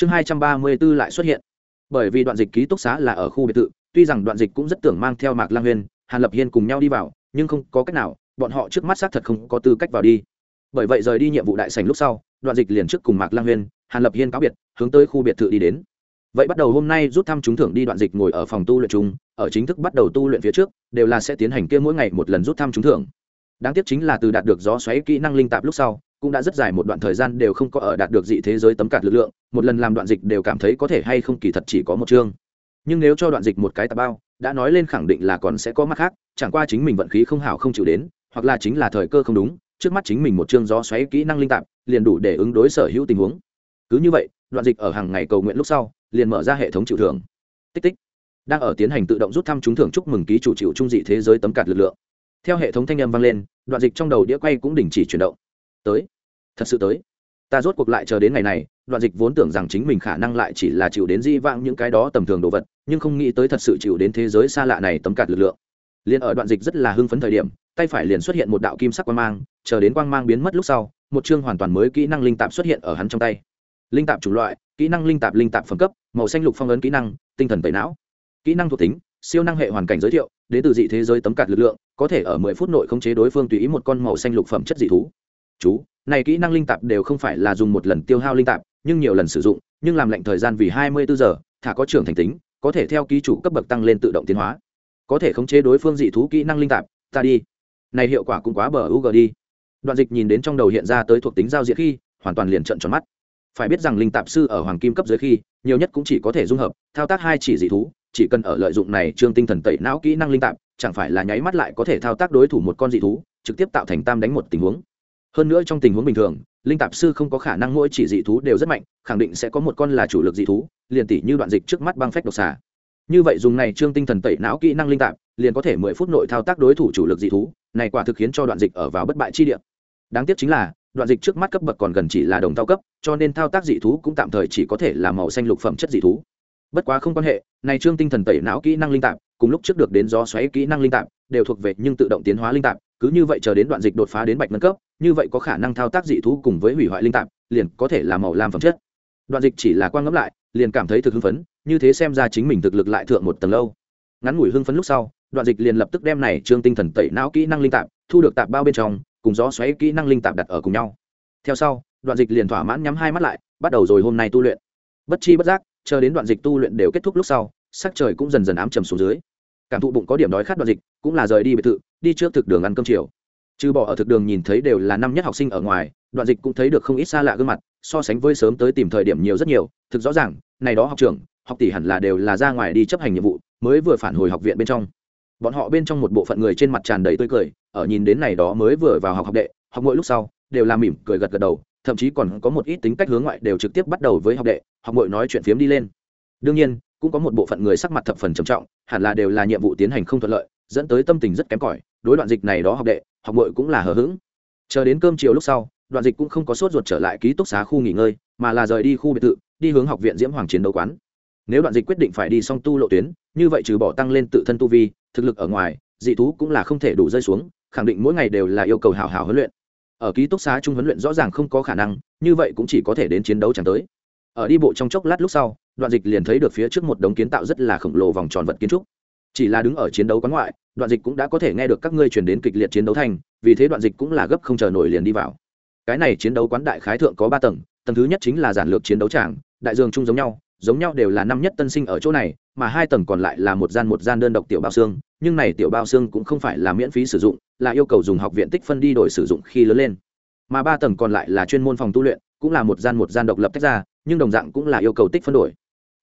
chương hai trăm ba mươi b ố lại xuất hiện. Bởi vì đoạn dịch ký túc xá là ở khu biệt thự, tuy rằng đoạn dịch cũng rất tưởng mang theo mạc lang huyên, hàn lập hiên cùng nhau đi vào, nhưng không có cách nào, bọn họ trước mắt xác thật không có tư cách vào đi. Bởi vậy rời đi nhiệm vụ đại sành lúc sau, đoạn dịch liền trước cùng mạc lang huyên, hàn lập hiên cáo biệt, hướng tới khu biệt thự đi đến. Vậy bắt đầu hôm nay rút thăm trúng thưởng đi đoạn dịch ngồi ở phòng tu luyện chung, ở chính thức bắt đầu tu luyện phía trước, đều là sẽ tiến hành kia mỗi ngày một lần rút thăm trúng thưởng. Đáng tiếc chính là từ đạt được gió xoáy kỹ năng linh tạp lúc sau cũng đã rất dài một đoạn thời gian đều không có ở đạt được dị thế giới tấm cạt lực lượng, một lần làm đoạn dịch đều cảm thấy có thể hay không kỳ thật chỉ có một chương. Nhưng nếu cho đoạn dịch một cái tà bao, đã nói lên khẳng định là còn sẽ có mắt khác, chẳng qua chính mình vận khí không hảo không chịu đến, hoặc là chính là thời cơ không đúng, trước mắt chính mình một chương gió xoáy kỹ năng linh tạp, liền đủ để ứng đối sở hữu tình huống. Cứ như vậy, đoạn dịch ở hàng ngày cầu nguyện lúc sau, liền mở ra hệ thống chịu thưởng. Tích tích. Đang ở tiến hành tự động rút thăm trúng thưởng chúc mừng ký chủ chịu trung dị thế giới tấm cạt lực lượng. Theo hệ thống thanh âm vang lên, đoạn dịch trong đầu đĩa quay cũng đình chỉ chuyển động. Tới thật sự tới. Ta rốt cuộc lại chờ đến ngày này, đoạn dịch vốn tưởng rằng chính mình khả năng lại chỉ là chịu đến di vãng những cái đó tầm thường đồ vật, nhưng không nghĩ tới thật sự chịu đến thế giới xa lạ này tấm cạt lực lượng. Liền ở đoạn dịch rất là hưng phấn thời điểm, tay phải liền xuất hiện một đạo kim sắc quang mang, chờ đến quang mang biến mất lúc sau, một chương hoàn toàn mới kỹ năng linh tạp xuất hiện ở hắn trong tay. Linh tạp chủng loại, kỹ năng linh tạp linh tạp phẩm cấp, màu xanh lục phong ấn kỹ năng, tinh thần tẩy não. Kỹ năng thuộc tính, siêu năng hệ hoàn cảnh giới thiệu, đến từ dị thế giới tấm cạt lực lượng, có thể ở mười phút nội khống chế đối phương tùy ý một con màu xanh lục phẩm chất dị thú. Chú này kỹ năng linh tạp đều không phải là dùng một lần tiêu hao linh tạp, nhưng nhiều lần sử dụng, nhưng làm lệnh thời gian vì hai mươi bốn giờ, thả có trưởng thành tính, có thể theo ký chủ cấp bậc tăng lên tự động tiến hóa. Có thể khống chế đối phương dị thú kỹ năng linh tạp, ta đi. Này hiệu quả cũng quá bờ u g đi. Đoạn dịch nhìn đến trong đầu hiện ra tới thuộc tính giao diện khi, hoàn toàn liền trận tròn mắt. Phải biết rằng linh tạp sư ở hoàng kim cấp dưới khi, nhiều nhất cũng chỉ có thể dung hợp, thao tác hai chỉ dị thú, chỉ cần ở lợi dụng này trương tinh thần tẩy não kỹ năng linh tạp, chẳng phải là nháy mắt lại có thể thao tác đối thủ một con dị thú, trực tiếp tạo thành tam đánh một tình huống hơn nữa trong tình huống bình thường, linh tạp sư không có khả năng mỗi chỉ dị thú đều rất mạnh, khẳng định sẽ có một con là chủ lực dị thú, liền tỷ như đoạn dịch trước mắt băng phách độc xà. Như vậy dùng này trương tinh thần tẩy não kỹ năng linh tạp, liền có thể mười phút nội thao tác đối thủ chủ lực dị thú, này quả thực khiến cho đoạn dịch ở vào bất bại chi địa. Đáng tiếc chính là, đoạn dịch trước mắt cấp bậc còn gần chỉ là đồng thao cấp, cho nên thao tác dị thú cũng tạm thời chỉ có thể là màu xanh lục phẩm chất dị thú. Bất quá không quan hệ, này trương tinh thần tẩy não kỹ năng linh tạp, cùng lúc trước được đến gió xoáy kỹ năng linh tạp, đều thuộc về nhưng tự động tiến hóa linh tạp, cứ như vậy chờ đến đoạn dịch đột phá đến bạch nâng cấp như vậy có khả năng thao tác dị thú cùng với hủy hoại linh tạp, liền có thể là màu lam phẩm chất. Đoạn dịch chỉ là quan ngẫm lại, liền cảm thấy thực hưng phấn, như thế xem ra chính mình thực lực lại thượng một tầng lâu. Ngắn ngủi hưng phấn lúc sau, đoạn dịch liền lập tức đem này trương tinh thần tẩy não kỹ năng linh tạp, thu được tạp bao bên trong, cùng gió xoáy kỹ năng linh tạp đặt ở cùng nhau. Theo sau, đoạn dịch liền thỏa mãn nhắm hai mắt lại, bắt đầu rồi hôm nay tu luyện. Bất chi bất giác, chờ đến đoạn dịch tu luyện đều kết thúc lúc sau, sắc trời cũng dần dần ám trầm xuống dưới. Cảm thụ bụng có điểm đói khát đoạn dịch, cũng là rời đi biệt thự, đi trước thực đường ăn cơm chiều trừ bỏ ở thực đường nhìn thấy đều là năm nhất học sinh ở ngoài, đoạn dịch cũng thấy được không ít xa lạ gương mặt, so sánh với sớm tới tìm thời điểm nhiều rất nhiều. Thực rõ ràng, này đó học trưởng, học tỷ hẳn là đều là ra ngoài đi chấp hành nhiệm vụ, mới vừa phản hồi học viện bên trong. Bọn họ bên trong một bộ phận người trên mặt tràn đầy tươi cười, ở nhìn đến này đó mới vừa vào học học đệ, học mỗi lúc sau, đều là mỉm cười gật gật đầu, thậm chí còn có một ít tính cách hướng ngoại đều trực tiếp bắt đầu với học đệ, học mỗi nói chuyện phiếm đi lên. Đương nhiên, cũng có một bộ phận người sắc mặt thập phần trầm trọng, hẳn là đều là nhiệm vụ tiến hành không thuận lợi, dẫn tới tâm tình rất kém cỏi, đối đoạn dịch này đó học đệ học mỗi cũng là hờ hững. Chờ đến cơm chiều lúc sau, đoạn dịch cũng không có sốt ruột trở lại ký túc xá khu nghỉ ngơi, mà là rời đi khu biệt thự, đi hướng học viện diễm hoàng chiến đấu quán. Nếu đoạn dịch quyết định phải đi song tu lộ tuyến, như vậy trừ bỏ tăng lên tự thân tu vi, thực lực ở ngoài, dị thú cũng là không thể đủ rơi xuống, khẳng định mỗi ngày đều là yêu cầu hào hào huấn luyện. Ở ký túc xá trung huấn luyện rõ ràng không có khả năng, như vậy cũng chỉ có thể đến chiến đấu chẳng tới. Ở đi bộ trong chốc lát lúc sau, đoạn dịch liền thấy được phía trước một đống kiến tạo rất là khổng lồ vòng tròn vật kiến trúc. Chỉ là đứng ở chiến đấu quán ngoại đoạn dịch cũng đã có thể nghe được các ngươi truyền đến kịch liệt chiến đấu thành vì thế đoạn dịch cũng là gấp không chờ nổi liền đi vào. Cái này chiến đấu quán đại khái thượng có ba tầng tầng thứ nhất chính là giản lược chiến đấu tràng, đại dương chung giống nhau giống nhau đều là năm nhất tân sinh ở chỗ này, mà hai tầng còn lại là một gian một gian đơn độc tiểu bao xương, nhưng này tiểu bao xương cũng không phải là miễn phí sử dụng, là yêu cầu dùng học viện tích phân đi đổi sử dụng khi lớn lên. Mà ba tầng còn lại là chuyên môn phòng tu luyện, cũng là một gian một gian độc lập tách ra, nhưng đồng dạng cũng là yêu cầu tích phân đổi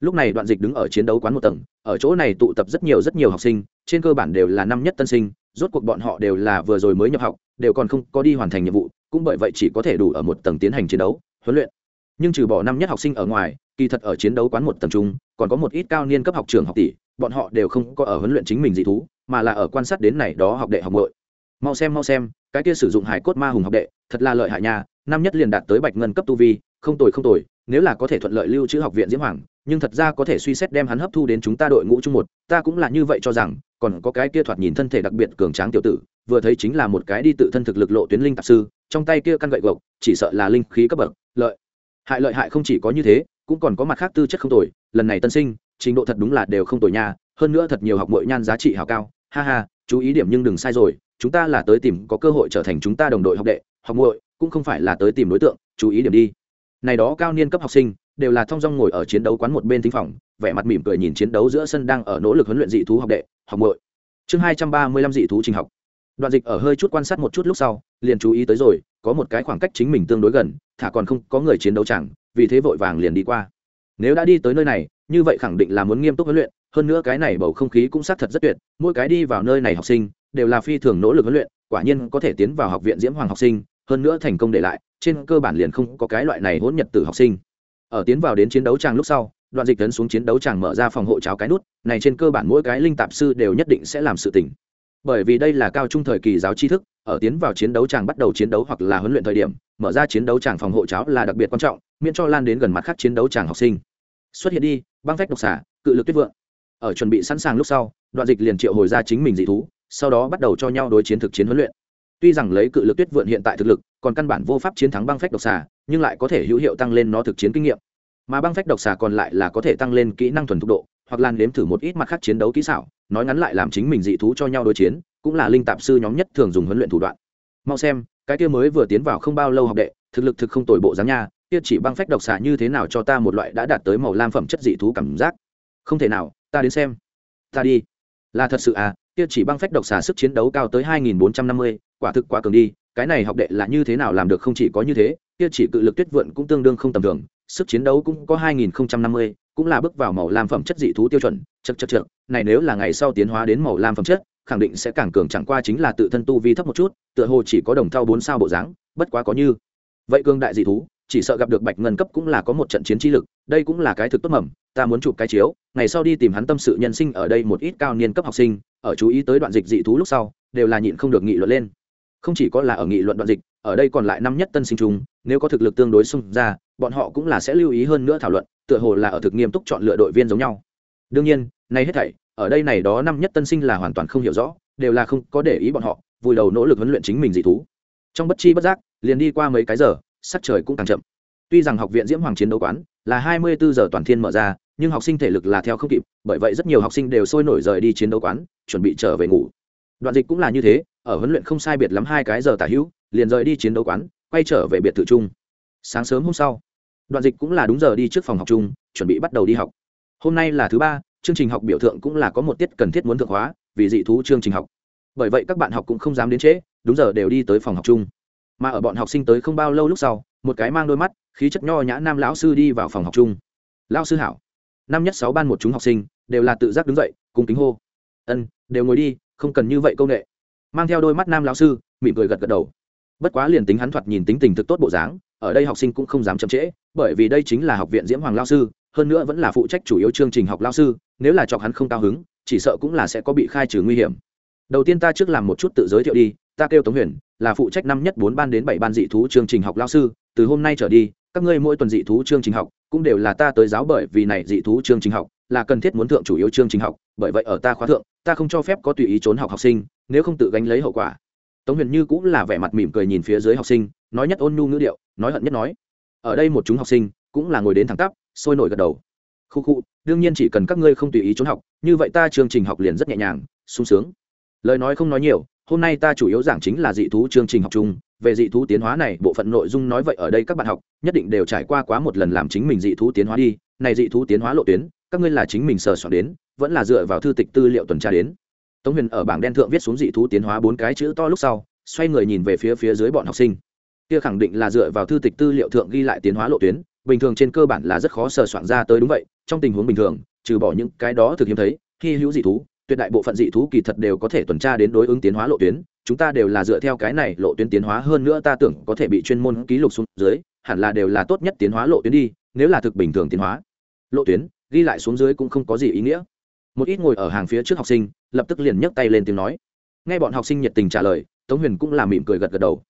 lúc này đoạn dịch đứng ở chiến đấu quán một tầng, ở chỗ này tụ tập rất nhiều rất nhiều học sinh, trên cơ bản đều là năm nhất tân sinh, rốt cuộc bọn họ đều là vừa rồi mới nhập học, đều còn không có đi hoàn thành nhiệm vụ, cũng bởi vậy chỉ có thể đủ ở một tầng tiến hành chiến đấu, huấn luyện nhưng trừ bỏ năm nhất học sinh ở ngoài, kỳ thật ở chiến đấu quán một tầng trung còn có một ít cao niên cấp học trường học tỷ, bọn họ đều không có ở huấn luyện chính mình dị thú, mà là ở quan sát đến này đó học đệ học nội. mau xem mau xem, cái kia sử dụng hải cốt ma hùng học đệ, thật là lợi hại nha, năm nhất liền đạt tới bạch ngân cấp tu vi không tồi không tồi, nếu là có thể thuận lợi lưu trữ học viện diễm hoàng, nhưng thật ra có thể suy xét đem hắn hấp thu đến chúng ta đội ngũ chung một, ta cũng là như vậy cho rằng, còn có cái kia thoạt nhìn thân thể đặc biệt cường tráng tiểu tử, vừa thấy chính là một cái đi tự thân thực lực lộ tuyến linh tạp sư, trong tay kia căn gậy gộc, chỉ sợ là linh khí cấp bậc, lợi hại lợi hại không chỉ có như thế, cũng còn có mặt khác tư chất không tồi, lần này tân sinh, trình độ thật đúng là đều không tồi nha, hơn nữa thật nhiều học mội nhan giá trị hào cao, ha ha, chú ý điểm nhưng đừng sai rồi, chúng ta là tới tìm có cơ hội trở thành chúng ta đồng đội học đệ, học muội, cũng không phải là tới tìm đối tượng, chú ý điểm đi này đó cao niên cấp học sinh, đều là thong dong ngồi ở chiến đấu quán một bên thính phòng, vẻ mặt mỉm cười nhìn chiến đấu giữa sân đang ở nỗ lực huấn luyện dị thú học đệ, học muội. Chương hai trăm ba mươi lăm dị thú trình học. Đoạn dịch ở hơi chút quan sát một chút lúc sau, liền chú ý tới rồi, có một cái khoảng cách chính mình tương đối gần, thả còn không có người chiến đấu chẳng, vì thế vội vàng liền đi qua. Nếu đã đi tới nơi này, như vậy khẳng định là muốn nghiêm túc huấn luyện, hơn nữa cái này bầu không khí cũng xác thật rất tuyệt, mỗi cái đi vào nơi này học sinh, đều là phi thường nỗ lực huấn luyện, quả nhiên có thể tiến vào học viện diễm hoàng học sinh hơn nữa thành công để lại, trên cơ bản liền không có cái loại này hỗn nhật tử học sinh. Ở tiến vào đến chiến đấu tràng lúc sau, đoạn dịch tấn xuống chiến đấu tràng mở ra phòng hộ cháo cái nút, này trên cơ bản mỗi cái linh tạp sư đều nhất định sẽ làm sự tỉnh bởi vì đây là cao trung thời kỳ giáo tri thức, ở tiến vào chiến đấu tràng bắt đầu chiến đấu hoặc là huấn luyện thời điểm, mở ra chiến đấu tràng phòng hộ cháo là đặc biệt quan trọng, miễn cho lan đến gần mặt khác chiến đấu tràng học sinh. Xuất hiện đi, băng phách độc xả, cự lực tuyết vượng. Ở chuẩn bị sẵn sàng lúc sau, đoạn dịch liền triệu hồi ra chính mình dị thú, sau đó bắt đầu cho nhau đối chiến thực chiến huấn luyện tuy rằng lấy cự lực tuyết vượn hiện tại thực lực, còn căn bản vô pháp chiến thắng băng phách độc xà, nhưng lại có thể hữu hiệu tăng lên nó thực chiến kinh nghiệm. Mà băng phách độc xà còn lại là có thể tăng lên kỹ năng thuần thục độ, hoặc lan đếm thử một ít mặt khác chiến đấu kỹ xảo, nói ngắn lại làm chính mình dị thú cho nhau đối chiến, cũng là linh tạp sư nhóm nhất thường dùng huấn luyện thủ đoạn. Mau xem, cái kia mới vừa tiến vào không bao lâu học đệ, thực lực thực không tồi bộ dáng nha, kia chỉ băng phách độc xà như thế nào cho ta một loại đã đạt tới màu lam phẩm chất dị thú cảm giác. Không thể nào, ta đến xem. Ta đi. Là thật sự à kia chỉ băng phách độc xà sức chiến đấu cao tới 2450, quả thực quá cường đi, cái này học đệ là như thế nào làm được không chỉ có như thế, kia chỉ cự lực tuyết vượn cũng tương đương không tầm thường, sức chiến đấu cũng có 2050, cũng là bước vào màu lam phẩm chất dị thú tiêu chuẩn, chậc chậc chậc, này nếu là ngày sau tiến hóa đến màu lam phẩm chất, khẳng định sẽ càng cường chẳng qua chính là tự thân tu vi thấp một chút, tựa hồ chỉ có đồng thau 4 sao bộ dáng, bất quá có như. Vậy cường đại dị thú, chỉ sợ gặp được bạch ngân cấp cũng là có một trận chiến trí lực, đây cũng là cái thực tốt mầm, ta muốn chụp cái chiếu, ngày sau đi tìm hắn tâm sự nhân sinh ở đây một ít cao niên cấp học sinh, ở chú ý tới đoạn dịch dị thú lúc sau đều là nhịn không được nghị luận lên. Không chỉ có là ở nghị luận đoạn dịch ở đây còn lại năm nhất tân sinh chúng nếu có thực lực tương đối xung ra bọn họ cũng là sẽ lưu ý hơn nữa thảo luận tựa hồ là ở thực nghiêm túc chọn lựa đội viên giống nhau. Đương nhiên nay hết thảy ở đây này đó năm nhất tân sinh là hoàn toàn không hiểu rõ đều là không có để ý bọn họ vùi đầu nỗ lực huấn luyện chính mình dị thú. Trong bất chi bất giác liền đi qua mấy cái giờ sắc trời cũng càng chậm. Tuy rằng học viện diễm hoàng chiến đấu quán là hai mươi bốn giờ toàn thiên mở ra, nhưng học sinh thể lực là theo không kịp, bởi vậy rất nhiều học sinh đều sôi nổi rời đi chiến đấu quán, chuẩn bị trở về ngủ. Đoạn dịch cũng là như thế, ở huấn luyện không sai biệt lắm hai cái giờ tả hữu, liền rời đi chiến đấu quán, quay trở về biệt thự chung. Sáng sớm hôm sau, đoạn dịch cũng là đúng giờ đi trước phòng học chung, chuẩn bị bắt đầu đi học. Hôm nay là thứ ba, chương trình học biểu tượng cũng là có một tiết cần thiết muốn thượng hóa, vì dị thú chương trình học. Bởi vậy các bạn học cũng không dám đến trễ, đúng giờ đều đi tới phòng học chung mà ở bọn học sinh tới không bao lâu lúc sau, một cái mang đôi mắt, khí chất nho nhã nam lão sư đi vào phòng học chung. Lão sư hảo. Năm nhất sáu ban một chúng học sinh đều là tự giác đứng dậy, cùng kính hô. Ân, đều ngồi đi, không cần như vậy công nghệ mang theo đôi mắt nam lão sư, mỉm cười gật gật đầu. Bất quá liền tính hắn thoạt nhìn tính tình thực tốt bộ dáng, ở đây học sinh cũng không dám chậm trễ, bởi vì đây chính là học viện diễm hoàng lao sư, hơn nữa vẫn là phụ trách chủ yếu chương trình học lao sư, nếu là chọc hắn không cao hứng, chỉ sợ cũng là sẽ có bị khai trừ nguy hiểm. Đầu tiên ta trước làm một chút tự giới thiệu đi, ta kêu tống huyền là phụ trách năm nhất bốn ban đến bảy ban dị thú chương trình học lao sư, từ hôm nay trở đi, các ngươi mỗi tuần dị thú chương trình học cũng đều là ta tới giáo bởi vì này dị thú chương trình học là cần thiết muốn thượng chủ yếu chương trình học, bởi vậy ở ta khóa thượng, ta không cho phép có tùy ý trốn học học sinh, nếu không tự gánh lấy hậu quả. Tống huyền như cũng là vẻ mặt mỉm cười nhìn phía dưới học sinh, nói nhất ôn nhu ngữ điệu, nói hận nhất nói, ở đây một chúng học sinh cũng là ngồi đến thẳng tắp, sôi nổi gật đầu. Khu khu, đương nhiên chỉ cần các ngươi không tùy ý trốn học, như vậy ta chương trình học liền rất nhẹ nhàng, sung sướng. Lời nói không nói nhiều hôm nay ta chủ yếu giảng chính là dị thú chương trình học chung, về dị thú tiến hóa này, bộ phận nội dung nói vậy ở đây các bạn học, nhất định đều trải qua quá một lần làm chính mình dị thú tiến hóa đi. Này dị thú tiến hóa lộ tuyến, các ngươi là chính mình sờ soạn đến, vẫn là dựa vào thư tịch tư liệu tuần tra đến. Tống huyền ở bảng đen thượng viết xuống dị thú tiến hóa bốn cái chữ to lúc sau, xoay người nhìn về phía phía dưới bọn học sinh. Kia khẳng định là dựa vào thư tịch tư liệu thượng ghi lại tiến hóa lộ tuyến, bình thường trên cơ bản là rất khó sờ soạn ra tới đúng vậy, trong tình huống bình thường, trừ bỏ những cái đó thực hiếm thấy khi hữu dị thú tuyệt đại bộ phận dị thú kỳ thật đều có thể tuần tra đến đối ứng tiến hóa lộ tuyến, chúng ta đều là dựa theo cái này lộ tuyến tiến hóa hơn nữa ta tưởng có thể bị chuyên môn ký lục xuống dưới, hẳn là đều là tốt nhất tiến hóa lộ tuyến đi, nếu là thực bình thường tiến hóa. Lộ tuyến, ghi lại xuống dưới cũng không có gì ý nghĩa. Một ít ngồi ở hàng phía trước học sinh, lập tức liền nhấc tay lên tiếng nói. Nghe bọn học sinh nhiệt tình trả lời, tống huyền cũng làm mỉm cười gật gật đầu.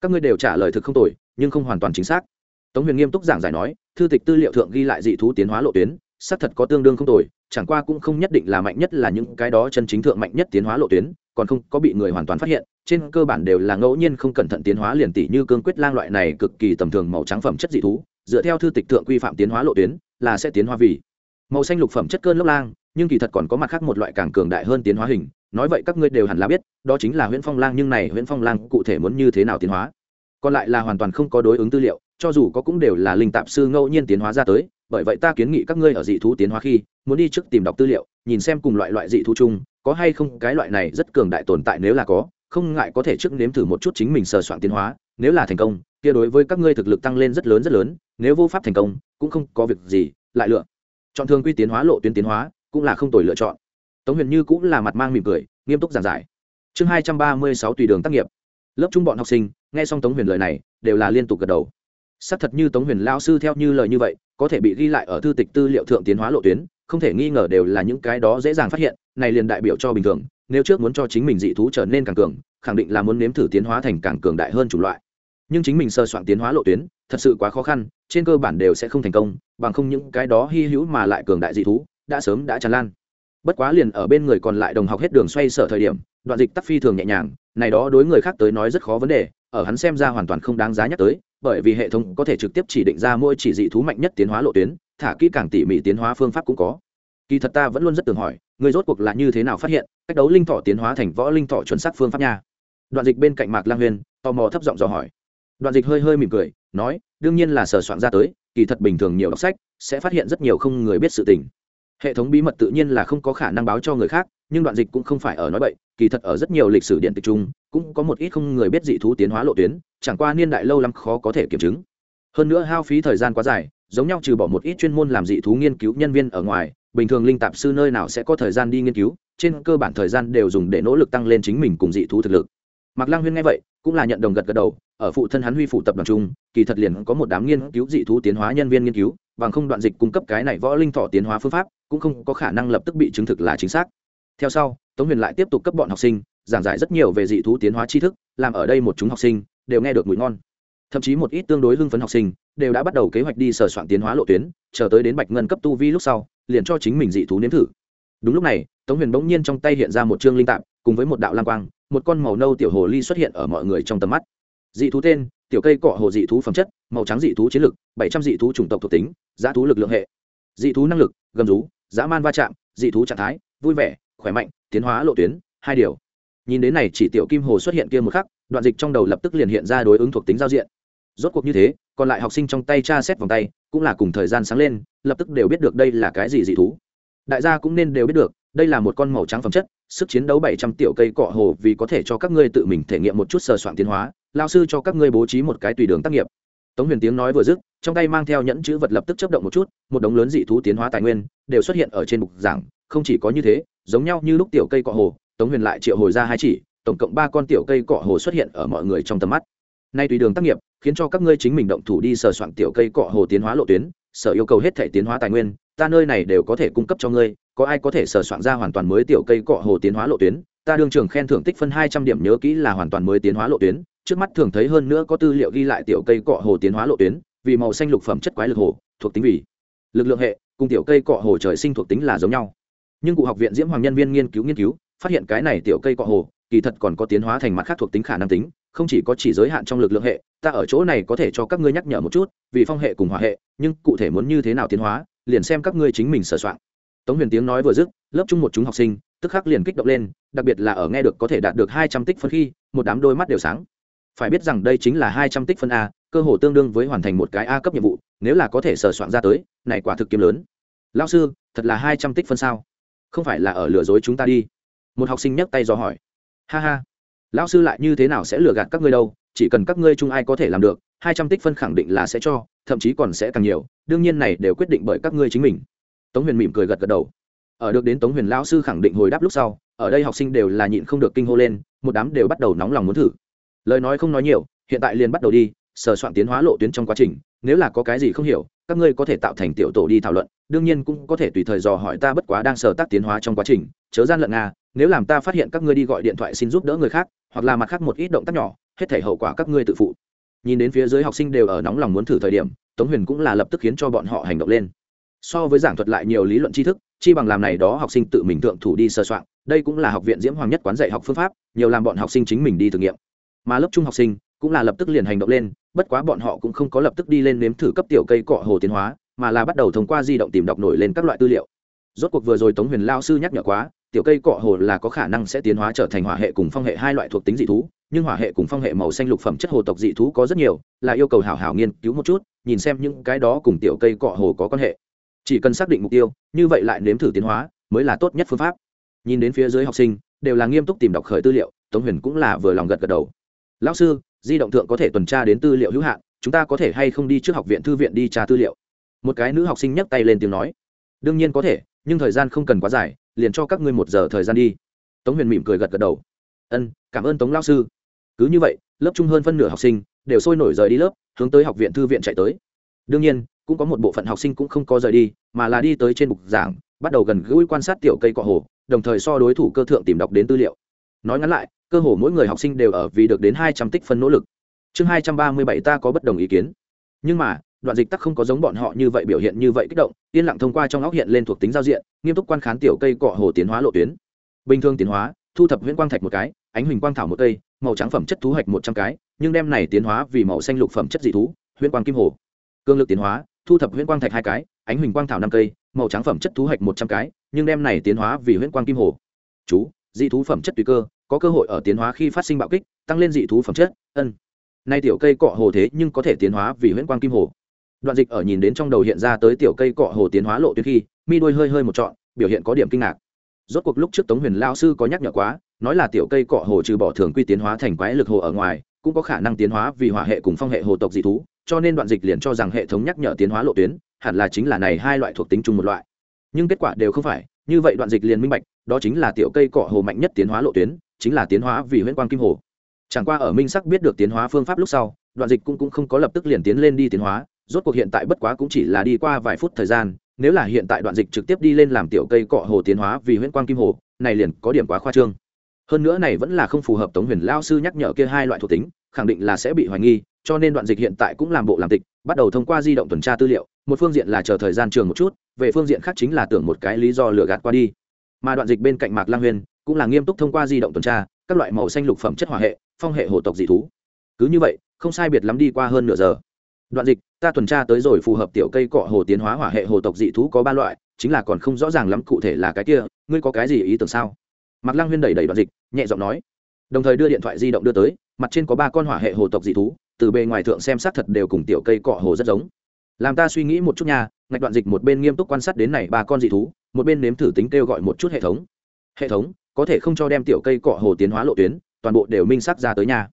Các ngươi đều trả lời thực không tồi, nhưng không hoàn toàn chính xác. Tống huyền nghiêm túc giảng giải nói, thư tịch tư liệu thượng ghi lại dị thú tiến hóa lộ tuyến, xác thật có tương đương không tồi chẳng qua cũng không nhất định là mạnh nhất là những cái đó chân chính thượng mạnh nhất tiến hóa lộ tuyến, còn không có bị người hoàn toàn phát hiện, trên cơ bản đều là ngẫu nhiên không cẩn thận tiến hóa liền tỷ như cương quyết lang loại này cực kỳ tầm thường màu trắng phẩm chất dị thú, dựa theo thư tịch thượng quy phạm tiến hóa lộ tuyến, là sẽ tiến hóa vì màu xanh lục phẩm chất cơn lốc lang, nhưng kỳ thật còn có mặt khác một loại càng cường đại hơn tiến hóa hình, nói vậy các ngươi đều hẳn là biết, đó chính là huyễn phong lang, nhưng này huyễn phong lang cụ thể muốn như thế nào tiến hóa? Còn lại là hoàn toàn không có đối ứng tư liệu, cho dù có cũng đều là linh tạp sư ngẫu nhiên tiến hóa ra tới bởi vậy ta kiến nghị các ngươi ở dị thú tiến hóa khi, muốn đi trước tìm đọc tư liệu, nhìn xem cùng loại loại dị thú chung, có hay không cái loại này rất cường đại tồn tại nếu là có, không ngại có thể trước nếm thử một chút chính mình sờ soạn tiến hóa, nếu là thành công, kia đối với các ngươi thực lực tăng lên rất lớn rất lớn, nếu vô pháp thành công, cũng không có việc gì, lại lựa. Chọn thường quy tiến hóa lộ tuyến tiến hóa, cũng là không tồi lựa chọn. Tống huyền như cũng là mặt mang mỉm cười, nghiêm túc giảng giải. Chương hai trăm ba mươi sáu tùy đường tác nghiệp. Lớp trung bọn học sinh, nghe xong tống huyền lời này, đều là liên tục gật đầu xác thật như tống huyền lao sư theo như lời như vậy, có thể bị ghi lại ở thư tịch tư liệu thượng tiến hóa lộ tuyến, không thể nghi ngờ đều là những cái đó dễ dàng phát hiện, này liền đại biểu cho bình thường, nếu trước muốn cho chính mình dị thú trở nên càng cường, khẳng định là muốn nếm thử tiến hóa thành càng cường đại hơn chủng loại. Nhưng chính mình sơ soạn tiến hóa lộ tuyến, thật sự quá khó khăn, trên cơ bản đều sẽ không thành công, bằng không những cái đó hy hữu mà lại cường đại dị thú, đã sớm đã tràn lan. Bất quá liền ở bên người còn lại đồng học hết đường xoay sở thời điểm, đoạn dịch tắc phi thường nhẹ nhàng, này đó đối người khác tới nói rất khó vấn đề, ở hắn xem ra hoàn toàn không đáng giá nhắc tới bởi vì hệ thống có thể trực tiếp chỉ định ra mỗi chỉ dị thú mạnh nhất tiến hóa lộ tuyến, thả kỹ càng tỉ mỉ tiến hóa phương pháp cũng có. Kỳ thật ta vẫn luôn rất tưởng hỏi, người rốt cuộc là như thế nào phát hiện, cách đấu linh thọ tiến hóa thành võ linh thọ chuẩn xác phương pháp nha? Đoạn dịch bên cạnh mạc lang huyên, tò mò thấp giọng dò hỏi. Đoạn dịch hơi hơi mỉm cười, nói, đương nhiên là sờ soạn ra tới, kỳ thật bình thường nhiều đọc sách, sẽ phát hiện rất nhiều không người biết sự tình. Hệ thống bí mật tự nhiên là không có khả năng báo cho người khác, nhưng đoạn dịch cũng không phải ở nói bậy, kỳ thật ở rất nhiều lịch sử điện tịch chung, cũng có một ít không người biết dị thú tiến hóa lộ tuyến chẳng qua niên đại lâu lắm khó có thể kiểm chứng. Hơn nữa hao phí thời gian quá dài, giống nhau trừ bỏ một ít chuyên môn làm dị thú nghiên cứu nhân viên ở ngoài, bình thường linh tạp sư nơi nào sẽ có thời gian đi nghiên cứu, trên cơ bản thời gian đều dùng để nỗ lực tăng lên chính mình cùng dị thú thực lực. Mạc lang huyên nghe vậy, cũng là nhận đồng gật gật đầu, ở phụ thân hắn huy phụ tập đoàn trung kỳ thật liền có một đám nghiên cứu dị thú tiến hóa nhân viên nghiên cứu, bằng không đoạn dịch cung cấp cái này võ linh thọ tiến hóa phương pháp, cũng không có khả năng lập tức bị chứng thực là chính xác. Theo sau, tống huyền lại tiếp tục cấp bọn học sinh, giảng giải rất nhiều về dị thú tiến hóa tri thức, làm ở đây một chúng học sinh đều nghe được mùi ngon. Thậm chí một ít tương đối hưng phấn học sinh đều đã bắt đầu kế hoạch đi sờ soạn tiến hóa lộ tuyến, chờ tới đến bạch ngân cấp tu vi lúc sau, liền cho chính mình dị thú nếm thử. Đúng lúc này, tống huyền bỗng nhiên trong tay hiện ra một chương linh tạm cùng với một đạo lam quang, một con màu nâu tiểu hồ ly xuất hiện ở mọi người trong tầm mắt. Dị thú tên, tiểu cây cọ hồ dị thú phẩm chất, màu trắng dị thú chiến lực, bảy trăm dị thú chủng tộc thuộc tính giá thú lực lượng hệ. Dị thú năng lực, gầm rú, dã man va chạm, dị thú trạng thái, vui vẻ, khỏe mạnh, tiến hóa lộ tuyến, hai điều. Nhìn đến này chỉ tiểu kim hồ xuất hiện kia một khắc đoạn dịch trong đầu lập tức liền hiện ra đối ứng thuộc tính giao diện. Rốt cuộc như thế, còn lại học sinh trong tay tra xét vòng tay, cũng là cùng thời gian sáng lên, lập tức đều biết được đây là cái gì dị thú. Đại gia cũng nên đều biết được, đây là một con màu trắng phẩm chất, sức chiến đấu bảy trăm tiểu cây cọ hồ vì có thể cho các ngươi tự mình thể nghiệm một chút sờ soạn tiến hóa, lao sư cho các ngươi bố trí một cái tùy đường tác nghiệp. Tống huyền tiếng nói vừa dứt, trong tay mang theo nhẫn chữ vật lập tức chấp động một chút, một đống lớn dị thú tiến hóa tài nguyên, đều xuất hiện ở trên bục giảng, không chỉ có như thế, giống nhau như lúc tiểu cây cọ hồ, tống huyền lại triệu hồi ra hai chỉ tổng cộng ba con tiểu cây cọ hồ xuất hiện ở mọi người trong tầm mắt. Nay tùy đường tác nghiệp, khiến cho các ngươi chính mình động thủ đi sờ soạn tiểu cây cọ hồ tiến hóa lộ tuyến, sở yêu cầu hết thể tiến hóa tài nguyên, ta nơi này đều có thể cung cấp cho ngươi, có ai có thể sờ soạn ra hoàn toàn mới tiểu cây cọ hồ tiến hóa lộ tuyến? Ta đương trường khen thưởng tích phân hai trăm điểm nhớ kỹ là hoàn toàn mới tiến hóa lộ tuyến, trước mắt thường thấy hơn nữa có tư liệu ghi lại tiểu cây cọ hồ tiến hóa lộ tuyến, vì màu xanh lục phẩm chất quái lực hồ, thuộc tính vì lực lượng hệ, cùng tiểu cây cọ hồ trời sinh thuộc tính là giống nhau. Nhưng cụ học viện diễm hoàng nhân viên nghiên cứu nghiên cứu phát hiện cái này tiểu cây cọ hồ kỳ thật còn có tiến hóa thành mặt khác thuộc tính khả năng tính, không chỉ có chỉ giới hạn trong lực lượng hệ, ta ở chỗ này có thể cho các ngươi nhắc nhở một chút, vì phong hệ cùng hỏa hệ, nhưng cụ thể muốn như thế nào tiến hóa, liền xem các ngươi chính mình sửa soạn. Tống huyền tiếng nói vừa dứt, lớp chung một chúng học sinh, tức khắc liền kích động lên, đặc biệt là ở nghe được có thể đạt được hai trăm tích phân khi, một đám đôi mắt đều sáng. Phải biết rằng đây chính là hai trăm tích phân a, cơ hồ tương đương với hoàn thành một cái a cấp nhiệm vụ, nếu là có thể sửa soạn ra tới, này quả thực kiếm lớn. Lao sư, thật là hai trăm tích phân sao? Không phải là ở lừa dối chúng ta đi. Một học sinh nhấc tay do hỏi ha ha. Lão sư lại như thế nào sẽ lừa gạt các ngươi đâu, chỉ cần các ngươi chung ai có thể làm được, hai trăm tích phân khẳng định là sẽ cho, thậm chí còn sẽ càng nhiều, đương nhiên này đều quyết định bởi các ngươi chính mình. Tống huyền mỉm cười gật gật đầu. Ở được đến tống huyền lão sư khẳng định hồi đáp lúc sau, ở đây học sinh đều là nhịn không được kinh hô lên, một đám đều bắt đầu nóng lòng muốn thử. Lời nói không nói nhiều, hiện tại liền bắt đầu đi, sờ soạn tiến hóa lộ tuyến trong quá trình, nếu là có cái gì không hiểu, các ngươi có thể tạo thành tiểu tổ đi thảo luận, đương nhiên cũng có thể tùy thời dò hỏi ta bất quá đang sờ tác tiến hóa trong quá trình, chớ gian lận nga nếu làm ta phát hiện các ngươi đi gọi điện thoại xin giúp đỡ người khác, hoặc là mặt khác một ít động tác nhỏ, hết thể hậu quả các ngươi tự phụ. Nhìn đến phía dưới học sinh đều ở nóng lòng muốn thử thời điểm, tống huyền cũng là lập tức khiến cho bọn họ hành động lên. So với giảng thuật lại nhiều lý luận tri thức, chi bằng làm này đó học sinh tự mình thượng thủ đi sơ soạn, đây cũng là học viện diễm hoàng nhất quán dạy học phương pháp, nhiều làm bọn học sinh chính mình đi thử nghiệm. Mà lớp trung học sinh cũng là lập tức liền hành động lên, bất quá bọn họ cũng không có lập tức đi lên nếm thử cấp tiểu cây cọ hồ tiến hóa, mà là bắt đầu thông qua di động tìm đọc nổi lên các loại tư liệu. Rốt cuộc vừa rồi tống huyền lao sư nhắc nhở quá tiểu cây cọ hồ là có khả năng sẽ tiến hóa trở thành hỏa hệ cùng phong hệ hai loại thuộc tính dị thú, nhưng hỏa hệ cùng phong hệ màu xanh lục phẩm chất hồ tộc dị thú có rất nhiều, là yêu cầu hảo hảo nghiên cứu một chút, nhìn xem những cái đó cùng tiểu cây cọ hồ có quan hệ. Chỉ cần xác định mục tiêu, như vậy lại nếm thử tiến hóa, mới là tốt nhất phương pháp. Nhìn đến phía dưới học sinh, đều là nghiêm túc tìm đọc khởi tư liệu, tống huyền cũng là vừa lòng gật gật đầu. Lão sư, di động thượng có thể tuần tra đến tư liệu hữu hạn, chúng ta có thể hay không đi trước học viện thư viện đi tra tư liệu? Một cái nữ học sinh nhấc tay lên tiếng nói. Đương nhiên có thể, nhưng thời gian không cần quá dài liền cho các ngươi một giờ thời gian đi. Tống huyền mỉm cười gật gật đầu. Ân, cảm ơn tống lao sư. Cứ như vậy, lớp trung hơn phân nửa học sinh đều sôi nổi rời đi lớp, hướng tới học viện thư viện chạy tới. Đương nhiên, cũng có một bộ phận học sinh cũng không có rời đi, mà là đi tới trên bục giảng, bắt đầu gần gũi quan sát tiểu cây cọ hồ, đồng thời so đối thủ cơ thượng tìm đọc đến tư liệu. Nói ngắn lại, cơ hồ mỗi người học sinh đều ở vì được đến hai trăm tích phân nỗ lực. Chương hai trăm ba mươi bảy ta có bất đồng ý kiến. Nhưng mà đoạn dịch tắc không có giống bọn họ như vậy biểu hiện như vậy kích động, yên lặng thông qua trong óc hiện lên thuộc tính giao diện, nghiêm túc quan khán tiểu cây cọ hồ tiến hóa lộ tuyến. Bình thường tiến hóa, thu thập huyễn quang thạch một cái, ánh huỳnh quang thảo một cây, màu trắng phẩm chất thú hạch một trăm cái, nhưng đem này tiến hóa vì màu xanh lục phẩm chất dị thú, huyễn quang kim hồ. Cương lực tiến hóa, thu thập huyễn quang thạch hai cái, ánh huỳnh quang thảo năm cây, màu trắng phẩm chất thú hạch một trăm cái, nhưng đem này tiến hóa vì huyễn quang kim hồ. Chú, dị thú phẩm chất tùy cơ, có cơ hội ở tiến hóa khi phát sinh bạo kích, tăng lên dị thú phẩm chất, ân. Nay tiểu cây cọ hồ thế nhưng có thể tiến hóa vì huyễn quang kim hồ đoạn dịch ở nhìn đến trong đầu hiện ra tới tiểu cây cọ hồ tiến hóa lộ tuyến khi mi đôi hơi hơi một trọn biểu hiện có điểm kinh ngạc. Rốt cuộc lúc trước tống huyền lao sư có nhắc nhở quá nói là tiểu cây cọ hồ trừ bỏ thường quy tiến hóa thành quái lực hồ ở ngoài cũng có khả năng tiến hóa vì hỏa hệ cùng phong hệ hồ tộc dị thú cho nên đoạn dịch liền cho rằng hệ thống nhắc nhở tiến hóa lộ tuyến hẳn là chính là này hai loại thuộc tính chung một loại. Nhưng kết quả đều không phải như vậy đoạn dịch liền minh bạch đó chính là tiểu cây cọ hồ mạnh nhất tiến hóa lộ tuyến chính là tiến hóa vì huyễn quang kim hồ. Chẳng qua ở minh sắc biết được tiến hóa phương pháp lúc sau đoạn dịch cũng, cũng không có lập tức liền tiến lên đi tiến hóa rốt cuộc hiện tại bất quá cũng chỉ là đi qua vài phút thời gian, nếu là hiện tại đoạn dịch trực tiếp đi lên làm tiểu cây cọ hồ tiến hóa vì huyễn quang kim hồ, này liền có điểm quá khoa trương. Hơn nữa này vẫn là không phù hợp tống huyền lao sư nhắc nhở kia hai loại thuộc tính, khẳng định là sẽ bị hoài nghi, cho nên đoạn dịch hiện tại cũng làm bộ làm tịch, bắt đầu thông qua di động tuần tra tư liệu, một phương diện là chờ thời gian trường một chút, về phương diện khác chính là tưởng một cái lý do lừa gạt qua đi. Mà đoạn dịch bên cạnh mạc lang huyền cũng là nghiêm túc thông qua di động tuần tra, các loại màu xanh lục phẩm chất hỏa hệ, phong hệ hồ tộc dị thú. Cứ như vậy, không sai biệt lắm đi qua hơn nửa giờ đoạn dịch, ta tuần tra tới rồi phù hợp tiểu cây cọ hồ tiến hóa hỏa hệ hồ tộc dị thú có ba loại, chính là còn không rõ ràng lắm cụ thể là cái kia, ngươi có cái gì ý tưởng sao? Mạc lăng huyên đẩy đẩy đoạn dịch, nhẹ giọng nói. Đồng thời đưa điện thoại di động đưa tới, mặt trên có ba con hỏa hệ hồ tộc dị thú, từ bề ngoài thượng xem sát thật đều cùng tiểu cây cọ hồ rất giống. Làm ta suy nghĩ một chút nha, ngạch đoạn dịch một bên nghiêm túc quan sát đến này ba con dị thú, một bên nếm thử tính kêu gọi một chút hệ thống. Hệ thống, có thể không cho đem tiểu cây cọ hồ tiến hóa lộ tuyến, toàn bộ đều minh sắc ra tới nhà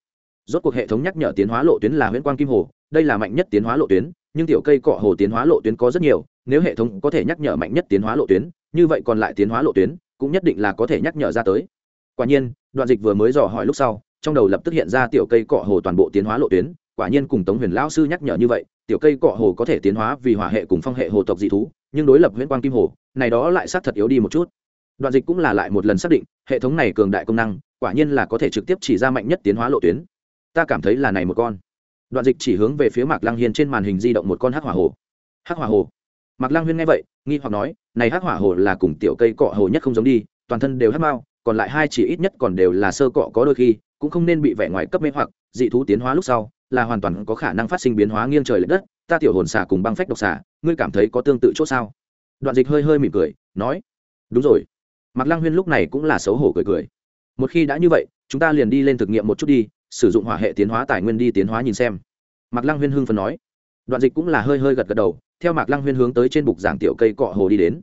rốt cuộc hệ thống nhắc nhở tiến hóa lộ tuyến là huyễn quang kim hồ, đây là mạnh nhất tiến hóa lộ tuyến, nhưng tiểu cây cọ hồ tiến hóa lộ tuyến có rất nhiều, nếu hệ thống có thể nhắc nhở mạnh nhất tiến hóa lộ tuyến, như vậy còn lại tiến hóa lộ tuyến cũng nhất định là có thể nhắc nhở ra tới. Quả nhiên, đoạn dịch vừa mới dò hỏi lúc sau, trong đầu lập tức hiện ra tiểu cây cọ hồ toàn bộ tiến hóa lộ tuyến, quả nhiên cùng tống huyền lão sư nhắc nhở như vậy, tiểu cây cọ hồ có thể tiến hóa vì hỏa hệ cùng phong hệ hồ tộc dị thú, nhưng đối lập huyễn quang kim hồ, này đó lại xác thật yếu đi một chút. Đoạn dịch cũng là lại một lần xác định, hệ thống này cường đại công năng, quả nhiên là có thể trực tiếp chỉ ra mạnh nhất tiến hóa lộ tuyến ta cảm thấy là này một con. Đoạn dịch chỉ hướng về phía mạc lăng hiên trên màn hình di động một con hắc hỏa hồ. Hắc hỏa hồ? Mạc lăng huyên nghe vậy, nghi hoặc nói, này hắc hỏa hồ là cùng tiểu cây cọ hồ nhất không giống đi, toàn thân đều hắc mao còn lại hai chỉ ít nhất còn đều là sơ cọ có đôi khi, cũng không nên bị vẻ ngoài cấp mê hoặc, dị thú tiến hóa lúc sau, là hoàn toàn có khả năng phát sinh biến hóa nghiêng trời l ệ đất, ta tiểu hồn xả cùng băng phách độc xả, ngươi cảm thấy có tương tự chỗ sao? Đoạn dịch hơi hơi mỉm cười, nói, đúng rồi. Mạc lăng huyên lúc này cũng là xấu hổ cười cười. Một khi đã như vậy, chúng ta liền đi lên thực nghiệm một chút đi sử dụng hỏa hệ tiến hóa tài nguyên đi tiến hóa nhìn xem. Mạc lăng huyên hưng phần nói. Đoạn dịch cũng là hơi hơi gật gật đầu, theo mạc lăng huyên hướng tới trên bục giảng tiểu cây cọ hồ đi đến.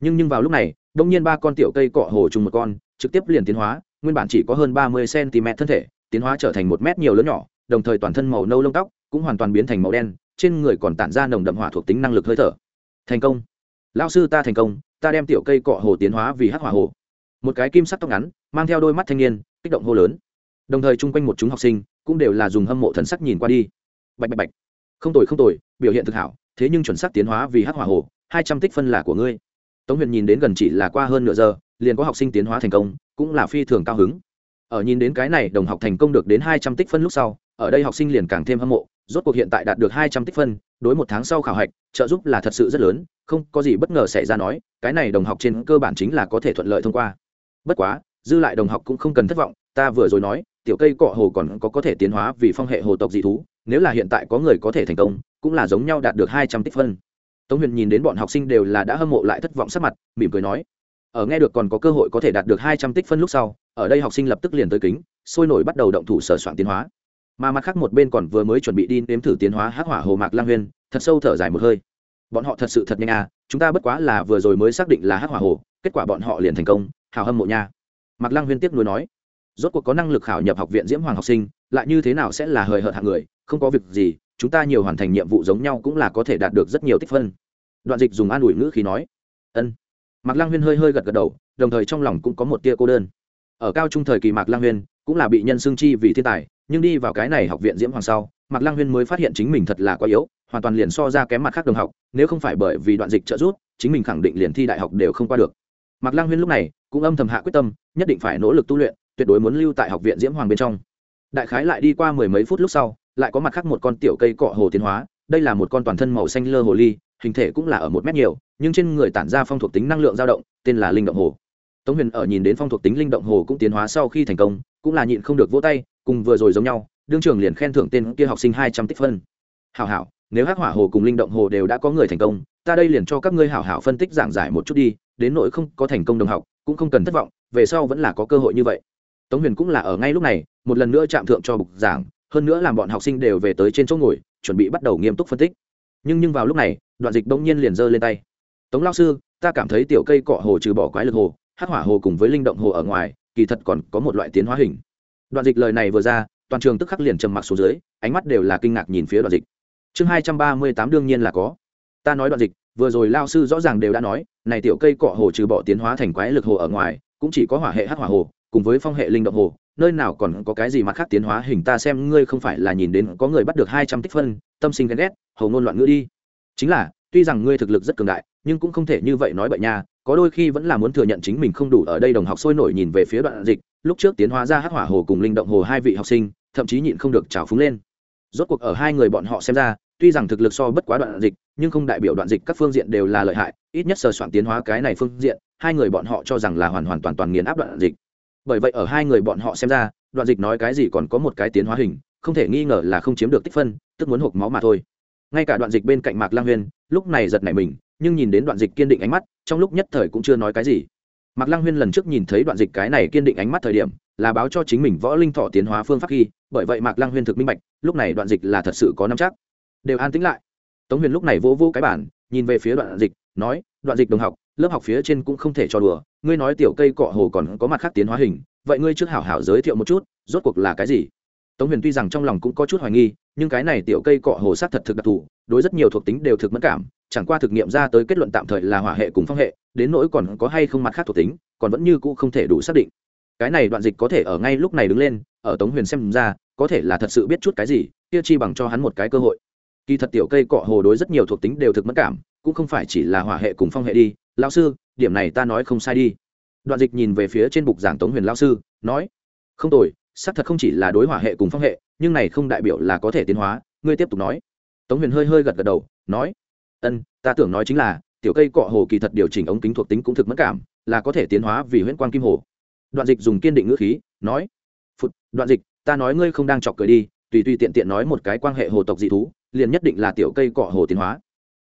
Nhưng nhưng vào lúc này, đông nhiên ba con tiểu cây cọ hồ chung một con, trực tiếp liền tiến hóa, nguyên bản chỉ có hơn ba mươi cm thân thể, tiến hóa trở thành một mét nhiều lớn nhỏ, đồng thời toàn thân màu nâu lông tóc cũng hoàn toàn biến thành màu đen, trên người còn tản ra nồng đậm hỏa thuộc tính năng lực hơi thở. Thành công. Lao sư ta thành công, ta đem tiểu cây cọ hồ tiến hóa vì hắc hỏa hồ. Một cái kim sắc tóc ngắn, mang theo đôi mắt thanh niên, kích động hô lớn đồng thời chung quanh một chúng học sinh cũng đều là dùng hâm mộ thần sắc nhìn qua đi. Bạch bạch bạch. Không tồi không tồi, biểu hiện thực hảo, thế nhưng chuẩn xác tiến hóa vì hắc hỏa hồ, hai trăm tích phân là của ngươi. Tống huyền nhìn đến gần chỉ là qua hơn nửa giờ, liền có học sinh tiến hóa thành công, cũng là phi thường cao hứng. Ở nhìn đến cái này đồng học thành công được đến hai trăm tích phân lúc sau, ở đây học sinh liền càng thêm hâm mộ, rốt cuộc hiện tại đạt được hai trăm tích phân, đối một tháng sau khảo hạch, trợ giúp là thật sự rất lớn, không có gì bất ngờ xảy ra nói, cái này đồng học trên cơ bản chính là có thể thuận lợi thông qua. Bất quá, dư lại đồng học cũng không cần thất vọng, ta vừa rồi nói tiểu cây cọ hồ còn có có thể tiến hóa vì phong hệ hồ tộc dị thú, nếu là hiện tại có người có thể thành công, cũng là giống nhau đạt được hai trăm tích phân. Tống huyền nhìn đến bọn học sinh đều là đã hâm mộ lại thất vọng sắc mặt, mỉm cười nói, ở nghe được còn có cơ hội có thể đạt được hai trăm tích phân lúc sau, ở đây học sinh lập tức liền tới kính, sôi nổi bắt đầu động thủ sở soạn tiến hóa. Mà mặt khác một bên còn vừa mới chuẩn bị đi nếm thử tiến hóa hắc hỏa hồ mạc lang huyên, thật sâu thở dài một hơi. Bọn họ thật sự thật nhanh à chúng ta bất quá là vừa rồi mới xác định là hắc hỏa hồ, kết quả bọn họ liền thành công, hào hâm mộ nha. Mạc lang huyên tiếp nối nói rốt cuộc có năng lực khảo nhập học viện diễm hoàng học sinh, lại như thế nào sẽ là hời hợt hạng người, không có việc gì, chúng ta nhiều hoàn thành nhiệm vụ giống nhau cũng là có thể đạt được rất nhiều tích phân. Đoạn dịch dùng an ủi ngữ khi nói. Ân. Mạc lang huyên hơi hơi gật gật đầu, đồng thời trong lòng cũng có một tia cô đơn. Ở cao trung thời kỳ mạc lang huyên, cũng là bị nhân xương chi vì thiên tài, nhưng đi vào cái này học viện diễm hoàng sau, mạc lang huyên mới phát hiện chính mình thật là quá yếu, hoàn toàn liền so ra kém mặt khác đồng học, nếu không phải bởi vì đoạn dịch trợ giúp, chính mình khẳng định liền thi đại học đều không qua được. Mạc lang huyên lúc này cũng âm thầm hạ quyết tâm, nhất định phải nỗ lực tu luyện tuyệt đối muốn lưu tại học viện diễm hoàng bên trong. Đại khái lại đi qua mười mấy phút lúc sau, lại có mặt khác một con tiểu cây cọ hồ tiến hóa, đây là một con toàn thân màu xanh lơ hồ ly, hình thể cũng là ở một mét nhiều, nhưng trên người tản ra phong thuộc tính năng lượng dao động, tên là linh động hồ. Tống huyền ở nhìn đến phong thuộc tính linh động hồ cũng tiến hóa sau khi thành công, cũng là nhịn không được vỗ tay, cùng vừa rồi giống nhau, đương trường liền khen thưởng tên kia học sinh hai trăm tích phân. Hảo hảo, nếu hắc hỏa hồ cùng linh động hồ đều đã có người thành công, ta đây liền cho các ngươi hảo hảo phân tích giảng giải một chút đi, đến nỗi không có thành công đồng học, cũng không cần thất vọng, về sau vẫn là có cơ hội như vậy tống huyền cũng là ở ngay lúc này, một lần nữa chạm thượng cho bục giảng, hơn nữa làm bọn học sinh đều về tới trên chỗ ngồi, chuẩn bị bắt đầu nghiêm túc phân tích. Nhưng nhưng vào lúc này, đoạn dịch bỗng nhiên liền giơ lên tay. Tống lao sư, ta cảm thấy tiểu cây cọ hồ trừ bỏ quái lực hồ, hắc hỏa hồ cùng với linh động hồ ở ngoài, kỳ thật còn có một loại tiến hóa hình. Đoạn dịch lời này vừa ra, toàn trường tức khắc liền trầm mặc xuống dưới, ánh mắt đều là kinh ngạc nhìn phía đoạn dịch. Chương hai trăm ba mươi tám đương nhiên là có. Ta nói đoạn dịch, vừa rồi lao sư rõ ràng đều đã nói, này tiểu cây cọ hồ trừ bỏ tiến hóa thành quái lực hồ ở ngoài, cũng chỉ có hỏa hệ hắc hỏa hồ cùng với phong hệ linh động hồ, nơi nào còn có cái gì mặt khác tiến hóa hình ta xem ngươi không phải là nhìn đến có người bắt được hai trăm tích phân, tâm sinh ghen ghét hầu ngôn loạn ngữ đi. Chính là, tuy rằng ngươi thực lực rất cường đại, nhưng cũng không thể như vậy nói bậy nha, có đôi khi vẫn là muốn thừa nhận chính mình không đủ ở đây đồng học sôi nổi nhìn về phía đoạn dịch, lúc trước tiến hóa ra hắc hỏa hồ cùng linh động hồ hai vị học sinh, thậm chí nhịn không được trào phúng lên. Rốt cuộc ở hai người bọn họ xem ra, tuy rằng thực lực so bất quá đoạn dịch, nhưng không đại biểu đoạn dịch các phương diện đều là lợi hại, ít nhất sờ soạn tiến hóa cái này phương diện, hai người bọn họ cho rằng là hoàn hoàn toàn toàn nghiền áp đoạn dịch bởi vậy ở hai người bọn họ xem ra, đoạn dịch nói cái gì còn có một cái tiến hóa hình, không thể nghi ngờ là không chiếm được tích phân, tức muốn hộp máu mà thôi. Ngay cả đoạn dịch bên cạnh mạc lang huyên, lúc này giật nảy mình, nhưng nhìn đến đoạn dịch kiên định ánh mắt, trong lúc nhất thời cũng chưa nói cái gì. Mạc lang huyên lần trước nhìn thấy đoạn dịch cái này kiên định ánh mắt thời điểm, là báo cho chính mình võ linh thọ tiến hóa phương pháp khi, bởi vậy mạc lang huyên thực minh bạch, lúc này đoạn dịch là thật sự có năm chắc. Đều an tĩnh lại. Tống huyền lúc này vỗ vỗ cái bản nhìn về phía đoạn dịch, nói, đoạn dịch đồng học, lớp học phía trên cũng không thể cho đùa ngươi nói tiểu cây cọ hồ còn có mặt khác tiến hóa hình, vậy ngươi trước hảo hảo giới thiệu một chút, rốt cuộc là cái gì? Tống huyền tuy rằng trong lòng cũng có chút hoài nghi, nhưng cái này tiểu cây cọ hồ sát thật thực đặc thù, đối rất nhiều thuộc tính đều thực mất cảm, chẳng qua thực nghiệm ra tới kết luận tạm thời là hỏa hệ cùng phong hệ, đến nỗi còn có hay không mặt khác thuộc tính, còn vẫn như cũ không thể đủ xác định. Cái này đoạn dịch có thể ở ngay lúc này đứng lên, ở tống huyền xem ra, có thể là thật sự biết chút cái gì, kia chi bằng cho hắn một cái cơ hội. Kỳ thật tiểu cây cọ hồ đối rất nhiều thuộc tính đều thực mất cảm, cũng không phải chỉ là hỏa hệ cùng phong hệ đi, lão sư điểm này ta nói không sai đi. Đoạn dịch nhìn về phía trên bục giảng tống huyền lão sư, nói, không tồi, xác thật không chỉ là đối hỏa hệ cùng phong hệ, nhưng này không đại biểu là có thể tiến hóa. Ngươi tiếp tục nói. Tống huyền hơi hơi gật gật đầu, nói, ân, ta tưởng nói chính là, tiểu cây cọ hồ kỳ thật điều chỉnh ống kính thuộc tính cũng thực mất cảm, là có thể tiến hóa vì huyễn quang kim hồ. Đoạn dịch dùng kiên định ngữ khí, nói, phụt, đoạn dịch, ta nói ngươi không đang chọc cười đi, tùy tùy tiện tiện nói một cái quan hệ hồ tộc dị thú, liền nhất định là tiểu cây cọ hồ tiến hóa.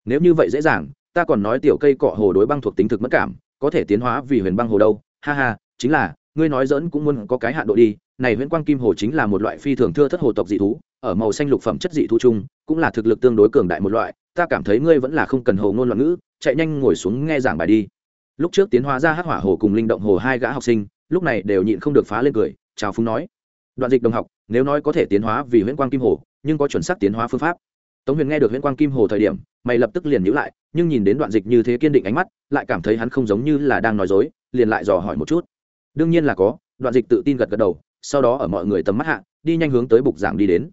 Nếu như vậy dễ dàng ta còn nói tiểu cây cọ hồ đối băng thuộc tính thực mất cảm, có thể tiến hóa vì huyền băng hồ đâu. Ha ha, chính là, ngươi nói dỡn cũng muốn có cái hạn độ đi. Này huyễn quang kim hồ chính là một loại phi thường thưa thất hồ tộc dị thú, ở màu xanh lục phẩm chất dị thú chung, cũng là thực lực tương đối cường đại một loại. Ta cảm thấy ngươi vẫn là không cần hồ ngôn loạn ngữ, chạy nhanh ngồi xuống nghe giảng bài đi. Lúc trước tiến hóa ra hắc hỏa hồ cùng linh động hồ hai gã học sinh, lúc này đều nhịn không được phá lên cười, chào phúng nói. Đoạn dịch đồng học, nếu nói có thể tiến hóa vì huyễn quang kim hồ, nhưng có chuẩn xác tiến hóa phương pháp. Tống huyền nghe được huyễn quang kim hồ thời điểm mày lập tức liền nhíu lại, nhưng nhìn đến đoạn dịch như thế kiên định ánh mắt, lại cảm thấy hắn không giống như là đang nói dối, liền lại dò hỏi một chút. Đương nhiên là có, đoạn dịch tự tin gật gật đầu, sau đó ở mọi người tầm mắt hạ, đi nhanh hướng tới bục giảng đi đến.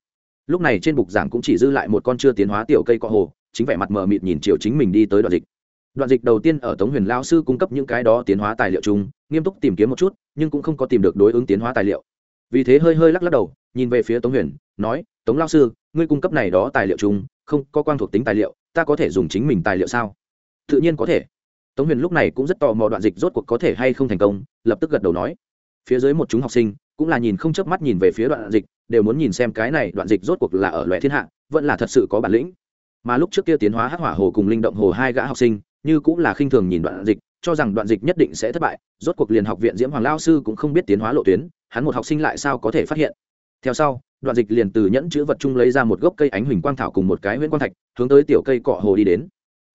Lúc này trên bục giảng cũng chỉ dư lại một con chưa tiến hóa tiểu cây cọ hồ, chính vẻ mặt mờ mịt nhìn chiều chính mình đi tới đoạn dịch. Đoạn dịch đầu tiên ở tống huyền lao sư cung cấp những cái đó tiến hóa tài liệu chung, nghiêm túc tìm kiếm một chút, nhưng cũng không có tìm được đối ứng tiến hóa tài liệu. Vì thế hơi hơi lắc lắc đầu, nhìn về phía tống huyền, nói, tống lao sư, ngươi cung cấp này đó tài liệu chung, không có quan thuộc tính tài liệu ta có thể dùng chính mình tài liệu sao? Tự nhiên có thể. Tống huyền lúc này cũng rất tò mò đoạn dịch rốt cuộc có thể hay không thành công, lập tức gật đầu nói. Phía dưới một chúng học sinh, cũng là nhìn không chớp mắt nhìn về phía đoạn dịch, đều muốn nhìn xem cái này đoạn dịch rốt cuộc là ở loại thiên hạ, vẫn là thật sự có bản lĩnh. Mà lúc trước kia tiến hóa hắc hỏa hồ cùng linh động hồ hai gã học sinh, như cũng là khinh thường nhìn đoạn dịch, cho rằng đoạn dịch nhất định sẽ thất bại, rốt cuộc liền học viện diễm hoàng lao sư cũng không biết tiến hóa lộ tuyến, hắn một học sinh lại sao có thể phát hiện. Theo sau đoạn dịch liền từ nhẫn chữ vật chung lấy ra một gốc cây ánh huỳnh quang thảo cùng một cái huyễn quang thạch, hướng tới tiểu cây cọ hồ đi đến.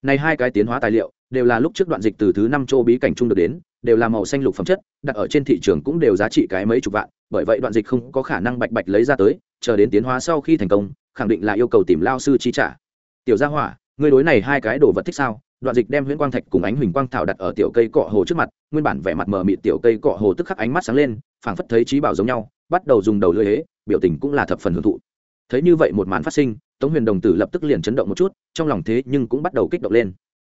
Này hai cái tiến hóa tài liệu, đều là lúc trước đoạn dịch từ thứ năm châu bí cảnh trung được đến, đều là màu xanh lục phẩm chất, đặt ở trên thị trường cũng đều giá trị cái mấy chục vạn, bởi vậy đoạn dịch không có khả năng bạch bạch lấy ra tới, chờ đến tiến hóa sau khi thành công, khẳng định là yêu cầu tìm lao sư chi trả. Tiểu gia hỏa người đối này hai cái đồ vật thích sao? Đoạn dịch đem huyễn quang thạch cùng ánh huỳnh quang thảo đặt ở tiểu cây cọ hồ trước mặt, nguyên bản vẻ mặt mờ mịt tiểu cây cọ hồ tức khắc ánh mắt sáng lên, phảng phất thấy trí bảo giống nhau, bắt đầu dùng đầu lưỡi hế biểu tình cũng là thập phần hưởng thụ. Thấy như vậy một màn phát sinh, tống huyền đồng tử lập tức liền chấn động một chút, trong lòng thế nhưng cũng bắt đầu kích động lên.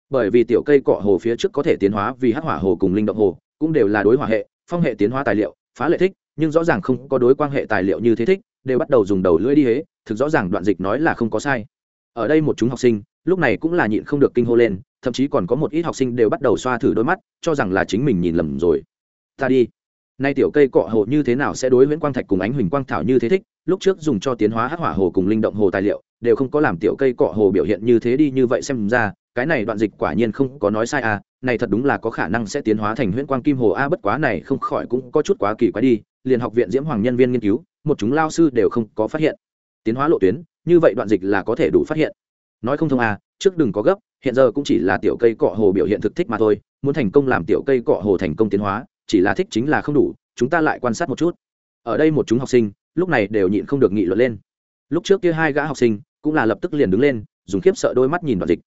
Bởi vì tiểu cây cọ hồ phía trước có thể tiến hóa vì hắc hỏa hồ cùng linh động hồ, cũng đều là đối hỏa hệ, phong hệ tiến hóa tài liệu, phá lệ thích, nhưng rõ ràng không có đối quan hệ tài liệu như thế thích, đều bắt đầu dùng đầu lưỡi đi hế, thực rõ ràng đoạn dịch nói là không có sai. Ở đây một chúng học sinh, lúc này cũng là nhịn không được kinh hô lên, thậm chí còn có một ít học sinh đều bắt đầu xoa thử đôi mắt, cho rằng là chính mình nhìn lầm rồi. Ta đi nay tiểu cây cọ hồ như thế nào sẽ đối nguyễn quang thạch cùng ánh huỳnh quang thảo như thế thích? Lúc trước dùng cho tiến hóa hắc hỏa hồ cùng linh động hồ tài liệu, đều không có làm tiểu cây cọ hồ biểu hiện như thế đi như vậy xem ra, cái này đoạn dịch quả nhiên không có nói sai à này thật đúng là có khả năng sẽ tiến hóa thành huyễn quang kim hồ a, bất quá này không khỏi cũng có chút quá kỳ quái đi, liền học viện diễm hoàng nhân viên nghiên cứu, một chúng lao sư đều không có phát hiện. Tiến hóa lộ tuyến, như vậy đoạn dịch là có thể đủ phát hiện. Nói không thông à trước đừng có gấp, hiện giờ cũng chỉ là tiểu cây cọ hồ biểu hiện thực thích mà thôi, muốn thành công làm tiểu cây cọ hồ thành công tiến hóa chỉ là thích chính là không đủ, chúng ta lại quan sát một chút. Ở đây một chúng học sinh, lúc này đều nhịn không được nghị luận lên. Lúc trước kia hai gã học sinh, cũng là lập tức liền đứng lên, dùng khiếp sợ đôi mắt nhìn đoạn dịch.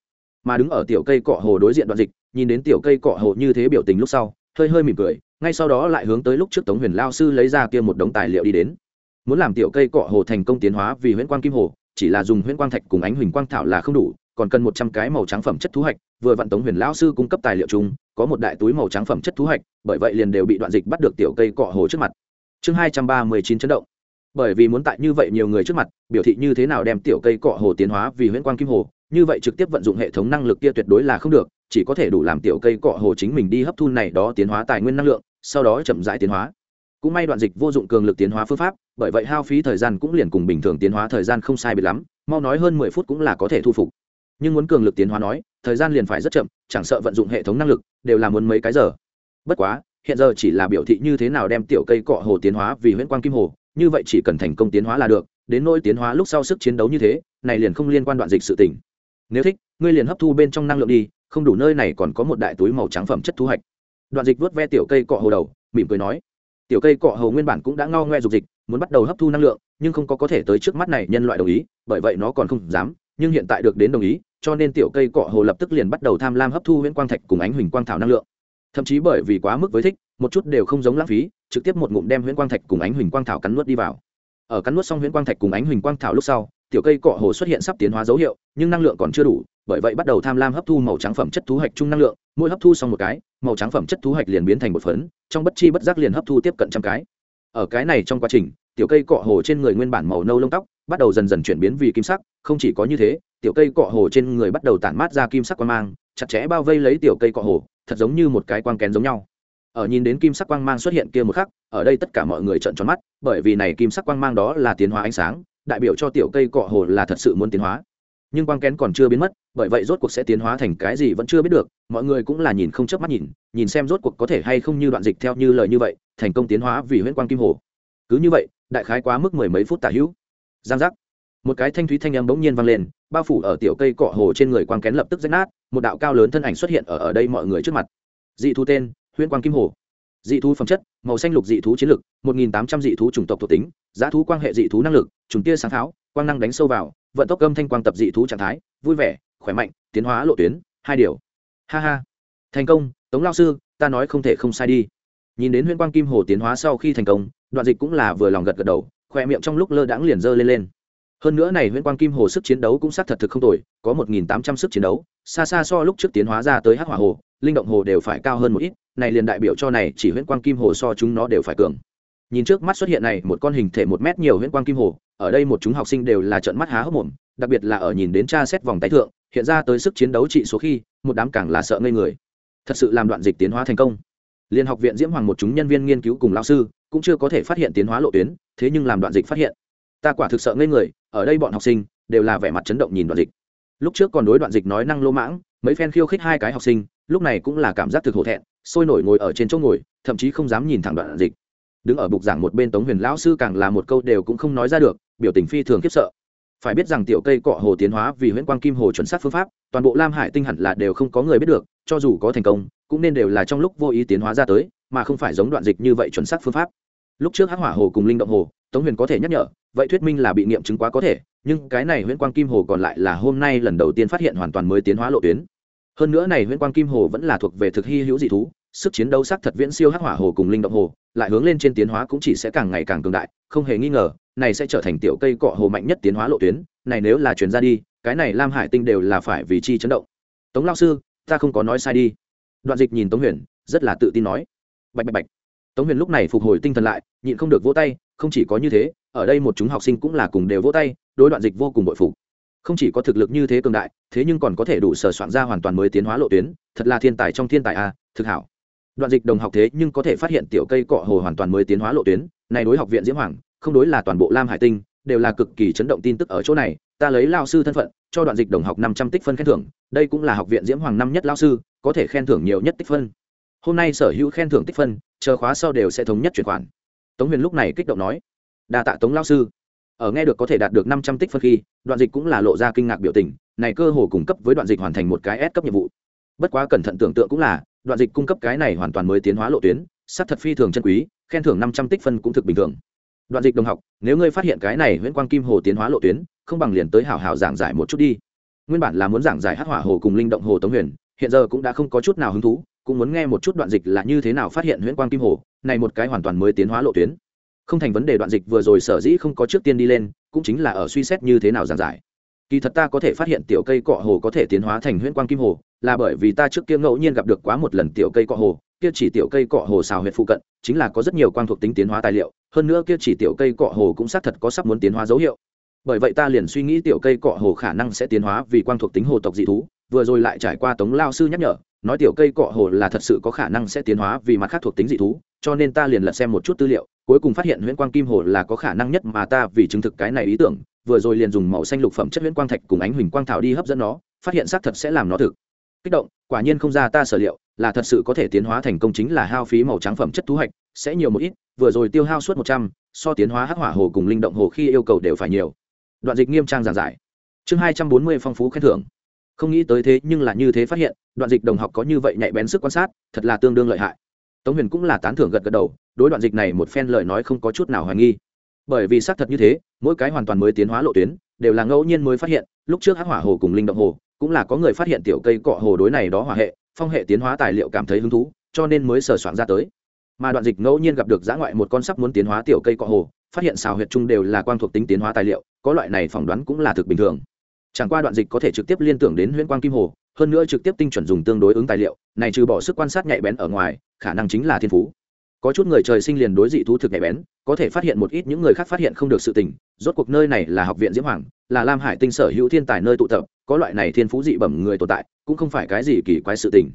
Mà đứng ở tiểu cây cọ hồ đối diện đoạn dịch, nhìn đến tiểu cây cọ hồ như thế biểu tình lúc sau, hơi hơi mỉm cười, ngay sau đó lại hướng tới lúc trước tống huyền lao sư lấy ra kia một đống tài liệu đi đến. Muốn làm tiểu cây cọ hồ thành công tiến hóa vì huyễn quang kim hồ, chỉ là dùng huyễn quang thạch cùng ánh huỳnh quang thảo là không đủ, còn cần một trăm cái màu trắng phẩm chất thu hoạch, vừa vặn tống huyền lão sư cung cấp tài liệu chung có một đại túi màu trắng phẩm chất thú hạch, bởi vậy liền đều bị đoạn dịch bắt được tiểu cây cọ hồ trước mặt. Chương hai trăm ba mươi chín chấn động. Bởi vì muốn tại như vậy nhiều người trước mặt biểu thị như thế nào đem tiểu cây cọ hồ tiến hóa vì huyễn quang kim hồ như vậy trực tiếp vận dụng hệ thống năng lực kia tuyệt đối là không được chỉ có thể đủ làm tiểu cây cọ hồ chính mình đi hấp thu này đó tiến hóa tài nguyên năng lượng sau đó chậm rãi tiến hóa. Cũng may đoạn dịch vô dụng cường lực tiến hóa phương pháp bởi vậy hao phí thời gian cũng liền cùng bình thường tiến hóa thời gian không sai biệt lắm mau nói hơn mười phút cũng là có thể thu phục. Nhưng muốn cường lực tiến hóa nói thời gian liền phải rất chậm, chẳng sợ vận dụng hệ thống năng lực, đều là muốn mấy cái giờ. Bất quá, hiện giờ chỉ là biểu thị như thế nào đem tiểu cây cọ hồ tiến hóa vì huyễn quang kim hồ, như vậy chỉ cần thành công tiến hóa là được, đến nỗi tiến hóa lúc sau sức chiến đấu như thế, này liền không liên quan đoạn dịch sự tỉnh nếu thích, ngươi liền hấp thu bên trong năng lượng đi, không đủ nơi này còn có một đại túi màu trắng phẩm chất thu hoạch. Đoạn dịch vớt ve tiểu cây cọ hồ đầu, mỉm cười nói, tiểu cây cọ hồ nguyên bản cũng đã ngao ngoe dục dịch, muốn bắt đầu hấp thu năng lượng, nhưng không có có thể tới trước mắt này nhân loại đồng ý, bởi vậy nó còn không dám, nhưng hiện tại được đến đồng ý cho nên tiểu cây cọ hồ lập tức liền bắt đầu tham lam hấp thu huyễn quang thạch cùng ánh huỳnh quang thảo năng lượng. Thậm chí bởi vì quá mức với thích, một chút đều không giống lãng phí, trực tiếp một ngụm đem huyễn quang thạch cùng ánh huỳnh quang thảo cắn nuốt đi vào. Ở cắn nuốt xong huyễn quang thạch cùng ánh huỳnh quang thảo lúc sau, tiểu cây cọ hồ xuất hiện sắp tiến hóa dấu hiệu, nhưng năng lượng còn chưa đủ, bởi vậy bắt đầu tham lam hấp thu màu trắng phẩm chất thú hạch chung năng lượng, mỗi hấp thu xong một cái, màu trắng phẩm chất thú hạch liền biến thành một phấn, trong bất chi bất giác liền hấp thu tiếp cận trăm cái. Ở cái này trong quá trình, tiểu cây cọ hồ trên người nguyên bản màu nâu lông tóc bắt đầu dần dần chuyển biến vì kim sắc, không chỉ có như thế tiểu cây cọ hồ trên người bắt đầu tản mát ra kim sắc quang mang, chặt chẽ bao vây lấy tiểu cây cọ hồ, thật giống như một cái quang kén giống nhau. Ở nhìn đến kim sắc quang mang xuất hiện kia một khắc, ở đây tất cả mọi người trợn tròn mắt, bởi vì này kim sắc quang mang đó là tiến hóa ánh sáng, đại biểu cho tiểu cây cọ hồ là thật sự muốn tiến hóa. Nhưng quang kén còn chưa biến mất, bởi vậy rốt cuộc sẽ tiến hóa thành cái gì vẫn chưa biết được, mọi người cũng là nhìn không chớp mắt nhìn nhìn xem rốt cuộc có thể hay không như đoạn dịch theo như lời như vậy, thành công tiến hóa vì huyễn quang kim hồ. Cứ như vậy, đại khái quá mức mười mấy phút tả hữu. Giang giác. Một cái thanh thúy thanh âm bỗng nhiên vang lên bao phủ ở tiểu cây cọ hồ trên người quang kén lập tức rách nát, một đạo cao lớn thân ảnh xuất hiện ở ở đây mọi người trước mặt. Dị thú tên, huyễn quang kim hồ. Dị thú phẩm chất, màu xanh lục dị thú chiến lực, một nghìn tám trăm dị thú chủng tộc thuộc tính, giá thú quang hệ dị thú năng lực trùng tia sáng tháo, quang năng đánh sâu vào, vận tốc âm thanh quang tập dị thú trạng thái, vui vẻ, khỏe mạnh, tiến hóa lộ tuyến, hai điều. Ha ha. Thành công, tống lao sư, ta nói không thể không sai đi. Nhìn đến huyễn quang kim hồ tiến hóa sau khi thành công, đoạn dịch cũng là vừa lòng gật gật đầu, khoe miệng trong lúc lơ đãng liền dơ lên lên hơn nữa này nguyễn quang kim hồ sức chiến đấu cũng xác thật thực không tồi, có một nghìn tám trăm sức chiến đấu, xa xa so lúc trước tiến hóa ra tới hắc hỏa hồ, linh động hồ đều phải cao hơn một ít, này liền đại biểu cho này chỉ nguyễn quang kim hồ so chúng nó đều phải cường. Nhìn trước mắt xuất hiện này một con hình thể một mét nhiều huyễn quang kim hồ, ở đây một chúng học sinh đều là trợn mắt há hốc mồm, đặc biệt là ở nhìn đến tra xét vòng tay thượng, hiện ra tới sức chiến đấu trị số khi, một đám càng là sợ ngây người. Thật sự làm đoạn dịch tiến hóa thành công. Liên học viện diễm hoàng một chúng nhân viên nghiên cứu cùng lao sư cũng chưa có thể phát hiện tiến hóa lộ tuyến, thế nhưng làm đoạn dịch phát hiện. Ta quả thực sợ ngây người ở đây bọn học sinh đều là vẻ mặt chấn động nhìn đoạn dịch. Lúc trước còn đối đoạn dịch nói năng lô mãng, mấy phen khiêu khích hai cái học sinh, lúc này cũng là cảm giác thực hổ thẹn, sôi nổi ngồi ở trên chỗ ngồi, thậm chí không dám nhìn thẳng đoạn dịch. Đứng ở bục giảng một bên tống huyền lão sư càng là một câu đều cũng không nói ra được, biểu tình phi thường khiếp sợ. Phải biết rằng tiểu cây cọ hồ tiến hóa vì huyễn quang kim hồ chuẩn xác phương pháp, toàn bộ lam hải tinh hẳn là đều không có người biết được, cho dù có thành công, cũng nên đều là trong lúc vô ý tiến hóa ra tới, mà không phải giống đoạn dịch như vậy chuẩn xác phương pháp. Lúc trước hắc hỏa hồ cùng linh động hồ, tống huyền có thể nhắc nhở vậy thuyết minh là bị nghiệm chứng quá có thể, nhưng cái này huyễn quang kim hồ còn lại là hôm nay lần đầu tiên phát hiện hoàn toàn mới tiến hóa lộ tuyến. Hơn nữa này huyễn quang kim hồ vẫn là thuộc về thực hy hữu dị thú, sức chiến đấu sắc thật viễn siêu hắc hỏa hồ cùng linh động hồ, lại hướng lên trên tiến hóa cũng chỉ sẽ càng ngày càng cường đại, không hề nghi ngờ, này sẽ trở thành tiểu cây cọ hồ mạnh nhất tiến hóa lộ tuyến, này nếu là chuyển ra đi, cái này lam hải tinh đều là phải vì chi chấn động. Tống lao sư, ta không có nói sai đi. Đoạn dịch nhìn tống huyền, rất là tự tin nói. Bạch bạch bạch. Tống huyền lúc này phục hồi tinh thần lại, nhịn không được vỗ tay, không chỉ có như thế ở đây một chúng học sinh cũng là cùng đều vỗ tay đối đoạn dịch vô cùng bội phục. Không chỉ có thực lực như thế cường đại thế nhưng còn có thể đủ sở soạn ra hoàn toàn mới tiến hóa lộ tuyến thật là thiên tài trong thiên tài a à, thực hảo. Đoạn dịch đồng học thế nhưng có thể phát hiện tiểu cây cọ hồ hoàn toàn mới tiến hóa lộ tuyến này đối học viện diễm hoàng không đối là toàn bộ lam hải tinh đều là cực kỳ chấn động tin tức ở chỗ này. Ta lấy lao sư thân phận cho đoạn dịch đồng học năm trăm tích phân khen thưởng đây cũng là học viện diễm hoàng năm nhất lao sư có thể khen thưởng nhiều nhất tích phân. Hôm nay sở hữu khen thưởng tích phân chờ khóa sau đều sẽ thống nhất chuyển khoản. Tống huyền lúc này kích động nói đa tạ tống lao sư. Ở nghe được có thể đạt được năm trăm tích phân khi, đoạn dịch cũng là lộ ra kinh ngạc biểu tình, này cơ hồ cung cấp với đoạn dịch hoàn thành một cái S cấp nhiệm vụ. Bất quá cẩn thận tưởng tượng cũng là, đoạn dịch cung cấp cái này hoàn toàn mới tiến hóa lộ tuyến sắc thật phi thường chân quý, khen thưởng năm trăm tích phân cũng thực bình thường. Đoạn dịch đồng học, nếu ngươi phát hiện cái này nguyễn quang kim hồ tiến hóa lộ tuyến, không bằng liền tới hảo hảo giảng giải một chút đi. Nguyên bản là muốn giảng giải hắc hỏa hồ cùng linh động hồ tống huyền, hiện giờ cũng đã không có chút nào hứng thú, cũng muốn nghe một chút đoạn dịch là như thế nào phát hiện nguyễn quang kim hồ, này một cái hoàn toàn mới tiến hóa lộ tuyến không thành vấn đề đoạn dịch vừa rồi sở dĩ không có trước tiên đi lên, cũng chính là ở suy xét như thế nào giảng giải. Kỳ thật ta có thể phát hiện tiểu cây cọ hồ có thể tiến hóa thành huyễn quang kim hồ, là bởi vì ta trước kia ngẫu nhiên gặp được quá một lần tiểu cây cọ hồ, kia chỉ tiểu cây cọ hồ xào huyệt phụ cận, chính là có rất nhiều quang thuộc tính tiến hóa tài liệu, hơn nữa kia chỉ tiểu cây cọ hồ cũng xác thật có sắp muốn tiến hóa dấu hiệu. Bởi vậy ta liền suy nghĩ tiểu cây cọ hồ khả năng sẽ tiến hóa vì quang thuộc tính hồ tộc dị thú, vừa rồi lại trải qua tống lao sư nhắc nhở, nói tiểu cây cọ hồ là thật sự có khả năng sẽ tiến hóa vì mặt khác thuộc tính dị thú cho nên ta liền lật xem một chút tư liệu, cuối cùng phát hiện huyễn quang kim hồ là có khả năng nhất mà ta vì chứng thực cái này ý tưởng, vừa rồi liền dùng màu xanh lục phẩm chất huyễn quang thạch cùng ánh huỳnh quang thảo đi hấp dẫn nó, phát hiện xác thật sẽ làm nó thực. Kích động, quả nhiên không ra ta sở liệu, là thật sự có thể tiến hóa thành công chính là hao phí màu trắng phẩm chất thu hoạch, sẽ nhiều một ít, vừa rồi tiêu hao suốt một trăm, so tiến hóa hắc hỏa hồ cùng linh động hồ khi yêu cầu đều phải nhiều. Đoạn dịch nghiêm trang giảng giải. Chương hai trăm bốn mươi phong phú khen thưởng. Không nghĩ tới thế nhưng là như thế phát hiện, đoạn dịch đồng học có như vậy nhạy bén sức quan sát, thật là tương đương lợi hại tống huyền cũng là tán thưởng gật gật đầu, đối đoạn dịch này một phen lời nói không có chút nào hoài nghi. Bởi vì xác thật như thế, mỗi cái hoàn toàn mới tiến hóa lộ tuyến, đều là ngẫu nhiên mới phát hiện, lúc trước hắc hỏa hồ cùng linh động hồ, cũng là có người phát hiện tiểu cây cọ hồ đối này đó hỏa hệ, phong hệ tiến hóa tài liệu cảm thấy hứng thú, cho nên mới sờ soạn ra tới. Mà đoạn dịch ngẫu nhiên gặp được giã ngoại một con sắp muốn tiến hóa tiểu cây cọ hồ, phát hiện xào huyệt chung đều là quang thuộc tính tiến hóa tài liệu, có loại này phỏng đoán cũng là thực bình thường. Chẳng qua đoạn dịch có thể trực tiếp liên tưởng đến huyễn quang kim hồ, hơn nữa trực tiếp tinh chuẩn dùng tương đối ứng tài liệu, này trừ bỏ sức quan sát nhạy bén ở ngoài khả năng chính là thiên phú. Có chút người trời sinh liền đối dị thú thực nhạy bén, có thể phát hiện một ít những người khác phát hiện không được sự tình, rốt cuộc nơi này là học viện diễm hoàng, là lam hải tinh sở hữu thiên tài nơi tụ tập, có loại này thiên phú dị bẩm người tồn tại, cũng không phải cái gì kỳ quái sự tình.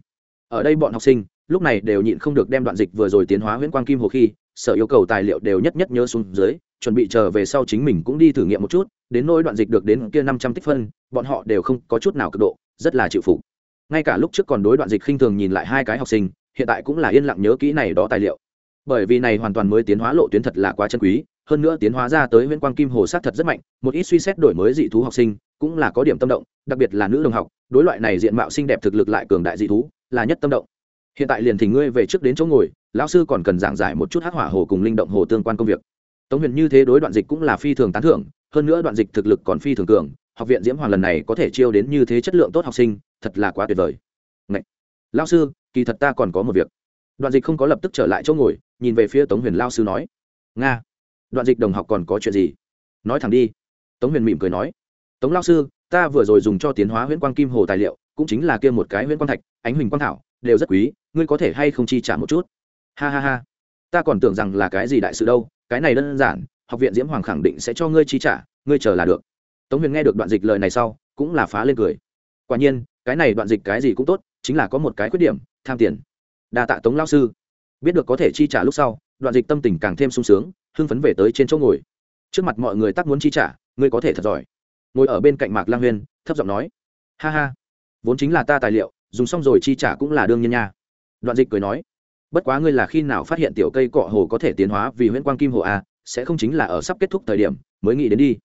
Ở đây bọn học sinh, lúc này đều nhịn không được đem đoạn dịch vừa rồi tiến hóa huyễn quang kim hồ khi, sở yêu cầu tài liệu đều nhất nhất nhớ xuống dưới, chuẩn bị chờ về sau chính mình cũng đi thử nghiệm một chút, đến nỗi đoạn dịch được đến kia năm trăm tích phân, bọn họ đều không có chút nào cực độ, rất là chịu phục. Ngay cả lúc trước còn đối đoạn dịch khinh thường nhìn lại hai cái học sinh hiện tại cũng là yên lặng nhớ kỹ này đó tài liệu. Bởi vì này hoàn toàn mới tiến hóa lộ tuyến thật là quá chân quý, hơn nữa tiến hóa ra tới huyễn quang kim hồ sát thật rất mạnh, một ít suy xét đổi mới dị thú học sinh cũng là có điểm tâm động, đặc biệt là nữ đồng học, đối loại này diện mạo xinh đẹp thực lực lại cường đại dị thú là nhất tâm động. Hiện tại liền thỉnh ngươi về trước đến chỗ ngồi, lão sư còn cần giảng giải một chút hắc hỏa hồ cùng linh động hồ tương quan công việc. Tống huyền như thế đối đoạn dịch cũng là phi thường tán thưởng, hơn nữa đoạn dịch thực lực còn phi thường cường, học viện diễm hoàng lần này có thể chiêu đến như thế chất lượng tốt học sinh, thật là quá tuyệt vời. Ngậy! Lão sư, kỳ thật ta còn có một việc. Đoạn dịch không có lập tức trở lại chỗ ngồi, nhìn về phía tống huyền lao sư nói. Nga, đoạn dịch đồng học còn có chuyện gì? Nói thẳng đi. Tống huyền mỉm cười nói. Tống lao sư, ta vừa rồi dùng cho tiến hóa huyễn quang kim hồ tài liệu, cũng chính là kia một cái huyễn quang thạch, ánh huỳnh quang thảo, đều rất quý, ngươi có thể hay không chi trả một chút? Ha ha ha. Ta còn tưởng rằng là cái gì đại sự đâu, cái này đơn giản, học viện diễm hoàng khẳng định sẽ cho ngươi chi trả, ngươi chờ là được. Tống huyền nghe được đoạn dịch lời này sau, cũng là phá lên cười. Quả nhiên, cái này đoạn dịch cái gì cũng tốt chính là có một cái khuyết điểm, tham tiền. Đa tạ tống lao sư. Biết được có thể chi trả lúc sau, đoạn dịch tâm tình càng thêm sung sướng, hưng phấn về tới trên chỗ ngồi. Trước mặt mọi người tắc muốn chi trả, ngươi có thể thật giỏi. Ngồi ở bên cạnh mạc lang huyên, thấp giọng nói, ha ha, vốn chính là ta tài liệu, dùng xong rồi chi trả cũng là đương nhiên nha. Đoạn dịch cười nói, bất quá ngươi là khi nào phát hiện tiểu cây cọ hồ có thể tiến hóa vì huyễn quang kim hồ a sẽ không chính là ở sắp kết thúc thời điểm, mới nghĩ đến đi.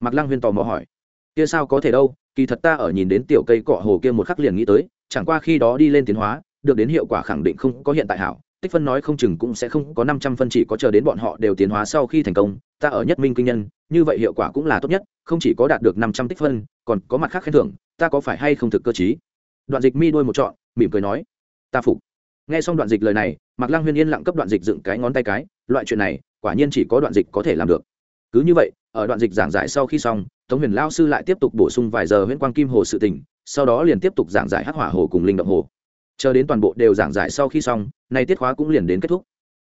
Mạc lang huyên tò mò hỏi, kia sao có thể đâu, kỳ thật ta ở nhìn đến tiểu cây cọ hồ kia một khắc liền nghĩ tới chẳng qua khi đó đi lên tiến hóa, được đến hiệu quả khẳng định không có hiện tại hảo. Tích phân nói không chừng cũng sẽ không có năm trăm phân chỉ có chờ đến bọn họ đều tiến hóa sau khi thành công. Ta ở nhất minh kinh nhân, như vậy hiệu quả cũng là tốt nhất, không chỉ có đạt được năm trăm tích phân, còn có mặt khác khen thưởng, ta có phải hay không thực cơ chí đoạn dịch mi đôi một trọn, mỉm cười nói, ta phục. Nghe xong đoạn dịch lời này, mạc lang huyên yên lặng cấp đoạn dịch dựng cái ngón tay cái, loại chuyện này, quả nhiên chỉ có đoạn dịch có thể làm được cứ như vậy ở đoạn dịch giảng giải sau khi xong tống huyền lao sư lại tiếp tục bổ sung vài giờ huyễn quang kim hồ sự tỉnh, sau đó liền tiếp tục giảng giải hắc hỏa hồ cùng linh động hồ. Chờ đến toàn bộ đều giảng giải sau khi xong nay tiết khóa cũng liền đến kết thúc.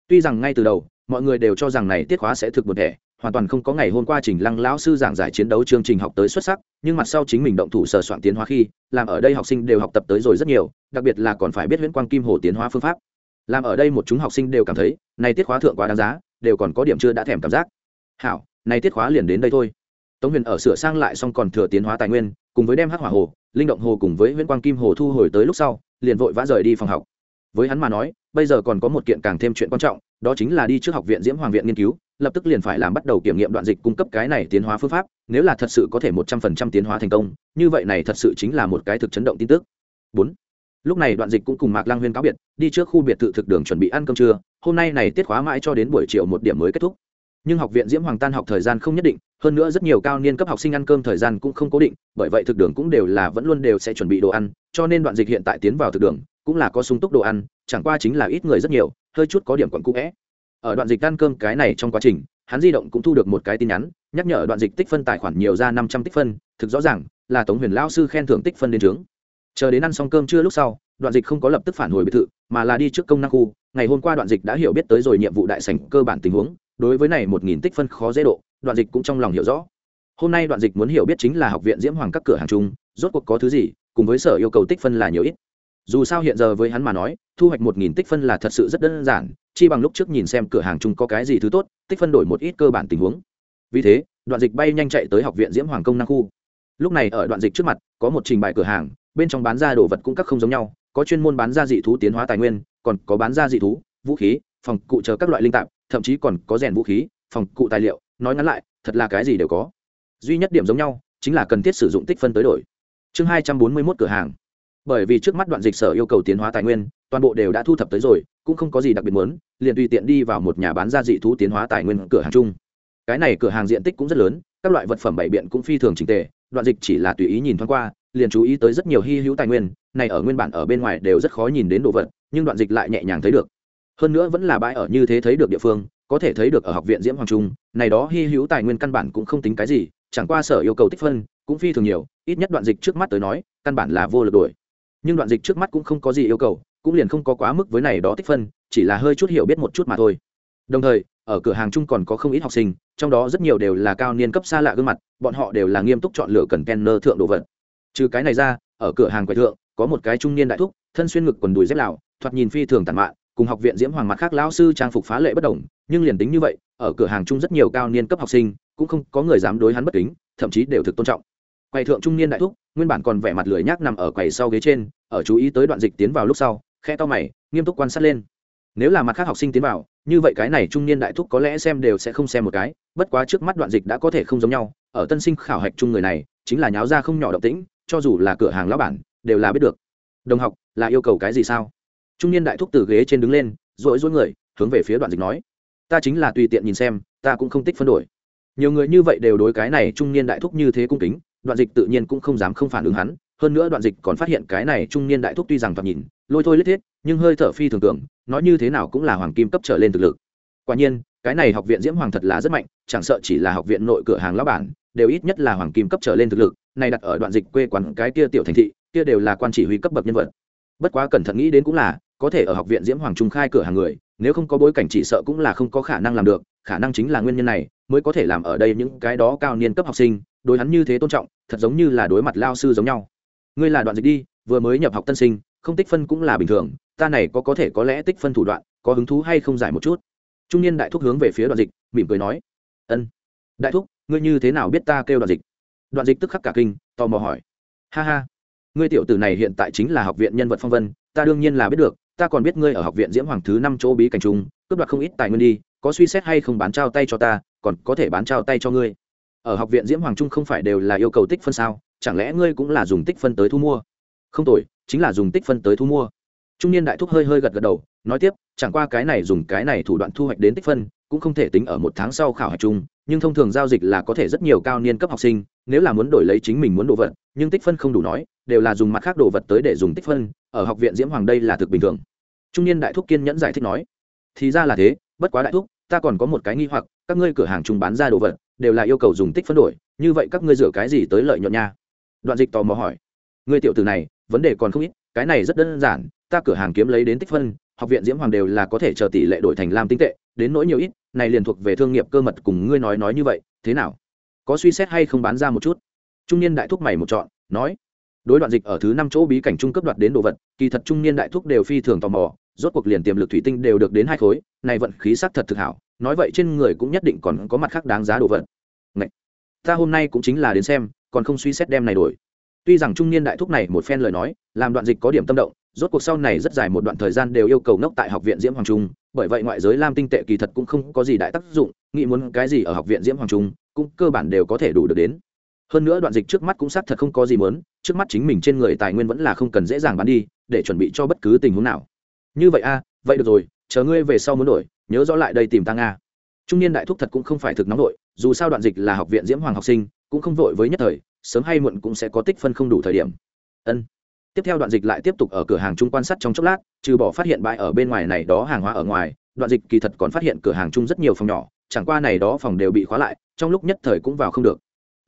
Tuy rằng ngay từ đầu mọi người đều cho rằng này tiết khóa sẽ thực một thể hoàn toàn không có ngày hôm qua trình lăng lão sư giảng giải chiến đấu chương trình học tới xuất sắc nhưng mặt sau chính mình động thủ sờ soạn tiến hóa khi làm ở đây học sinh đều học tập tới rồi rất nhiều đặc biệt là còn phải biết huyễn quang kim hồ tiến hóa phương pháp. Làm ở đây một chúng học sinh đều cảm thấy này tiết khóa thượng quá đáng giá đều còn có điểm chưa đã thèm cảm giác. Hảo này tiết khóa liền đến đây thôi. Tống huyền ở sửa sang lại xong còn thừa tiến hóa tài nguyên, cùng với đem hắc hỏa hồ, linh động hồ cùng với huyễn quang kim hồ thu hồi tới lúc sau, liền vội vã rời đi phòng học. Với hắn mà nói, bây giờ còn có một kiện càng thêm chuyện quan trọng, đó chính là đi trước học viện diễm hoàng viện nghiên cứu, lập tức liền phải làm bắt đầu kiểm nghiệm đoạn dịch cung cấp cái này tiến hóa phương pháp, nếu là thật sự có thể một trăm phần trăm tiến hóa thành công, như vậy này thật sự chính là một cái thực chấn động tin tức. Bốn. Lúc này đoạn dịch cũng cùng mạc lang huyên cáo biệt, đi trước khu biệt thự thực đường chuẩn bị ăn cơm trưa, hôm nay này tiết khóa mãi cho đến buổi chiều một điểm mới kết thúc nhưng học viện diễm hoàng tan học thời gian không nhất định, hơn nữa rất nhiều cao niên cấp học sinh ăn cơm thời gian cũng không cố định, bởi vậy thực đường cũng đều là vẫn luôn đều sẽ chuẩn bị đồ ăn, cho nên đoạn dịch hiện tại tiến vào thực đường, cũng là có sung túc đồ ăn, chẳng qua chính là ít người rất nhiều, hơi chút có điểm quận cũ vẽ ở đoạn dịch ăn cơm cái này trong quá trình, hắn di động cũng thu được một cái tin nhắn, nhắc nhở đoạn dịch tích phân tài khoản nhiều ra năm trăm tích phân, thực rõ ràng, là tống huyền lao sư khen thưởng tích phân đến trướng. Chờ đến ăn xong cơm trưa lúc sau, đoạn dịch không có lập tức phản hồi biệt thự, mà là đi trước công năng khu. Ngày hôm qua đoạn dịch đã hiểu biết tới rồi nhiệm vụ đại sảnh cơ bản tình huống đối với này một nghìn tích phân khó dễ độ, đoạn dịch cũng trong lòng hiểu rõ. Hôm nay đoạn dịch muốn hiểu biết chính là học viện diễm hoàng các cửa hàng chung, rốt cuộc có thứ gì, cùng với sở yêu cầu tích phân là nhiều ít. Dù sao hiện giờ với hắn mà nói, thu hoạch một nghìn tích phân là thật sự rất đơn giản, chi bằng lúc trước nhìn xem cửa hàng chung có cái gì thứ tốt, tích phân đổi một ít cơ bản tình huống. Vì thế, đoạn dịch bay nhanh chạy tới học viện diễm hoàng công năng khu. Lúc này ở đoạn dịch trước mặt, có một trình bày cửa hàng, bên trong bán ra đồ vật cũng các không giống nhau, có chuyên môn bán ra dị thú tiến hóa tài nguyên, còn có bán ra dị thú, vũ khí, phòng cụ chờ các loại linh tạp thậm chí còn có rèn vũ khí, phòng cụ tài liệu, nói ngắn lại, thật là cái gì đều có. Duy nhất điểm giống nhau, chính là cần thiết sử dụng tích phân tới đổi. Chương hai trăm bốn mươi mốt cửa hàng. Bởi vì trước mắt đoạn dịch sở yêu cầu tiến hóa tài nguyên, toàn bộ đều đã thu thập tới rồi, cũng không có gì đặc biệt muốn, liền tùy tiện đi vào một nhà bán gia dị thú tiến hóa tài nguyên cửa hàng chung. Cái này cửa hàng diện tích cũng rất lớn, các loại vật phẩm bày biện cũng phi thường trình tề, đoạn dịch chỉ là tùy ý nhìn thoáng qua, liền chú ý tới rất nhiều hy hữu tài nguyên, này ở nguyên bản ở bên ngoài đều rất khó nhìn đến đồ vật, nhưng đoạn dịch lại nhẹ nhàng thấy được hơn nữa vẫn là bãi ở như thế thấy được địa phương, có thể thấy được ở học viện diễm hoàng trung, này đó hy hữu tài nguyên căn bản cũng không tính cái gì, chẳng qua sở yêu cầu tích phân, cũng phi thường nhiều, ít nhất đoạn dịch trước mắt tới nói, căn bản là vô lực đổi. Nhưng đoạn dịch trước mắt cũng không có gì yêu cầu, cũng liền không có quá mức với này đó tích phân, chỉ là hơi chút hiểu biết một chút mà thôi. Đồng thời, ở cửa hàng chung còn có không ít học sinh, trong đó rất nhiều đều là cao niên cấp xa lạ gương mặt, bọn họ đều là nghiêm túc chọn lựa cần penner thượng đồ vật. Trừ cái này ra, ở cửa hàng quầy thượng, có một cái trung niên đại thúc, thân xuyên ngực quần đùi dép lào, thoạt nhìn phi thường tàn mạn cùng học viện diễm hoàng mặt khác lão sư trang phục phá lệ bất đồng, nhưng liền tính như vậy, ở cửa hàng chung rất nhiều cao niên cấp học sinh, cũng không có người dám đối hắn bất kính, thậm chí đều thực tôn trọng. Quầy thượng trung niên đại thúc, nguyên bản còn vẻ mặt lười nhác nằm ở quầy sau ghế trên, ở chú ý tới đoạn dịch tiến vào lúc sau khe to mày, nghiêm túc quan sát lên. Nếu là mặt khác học sinh tiến vào, như vậy cái này trung niên đại thúc có lẽ xem đều sẽ không xem một cái, bất quá trước mắt đoạn dịch đã có thể không giống nhau, ở tân sinh khảo hạch chung người này, chính là nháo ra không nhỏ động tĩnh, cho dù là cửa hàng lão bản, đều là biết được. Đồng học, là yêu cầu cái gì sao? Trung niên đại thúc từ ghế trên đứng lên, rỗi rỗi người, hướng về phía đoạn dịch nói. Ta chính là tùy tiện nhìn xem, ta cũng không tích phân đổi. Nhiều người như vậy đều đối cái này trung niên đại thúc như thế cung kính, đoạn dịch tự nhiên cũng không dám không phản ứng hắn. Hơn nữa đoạn dịch còn phát hiện cái này trung niên đại thúc tuy rằng thoạt nhìn, lôi thôi lết thiết, nhưng hơi thở phi thường tưởng, nói như thế nào cũng là hoàng kim cấp trở lên thực lực. Quả nhiên, cái này học viện diễm hoàng thật là rất mạnh, chẳng sợ chỉ là học viện nội cửa hàng lão bản, đều ít nhất là hoàng kim cấp trở lên thực lực, này đặt ở đoạn dịch quê quán cái kia tiểu thành thị, kia đều là quan chỉ huy cấp bậc nhân vật. Bất quá cẩn thận nghĩ đến cũng là có thể ở học viện diễm hoàng trung khai cửa hàng người, nếu không có bối cảnh chỉ sợ cũng là không có khả năng làm được, khả năng chính là nguyên nhân này, mới có thể làm ở đây những cái đó cao niên cấp học sinh, đối hắn như thế tôn trọng, thật giống như là đối mặt lao sư giống nhau. Ngươi là đoạn dịch đi, vừa mới nhập học tân sinh, không tích phân cũng là bình thường, ta này có có thể có lẽ tích phân thủ đoạn, có hứng thú hay không giải một chút? Trung niên đại thúc hướng về phía đoạn dịch, mỉm cười nói, ân, đại thúc, ngươi như thế nào biết ta kêu đoạn dịch? Đoạn dịch tức khắc cả kinh, tò mò hỏi, ha ha, ngươi tiểu tử này hiện tại chính là học viện nhân vật phong vân, ta đương nhiên là biết được ta còn biết ngươi ở học viện diễm hoàng thứ năm chỗ bí cảnh trung cướp đoạt không ít tài nguyên đi, có suy xét hay không bán trao tay cho ta, còn có thể bán trao tay cho ngươi. Ở học viện diễm hoàng trung không phải đều là yêu cầu tích phân sao? Chẳng lẽ ngươi cũng là dùng tích phân tới thu mua? Không tội chính là dùng tích phân tới thu mua. Trung niên đại thúc hơi hơi gật gật đầu, nói tiếp, chẳng qua cái này dùng cái này thủ đoạn thu hoạch đến tích phân, cũng không thể tính ở một tháng sau khảo hạch chung, nhưng thông thường giao dịch là có thể rất nhiều cao niên cấp học sinh, nếu là muốn đổi lấy chính mình muốn đồ vật nhưng tích phân không đủ nói, đều là dùng mặt khác đồ vật tới để dùng tích phân, ở học viện diễm hoàng đây là thực bình thường. Trung niên đại thúc kiên nhẫn giải thích nói, thì ra là thế, bất quá đại thúc, ta còn có một cái nghi hoặc, các ngươi cửa hàng chung bán ra đồ vật, đều là yêu cầu dùng tích phân đổi, như vậy các ngươi dựa cái gì tới lợi nhuận nha? Đoạn dịch tò mò hỏi, ngươi tiểu tử này, vấn đề còn không ít, cái này rất đơn giản, ta cửa hàng kiếm lấy đến tích phân, học viện diễm hoàng đều là có thể chờ tỷ lệ đổi thành lam tinh tệ, đến nỗi nhiều ít, này liền thuộc về thương nghiệp cơ mật cùng ngươi nói nói như vậy, thế nào? Có suy xét hay không bán ra một chút? Trung niên đại thúc mày một chọn nói, đối đoạn dịch ở thứ năm chỗ bí cảnh trung cấp đoạt đến đồ vật, kỳ thật trung niên đại thúc đều phi thường tò mò, rốt cuộc liền tiềm lực thủy tinh đều được đến hai khối, này vận khí sắc thật thực hảo, nói vậy trên người cũng nhất định còn có mặt khác đáng giá đồ vật Ngậy! ta hôm nay cũng chính là đến xem, còn không suy xét đem này đổi tuy rằng trung niên đại thúc này một phen lời nói, làm đoạn dịch có điểm tâm động, rốt cuộc sau này rất dài một đoạn thời gian đều yêu cầu ngốc tại học viện diễm hoàng trung, bởi vậy ngoại giới lam tinh tệ kỳ thật cũng không có gì đại tác dụng, nghĩ muốn cái gì ở học viện diễm hoàng trung, cũng cơ bản đều có thể đủ được đến hơn nữa đoạn dịch trước mắt cũng xác thật không có gì muốn, trước mắt chính mình trên người tài nguyên vẫn là không cần dễ dàng bán đi, để chuẩn bị cho bất cứ tình huống nào. Như vậy a vậy được rồi, chờ ngươi về sau muốn đổi, nhớ rõ lại đây tìm ta nga. Trung niên đại thúc thật cũng không phải thực nóng vội dù sao đoạn dịch là học viện diễm hoàng học sinh, cũng không vội với nhất thời, sớm hay muộn cũng sẽ có tích phân không đủ thời điểm. Ân. Tiếp theo đoạn dịch lại tiếp tục ở cửa hàng chung quan sát trong chốc lát, trừ bỏ phát hiện bãi ở bên ngoài này đó hàng hóa ở ngoài, đoạn dịch kỳ thật còn phát hiện cửa hàng chung rất nhiều phòng nhỏ, chẳng qua này đó phòng đều bị khóa lại, trong lúc nhất thời cũng vào không được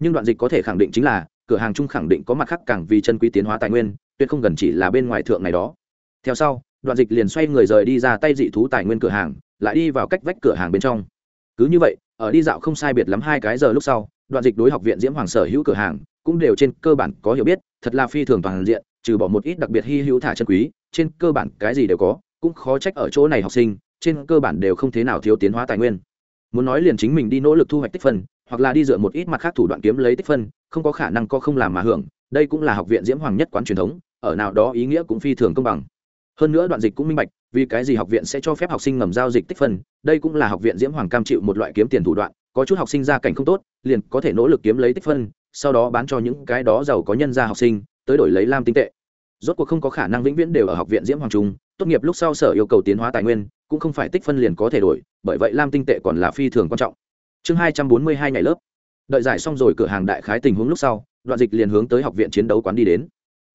nhưng đoạn dịch có thể khẳng định chính là, cửa hàng chung khẳng định có mặt khác càng vì chân quý tiến hóa tài nguyên, tuyệt không gần chỉ là bên ngoài thượng này đó. Theo sau, đoạn dịch liền xoay người rời đi ra tay dị thú tài nguyên cửa hàng, lại đi vào cách vách cửa hàng bên trong. Cứ như vậy, ở đi dạo không sai biệt lắm hai cái giờ lúc sau, đoạn dịch đối học viện diễm hoàng sở hữu cửa hàng, cũng đều trên cơ bản có hiểu biết, thật là phi thường toàn diện, trừ bỏ một ít đặc biệt hy hữu thả chân quý, trên cơ bản cái gì đều có, cũng khó trách ở chỗ này học sinh, trên cơ bản đều không thế nào thiếu tiến hóa tài nguyên. Muốn nói liền chính mình đi nỗ lực thu hoạch tích phân hoặc là đi dựa một ít mặt khác thủ đoạn kiếm lấy tích phân, không có khả năng có không làm mà hưởng, đây cũng là học viện diễm hoàng nhất quán truyền thống, ở nào đó ý nghĩa cũng phi thường công bằng. Hơn nữa đoạn dịch cũng minh bạch, vì cái gì học viện sẽ cho phép học sinh ngầm giao dịch tích phân, đây cũng là học viện diễm hoàng cam chịu một loại kiếm tiền thủ đoạn, có chút học sinh gia cảnh không tốt, liền có thể nỗ lực kiếm lấy tích phân, sau đó bán cho những cái đó giàu có nhân gia học sinh, tới đổi lấy lam tinh tệ. Rốt cuộc không có khả năng vĩnh viễn đều ở học viện diễm hoàng trung tốt nghiệp lúc sau sở yêu cầu tiến hóa tài nguyên, cũng không phải tích phân liền có thể đổi, bởi vậy lam tinh tệ còn là phi thường quan trọng chương hai trăm bốn mươi hai ngày lớp. Đợi giải xong rồi cửa hàng đại khái tình huống lúc sau, đoạn dịch liền hướng tới học viện chiến đấu quán đi đến.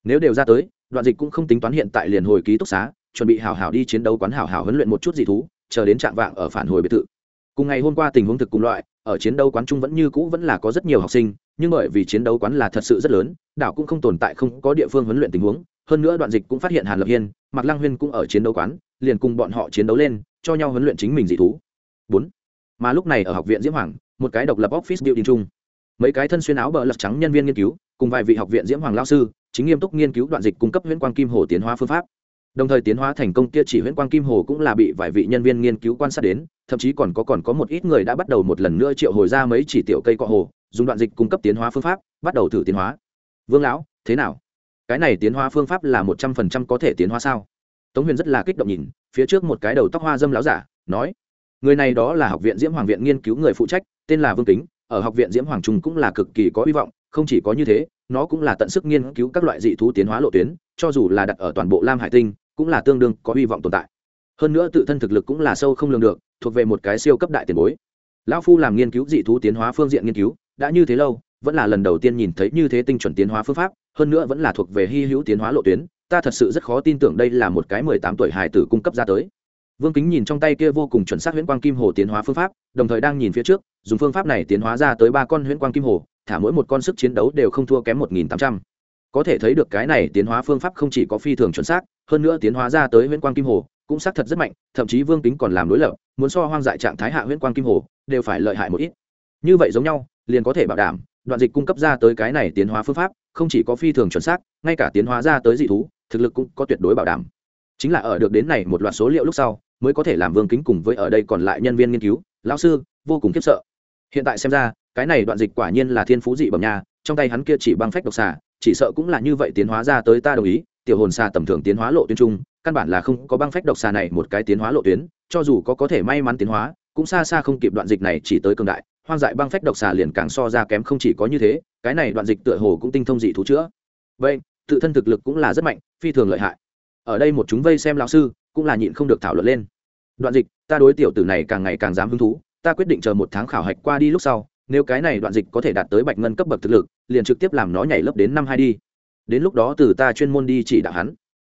Nếu đều ra tới, đoạn dịch cũng không tính toán hiện tại liền hồi ký túc xá, chuẩn bị hào hào đi chiến đấu quán hào hào huấn luyện một chút dị thú, chờ đến trạng vạng ở phản hồi biệt thự. Cùng ngày hôm qua tình huống thực cùng loại, ở chiến đấu quán trung vẫn như cũ vẫn là có rất nhiều học sinh, nhưng bởi vì chiến đấu quán là thật sự rất lớn, đảo cũng không tồn tại không có địa phương huấn luyện tình huống. Hơn nữa đoạn dịch cũng phát hiện hàn lập hiên, mạc lăng huyên cũng ở chiến đấu quán, liền cùng bọn họ chiến đấu lên, cho nhau huấn luyện chính mình dị thú. Bốn mà lúc này ở học viện diễm hoàng, một cái độc lập office building chung. Mấy cái thân xuyên áo bờ lật trắng nhân viên nghiên cứu, cùng vài vị học viện diễm hoàng lao sư, chính nghiêm túc nghiên cứu đoạn dịch cung cấp huyễn quang kim hồ tiến hóa phương pháp. Đồng thời tiến hóa thành công kia chỉ huyễn quang kim hồ cũng là bị vài vị nhân viên nghiên cứu quan sát đến, thậm chí còn có còn có một ít người đã bắt đầu một lần nữa triệu hồi ra mấy chỉ tiểu cây cọ hồ, dùng đoạn dịch cung cấp tiến hóa phương pháp, bắt đầu thử tiến hóa. Vương lão, thế nào? Cái này tiến hóa phương pháp là một trăm phần trăm có thể tiến hóa sao? Tống huyền rất là kích động nhìn, phía trước một cái đầu tóc hoa dâm láo giả, nói người này đó là học viện diễm hoàng viện nghiên cứu người phụ trách, tên là vương kính, ở học viện diễm hoàng trung cũng là cực kỳ có hy vọng, không chỉ có như thế, nó cũng là tận sức nghiên cứu các loại dị thú tiến hóa lộ tuyến, cho dù là đặt ở toàn bộ lam hải tinh, cũng là tương đương có hy vọng tồn tại. Hơn nữa tự thân thực lực cũng là sâu không lường được, thuộc về một cái siêu cấp đại tiền bối. Lão phu làm nghiên cứu dị thú tiến hóa phương diện nghiên cứu, đã như thế lâu, vẫn là lần đầu tiên nhìn thấy như thế tinh chuẩn tiến hóa phương pháp, hơn nữa vẫn là thuộc về hy hữu tiến hóa lộ tuyến, ta thật sự rất khó tin tưởng đây là một cái mười tám tuổi hài tử cung cấp ra tới vương kính nhìn trong tay kia vô cùng chuẩn xác huyễn quang kim hồ tiến hóa phương pháp, đồng thời đang nhìn phía trước, dùng phương pháp này tiến hóa ra tới ba con huyễn quang kim hồ, thả mỗi một con sức chiến đấu đều không thua kém một nghìn tám trăm. Có thể thấy được cái này tiến hóa phương pháp không chỉ có phi thường chuẩn xác, hơn nữa tiến hóa ra tới huyễn quang kim hồ cũng xác thật rất mạnh, thậm chí vương kính còn làm đối lập, muốn so hoang dại trạng thái hạ huyễn quang kim hồ đều phải lợi hại một ít. Như vậy giống nhau, liền có thể bảo đảm, đoạn dịch cung cấp ra tới cái này tiến hóa phương pháp không chỉ có phi thường chuẩn xác, ngay cả tiến hóa ra tới dị thú, thực lực cũng có tuyệt đối bảo đảm. Chính là ở được đến này một loạt số liệu lúc sau mới có thể làm vương kính cùng với ở đây còn lại nhân viên nghiên cứu, lão sư, vô cùng khiếp sợ. Hiện tại xem ra, cái này đoạn dịch quả nhiên là thiên phú dị bẩm nha, trong tay hắn kia chỉ băng phách độc xà, chỉ sợ cũng là như vậy tiến hóa ra tới ta đồng ý, tiểu hồn xà tầm thường tiến hóa lộ tuyến trung, căn bản là không có băng phách độc xà này một cái tiến hóa lộ tuyến, cho dù có có thể may mắn tiến hóa, cũng xa xa không kịp đoạn dịch này chỉ tới cường đại, hoang dại băng phách độc xà liền càng so ra kém không chỉ có như thế, cái này đoạn dịch tựa hồ cũng tinh thông dị thú chữa. Vậy, tự thân thực lực cũng là rất mạnh, phi thường lợi hại. Ở đây một chúng vây xem lão sư cũng là nhịn không được thảo luận lên. Đoạn dịch, ta đối tiểu tử này càng ngày càng dám hứng thú, ta quyết định chờ một tháng khảo hạch qua đi lúc sau, nếu cái này đoạn dịch có thể đạt tới bạch ngân cấp bậc thực lực, liền trực tiếp làm nó nhảy lớp đến năm hai đi. Đến lúc đó từ ta chuyên môn đi chỉ đạo hắn.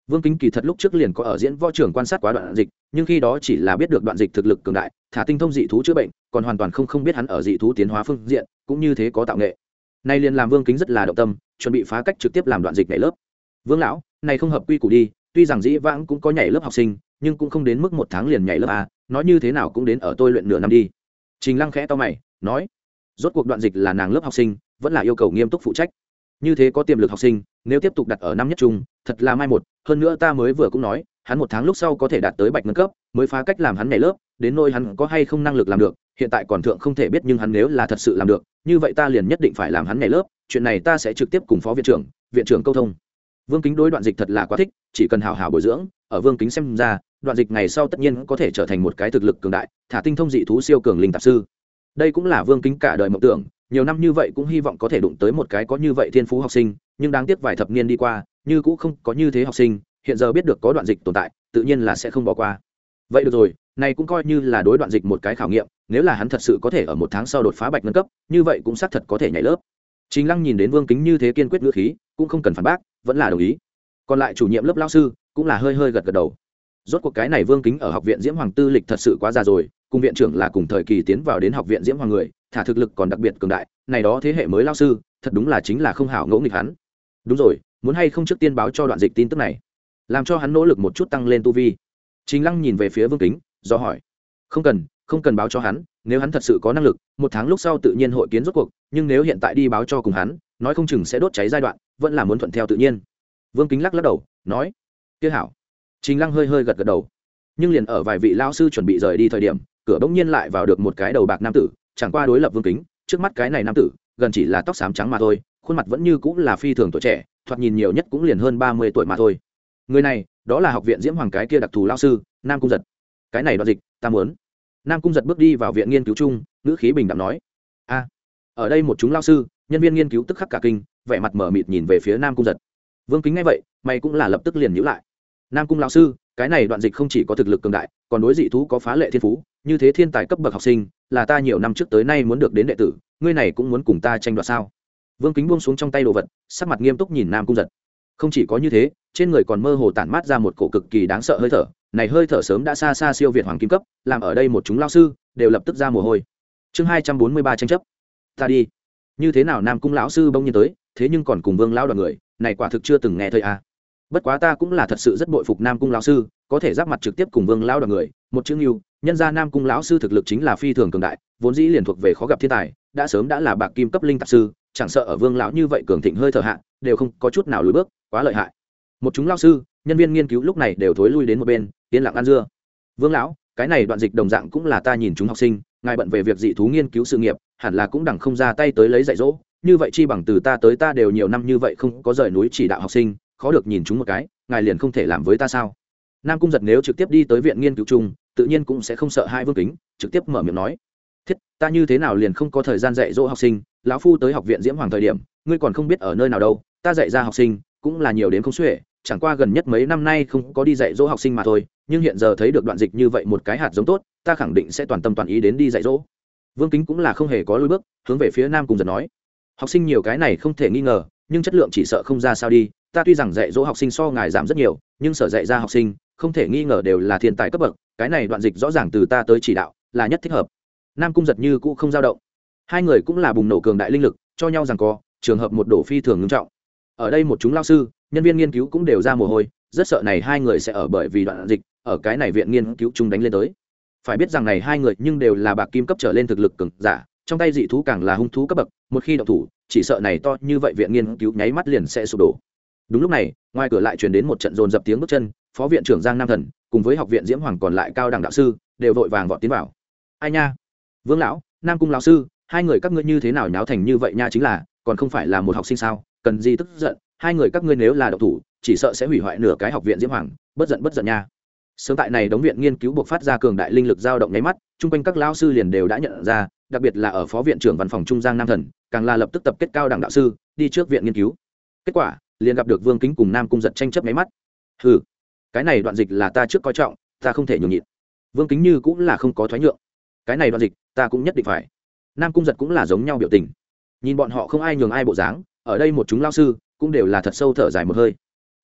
Vương kính kỳ thật lúc trước liền có ở diễn võ trưởng quan sát quá đoạn dịch, nhưng khi đó chỉ là biết được đoạn dịch thực lực cường đại, thả tinh thông dị thú chữa bệnh, còn hoàn toàn không không biết hắn ở dị thú tiến hóa phương diện, cũng như thế có tạo nghệ. Nay liền làm vương kính rất là động tâm, chuẩn bị phá cách trực tiếp làm đoạn dịch nhảy lớp. Vương lão, này không hợp quy củ đi tuy rằng dĩ vãng cũng có nhảy lớp học sinh, nhưng cũng không đến mức một tháng liền nhảy lớp a, nói như thế nào cũng đến ở tôi luyện nửa năm đi. Trình lăng khẽ to mày, nói, rốt cuộc đoạn dịch là nàng lớp học sinh, vẫn là yêu cầu nghiêm túc phụ trách. Như thế có tiềm lực học sinh, nếu tiếp tục đặt ở năm nhất trung, thật là mai một. Hơn nữa ta mới vừa cũng nói, hắn một tháng lúc sau có thể đạt tới bạch ngân cấp, mới phá cách làm hắn nhảy lớp, đến nôi hắn có hay không năng lực làm được, hiện tại còn thượng không thể biết nhưng hắn nếu là thật sự làm được, như vậy ta liền nhất định phải làm hắn nhảy lớp, chuyện này ta sẽ trực tiếp cùng phó viện trưởng viện trưởng câu thông vương kính đối đoạn dịch thật là quá thích, chỉ cần hào hào bồi dưỡng, ở vương kính xem ra, đoạn dịch ngày sau tất nhiên có thể trở thành một cái thực lực cường đại, thả tinh thông dị thú siêu cường linh tạp sư. Đây cũng là vương kính cả đời mộng tưởng, nhiều năm như vậy cũng hy vọng có thể đụng tới một cái có như vậy thiên phú học sinh, nhưng đáng tiếc vài thập niên đi qua, như cũng không có như thế học sinh, hiện giờ biết được có đoạn dịch tồn tại, tự nhiên là sẽ không bỏ qua. Vậy được rồi, này cũng coi như là đối đoạn dịch một cái khảo nghiệm, nếu là hắn thật sự có thể ở một tháng sau đột phá bạch nâng cấp, như vậy cũng xác thật có thể nhảy lớp. Chính lăng nhìn đến vương kính như thế kiên quyết ngữ khí, cũng không cần phản bác vẫn là đồng ý. Còn lại chủ nhiệm lớp lao sư cũng là hơi hơi gật gật đầu. Rốt cuộc cái này vương kính ở học viện diễm hoàng tư lịch thật sự quá già rồi, cùng viện trưởng là cùng thời kỳ tiến vào đến học viện diễm hoàng người, thả thực lực còn đặc biệt cường đại, này đó thế hệ mới lao sư, thật đúng là chính là không hảo ngẫu nghịch hắn. Đúng rồi, muốn hay không trước tiên báo cho đoạn dịch tin tức này? Làm cho hắn nỗ lực một chút tăng lên tu vi. Chính lăng nhìn về phía vương kính, do hỏi. Không cần không cần báo cho hắn, nếu hắn thật sự có năng lực, một tháng lúc sau tự nhiên hội kiến rốt cuộc, nhưng nếu hiện tại đi báo cho cùng hắn, nói không chừng sẽ đốt cháy giai đoạn vẫn là muốn thuận theo tự nhiên. Vương kính lắc lắc đầu, nói, kia hảo. Chính lăng hơi hơi gật gật đầu. Nhưng liền ở vài vị lao sư chuẩn bị rời đi thời điểm, cửa bỗng nhiên lại vào được một cái đầu bạc nam tử, chẳng qua đối lập vương kính, trước mắt cái này nam tử, gần chỉ là tóc xám trắng mà thôi, khuôn mặt vẫn như cũng là phi thường tuổi trẻ, thoạt nhìn nhiều nhất cũng liền hơn ba mươi tuổi mà thôi. Người này, đó là học viện diễm hoàng cái kia đặc thù lao sư, nam cung giật. Cái này đoạn dịch, ta muốn. Nam cung giật bước đi vào viện nghiên cứu chung, ngữ khí bình đẳng nói, a, ở đây một chúng lao sư, nhân viên nghiên cứu tức khắc cả kinh vẻ mặt mở mịt nhìn về phía nam cung giật. Vương kính nghe vậy, mày cũng là lập tức liền nhữ lại. Nam cung lão sư, cái này đoạn dịch không chỉ có thực lực cường đại, còn đối dị thú có phá lệ thiên phú, như thế thiên tài cấp bậc học sinh, là ta nhiều năm trước tới nay muốn được đến đệ tử, ngươi này cũng muốn cùng ta tranh đoạt sao? Vương kính buông xuống trong tay đồ vật, sắc mặt nghiêm túc nhìn nam cung giật. Không chỉ có như thế, trên người còn mơ hồ tản mát ra một cổ cực kỳ đáng sợ hơi thở, này hơi thở sớm đã xa xa siêu việt hoàng kim cấp, làm ở đây một chúng lao sư, đều lập tức ra mồ hôi. Chương hai trăm bốn mươi ba tranh chấp. Ta đi như thế nào nam cung lão sư bỗng nhiên tới, thế nhưng còn cùng vương lao đoàn người, này quả thực chưa từng nghe thấy à. bất quá ta cũng là thật sự rất bội phục nam cung lão sư, có thể giáp mặt trực tiếp cùng vương lao đoàn người, một chữ yêu nhân ra nam cung lão sư thực lực chính là phi thường cường đại, vốn dĩ liền thuộc về khó gặp thiên tài, đã sớm đã là bạc kim cấp linh tạp sư, chẳng sợ ở vương lão như vậy cường thịnh hơi thở hạ, đều không có chút nào lùi bước, quá lợi hại một chúng lao sư, nhân viên nghiên cứu lúc này đều thối lui đến một bên, yên lặng ăn dưa vương lão, cái này đoạn dịch đồng dạng cũng là ta nhìn chúng học sinh ngài bận về việc dị thú nghiên cứu sự nghiệp, hẳn là cũng đẳng không ra tay tới lấy dạy dỗ. Như vậy chi bằng từ ta tới ta đều nhiều năm như vậy không có rời núi chỉ đạo học sinh, khó được nhìn chúng một cái, ngài liền không thể làm với ta sao? Nam cung giật nếu trực tiếp đi tới viện nghiên cứu chung, tự nhiên cũng sẽ không sợ hai vương kính, trực tiếp mở miệng nói. Thiết, ta như thế nào liền không có thời gian dạy dỗ học sinh? Lão phu tới học viện diễm hoàng thời điểm, ngươi còn không biết ở nơi nào đâu, ta dạy ra học sinh, cũng là nhiều đến không xuể, chẳng qua gần nhất mấy năm nay không có đi dạy dỗ học sinh mà thôi nhưng hiện giờ thấy được đoạn dịch như vậy một cái hạt giống tốt, ta khẳng định sẽ toàn tâm toàn ý đến đi dạy dỗ. Vương kính cũng là không hề có lối bước, hướng về phía nam cùng giật nói. Học sinh nhiều cái này không thể nghi ngờ, nhưng chất lượng chỉ sợ không ra sao đi. Ta tuy rằng dạy dỗ học sinh so ngài giảm rất nhiều, nhưng sở dạy ra học sinh, không thể nghi ngờ đều là thiên tài cấp bậc, cái này đoạn dịch rõ ràng từ ta tới chỉ đạo, là nhất thích hợp. Nam cung giật như cũ không dao động. Hai người cũng là bùng nổ cường đại linh lực, cho nhau rằng có trường hợp một đổ phi thường nghiêm trọng. Ở đây một chúng lao sư, nhân viên nghiên cứu cũng đều ra mồ hôi, rất sợ này hai người sẽ ở bởi vì đoạn dịch ở cái này viện nghiên cứu chung đánh lên tới. Phải biết rằng này hai người nhưng đều là bạc kim cấp trở lên thực lực cường giả, trong tay dị thú càng là hung thú cấp bậc, một khi động thủ, chỉ sợ này to như vậy viện nghiên cứu nháy mắt liền sẽ sụp đổ. Đúng lúc này, ngoài cửa lại truyền đến một trận dồn dập tiếng bước chân, phó viện trưởng giang nam thần cùng với học viện diễm hoàng còn lại cao đẳng đạo sư đều vội vàng vọt tiến vào. Ai nha? Vương lão, nam cung lão sư, hai người các ngươi như thế nào nháo thành như vậy nha chính là, còn không phải là một học sinh sao? Cần gì tức giận, hai người các ngươi nếu là độc thủ, chỉ sợ sẽ hủy hoại nửa cái học viện diễm hoàng, bất giận bất giận nha sớm tại này đống viện nghiên cứu buộc phát ra cường đại linh lực dao động nháy mắt, chung quanh các lao sư liền đều đã nhận ra, đặc biệt là ở phó viện trưởng văn phòng trung giang nam thần, càng là lập tức tập kết cao đẳng đạo sư, đi trước viện nghiên cứu. Kết quả, liền gặp được vương kính cùng nam cung giật tranh chấp nháy mắt. Ừ cái này đoạn dịch là ta trước coi trọng, ta không thể nhường nhịn. Vương kính như cũng là không có thoái nhượng. Cái này đoạn dịch, ta cũng nhất định phải. Nam cung giật cũng là giống nhau biểu tình. Nhìn bọn họ không ai nhường ai bộ dáng, ở đây một chúng lao sư, cũng đều là thật sâu thở dài một hơi.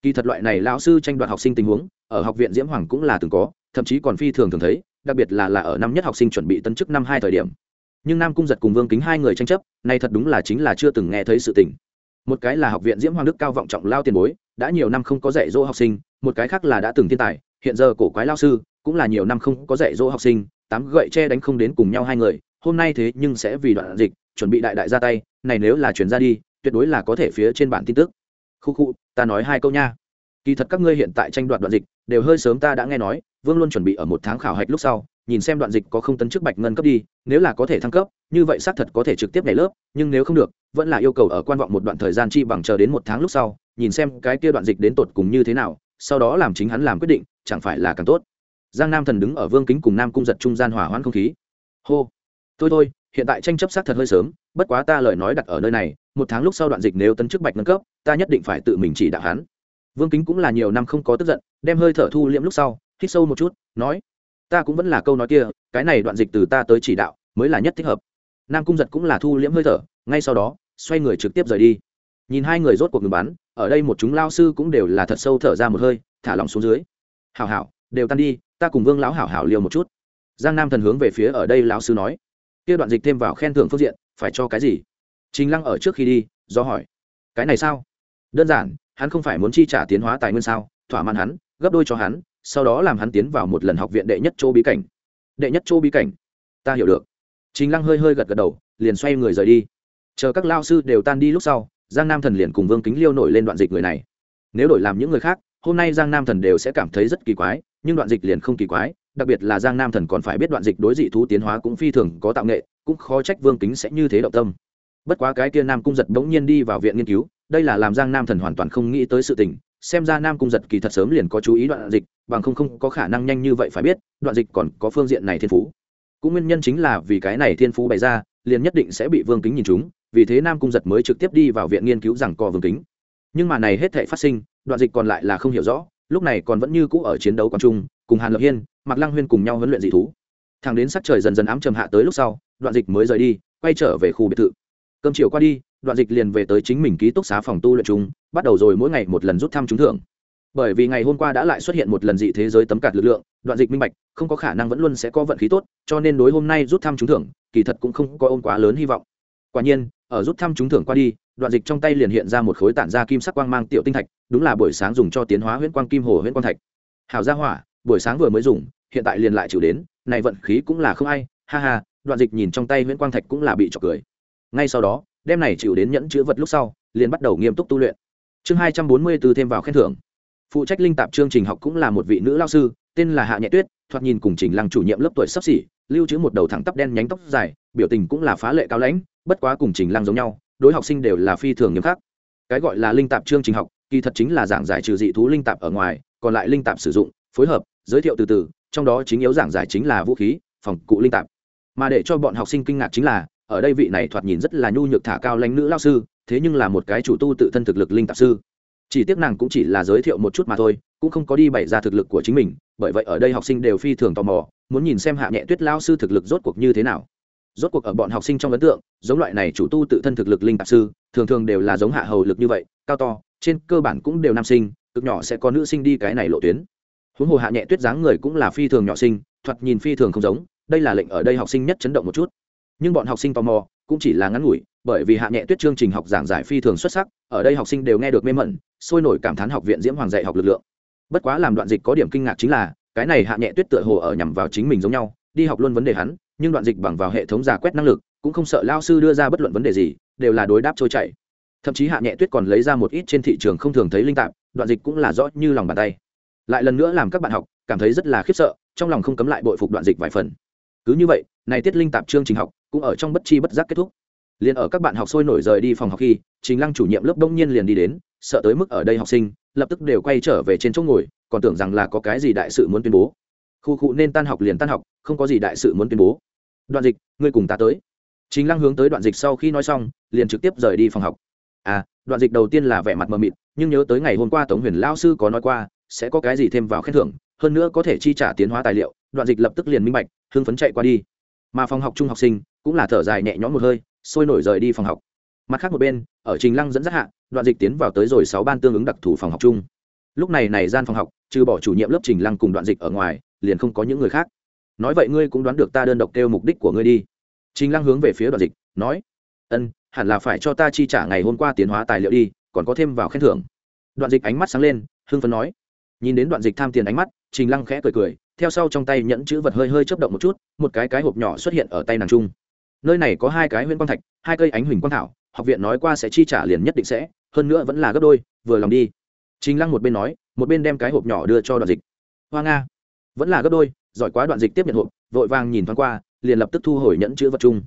Kỳ thật loại này lao sư tranh đoạt học sinh tình huống ở học viện diễm hoàng cũng là từng có, thậm chí còn phi thường thường thấy, đặc biệt là là ở năm nhất học sinh chuẩn bị tân chức năm hai thời điểm. Nhưng nam cung giật cùng vương kính hai người tranh chấp này thật đúng là chính là chưa từng nghe thấy sự tình. Một cái là học viện diễm hoàng đức cao vọng trọng lao tiền bối, đã nhiều năm không có dạy dỗ học sinh, một cái khác là đã từng thiên tài, hiện giờ cổ quái lao sư, cũng là nhiều năm không có dạy dỗ học sinh, tám gậy che đánh không đến cùng nhau hai người, hôm nay thế nhưng sẽ vì đoạn dịch, chuẩn bị đại đại ra tay, này nếu là chuyển ra đi, tuyệt đối là có thể phía trên bản tin tức. Khu khu, ta nói hai câu nha kỳ thật các ngươi hiện tại tranh đoạt đoạn dịch, đều hơi sớm ta đã nghe nói, vương luôn chuẩn bị ở một tháng khảo hạch lúc sau, nhìn xem đoạn dịch có không tấn chức bạch ngân cấp đi, nếu là có thể thăng cấp, như vậy xác thật có thể trực tiếp nhảy lớp, nhưng nếu không được, vẫn là yêu cầu ở quan vọng một đoạn thời gian chi bằng chờ đến một tháng lúc sau, nhìn xem cái kia đoạn dịch đến tột cùng như thế nào, sau đó làm chính hắn làm quyết định, chẳng phải là càng tốt. Giang nam thần đứng ở vương kính cùng nam cung giật trung gian hỏa hoãn không khí. Hô. Thôi thôi, hiện tại tranh chấp xác thật hơi sớm, bất quá ta lời nói đặt ở nơi này, một tháng lúc sau đoạn dịch nếu tấn chức bạch ngân cấp, ta nhất định phải tự mình chỉ đạo hắn vương kính cũng là nhiều năm không có tức giận, đem hơi thở thu liễm lúc sau, hít sâu một chút, nói, ta cũng vẫn là câu nói kia, cái này đoạn dịch từ ta tới chỉ đạo, mới là nhất thích hợp. Nam cung giật cũng là thu liễm hơi thở, ngay sau đó, xoay người trực tiếp rời đi. Nhìn hai người rốt cuộc ngừng bắn, ở đây một chúng lao sư cũng đều là thật sâu thở ra một hơi, thả lỏng xuống dưới. Hảo hảo, đều tan đi, ta cùng vương lão hảo hảo liều một chút. Giang nam thần hướng về phía ở đây lão sư nói. Kia đoạn dịch thêm vào khen thưởng phương diện, phải cho cái gì? Chính lăng ở trước khi đi, do hỏi. Cái này sao? Đơn giản hắn không phải muốn chi trả tiến hóa tài nguyên sao? Thỏa mãn hắn, gấp đôi cho hắn, sau đó làm hắn tiến vào một lần học viện đệ nhất châu bí cảnh. Đệ nhất châu bí cảnh? Ta hiểu được. Chính lăng hơi hơi gật gật đầu, liền xoay người rời đi. Chờ các lao sư đều tan đi lúc sau, giang nam thần liền cùng vương kính liêu nổi lên đoạn dịch người này. Nếu đổi làm những người khác, hôm nay giang nam thần đều sẽ cảm thấy rất kỳ quái, nhưng đoạn dịch liền không kỳ quái, đặc biệt là giang nam thần còn phải biết đoạn dịch đối dị thú tiến hóa cũng phi thường có tạo nghệ, cũng khó trách vương kính sẽ như thế động tâm. Bất quá cái kia nam cung giật bỗng nhiên đi vào viện nghiên cứu đây là làm giang nam thần hoàn toàn không nghĩ tới sự tình, xem ra nam cung giật kỳ thật sớm liền có chú ý đoạn dịch, bằng không không có khả năng nhanh như vậy phải biết, đoạn dịch còn có phương diện này thiên phú. Cũng nguyên nhân chính là vì cái này thiên phú bày ra, liền nhất định sẽ bị vương kính nhìn chúng vì thế nam cung giật mới trực tiếp đi vào viện nghiên cứu rằng co vương kính. Nhưng mà này hết thể phát sinh, đoạn dịch còn lại là không hiểu rõ, lúc này còn vẫn như cũ ở chiến đấu quang trung, cùng hàn lập hiên, mạc lăng huyên cùng nhau huấn luyện dị thú. Thằng đến sắc trời dần dần ám trầm hạ tới lúc sau, đoạn dịch mới rời đi, quay trở về khu biệt thự. Cơm chiều qua đi đoạn dịch liền về tới chính mình ký túc xá phòng tu luyện chúng bắt đầu rồi mỗi ngày một lần rút thăm trúng thưởng. Bởi vì ngày hôm qua đã lại xuất hiện một lần dị thế giới tấm cạt lực lượng, đoạn dịch minh bạch, không có khả năng vẫn luôn sẽ có vận khí tốt, cho nên đối hôm nay rút thăm trúng thưởng, kỳ thật cũng không có ôm quá lớn hy vọng. Quả nhiên, ở rút thăm trúng thưởng qua đi, đoạn dịch trong tay liền hiện ra một khối tản ra kim sắc quang mang tiểu tinh thạch, đúng là buổi sáng dùng cho tiến hóa huyễn quang kim hồ huyễn quang thạch. Hảo gia hỏa, buổi sáng vừa mới dùng, hiện tại liền lại chịu đến, này vận khí cũng là không ai, ha ha, đoạn dịch nhìn trong tay huyễn quang thạch cũng là bị trọc cười. Ngay sau đó đem này chịu đến nhẫn chữ vật lúc sau, liền bắt đầu nghiêm túc tu luyện. Chương hai trăm bốn mươi từ thêm vào khen thưởng. Phụ trách linh tạp chương trình học cũng là một vị nữ lao sư, tên là hạ nhẹ tuyết, thoạt nhìn cùng trình lăng chủ nhiệm lớp tuổi sắp xỉ, lưu trữ một đầu thẳng tắp đen nhánh tóc dài, biểu tình cũng là phá lệ cao lãnh, bất quá cùng trình lăng giống nhau, đối học sinh đều là phi thường nghiêm khắc. Cái gọi là linh tạp chương trình học, kỳ thật chính là giảng giải trừ dị thú linh tạp ở ngoài, còn lại linh tạp sử dụng, phối hợp, giới thiệu từ từ, trong đó chính yếu giảng giải chính là vũ khí, phòng cụ linh tạp. Mà để cho bọn học sinh kinh ngạc chính là ở đây vị này thoạt nhìn rất là nhu nhược thả cao lãnh nữ lao sư, thế nhưng là một cái chủ tu tự thân thực lực linh tạp sư. Chỉ tiếc nàng cũng chỉ là giới thiệu một chút mà thôi, cũng không có đi bày ra thực lực của chính mình, bởi vậy ở đây học sinh đều phi thường tò mò, muốn nhìn xem hạ nhẹ tuyết lao sư thực lực rốt cuộc như thế nào. Rốt cuộc ở bọn học sinh trong ấn tượng, giống loại này chủ tu tự thân thực lực linh tạp sư, thường thường đều là giống hạ hầu lực như vậy, cao to, trên cơ bản cũng đều nam sinh, cực nhỏ sẽ có nữ sinh đi cái này lộ tuyến. Huống hồ hạ nhẹ tuyết dáng người cũng là phi thường nhỏ sinh thoạt nhìn phi thường không giống, đây là lệnh ở đây học sinh nhất chấn động một chút nhưng bọn học sinh tò mò, cũng chỉ là ngắn ngủi, bởi vì hạ nhẹ tuyết chương trình học giảng giải phi thường xuất sắc, ở đây học sinh đều nghe được mê mẩn, sôi nổi cảm thán học viện diễm hoàng dạy học lực lượng. Bất quá làm đoạn dịch có điểm kinh ngạc chính là, cái này hạ nhẹ tuyết tựa hồ ở nhằm vào chính mình giống nhau, đi học luôn vấn đề hắn, nhưng đoạn dịch bằng vào hệ thống giả quét năng lực, cũng không sợ lao sư đưa ra bất luận vấn đề gì, đều là đối đáp trôi chảy. Thậm chí hạ nhẹ tuyết còn lấy ra một ít trên thị trường không thường thấy linh tạp, đoạn dịch cũng là rõ như lòng bàn tay. Lại lần nữa làm các bạn học, cảm thấy rất là khiếp sợ, trong lòng không cấm lại bội phục đoạn dịch vài phần. Cứ như vậy này tiết linh tạp chương trình học cũng ở trong bất chi bất giác kết thúc. Liền ở các bạn học sôi nổi rời đi phòng học khi, trình lăng chủ nhiệm lớp đông nhiên liền đi đến, sợ tới mức ở đây học sinh, lập tức đều quay trở về trên chỗ ngồi, còn tưởng rằng là có cái gì đại sự muốn tuyên bố. Khu khu nên tan học liền tan học, không có gì đại sự muốn tuyên bố. Đoạn dịch, ngươi cùng ta tới. Chính lăng hướng tới đoạn dịch sau khi nói xong, liền trực tiếp rời đi phòng học. À đoạn dịch đầu tiên là vẻ mặt mờ mịt, nhưng nhớ tới ngày hôm qua tống huyền lao sư có nói qua, sẽ có cái gì thêm vào khen thưởng, hơn nữa có thể chi trả tiến hóa tài liệu. Đoạn dịch lập tức liền minh bạch, hưng phấn chạy qua đi mà phòng học trung học sinh cũng là thở dài nhẹ nhõm một hơi, sôi nổi rời đi phòng học. Mặt khác một bên, ở trình lăng dẫn dắt hạ, đoạn dịch tiến vào tới rồi sáu ban tương ứng đặc thù phòng học chung. Lúc này này gian phòng học, trừ bỏ chủ nhiệm lớp trình lăng cùng đoạn dịch ở ngoài, liền không có những người khác. Nói vậy ngươi cũng đoán được ta đơn độc kêu mục đích của ngươi đi. Trình lăng hướng về phía đoạn dịch, nói, ân, hẳn là phải cho ta chi trả ngày hôm qua tiến hóa tài liệu đi, còn có thêm vào khen thưởng. Đoạn dịch ánh mắt sáng lên, hưng phấn nói nhìn đến đoạn dịch tham tiền ánh mắt, trình lăng khẽ cười cười, theo sau trong tay nhẫn chữ vật hơi hơi chấp động một chút, một cái cái hộp nhỏ xuất hiện ở tay nàng trung. Nơi này có hai cái huyễn quang thạch, hai cây ánh huỳnh quang thảo, học viện nói qua sẽ chi trả liền nhất định sẽ, hơn nữa vẫn là gấp đôi, vừa lòng đi. Trình lăng một bên nói, một bên đem cái hộp nhỏ đưa cho đoạn dịch. Hoa nga, vẫn là gấp đôi, giỏi quá đoạn dịch tiếp nhận hộp, vội vàng nhìn thoáng qua, liền lập tức thu hồi nhẫn chữ vật chung.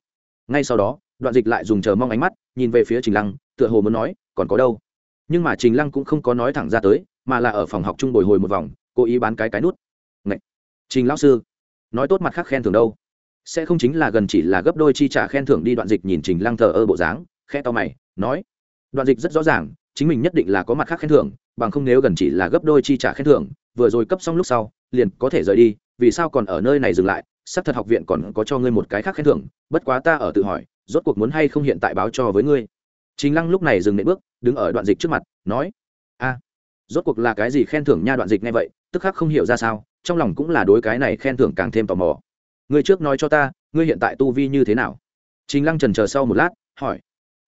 Ngay sau đó, đoạn dịch lại dùng chờ mong ánh mắt, nhìn về phía trình lăng, tựa hồ muốn nói, còn có đâu? Nhưng mà trình lăng cũng không có nói thẳng ra tới mà là ở phòng học chung bồi hồi một vòng, cố ý bán cái cái nút. Ngậy! trình lão sư, nói tốt mặt khác khen thưởng đâu? Sẽ không chính là gần chỉ là gấp đôi chi trả khen thưởng đi đoạn dịch nhìn trình lăng thờ ơ bộ dáng khe to mày, nói, đoạn dịch rất rõ ràng, chính mình nhất định là có mặt khác khen thưởng, bằng không nếu gần chỉ là gấp đôi chi trả khen thưởng, vừa rồi cấp xong lúc sau, liền có thể rời đi, vì sao còn ở nơi này dừng lại sắc thật học viện còn có cho ngươi một cái khác khen thưởng, bất quá ta ở tự hỏi, rốt cuộc muốn hay không hiện tại báo cho với ngươi. Chính lăng lúc này dừng nệm bước, đứng ở đoạn dịch trước mặt, nói rốt cuộc là cái gì khen thưởng nha đoạn dịch nghe vậy, tức khắc không hiểu ra sao, trong lòng cũng là đối cái này khen thưởng càng thêm tò mò. Ngươi trước nói cho ta, ngươi hiện tại tu vi như thế nào? Chính lăng trần chờ sau một lát, hỏi.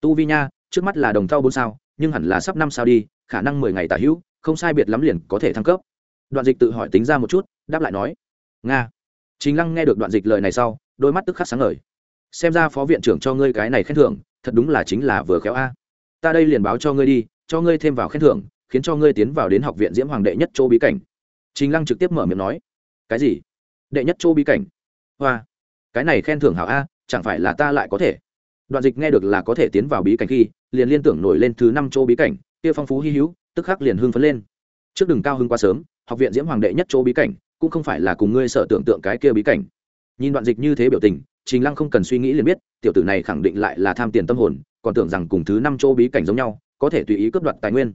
Tu vi nha, trước mắt là đồng thau bốn sao, nhưng hẳn là sắp năm sao đi, khả năng mười ngày tả hữu, không sai biệt lắm liền có thể thăng cấp. Đoạn dịch tự hỏi tính ra một chút, đáp lại nói. Nga. Chính lăng nghe được đoạn dịch lời này sau, đôi mắt tức khắc sáng ngời. Xem ra phó viện trưởng cho ngươi cái này khen thưởng, thật đúng là chính là vừa khéo a. Ta đây liền báo cho ngươi đi, cho ngươi thêm vào khen thưởng khiến cho ngươi tiến vào đến học viện diễm hoàng đệ nhất chỗ bí cảnh. Trình lăng trực tiếp mở miệng nói, cái gì? Đệ nhất chỗ bí cảnh? Hoa, cái này khen thưởng hảo a, chẳng phải là ta lại có thể? Đoạn dịch nghe được là có thể tiến vào bí cảnh khi, liền liên tưởng nổi lên thứ năm chỗ bí cảnh, kia phong phú hy hữu, tức khắc liền hưng phấn lên. Trước đừng cao hưng quá sớm, học viện diễm hoàng đệ nhất chỗ bí cảnh, cũng không phải là cùng ngươi sợ tưởng tượng cái kia bí cảnh. Nhìn đoạn dịch như thế biểu tình, trình lăng không cần suy nghĩ liền biết, tiểu tử này khẳng định lại là tham tiền tâm hồn, còn tưởng rằng cùng thứ năm chỗ bí cảnh giống nhau, có thể tùy ý cướp đoạt tài nguyên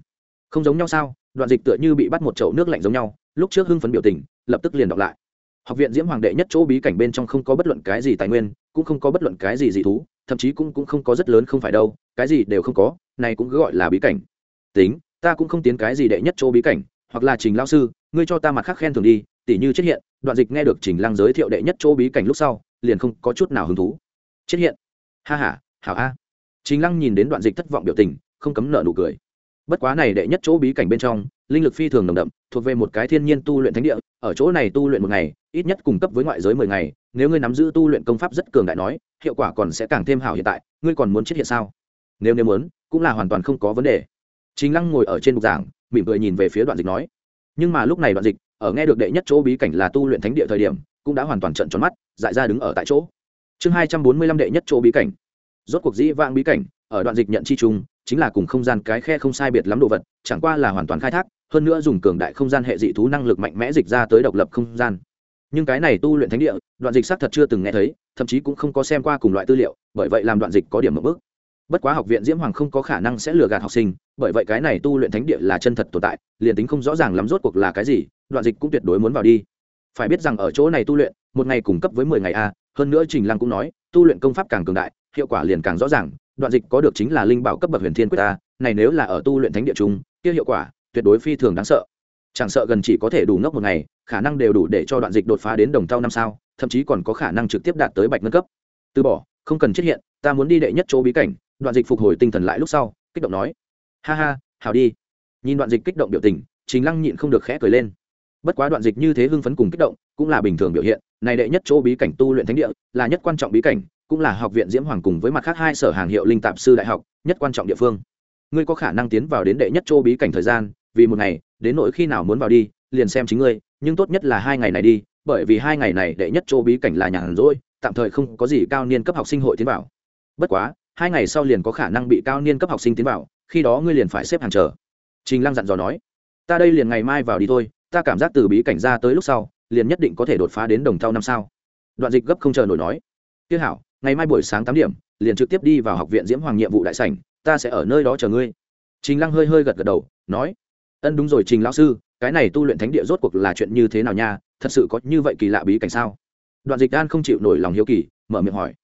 không giống nhau sao? Đoạn dịch tựa như bị bắt một chậu nước lạnh giống nhau, lúc trước hưng phấn biểu tình, lập tức liền đọc lại. Học viện diễm hoàng đệ nhất chỗ bí cảnh bên trong không có bất luận cái gì tài nguyên, cũng không có bất luận cái gì dị thú, thậm chí cũng cũng không có rất lớn không phải đâu, cái gì đều không có, này cũng cứ gọi là bí cảnh. Tính, ta cũng không tiến cái gì đệ nhất chỗ bí cảnh, hoặc là trình lao sư, ngươi cho ta mặt khác khen thường đi, tỉ như chết hiện, đoạn dịch nghe được trình lăng giới thiệu đệ nhất chỗ bí cảnh lúc sau, liền không có chút nào hứng thú. Chết hiện? Ha ha, hảo a. Trình lăng nhìn đến đoạn dịch thất vọng biểu tình, không cấm nợ nụ cười bất quá này đệ nhất chỗ bí cảnh bên trong, linh lực phi thường nồng đậm, thuộc về một cái thiên nhiên tu luyện thánh địa, ở chỗ này tu luyện một ngày, ít nhất cung cấp với ngoại giới mười ngày, nếu ngươi nắm giữ tu luyện công pháp rất cường đại nói, hiệu quả còn sẽ càng thêm hảo hiện tại, ngươi còn muốn chết hiện sao? Nếu nếu muốn, cũng là hoàn toàn không có vấn đề. Chính lăng ngồi ở trên bục giảng, mỉm cười nhìn về phía đoạn dịch nói. Nhưng mà lúc này đoạn dịch, ở nghe được đệ nhất chỗ bí cảnh là tu luyện thánh địa thời điểm, cũng đã hoàn toàn trận tròn mắt, dại ra đứng ở tại chỗ. Chương hai trăm bốn mươi lăm đệ nhất chỗ bí cảnh. Rốt cuộc dĩ vãng bí cảnh, ở đoạn dịch nhận chi chung chính là cùng không gian cái khe không sai biệt lắm đồ vật, chẳng qua là hoàn toàn khai thác, hơn nữa dùng cường đại không gian hệ dị thú năng lực mạnh mẽ dịch ra tới độc lập không gian. Nhưng cái này tu luyện thánh địa, đoạn dịch xác thật chưa từng nghe thấy, thậm chí cũng không có xem qua cùng loại tư liệu, bởi vậy làm đoạn dịch có điểm một bước. Bất quá học viện diễm hoàng không có khả năng sẽ lừa gạt học sinh, bởi vậy cái này tu luyện thánh địa là chân thật tồn tại, liền tính không rõ ràng lắm rốt cuộc là cái gì, đoạn dịch cũng tuyệt đối muốn vào đi. Phải biết rằng ở chỗ này tu luyện, một ngày cung cấp với mười ngày a, hơn nữa trình lăng cũng nói, tu luyện công pháp càng cường đại, hiệu quả liền càng rõ ràng đoạn dịch có được chính là linh bảo cấp bậc huyền thiên quyết ta, này nếu là ở tu luyện thánh địa trung, kia hiệu quả tuyệt đối phi thường đáng sợ. Chẳng sợ gần chỉ có thể đủ ngốc một ngày, khả năng đều đủ để cho đoạn dịch đột phá đến đồng thau năm sao, thậm chí còn có khả năng trực tiếp đạt tới bạch ngân cấp. Từ bỏ, không cần chết hiện, ta muốn đi đệ nhất chỗ bí cảnh, đoạn dịch phục hồi tinh thần lại lúc sau, kích động nói. Ha ha hào đi. Nhìn đoạn dịch kích động biểu tình chính lăng nhịn không được khẽ cười lên. Bất quá đoạn dịch như thế hưng phấn cùng kích động, cũng là bình thường biểu hiện, này đệ nhất chỗ bí cảnh tu luyện thánh địa là nhất quan trọng bí cảnh cũng là học viện diễm hoàng cùng với mặt khác hai sở hàng hiệu linh tạp sư đại học, nhất quan trọng địa phương. Ngươi có khả năng tiến vào đến đệ nhất châu bí cảnh thời gian, vì một ngày, đến nỗi khi nào muốn vào đi, liền xem chính ngươi, nhưng tốt nhất là hai ngày này đi, bởi vì hai ngày này đệ nhất châu bí cảnh là nhàn rỗi tạm thời không có gì cao niên cấp học sinh hội tiến vào. Bất quá, hai ngày sau liền có khả năng bị cao niên cấp học sinh tiến vào, khi đó ngươi liền phải xếp hàng chờ. Trình lăng dặn dò nói. Ta đây liền ngày mai vào đi thôi, ta cảm giác từ bí cảnh ra tới lúc sau, liền nhất định có thể đột phá đến đồng thau năm sao. Đoạn dịch gấp không chờ nổi nói. Tiếc hảo ngày mai buổi sáng tám điểm, liền trực tiếp đi vào học viện diễm hoàng nhiệm vụ đại sảnh, ta sẽ ở nơi đó chờ ngươi. Trình lăng hơi hơi gật gật đầu, nói, ân đúng rồi trình lão sư, cái này tu luyện thánh địa rốt cuộc là chuyện như thế nào nha, thật sự có như vậy kỳ lạ bí cảnh sao? Đoạn dịch đan không chịu nổi lòng hiếu kỳ, mở miệng hỏi,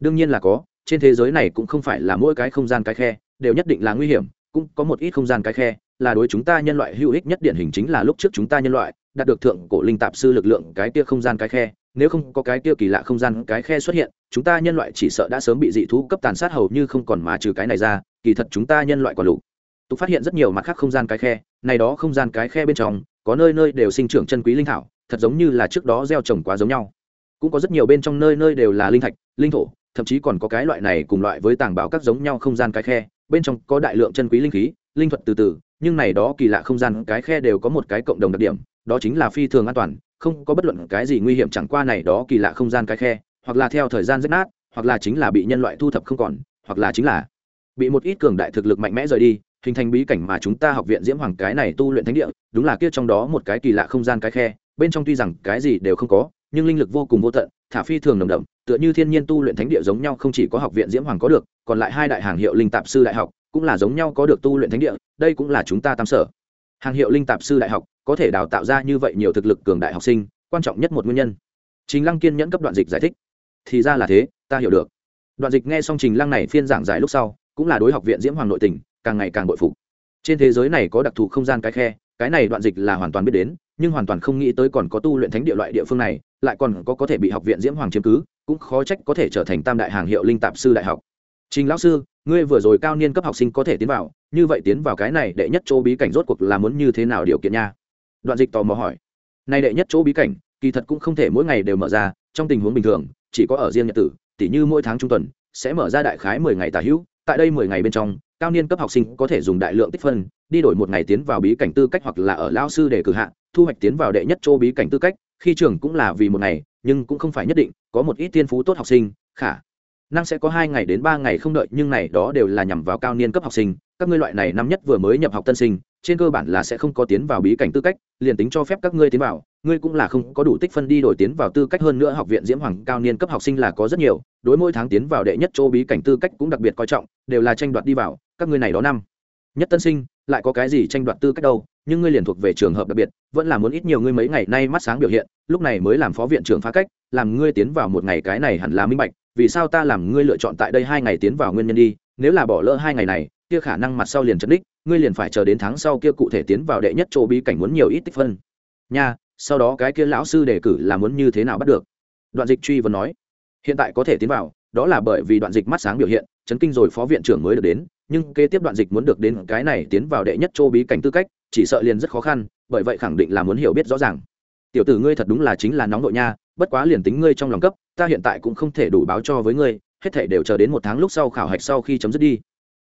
đương nhiên là có, trên thế giới này cũng không phải là mỗi cái không gian cái khe, đều nhất định là nguy hiểm, cũng có một ít không gian cái khe, là đối chúng ta nhân loại hữu ích nhất điển hình chính là lúc trước chúng ta nhân loại, đạt được thượng cổ linh tạp sư lực lượng cái kia không gian cái khe nếu không có cái kia kỳ lạ không gian, cái khe xuất hiện, chúng ta nhân loại chỉ sợ đã sớm bị dị thú cấp tàn sát hầu như không còn mà trừ cái này ra, kỳ thật chúng ta nhân loại còn lục. Tục phát hiện rất nhiều mặt khác không gian cái khe, này đó không gian cái khe bên trong, có nơi nơi đều sinh trưởng chân quý linh thảo, thật giống như là trước đó gieo trồng quá giống nhau. Cũng có rất nhiều bên trong nơi nơi đều là linh thạch, linh thổ, thậm chí còn có cái loại này cùng loại với tàng bảo các giống nhau không gian cái khe, bên trong có đại lượng chân quý linh khí, linh thuật từ từ, nhưng này đó kỳ lạ không gian cái khe đều có một cái cộng đồng đặc điểm, đó chính là phi thường an toàn không có bất luận cái gì nguy hiểm chẳng qua này đó kỳ lạ không gian cái khe, hoặc là theo thời gian rách nát, hoặc là chính là bị nhân loại thu thập không còn, hoặc là chính là bị một ít cường đại thực lực mạnh mẽ rời đi, hình thành bí cảnh mà chúng ta học viện diễm hoàng cái này tu luyện thánh địa, đúng là kia trong đó một cái kỳ lạ không gian cái khe, bên trong tuy rằng cái gì đều không có, nhưng linh lực vô cùng vô tận, thả phi thường nồng đậm, tựa như thiên nhiên tu luyện thánh địa giống nhau không chỉ có học viện diễm hoàng có được, còn lại hai đại hàng hiệu linh tạp sư đại học cũng là giống nhau có được tu luyện thánh địa, đây cũng là chúng ta tam sở. Hàng hiệu linh tạp sư đại học có thể đào tạo ra như vậy nhiều thực lực cường đại học sinh, quan trọng nhất một nguyên nhân. Trình lăng kiên nhẫn cấp đoạn dịch giải thích. Thì ra là thế, ta hiểu được. Đoạn dịch nghe xong trình lăng này phiên giảng giải lúc sau, cũng là đối học viện diễm hoàng nội tỉnh càng ngày càng bội phục. Trên thế giới này có đặc thù không gian cái khe, cái này đoạn dịch là hoàn toàn biết đến, nhưng hoàn toàn không nghĩ tới còn có tu luyện thánh địa loại địa phương này, lại còn có có thể bị học viện diễm hoàng chiếm cứ, cũng khó trách có thể trở thành tam đại hàng hiệu linh tạp sư đại học. Trình lão sư, ngươi vừa rồi cao niên cấp học sinh có thể tiến vào, như vậy tiến vào cái này đệ nhất chỗ bí cảnh rốt cuộc là muốn như thế nào điều kiện nha? Đoạn dịch tò mò hỏi. Nay đệ nhất chỗ bí cảnh, kỳ thật cũng không thể mỗi ngày đều mở ra, trong tình huống bình thường, chỉ có ở riêng nhật tử, tỉ như mỗi tháng trung tuần, sẽ mở ra đại khái mười ngày tả hữu, tại đây mười ngày bên trong, cao niên cấp học sinh có thể dùng đại lượng tích phân, đi đổi một ngày tiến vào bí cảnh tư cách hoặc là ở lao sư để cử hạ, thu hoạch tiến vào đệ nhất chỗ bí cảnh tư cách, khi trường cũng là vì một ngày, nhưng cũng không phải nhất định, có một ít tiên phú tốt học sinh, khả năng sẽ có hai ngày đến ba ngày không đợi, nhưng này đó đều là nhằm vào cao niên cấp học sinh. Các ngươi loại này năm nhất vừa mới nhập học tân sinh trên cơ bản là sẽ không có tiến vào bí cảnh tư cách, liền tính cho phép các ngươi tiến vào, ngươi cũng là không có đủ tích phân đi đổi tiến vào tư cách hơn nữa học viện diễm hoàng cao niên cấp học sinh là có rất nhiều, đối mỗi tháng tiến vào đệ nhất chỗ bí cảnh tư cách cũng đặc biệt coi trọng, đều là tranh đoạt đi vào, các ngươi này đó năm. Nhất tân sinh, lại có cái gì tranh đoạt tư cách đâu, nhưng ngươi liền thuộc về trường hợp đặc biệt, vẫn là muốn ít nhiều ngươi mấy ngày nay mắt sáng biểu hiện, lúc này mới làm phó viện trưởng phá cách, làm ngươi tiến vào một ngày cái này hẳn là minh bạch, vì sao ta làm ngươi lựa chọn tại đây hai ngày tiến vào nguyên nhân đi, nếu là bỏ lỡ hai ngày này kia khả năng mặt sau liền chấn đích, ngươi liền phải chờ đến tháng sau kia cụ thể tiến vào đệ nhất chỗ bí cảnh muốn nhiều ít tích phân. Nha, sau đó cái kia lão sư đề cử là muốn như thế nào bắt được? Đoạn dịch truy vấn nói. Hiện tại có thể tiến vào, đó là bởi vì đoạn dịch mắt sáng biểu hiện, chấn kinh rồi phó viện trưởng mới được đến, nhưng kế tiếp đoạn dịch muốn được đến cái này tiến vào đệ nhất chỗ bí cảnh tư cách, chỉ sợ liền rất khó khăn, bởi vậy khẳng định là muốn hiểu biết rõ ràng. Tiểu tử ngươi thật đúng là chính là nóng nội nha, bất quá liền tính ngươi trong lòng cấp, ta hiện tại cũng không thể đủ báo cho với ngươi, hết thể đều chờ đến một tháng lúc sau khảo hạch sau khi chấm dứt đi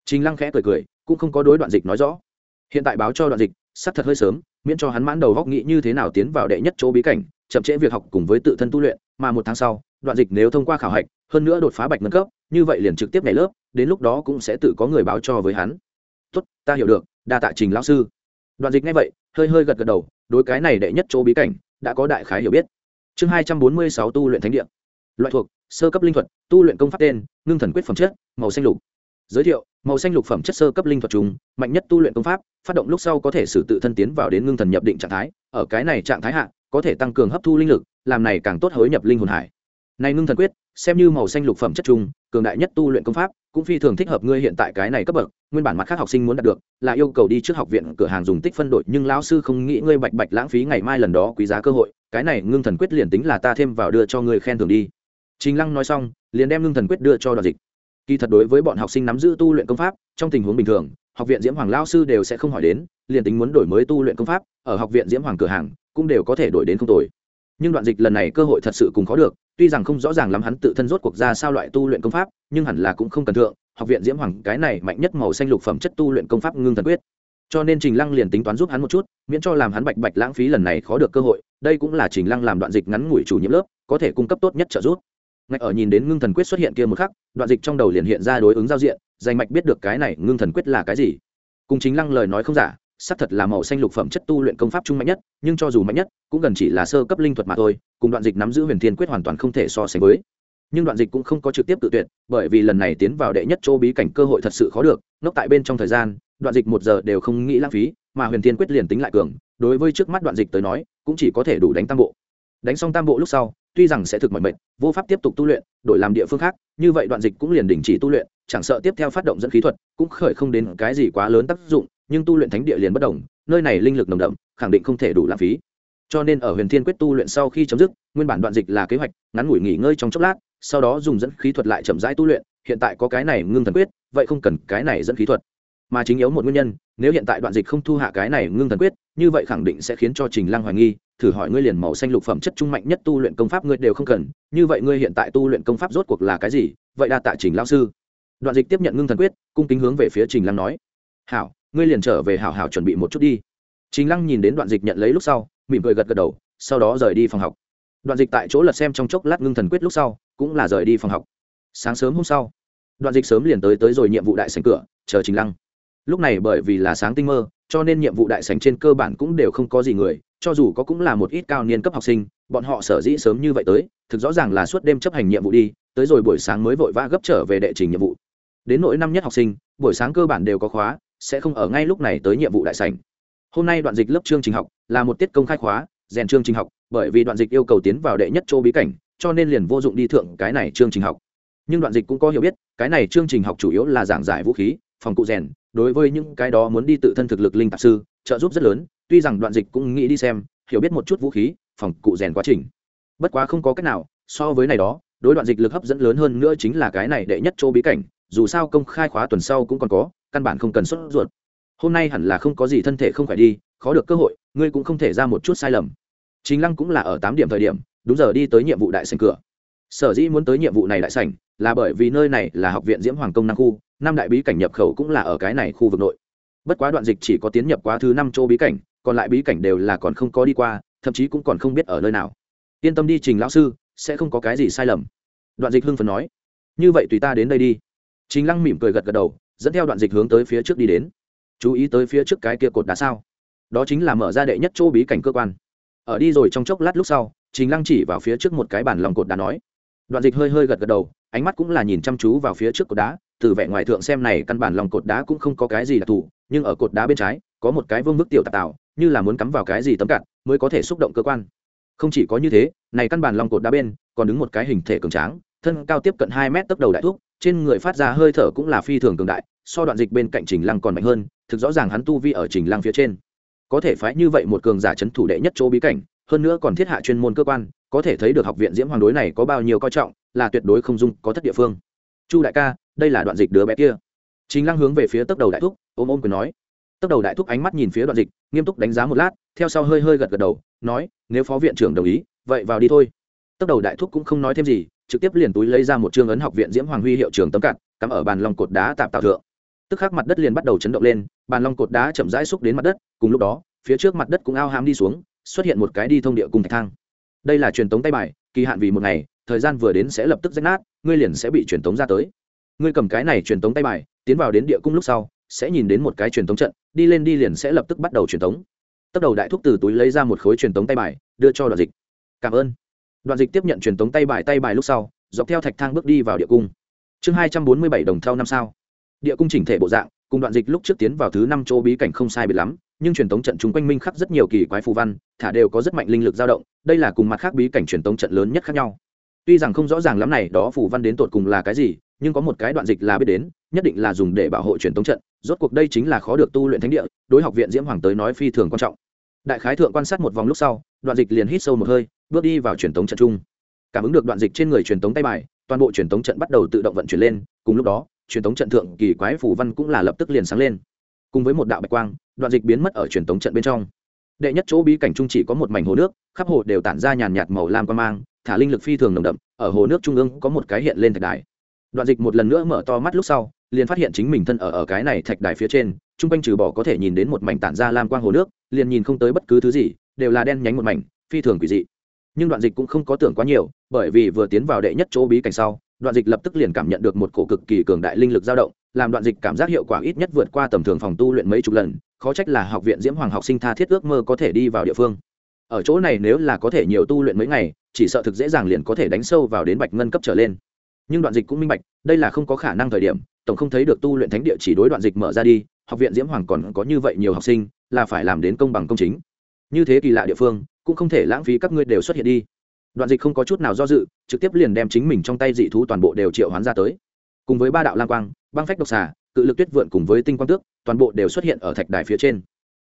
chính lăng khẽ cười cười, cũng không có đối đoạn dịch nói rõ. Hiện tại báo cho đoạn dịch sắp thật hơi sớm, miễn cho hắn mãn đầu góc nghĩ như thế nào tiến vào đệ nhất chỗ bí cảnh, chậm trễ việc học cùng với tự thân tu luyện, mà một tháng sau, đoạn dịch nếu thông qua khảo hạch, hơn nữa đột phá bạch ngân cấp, như vậy liền trực tiếp nhảy lớp, đến lúc đó cũng sẽ tự có người báo cho với hắn. Tốt, ta hiểu được, đa tạ trình lão sư. Đoạn dịch nghe vậy, hơi hơi gật gật đầu, đối cái này đệ nhất chỗ bí cảnh, đã có đại khái hiểu biết. Chương hai trăm bốn mươi sáu tu luyện thánh địa. Loại thuộc, sơ cấp linh thuật, tu luyện công pháp tên, ngưng thần quyết phẩm chất, màu xanh lục giới thiệu, màu xanh lục phẩm chất sơ cấp linh thuật chúng mạnh nhất tu luyện công pháp, phát động lúc sau có thể sử tự thân tiến vào đến ngưng thần nhập định trạng thái, ở cái này trạng thái hạ, có thể tăng cường hấp thu linh lực, làm này càng tốt hối nhập linh hồn hải. Này ngưng thần quyết, xem như màu xanh lục phẩm chất trung cường đại nhất tu luyện công pháp, cũng phi thường thích hợp ngươi hiện tại cái này cấp bậc, nguyên bản mặt khác học sinh muốn đạt được, là yêu cầu đi trước học viện cửa hàng dùng tích phân đội nhưng lão sư không nghĩ ngươi bạch bạch lãng phí ngày mai lần đó quý giá cơ hội, cái này ngưng thần quyết liền tính là ta thêm vào đưa cho ngươi khen thưởng đi. Trình lăng nói xong, liền đem ngưng thần quyết đưa cho đoàn dịch kỳ thật đối với bọn học sinh nắm giữ tu luyện công pháp, trong tình huống bình thường, học viện diễm hoàng lao sư đều sẽ không hỏi đến, liền tính muốn đổi mới tu luyện công pháp, ở học viện diễm hoàng cửa hàng, cũng đều có thể đổi đến không tồi. Nhưng đoạn dịch lần này cơ hội thật sự cùng khó được, tuy rằng không rõ ràng lắm hắn tự thân rốt cuộc ra sao loại tu luyện công pháp, nhưng hẳn là cũng không cần thượng, học viện diễm hoàng cái này mạnh nhất màu xanh lục phẩm chất tu luyện công pháp ngưng thần quyết. Cho nên trình lăng liền tính toán giúp hắn một chút, miễn cho làm hắn bạch bạch lãng phí lần này khó được cơ hội, đây cũng là trình lăng làm đoạn dịch ngắn ngủi chủ nhiệm lớp, có thể cung cấp tốt nhất trợ giúp ngạch ở nhìn đến ngưng thần quyết xuất hiện kia một khắc, đoạn dịch trong đầu liền hiện ra đối ứng giao diện, danh mạch biết được cái này ngưng thần quyết là cái gì. Cùng chính lăng lời nói không giả, xác thật là màu xanh lục phẩm chất tu luyện công pháp trung mạnh nhất, nhưng cho dù mạnh nhất, cũng gần chỉ là sơ cấp linh thuật mà thôi, cùng đoạn dịch nắm giữ huyền thiên quyết hoàn toàn không thể so sánh với. Nhưng đoạn dịch cũng không có trực tiếp tự tuyệt, bởi vì lần này tiến vào đệ nhất châu bí cảnh cơ hội thật sự khó được nốc tại bên trong thời gian, đoạn dịch một giờ đều không nghĩ lãng phí, mà huyền thiên quyết liền tính lại cường, đối với trước mắt đoạn dịch tới nói, cũng chỉ có thể đủ đánh tam bộ. Đánh xong tam bộ lúc sau tuy rằng sẽ thực mọi mệnh, vô pháp tiếp tục tu luyện, đổi làm địa phương khác, như vậy đoạn dịch cũng liền đình chỉ tu luyện, chẳng sợ tiếp theo phát động dẫn khí thuật, cũng khởi không đến cái gì quá lớn tác dụng, nhưng tu luyện thánh địa liền bất đồng nơi này linh lực nồng đậm, khẳng định không thể đủ lãng phí. Cho nên ở huyền thiên quyết tu luyện sau khi chấm dứt, nguyên bản đoạn dịch là kế hoạch, ngắn ngủi nghỉ ngơi trong chốc lát, sau đó dùng dẫn khí thuật lại chậm rãi tu luyện, hiện tại có cái này ngưng thần quyết, vậy không cần cái này dẫn khí thuật. Mà chính yếu một nguyên nhân, nếu hiện tại đoạn dịch không thu hạ cái này ngưng thần quyết, như vậy khẳng định sẽ khiến cho trình lăng hoài nghi thử hỏi ngươi liền màu xanh lục phẩm chất trung mạnh nhất tu luyện công pháp ngươi đều không cần, như vậy ngươi hiện tại tu luyện công pháp rốt cuộc là cái gì? Vậy đa tạ trình lao sư. Đoạn dịch tiếp nhận ngưng thần quyết, cung kính hướng về phía trình lăng nói. Hảo, ngươi liền trở về hảo hảo chuẩn bị một chút đi. Trình lăng nhìn đến đoạn dịch nhận lấy lúc sau, mỉm cười gật gật đầu, sau đó rời đi phòng học. Đoạn dịch tại chỗ lật xem trong chốc lát ngưng thần quyết lúc sau, cũng là rời đi phòng học. Sáng sớm hôm sau, đoạn dịch sớm liền tới tới rồi nhiệm vụ đại sành cửa, chờ trình lăng lúc này bởi vì là sáng tinh mơ, cho nên nhiệm vụ đại sành trên cơ bản cũng đều không có gì người, cho dù có cũng là một ít cao niên cấp học sinh, bọn họ sở dĩ sớm như vậy tới, thực rõ ràng là suốt đêm chấp hành nhiệm vụ đi, tới rồi buổi sáng mới vội vã gấp trở về đệ trình nhiệm vụ. Đến nỗi năm nhất học sinh, buổi sáng cơ bản đều có khóa, sẽ không ở ngay lúc này tới nhiệm vụ đại sảnh. Hôm nay đoạn dịch lớp chương trình học là một tiết công khai khóa, rèn chương trình học, bởi vì đoạn dịch yêu cầu tiến vào đệ nhất chỗ bí cảnh, cho nên liền vô dụng đi thượng cái này chương trình học. Nhưng đoạn dịch cũng có hiểu biết, cái này chương trình học chủ yếu là giảng giải vũ khí, phòng cụ rèn đối với những cái đó muốn đi tự thân thực lực linh tạp sư, trợ giúp rất lớn, tuy rằng đoạn dịch cũng nghĩ đi xem, hiểu biết một chút vũ khí, phòng cụ rèn quá trình. Bất quá không có cách nào, so với này đó, đối đoạn dịch lực hấp dẫn lớn hơn nữa chính là cái này đệ nhất chỗ bí cảnh, dù sao công khai khóa tuần sau cũng còn có, căn bản không cần xuất ruột. Hôm nay hẳn là không có gì thân thể không phải đi, khó được cơ hội, ngươi cũng không thể ra một chút sai lầm. Chính lăng cũng là ở tám điểm thời điểm, đúng giờ đi tới nhiệm vụ đại sành cửa. Sở dĩ muốn tới nhiệm vụ này đại sảnh, là bởi vì nơi này là học viện diễm hoàng công năng khu năm đại bí cảnh nhập khẩu cũng là ở cái này khu vực nội. Bất quá đoạn dịch chỉ có tiến nhập quá thứ năm chỗ bí cảnh, còn lại bí cảnh đều là còn không có đi qua, thậm chí cũng còn không biết ở nơi nào. Yên tâm đi, trình lão sư, sẽ không có cái gì sai lầm. Đoạn dịch hưng phần nói. Như vậy tùy ta đến đây đi. Chính lăng mỉm cười gật gật đầu, dẫn theo đoạn dịch hướng tới phía trước đi đến. Chú ý tới phía trước cái kia cột đá sao? Đó chính là mở ra đệ nhất chỗ bí cảnh cơ quan. Ở đi rồi trong chốc lát lúc sau chính lăng chỉ vào phía trước một cái bản lòng cột đá nói. Đoạn dịch hơi hơi gật gật đầu ánh mắt cũng là nhìn chăm chú vào phía trước cột đá, từ vẻ ngoài thượng xem này căn bản lòng cột đá cũng không có cái gì đặc thù, nhưng ở cột đá bên trái, có một cái vương bức tiểu tạp tạo, như là muốn cắm vào cái gì tấm cạn, mới có thể xúc động cơ quan. Không chỉ có như thế, này căn bản lòng cột đá bên, còn đứng một cái hình thể cường tráng, thân cao tiếp cận hai mét tốc đầu đại thuốc trên người phát ra hơi thở cũng là phi thường cường đại, so đoạn dịch bên cạnh trình lăng còn mạnh hơn, thực rõ ràng hắn tu vi ở trình lăng phía trên. Có thể phái như vậy một cường giả chấn thủ đệ nhất chỗ bí cảnh, hơn nữa còn thiết hạ chuyên môn cơ quan có thể thấy được học viện diễm hoàng đối này có bao nhiêu coi trọng, là tuyệt đối không dung, có thất địa phương. Chu đại ca, đây là đoạn dịch đứa bé kia. Chính lăng hướng về phía tốc đầu đại thúc, ôm ôm cười nói. Tốc đầu đại thúc ánh mắt nhìn phía đoạn dịch, nghiêm túc đánh giá một lát, theo sau hơi hơi gật gật đầu, nói, nếu phó viện trưởng đồng ý, vậy vào đi thôi. Tốc đầu đại thúc cũng không nói thêm gì, trực tiếp liền túi lấy ra một chương ấn học viện diễm hoàng huy hiệu trường tấm cạn cắm ở bàn long cột đá tạm tạo thượng. Tức khắc mặt đất liền bắt đầu chấn động lên, bàn long cột đá chậm rãi xúc đến mặt đất, cùng lúc đó, phía trước mặt đất cũng ao hám đi xuống, xuất hiện một cái đi thông địa cùng thạch thang đây là truyền tống tay bài, kỳ hạn vì một ngày, thời gian vừa đến sẽ lập tức rách nát, ngươi liền sẽ bị truyền tống ra tới. Ngươi cầm cái này truyền tống tay bài, tiến vào đến địa cung lúc sau, sẽ nhìn đến một cái truyền tống trận, đi lên đi liền sẽ lập tức bắt đầu truyền tống. Tốc đầu đại thúc từ túi lấy ra một khối truyền tống tay bài, đưa cho đoạn dịch. Cảm ơn. Đoạn dịch tiếp nhận truyền tống tay bài tay bài lúc sau, dọc theo thạch thang bước đi vào địa cung. Chương hai trăm bốn mươi bảy đồng theo năm sao. Địa cung chỉnh thể bộ dạng, cùng đoạn dịch lúc trước tiến vào thứ năm chỗ bí cảnh không sai biệt lắm nhưng truyền tống trận chúng quanh minh khắc rất nhiều kỳ quái phù văn, thả đều có rất mạnh linh lực dao động, đây là cùng mặt khác bí cảnh truyền tống trận lớn nhất khác nhau. Tuy rằng không rõ ràng lắm này đó phù văn đến tột cùng là cái gì, nhưng có một cái đoạn dịch là biết đến, nhất định là dùng để bảo hộ truyền tống trận, rốt cuộc đây chính là khó được tu luyện thánh địa, đối học viện diễm hoàng tới nói phi thường quan trọng. Đại khái thượng quan sát một vòng lúc sau, đoạn dịch liền hít sâu một hơi, bước đi vào truyền tống trận chung. Cảm ứng được đoạn dịch trên người truyền tống tay bài, toàn bộ truyền tống trận bắt đầu tự động vận chuyển lên, cùng lúc đó, truyền tống trận thượng kỳ quái phù văn cũng là lập tức liền sáng lên cùng với một đạo bạch quang, đoạn dịch biến mất ở truyền tống trận bên trong. Đệ nhất chỗ bí cảnh trung chỉ có một mảnh hồ nước, khắp hồ đều tản ra nhàn nhạt màu lam quan mang, thả linh lực phi thường nồng đậm, ở hồ nước trung ương có một cái hiện lên thạch đài. Đoạn dịch một lần nữa mở to mắt lúc sau, liền phát hiện chính mình thân ở ở cái này thạch đài phía trên chung quanh trừ bỏ có thể nhìn đến một mảnh tản ra lam quang hồ nước, liền nhìn không tới bất cứ thứ gì, đều là đen nhánh một mảnh, phi thường quỷ dị. Nhưng đoạn dịch cũng không có tưởng quá nhiều, bởi vì vừa tiến vào đệ nhất chỗ bí cảnh sau, đoạn dịch lập tức liền cảm nhận được một cổ cực kỳ cường đại linh lực dao động làm đoạn dịch cảm giác hiệu quả ít nhất vượt qua tầm thường phòng tu luyện mấy chục lần, khó trách là học viện diễm hoàng học sinh tha thiết ước mơ có thể đi vào địa phương. Ở chỗ này nếu là có thể nhiều tu luyện mấy ngày, chỉ sợ thực dễ dàng liền có thể đánh sâu vào đến bạch ngân cấp trở lên. Nhưng đoạn dịch cũng minh bạch, đây là không có khả năng thời điểm, tổng không thấy được tu luyện thánh địa chỉ đối đoạn dịch mở ra đi, học viện diễm hoàng còn có như vậy nhiều học sinh, là phải làm đến công bằng công chính. Như thế kỳ lạ địa phương, cũng không thể lãng phí các ngươi đều xuất hiện đi. Đoạn dịch không có chút nào do dự, trực tiếp liền đem chính mình trong tay dị thú toàn bộ đều triệu hoán ra tới. Cùng với ba đạo lang quang băng phách độc xà, cự lực tuyết vượn cùng với tinh quang tước, toàn bộ đều xuất hiện ở thạch đài phía trên.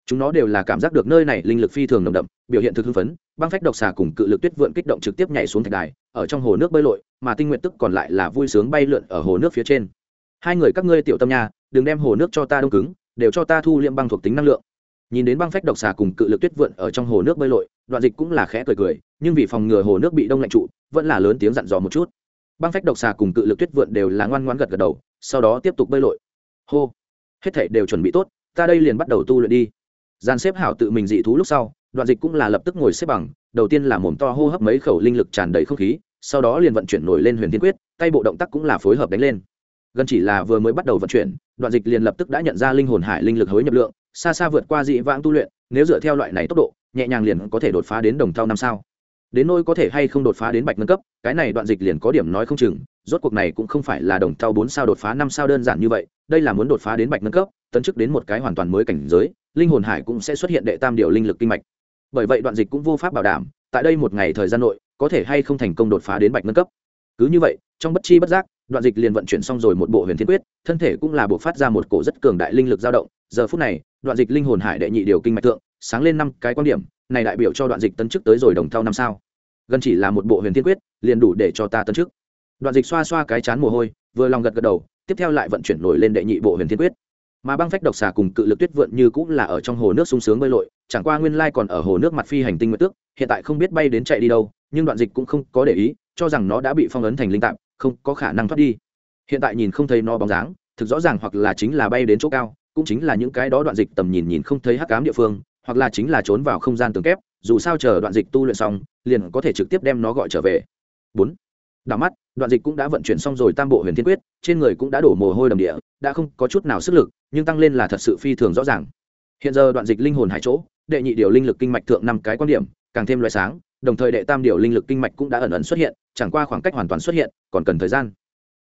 Chúng nó đều là cảm giác được nơi này linh lực phi thường nồng đậm, biểu hiện thực hưng phấn, băng phách độc xà cùng cự lực tuyết vượn kích động trực tiếp nhảy xuống thạch đài, ở trong hồ nước bơi lội, mà tinh nguyện tức còn lại là vui sướng bay lượn ở hồ nước phía trên. Hai người các ngươi tiểu tâm nha, đừng đem hồ nước cho ta đông cứng, đều cho ta thu liệm băng thuộc tính năng lượng. Nhìn đến băng phách độc xà cùng cự lực tuyết vượn ở trong hồ nước bơi lội, đoạn dịch cũng là khẽ cười cười, nhưng vì phòng ngừa hồ nước bị đông lạnh trụ, vẫn là lớn tiếng dặn dò một chút. Băng phách độc xà cùng cự lực tuyết vượn đều là ngoan ngoan gật gật đầu sau đó tiếp tục bơi lội. Hô. Hết thảy đều chuẩn bị tốt, ta đây liền bắt đầu tu luyện đi. Gian xếp hảo tự mình dị thú lúc sau, đoạn dịch cũng là lập tức ngồi xếp bằng, đầu tiên là mồm to hô hấp mấy khẩu linh lực tràn đầy không khí, sau đó liền vận chuyển nổi lên huyền thiên quyết, tay bộ động tác cũng là phối hợp đánh lên. Gần chỉ là vừa mới bắt đầu vận chuyển, đoạn dịch liền lập tức đã nhận ra linh hồn hải linh lực hối nhập lượng, xa xa vượt qua dị vãng tu luyện, nếu dựa theo loại này tốc độ, nhẹ nhàng liền có thể đột phá đến đồng thau năm sao đến nôi có thể hay không đột phá đến bạch ngân cấp, cái này đoạn dịch liền có điểm nói không chừng, rốt cuộc này cũng không phải là đồng thau bốn sao đột phá năm sao đơn giản như vậy, đây là muốn đột phá đến bạch ngân cấp, tấn chức đến một cái hoàn toàn mới cảnh giới, linh hồn hải cũng sẽ xuất hiện đệ tam điều linh lực kinh mạch. Bởi vậy đoạn dịch cũng vô pháp bảo đảm, tại đây một ngày thời gian nội, có thể hay không thành công đột phá đến bạch ngân cấp. Cứ như vậy, trong bất chi bất giác, đoạn dịch liền vận chuyển xong rồi một bộ huyền thiên quyết, thân thể cũng là buộc phát ra một cổ rất cường đại linh lực dao động. Giờ phút này, đoạn dịch linh hồn hải đệ nhị điều kinh mạch thượng sáng lên năm cái quan điểm này đại biểu cho đoạn dịch tấn chức tới rồi đồng thau năm sao. Gần chỉ là một bộ huyền thiên quyết, liền đủ để cho ta tấn chức. Đoạn dịch xoa xoa cái chán mồ hôi, vừa lòng gật gật đầu, tiếp theo lại vận chuyển nổi lên đệ nhị bộ huyền thiên quyết. Mà băng phách độc xà cùng cự lực tuyết vượn như cũng là ở trong hồ nước sung sướng bơi lội, chẳng qua nguyên lai còn ở hồ nước mặt phi hành tinh nguyệt tước, hiện tại không biết bay đến chạy đi đâu, nhưng đoạn dịch cũng không có để ý, cho rằng nó đã bị phong ấn thành linh tạm không có khả năng thoát đi. Hiện tại nhìn không thấy nó bóng dáng, thực rõ ràng hoặc là chính là bay đến chỗ cao, cũng chính là những cái đó đoạn dịch tầm nhìn nhìn không thấy hắc cám địa phương hoặc là chính là trốn vào không gian tường kép, dù sao chờ đoạn dịch tu luyện xong, liền có thể trực tiếp đem nó gọi trở về. Bốn, đảo mắt, đoạn dịch cũng đã vận chuyển xong rồi tam bộ huyền thiên quyết, trên người cũng đã đổ mồ hôi đầm địa, đã không có chút nào sức lực, nhưng tăng lên là thật sự phi thường rõ ràng. Hiện giờ đoạn dịch linh hồn hải chỗ, đệ nhị điều linh lực kinh mạch thượng năm cái quan điểm, càng thêm loại sáng, đồng thời đệ tam điều linh lực kinh mạch cũng đã ẩn ẩn xuất hiện, chẳng qua khoảng cách hoàn toàn xuất hiện, còn cần thời gian.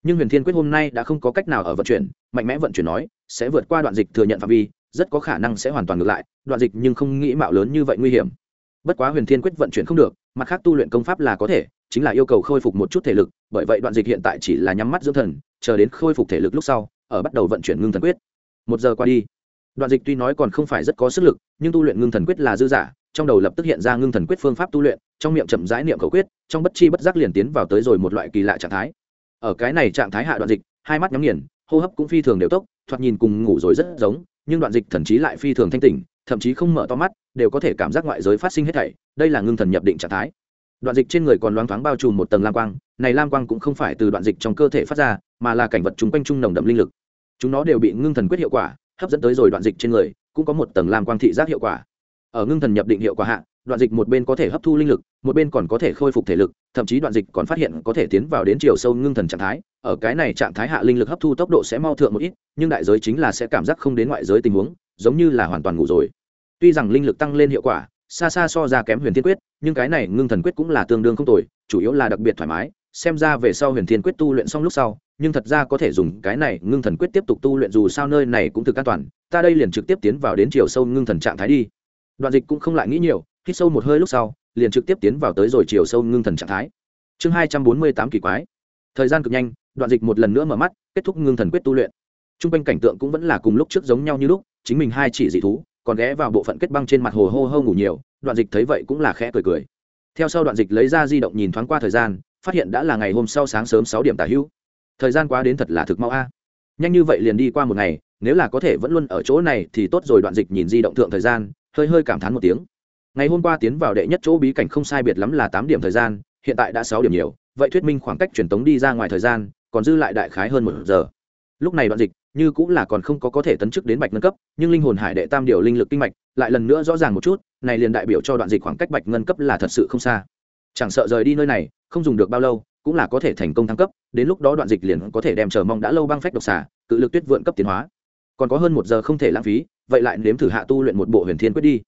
Nhưng huyền thiên quyết hôm nay đã không có cách nào ở vận chuyển, mạnh mẽ vận chuyển nói, sẽ vượt qua đoạn dịch thừa nhận phạm vi rất có khả năng sẽ hoàn toàn ngược lại, đoạn dịch nhưng không nghĩ mạo lớn như vậy nguy hiểm. Bất quá huyền thiên quyết vận chuyển không được, mặt khác tu luyện công pháp là có thể, chính là yêu cầu khôi phục một chút thể lực, bởi vậy đoạn dịch hiện tại chỉ là nhắm mắt dưỡng thần, chờ đến khôi phục thể lực lúc sau, ở bắt đầu vận chuyển ngưng thần quyết. Một giờ qua đi, đoạn dịch tuy nói còn không phải rất có sức lực, nhưng tu luyện ngưng thần quyết là dư giả, trong đầu lập tức hiện ra ngưng thần quyết phương pháp tu luyện, trong miệng chậm rãi niệm khẩu quyết, trong bất chi bất giác liền tiến vào tới rồi một loại kỳ lạ trạng thái. Ở cái này trạng thái hạ đoạn dịch, hai mắt nhắm nghiền, hô hấp cũng phi thường đều tốc, thoạt nhìn cùng ngủ rồi rất giống nhưng đoạn dịch thần trí lại phi thường thanh tỉnh, thậm chí không mở to mắt, đều có thể cảm giác ngoại giới phát sinh hết thảy, đây là ngưng thần nhập định trạng thái. Đoạn dịch trên người còn loáng thoáng bao trùm một tầng lam quang, này lam quang cũng không phải từ đoạn dịch trong cơ thể phát ra, mà là cảnh vật chung quanh trung nồng đậm linh lực. Chúng nó đều bị ngưng thần quyết hiệu quả, hấp dẫn tới rồi đoạn dịch trên người, cũng có một tầng lam quang thị giác hiệu quả. Ở ngưng thần nhập định hiệu quả hạ, đoạn dịch một bên có thể hấp thu linh lực, một bên còn có thể khôi phục thể lực, thậm chí đoạn dịch còn phát hiện có thể tiến vào đến chiều sâu ngưng thần trạng thái ở cái này trạng thái hạ linh lực hấp thu tốc độ sẽ mau thượng một ít, nhưng đại giới chính là sẽ cảm giác không đến ngoại giới tình huống, giống như là hoàn toàn ngủ rồi. Tuy rằng linh lực tăng lên hiệu quả, xa xa so ra kém huyền thiên quyết, nhưng cái này ngưng thần quyết cũng là tương đương không tồi, chủ yếu là đặc biệt thoải mái. Xem ra về sau huyền thiên quyết tu luyện xong lúc sau, nhưng thật ra có thể dùng cái này ngưng thần quyết tiếp tục tu luyện dù sao nơi này cũng thực an toàn, ta đây liền trực tiếp tiến vào đến chiều sâu ngưng thần trạng thái đi. Đoạn dịch cũng không lại nghĩ nhiều, hít sâu một hơi lúc sau, liền trực tiếp tiến vào tới rồi chiều sâu ngưng thần trạng thái. Chương hai trăm bốn mươi tám kỳ quái. Thời gian cực nhanh đoạn dịch một lần nữa mở mắt, kết thúc ngưng thần quyết tu luyện. T r u n g quanh cảnh tượng cũng vẫn là cùng lúc trước giống nhau như lúc, chính mình hai chỉ dị thú, còn ghé vào bộ phận kết băng trên mặt hồ hô hô ngủ nhiều, đoạn dịch thấy vậy cũng là khẽ cười cười. Theo sau đoạn dịch lấy ra di động nhìn thoáng qua thời gian, phát hiện đã là ngày hôm sau sáng sớm sáu điểm tả hữu. Thời gian quá đến thật là thực mau a. Nhanh như vậy liền đi qua một ngày, nếu là có thể vẫn luôn ở chỗ này thì tốt rồi, đoạn dịch nhìn di động thượng thời gian, hơi hơi cảm thán một tiếng. Ngày hôm qua tiến vào đệ nhất chỗ bí cảnh không sai biệt lắm là tám điểm thời gian, hiện tại đã sáu điểm nhiều, vậy thuyết minh khoảng cách truyền tống đi ra ngoài thời gian còn dư lại đại khái hơn một giờ. Lúc này đoạn dịch, như cũng là còn không có có thể tấn chức đến bạch ngân cấp, nhưng linh hồn hải đệ tam điều linh lực kinh mạch, lại lần nữa rõ ràng một chút, này liền đại biểu cho đoạn dịch khoảng cách bạch ngân cấp là thật sự không xa. Chẳng sợ rời đi nơi này, không dùng được bao lâu, cũng là có thể thành công thăng cấp, đến lúc đó đoạn dịch liền có thể đem chờ mong đã lâu băng phách độc xả, cự lực tuyết vượn cấp tiến hóa. Còn có hơn một giờ không thể lãng phí, vậy lại nếm thử hạ tu luyện một bộ huyền thiên quyết đi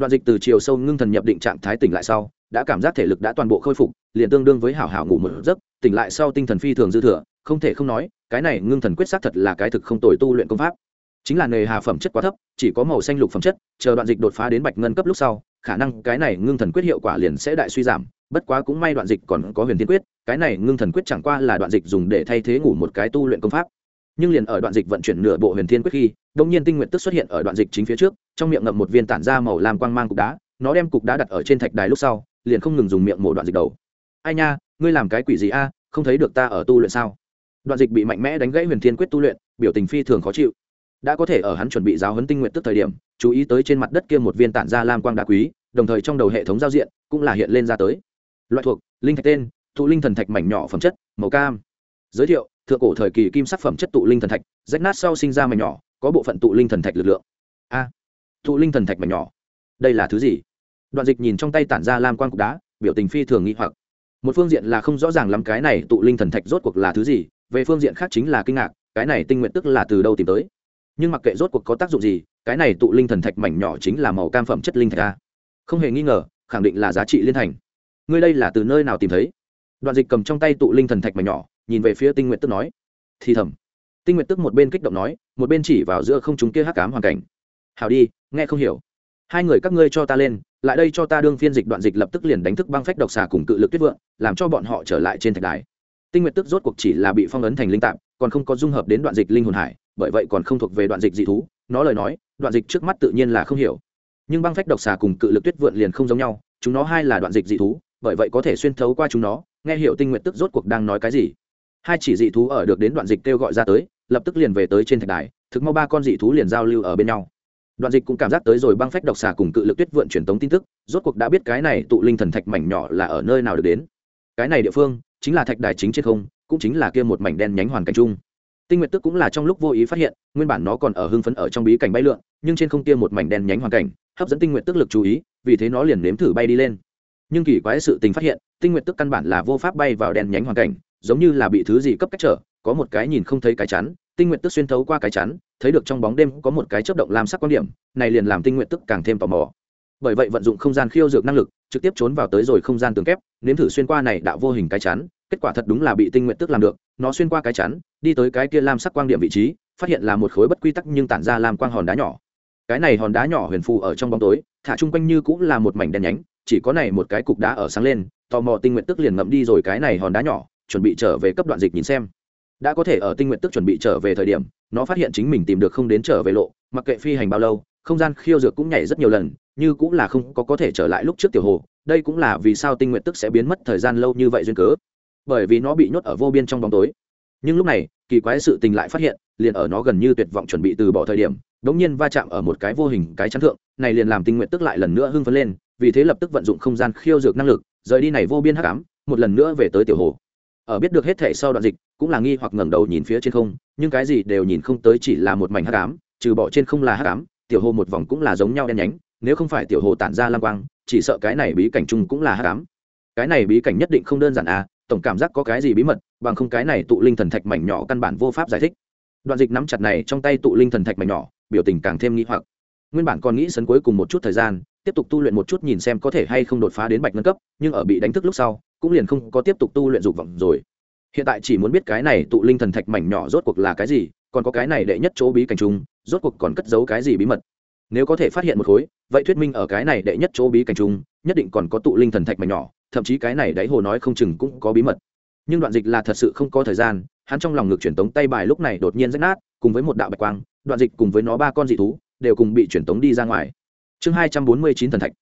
đoạn dịch từ chiều sâu ngưng thần nhập định trạng thái tỉnh lại sau, đã cảm giác thể lực đã toàn bộ khôi phục, liền tương đương với hảo hảo ngủ một giấc, tỉnh lại sau tinh thần phi thường dư thừa, không thể không nói, cái này ngưng thần quyết xác thật là cái thực không tồi tu luyện công pháp. Chính là nghề hà phẩm chất quá thấp, chỉ có màu xanh lục phẩm chất, chờ đoạn dịch đột phá đến bạch ngân cấp lúc sau, khả năng cái này ngưng thần quyết hiệu quả liền sẽ đại suy giảm, bất quá cũng may đoạn dịch còn có huyền thiên quyết, cái này ngưng thần quyết chẳng qua là đoạn dịch dùng để thay thế ngủ một cái tu luyện công pháp nhưng liền ở đoạn dịch vận chuyển nửa bộ huyền thiên quyết khi đông nhiên tinh nguyện tức xuất hiện ở đoạn dịch chính phía trước, trong miệng ngậm một viên tản ra màu làm quang mang cục đá, nó đem cục đá đặt ở trên thạch đài lúc sau, liền không ngừng dùng miệng mổ đoạn dịch đầu. Ai nha, ngươi làm cái quỷ gì a? Không thấy được ta ở tu luyện sao? Đoạn dịch bị mạnh mẽ đánh gãy huyền thiên quyết tu luyện, biểu tình phi thường khó chịu. Đã có thể ở hắn chuẩn bị giáo hấn tinh nguyện tức thời điểm, chú ý tới trên mặt đất kia một viên tản ra lam quang đá quý, đồng thời trong đầu hệ thống giao diện cũng là hiện lên ra tới. Loại thuộc, linh thạch tên, thụ linh thần thạch mảnh nhỏ phẩm chất, màu cam. Giới thiệu thượng cổ thời kỳ kim sắc phẩm chất tụ linh thần thạch, rách nát sau sinh ra mảnh nhỏ, có bộ phận tụ linh thần thạch lực lượng. A, tụ linh thần thạch mảnh nhỏ. Đây là thứ gì? Đoạn dịch nhìn trong tay tản ra lam quan cục đá, biểu tình phi thường nghi hoặc. Một phương diện là không rõ ràng lắm cái này tụ linh thần thạch rốt cuộc là thứ gì, về phương diện khác chính là kinh ngạc, cái này tinh nguyện tức là từ đâu tìm tới? Nhưng mặc kệ rốt cuộc có tác dụng gì, cái này tụ linh thần thạch mảnh nhỏ chính là màu cam phẩm chất linh thạch a. Không hề nghi ngờ, khẳng định là giá trị liên thành. Ngươi đây là từ nơi nào tìm thấy? Đoạn dịch cầm trong tay tụ linh thần thạch mảnh nhỏ nhìn về phía tinh nguyện tức nói. Thì thầm. Tinh nguyện tức một bên kích động nói, một bên chỉ vào giữa không chúng kia hắc cám hoàn cảnh. Hào đi, nghe không hiểu. Hai người các ngươi cho ta lên, lại đây cho ta đương phiên dịch đoạn dịch lập tức liền đánh thức băng phách độc xà cùng cự lực tuyết vượng, làm cho bọn họ trở lại trên thạch đài. Tinh nguyện tức rốt cuộc chỉ là bị phong ấn thành linh tạm, còn không có dung hợp đến đoạn dịch linh hồn hải, bởi vậy còn không thuộc về đoạn dịch dị thú. Nó lời nói, đoạn dịch trước mắt tự nhiên là không hiểu. Nhưng băng phách độc xà cùng cự lực tuyết vượn liền không giống nhau, chúng nó hai là đoạn dịch dị thú, bởi vậy có thể xuyên thấu qua chúng nó. Nghe hiểu tinh nguyện tức rốt cuộc đang nói cái gì? Hai chỉ dị thú ở được đến đoạn dịch kêu gọi ra tới, lập tức liền về tới trên thạch đài, thực mau ba con dị thú liền giao lưu ở bên nhau. Đoạn dịch cũng cảm giác tới rồi băng phách độc xà cùng cự lực tuyết vượn truyền tống tin tức, rốt cuộc đã biết cái này tụ linh thần thạch mảnh nhỏ là ở nơi nào được đến. Cái này địa phương, chính là thạch đài chính trên không, cũng chính là kia một mảnh đen nhánh hoàn cảnh chung. Tinh nguyệt tức cũng là trong lúc vô ý phát hiện, nguyên bản nó còn ở hưng phấn ở trong bí cảnh bay lượn, nhưng trên không kia một mảnh đen nhánh hoàn cảnh, hấp dẫn tinh nguyệt tức lực chú ý, vì thế nó liền nếm thử bay đi lên. Nhưng kỳ quái sự tình phát hiện, tinh nguyệt tức căn bản là vô pháp bay vào đen nhánh hoàn cảnh giống như là bị thứ gì cấp cách trở, có một cái nhìn không thấy cái chắn, tinh nguyện tức xuyên thấu qua cái chắn, thấy được trong bóng đêm có một cái chớp động làm sắc quan điểm, này liền làm tinh nguyện tức càng thêm tò mò. Bởi vậy vận dụng không gian khiêu dược năng lực, trực tiếp trốn vào tới rồi không gian tường kép, nếm thử xuyên qua này đạo vô hình cái chắn, kết quả thật đúng là bị tinh nguyện tức làm được, nó xuyên qua cái chắn, đi tới cái kia lam sắc quang điểm vị trí, phát hiện là một khối bất quy tắc nhưng tản ra làm quang hòn đá nhỏ. Cái này hòn đá nhỏ huyền phù ở trong bóng tối, thả chung quanh như cũng là một mảnh đen nhánh, chỉ có này một cái cục đá ở sáng lên, tò mò tinh nguyện tức liền ngậm đi rồi cái này hòn đá nhỏ chuẩn bị trở về cấp đoạn dịch nhìn xem. Đã có thể ở tinh nguyện tức chuẩn bị trở về thời điểm, nó phát hiện chính mình tìm được không đến trở về lộ, mặc kệ phi hành bao lâu, không gian khiêu dược cũng nhảy rất nhiều lần, như cũng là không có có thể trở lại lúc trước tiểu hồ, đây cũng là vì sao tinh nguyện tức sẽ biến mất thời gian lâu như vậy duyên cớ. Bởi vì nó bị nhốt ở vô biên trong bóng tối. Nhưng lúc này, kỳ quái sự tình lại phát hiện, liền ở nó gần như tuyệt vọng chuẩn bị từ bỏ thời điểm, đống nhiên va chạm ở một cái vô hình cái chắn thượng, này liền làm tinh nguyện tức lại lần nữa hưng phấn lên, vì thế lập tức vận dụng không gian khiêu dược năng lực, rời đi này vô biên hắc ám, một lần nữa về tới tiểu hồ ở biết được hết thể sau đoạn dịch, cũng là nghi hoặc ngẩng đầu nhìn phía trên không, nhưng cái gì đều nhìn không tới chỉ là một mảnh hắc ám, trừ bỏ trên không là hắc ám, tiểu hồ một vòng cũng là giống nhau đen nhánh, nếu không phải tiểu hồ tản ra lam quang, chỉ sợ cái này bí cảnh chung cũng là hắc ám. Cái này bí cảnh nhất định không đơn giản à tổng cảm giác có cái gì bí mật, bằng không cái này tụ linh thần thạch mảnh nhỏ căn bản vô pháp giải thích. Đoạn dịch nắm chặt này trong tay tụ linh thần thạch mảnh nhỏ, biểu tình càng thêm nghi hoặc. Nguyên bản còn nghĩ sấn cuối cùng một chút thời gian, tiếp tục tu luyện một chút nhìn xem có thể hay không đột phá đến bạch ngân cấp, nhưng ở bị đánh thức lúc sau cũng liền không có tiếp tục tu luyện dục vọng rồi. Hiện tại chỉ muốn biết cái này tụ linh thần thạch mảnh nhỏ rốt cuộc là cái gì, còn có cái này đệ nhất chỗ bí cảnh trung rốt cuộc còn cất giấu cái gì bí mật. Nếu có thể phát hiện một khối, vậy thuyết minh ở cái này đệ nhất chỗ bí cảnh trung nhất định còn có tụ linh thần thạch mảnh nhỏ, thậm chí cái này đáy hồ nói không chừng cũng có bí mật. Nhưng đoạn dịch là thật sự không có thời gian, hắn trong lòng ngực truyền tống tay bài lúc này đột nhiên rách nát, cùng với một đạo bạch quang, đoạn dịch cùng với nó ba con dị thú, đều cùng bị truyền tống đi ra ngoài. Chương hai trăm bốn mươi chín thần thạch.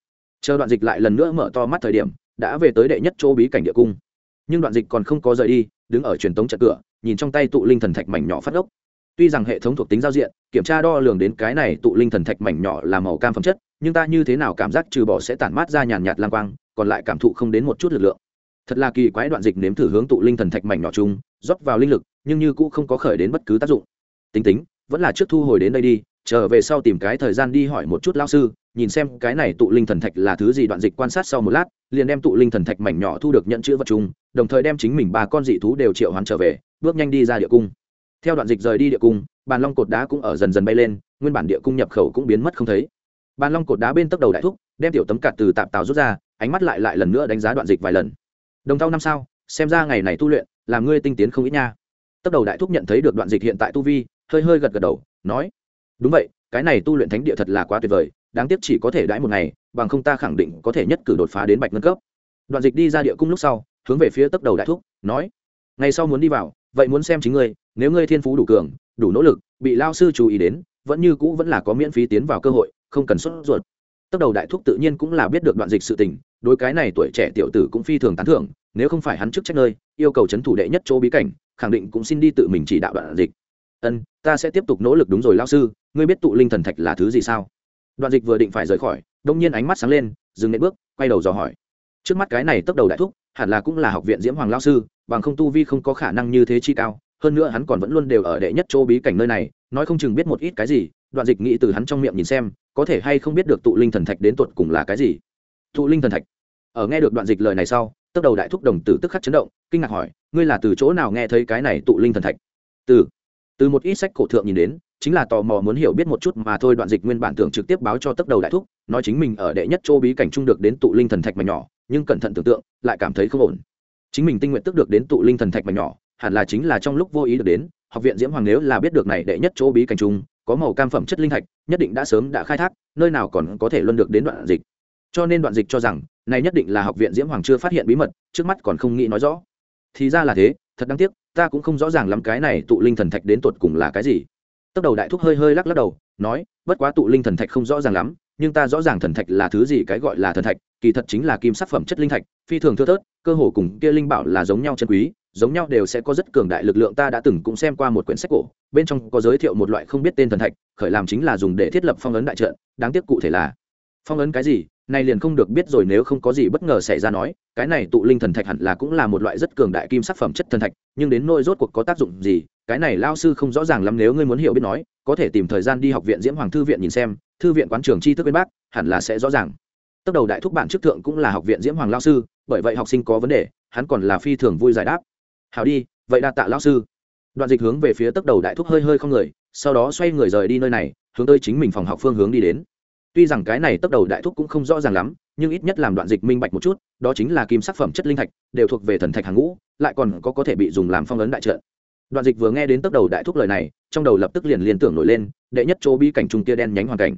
Chờ đoạn dịch lại lần nữa mở to mắt thời điểm đã về tới đệ nhất chỗ bí cảnh địa cung. Nhưng đoạn dịch còn không có rời đi, đứng ở truyền tống trận cửa, nhìn trong tay tụ linh thần thạch mảnh nhỏ phát ốc. Tuy rằng hệ thống thuộc tính giao diện, kiểm tra đo lường đến cái này tụ linh thần thạch mảnh nhỏ là màu cam phẩm chất, nhưng ta như thế nào cảm giác trừ bỏ sẽ tản mát ra nhàn nhạt lang quang, còn lại cảm thụ không đến một chút lực lượng. Thật là kỳ quái đoạn dịch nếm thử hướng tụ linh thần thạch mảnh nhỏ chung, rót vào linh lực, nhưng như cũ không có khởi đến bất cứ tác dụng. Tính tính, vẫn là trước thu hồi đến đây đi trở về sau tìm cái thời gian đi hỏi một chút lao sư nhìn xem cái này tụ linh thần thạch là thứ gì, đoạn dịch quan sát sau một lát, liền đem tụ linh thần thạch mảnh nhỏ thu được nhận chữ vật chung, đồng thời đem chính mình ba con dị thú đều triệu hoán trở về, bước nhanh đi ra địa cung. Theo đoạn dịch rời đi địa cung, bàn long cột đá cũng ở dần dần bay lên, nguyên bản địa cung nhập khẩu cũng biến mất không thấy. Bàn long cột đá bên tốc đầu đại thúc, đem tiểu tấm cạt từ tạp tàu rút ra, ánh mắt lại lại lần nữa đánh giá đoạn dịch vài lần. Đồng thau năm sao, xem ra ngày này tu luyện, làm ngươi tinh tiến không ít nha. Tốc đầu đại thúc nhận thấy được đoạn dịch hiện tại tu vi, hơi hơi gật gật đầu, nói, đúng vậy, cái này tu luyện thánh địa thật là quá tuyệt vời đáng tiếc chỉ có thể đãi một ngày, bằng không ta khẳng định có thể nhất cử đột phá đến bạch ngân cấp. Đoạn dịch đi ra địa cung lúc sau, hướng về phía tốc đầu đại thúc, nói, ngày sau muốn đi vào, vậy muốn xem chính ngươi, nếu ngươi thiên phú đủ cường, đủ nỗ lực, bị lao sư chú ý đến, vẫn như cũ vẫn là có miễn phí tiến vào cơ hội, không cần xuất ruột. Tốc đầu đại thúc tự nhiên cũng là biết được đoạn dịch sự tình, đối cái này tuổi trẻ tiểu tử cũng phi thường tán thưởng, nếu không phải hắn chức trách nơi, yêu cầu c h ấ n thủ đệ nhất chỗ bí cảnh, khẳng định cũng xin đi tự mình chỉ đạo đoạn dịch. Ân, ta sẽ tiếp tục nỗ lực đúng rồi, lao sư, ngươi biết tụ linh thần thạch là thứ gì sao? Đoạn dịch vừa định phải rời khỏi đông nhiên ánh mắt sáng lên, dừng nệm bước, quay đầu dò hỏi. Trước mắt cái này tốc đầu đại thúc, hẳn là cũng là học viện diễm hoàng lao sư, bằng không tu vi không có khả năng như thế chi cao, hơn nữa hắn còn vẫn luôn đều ở đệ nhất chỗ bí cảnh nơi này, nói không chừng biết một ít cái gì, đoạn dịch nghĩ từ hắn trong miệng nhìn xem, có thể hay không biết được tụ linh thần thạch đến tuột cùng là cái gì. Tụ linh thần thạch. Ở nghe được đoạn dịch lời này sau, tốc đầu đại thúc đồng tử tức khắc chấn động, kinh ngạc hỏi, ngươi là từ chỗ nào nghe thấy cái này tụ linh thần thạch? Từ từ một ít sách cổ thượng nhìn đến chính là tò mò muốn hiểu biết một chút mà thôi, đoạn dịch nguyên bản tưởng trực tiếp báo cho tốc đầu đại thúc, nói chính mình ở đệ nhất châu bí cảnh trung được đến tụ linh thần thạch mà nhỏ, nhưng cẩn thận tưởng tượng, lại cảm thấy không ổn. Chính mình tinh nguyện tức được đến tụ linh thần thạch mà nhỏ, hẳn là chính là trong lúc vô ý được đến, học viện diễm hoàng nếu là biết được này đệ nhất chỗ bí cảnh trung, có màu cam phẩm chất linh thạch, nhất định đã sớm đã khai thác, nơi nào còn có thể luân được đến đoạn dịch. Cho nên đoạn dịch cho rằng, này nhất định là học viện diễm hoàng chưa phát hiện bí mật, trước mắt còn không nghĩ nói rõ. Thì ra là thế, thật đáng tiếc, ta cũng không rõ ràng lắm cái này tụ linh thần thạch đến tột cùng là cái gì tốc đầu đại thúc hơi hơi lắc lắc đầu, nói, bất quá tụ linh thần thạch không rõ ràng lắm, nhưng ta rõ ràng thần thạch là thứ gì, cái gọi là thần thạch, kỳ thật chính là kim sắc phẩm chất linh thạch, phi thường thưa thớt, cơ hồ cùng kia linh bảo là giống nhau chân quý, giống nhau đều sẽ có rất cường đại lực lượng, ta đã từng cũng xem qua một quyển sách cổ, bên trong có giới thiệu một loại không biết tên thần thạch, khởi làm chính là dùng để thiết lập phong ấn đại trận, đáng tiếc cụ thể là, phong ấn cái gì nay liền không được biết rồi nếu không có gì bất ngờ xảy ra nói, cái này tụ linh thần thạch hẳn là cũng là một loại rất cường đại kim sắc phẩm chất thần thạch, nhưng đến nôi rốt cuộc có tác dụng gì, cái này lao sư không rõ ràng lắm nếu ngươi muốn hiểu biết nói, có thể tìm thời gian đi học viện diễm hoàng thư viện nhìn xem, thư viện quán trường tri thức bên bác hẳn là sẽ rõ ràng. Tốc đầu đại thúc bạn trước thượng cũng là học viện diễm hoàng lao sư, bởi vậy học sinh có vấn đề, hắn còn là phi thường vui giải đáp. Hảo đi, vậy đa tạ lão sư. Đoạn dịch hướng về phía tốc đầu đại thúc hơi hơi không người, sau đó xoay người rời đi nơi này, hướng tới chính mình phòng học phương hướng đi đến tuy rằng cái này tốc đầu đại thúc cũng không rõ ràng lắm, nhưng ít nhất làm đoạn dịch minh bạch một chút, đó chính là kim sắc phẩm chất linh thạch, đều thuộc về thần thạch hàng ngũ, lại còn có có thể bị dùng làm phong ấn đại trận. Đoạn dịch vừa nghe đến tốc đầu đại thúc lời này, trong đầu lập tức liền liên tưởng nổi lên, đệ nhất chỗ bi cảnh trung tia đen nhánh hoàn cảnh.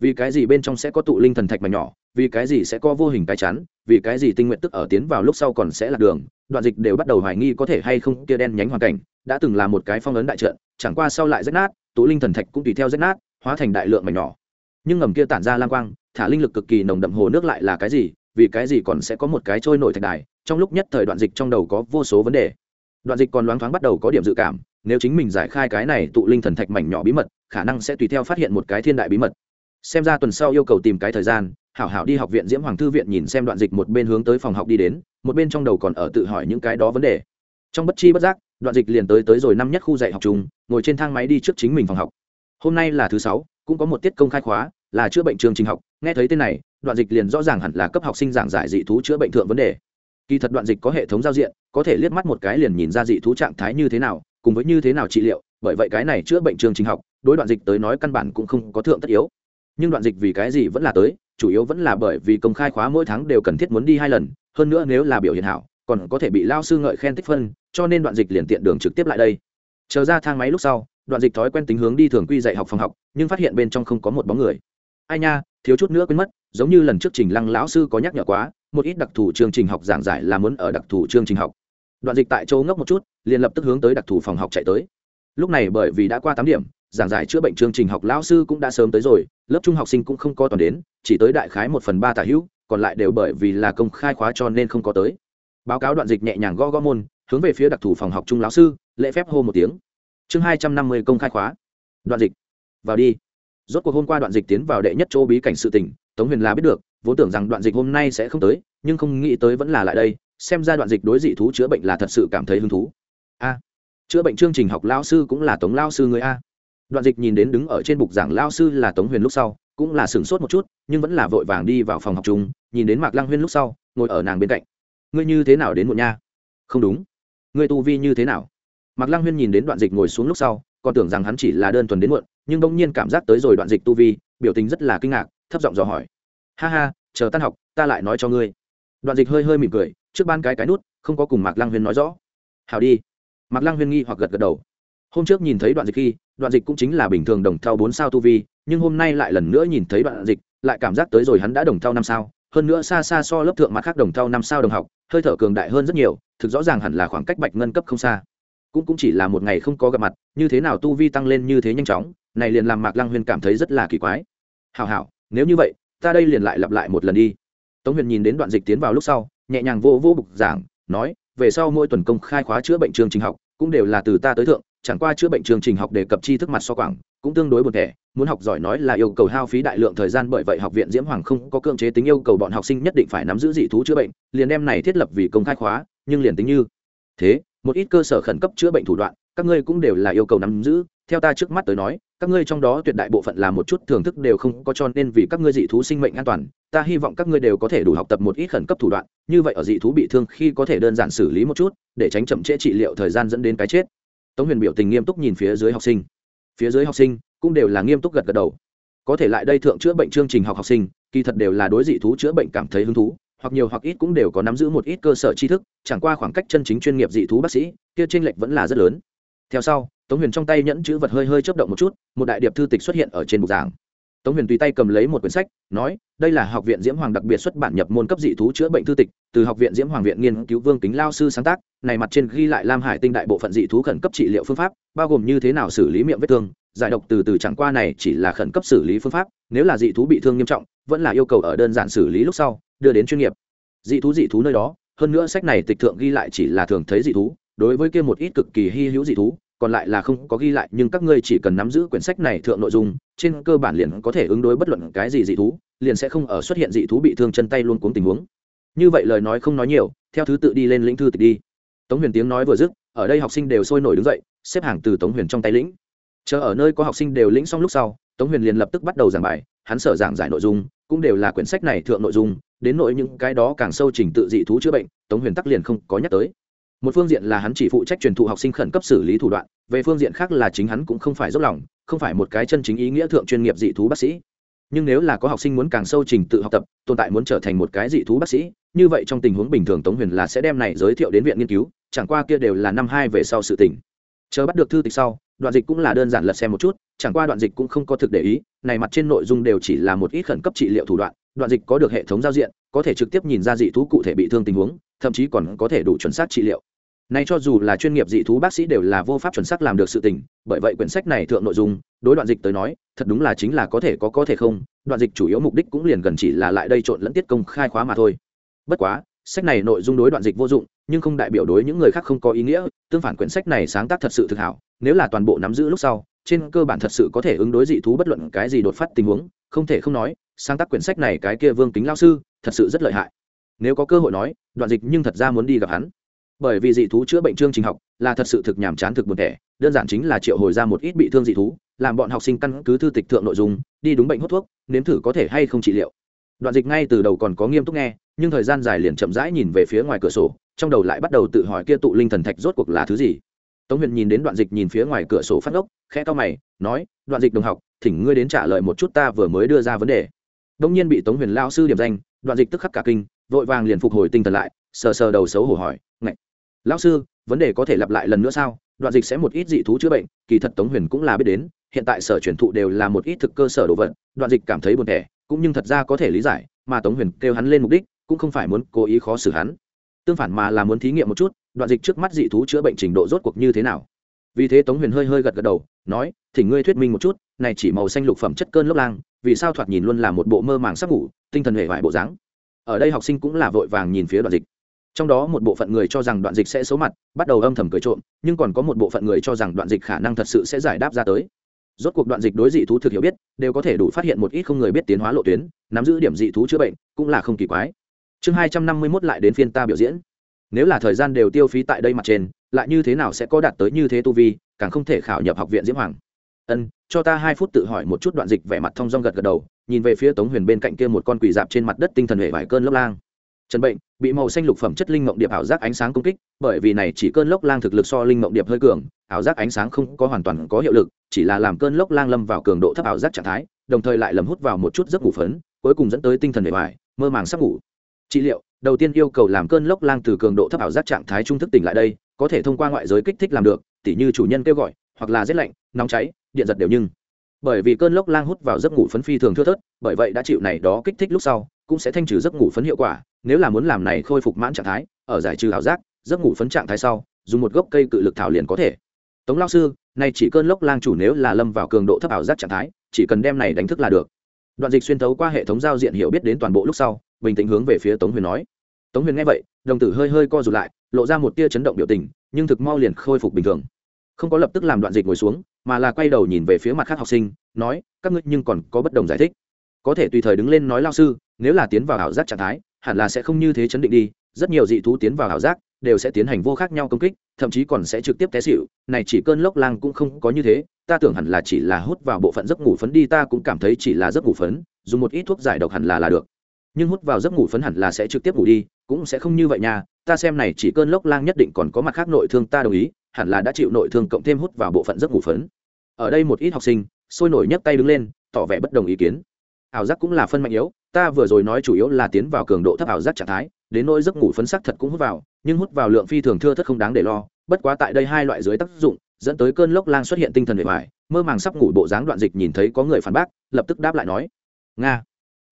Vì cái gì bên trong sẽ có tụ linh thần thạch mà nhỏ, vì cái gì sẽ có vô hình cái chắn, vì cái gì tinh nguyện tức ở tiến vào lúc sau còn sẽ là đường, đoạn dịch đều bắt đầu hoài nghi có thể hay không tia đen nhánh hoàn cảnh, đã từng là một cái phong ấn đại trận, chẳng qua sau lại rách nát, tụ linh thần thạch cũng tùy theo rách nát, hóa thành đại lượng mảnh nhỏ nhưng ngầm kia tản ra lang quang, thả linh lực cực kỳ nồng đậm hồ nước lại là cái gì, vì cái gì còn sẽ có một cái trôi nổi thạch đài, trong lúc nhất thời đoạn dịch trong đầu có vô số vấn đề. Đoạn dịch còn loáng thoáng bắt đầu có điểm dự cảm, nếu chính mình giải khai cái này tụ linh thần thạch mảnh nhỏ bí mật, khả năng sẽ tùy theo phát hiện một cái thiên đại bí mật. Xem ra tuần sau yêu cầu tìm cái thời gian, hảo hảo đi học viện diễm hoàng thư viện nhìn xem đoạn dịch một bên hướng tới phòng học đi đến, một bên trong đầu còn ở tự hỏi những cái đó vấn đề. Trong bất chi bất giác, đoạn dịch liền tới tới rồi năm nhất khu dạy học chung, ngồi trên thang máy đi trước chính mình phòng học. Hôm nay là thứ sáu, cũng có một tiết công khai khóa là chữa bệnh trường trình học. Nghe thấy tên này, đoạn dịch liền rõ ràng hẳn là cấp học sinh giảng giải dị thú chữa bệnh thượng vấn đề. Kỳ thật đoạn dịch có hệ thống giao diện, có thể liếc mắt một cái liền nhìn ra dị thú trạng thái như thế nào, cùng với như thế nào trị liệu, bởi vậy cái này chữa bệnh trường trình học, đối đoạn dịch tới nói căn bản cũng không có thượng tất yếu. Nhưng đoạn dịch vì cái gì vẫn là tới, chủ yếu vẫn là bởi vì công khai khóa mỗi tháng đều cần thiết muốn đi hai lần, hơn nữa nếu là biểu hiện hảo, còn có thể bị lao sư ngợi khen tích phân, cho nên đoạn dịch liền tiện đường trực tiếp lại đây. Chờ ra thang máy lúc sau, đoạn dịch thói quen tính hướng đi thường quy dạy học phòng học, nhưng phát hiện bên trong không có một bóng người ai nha, thiếu chút nữa quên mất, giống như lần trước trình lăng lão sư có nhắc nhở quá, một ít đặc thù chương trình học giảng giải là muốn ở đặc thù chương trình học. Đoạn dịch tại châu ngốc một chút, liền lập tức hướng tới đặc thù phòng học chạy tới. Lúc này bởi vì đã qua tám điểm, giảng giải chữa bệnh chương trình học lão sư cũng đã sớm tới rồi, lớp trung học sinh cũng không có toàn đến, chỉ tới đại khái một phần ba tả hữu, còn lại đều bởi vì là công khai khóa cho nên không có tới. Báo cáo đoạn dịch nhẹ nhàng gõ gõ môn, hướng về phía đặc thù phòng học trung lão sư, lễ phép hô một tiếng. Chương hai trăm năm mươi công khai khóa. Đoạn dịch, vào đi rốt cuộc hôm qua đoạn dịch tiến vào đệ nhất chỗ bí cảnh sự tình, tống huyền là biết được vốn tưởng rằng đoạn dịch hôm nay sẽ không tới nhưng không nghĩ tới vẫn là lại đây xem ra đoạn dịch đối dị thú chữa bệnh là thật sự cảm thấy hứng thú. A chữa bệnh chương trình học lao sư cũng là tống lao sư người a. Đoạn dịch nhìn đến đứng ở trên bục giảng lao sư là tống huyền lúc sau cũng là sửng sốt một chút nhưng vẫn là vội vàng đi vào phòng học chung nhìn đến mạc lăng huyên lúc sau ngồi ở nàng bên cạnh. Ngươi như thế nào đến muộn nha? Không đúng. Ngươi tu vi như thế nào? Mạc lăng huyên nhìn đến đoạn dịch ngồi xuống lúc sau còn tưởng rằng hắn chỉ là đơn thuần đến muộn nhưng bỗng nhiên cảm giác tới rồi đoạn dịch tu vi, biểu tình rất là kinh ngạc, thấp giọng dò hỏi. Ha ha, chờ tan học, ta lại nói cho ngươi. Đoạn dịch hơi hơi mỉm cười, trước ban cái cái nút, không có cùng mạc lăng huyên nói rõ. Hào đi. Mạc lăng huyên nghi hoặc gật gật đầu. Hôm trước nhìn thấy đoạn dịch khi, đoạn dịch cũng chính là bình thường đồng thau bốn sao tu vi, nhưng hôm nay lại lần nữa nhìn thấy đoạn dịch, lại cảm giác tới rồi hắn đã đồng thau năm sao, hơn nữa xa xa so lớp thượng mặt khác đồng thau năm sao đồng học, hơi thở cường đại hơn rất nhiều, thực rõ ràng hẳn là khoảng cách bạch ngân cấp không xa. Cũng cũng chỉ là một ngày không có gặp mặt, như thế nào tu vi tăng lên như thế nhanh chóng này liền làm mạc lăng huyền cảm thấy rất là kỳ quái. Hào hào nếu như vậy, ta đây liền lại lặp lại một lần đi. Tống huyền nhìn đến đoạn dịch tiến vào lúc sau, nhẹ nhàng vô vô bục giảng, nói, về sau mỗi tuần công khai khóa chữa bệnh trường trình học, cũng đều là từ ta tới thượng, chẳng qua chữa bệnh chương trình học đề cập tri thức mặt so quảng, cũng tương đối một thẻ, muốn học giỏi nói là yêu cầu hao phí đại lượng thời gian bởi vậy học viện diễm hoàng không có cưỡng chế tính yêu cầu bọn học sinh nhất định phải nắm giữ dị thú chữa bệnh, liền đem này thiết lập vì công khai khóa, nhưng liền tính như thế, một ít cơ sở khẩn cấp chữa bệnh thủ đoạn, các ngươi cũng đều là yêu cầu nắm giữ, theo ta trước mắt tới nói các ngươi trong đó tuyệt đại bộ phận là một chút thưởng thức đều không có cho nên vì các ngươi dị thú sinh mệnh an toàn, ta hy vọng các ngươi đều có thể đủ học tập một ít khẩn cấp thủ đoạn, như vậy ở dị thú bị thương khi có thể đơn giản xử lý một chút, để tránh chậm trễ trị liệu thời gian dẫn đến cái chết. Tống huyền biểu tình nghiêm túc nhìn phía dưới học sinh. Phía dưới học sinh cũng đều là nghiêm túc gật gật đầu. Có thể lại đây thượng chữa bệnh chương trình học học sinh, kỳ thật đều là đối dị thú chữa bệnh cảm thấy hứng thú, hoặc nhiều hoặc ít cũng đều có nắm giữ một ít cơ sở tri thức, chẳng qua khoảng cách chân chính chuyên nghiệp dị thú bác sĩ, kia tranh lệch vẫn là rất lớn theo sau, tống huyền trong tay nhẫn chữ vật hơi hơi chấp động một chút, một đại điệp thư tịch xuất hiện ở trên bục giảng. Tống huyền tùy tay cầm lấy một quyển sách, nói, đây là học viện diễm hoàng đặc biệt xuất bản nhập môn cấp dị thú chữa bệnh thư tịch, từ học viện diễm hoàng viện nghiên cứu vương kính lao sư sáng tác, này mặt trên ghi lại lam hải tinh đại bộ phận dị thú khẩn cấp trị liệu phương pháp, bao gồm như thế nào xử lý miệng vết thương, giải độc từ từ chẳng qua này chỉ là khẩn cấp xử lý phương pháp, nếu là dị thú bị thương nghiêm trọng, vẫn là yêu cầu ở đơn giản xử lý lúc sau, đưa đến chuyên nghiệp. Dị thú dị thú nơi đó, hơn nữa sách này tịch thượng ghi lại chỉ là thường thấy dị thú đối với kia một ít cực kỳ hy hữu dị thú, còn lại là không có ghi lại, nhưng các ngươi chỉ cần nắm giữ quyển sách này thượng nội dung, trên cơ bản liền có thể ứng đối bất luận cái gì dị thú, liền sẽ không ở xuất hiện dị thú bị thương chân tay luôn cuống tình huống. Như vậy lời nói không nói nhiều, theo thứ tự đi lên lĩnh thư tịch đi. Tống huyền tiếng nói vừa dứt, ở đây học sinh đều sôi nổi đứng dậy, xếp hàng từ tống huyền trong tay lĩnh. Chờ ở nơi có học sinh đều lĩnh xong lúc sau, tống huyền liền lập tức bắt đầu giảng bài, hắn sở giảng giải nội dung, cũng đều là quyển sách này thượng nội dung, đến nội những cái đó càng sâu trình tự dị thú chữa bệnh, tống huyền tắc liền không có nhắc tới một phương diện là hắn chỉ phụ trách truyền thụ học sinh khẩn cấp xử lý thủ đoạn, về phương diện khác là chính hắn cũng không phải dốc lòng, không phải một cái chân chính ý nghĩa thượng chuyên nghiệp dị thú bác sĩ. Nhưng nếu là có học sinh muốn càng sâu trình tự học tập, tồn tại muốn trở thành một cái dị thú bác sĩ, như vậy trong tình huống bình thường tống huyền là sẽ đem này giới thiệu đến viện nghiên cứu, chẳng qua kia đều là năm hai về sau sự tỉnh chờ bắt được thư tịch sau, đoạn dịch cũng là đơn giản lật xem một chút, chẳng qua đoạn dịch cũng không có thực để ý, này mặt trên nội dung đều chỉ là một ít khẩn cấp trị liệu thủ đoạn đoạn dịch có được hệ thống giao diện, có thể trực tiếp nhìn ra dị thú cụ thể bị thương tình huống thậm chí còn có thể đủ chuẩn xác trị liệu. Này cho dù là chuyên nghiệp dị thú bác sĩ đều là vô pháp chuẩn xác làm được sự tình, bởi vậy quyển sách này thượng nội dung, đối đoạn dịch tới nói, thật đúng là chính là có thể có có thể không, đoạn dịch chủ yếu mục đích cũng liền gần chỉ là lại đây trộn lẫn tiết công khai khóa mà thôi. Bất quá, sách này nội dung đối đoạn dịch vô dụng, nhưng không đại biểu đối những người khác không có ý nghĩa, tương phản quyển sách này sáng tác thật sự thực hảo, nếu là toàn bộ nắm giữ lúc sau, trên cơ bản thật sự có thể ứng đối dị thú bất luận cái gì đột phát tình huống, không thể không nói, sáng tác quyển sách này cái kia vương kính lao sư, thật sự rất lợi hại nếu có cơ hội nói, đoạn dịch nhưng thật ra muốn đi gặp hắn. Bởi vì dị thú chữa bệnh chương trình học là thật sự thực nhàm chán thực buồn thẻ, đơn giản chính là triệu hồi ra một ít bị thương dị thú, làm bọn học sinh căn cứ thư tịch thượng nội dung, đi đúng bệnh hút thuốc, nếm thử có thể hay không trị liệu. Đoạn dịch ngay từ đầu còn có nghiêm túc nghe, nhưng thời gian dài liền chậm rãi nhìn về phía ngoài cửa sổ, trong đầu lại bắt đầu tự hỏi kia tụ linh thần thạch rốt cuộc là thứ gì. Tống huyền nhìn đến đoạn dịch nhìn phía ngoài cửa sổ phát ốc khẽ to mày, nói, đoạn dịch đồng học, thỉnh ngươi đến trả lời một chút ta vừa mới đưa ra vấn đề. Đông nhiên bị tống huyền lao sư điểm danh, đoạn dịch tức khắc cả kinh vội vàng liền phục hồi tinh thần lại, sờ sờ đầu xấu hổ hỏi, ngạch, lão sư, vấn đề có thể lặp lại lần nữa sao? Đoạn dịch sẽ một ít dị thú chữa bệnh, kỳ thật tống huyền cũng là biết đến, hiện tại sở truyền thụ đều là một ít thực cơ sở đồ vật, đoạn dịch cảm thấy buồn thẻ, cũng nhưng thật ra có thể lý giải, mà tống huyền kêu hắn lên mục đích, cũng không phải muốn cố ý khó xử hắn. Tương phản mà là muốn thí nghiệm một chút, đoạn dịch trước mắt dị thú chữa bệnh trình độ rốt cuộc như thế nào? Vì thế tống huyền hơi hơi gật gật đầu, nói, thì ngươi thuyết minh một chút, này chỉ màu xanh lục phẩm chất cơn lốc lang, vì sao thoạt nhìn luôn là một bộ mơ màng sắp ngủ, tinh thần hệ hoại bộ dáng? Ở đây học sinh cũng là vội vàng nhìn phía đoạn dịch. Trong đó một bộ phận người cho rằng đoạn dịch sẽ xấu mặt, bắt đầu âm thầm cười trộm, nhưng còn có một bộ phận người cho rằng đoạn dịch khả năng thật sự sẽ giải đáp ra tới. Rốt cuộc đoạn dịch đối dị thú thực hiểu biết, đều có thể đủ phát hiện một ít không người biết tiến hóa lộ tuyến, nắm giữ điểm dị thú chữa bệnh, cũng là không kỳ quái. Chương hai trăm năm mươi mốt lại đến phiên ta biểu diễn. Nếu là thời gian đều tiêu phí tại đây mặt trên, lại như thế nào sẽ có đạt tới như thế tu vi, càng không thể khảo nhập học viện diễm hoàng. Ân cho ta hai phút tự hỏi một chút đoạn dịch vẻ mặt thong dong gật gật đầu, nhìn về phía tống huyền bên cạnh kia một con quỷ dạp trên mặt đất tinh thần hệ vài cơn lốc lang. Trần bệnh, bị màu xanh lục phẩm chất linh mộng điệp ảo giác ánh sáng công kích, bởi vì này chỉ cơn lốc lang thực lực so linh mộng điệp hơi cường, ảo giác ánh sáng không có hoàn toàn có hiệu lực, chỉ là làm cơn lốc lang lâm vào cường độ thấp ảo giác trạng thái, đồng thời lại lầm hút vào một chút giấc ngủ phấn, cuối cùng dẫn tới tinh thần hệ vải, mơ màng sắp ngủ. Trị liệu, đầu tiên yêu cầu làm cơn lốc lang từ cường độ thấp ảo giác trạng thái trung thức tỉnh lại đây, có thể thông qua ngoại giới kích thích làm được, tỉ như chủ nhân kêu gọi, hoặc là rét lạnh, nóng cháy điện giật đều nhưng. Bởi vì cơn lốc lang hút vào giấc ngủ phấn phi thường thưa thớt, bởi vậy đã chịu này đó kích thích lúc sau, cũng sẽ thanh trừ giấc ngủ phấn hiệu quả, nếu là muốn làm này khôi phục mãn trạng thái, ở giải trừ ảo giác, giấc ngủ phấn trạng thái sau, dùng một gốc cây cự lực thảo liền có thể. Tống lao sư, nay chỉ cơn lốc lang chủ nếu là lâm vào cường độ thấp ảo giác trạng thái, chỉ cần đem này đánh thức là được. Đoạn dịch xuyên thấu qua hệ thống giao diện hiểu biết đến toàn bộ lúc sau, bình tĩnh hướng về phía tống huyền nói. Tống huyền nghe vậy, đồng tử hơi hơi co rụt lại, lộ ra một tia chấn động biểu tình, nhưng thực mau liền khôi phục bình thường không có lập tức làm đoạn dịch ngồi xuống, mà là quay đầu nhìn về phía mặt khác học sinh, nói, các ngươi nhưng còn có bất đồng giải thích. Có thể tùy thời đứng lên nói lao sư, nếu là tiến vào ảo giác trạng thái, hẳn là sẽ không như thế chấn định đi, rất nhiều dị thú tiến vào ảo giác, đều sẽ tiến hành vô khác nhau công kích, thậm chí còn sẽ trực tiếp té xịu này chỉ cơn lốc lang cũng không có như thế, ta tưởng hẳn là chỉ là hút vào bộ phận giấc ngủ phấn đi, ta cũng cảm thấy chỉ là giấc ngủ phấn, dùng một ít thuốc giải độc hẳn là là được. Nhưng hút vào giấc ngủ phấn hẳn là sẽ trực tiếp ngủ đi, cũng sẽ không như vậy nha, ta xem này chỉ cơn lốc lang nhất định còn có mặt khác nội thương, ta đồng ý hẳn là đã chịu nội thương cộng thêm hút vào bộ phận giấc ngủ phấn. Ở đây một ít học sinh, sôi nổi nhấc tay đứng lên, tỏ vẻ bất đồng ý kiến. Ảo giác cũng là phân mạnh yếu, ta vừa rồi nói chủ yếu là tiến vào cường độ thấp ảo giác trạng thái, đến nỗi giấc ngủ phấn sắc thật cũng hút vào, nhưng hút vào lượng phi thường thưa thất không đáng để lo, bất quá tại đây hai loại dưới tác dụng, dẫn tới cơn lốc lang xuất hiện tinh thần bề ngoài mơ màng sắp ngủ bộ dáng đoạn dịch nhìn thấy có người phản bác, lập tức đáp lại nói, nga,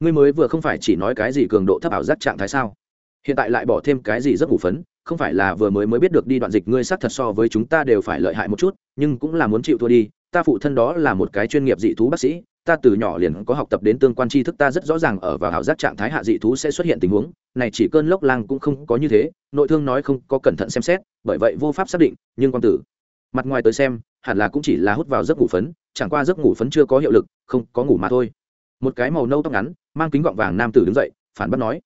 ngươi mới vừa không phải chỉ nói cái gì cường độ thấp ảo giác trạng thái sao? Hiện tại lại bỏ thêm cái gì giấc ngủ phấn không phải là vừa mới mới biết được đi đoạn dịch ngươi sát thật so với chúng ta đều phải lợi hại một chút, nhưng cũng là muốn chịu thua đi. Ta phụ thân đó là một cái chuyên nghiệp dị thú bác sĩ, ta từ nhỏ liền có học tập đến tương quan tri thức, ta rất rõ ràng ở vào hảo giác trạng thái hạ dị thú sẽ xuất hiện tình huống. Này chỉ cơn lốc lang cũng không có như thế, nội thương nói không có cẩn thận xem xét, bởi vậy vô pháp xác định, nhưng quan tử, mặt ngoài tới xem, hẳn là cũng chỉ là hút vào giấc ngủ phấn, chẳng qua giấc ngủ phấn chưa có hiệu lực, không có ngủ mà thôi. Một cái màu nâu tóc ngắn, mang kính gọng vàng nam tử đứng dậy, phản bác nói,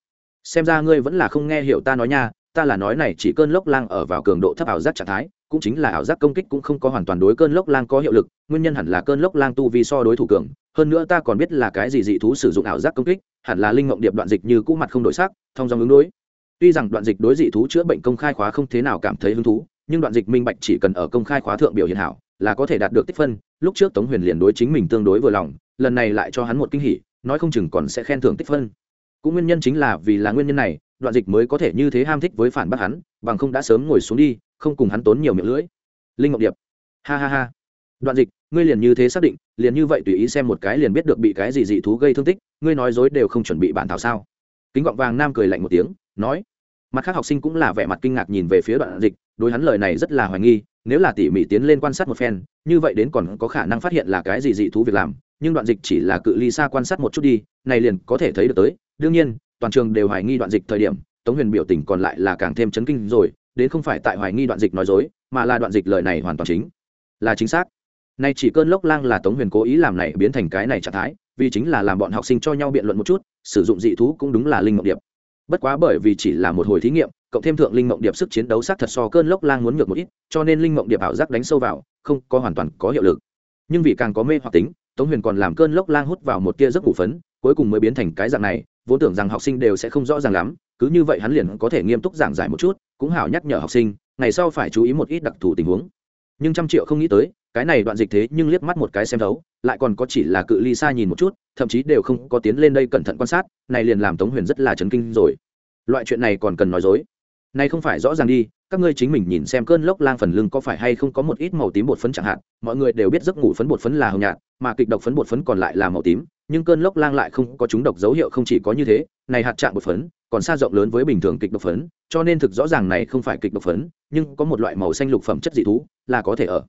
xem ra ngươi vẫn là không nghe hiểu ta nói nha ta là nói này chỉ cơn lốc lang ở vào cường độ thấp ảo giác trạng thái, cũng chính là ảo giác công kích cũng không có hoàn toàn đối cơn lốc lang có hiệu lực, nguyên nhân hẳn là cơn lốc lang tu vi so đối thủ cường, hơn nữa ta còn biết là cái gì dị thú sử dụng ảo giác công kích, hẳn là linh mộng điệp đoạn dịch như cũ mặt không đổi sắc, thông dòng ứng đối. Tuy rằng đoạn dịch đối dị thú chữa bệnh công khai khóa không thế nào cảm thấy hứng thú, nhưng đoạn dịch minh bạch chỉ cần ở công khai khóa thượng biểu hiện hảo, là có thể đạt được tích phân, lúc trước tống huyền liền đối chính mình tương đối vừa lòng, lần này lại cho hắn một kinh hỉ, nói không chừng còn sẽ khen thưởng tích phân. Cũng nguyên nhân chính là vì là nguyên nhân này đoạn dịch mới có thể như thế ham thích với phản bác hắn, bằng không đã sớm ngồi xuống đi, không cùng hắn tốn nhiều miệng lưỡi. Linh ngọc điệp. Ha ha ha. Đoạn dịch, ngươi liền như thế xác định, liền như vậy tùy ý xem một cái liền biết được bị cái gì dị thú gây thương tích, ngươi nói dối đều không chuẩn bị bản thảo sao? Kính gọng vàng nam cười lạnh một tiếng, nói. Mặt khác học sinh cũng là vẻ mặt kinh ngạc nhìn về phía đoạn dịch, đối hắn lời này rất là hoài nghi, nếu là tỉ mỉ tiến lên quan sát một phen, như vậy đến còn có khả năng phát hiện là cái gì dị thú việc làm, nhưng đoạn dịch chỉ là cự ly xa quan sát một chút đi, này liền có thể thấy được tới. Đương nhiên toàn trường đều hoài nghi đoạn dịch thời điểm, tống huyền biểu tình còn lại là càng thêm chấn kinh rồi, đến không phải tại hoài nghi đoạn dịch nói dối, mà là đoạn dịch lời này hoàn toàn chính. Là chính xác. Nay chỉ cơn lốc lang là tống huyền cố ý làm này biến thành cái này trạng thái, vì chính là làm bọn học sinh cho nhau biện luận một chút, sử dụng dị thú cũng đúng là linh mộng điệp. Bất quá bởi vì chỉ là một hồi thí nghiệm, cộng thêm thượng linh mộng điệp sức chiến đấu sát thật so cơn lốc lang muốn ngược một ít, cho nên linh mộng điệp ảo giác đánh sâu vào, không có hoàn toàn có hiệu lực. Nhưng vì càng có mê hoặc tính, tống huyền còn làm cơn lốc lang hút vào một tia giấc ngủ phấn cuối cùng mới biến thành cái dạng này, vốn tưởng rằng học sinh đều sẽ không rõ ràng lắm, cứ như vậy hắn liền có thể nghiêm túc giảng giải một chút, cũng hảo nhắc nhở học sinh, ngày sau phải chú ý một ít đặc thù tình huống. Nhưng trăm triệu không nghĩ tới, cái này đoạn dịch thế nhưng liếc mắt một cái xem thấu, lại còn có chỉ là cự ly xa nhìn một chút, thậm chí đều không có tiến lên đây cẩn thận quan sát, này liền làm tống huyền rất là chấn kinh rồi. Loại chuyện này còn cần nói dối. Này không phải rõ ràng đi, các ngươi chính mình nhìn xem cơn lốc lang phần lưng có phải hay không có một ít màu tím bột phấn chẳng hạn, mọi người đều biết giấc ngủ phấn bột phấn là hồng nhạt, mà kịch độc phấn bột phấn còn lại là màu tím nhưng cơn lốc lang lại không có chúng độc dấu hiệu không chỉ có như thế, này hạt trạng bột phấn, còn xa rộng lớn với bình thường kịch độc phấn, cho nên thực rõ ràng này không phải kịch độc phấn, nhưng có một loại màu xanh lục phẩm chất dị thú, là có thể ở.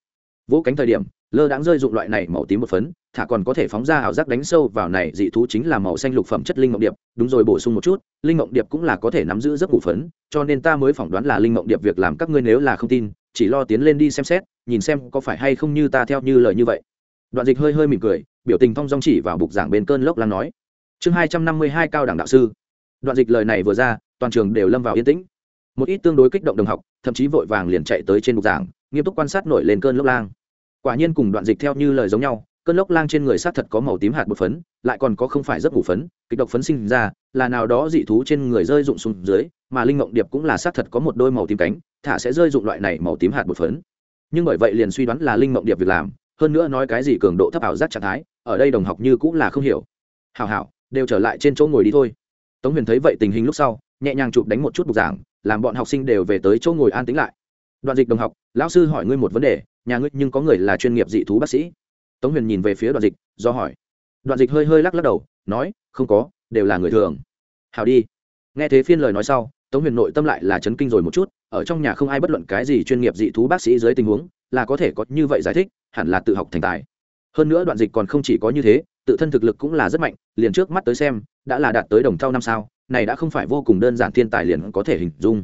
Vỗ cánh thời điểm, lơ đãng rơi dụng loại này màu tím một phấn, thả còn có thể phóng ra ảo giác đánh sâu vào này dị thú chính là màu xanh lục phẩm chất linh mộng điệp. Đúng rồi, bổ sung một chút, linh mộng điệp cũng là có thể nắm giữ giấc ngủ phấn, cho nên ta mới phỏng đoán là linh mộng điệp việc làm các ngươi nếu là không tin, chỉ lo tiến lên đi xem xét, nhìn xem có phải hay không như ta theo như lời như vậy đoạn dịch hơi hơi mỉm cười, biểu tình thong dong chỉ vào bục giảng bên cơn lốc lan nói, chương hai trăm năm mươi hai cao đẳng đạo sư. Đoạn dịch lời này vừa ra, toàn trường đều lâm vào yên tĩnh. Một ít tương đối kích động đồng học, thậm chí vội vàng liền chạy tới trên bục giảng, nghiêm túc quan sát nổi lên cơn lốc lang quả nhiên cùng đoạn dịch theo như lời giống nhau, cơn lốc lang trên người sát thật có màu tím hạt bột phấn, lại còn có không phải rất ngủ phấn, kịch độc phấn sinh ra, là nào đó dị thú trên người rơi rụng xuống dưới, mà linh mộng điệp cũng là sát thật có một đôi màu tím cánh, thả sẽ rơi rụng loại này màu tím hạt bột phấn. Nhưng bởi vậy liền suy đoán là linh mộng điệp việc làm hơn nữa nói cái gì cường độ thấp ảo giác trạng thái, ở đây đồng học như cũng là không hiểu. Hào hào đều trở lại trên chỗ ngồi đi thôi. Tống huyền thấy vậy tình hình lúc sau, nhẹ nhàng chụp đánh một chút bục giảng, làm bọn học sinh đều về tới chỗ ngồi an tĩnh lại. Đoạn dịch đồng học, lão sư hỏi ngươi một vấn đề, nhà ngươi nhưng có người là chuyên nghiệp dị thú bác sĩ? Tống huyền nhìn về phía đoạn dịch, do hỏi. Đoạn dịch hơi hơi lắc lắc đầu, nói, không có, đều là người thường. Hào đi. Nghe thế phiên lời nói sau, tống huyền nội tâm lại là chấn kinh rồi một chút, ở trong nhà không ai bất luận cái gì chuyên nghiệp dị thú bác sĩ dưới tình huống, là có thể có như vậy giải thích hẳn là tự học thành tài. Hơn nữa đoạn dịch còn không chỉ có như thế, tự thân thực lực cũng là rất mạnh, liền trước mắt tới xem, đã là đạt tới đồng thau năm sao, này đã không phải vô cùng đơn giản thiên tài liền có thể hình dung.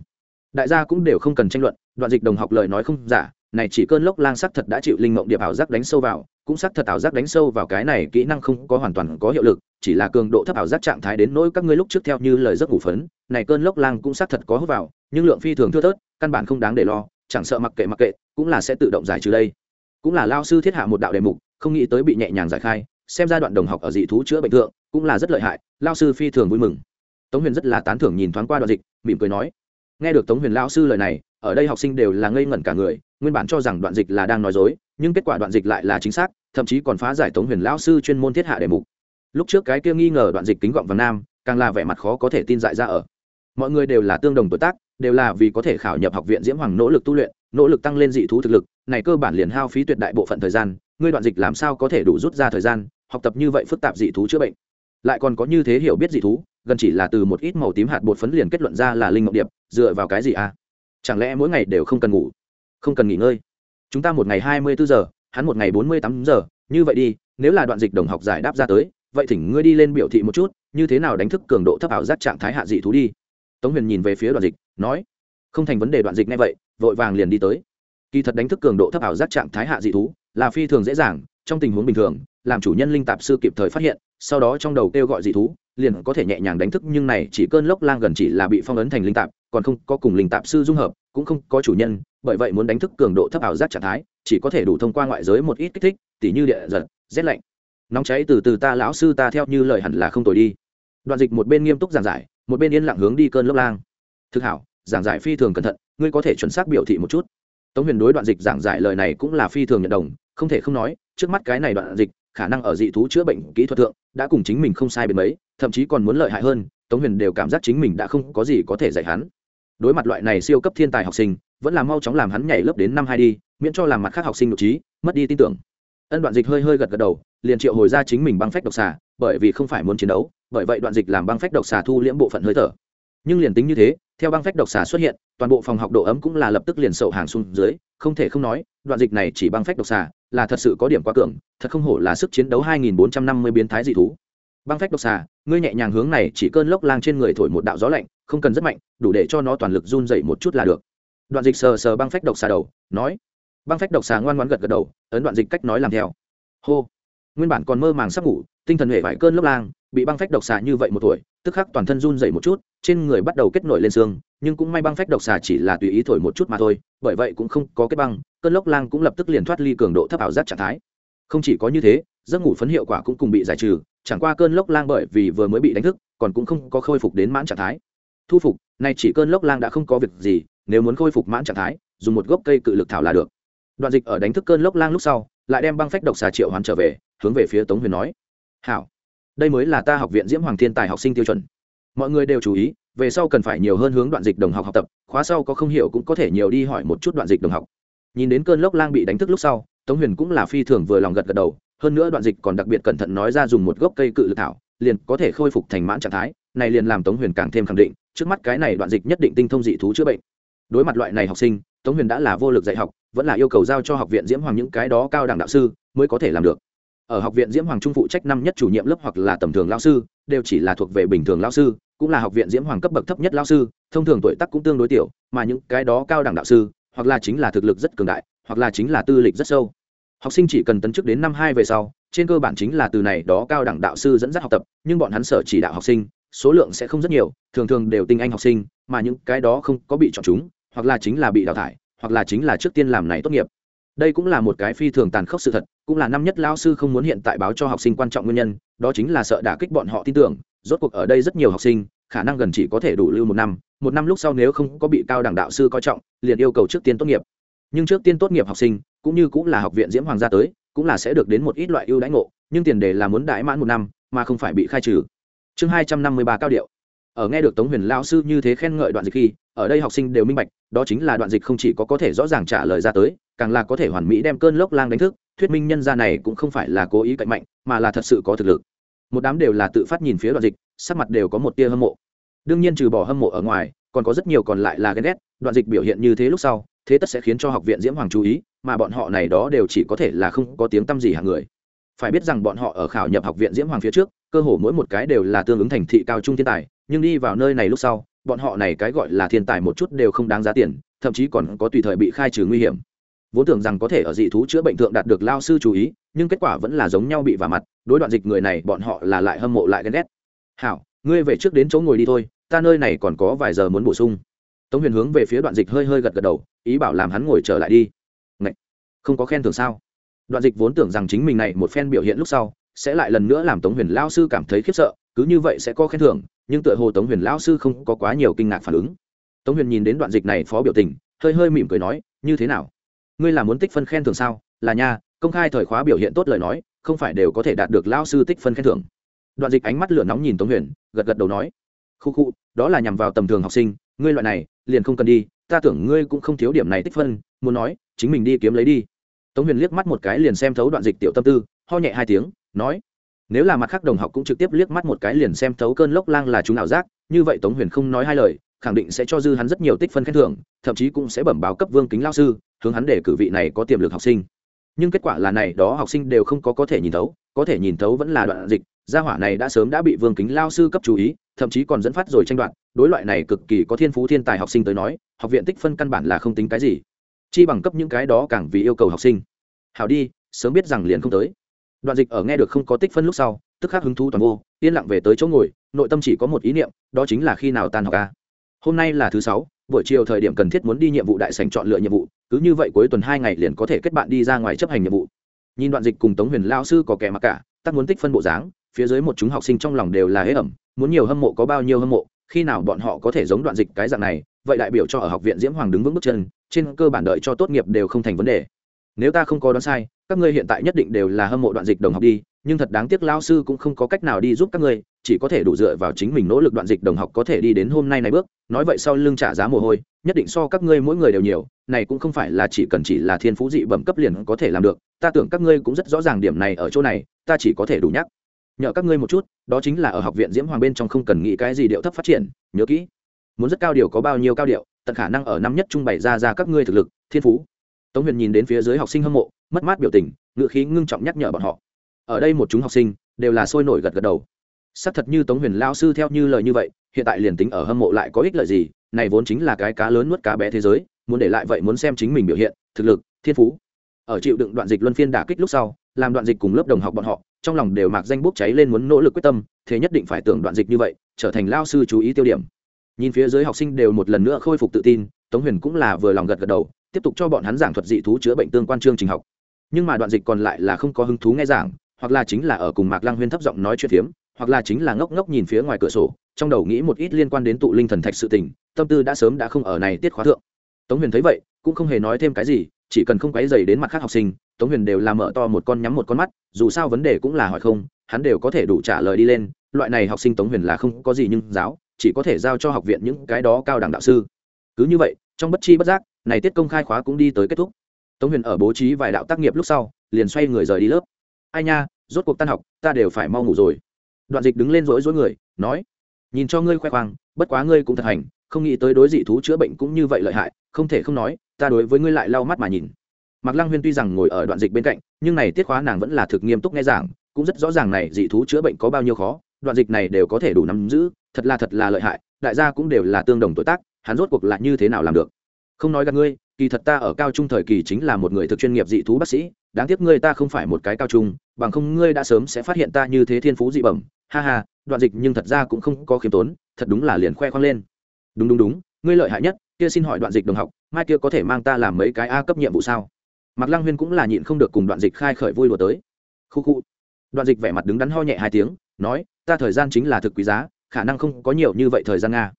Đại gia cũng đều không cần tranh luận, đoạn dịch đồng học lời nói không giả, này chỉ cơn lốc lang sắc thật đã chịu linh mộng điệp ảo giác đánh sâu vào, cũng sắc thật ảo giác đánh sâu vào cái này kỹ năng không có hoàn toàn có hiệu lực, chỉ là cường độ thấp ảo giác trạng thái đến nỗi các ngươi lúc trước theo như lời giấc ngủ phấn, này cơn lốc lang cũng sắc thật có hút vào, nhưng lượng phi thường thưa thớt, căn bản không đáng để lo, chẳng sợ mặc kệ mặc kệ, cũng là sẽ tự động giải trừ đây cũng là lao sư thiết hạ một đạo đề mục, không nghĩ tới bị nhẹ nhàng giải khai, xem ra đoạn đồng học ở dị thú chữa bệnh thượng cũng là rất lợi hại, lao sư phi thường vui mừng. Tống huyền rất là tán thưởng nhìn thoáng qua đoạn dịch, mỉm cười nói, nghe được tống huyền lao sư lời này, ở đây học sinh đều là ngây ngẩn cả người, nguyên bản cho rằng đoạn dịch là đang nói dối, nhưng kết quả đoạn dịch lại là chính xác, thậm chí còn phá giải tống huyền lao sư chuyên môn thiết hạ đề mục. Lúc trước cái kia nghi ngờ đoạn dịch kính gọng vào nam, càng là vẻ mặt khó có thể tin dại ra ở. Mọi người đều là tương đồng tuổi tác, đều là vì có thể khảo nhập học viện diễm hoàng nỗ lực tu luyện nỗ lực tăng lên dị thú thực lực, này cơ bản liền hao phí tuyệt đại bộ phận thời gian, ngươi đoạn dịch làm sao có thể đủ rút ra thời gian, học tập như vậy phức tạp dị thú chữa bệnh. Lại còn có như thế hiểu biết dị thú, gần chỉ là từ một ít màu tím hạt bột phấn liền kết luận ra là linh ngọc điệp, dựa vào cái gì à? Chẳng lẽ mỗi ngày đều không cần ngủ? Không cần nghỉ ngơi. Chúng ta một ngày hai mươi bốn giờ, hắn một ngày bốn mươi tám giờ, như vậy đi, nếu là đoạn dịch đồng học giải đáp ra tới, vậy thỉnh ngươi đi lên biểu thị một chút, như thế nào đánh thức cường độ thấp ảo giác trạng thái hạ dị thú đi. Tống huyền nhìn về phía đoạn dịch, nói không thành vấn đề đoạn dịch ngay vậy, vội vàng liền đi tới. Kỳ thật đánh thức cường độ thấp ảo giác trạng thái hạ dị thú là phi thường dễ dàng, trong tình huống bình thường, làm chủ nhân linh tạp sư kịp thời phát hiện, sau đó trong đầu kêu gọi dị thú, liền có thể nhẹ nhàng đánh thức, nhưng này chỉ cơn lốc lang gần chỉ là bị phong ấn thành linh tạp, còn không có cùng linh tạp sư dung hợp, cũng không có chủ nhân, bởi vậy muốn đánh thức cường độ thấp ảo giác trạng thái, chỉ có thể đủ thông qua ngoại giới một ít kích thích, tỉ như địa giật, rét lạnh. Nóng cháy từ từ ta, lão sư ta theo như lời hẳn là không tồi đi. Đoạn dịch một bên nghiêm túc giảng giải, một bên yên lặng hướng đi cơn lốc lang. Thực hảo giảng giải phi thường cẩn thận, ngươi có thể chuẩn xác biểu thị một chút. Tống huyền đối đoạn dịch giảng giải lời này cũng là phi thường nhận đồng, không thể không nói, trước mắt cái này đoạn dịch, khả năng ở dị thú chữa bệnh kỹ thuật thượng, đã cùng chính mình không sai biệt mấy, thậm chí còn muốn lợi hại hơn, tống huyền đều cảm giác chính mình đã không có gì có thể dạy hắn. Đối mặt loại này siêu cấp thiên tài học sinh, vẫn là mau chóng làm hắn nhảy lớp đến năm hai đi, miễn cho làm mặt khác học sinh nội trí, mất đi tin tưởng. Ân đoạn dịch hơi hơi gật gật đầu, liền triệu hồi ra chính mình băng phách độc xà, bởi vì không phải muốn chiến đấu, bởi vậy đoạn dịch làm băng phách độc xà thu liễm bộ phận hơi thở. Nhưng liền tính như thế theo băng phách độc xà xuất hiện, toàn bộ phòng học độ ấm cũng là lập tức liền sậu hàng xuống dưới, không thể không nói, đoạn dịch này chỉ băng phách độc xà là thật sự có điểm quá cường, thật không hổ là sức chiến đấu 2450 biến thái dị thú. Băng phách độc xà, ngươi nhẹ nhàng hướng này chỉ cơn lốc lang trên người thổi một đạo gió lạnh, không cần rất mạnh, đủ để cho nó toàn lực run dậy một chút là được. Đoạn dịch sờ sờ băng phách độc xà đầu, nói. Băng phách độc xà ngoan ngoãn gật gật đầu, ấn đoạn dịch cách nói làm theo. Hô. Nguyên bản còn mơ màng sắp ngủ, tinh thần hệ vải cơn lốc lang, bị băng phách độc xà như vậy một tuổi, tức khắc toàn thân run dậy một chút trên người bắt đầu kết nổi lên xương, nhưng cũng may băng phách độc xà chỉ là tùy ý thổi một chút mà thôi, bởi vậy cũng không có kết băng, cơn lốc lang cũng lập tức liền thoát ly cường độ thấp ảo giác trạng thái. Không chỉ có như thế, giấc ngủ phấn hiệu quả cũng cùng bị giải trừ, chẳng qua cơn lốc lang bởi vì vừa mới bị đánh thức, còn cũng không có khôi phục đến mãn trạng thái. Thu phục, nay chỉ cơn lốc lang đã không có việc gì, nếu muốn khôi phục mãn trạng thái, dùng một gốc cây cự lực thảo là được. Đoạn dịch ở đánh thức cơn lốc lang lúc sau, lại đem băng phách độc xà triệu hoàn trở về, hướng về phía tống huyền nói, hảo, đây mới là ta học viện diễm hoàng thiên tài học sinh tiêu chuẩn mọi người đều chú ý, về sau cần phải nhiều hơn hướng đoạn dịch đồng học học tập, khóa sau có không hiểu cũng có thể nhiều đi hỏi một chút đoạn dịch đồng học. Nhìn đến cơn lốc lang bị đánh thức lúc sau, tống huyền cũng là phi thường vừa lòng gật gật đầu, hơn nữa đoạn dịch còn đặc biệt cẩn thận nói ra dùng một gốc cây cự lực thảo, liền có thể khôi phục thành mãn trạng thái, này liền làm tống huyền càng thêm khẳng định, trước mắt cái này đoạn dịch nhất định tinh thông dị thú chữa bệnh. Đối mặt loại này học sinh, tống huyền đã là vô lực dạy học, vẫn là yêu cầu giao cho học viện diễm hoàng những cái đó cao đẳng đạo sư mới có thể làm được. Ở học viện diễm hoàng trung phụ trách năm nhất chủ nhiệm lớp hoặc là tầm thường lao sư, đều chỉ là thuộc về bình thường lao sư cũng là học viện diễm hoàng cấp bậc thấp nhất lao sư, thông thường tuổi tác cũng tương đối tiểu, mà những cái đó cao đẳng đạo sư, hoặc là chính là thực lực rất cường đại, hoặc là chính là tư lịch rất sâu. Học sinh chỉ cần tấn chức đến năm hai về sau, trên cơ bản chính là từ này đó cao đẳng đạo sư dẫn dắt học tập, nhưng bọn hắn sở chỉ đạo học sinh, số lượng sẽ không rất nhiều, thường thường đều tinh anh học sinh, mà những cái đó không có bị chọn chúng, hoặc là chính là bị đào thải, hoặc là chính là trước tiên làm này tốt nghiệp. Đây cũng là một cái phi thường tàn khốc sự thật, cũng là năm nhất lao sư không muốn hiện tại báo cho học sinh quan trọng nguyên nhân, đó chính là sợ đả kích bọn họ tin tưởng rốt cuộc ở đây rất nhiều học sinh, khả năng gần chỉ có thể đủ lưu một năm. Một năm lúc sau nếu không có bị cao đẳng đạo sư coi trọng, liền yêu cầu trước tiên tốt nghiệp. Nhưng trước tiên tốt nghiệp học sinh, cũng như cũng là học viện diễm hoàng gia tới, cũng là sẽ được đến một ít loại ưu đãi ngộ, nhưng tiền đề là muốn đãi mãn một năm, mà không phải bị khai trừ. Chương hai trăm năm mươi ba cao điệu. Ở nghe được tống huyền lao sư như thế khen ngợi đoạn dịch khi, ở đây học sinh đều minh bạch, đó chính là đoạn dịch không chỉ có có thể rõ ràng trả lời ra tới, càng là có thể hoàn mỹ đem cơn lốc lang đánh thức. Thuyết minh nhân gia này cũng không phải là cố ý cạnh mạnh, mà là thật sự có thực lực một đám đều là tự phát nhìn phía đoạn dịch, sắc mặt đều có một tia hâm mộ. Đương nhiên trừ bỏ hâm mộ ở ngoài, còn có rất nhiều còn lại là ghen ghét, đoạn dịch biểu hiện như thế lúc sau, thế tất sẽ khiến cho học viện diễm hoàng chú ý, mà bọn họ này đó đều chỉ có thể là không có tiếng tăm gì hàng người. Phải biết rằng bọn họ ở khảo nhập học viện diễm hoàng phía trước, cơ hồ mỗi một cái đều là tương ứng thành thị cao trung thiên tài, nhưng đi vào nơi này lúc sau, bọn họ này cái gọi là thiên tài một chút đều không đáng giá tiền, thậm chí còn có tùy thời bị khai trừ nguy hiểm vốn tưởng rằng có thể ở dị thú chữa bệnh thượng đạt được lao sư chú ý, nhưng kết quả vẫn là giống nhau bị vả mặt, đối đoạn dịch người này, bọn họ là lại hâm mộ lại ghen ghét. Hảo, ngươi về trước đến chỗ ngồi đi thôi, ta nơi này còn có vài giờ muốn bổ sung. Tống huyền hướng về phía đoạn dịch hơi hơi gật gật đầu, ý bảo làm hắn ngồi trở lại đi. Ngậy! không có khen thưởng sao? Đoạn dịch vốn tưởng rằng chính mình này một phen biểu hiện lúc sau, sẽ lại lần nữa làm tống huyền lao sư cảm thấy khiếp sợ, cứ như vậy sẽ có khen thưởng, nhưng tựa hồ tống huyền lao sư không có quá nhiều kinh ngạc phản ứng. Tống huyền nhìn đến đoạn dịch này phó biểu tình, hơi hơi mỉm cười nói, như thế nào? Ngươi là muốn tích phân khen thưởng sao? Là nha, công khai thời khóa biểu hiện tốt lời nói, không phải đều có thể đạt được lao sư tích phân khen thưởng. Đoạn dịch ánh mắt lửa nóng nhìn tống huyền, gật gật đầu nói. Khu khu, đó là nhằm vào tầm thường học sinh, ngươi loại này, liền không cần đi, ta tưởng ngươi cũng không thiếu điểm này tích phân, muốn nói, chính mình đi kiếm lấy đi. Tống huyền liếc mắt một cái liền xem thấu đoạn dịch tiểu tâm tư, ho nhẹ hai tiếng, nói. Nếu là mặt khác đồng học cũng trực tiếp liếc mắt một cái liền xem thấu cơn lốc lang là chúng ảo giác, như vậy tống huyền không nói hai lời khẳng định sẽ cho dư hắn rất nhiều tích phân khen thưởng, thậm chí cũng sẽ bẩm báo cấp vương kính lao sư, hướng hắn để cử vị này có tiềm lực học sinh. Nhưng kết quả là này, đó học sinh đều không có có thể nhìn thấu, có thể nhìn thấu vẫn là đoạn dịch, gia hỏa này đã sớm đã bị vương kính lao sư cấp chú ý, thậm chí còn dẫn phát rồi tranh đoạn. đối loại này cực kỳ có thiên phú thiên tài học sinh tới nói, học viện tích phân căn bản là không tính cái gì. Chi bằng cấp những cái đó càng vì yêu cầu học sinh. Hảo đi, sớm biết rằng liền không tới. Đoạn dịch ở nghe được không có tích phân lúc sau, tức khắc hứng thú toàn vô, yên lặng về tới chỗ ngồi, nội tâm chỉ có một ý niệm, đó chính là khi nào tan học ca hôm nay là thứ sáu, buổi chiều thời điểm cần thiết muốn đi nhiệm vụ đại sành chọn lựa nhiệm vụ, cứ như vậy cuối tuần hai ngày liền có thể kết bạn đi ra ngoài chấp hành nhiệm vụ. Nhìn đoạn dịch cùng tống huyền lao sư có kẻ mặc cả, tắc muốn tích phân bộ dáng, phía dưới một chúng học sinh trong lòng đều là hế ẩm, muốn nhiều hâm mộ có bao nhiêu hâm mộ, khi nào bọn họ có thể giống đoạn dịch cái dạng này, vậy đại biểu cho ở học viện diễm hoàng đứng vững bước chân, trên cơ bản đợi cho tốt nghiệp đều không thành vấn đề. Nếu ta không có đoán sai, các ngươi hiện tại nhất định đều là hâm mộ đoạn dịch đồng học đi, nhưng thật đáng tiếc lao sư cũng không có cách nào đi giúp các ngươi chỉ có thể đủ dựa vào chính mình nỗ lực đoạn dịch đồng học có thể đi đến hôm nay này bước, nói vậy sau lưng trả giá mồ hôi, nhất định so các ngươi mỗi người đều nhiều, này cũng không phải là chỉ cần chỉ là thiên phú dị bẩm cấp liền có thể làm được, ta tưởng các ngươi cũng rất rõ ràng điểm này ở chỗ này, ta chỉ có thể đủ nhắc. Nhờ các ngươi một chút, đó chính là ở học viện diễm hoàng bên trong không cần nghĩ cái gì điệu thấp phát triển, nhớ kỹ, muốn rất cao điều có bao nhiêu cao điệu, tận khả năng ở năm nhất trung bày ra ra các ngươi thực lực, thiên phú. Tống huyền nhìn đến phía dưới học sinh hâm mộ, mất mát biểu tình ngựa khí ngưng trọng nhắc nhở bọn họ. Ở đây một chúng học sinh, đều là sôi nổi gật gật đầu xác thật như tống huyền lao sư theo như lời như vậy, hiện tại liền tính ở hâm mộ lại có ích lợi gì, này vốn chính là cái cá lớn nuốt cá bé thế giới, muốn để lại vậy muốn xem chính mình biểu hiện, thực lực, thiên phú. Ở chịu đựng đoạn dịch luân phiên đả kích lúc sau, làm đoạn dịch cùng lớp đồng học bọn họ, trong lòng đều mạc danh bốc cháy lên muốn nỗ lực quyết tâm, thế nhất định phải tưởng đoạn dịch như vậy, trở thành lao sư chú ý tiêu điểm. Nhìn phía dưới học sinh đều một lần nữa khôi phục tự tin, tống huyền cũng là vừa lòng gật gật đầu, tiếp tục cho bọn hắn giảng thuật dị thú chữa bệnh tương quan chương trình học. Nhưng mà đoạn dịch còn lại là không có hứng thú nghe giảng, hoặc là chính là ở cùng mạc lang huyên thấp giọng nói chuyện phiếm hoặc là chính là ngốc ngốc nhìn phía ngoài cửa sổ, trong đầu nghĩ một ít liên quan đến tụ linh thần thạch sự tình, tâm tư đã sớm đã không ở này tiết khóa thượng. Tống huyền thấy vậy, cũng không hề nói thêm cái gì, chỉ cần không quấy dày đến mặt khác học sinh, tống huyền đều làm mở to một con nhắm một con mắt, dù sao vấn đề cũng là hỏi không, hắn đều có thể đủ trả lời đi lên, loại này học sinh tống huyền là không có gì nhưng giáo, chỉ có thể giao cho học viện những cái đó cao đẳng đạo sư. Cứ như vậy, trong bất chi bất giác, này tiết công khai khóa cũng đi tới kết thúc. Tống huyền ở bố trí vài đạo tác nghiệp lúc sau, liền xoay người rời đi lớp. Ai nha, rốt cuộc tan học, ta đều phải mau ngủ rồi đoạn dịch đứng lên rỗi rỗi người, nói, nhìn cho ngươi khoe khoang, bất quá ngươi cũng thật hành, không nghĩ tới đối dị thú chữa bệnh cũng như vậy lợi hại, không thể không nói, ta đối với ngươi lại lau mắt mà nhìn. Mạc lăng huyên tuy rằng ngồi ở đoạn dịch bên cạnh, nhưng này tiết khóa nàng vẫn là thực nghiêm túc nghe giảng, cũng rất rõ ràng này dị thú chữa bệnh có bao nhiêu khó, đoạn dịch này đều có thể đủ nắm giữ, thật là thật là lợi hại, đại gia cũng đều là tương đồng tuổi tác, hắn rốt cuộc là như thế nào làm được? Không nói gặp ngươi, kỳ thật ta ở cao trung thời kỳ chính là một người thực chuyên nghiệp dị thú bác sĩ, đáng tiếc ngươi ta không phải một cái cao trung, bằng không ngươi đã sớm sẽ phát hiện ta như thế thiên phú dị bẩm. Ha ha, đoạn dịch nhưng thật ra cũng không có khiêm tốn, thật đúng là liền khoe khoang lên. Đúng đúng đúng, ngươi lợi hại nhất, kia xin hỏi đoạn dịch đồng học, mai kia có thể mang ta làm mấy cái a cấp nhiệm vụ sao? Mạc lăng huyên cũng là nhịn không được cùng đoạn dịch khai khởi vui đùa tới. Khu khu. Đoạn dịch vẻ mặt đứng đắn ho nhẹ hai tiếng, nói, ta thời gian chính là thực quý giá, khả năng không có nhiều như vậy thời gian nga.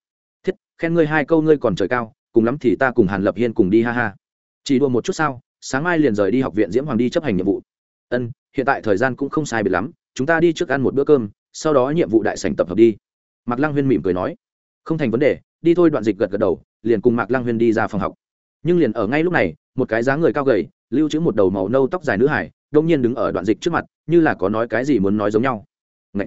Thiết, khen ngươi hai câu ngươi còn trời cao cùng lắm thì ta cùng hàn lập hiên cùng đi, ha ha. Chỉ đua một chút sao? Sáng mai liền rời đi học viện diễm hoàng đi chấp hành nhiệm vụ. Ân, hiện tại thời gian cũng không sai biệt lắm, chúng ta đi trước ăn một bữa cơm, sau đó nhiệm vụ đại sảnh tập hợp đi. Mạc lăng huyên mỉm cười nói. Không thành vấn đề, đi thôi, đoạn dịch gật gật đầu, liền cùng mạc lăng huyên đi ra phòng học. Nhưng liền ở ngay lúc này, một cái dáng người cao gầy, lưu trữ một đầu màu nâu tóc dài nữ hải đông nhiên đứng ở đoạn dịch trước mặt, như là có nói cái gì muốn nói giống nhau. Ngậy!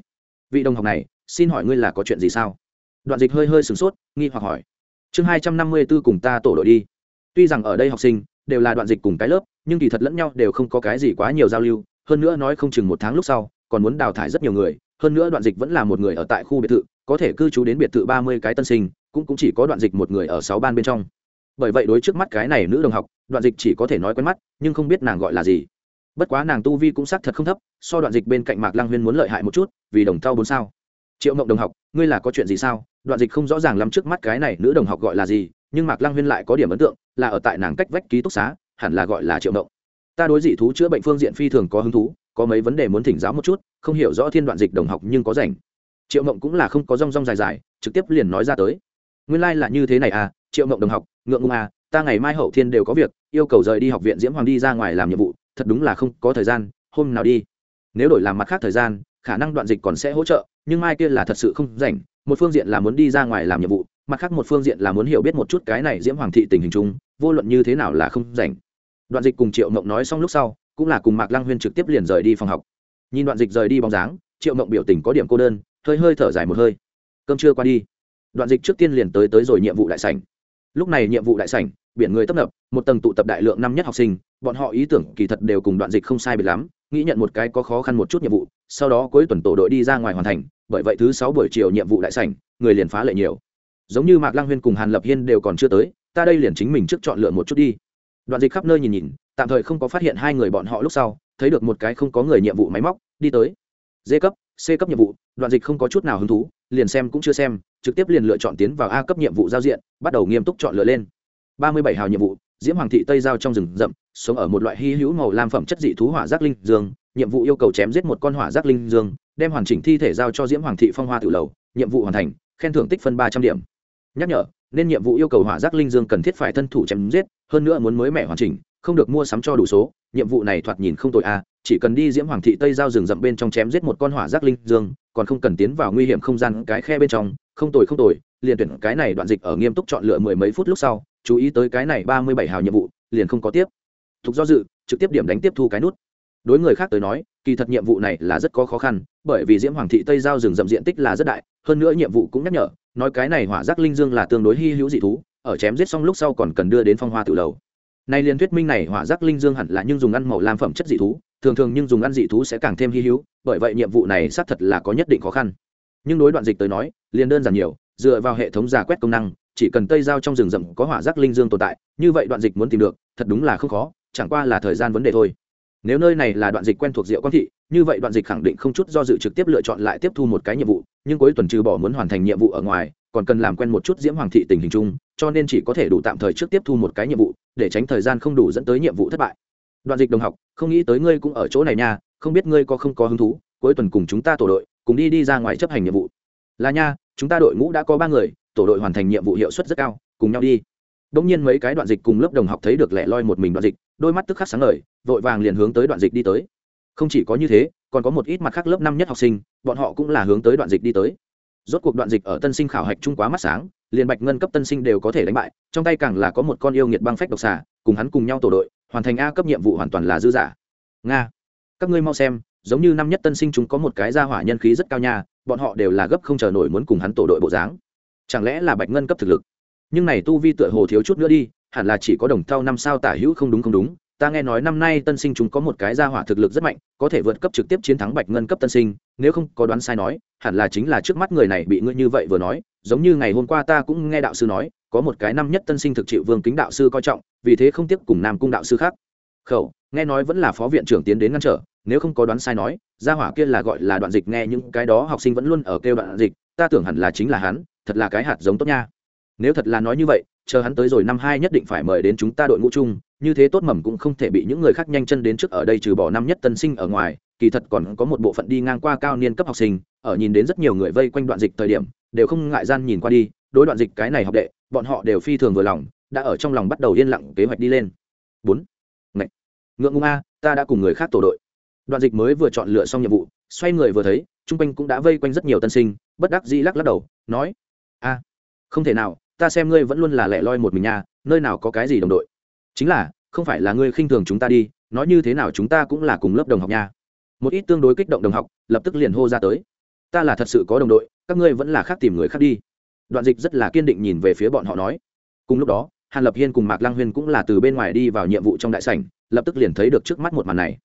vị đồng học này, xin hỏi ngươi là có chuyện gì sao? Đoạn dịch hơi hơi sửng sốt, nghi hoặc hỏi chương hai trăm năm mươi b ố cùng ta tổ đội đi. Tuy rằng ở đây học sinh đều là đoạn dịch cùng cái lớp, nhưng kỳ thật lẫn nhau đều không có cái gì quá nhiều giao lưu, hơn nữa nói không chừng một tháng lúc sau, còn muốn đào thải rất nhiều người, hơn nữa đoạn dịch vẫn là một người ở tại khu biệt thự, có thể cư trú đến biệt thự ba mươi cái tân sinh, cũng cũng chỉ có đoạn dịch một người ở sáu ban bên trong. Bởi vậy đối trước mắt cái này nữ đồng học, đoạn dịch chỉ có thể nói quen mắt, nhưng không biết nàng gọi là gì. Bất quá nàng tu vi cũng xác thật không thấp, so đoạn dịch bên cạnh mạc Lang huyên muốn lợi hại một chút, vì đồng thau bốn sao. Triệu mộng đồng học, ngươi là có chuyện gì sao? Đoạn dịch không rõ ràng lắm trước mắt cái này nữ đồng học gọi là gì, nhưng mạc lăng huyên lại có điểm ấn tượng, là ở tại nàng cách vách ký túc xá, hẳn là gọi là triệu mộng. Ta đối dị thú chữa bệnh phương diện phi thường có hứng thú, có mấy vấn đề muốn thỉnh giáo một chút, không hiểu rõ thiên đoạn dịch đồng học nhưng có rảnh. Triệu mộng cũng là không có rong rong dài dài, trực tiếp liền nói ra tới. Nguyên lai、like、là như thế này à triệu mộng đồng học, ngượng ngùng à ta ngày mai hậu thiên đều có việc, yêu cầu rời đi học viện diễm hoàng đi ra ngoài làm nhiệm vụ, thật đúng là không có thời gian, hôm nào đi. Nếu đổi làm mặt khác thời gian, khả năng đoạn dịch còn sẽ hỗ trợ, nhưng mai kia là thật sự không rảnh một phương diện là muốn đi ra ngoài làm nhiệm vụ, mặt khác một phương diện là muốn hiểu biết một chút cái này diễm hoàng thị tình hình chung, vô luận như thế nào là không rảnh. Đoạn dịch cùng triệu mộng nói xong lúc sau, cũng là cùng mạc lăng huyên trực tiếp liền rời đi phòng học. Nhìn đoạn dịch rời đi bóng dáng, triệu mộng biểu tình có điểm cô đơn, hơi hơi thở dài một hơi. Cơm trưa qua đi, đoạn dịch trước tiên liền tới tới rồi nhiệm vụ đại sảnh. Lúc này nhiệm vụ đại sảnh, biển người tấp nập, một tầng tụ tập đại lượng năm nhất học sinh, bọn họ ý tưởng kỳ thật đều cùng đoạn dịch không sai biệt lắm, nghĩ nhận một cái có khó khăn một chút nhiệm vụ sau đó cuối tuần tổ đội đi ra ngoài hoàn thành, bởi vậy thứ sáu buổi chiều nhiệm vụ đại sảnh, người liền phá lệ nhiều. Giống như mạc lăng huyên cùng hàn lập hiên đều còn chưa tới, ta đây liền chính mình trước chọn lựa một chút đi. Đoạn dịch khắp nơi nhìn nhìn, tạm thời không có phát hiện hai người bọn họ lúc sau, thấy được một cái không có người nhiệm vụ máy móc, đi tới. D cấp, c cấp nhiệm vụ, đoạn dịch không có chút nào hứng thú, liền xem cũng chưa xem, trực tiếp liền lựa chọn tiến vào a cấp nhiệm vụ giao diện, bắt đầu nghiêm túc chọn lựa lên. ba mươi bảy hào nhiệm vụ, diễm hoàng thị tây giao trong rừng rậm, sống ở một loại hy hữu màu lam phẩm chất dị thú hỏa giác linh dương nhiệm vụ yêu cầu chém giết một con hỏa giác linh dương, đem hoàn chỉnh thi thể giao cho diễm hoàng thị phong hoa tự lầu, nhiệm vụ hoàn thành, khen thưởng tích phân ba trăm điểm. Nhắc nhở, nên nhiệm vụ yêu cầu hỏa giác linh dương cần thiết phải thân thủ chém giết, hơn nữa muốn mới mẻ hoàn chỉnh, không được mua sắm cho đủ số, nhiệm vụ này thoạt nhìn không tội a à, chỉ cần đi diễm hoàng thị tây giao rừng rậm bên trong chém giết một con hỏa giác linh dương, còn không cần tiến vào nguy hiểm không gian cái khe bên trong, không tội không tội liền tuyển cái này đoạn dịch ở nghiêm túc chọn lựa mười mấy phút lúc sau, chú ý tới cái này ba mươi bảy hào nhiệm vụ, liền không có tiếp. Thục do dự, trực tiếp điểm đánh tiếp thu cái nút đối người khác tới nói, kỳ thật nhiệm vụ này là rất có khó khăn, bởi vì diễm hoàng thị tây giao rừng rậm diện tích là rất đại, hơn nữa nhiệm vụ cũng nhắc nhở, nói cái này hỏa giác linh dương là tương đối hy hữu dị thú, ở chém giết xong lúc sau còn cần đưa đến phong hoa tự lầu. Nay liên thuyết minh này hỏa giác linh dương hẳn là nhưng dùng ăn màu lam phẩm chất dị thú, thường thường nhưng dùng ăn dị thú sẽ càng thêm hy hữu, bởi vậy nhiệm vụ này xác thật là có nhất định khó khăn. Nhưng đối đoạn dịch tới nói, liền đơn giản nhiều, dựa vào hệ thống giả quét công năng, chỉ cần tây giao trong rừng rậm có hỏa giác linh dương tồn tại, như vậy đoạn dịch muốn tìm được, thật đúng là không khó, chẳng qua là thời gian vấn đề thôi nếu nơi này là đoạn dịch quen thuộc diệu quang thị như vậy đoạn dịch khẳng định không chút do dự trực tiếp lựa chọn lại tiếp thu một cái nhiệm vụ nhưng cuối tuần trừ bỏ muốn hoàn thành nhiệm vụ ở ngoài còn cần làm quen một chút diễm hoàng thị tình hình chung cho nên chỉ có thể đủ tạm thời trước tiếp thu một cái nhiệm vụ để tránh thời gian không đủ dẫn tới nhiệm vụ thất bại. Đoạn dịch đồng học không nghĩ tới ngươi cũng ở chỗ này nha không biết ngươi có không có hứng thú cuối tuần cùng chúng ta tổ đội cùng đi đi ra ngoài chấp hành nhiệm vụ. Là nha chúng ta đội ngũ đã có ba người tổ đội hoàn thành nhiệm vụ hiệu suất rất cao cùng nhau đi. Đông nhiên mấy cái đoạn dịch cùng lớp đồng học thấy được lẻ loi một mình đoạn dịch, đôi mắt tức khắc sáng ngời, vội vàng liền hướng tới đoạn dịch đi tới. Không chỉ có như thế, còn có một ít mặt khác lớp năm nhất học sinh, bọn họ cũng là hướng tới đoạn dịch đi tới. Rốt cuộc đoạn dịch ở tân sinh khảo hạch trung quá mắt sáng, liền bạch ngân cấp tân sinh đều có thể đánh bại, trong tay càng là có một con yêu nghiệt băng phách độc xà, cùng hắn cùng nhau tổ đội, hoàn thành a cấp nhiệm vụ hoàn toàn là dư giả. Nga, các ngươi mau xem, giống như năm nhất tân sinh chúng có một cái gia hỏa nhân khí rất cao nha, bọn họ đều là gấp không chờ nổi muốn cùng hắn tổ đội bộ dáng. Chẳng lẽ là bạch ngân cấp thực lực? nhưng này tu vi tựa hồ thiếu chút nữa đi hẳn là chỉ có đồng thau năm sao tả hữu không đúng không đúng. Ta nghe nói năm nay tân sinh chúng có một cái gia hỏa thực lực rất mạnh, có thể vượt cấp trực tiếp chiến thắng bạch ngân cấp tân sinh, nếu không có đoán sai nói, hẳn là chính là trước mắt người này bị ngươi như vậy vừa nói. Giống như ngày hôm qua ta cũng nghe đạo sư nói, có một cái năm nhất tân sinh thực chịu vương kính đạo sư coi trọng, vì thế không tiếp cùng nam cung đạo sư khác. Khẩu, nghe nói vẫn là phó viện trưởng tiến đến ngăn trở, nếu không có đoán sai nói, gia hỏa kia là gọi là đoạn dịch nghe những cái đó học sinh vẫn luôn ở kêu đoạn dịch, ta tưởng hẳn là chính là hắn, thật là cái hạt giống tốt nha. Nếu thật là nói như vậy chờ hắn tới rồi năm hai nhất định phải mời đến chúng ta đội ngũ chung, như thế tốt mầm cũng không thể bị những người khác nhanh chân đến trước ở đây trừ bỏ năm nhất tân sinh ở ngoài, kỳ thật còn có một bộ phận đi ngang qua cao niên cấp học sinh, ở nhìn đến rất nhiều người vây quanh đoạn dịch thời điểm, đều không ngại gian nhìn qua đi, đối đoạn dịch cái này học đệ, bọn họ đều phi thường vừa lòng, đã ở trong lòng bắt đầu yên lặng kế hoạch đi lên. Bốn. Ngậy. ngượng ngung a, ta đã cùng người khác tổ đội. Đoạn dịch mới vừa chọn lựa xong nhiệm vụ, xoay người vừa thấy, chung quanh cũng đã vây quanh rất nhiều tân sinh, bất đắc dĩ lắc lắc đầu, nói, a, không thể nào ta xem ngươi vẫn luôn là lẻ loi một mình nhà nơi nào có cái gì đồng đội. Chính là, không phải là ngươi khinh thường chúng ta đi, nói như thế nào chúng ta cũng là cùng lớp đồng học nha. Một ít tương đối kích động đồng học, lập tức liền hô ra tới. Ta là thật sự có đồng đội, các ngươi vẫn là khác tìm người khác đi. Đoạn dịch rất là kiên định nhìn về phía bọn họ nói. Cùng lúc đó, hàn lập hiên cùng mạc lăng huyên cũng là từ bên ngoài đi vào nhiệm vụ trong đại sảnh, lập tức liền thấy được trước mắt một màn này.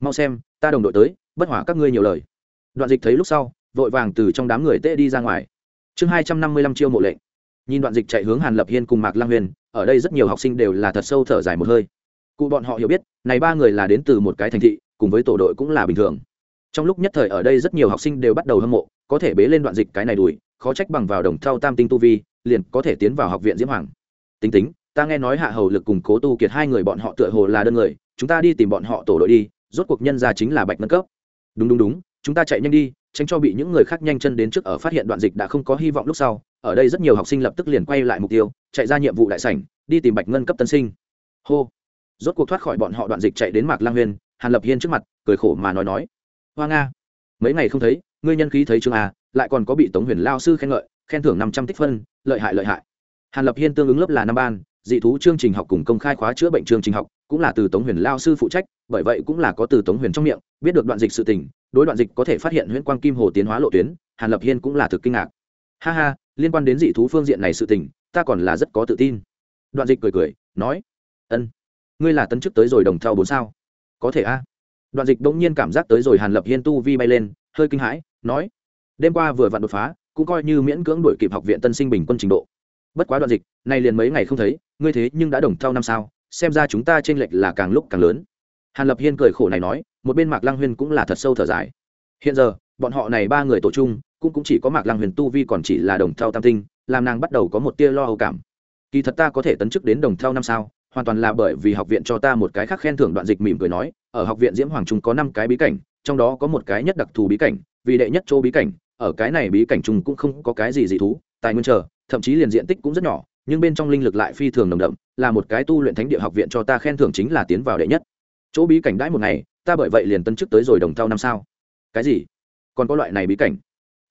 Mau xem, ta đồng đội tới, bất hỏa các ngươi nhiều lời. Đoạn dịch thấy lúc sau, vội vàng từ trong đám người tệ đi ra ngoài. Chương hai trăm năm mươi lăm chiêu mộ lệnh nhìn đoạn dịch chạy hướng hàn lập hiên cùng mạc Lang Huyền, ở đây rất nhiều học sinh đều là thật sâu thở dài một hơi. Cụ bọn họ hiểu biết, này ba người là đến từ một cái thành thị, cùng với tổ đội cũng là bình thường. Trong lúc nhất thời ở đây rất nhiều học sinh đều bắt đầu hâm mộ, có thể bế lên đoạn dịch cái này đùi, khó trách bằng vào đồng thao tam tinh tu vi, liền có thể tiến vào học viện diễm hoàng. Tính tính, ta nghe nói hạ hầu lực cùng cố tu kiệt hai người bọn họ tựa hồ là đơn người, chúng ta đi tìm bọn họ tổ đội đi, rốt cuộc nhân ra chính là bạch nâng cấp. Đúng đúng đúng, chúng ta chạy nhanh đi, tránh cho bị những người khác nhanh chân đến trước ở phát hiện đoạn dịch đã không có hy vọng lúc sau ở đây rất nhiều học sinh lập tức liền quay lại mục tiêu, chạy ra nhiệm vụ đại sảnh, đi tìm bạch ngân cấp tân sinh. Hô. Rốt cuộc thoát khỏi bọn họ đoạn dịch chạy đến mạc lang huyên, hàn lập hiên trước mặt, cười khổ mà nói nói. Hoa nga, mấy ngày không thấy, ngươi nhân khí thấy chương a à, lại còn có bị tống huyền lao sư khen ngợi, khen thưởng năm trăm tích phân, lợi hại lợi hại. Hàn lập hiên tương ứng lớp là năm ban, dị thú chương trình học cùng công khai khóa chữa bệnh chương trình học, cũng là từ tống huyền lao sư phụ trách, bởi vậy cũng là có từ tống huyền trong miệng, biết được đoạn dịch sự tình, đối đoạn dịch có thể phát hiện huyễn quang kim hồ tiến hóa lộ tuyến, hàn lập hiên cũng là thực kinh ngạc. Ha ha liên quan đến dị thú phương diện này sự tình, ta còn là rất có tự tin. Đoạn dịch cười cười, nói, ân, ngươi là tân chức tới rồi đồng theo bốn sao? Có thể a. Đoạn dịch bỗng nhiên cảm giác tới rồi hàn lập hiên tu vi bay lên, hơi kinh hãi, nói, đêm qua vừa vặn đột phá, cũng coi như miễn cưỡng đổi kịp học viện tân sinh bình quân trình độ. Bất quá đoạn dịch này liền mấy ngày không thấy, ngươi thế nhưng đã đồng theo năm sao, xem ra chúng ta t r ê n lệch là càng lúc càng lớn. Hàn lập hiên cười khổ này nói, một bên mạc lăng huyên cũng là thật sâu thở dài. Hiện giờ, bọn họ này ba người tổ chung cũng, cũng chỉ có mạc lăng huyền tu vi còn chỉ là đồng thao tam tinh làm nàng bắt đầu có một tia lo âu cảm. Kỳ thật ta có thể tấn chức đến đồng thao năm sao hoàn toàn là bởi vì học viện cho ta một cái khác khen thưởng đoạn dịch mỉm cười nói ở học viện diễm hoàng trung có năm cái bí cảnh trong đó có một cái nhất đặc thù bí cảnh vì đệ nhất chỗ bí cảnh ở cái này bí cảnh trung cũng không có cái gì dị thú tài nguyên chờ thậm chí liền diện tích cũng rất nhỏ nhưng bên trong linh lực lại phi thường nồng đậm là một cái tu luyện thánh địa học viện cho ta khen thưởng chính là tiến vào đệ nhất. Chỗ bí cảnh đãi một ngày ta bởi vậy liền tân chức tới rồi đồng thau năm sao. Cái gì? Còn có loại này bí cảnh?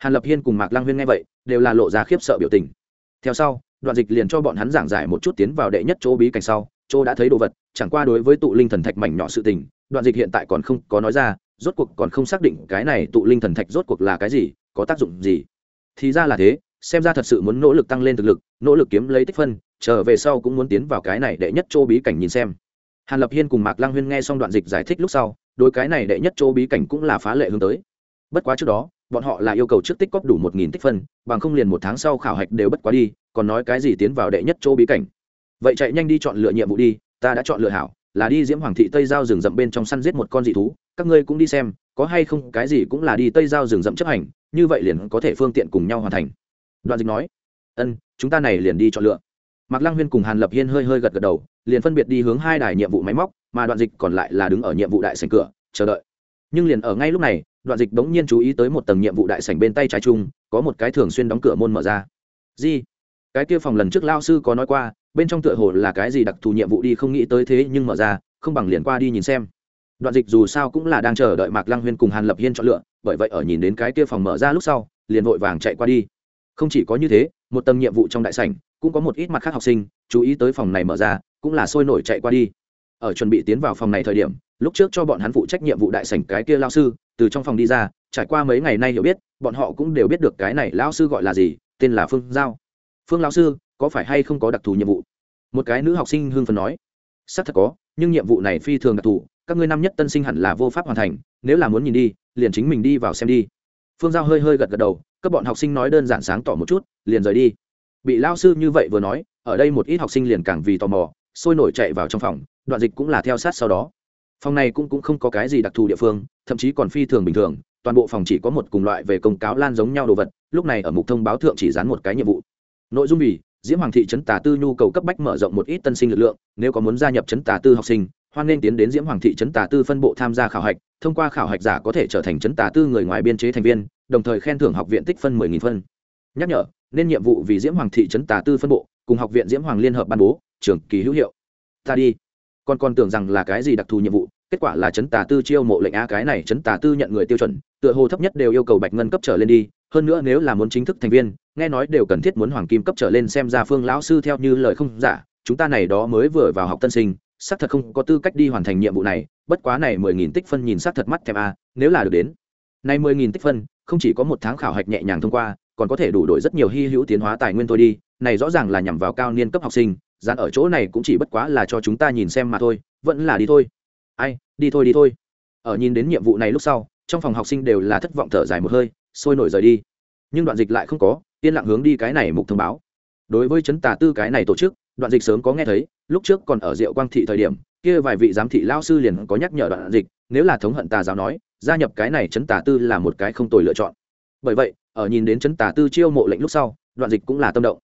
Hàn lập hiên cùng mạc lang huyên nghe vậy, đều là lộ ra khiếp sợ biểu tình. Theo sau, đoạn dịch liền cho bọn hắn giảng giải một chút tiến vào đệ nhất chỗ bí cảnh sau, chỗ đã thấy đồ vật, chẳng qua đối với tụ linh thần thạch mảnh nhỏ sự tình, đoạn dịch hiện tại còn không có nói ra, rốt cuộc còn không xác định cái này tụ linh thần thạch rốt cuộc là cái gì, có tác dụng gì. Thì ra là thế, xem ra thật sự muốn nỗ lực tăng lên thực lực, nỗ lực kiếm lấy tích phân, trở về sau cũng muốn tiến vào cái này đệ nhất chỗ bí cảnh nhìn xem. Hàn lập hiên cùng mạc lang huyên nghe xong đoạn dịch giải thích lúc sau, đối cái này đệ nhất chỗ bí cảnh cũng là phá lệ hướng tới. Bất quá trước đó bọn họ là yêu cầu trước tích cóp đủ một nghìn tích phân, bằng không liền một tháng sau khảo hạch đều bất quá đi, còn nói cái gì tiến vào đệ nhất chỗ bí cảnh. Vậy chạy nhanh đi chọn lựa nhiệm vụ đi, ta đã chọn lựa hảo, là đi diễm hoàng thị tây giao rừng rậm bên trong săn giết một con dị thú, các ngươi cũng đi xem, có hay không, cái gì cũng là đi tây giao rừng rậm chấp hành, như vậy liền có thể phương tiện cùng nhau hoàn thành. Đoạn dịch nói. Ân, chúng ta này liền đi chọn lựa. Mạc lăng huyên cùng hàn lập hiên hơi hơi gật gật đầu, liền phân biệt đi hướng hai đài nhiệm vụ máy móc, mà đoạn dịch còn lại là đứng ở nhiệm vụ đại sảnh cửa, chờ đợi. Nhưng liền ở ngay lúc này đoạn dịch đống nhiên chú ý tới một tầng nhiệm vụ đại sảnh bên tay trái chung, có một cái thường xuyên đóng cửa môn mở ra. Gì? Cái kia phòng lần trước lao sư có nói qua, bên trong tựa hồ là cái gì đặc thù nhiệm vụ đi không nghĩ tới thế nhưng mở ra, không bằng liền qua đi nhìn xem. Đoạn dịch dù sao cũng là đang chờ đợi mạc lăng huyên cùng hàn lập hiên chọn lựa, bởi vậy ở nhìn đến cái kia phòng mở ra lúc sau, liền vội vàng chạy qua đi. Không chỉ có như thế, một tầng nhiệm vụ trong đại sảnh, cũng có một ít mặt khác học sinh, chú ý tới phòng này mở ra, cũng là sôi nổi chạy qua đi. Ở chuẩn bị tiến vào phòng này thời điểm, lúc trước cho bọn hắn phụ trách nhiệm vụ đại sảnh cái kia lao sư từ trong phòng đi ra, trải qua mấy ngày nay hiểu biết, bọn họ cũng đều biết được cái này lão sư gọi là gì, tên là phương giao. Phương lão sư, có phải hay không có đặc thù nhiệm vụ? Một cái nữ học sinh hưng phần nói. Xác thật có, nhưng nhiệm vụ này phi thường đặc thù, các ngươi năm nhất tân sinh hẳn là vô pháp hoàn thành, nếu là muốn nhìn đi, liền chính mình đi vào xem đi. Phương giao hơi hơi gật gật đầu, các bọn học sinh nói đơn giản sáng tỏ một chút, liền rời đi. Bị lao sư như vậy vừa nói, ở đây một ít học sinh liền càng vì tò mò, sôi nổi chạy vào trong phòng, đoạn dịch cũng là theo sát sau đó phòng này cũng, cũng không có cái gì đặc thù địa phương thậm chí còn phi thường bình thường toàn bộ phòng chỉ có một cùng loại về công cáo lan giống nhau đồ vật lúc này ở mục thông báo thượng chỉ dán một cái nhiệm vụ. Nội dung vì diễm hoàng thị trấn tà tư nhu cầu cấp bách mở rộng một ít tân sinh lực lượng nếu có muốn gia nhập trấn tà tư học sinh hoan nên tiến đến diễm hoàng thị trấn tà tư phân bộ tham gia khảo hạch thông qua khảo hạch giả có thể trở thành trấn tà tư người ngoài biên chế thành viên đồng thời khen thưởng học viện tích phân mười nghìn phân. Nhắc nhở nên nhiệm vụ vì diễm hoàng thị trấn tà tư phân bộ cùng học viện diễm hoàng liên hợp ban bố trường kỳ hữu hiệu. Ta đi còn còn tưởng rằng là cái gì đặc thù nhiệm vụ, kết quả là chấn tà tư chiêu mộ lệnh a cái này chấn tà tư nhận người tiêu chuẩn, tựa hồ thấp nhất đều yêu cầu bạch ngân cấp trở lên đi, hơn nữa nếu là muốn chính thức thành viên, nghe nói đều cần thiết muốn hoàng kim cấp trở lên xem ra phương lão sư theo như lời không giả, chúng ta này đó mới vừa vào học tân sinh, xác thật không có tư cách đi hoàn thành nhiệm vụ này, bất quá này mười nghìn tích phân nhìn xác thật mắt thèm a, nếu là được đến. Này mười nghìn tích phân, không chỉ có một tháng khảo hạch nhẹ nhàng thông qua, còn có thể đủ đổi rất nhiều hy hữu tiến hóa tài nguyên thôi đi, này rõ ràng là nhằm vào cao niên cấp học sinh dán ở chỗ này cũng chỉ bất quá là cho chúng ta nhìn xem mà thôi, vẫn là đi thôi. Ai, đi thôi đi thôi. Ở nhìn đến nhiệm vụ này lúc sau, trong phòng học sinh đều là thất vọng thở dài một hơi, sôi nổi rời đi. Nhưng đoạn dịch lại không có, yên lặng hướng đi cái này mục thông báo. Đối với chấn tà tư cái này tổ chức, đoạn dịch sớm có nghe thấy, lúc trước còn ở diệu quang thị thời điểm, kia vài vị giám thị lao sư liền có nhắc nhở đoạn dịch, nếu là thống hận tà giáo nói, gia nhập cái này chấn tà tư là một cái không tồi lựa chọn. Bởi vậy, ở nhìn đến chấn tà tư chiêu mộ lệnh lúc sau, đoạn dịch cũng là tâm động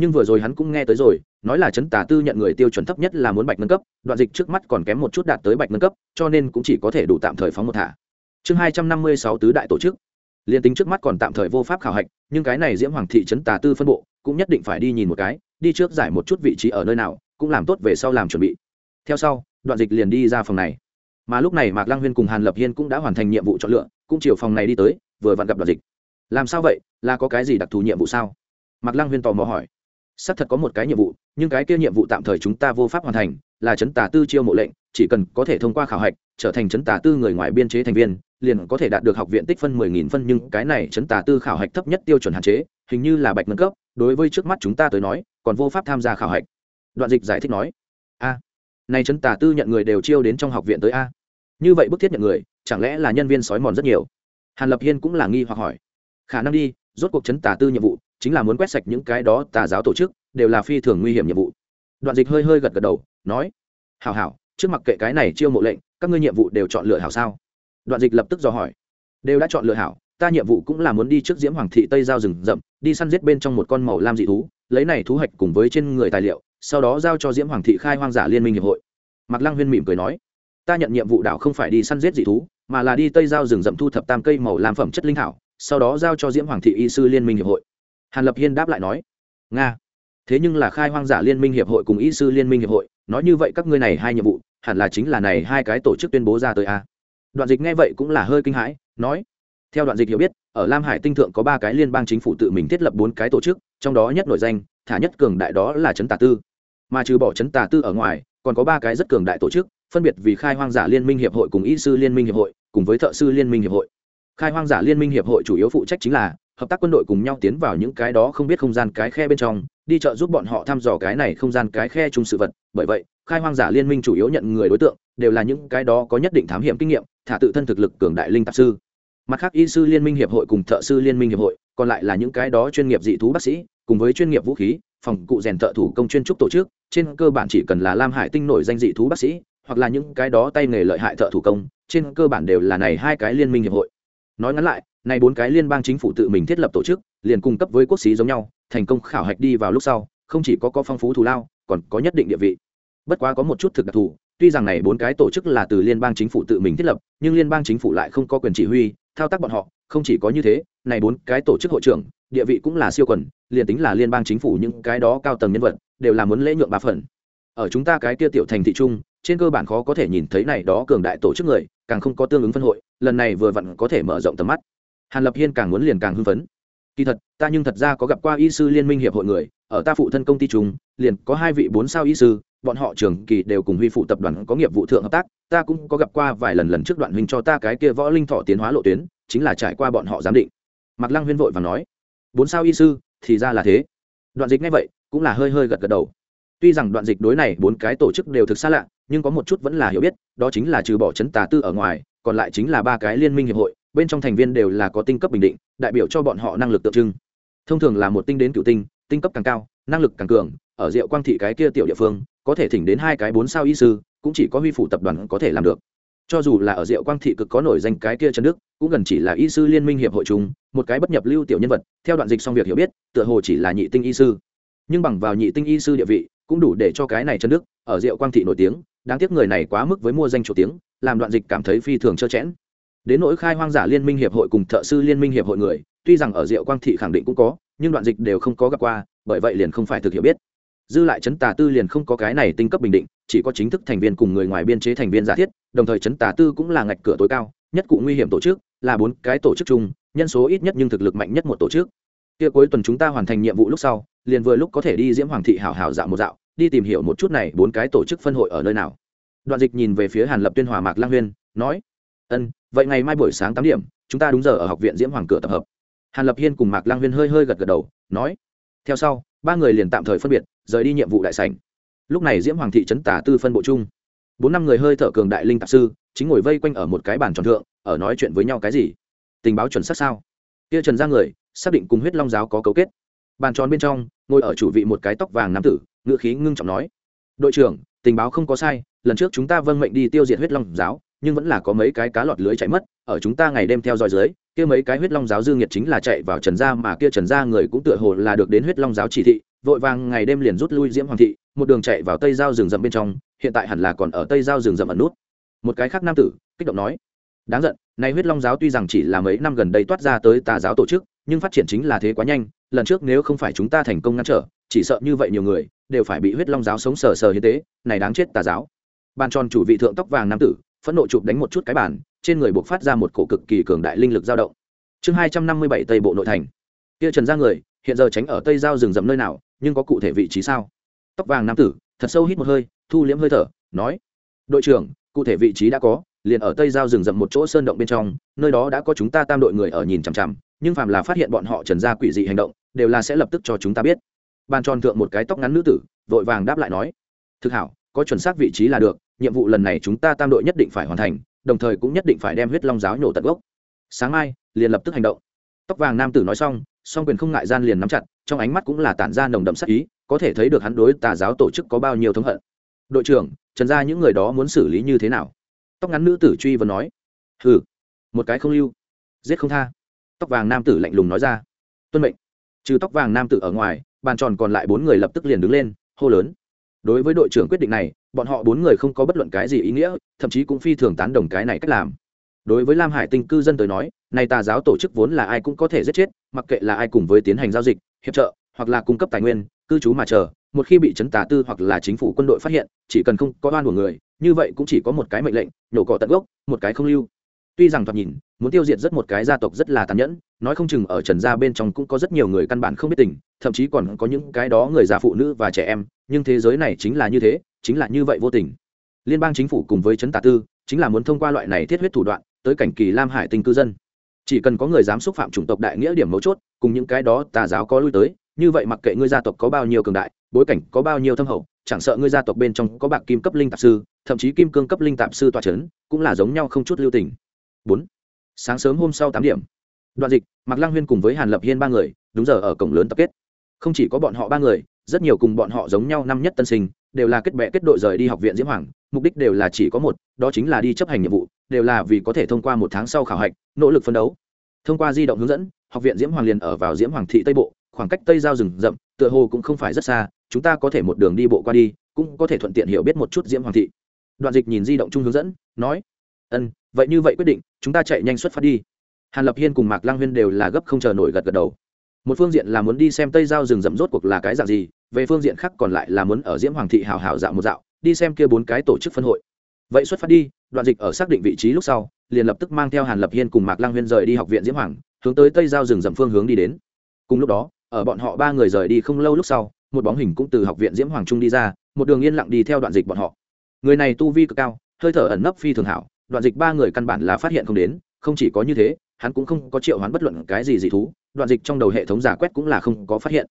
nhưng vừa rồi hắn cũng nghe tới rồi, nói là chấn tà tư nhận người tiêu chuẩn thấp nhất là muốn bạch nâng cấp, đoạn dịch trước mắt còn kém một chút đạt tới bạch nâng cấp, cho nên cũng chỉ có thể đủ tạm thời phóng một thả. Chương hai trăm năm mươi sáu tứ đại tổ chức. Liên tính trước mắt còn tạm thời vô pháp khảo hạch, nhưng cái này diễm hoàng thị trấn tà tư phân bộ, cũng nhất định phải đi nhìn một cái, đi trước giải một chút vị trí ở nơi nào, cũng làm tốt về sau làm chuẩn bị. Theo sau, đoạn dịch liền đi ra phòng này. Mà lúc này mạc lang huyên cùng hàn lập hiên cũng đã hoàn thành nhiệm vụ chọn lựa, cũng chiều phòng này đi tới, vừa vặn gặp đoạn dịch. Làm sao vậy? Là có cái gì đặc thù nhiệm vụ sao? Mạc lang huyên tò mò hỏi xác thật có một cái nhiệm vụ, nhưng cái kia nhiệm vụ tạm thời chúng ta vô pháp hoàn thành, là chấn tà tư chiêu mộ lệnh, chỉ cần có thể thông qua khảo hạch, trở thành chấn tà tư người ngoài biên chế thành viên, liền có thể đạt được học viện tích phân mười nghìn phân, nhưng cái này chấn tà tư khảo hạch thấp nhất tiêu chuẩn hạn chế, hình như là bạch nâng cấp, đối với trước mắt chúng ta tới nói, còn vô pháp tham gia khảo hạch. Đoạn dịch giải thích nói, a này chấn tà tư nhận người đều chiêu đến trong học viện tới a. Như vậy bức thiết nhận người, chẳng lẽ là nhân viên sói mòn rất nhiều? Hàn lập hiên cũng là nghi hoặc hỏi. Khả năng đi, rốt cuộc chấn tà tư nhiệm vụ chính là muốn quét sạch những cái đó tà giáo tổ chức, đều là phi thường nguy hiểm nhiệm vụ. Đoạn dịch hơi hơi gật gật đầu, nói, hảo hảo, trước mặt kệ cái này chiêu mộ lệnh, các ngươi nhiệm vụ đều chọn lựa hảo sao? Đoạn dịch lập tức dò hỏi, đều đã chọn lựa hảo, ta nhiệm vụ cũng là muốn đi trước diễm hoàng thị tây giao rừng rậm, đi săn giết bên trong một con màu lam dị thú, lấy này thú hạch cùng với trên người tài liệu, sau đó giao cho diễm hoàng thị khai hoang giả liên minh hiệp hội. Mạc lăng huyên mỉm cười nói, ta nhận nhiệm vụ đảo không phải đi săn giết dị thú, mà là đi tây giao rừng rậm thu thập tam cây màu làm phẩm chất linh thảo, sau đó giao cho diễm hoàng thị y sư liên minh hiệp hội hàn lập hiên đáp lại nói, nga, thế nhưng là khai hoang giả liên minh hiệp hội cùng y sư liên minh hiệp hội, nói như vậy các ngươi này hai nhiệm vụ, hẳn là chính là này hai cái tổ chức tuyên bố ra tới a đoạn dịch nghe vậy cũng là hơi kinh hãi, nói, theo đoạn dịch hiểu biết, ở lam hải tinh thượng có ba cái liên bang chính phủ tự mình thiết lập bốn cái tổ chức, trong đó nhất nổi danh, thả nhất cường đại đó là trấn tà tư. Mà trừ bỏ trấn tà tư ở ngoài, còn có ba cái rất cường đại tổ chức, phân biệt vì khai hoang giả liên minh hiệp hội cùng y sư liên minh hiệp hội, cùng với thợ sư liên minh hiệp hội. Khai hoang giả liên minh hiệp hội chủ yếu phụ trách chính là hợp tác quân đội cùng nhau tiến vào những cái đó không biết không gian cái khe bên trong, đi chợ giúp bọn họ thăm dò cái này không gian cái khe chung sự vật. Bởi vậy, khai hoang giả liên minh chủ yếu nhận người đối tượng, đều là những cái đó có nhất định thám hiểm kinh nghiệm, thả tự thân thực lực cường đại linh tạp sư. Mặt khác, y sư liên minh hiệp hội cùng thợ sư liên minh hiệp hội, còn lại là những cái đó chuyên nghiệp dị thú bác sĩ, cùng với chuyên nghiệp vũ khí, phòng cụ rèn thợ thủ công chuyên trúc tổ chức, trên cơ bản chỉ cần là lam hải tinh nổi danh dị thú bác sĩ, hoặc là những cái đó tay nghề lợi hại thợ thủ công, trên cơ bản đều là này hai cái liên minh hiệp hội nói ngắn lại này bốn cái liên bang chính phủ tự mình thiết lập tổ chức, liền cung cấp với quốc sĩ giống nhau, thành công khảo hạch đi vào lúc sau, không chỉ có có phong phú thù lao, còn có nhất định địa vị. Bất quá có một chút thực đặc thù, tuy rằng này bốn cái tổ chức là từ liên bang chính phủ tự mình thiết lập, nhưng liên bang chính phủ lại không có quyền chỉ huy, thao tác bọn họ, không chỉ có như thế, này bốn cái tổ chức hội trưởng, địa vị cũng là siêu quần, liền tính là liên bang chính phủ những cái đó cao tầng nhân vật, đều là muốn lễ nhượng ba phần. Ở chúng ta cái kia tiểu thành thị trung trên cơ bản khó có thể nhìn thấy này đó cường đại tổ chức người, càng không có tương ứng phân hội, lần này vừa vặn có thể mở rộng tầm mắt. Hàn lập hiên càng muốn liền càng hưng phấn. Kỳ thật, ta nhưng thật ra có gặp qua y sư liên minh hiệp hội người, ở ta phụ thân công ty chúng liền có hai vị bốn sao y sư, bọn họ trường kỳ đều cùng huy phụ tập đoàn có nghiệp vụ thượng hợp tác, ta cũng có gặp qua vài lần lần trước đoạn huynh cho ta cái kia võ linh thọ tiến hóa lộ tuyến, chính là trải qua bọn họ giám định. Mạc lăng huyên vội và nói, bốn sao y sư, thì ra là thế. Đoạn dịch ngay vậy, cũng là hơi hơi gật gật đầu tuy rằng đoạn dịch đối này bốn cái tổ chức đều thực xa lạ, nhưng có một chút vẫn là hiểu biết, đó chính là trừ bỏ chấn tà tư ở ngoài, còn lại chính là ba cái liên minh hiệp hội, bên trong thành viên đều là có tinh cấp bình định, đại biểu cho bọn họ năng lực tượng trưng. Thông thường là một tinh đến cựu tinh tinh cấp càng cao, năng lực càng cường, ở diệu quang thị cái kia tiểu địa phương, có thể thỉnh đến hai cái bốn sao y sư, cũng chỉ có huy phủ tập đoàn có thể làm được. Cho dù là ở diệu quang thị cực có nổi danh cái kia trần đức, cũng gần chỉ là y sư liên minh hiệp hội chung, một cái bất nhập lưu tiểu nhân vật, theo đoạn dịch xong việc hiểu biết, tựa hồ chỉ là nhị tinh y sư. Nhưng bằng vào nhị tinh y sư địa vị cũng đủ để cho cái này chân đức, ở rượu quang thị nổi tiếng, đáng tiếc người này quá mức với mua danh chủ tiếng, làm đoạn dịch cảm thấy phi thường trơ chẽn đến nỗi khai hoang giả liên minh hiệp hội cùng thợ sư liên minh hiệp hội người, tuy rằng ở rượu quang thị khẳng định cũng có, nhưng đoạn dịch đều không có gặp qua, bởi vậy liền không phải thực hiểu biết. Dư lại chấn tà tư liền không có cái này tinh cấp bình định, chỉ có chính thức thành viên cùng người ngoài biên chế thành viên giả thiết, đồng thời chấn tà tư cũng là ngạch cửa tối cao, nhất cụ nguy hiểm tổ chức, là bốn cái tổ chức chung, nhân số ít nhất nhưng thực lực mạnh nhất một tổ chức. Kia cuối tuần chúng ta hoàn thành nhiệm vụ lúc sau, liền vừa lúc có thể đi diễm hoàng thị hảo hảo dạo một dạo đi tìm hiểu một chút này, bốn cái tổ chức phân hội ở nơi nào. Đoạn dịch nhìn về phía hàn lập tuyên hòa mạc lang huyên, nói, ân, vậy ngày mai buổi sáng tám điểm, chúng ta đúng giờ ở học viện diễm hoàng cửa tập hợp. Hàn lập hiên cùng mạc lang huyên hơi hơi gật gật đầu, nói, theo sau, ba người liền tạm thời phân biệt, rời đi nhiệm vụ đại sảnh. Lúc này diễm hoàng thị trấn tả tư phân bộ chung. Bốn năm người hơi thở cường đại linh tạp sư, chính ngồi vây quanh ở một cái bàn tròn thượng, ở nói chuyện với nhau cái gì? Tình báo chuẩn xác sao? Kia trần ra người, xác định cùng huyết long giáo có cấu kết. Bàn tròn bên trong, ngồi ở chủ vị một cái tóc vàng nam tử ngựa khí ngưng trọng nói, đội trưởng, tình báo không có sai, lần trước chúng ta vâng mệnh đi tiêu diệt huyết long giáo, nhưng vẫn là có mấy cái cá lọt lưới chạy mất, ở chúng ta ngày đêm theo dõi dưới, kia mấy cái huyết long giáo dương nhiệt chính là chạy vào trần gia mà kia trần gia người cũng tựa hồ là được đến huyết long giáo chỉ thị, vội vàng ngày đêm liền rút lui diễm hoàng thị, một đường chạy vào tây giao rừng rậm bên trong, hiện tại hẳn là còn ở tây giao rừng rậm ẩn nút. Một cái khác nam tử kích động nói, đáng giận, nay huyết long giáo tuy rằng chỉ là mấy năm gần đây toát ra tới tà giáo tổ chức, nhưng phát triển chính là thế quá nhanh, lần trước nếu không phải chúng ta thành công ngăn trở chỉ sợ như vậy nhiều người đều phải bị huyết long giáo sống sờ sờ như thế, này đáng chết tà giáo. Bàn tròn chủ vị thượng tóc vàng nam tử, phẫn nộ chụp đánh một chút cái bàn, trên người buộc phát ra một cổ cực kỳ cường đại linh lực dao động. Chương hai trăm năm mươi bảy tây bộ nội thành. Kia trần ra người, hiện giờ tránh ở tây giao rừng rậm nơi nào, nhưng có cụ thể vị trí sao? Tóc vàng nam tử, thật sâu hít một hơi, thu liễm hơi thở, nói, đội trưởng, cụ thể vị trí đã có, liền ở tây giao rừng rậm một chỗ sơn động bên trong, nơi đó đã có chúng ta tam đội người ở nhìn chằm chằm, nhưng phàm là phát hiện bọn họ trần ra quỷ dị hành động, đều là sẽ lập tức cho chúng ta biết bàn tròn thượng một cái tóc ngắn nữ tử, vội vàng đáp lại nói, thực hảo, có chuẩn xác vị trí là được, nhiệm vụ lần này chúng ta tam đội nhất định phải hoàn thành, đồng thời cũng nhất định phải đem huyết long giáo nhổ tận gốc. Sáng mai, liền lập tức hành động. Tóc vàng nam tử nói xong, song quyền không ngại gian liền nắm chặt, trong ánh mắt cũng là tản ra nồng đậm sắc ý, có thể thấy được hắn đối tà giáo tổ chức có bao nhiêu thống hận. Đội trưởng, trần ra những người đó muốn xử lý như thế nào? Tóc ngắn nữ tử truy vấn nói. Hừ, một cái không lưu, giết không tha. Tóc vàng nam tử lạnh lùng nói ra. Tuân mệnh. Trừ tóc vàng nam tử ở ngoài bàn tròn còn lại bốn người lập tức liền đứng lên, hô lớn. Đối với đội trưởng quyết định này, bọn họ bốn người không có bất luận cái gì ý nghĩa, thậm chí cũng phi thường tán đồng cái này cách làm. Đối với lam hải tinh cư dân tới nói, này tà giáo tổ chức vốn là ai cũng có thể giết chết, mặc kệ là ai cùng với tiến hành giao dịch, hiệp trợ, hoặc là cung cấp tài nguyên, cư trú mà chờ, một khi bị chấn tà tư hoặc là chính phủ quân đội phát hiện, chỉ cần không có oan của người, như vậy cũng chỉ có một cái mệnh lệnh, nhổ cỏ tận gốc, một cái không lưu tuy rằng thoạt nhìn, muốn tiêu diệt rất một cái gia tộc rất là tàn nhẫn, nói không chừng ở trần gia bên trong cũng có rất nhiều người căn bản không biết tình, thậm chí còn có những cái đó người già phụ nữ và trẻ em, nhưng thế giới này chính là như thế, chính là như vậy vô tình. Liên bang chính phủ cùng với trấn tà tư, chính là muốn thông qua loại này thiết huyết thủ đoạn, tới cảnh kỳ lam hải tinh cư dân. Chỉ cần có người dám xúc phạm chủng tộc đại nghĩa điểm mấu chốt, cùng những cái đó tà giáo có lui tới, như vậy mặc kệ ngươi gia tộc có bao nhiêu cường đại, bối cảnh có bao nhiêu thâm hậu, chẳng sợ ngươi gia tộc bên trong có bạc kim cấp linh tạp sư, thậm chí kim cương cấp linh tạp sư tòa c h ấ n cũng là giống nhau không chút lưu tình bốn. Sáng sớm hôm sau tám điểm. Đoạn dịch, mạc lang huyên cùng với hàn lập hiên ba người, đúng giờ ở cổng lớn tập kết. Không chỉ có bọn họ ba người, rất nhiều cùng bọn họ giống nhau năm nhất tân sinh, đều là kết bệ kết đội rời đi học viện diễm hoàng, mục đích đều là chỉ có một, đó chính là đi chấp hành nhiệm vụ, đều là vì có thể thông qua một tháng sau khảo hạch, nỗ lực phấn đấu. Thông qua di động hướng dẫn, học viện diễm hoàng liền ở vào diễm hoàng thị tây bộ, khoảng cách tây giao rừng rậm, tựa hồ cũng không phải rất xa, chúng ta có thể một đường đi bộ qua đi, cũng có thể thuận tiện hiểu biết một chút diễm hoàng thị. Đoạn dịch nhìn di động chung hướng dẫn, nói, ân vậy như vậy quyết định, chúng ta chạy nhanh xuất phát đi. Hàn lập hiên cùng mạc lang huyên đều là gấp không chờ nổi gật gật đầu. Một phương diện là muốn đi xem tây giao rừng rậm rốt cuộc là cái dạng gì, về phương diện khác còn lại là muốn ở diễm hoàng thị hào hào dạo một dạo, đi xem kia bốn cái tổ chức phân hội. Vậy xuất phát đi, đoạn dịch ở xác định vị trí lúc sau, liền lập tức mang theo hàn lập hiên cùng mạc lang huyên rời đi học viện diễm hoàng, hướng tới tây giao rừng rậm phương hướng đi đến. Cùng lúc đó, ở bọn họ ba người rời đi không lâu lúc sau, một bóng hình cũng từ học viện diễm hoàng trung đi ra, một đường yên lặng đi theo đoạn dịch bọn họ. Người này tu vi cực cao, hơi thở ẩn nấp phi thường hảo đoạn dịch ba người căn bản là phát hiện không đến, không chỉ có như thế, hắn cũng không có triệu hoán bất luận cái gì dị thú, đoạn dịch trong đầu hệ thống giả quét cũng là không có phát hiện.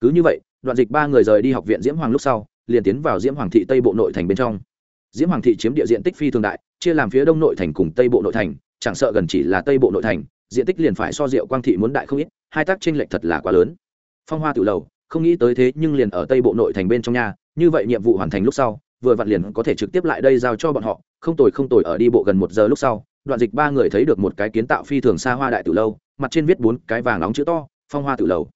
Cứ như vậy, đoạn dịch ba người rời đi học viện diễm hoàng lúc sau, liền tiến vào diễm hoàng thị tây bộ nội thành bên trong. Diễm hoàng thị chiếm địa diện tích phi thường đại, chia làm phía đông nội thành cùng tây bộ nội thành, chẳng sợ gần chỉ là tây bộ nội thành, diện tích liền phải so diệu quang thị muốn đại không ít, hai tác tranh lệch thật là quá lớn. Phong hoa tự lầu, không nghĩ tới thế nhưng liền ở tây bộ nội thành bên trong nhà như vậy nhiệm vụ hoàn thành lúc sau, vừa vặn liền có thể trực tiếp lại đây giao cho bọn họ không tồi không tồi ở đi bộ gần một giờ lúc sau, đoạn dịch ba người thấy được một cái kiến tạo phi thường xa hoa đại tử lâu, mặt trên viết bốn cái vàng nóng chữ to, phong hoa tử lầu.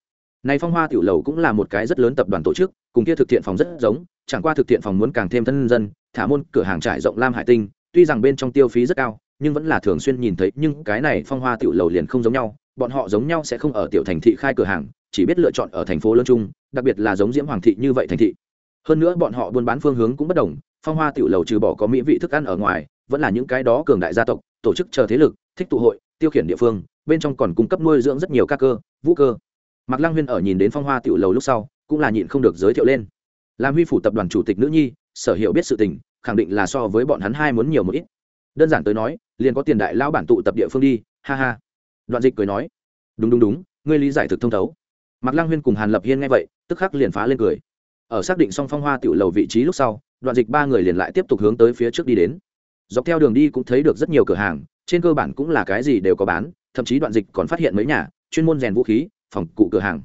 Này phong hoa tiểu lầu cũng là một cái rất lớn tập đoàn tổ chức, cùng kia thực thiện phòng rất giống, chẳng qua thực thiện phòng muốn càng thêm thân dân, thả môn, cửa hàng trải rộng lam hải tinh, tuy rằng bên trong tiêu phí rất cao, nhưng vẫn là thường xuyên nhìn thấy, nhưng cái này phong hoa tiểu lầu liền không giống nhau, bọn họ giống nhau sẽ không ở tiểu thành thị khai cửa hàng, chỉ biết lựa chọn ở thành phố lớn chung, đặc biệt là giống diễm hoàng thị như vậy thành thị. Hơn nữa bọn họ buôn bán phương hướng cũng bất đồng phong hoa tiểu lầu trừ bỏ có mỹ vị thức ăn ở ngoài, vẫn là những cái đó cường đại gia tộc, tổ chức chờ thế lực, thích tụ hội, tiêu khiển địa phương, bên trong còn cung cấp nuôi dưỡng rất nhiều ca cơ, vũ cơ. Mạc lăng huyên ở nhìn đến phong hoa tiểu lầu lúc sau, cũng là nhịn không được giới thiệu lên. Làm huy phủ tập đoàn chủ tịch nữ nhi, sở hiệu biết sự tình, khẳng định là so với bọn hắn hai muốn nhiều một ít. Đơn giản tới nói, liền có tiền đại lão bản tụ tập địa phương đi, ha ha. Đoạn dịch cười nói, đúng đúng đúng, ngươi lý giải thực thông thấu. Mạc lăng huyên cùng hàn lập hiên nghe vậy, tức khắc liền phá lên cười. Ở xác định xong phong hoa tiểu lầu vị trí lúc sau đoạn dịch ba người liền lại tiếp tục hướng tới phía trước đi đến. Dọc theo đường đi cũng thấy được rất nhiều cửa hàng, trên cơ bản cũng là cái gì đều có bán, thậm chí đoạn dịch còn phát hiện mấy nhà chuyên môn rèn vũ khí, phòng cụ cửa hàng.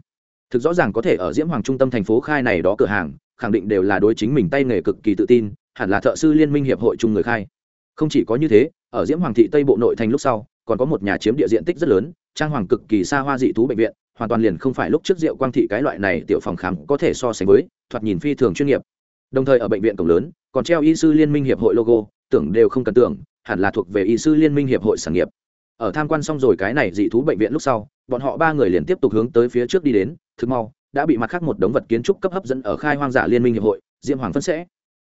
Thực rõ ràng có thể ở diễm hoàng trung tâm thành phố khai này đó cửa hàng, khẳng định đều là đối chính mình tay nghề cực kỳ tự tin, hẳn là thợ sư liên minh hiệp hội chung người khai. Không chỉ có như thế, ở diễm hoàng thị tây bộ nội thành lúc sau, còn có một nhà chiếm địa diện tích rất lớn, trang hoàng cực kỳ xa hoa dị thú bệnh viện, hoàn toàn liền không phải lúc trước rượu quang thị cái loại này tiểu phòng khám có thể so sánh với, thoạt nhìn phi thường chuyên nghiệp đồng thời ở bệnh viện cổng lớn, còn treo y sư liên minh hiệp hội logo, tưởng đều không cần tưởng, hẳn là thuộc về y sư liên minh hiệp hội sản nghiệp. Ở tham quan xong rồi cái này dị thú bệnh viện lúc sau, bọn họ ba người liền tiếp tục hướng tới phía trước đi đến, thực mau, đã bị mặt khác một đống vật kiến trúc cấp hấp dẫn ở khai hoang dã liên minh hiệp hội diêm hoàng phân sẽ.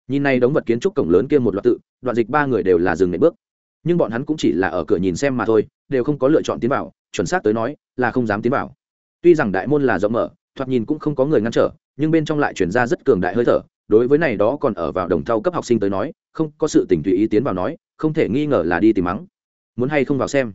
Nhìn này đống vật kiến trúc cổng lớn kia một loạt tự, đoạn dịch ba người đều là dừng nệm bước. Nhưng bọn hắn cũng chỉ là ở cửa nhìn xem mà thôi, đều không có lựa chọn tiến vào, chuẩn xác tới nói, là không dám tiến vào. Tuy rằng đại môn là rộng mở, thoạt nhìn cũng không có người ngăn trở, nhưng bên trong lại chuyển ra rất cường đại hơi thở đối với này đó còn ở vào đồng thau cấp học sinh tới nói, không có sự tỉnh tùy ý tiến vào nói, không thể nghi ngờ là đi tìm mắng. Muốn hay không vào xem?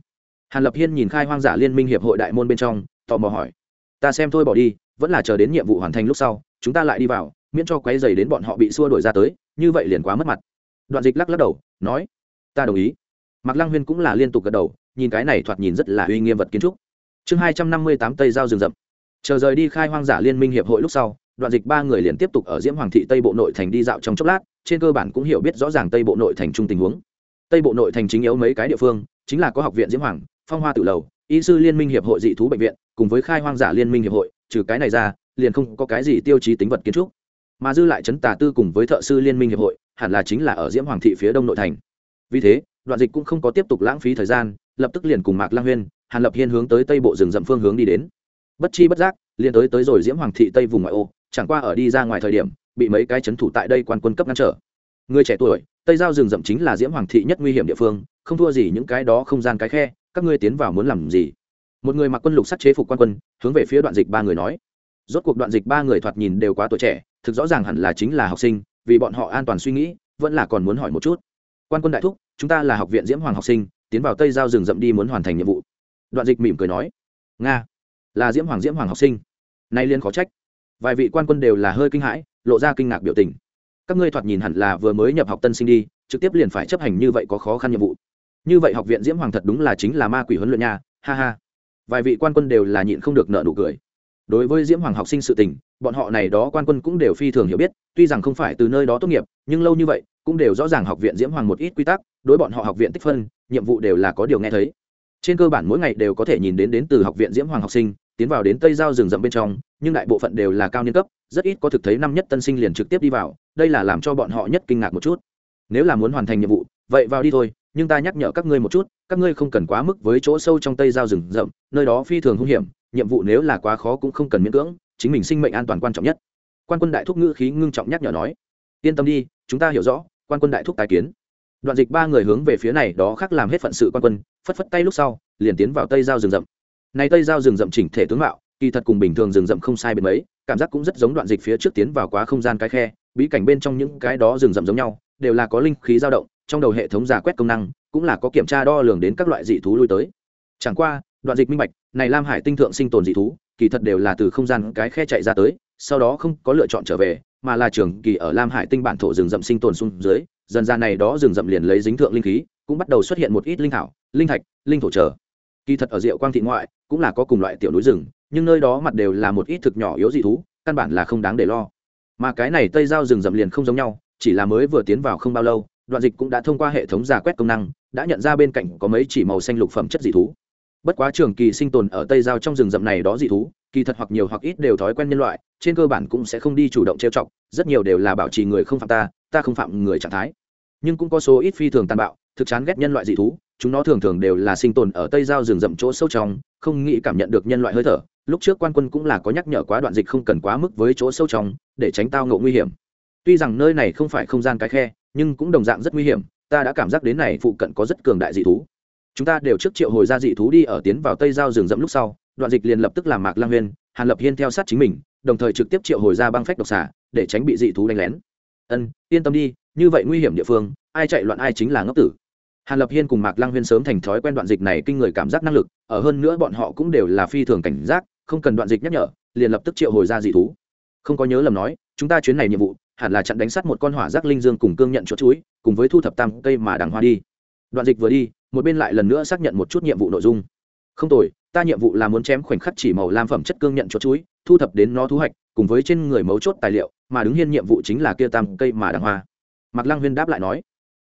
Hàn lập hiên nhìn khai hoang giả liên minh hiệp hội đại môn bên trong, tò mò hỏi. Ta xem thôi bỏ đi, vẫn là chờ đến nhiệm vụ hoàn thành lúc sau, chúng ta lại đi vào, miễn cho quấy dày đến bọn họ bị xua đuổi ra tới, như vậy liền quá mất mặt. Đoạn dịch lắc lắc đầu, nói, ta đồng ý. Mạc lăng huyên cũng là liên tục gật đầu, nhìn cái này thoạt nhìn rất là uy nghiêm vật kiến trúc. Chương hai trăm năm mươi tám tây giao rừng rậm. Chờ rời đi khai hoang giả liên minh hiệp hội lúc sau đoạn dịch ba người liền tiếp tục ở diễm hoàng thị tây bộ nội thành đi dạo trong chốc lát, trên cơ bản cũng hiểu biết rõ ràng tây bộ nội thành chung tình huống. Tây bộ nội thành chính yếu mấy cái địa phương, chính là có học viện diễm hoàng, phong hoa tự lầu, y sư liên minh hiệp hội dị thú bệnh viện, cùng với khai hoang giả liên minh hiệp hội, trừ cái này ra, liền không có cái gì tiêu chí tính vật kiến trúc. Mà dư lại Trấn tà tư cùng với thợ sư liên minh hiệp hội, hẳn là chính là ở diễm hoàng thị phía đông nội thành. Vì thế, đoạn dịch cũng không có tiếp tục lãng phí thời gian, lập tức liền cùng mạc lang huyên, hàn lập hiên hướng tới tây bộ rừng rậm phương hướng đi đến. Bất chi bất giác, liền tới tới rồi diễm hoàng thị tây vùng ngoại ô chẳng qua ở đi ra ngoài thời điểm, bị mấy cái c h ấ n thủ tại đây quan quân cấp ngăn trở. Người trẻ tuổi, tây giao rừng rậm chính là diễm hoàng thị nhất nguy hiểm địa phương, không thua gì những cái đó không gian cái khe, các ngươi tiến vào muốn làm gì? Một người mặc quân lục sắt chế phục quan quân, hướng về phía đoạn dịch ba người nói. Rốt cuộc đoạn dịch ba người thoạt nhìn đều quá tuổi trẻ, thực rõ ràng hẳn là chính là học sinh, vì bọn họ an toàn suy nghĩ, vẫn là còn muốn hỏi một chút. Quan quân đại thúc, chúng ta là học viện diễm hoàng học sinh, tiến vào tây giao rừng rậm đi muốn hoàn thành nhiệm vụ. Đoạn dịch mỉm cười nói. Nga, là diễm hoàng diễm hoàng học sinh. Nay liên khó trách vài vị quan quân đều là hơi kinh hãi, lộ ra kinh ngạc biểu tình. Các ngươi thoạt nhìn hẳn là vừa mới nhập học tân sinh đi, trực tiếp liền phải chấp hành như vậy có khó khăn nhiệm vụ. Như vậy học viện diễm hoàng thật đúng là chính là ma quỷ huấn luyện nha, ha ha. Vài vị quan quân đều là nhịn không được nợ nụ cười. Đối với diễm hoàng học sinh sự tình, bọn họ này đó quan quân cũng đều phi thường hiểu biết, tuy rằng không phải từ nơi đó tốt nghiệp, nhưng lâu như vậy, cũng đều rõ ràng học viện diễm hoàng một ít quy tắc, đối bọn họ học viện tích phân, nhiệm vụ đều là có điều nghe thấy. Trên cơ bản mỗi ngày đều có thể nhìn đến đến từ học viện diễm hoàng học sinh tiến vào đến tây giao rừng rậm bên trong, nhưng đại bộ phận đều là cao niên cấp, rất ít có thực thấy năm nhất tân sinh liền trực tiếp đi vào, đây là làm cho bọn họ nhất kinh ngạc một chút. Nếu là muốn hoàn thành nhiệm vụ, vậy vào đi thôi, nhưng ta nhắc nhở các ngươi một chút, các ngươi không cần quá mức với chỗ sâu trong tây giao rừng rậm, nơi đó phi thường hung hiểm, nhiệm vụ nếu là quá khó cũng không cần miễn cưỡng, chính mình sinh mệnh an toàn quan trọng nhất. Quan quân đại thúc ngữ khí ngưng trọng nhắc nhở nói. Yên tâm đi, chúng ta hiểu rõ, quan quân đại thúc tài kiến. Đoạn dịch ba người hướng về phía này, đó khác làm hết phận sự quan quân, phất phất tay lúc sau, liền tiến vào tây giao rừng rậm này tây giao rừng rậm chỉnh thể tướng mạo, kỳ thật cùng bình thường rừng rậm không sai biệt mấy, cảm giác cũng rất giống đoạn dịch phía trước tiến vào quá không gian cái khe, bí cảnh bên trong những cái đó rừng rậm giống nhau, đều là có linh khí dao động, trong đầu hệ thống giả quét công năng, cũng là có kiểm tra đo lường đến các loại dị thú lui tới. Chẳng qua, đoạn dịch minh bạch, này lam hải tinh thượng sinh tồn dị thú, kỳ thật đều là từ không gian cái khe chạy ra tới, sau đó không có lựa chọn trở về, mà là trường kỳ ở lam hải tinh bản thổ rừng rậm sinh tồn xuống dưới, dần ra này đó rừng rậm liền lấy dính thượng linh khí, cũng bắt đầu xuất hiện một ít linh thảo, linh thạch, linh thổ trở kỳ thật ở rượu quang thị ngoại, cũng là có cùng loại tiểu núi rừng, nhưng nơi đó mặt đều là một ít thực nhỏ yếu dị thú, căn bản là không đáng để lo. Mà cái này tây giao rừng rậm liền không giống nhau, chỉ là mới vừa tiến vào không bao lâu, đoạn dịch cũng đã thông qua hệ thống giả quét công năng, đã nhận ra bên cạnh có mấy chỉ màu xanh lục phẩm chất dị thú. Bất quá trường kỳ sinh tồn ở tây giao trong rừng rậm này đó dị thú, kỳ thật hoặc nhiều hoặc ít đều thói quen nhân loại, trên cơ bản cũng sẽ không đi chủ động trêu chọc, rất nhiều đều là bảo trì người không phạm ta ta không phạm người trạng thái. Nhưng cũng có số ít phi thường tàn bạo thực chán ghét nhân loại dị thú, chúng nó thường thường đều là sinh tồn ở tây giao rừng rậm chỗ sâu trong, không nghĩ cảm nhận được nhân loại hơi thở. Lúc trước quan quân cũng là có nhắc nhở quá đoạn dịch không cần quá mức với chỗ sâu trong, để tránh tao ngộ nguy hiểm. Tuy rằng nơi này không phải không gian cái khe, nhưng cũng đồng dạng rất nguy hiểm, ta đã cảm giác đến này phụ cận có rất cường đại dị thú. Chúng ta đều trước triệu hồi ra dị thú đi ở tiến vào tây giao rừng rậm lúc sau, đoạn dịch liền lập tức làm mạc lang huyên, hàn lập hiên theo sát chính mình, đồng thời trực tiếp triệu hồi ra băng phách độc xả để tránh bị dị thú đánh lén. Ân, yên tâm đi, như vậy nguy hiểm địa phương, ai chạy loạn ai chính là ngốc tử hàn lập hiên cùng mạc lang huyên sớm thành thói quen đoạn dịch này kinh người cảm giác năng lực, ở hơn nữa bọn họ cũng đều là phi thường cảnh giác, không cần đoạn dịch nhắc nhở, liền lập tức triệu hồi ra dị thú. Không có nhớ lầm nói, chúng ta chuyến này nhiệm vụ, hẳn là chặn đánh sát một con hỏa giác linh dương cùng cương nhận chỗ chuối, cùng với thu thập tam cây mà đằng hoa đi. Đoạn dịch vừa đi, một bên lại lần nữa xác nhận một chút nhiệm vụ nội dung. Không tồi, ta nhiệm vụ là muốn chém khoảnh khắc chỉ màu lam phẩm chất cương nhận chỗ chuối, thu thập đến nó thu hoạch, cùng với trên người mấu chốt tài liệu, mà đứng hiên nhiệm vụ chính là kia tam cây mà đằng hoa. Mạc lăng huyên đáp lại nói,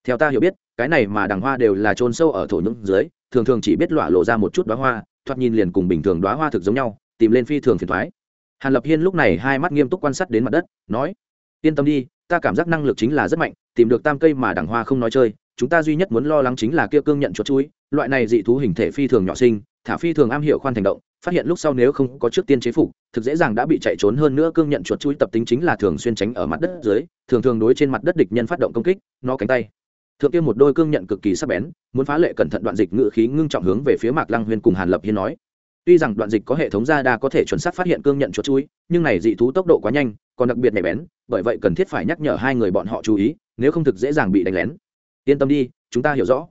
theo ta hiểu biết cái này mà đằng hoa đều là trôn sâu ở thổ nhưỡng dưới, thường thường chỉ biết lọa lộ ra một chút đoá hoa, thoạt nhìn liền cùng bình thường đoá hoa thực giống nhau, tìm lên phi thường phiền thoái. Hàn lập hiên lúc này hai mắt nghiêm túc quan sát đến mặt đất, nói, yên tâm đi, ta cảm giác năng lực chính là rất mạnh, tìm được tam cây mà đằng hoa không nói chơi, chúng ta duy nhất muốn lo lắng chính là kia cương nhận chuột chuối loại này dị thú hình thể phi thường nhỏ sinh thả phi thường am hiểu khoan thành động, phát hiện lúc sau nếu không có trước tiên chế phục, thực dễ dàng đã bị chạy trốn hơn nữa cương nhận chuột chuối tập tính chính là thường xuyên tránh ở mặt đất dưới, thường thường đối trên mặt đất địch nhân phát động công kích, nó cánh tay thượng kia một đôi cương nhận cực kỳ sắc bén, muốn phá lệ cẩn thận đoạn dịch ngự khí ngưng trọng hướng về phía mạc lăng huyên cùng hàn lập hiên nói. Tuy rằng đoạn dịch có hệ thống radar có thể chuẩn xác phát hiện cương nhận chuột chui, nhưng này dị thú tốc độ quá nhanh, còn đặc biệt nhạy bén, bởi vậy cần thiết phải nhắc nhở hai người bọn họ chú ý, nếu không thực dễ dàng bị đánh lén. Yên tâm đi, chúng ta hiểu rõ.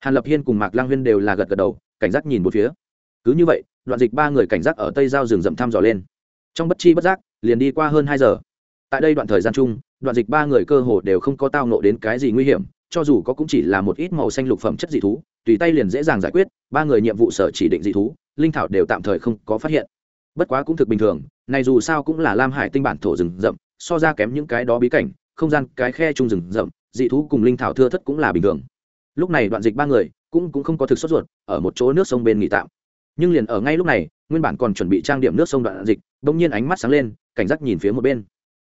Hàn lập hiên cùng mạc lang huyên đều là gật gật đầu, cảnh giác nhìn một phía. Cứ như vậy, đoạn dịch ba người cảnh giác ở tây giao rừng rậm thăm dò lên. Trong bất chi bất giác, liền đi qua hơn hai giờ. Tại đây đoạn thời gian chung, đoạn dịch ba người cơ hồ đều không có tao nộ đến cái gì nguy hiểm cho dù có cũng chỉ là một ít màu xanh lục phẩm chất dị thú, tùy tay liền dễ dàng giải quyết, ba người nhiệm vụ sở chỉ định dị thú, linh thảo đều tạm thời không có phát hiện. Bất quá cũng thực bình thường, này dù sao cũng là lam hải tinh bản thổ rừng rậm, so ra kém những cái đó bí cảnh, không gian, cái khe chung rừng rậm, dị thú cùng linh thảo thưa thất cũng là bình thường. Lúc này đoạn dịch ba người cũng cũng không có thực sốt ruột, ở một chỗ nước sông bên nghỉ tạm. Nhưng liền ở ngay lúc này, nguyên bản còn chuẩn bị trang điểm nước sông đoạn dịch, bỗng nhiên ánh mắt sáng lên, cảnh giác nhìn phía một bên.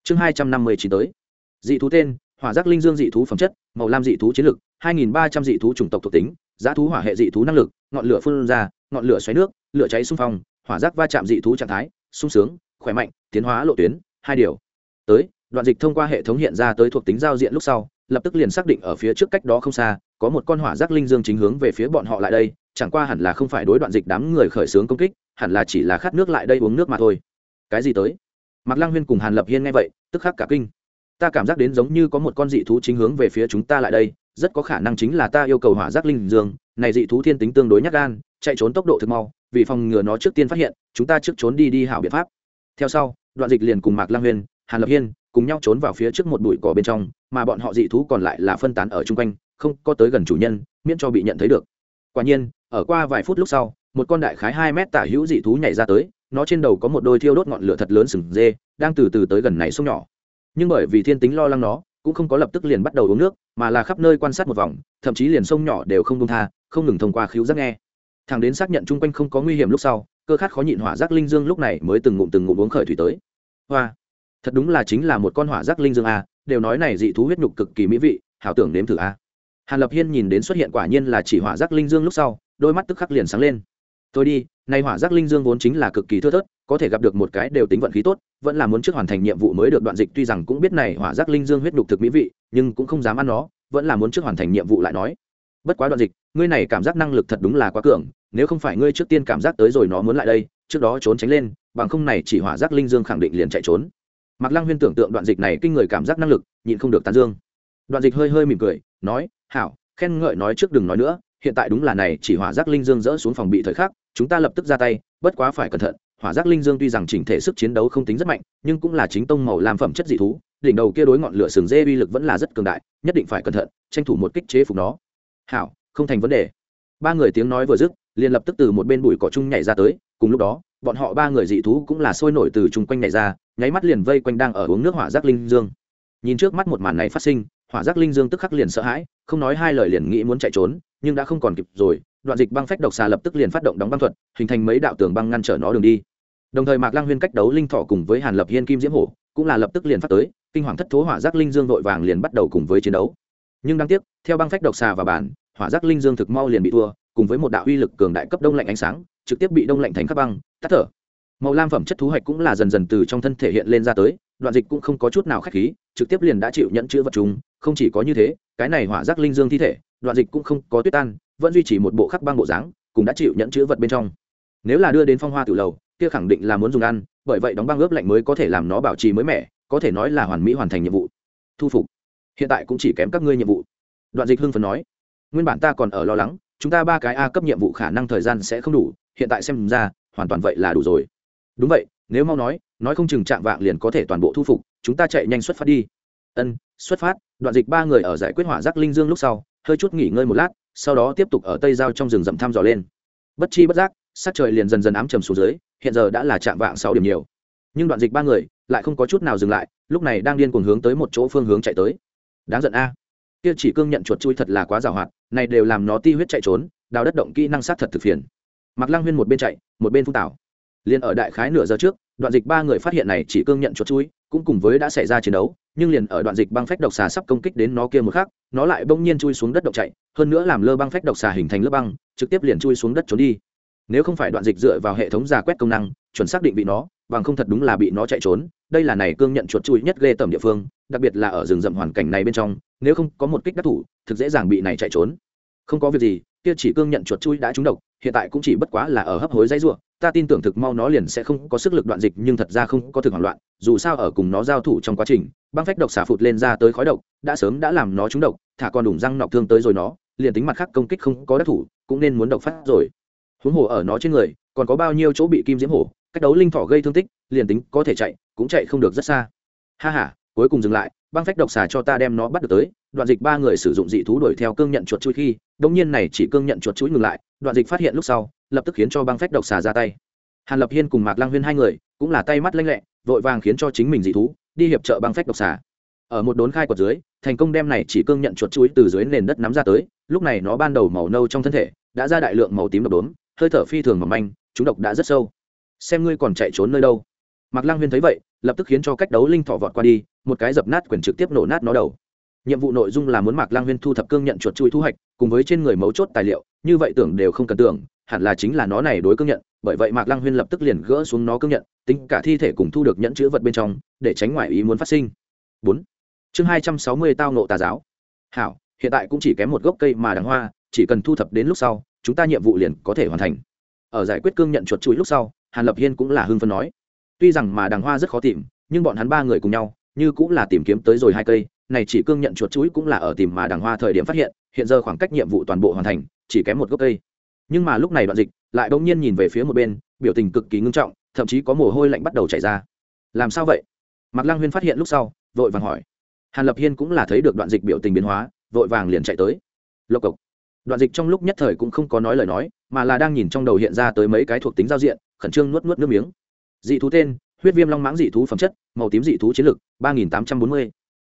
Chương hai trăm năm mươi chín tới. Dị thú tên, hỏa giác linh dương dị thú phẩm chất màu lam dị thú chiến lực hai nghìn ba trăm dị thú chủng tộc thuộc tính, giá thú hỏa hệ dị thú năng lực, ngọn lửa phun ra, ngọn lửa xoáy nước, lửa cháy xung phong, hỏa giác va chạm dị thú trạng thái, sung sướng, khỏe mạnh, tiến hóa lộ tuyến, hai điều. Tới, đoạn dịch thông qua hệ thống hiện ra tới thuộc tính giao diện lúc sau, lập tức liền xác định ở phía trước cách đó không xa, có một con hỏa giác linh dương chính hướng về phía bọn họ lại đây, chẳng qua hẳn là không phải đối đoạn dịch đám người khởi xướng công kích, hẳn là chỉ là khát nước lại đây uống nước mà thôi. Cái gì tới? Mạc lăng huyên cùng hàn lập hiên nghe vậy, tức khắc cả kinh ta cảm giác đến giống như có một con dị thú chính hướng về phía chúng ta lại đây, rất có khả năng chính là ta yêu cầu hỏa giác linh dương, này dị thú thiên tính tương đối nhát gan, chạy trốn tốc độ thực mau, vì phòng ngừa nó trước tiên phát hiện, chúng ta trước trốn đi đi hảo biện pháp. Theo sau, đoạn dịch liền cùng mạc lang huyên, hàn lập hiên cùng nhau trốn vào phía trước một bụi cỏ bên trong, mà bọn họ dị thú còn lại là phân tán ở chung quanh, không có tới gần chủ nhân, miễn cho bị nhận thấy được. Quả nhiên, ở qua vài phút lúc sau, một con đại khái hai mét tả hữu dị thú nhảy ra tới, nó trên đầu có một đôi thiêu đốt ngọn lửa thật lớn sừng dê, đang từ từ tới gần này sông nhỏ nhưng bởi vì thiên tính lo lắng nó, cũng không có lập tức liền bắt đầu uống nước, mà là khắp nơi quan sát một vòng, thậm chí liền sông nhỏ đều không đông tha, không ngừng thông qua khíu giác nghe. Thằng đến xác nhận chung quanh không có nguy hiểm lúc sau, cơ khát khó nhịn hỏa giác linh dương lúc này mới từng ngụm từng ngụm uống khởi thủy tới. Hoa, thật đúng là chính là một con hỏa giác linh dương a, đều nói này dị thú huyết nhục cực kỳ mỹ vị, hảo tưởng nếm thử a. Hàn lập hiên nhìn đến xuất hiện quả nhiên là chỉ hỏa giác linh dương lúc sau, đôi mắt tức khắc liền sáng lên. Tôi đi nay hỏa giác linh dương vốn chính là cực kỳ thưa thớt có thể gặp được một cái đều tính vận khí tốt, vẫn là muốn trước hoàn thành nhiệm vụ mới được. Đoạn dịch tuy rằng cũng biết này hỏa giác linh dương huyết nhục thực mỹ vị, nhưng cũng không dám ăn nó, vẫn là muốn trước hoàn thành nhiệm vụ lại nói. Bất quá đoạn dịch, ngươi này cảm giác năng lực thật đúng là quá cường, nếu không phải ngươi trước tiên cảm giác tới rồi nó muốn lại đây, trước đó trốn tránh lên, bằng không này chỉ hỏa giác linh dương khẳng định liền chạy trốn. Mạc lăng huyên tưởng tượng đoạn dịch này kinh người cảm giác năng lực, nhịn không được tán dương. Đoạn dịch hơi hơi mỉm cười, nói, hảo, khen ngợi nói trước đừng nói nữa, hiện tại đúng là này chỉ hỏa giác linh dương dỡ xuống phòng bị thời khắc, chúng ta lập tức ra tay, bất quá phải cẩn thận hỏa giác linh dương tuy rằng chỉnh thể sức chiến đấu không tính rất mạnh, nhưng cũng là chính tông màu làm phẩm chất dị thú, đỉnh đầu kia đối ngọn lửa sừng dê uy lực vẫn là rất cường đại, nhất định phải cẩn thận, tranh thủ một kích chế phục nó. Hảo, không thành vấn đề. Ba người tiếng nói vừa dứt, liền lập tức từ một bên bụi cỏ chung nhảy ra tới, cùng lúc đó, bọn họ ba người dị thú cũng là sôi nổi từ chung quanh nhảy ra, nháy mắt liền vây quanh đang ở uống nước hỏa giác linh dương. Nhìn trước mắt một màn này phát sinh, hỏa giác linh dương tức khắc liền sợ hãi, không nói hai lời liền nghĩ muốn chạy trốn, nhưng đã không còn kịp rồi, đoạn dịch băng phách độc xà lập tức liền phát động đóng băng thuật, hình thành mấy đạo tường băng ngăn trở nó đường đi đồng thời mạc lăng huyên cách đấu linh thọ cùng với hàn lập hiên kim diễm hổ cũng là lập tức liền phát tới, kinh hoàng thất thố hỏa giác linh dương vội vàng liền bắt đầu cùng với chiến đấu. Nhưng đáng tiếc, theo băng phách độc xà và bản, hỏa giác linh dương thực mau liền bị thua, cùng với một đạo uy lực cường đại cấp đông lạnh ánh sáng, trực tiếp bị đông lạnh thành các băng, tắt thở. Màu lam phẩm chất thú hoạch cũng là dần dần từ trong thân thể hiện lên ra tới, đoạn dịch cũng không có chút nào khách khí, trực tiếp liền đã chịu nhận chữ vật chúng, không chỉ có như thế, cái này hỏa giác linh dương thi thể, đoạn dịch cũng không có tuyết tan, vẫn duy trì một bộ khắc băng bộ dáng, cũng đã chịu nhận chữ vật bên trong. Nếu là đưa đến phong hoa tử lầu kia khẳng định là muốn dùng ăn, bởi vậy đóng băng ướp lạnh mới có thể làm nó bảo trì mới mẻ, có thể nói là hoàn mỹ hoàn thành nhiệm vụ. Thu phục. Hiện tại cũng chỉ kém các ngươi nhiệm vụ. Đoạn dịch hưng phấn nói. Nguyên bản ta còn ở lo lắng, chúng ta ba cái a cấp nhiệm vụ khả năng thời gian sẽ không đủ, hiện tại xem ra, hoàn toàn vậy là đủ rồi. Đúng vậy, nếu mau nói nói không chừng chạm vạng liền có thể toàn bộ thu phục, chúng ta chạy nhanh xuất phát đi. Ân, xuất phát. Đoạn dịch ba người ở giải quyết hỏa giác linh dương lúc sau, hơi chút nghỉ ngơi một lát, sau đó tiếp tục ở tây giao trong rừng rậm thăm dò lên. Bất chi bất giác sát trời liền dần dần ám trầm xuống dưới, hiện giờ đã là chạm vạng sáu điểm nhiều. Nhưng đoạn dịch ba người lại không có chút nào dừng lại, lúc này đang điên cuồng hướng tới một chỗ phương hướng chạy tới. Đáng giận a. Kia chỉ cương nhận chuột chui thật là quá giàu hoạt, này đều làm nó ti huyết chạy trốn, đào đất động kỹ năng sát thật thực phiền. Mặc lăng huyên một bên chạy, một bên phun tảo. Liền ở đại khái nửa giờ trước, đoạn dịch ba người phát hiện này chỉ cương nhận chuột chui, cũng cùng với đã xảy ra chiến đấu, nhưng liền ở đoạn dịch băng phách độc xà sắp công kích đến nó kia một khắc, nó lại bỗng nhiên chui xuống đất động chạy, hơn nữa làm lơ băng phách độc xà hình thành lớp băng, trực tiếp liền chui xuống đất trốn đi nếu không phải đoạn dịch dựa vào hệ thống giả quét công năng, chuẩn xác định vị nó, bằng không thật đúng là bị nó chạy trốn. Đây là này cương nhận chuột chui nhất ghê tầm địa phương, đặc biệt là ở rừng rậm hoàn cảnh này bên trong, nếu không có một kích đắc thủ, thực dễ dàng bị này chạy trốn. Không có việc gì, kia chỉ cương nhận chuột chui đã trúng độc, hiện tại cũng chỉ bất quá là ở hấp hối dãy ruộng. Ta tin tưởng thực mau nó liền sẽ không có sức lực đoạn dịch, nhưng thật ra không có thực hoảng loạn, dù sao ở cùng nó giao thủ trong quá trình, băng phách độc xả phụt lên ra tới khói độc, đã sớm đã làm nó trúng độc, thả con đủng răng nọc thương tới rồi nó, liền tính mặt khác công kích không có đắc thủ, cũng nên muốn độc phát rồi huống hồ ở nó trên người, còn có bao nhiêu chỗ bị kim diễm hổ, cách đấu linh thỏ gây thương tích, liền tính có thể chạy, cũng chạy không được rất xa. Ha ha, cuối cùng dừng lại, băng phách độc xà cho ta đem nó bắt được tới, đoạn dịch ba người sử dụng dị thú đuổi theo cương nhận chuột chui khi, đông nhiên này chỉ cương nhận chuột chuỗi ngừng lại, đoạn dịch phát hiện lúc sau, lập tức khiến cho băng phách độc xà ra tay. Hàn lập hiên cùng mạc lang huyên hai người, cũng là tay mắt lanh lẹ, vội vàng khiến cho chính mình dị thú, đi hiệp trợ băng phách độc xà. Ở một đốn khai quật dưới, thành công đem này chỉ cương nhận chuột chuỗi từ dưới nền đất nắm ra tới, lúc này nó ban đầu màu nâu trong thân thể, đã ra đại lượng màu tím độc đốm hơi thở phi thường mỏng manh, chúng độc đã rất sâu. Xem ngươi còn chạy trốn nơi đâu. Mạc lang huyên thấy vậy, lập tức khiến cho cách đấu linh thọ vọt qua đi, một cái dập nát quyền trực tiếp nổ nát nó đầu. Nhiệm vụ nội dung là muốn mạc lang huyên thu thập cương nhận chuột chui thu hoạch, cùng với trên người mấu chốt tài liệu, như vậy tưởng đều không cần tưởng, hẳn là chính là nó này đối cương nhận, bởi vậy mạc lang huyên lập tức liền gỡ xuống nó cương nhận, tính cả thi thể cùng thu được nhẫn chữ vật bên trong, để tránh ngoại ý muốn phát sinh. Bốn. Chương hai trăm sáu mươi tao nộ tà giáo. Hảo, hiện tại cũng chỉ kém một gốc cây mà đằng hoa, chỉ cần thu thập đến lúc sau chúng ta nhiệm vụ liền có thể hoàn thành. Ở giải quyết cương nhận chuột chuối lúc sau, hàn lập hiên cũng là hưng phân nói. Tuy rằng mà đằng hoa rất khó tìm, nhưng bọn hắn ba người cùng nhau, như cũng là tìm kiếm tới rồi hai cây, này chỉ cương nhận chuột chuỗi cũng là ở tìm mà đằng hoa thời điểm phát hiện hiện giờ khoảng cách nhiệm vụ toàn bộ hoàn thành, chỉ kém một gốc cây. Nhưng mà lúc này đoạn dịch lại bỗng nhiên nhìn về phía một bên, biểu tình cực kỳ ngưng trọng, thậm chí có mồ hôi lạnh bắt đầu chảy ra. Làm sao vậy? Mạc lăng huyên phát hiện lúc sau, vội vàng hỏi. Hàn lập hiên cũng là thấy được đoạn dịch biểu tình biến hóa, vội vàng liền chạy tới. Lộc cộc đoạn dịch trong lúc nhất thời cũng không có nói lời nói, mà là đang nhìn trong đầu hiện ra tới mấy cái thuộc tính giao diện, khẩn trương nuốt nuốt nước miếng. Dị thú tên, huyết viêm long mãng dị thú phẩm chất, màu tím dị thú chiến lực, ba nghìn tám trăm bốn mươi.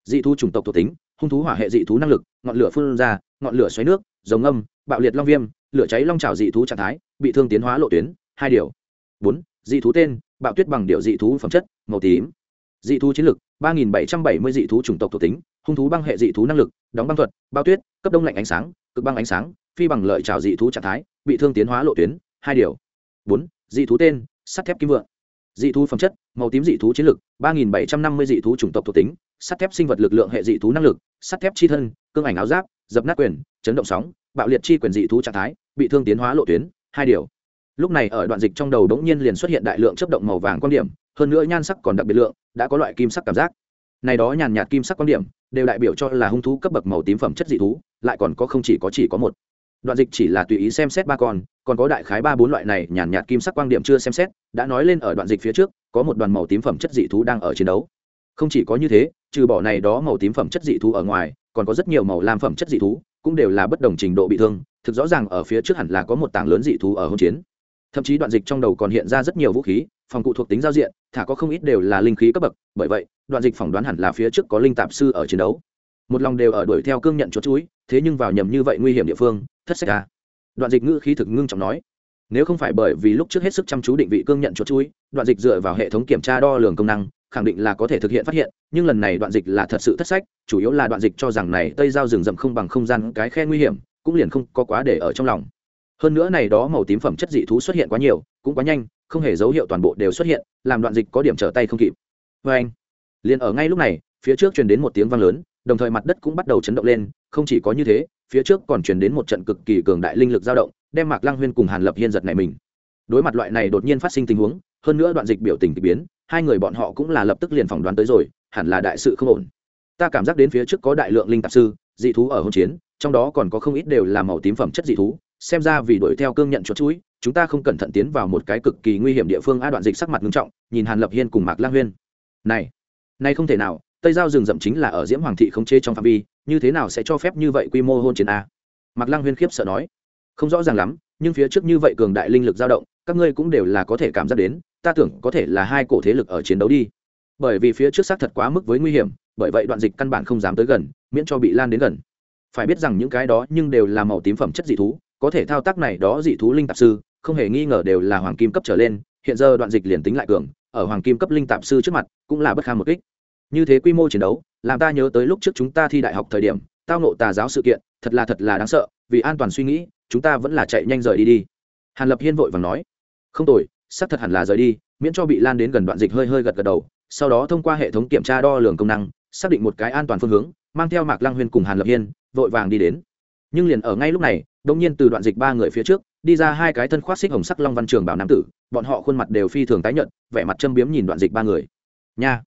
Dị thú chủng tộc thuộc tính, hung thú hỏa hệ dị thú năng lực, ngọn lửa phun ra, ngọn lửa xoáy nước, dòng âm, bạo liệt long viêm, lửa cháy long trào dị thú trạng thái, bị thương tiến hóa lộ tuyến, hai điều. Bốn, dị thú tên, bạo tuyết bằng điệu dị thú phẩm chất, màu tím. Dị thú chiến lực, ba nghìn bảy trăm bảy mươi dị thú chủng tộc thuộc tính, hung thú băng hệ dị thú năng lực, đóng băng thuật bao tuyết, cấp đông lạnh ánh sáng cực băng ánh sáng, phi bằng lợi trào dị thú trạng thái, bị thương tiến hóa lộ tuyến, hai điều. Bốn, dị thú tên, sắt thép kim vượng. Dị thú phẩm chất, màu tím dị thú chiến lực, ba nghìn bảy trăm năm mươi dị thú chủng tộc thuộc tính, sắt thép sinh vật lực lượng hệ dị thú năng lực, sắt thép chi thân, cương ảnh áo giáp, dập nát quyền, chấn động sóng, bạo liệt chi quyền dị thú trạng thái, bị thương tiến hóa lộ tuyến, hai điều. Lúc này ở đoạn dịch trong đầu đống nhiên liền xuất hiện đại lượng chấp động màu vàng quan điểm, hơn nữa nhan sắc còn đặc biệt lượng, đã có loại kim sắc cảm giác. Này đó nhàn nhạt kim sắc quan điểm, đều đại biểu cho là hung thú cấp bậc màu tím phẩm chất dị thú lại còn có không chỉ có chỉ có một. Đoạn dịch chỉ là tùy ý xem xét ba con, còn có đại khái ba bốn loại này nhàn nhạt kim sắc quan điểm chưa xem xét, đã nói lên ở đoạn dịch phía trước, có một đoàn màu tím phẩm chất dị thú đang ở chiến đấu. Không chỉ có như thế, trừ bỏ này đó màu tím phẩm chất dị thú ở ngoài, còn có rất nhiều màu lam phẩm chất dị thú, cũng đều là bất đồng trình độ bị thương, thực rõ ràng ở phía trước hẳn là có một tảng lớn dị thú ở hôn chiến. Thậm chí đoạn dịch trong đầu còn hiện ra rất nhiều vũ khí, phòng cụ thuộc tính giao diện, thả có không ít đều là linh khí cấp bậc, bởi vậy, đoạn dịch phỏng đoán hẳn là phía trước có linh tạp sư ở chiến đấu một lòng đều ở đuổi theo cương nhận chuột chuối, thế nhưng vào nhầm như vậy nguy hiểm địa phương, thất sách à. Đoạn dịch ngữ khí thực ngưng trọng nói, nếu không phải bởi vì lúc trước hết sức chăm chú định vị cương nhận chuột chuối, đoạn dịch dựa vào hệ thống kiểm tra đo lường công năng, khẳng định là có thể thực hiện phát hiện, nhưng lần này đoạn dịch là thật sự thất sách, chủ yếu là đoạn dịch cho rằng này tây giao rừng rậm không bằng không gian cái khe nguy hiểm, cũng liền không có quá để ở trong lòng. Hơn nữa này đó màu tím phẩm chất dị thú xuất hiện quá nhiều, cũng quá nhanh, không hề dấu hiệu toàn bộ đều xuất hiện, làm đoạn dịch có điểm trở tay không kịp. Vê anh liền ở ngay lúc này, phía trước truyền đến một tiếng vang lớn đồng thời mặt đất cũng bắt đầu chấn động lên, không chỉ có như thế, phía trước còn truyền đến một trận cực kỳ cường đại linh lực dao động, đem mạc lăng huyên cùng hàn lập hiên giật này mình. Đối mặt loại này đột nhiên phát sinh tình huống, hơn nữa đoạn dịch biểu tình k ỳ biến, hai người bọn họ cũng là lập tức liền phỏng đoán tới rồi, hẳn là đại sự không ổn. Ta cảm giác đến phía trước có đại lượng linh tạp sư, dị thú ở hôn chiến, trong đó còn có không ít đều là màu tím phẩm chất dị thú, xem ra vì đuổi theo cương nhận chuột chuối, chúng ta không cẩn thận tiến vào một cái cực kỳ nguy hiểm địa phương, a đoạn dịch sắc mặt nghiêm trọng, nhìn hàn lập hiên cùng mạc lang huyên. Này này không thể nào tây giao rừng rậm chính là ở diễm hoàng thị khống chế trong phạm vi, như thế nào sẽ cho phép như vậy quy mô hôn chiến a? Mạc lang huyên khiếp sợ nói. Không rõ ràng lắm, nhưng phía trước như vậy cường đại linh lực dao động, các ngươi cũng đều là có thể cảm giác đến, ta tưởng có thể là hai cổ thế lực ở chiến đấu đi. Bởi vì phía trước xác thật quá mức với nguy hiểm, bởi vậy đoạn dịch căn bản không dám tới gần, miễn cho bị lan đến gần. Phải biết rằng những cái đó nhưng đều là màu tím phẩm chất dị thú, có thể thao tác này đó dị thú linh tạp sư, không hề nghi ngờ đều là hoàng kim cấp trở lên, hiện giờ đoạn dịch liền tính lại cường, ở hoàng kim cấp linh tạp sư trước mặt, cũng là bất kham một kích như thế quy mô chiến đấu, làm ta nhớ tới lúc trước chúng ta thi đại học thời điểm, tao nộ tà giáo sự kiện, thật là thật là đáng sợ, vì an toàn suy nghĩ, chúng ta vẫn là chạy nhanh rời đi đi. Hàn lập hiên vội vàng nói. Không tồi, xác thật hẳn là rời đi, miễn cho bị lan đến gần đoạn dịch hơi hơi gật gật đầu, sau đó thông qua hệ thống kiểm tra đo lường công năng, xác định một cái an toàn phương hướng, mang theo mạc lăng huyên cùng hàn lập hiên, vội vàng đi đến. Nhưng liền ở ngay lúc này đông nhiên từ đoạn dịch ba người phía trước, đi ra hai cái thân khoác xích hồng sắc long văn trường bảo nam tử, bọn họ khuôn mặt đều phi thường tái nhợt, vẻ mặt châm biếm nhìn đoạn dịch ba người. Nha!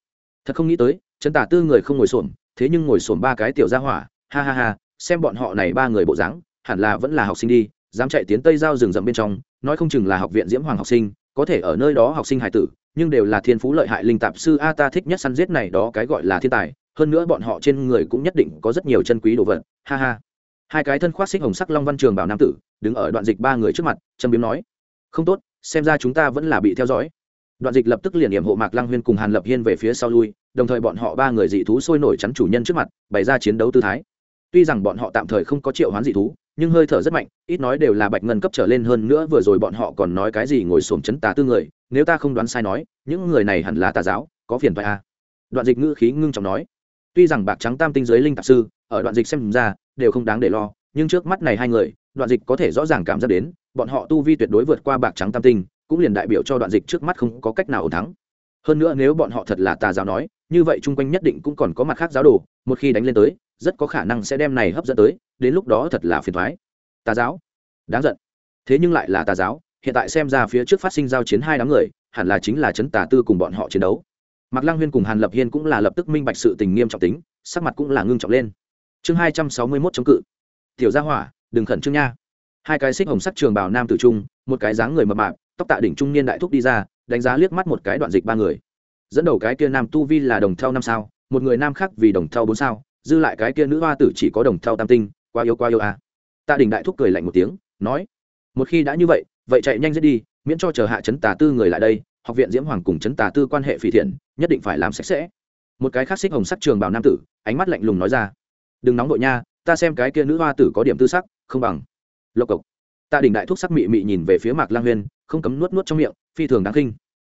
Thật không nghĩ tới chân tả tư người không ngồi xổm, thế nhưng ngồi xổm ba cái tiểu gia hỏa, ha ha ha, xem bọn họ này ba người bộ dáng, hẳn là vẫn là học sinh đi, dám chạy tiến tây giao rừng rậm bên trong, nói không chừng là học viện diễm hoàng học sinh, có thể ở nơi đó học sinh hải tử, nhưng đều là thiên phú lợi hại linh tạp sư a ta thích nhất săn giết này đó cái gọi là thiên tài, hơn nữa bọn họ trên người cũng nhất định có rất nhiều chân quý đồ vật, ha ha. Hai cái thân khoác xích hồng sắc long văn trường bảo nam tử, đứng ở đoạn dịch ba người trước mặt, châm biếm nói, không tốt, xem ra chúng ta vẫn là bị theo dõi đoạn dịch lập tức liền điểm hộ mạc lăng huyên cùng hàn lập hiên về phía sau lui, đồng thời bọn họ ba người dị thú sôi nổi chắn chủ nhân trước mặt, bày ra chiến đấu tư thái tuy rằng bọn họ tạm thời không có triệu hoán dị thú, nhưng hơi thở rất mạnh, ít nói đều là bạch ngân cấp trở lên hơn nữa vừa rồi bọn họ còn nói cái gì ngồi xổm chấn tà tư người, nếu ta không đoán sai nói, những người này hẳn là tà giáo, có phiền phải a à. đoạn dịch ngữ khí ngưng trọng nói tuy rằng bạc trắng tam tinh giới linh tạp sư, ở đoạn dịch xem ra, đều không đáng để lo, nhưng trước mắt này hai người, đoạn dịch có thể rõ ràng cảm giác đến, bọn họ tu vi tuyệt đối vượt qua bạc trắng tam tinh cũng liền đại biểu cho đoạn dịch trước mắt không có cách nào ổn thắng. Hơn nữa nếu bọn họ thật là tà giáo nói, như vậy chung quanh nhất định cũng còn có mặt khác giáo đồ, một khi đánh lên tới, rất có khả năng sẽ đem này hấp dẫn tới, đến lúc đó thật là phiền thoái tà giáo? Đáng giận. Thế nhưng lại là tà giáo, hiện tại xem ra phía trước phát sinh giao chiến hai đám người, hẳn là chính là trấn tà tư cùng bọn họ chiến đấu. Mạc lăng huyên cùng hàn lập hiên cũng là lập tức minh bạch sự tình nghiêm trọng tính, sắc mặt cũng là ngưng trọng lên. Chương hai trăm sáu mươi mốt chống cự. Tiểu gia hỏa, đừng khẩn trương nha. Hai cái xích hồng sắc trường bảo nam tử trung, một cái dáng người mập mạp tóc tạ đỉnh trung niên đại thúc đi ra, đánh giá liếc mắt một cái đoạn dịch ba người. Dẫn đầu cái kia nam tu vi là đồng thau năm sao, một người nam khác vì đồng thau bốn sao, dư lại cái kia nữ hoa tử chỉ có đồng thau tam tinh, quá yêu quá yêu à. tạ đỉnh đại thúc cười lạnh một tiếng, nói, một khi đã như vậy vậy chạy nhanh dễ đi, miễn cho chờ hạ chấn tà tư người lại đây, học viện diễm hoàng cùng chấn tà tư quan hệ phi thiện, nhất định phải làm sạch sẽ. Một cái khác xích hồng sắc trường bảo nam tử, ánh mắt lạnh lùng nói ra, đừng nóng đội nha, ta xem cái kia nữ hoa tử có điểm tư sắc, không bằng. Lộc cộc tạ đình đại thúc sắc mị mị nhìn về phía mạc lang huyên, không cấm nuốt nuốt trong miệng, phi thường đáng khinh.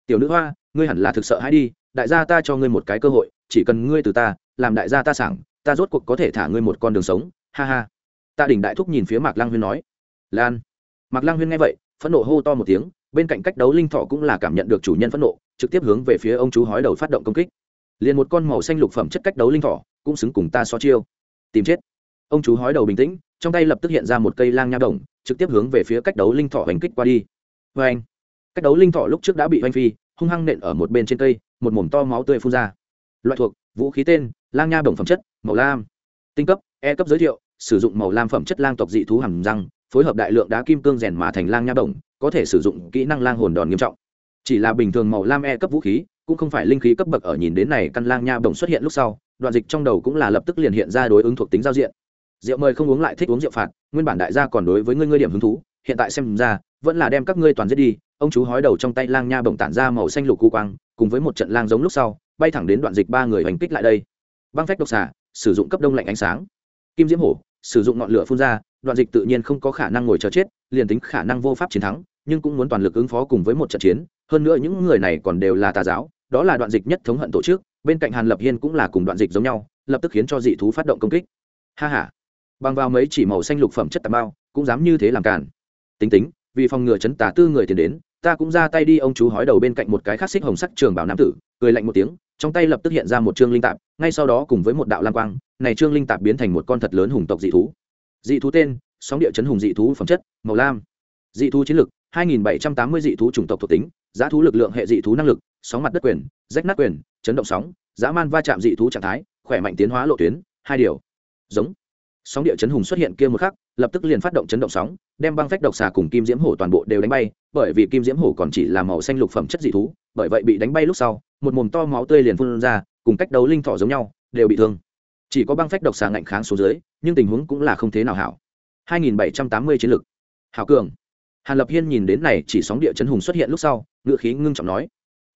Tiểu nữ hoa, ngươi hẳn là thực sợ hãy đi, đại gia ta cho ngươi một cái cơ hội, chỉ cần ngươi từ ta, làm đại gia ta sảng, ta rốt cuộc có thể thả ngươi một con đường sống. Ha ha. Tạ đình đại thúc nhìn phía mạc lang huyên nói, lan. Mạc lang huyên nghe vậy, phẫn nộ hô to một tiếng, bên cạnh cách đấu linh thọ cũng là cảm nhận được chủ nhân phẫn nộ, trực tiếp hướng về phía ông chú hói đầu phát động công kích. Liền một con màu xanh lục phẩm chất cách đấu linh thọ, cũng xứng cùng ta so chiêu. Tìm chết ông chú hói đầu bình tĩnh, trong tay lập tức hiện ra một cây lang nha đồng, trực tiếp hướng về phía cách đấu linh thọ hành kích qua đi. Vê anh, cách đấu linh thọ lúc trước đã bị oanh phi, hung hăng nện ở một bên trên cây, một mồm to máu tươi phun ra. Loại thuộc, vũ khí tên, lang nha đồng phẩm chất, màu lam. Tinh cấp e cấp giới thiệu, sử dụng màu lam phẩm chất lang tộc dị thú hàm răng, phối hợp đại lượng đá kim cương rèn mà thành lang nha đồng, có thể sử dụng kỹ năng lang hồn đòn nghiêm trọng. Chỉ là bình thường màu lam e cấp vũ khí, cũng không phải linh khí cấp bậc ở nhìn đến này căn lang nha bổng xuất hiện lúc sau, đoạn dịch trong đầu cũng là lập tức liền hiện ra đối ứng thuộc tính giao diện rượu mời không uống lại thích uống rượu phạt, nguyên bản đại gia còn đối với ngươi ngươi điểm hứng thú, hiện tại xem ra, vẫn là đem các ngươi toàn giết đi. Ông chú hói đầu trong tay lang nha bổng tản ra màu xanh lục cu quang, cùng với một trận lang giống lúc sau, bay thẳng đến đoạn dịch ba người hành kích lại đây. Băng phách độc xả sử dụng cấp đông lạnh ánh sáng. Kim diễm hổ, sử dụng ngọn lửa phun ra, đoạn dịch tự nhiên không có khả năng ngồi chờ chết, liền tính khả năng vô pháp chiến thắng, nhưng cũng muốn toàn lực ứng phó cùng với một trận chiến. Hơn nữa những người này còn đều là tà giáo, đó là đoạn dịch nhất thống hận tổ chức, bên cạnh hàn lập hiên cũng là cùng đoạn dịch giống nhau, lập tức khiến cho dị thú phát động công kích. Ha h a bằng vào mấy chỉ màu xanh lục phẩm chất tà bao cũng dám như thế làm cản tính tính, vì phòng ngừa chấn tà tư người tiền đến, ta cũng ra tay đi, ông chú hói đầu bên cạnh một cái khắc xích hồng sắc trường bảo nam tử, cười lạnh một tiếng, trong tay lập tức hiện ra một trương linh tạp, ngay sau đó cùng với một đạo lam quang, này trương linh tạp biến thành một con thật lớn hùng tộc dị thú. Dị thú tên, sóng địa chấn hùng dị thú phẩm chất, màu lam. Dị thú chiến lực 2780 dị thú chủng tộc thuộc tính, giá thú lực lượng hệ dị thú năng lực, sóng mặt đất quyền, rách nát quyền, chấn động sóng, dã man va chạm dị thú trạng thái, khỏe mạnh tiến hóa lộ tuyến, hai điều. Giống sóng địa chấn hùng xuất hiện kia một khắc, lập tức liền phát động chấn động sóng, đem băng phách độc xà cùng kim diễm hổ toàn bộ đều đánh bay, bởi vì kim diễm hổ còn chỉ là màu xanh lục phẩm chất dị thú, bởi vậy bị đánh bay lúc sau, một mồm to máu tươi liền phun ra, cùng cách đấu linh thỏ giống nhau, đều bị thương. Chỉ có băng phách độc xà ngạnh kháng số dưới, nhưng tình huống cũng là không thế nào hảo. 2780 chiến lực hảo cường. Hàn lập hiên nhìn đến này chỉ sóng địa chấn hùng xuất hiện lúc sau, ngựa khí ngưng trọng nói,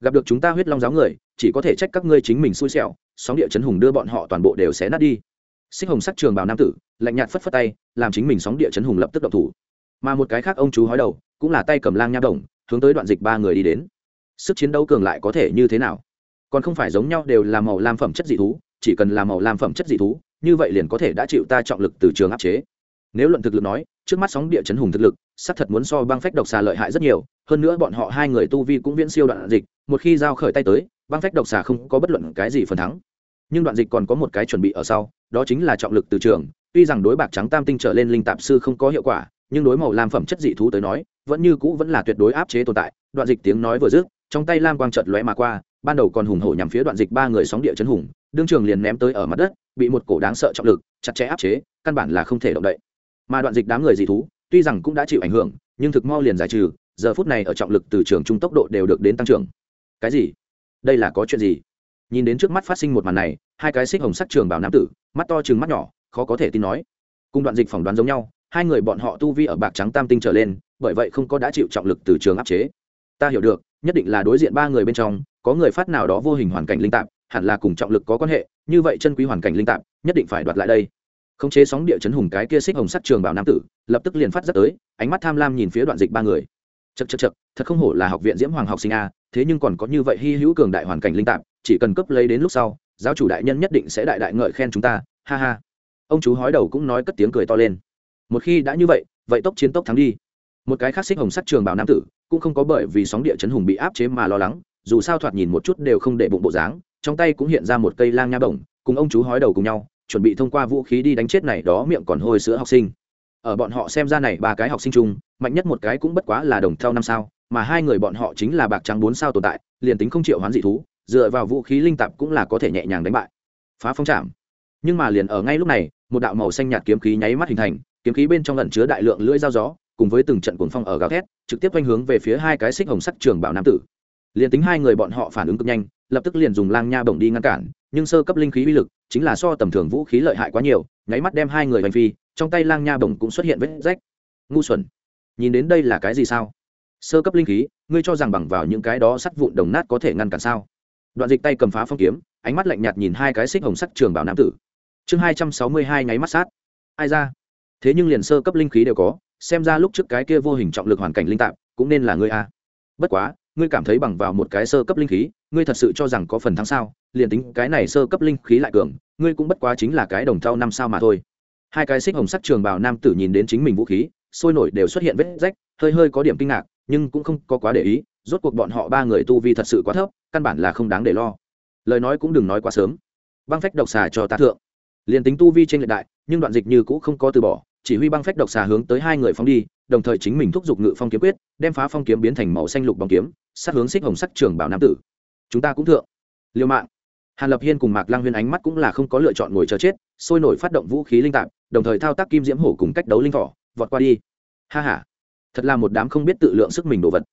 gặp được chúng ta huyết long giáo người, chỉ có thể trách các ngươi chính mình xui xẻo, sóng địa chấn hùng đưa bọn họ toàn bộ đều xé nát đi xích hồng sắc trường bào nam tử, lạnh nhạt phất phất tay, làm chính mình sóng địa chấn hùng lập tức động thủ. Mà một cái khác ông chú hói đầu, cũng là tay cầm lang nha đồng, hướng tới đoạn dịch ba người đi đến. Sức chiến đấu cường lại có thể như thế nào? Còn không phải giống nhau đều là màu lam phẩm chất dị thú, chỉ cần là màu lam phẩm chất dị thú, như vậy liền có thể đã chịu ta trọng lực từ trường áp chế. Nếu luận thực lực nói, trước mắt sóng địa chấn hùng thực lực sắc thật muốn so băng phách độc xà lợi hại rất nhiều, hơn nữa bọn họ hai người tu vi cũng viễn siêu đoạn dịch, một khi giao khởi tay tới, băng phách độc xà không có bất luận cái gì phần thắng nhưng đoạn dịch còn có một cái chuẩn bị ở sau, đó chính là trọng lực từ trường. Tuy rằng đối bạc trắng tam tinh trở lên linh tạp sư không có hiệu quả, nhưng đối màu lam phẩm chất dị thú tới nói, vẫn như cũ vẫn là tuyệt đối áp chế tồn tại. Đoạn dịch tiếng nói vừa dứt, trong tay lam quang chợt lóe mà qua, ban đầu còn hùng hổ nhằm phía đoạn dịch ba người sóng địa chấn hùng, đương trường liền ném tới ở mặt đất, bị một cổ đáng sợ trọng lực chặt chẽ áp chế, căn bản là không thể động đậy. Mà đoạn dịch đám người dị thú, tuy rằng cũng đã chịu ảnh hưởng, nhưng thực mau liền giải trừ, giờ phút này ở trọng lực từ trường trung tốc độ đều được đến tăng trưởng. Cái gì? Đây là có chuyện gì? Nhìn đến trước mắt phát sinh một màn này, hai cái xích hồng sắc trường bảo nam tử, mắt to chừng mắt nhỏ, khó có thể tin nói. Cùng đoạn dịch phỏng đoán giống nhau, hai người bọn họ tu vi ở bạc trắng tam tinh trở lên, bởi vậy không có đã chịu trọng lực từ trường áp chế. Ta hiểu được, nhất định là đối diện ba người bên trong, có người phát nào đó vô hình hoàn cảnh linh tạp, hẳn là cùng trọng lực có quan hệ, như vậy chân quý hoàn cảnh linh tạp, nhất định phải đoạt lại đây. Khống chế sóng địa chấn hùng cái kia xích hồng sắt trường bảo nam tử, lập tức liền phát rất tới, ánh mắt tham lam nhìn phía đoạn dịch ba người. Chật chật chật thật không hổ là học viện diễm hoàng học sinh a, thế nhưng còn có như vậy hy hữu cường đại hoàn cảnh linh tạp chỉ cần cấp lấy đến lúc sau, giáo chủ đại nhân nhất định sẽ đại đại ngợi khen chúng ta, ha ha. Ông chú hói đầu cũng nói cất tiếng cười to lên. Một khi đã như vậy vậy tốc chiến tốc thắng đi. Một cái khác xích hồng sắc trường bảo nam tử, cũng không có bởi vì sóng địa chấn hùng bị áp chế mà lo lắng, dù sao thoạt nhìn một chút đều không để bụng bộ dáng, trong tay cũng hiện ra một cây lang nha bổng, cùng ông chú hói đầu cùng nhau, chuẩn bị thông qua vũ khí đi đánh chết này đó miệng còn hôi sữa học sinh. Ở bọn họ xem ra này ba cái học sinh chung, mạnh nhất một cái cũng bất quá là đồng theo năm sao, mà hai người bọn họ chính là bạc trắng bốn sao tồn tại, liền tính không chịu hoán dị thú dựa vào vũ khí linh tạp cũng là có thể nhẹ nhàng đánh bại, phá phong chạm nhưng mà liền ở ngay lúc này, một đạo màu xanh nhạt kiếm khí nháy mắt hình thành, kiếm khí bên trong lẩn chứa đại lượng lưỡi dao gió, cùng với từng trận cuồng phong ở gào thét, trực tiếp quanh hướng về phía hai cái xích hồng sắc trường bảo nam tử. Liền tính hai người bọn họ phản ứng cực nhanh, lập tức liền dùng lang nha bổng đi ngăn cản, nhưng sơ cấp linh khí uy lực chính là so tầm thường vũ khí lợi hại quá nhiều, nháy mắt đem hai người hành phi, trong tay lang nha bổng cũng xuất hiện vết rách. Ngu xuẩn, nhìn đến đây là cái gì sao? Sơ cấp linh khí, ngươi cho rằng bằng vào những cái đó sắt vụn đồng nát có thể ngăn cản sao? Đoạn dịch tay cầm phá phong kiếm, ánh mắt lạnh nhạt nhìn hai cái xích hồng sắc trường bảo nam tử. Chương hai trăm sáu mươi hai nháy mắt sát. Ai ra? Thế nhưng liền sơ cấp linh khí đều có, xem ra lúc trước cái kia vô hình trọng lực hoàn cảnh linh tạp, cũng nên là ngươi a. Bất quá, ngươi cảm thấy bằng vào một cái sơ cấp linh khí, ngươi thật sự cho rằng có phần thắng sao? Liền tính cái này sơ cấp linh khí lại cường, ngươi cũng bất quá chính là cái đồng thau năm sao mà thôi. Hai cái xích hồng sắc trường bào nam tử nhìn đến chính mình vũ khí, sôi nổi đều xuất hiện vết rách, hơi hơi có điểm kinh ngạc, nhưng cũng không có quá để ý rốt cuộc bọn họ ba người tu vi thật sự quá thấp, căn bản là không đáng để lo. Lời nói cũng đừng nói quá sớm. Băng phách độc xà cho ta thượng. Liền tính tu vi trên lệ đại, nhưng đoạn dịch như cũng không có từ bỏ, chỉ huy băng phách độc xà hướng tới hai người phóng đi, đồng thời chính mình thúc giục ngự phong kiếm quyết, đem phá phong kiếm biến thành màu xanh lục bóng kiếm, sát hướng xích hồng sắc trường bảo nam tử. Chúng ta cũng thượng. Liều mạng. Hàn lập hiên cùng mạc Lang huyên ánh mắt cũng là không có lựa chọn ngồi chờ chết, sôi nổi phát động vũ khí linh tạp, đồng thời thao tác kim diễm hổ cùng cách đấu linh thỏ, vọt qua đi. Ha h a thật là một đám không biết tự lượng sức mình đồ vật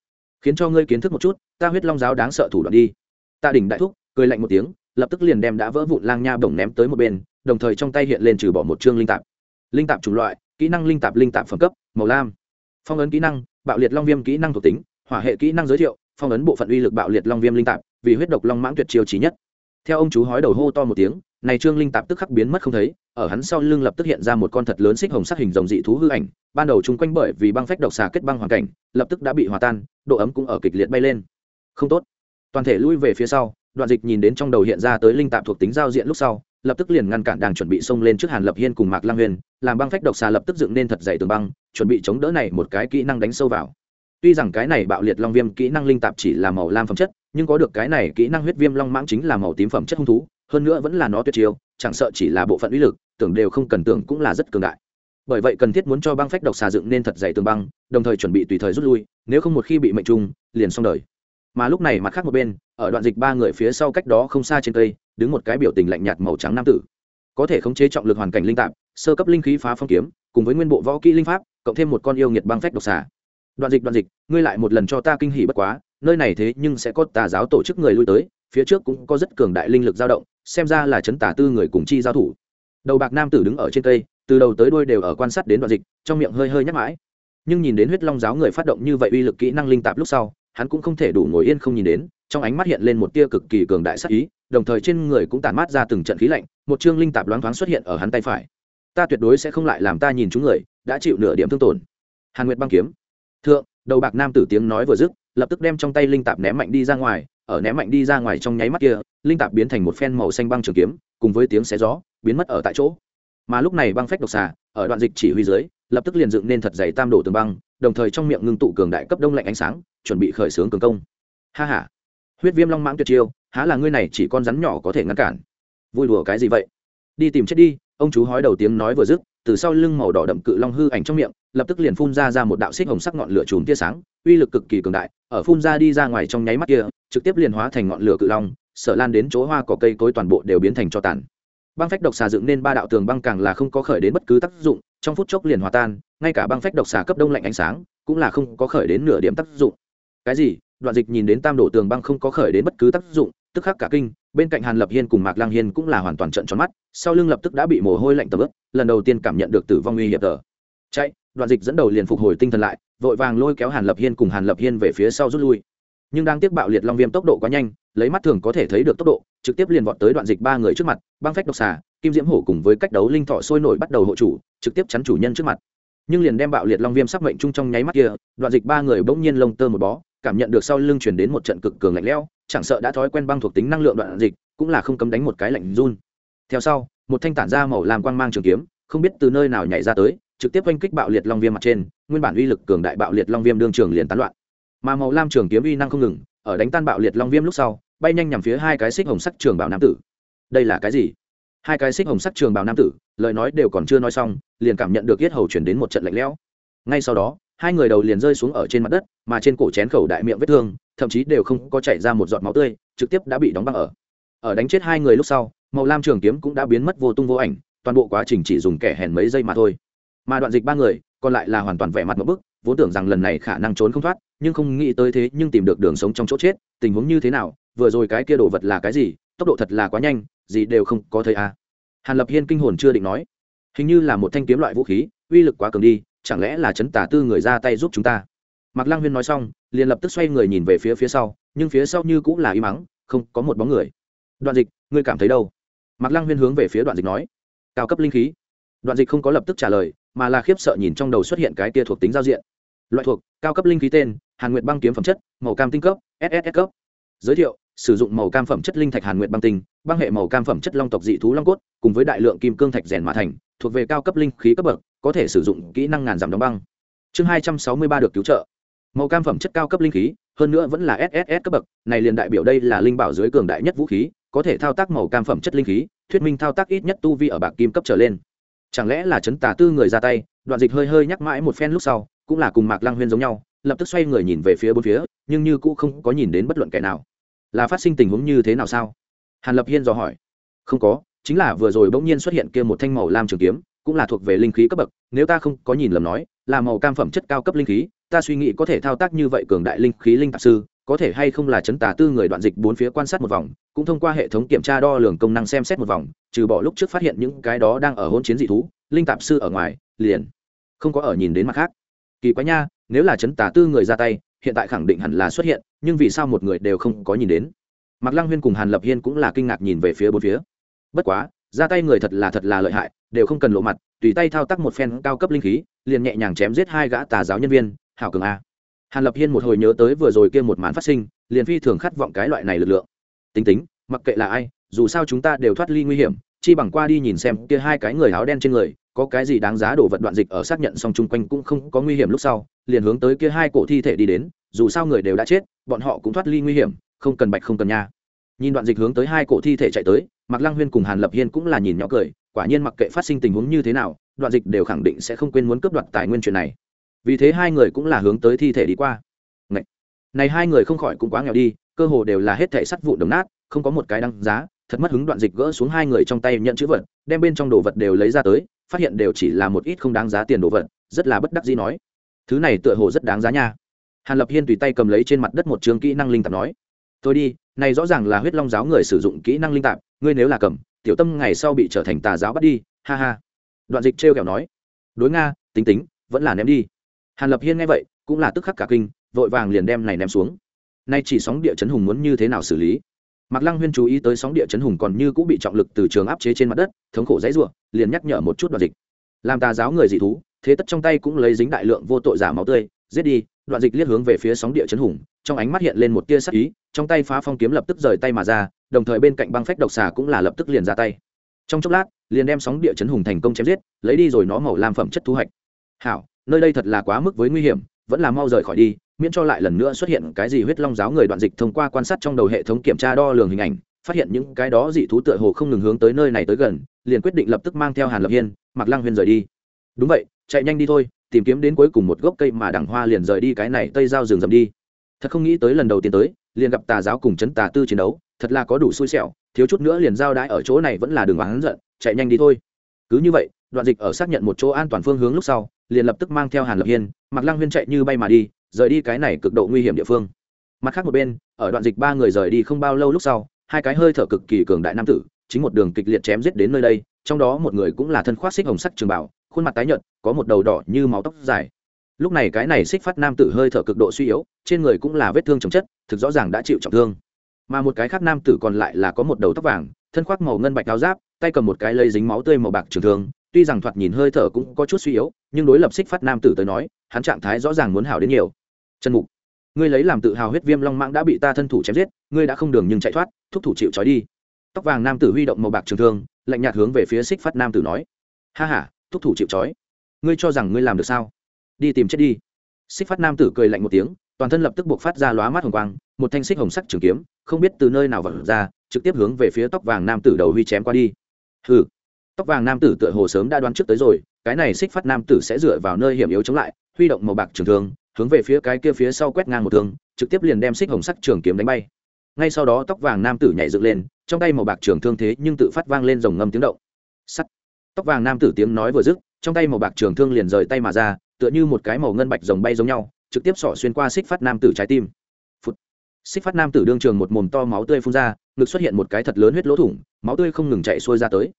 khiến cho ngươi kiến thức một chút, ta huyết long giáo đáng sợ thủ đoạn đi. Tạ đỉnh đại thúc, cười lạnh một tiếng, lập tức liền đem đã vỡ vụn lang nha bổng ném tới một bên, đồng thời trong tay hiện lên trừ bỏ một chương linh tạp. Linh tạp chủng loại, kỹ năng linh tạp linh tạp phẩm cấp, màu lam. Phong ấn kỹ năng, bạo liệt long viêm kỹ năng thuộc tính, hỏa hệ kỹ năng giới thiệu, phong ấn bộ phận uy lực bạo liệt long viêm linh tạp, vì huyết độc long mãng tuyệt chiêu trí nhất theo ông chú hói đầu hô to một tiếng, này trương linh tạp tức khắc biến mất không thấy, ở hắn sau lưng lập tức hiện ra một con thật lớn xích hồng sắc hình rồng dị thú hư ảnh, ban đầu chung quanh bởi vì băng phách độc xà kết băng hoàn cảnh, lập tức đã bị hòa tan, độ ấm cũng ở kịch liệt bay lên. Không tốt. Toàn thể lui về phía sau, đoạn dịch nhìn đến trong đầu hiện ra tới linh tạp thuộc tính giao diện lúc sau, lập tức liền ngăn cản đang chuẩn bị xông lên trước hàn lập hiên cùng mạc lang huyền, làm băng phách độc xà lập tức dựng nên thật dày tường băng, chuẩn bị chống đỡ này một cái kỹ năng đánh sâu vào. Tuy rằng cái này bạo liệt long viêm kỹ năng linh tạp chỉ là màu lam phẩm chất nhưng có được cái này kỹ năng huyết viêm long mãng chính là màu tím phẩm chất hung thú, hơn nữa vẫn là nó tuyệt chiêu, chẳng sợ chỉ là bộ phận uy lực, tưởng đều không cần tưởng cũng là rất cường đại. Bởi vậy cần thiết muốn cho băng phách độc xà dựng nên thật dày tường băng, đồng thời chuẩn bị tùy thời rút lui, nếu không một khi bị mệnh trung liền xong đời. Mà lúc này mặt khác một bên, ở đoạn dịch ba người phía sau cách đó không xa trên cây, đứng một cái biểu tình lạnh nhạt màu trắng nam tử. Có thể khống chế trọng lực hoàn cảnh linh tạp, sơ cấp linh khí phá phong kiếm, cùng với nguyên bộ võ kỹ linh pháp, cộng thêm một con yêu nghiệt băng phách độc xà đoạn dịch đoạn dịch, ngươi lại một lần cho ta kinh hỉ bất quá, nơi này thế nhưng sẽ có tà giáo tổ chức người lui tới, phía trước cũng có rất cường đại linh lực dao động, xem ra là chấn tà tư người cùng chi giao thủ. Đầu bạc nam tử đứng ở trên cây, từ đầu tới đuôi đều ở quan sát đến đoạn dịch, trong miệng hơi hơi nhắc mãi. Nhưng nhìn đến huyết long giáo người phát động như vậy uy lực kỹ năng linh tạp lúc sau, hắn cũng không thể đủ ngồi yên không nhìn đến, trong ánh mắt hiện lên một tia cực kỳ cường đại sắc ý, đồng thời trên người cũng tản mát ra từng trận khí lạnh, một chương linh tạp loáng thoáng xuất hiện ở hắn tay phải. Ta tuyệt đối sẽ không lại làm ta nhìn chúng người, đã chịu nửa điểm thương tổn. Hàn nguyệt băng kiếm thượng, đầu bạc nam tử tiếng nói vừa dứt, lập tức đem trong tay linh tạp ném mạnh đi ra ngoài, ở ném mạnh đi ra ngoài trong nháy mắt kia, linh tạp biến thành một phen màu xanh băng trường kiếm, cùng với tiếng xé gió, biến mất ở tại chỗ. Mà lúc này băng phách độc xà, ở đoạn dịch chỉ huy dưới, lập tức liền dựng nên thật dày tam đổ tường băng, đồng thời trong miệng ngưng tụ cường đại cấp đông lạnh ánh sáng, chuẩn bị khởi xướng cường công. Ha ha. Huyết viêm long mãng tuyệt chiêu, há là ngươi này chỉ con rắn nhỏ có thể ngăn cản. Vui đùa cái gì vậy? Đi tìm chết đi, ông chú hói đầu tiếng nói vừa dứt từ sau lưng màu đỏ đậm cự long hư ảnh trong miệng, lập tức liền phun ra ra một đạo xích hồng sắc ngọn lửa chùm tia sáng, uy lực cực kỳ cường đại, ở phun ra đi ra ngoài trong nháy mắt kia, trực tiếp liền hóa thành ngọn lửa cự long, sở lan đến chỗ hoa cỏ cây cối toàn bộ đều biến thành cho tàn. Băng phách độc xà dựng nên ba đạo tường băng càng là không có khởi đến bất cứ tác dụng, trong phút chốc liền hòa tan, ngay cả băng phách độc xà cấp đông lạnh ánh sáng, cũng là không có khởi đến nửa điểm tác dụng. Cái gì? Đoạn dịch nhìn đến tam đổ tường băng không có khởi đến bất cứ tác dụng, tức khắc cả kinh bên cạnh hàn lập hiên cùng mạc lang hiên cũng là hoàn toàn trận tròn mắt, sau lưng lập tức đã bị mồ hôi lạnh tầm ướp lần đầu tiên cảm nhận được tử vong uy hiểm tờ. Chạy, đoạn dịch dẫn đầu liền phục hồi tinh thần lại, vội vàng lôi kéo hàn lập hiên cùng hàn lập hiên về phía sau rút lui. Nhưng đang tiếp bạo liệt long viêm tốc độ quá nhanh, lấy mắt thường có thể thấy được tốc độ, trực tiếp liền vọt tới đoạn dịch ba người trước mặt, băng phách độc xà, kim diễm hổ cùng với cách đấu linh thọ sôi nổi bắt đầu hộ chủ, trực tiếp chắn chủ nhân trước mặt. Nhưng liền đem bạo liệt long viêm sắc mệnh chung trong nháy mắt kia, đoạn dịch ba người bỗng nhiên lông tơ một bó, cảm nhận được sau lưng chuyển đến một trận cực cường lạnh lẽo chẳng sợ đã thói quen băng thuộc tính năng lượng đoạn dịch, cũng là không cấm đánh một cái lạnh run. Theo sau, một thanh tản ra màu làm quang mang trường kiếm, không biết từ nơi nào nhảy ra tới, trực tiếp oanh kích bạo liệt long viêm mặt trên, nguyên bản uy lực cường đại bạo liệt long viêm đương trường liền tán loạn. Mà màu lam trường kiếm uy năng không ngừng, ở đánh tan bạo liệt long viêm lúc sau, bay nhanh nhằm phía hai cái xích hồng sắc trường bảo nam tử. Đây là cái gì? Hai cái xích hồng sắc trường bảo nam tử, lời nói đều còn chưa nói xong, liền cảm nhận được yết hầu chuyển đến một trận lạnh lẽo. Ngay sau đó, hai người đầu liền rơi xuống ở trên mặt đất, mà trên cổ chén khẩu đại miệng vết thương thậm chí đều không có chảy ra một giọt máu tươi, trực tiếp đã bị đóng băng ở. Ở đánh chết hai người lúc sau, màu lam trường kiếm cũng đã biến mất vô tung vô ảnh, toàn bộ quá trình chỉ dùng kẻ hèn mấy giây mà thôi. Mà đoạn dịch ba người, còn lại là hoàn toàn vẻ mặt một bức, vốn tưởng rằng lần này khả năng trốn không thoát, nhưng không nghĩ tới thế nhưng tìm được đường sống trong chỗ chết, tình huống như thế nào, vừa rồi cái kia đồ vật là cái gì, tốc độ thật là quá nhanh, gì đều không có thấy à. hàn lập hiên kinh hồn chưa định nói. Hình như là một thanh kiếm loại vũ khí, uy lực quá cường đi, chẳng lẽ là chấn tà tư người ra tay giúp chúng ta? Mạc lăng huyên nói xong, liền lập tức xoay người nhìn về phía phía sau, nhưng phía sau như cũng là y mắng không có một bóng người. Đoạn dịch, ngươi cảm thấy đâu? Mạc lăng huyên hướng về phía đoạn dịch nói. Cao cấp linh khí. Đoạn dịch không có lập tức trả lời, mà là khiếp sợ nhìn trong đầu xuất hiện cái tia thuộc tính giao diện. Loại thuộc, cao cấp linh khí tên, hàn nguyệt băng kiếm phẩm chất, màu cam tinh cấp ss cấp. Giới thiệu, sử dụng màu cam phẩm chất linh thạch hàn nguyệt băng tinh, băng hệ màu cam phẩm chất long tộc dị thú long cốt, cùng với đại lượng kim cương thạch rèn mã thành, thuộc về cao cấp linh khí cấp bậc, có thể sử dụng kỹ năng ngàn giảm đóng băng. Chương hai trăm sáu mươi ba được cứu trợ màu cam phẩm chất cao cấp linh khí, hơn nữa vẫn là sss cấp bậc, này liền đại biểu đây là linh bảo dưới cường đại nhất vũ khí, có thể thao tác màu cam phẩm chất linh khí, thuyết minh thao tác ít nhất tu vi ở bạc kim cấp trở lên. Chẳng lẽ là chấn tà tư người ra tay, đoạn dịch hơi hơi nhắc mãi một phen lúc sau, cũng là cùng mạc lăng huyên giống nhau, lập tức xoay người nhìn về phía bốn phía, nhưng như cũ không có nhìn đến bất luận kẻ nào. Là phát sinh tình huống như thế nào sao? Hàn lập hiên dò hỏi. Không có, chính là vừa rồi bỗng nhiên xuất hiện kia một thanh màu lam trường kiếm, cũng là thuộc về linh khí cấp bậc, nếu ta không có nhìn lầm nói, là màu cam phẩm chất cao cấp linh khí ta suy nghĩ có thể thao tác như vậy cường đại linh khí linh tạp sư, có thể hay không là chấn tà tư người đoạn dịch bốn phía quan sát một vòng, cũng thông qua hệ thống kiểm tra đo lường công năng xem xét một vòng, trừ bỏ lúc trước phát hiện những cái đó đang ở hôn chiến dị thú, linh tạp sư ở ngoài, liền không có ở nhìn đến mặt khác. Kỳ quái nha, nếu là chấn tà tư người ra tay, hiện tại khẳng định hẳn là xuất hiện, nhưng vì sao một người đều không có nhìn đến? Mạc lăng huyên cùng hàn lập hiên cũng là kinh ngạc nhìn về phía bốn phía. Bất quá, ra tay người thật là thật là lợi hại, đều không cần lộ mặt, tùy tay thao tác một phen cao cấp linh khí, liền nhẹ nhàng chém giết hai gã tà giáo nhân viên hảo cường a. Hàn lập hiên một hồi nhớ tới vừa rồi kia một màn phát sinh, liền phi thường khát vọng cái loại này lực lượng. Tính tính, mặc kệ là ai, dù sao chúng ta đều thoát ly nguy hiểm, chi bằng qua đi nhìn xem kia hai cái người áo đen trên người, có cái gì đáng giá đổ vật đoạn dịch ở xác nhận xong chung quanh cũng không có nguy hiểm lúc sau, liền hướng tới kia hai cổ thi thể đi đến, dù sao người đều đã chết, bọn họ cũng thoát ly nguy hiểm, không cần bạch không cần nha. Nhìn đoạn dịch hướng tới hai cổ thi thể chạy tới, mạc lăng huyên cùng hàn lập hiên cũng là nhìn nhỏ cười, quả nhiên mặc kệ phát sinh tình huống như thế nào, đoạn dịch đều khẳng định sẽ không quên muốn cướp đoạt tài nguyên chuyện này vì thế hai người cũng là hướng tới thi thể đi qua. Ngậy! này hai người không khỏi cũng quá nghèo đi, cơ hồ đều là hết thể sắt vụ đồng nát, không có một cái đăng giá, thật mất hứng đoạn dịch gỡ xuống hai người trong tay nhận chữ vật, đem bên trong đồ vật đều lấy ra tới, phát hiện đều chỉ là một ít không đáng giá tiền đồ vật, rất là bất đắc dĩ nói. Thứ này tựa hồ rất đáng giá nha. Hàn lập hiên tùy tay cầm lấy trên mặt đất một trường kỹ năng linh tạp nói. Tôi đi, này rõ ràng là huyết long giáo người sử dụng kỹ năng linh tạp, ngươi nếu là cầm, tiểu tâm ngày sau bị trở thành tà giáo bắt đi, ha ha. Đoạn dịch trêu kẹo nói. Đối nga, tính tính, vẫn là ném đi hàn lập hiên nghe vậy, cũng là tức khắc cả kinh, vội vàng liền đem này ném xuống. Nay chỉ sóng địa chấn hùng muốn như thế nào xử lý? Mạc lăng huyên chú ý tới sóng địa chấn hùng còn như cũng bị trọng lực từ trường áp chế trên mặt đất, thống khổ dãy ruộng liền nhắc nhở một chút đoạn dịch. Làm tà giáo người dị thú, thế tất trong tay cũng lấy dính đại lượng vô tội giả máu tươi, giết đi, đoạn dịch liếc hướng về phía sóng địa chấn hùng, trong ánh mắt hiện lên một tia sắc ý, trong tay phá phong kiếm lập tức rời tay mà ra, đồng thời bên cạnh băng phách độc xà cũng là lập tức liền ra tay. Trong chốc lát, liền đem sóng địa chấn hùng thành công chém giết, lấy đi rồi nó màu làm phẩm chất thu hoạch. Hảo nơi đây thật là quá mức với nguy hiểm, vẫn là mau rời khỏi đi, miễn cho lại lần nữa xuất hiện cái gì huyết long giáo người đoạn dịch thông qua quan sát trong đầu hệ thống kiểm tra đo lường hình ảnh, phát hiện những cái đó dị thú tựa hồ không ngừng hướng tới nơi này tới gần, liền quyết định lập tức mang theo hàn lập hiên mặc Lang huyên rời đi. Đúng vậy, chạy nhanh đi thôi, tìm kiếm đến cuối cùng một gốc cây mà đằng hoa liền rời đi cái này tây giao rừng rầm đi. Thật không nghĩ tới lần đầu tiên tới, liền gặp tà giáo cùng chấn tà tư chiến đấu, thật là có đủ xui xẻo, thiếu chút nữa liền giao đãi ở chỗ này vẫn là đường oán giận, chạy nhanh đi thôi. Cứ như vậy, đoạn dịch ở xác nhận một chỗ an toàn phương hướng lúc sau liền lập tức mang theo hàn lập hiên mặc lăng huyên chạy như bay mà đi, rời đi cái này cực độ nguy hiểm địa phương. Mặt khác một bên, ở đoạn dịch ba người rời đi không bao lâu lúc sau, hai cái hơi thở cực kỳ cường đại nam tử, chính một đường kịch liệt chém giết đến nơi đây, trong đó một người cũng là thân khoác xích hồng sắc trường bảo khuôn mặt tái nhợt, có một đầu đỏ như máu tóc dài. Lúc này cái này xích phát nam tử hơi thở cực độ suy yếu, trên người cũng là vết thương chồng chất, thực rõ ràng đã chịu trọng thương. Mà một cái khác nam tử còn lại là có một đầu tóc vàng, thân khoác màu ngân bạch áo giáp, tay cầm một cái lây dính máu tươi màu bạc trường thương tuy rằng thoạt nhìn hơi thở cũng có chút suy yếu, nhưng đối lập xích phát nam tử tới nói, hắn trạng thái rõ ràng muốn hảo đến nhiều. Trần mục, ngươi lấy làm tự hào huyết viêm long mãng đã bị ta thân thủ chém giết, ngươi đã không đường nhưng chạy thoát, thúc thủ chịu trói đi. Tóc vàng nam tử huy động màu bạc trường thương, lạnh nhạt hướng về phía xích phát nam tử nói. Ha h a thúc thủ chịu trói. Ngươi cho rằng ngươi làm được sao? Đi tìm chết đi. Xích phát nam tử cười lạnh một tiếng, toàn thân lập tức buộc phát ra lóa mắt hồng quang, một thanh xích hồng sắc trường kiếm, không biết từ nơi nào vẩn ra, trực tiếp hướng về phía tóc vàng nam tử đầu huy chém qua đi. Hừ tóc vàng nam tử tựa hồ sớm đã đoán trước tới rồi, cái này xích phát nam tử sẽ dựa vào nơi hiểm yếu chống lại, huy động màu bạc trường thương, hướng về phía cái kia phía sau quét ngang một thương, trực tiếp liền đem xích hồng sắc trường kiếm đánh bay. Ngay sau đó tóc vàng nam tử nhảy dựng lên, trong tay màu bạc trường thương thế nhưng tự phát vang lên dòng ngâm tiếng động. Sắt. Tóc vàng nam tử tiếng nói vừa dứt, trong tay màu bạc trường thương liền rời tay mà ra, tựa như một cái màu ngân bạch dòng bay giống nhau, trực tiếp xỏ xuyên qua xích phát nam tử trái tim. Phụt. xích phát nam tử đương trường một mồm to máu tươi phun ra, ngực xuất hiện một cái thật lớn huyết lỗ thủng, máu tươi không ngừng chạy xuôi ra tới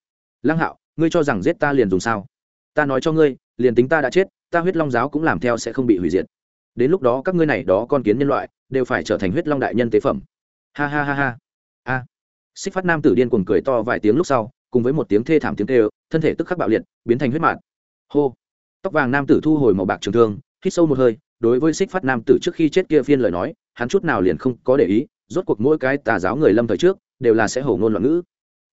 lăng hạo, ngươi cho rằng giết ta liền dùng sao? Ta nói cho ngươi, liền tính ta đã chết, ta huyết long giáo cũng làm theo sẽ không bị hủy diệt. Đến lúc đó các ngươi này đó con kiến nhân loại, đều phải trở thành huyết long đại nhân tế phẩm. Ha ha ha ha. A. Xích phát nam tử điên cuồng cười to vài tiếng lúc sau, cùng với một tiếng thê thảm tiếng tê thân thể tức khắc bạo liệt, biến thành huyết mạn hô. Tóc vàng nam tử thu hồi màu bạc trường thương, hít sâu một hơi, đối với xích phát nam tử trước khi chết kia phiên lời nói, hắn chút nào liền không có để ý, rốt cuộc mỗi cái tà giáo người lâm thời trước, đều là sẽ hổ ngôn loạn ngữ.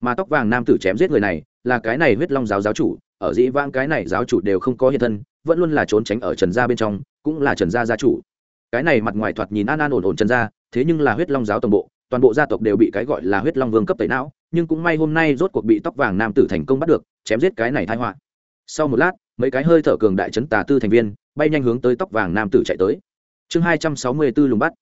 Mà tóc vàng nam tử chém giết người này là cái này huyết long giáo giáo chủ, ở dĩ vãng cái này giáo chủ đều không có hiện thân, vẫn luôn là trốn tránh ở trần gia bên trong, cũng là trần gia gia chủ. Cái này mặt ngoài thoạt nhìn an an ổn ổn trần gia, thế nhưng là huyết long giáo toàn bộ toàn bộ gia tộc đều bị cái gọi là huyết long vương cấp tẩy não, nhưng cũng may hôm nay rốt cuộc bị tóc vàng nam tử thành công bắt được, chém giết cái này thái họa. Sau một lát, mấy cái hơi thở cường đại chấn tà tư thành viên, bay nhanh hướng tới tóc vàng nam tử chạy tới. Chương hai trăm sáu mươi 264 lùng bắt.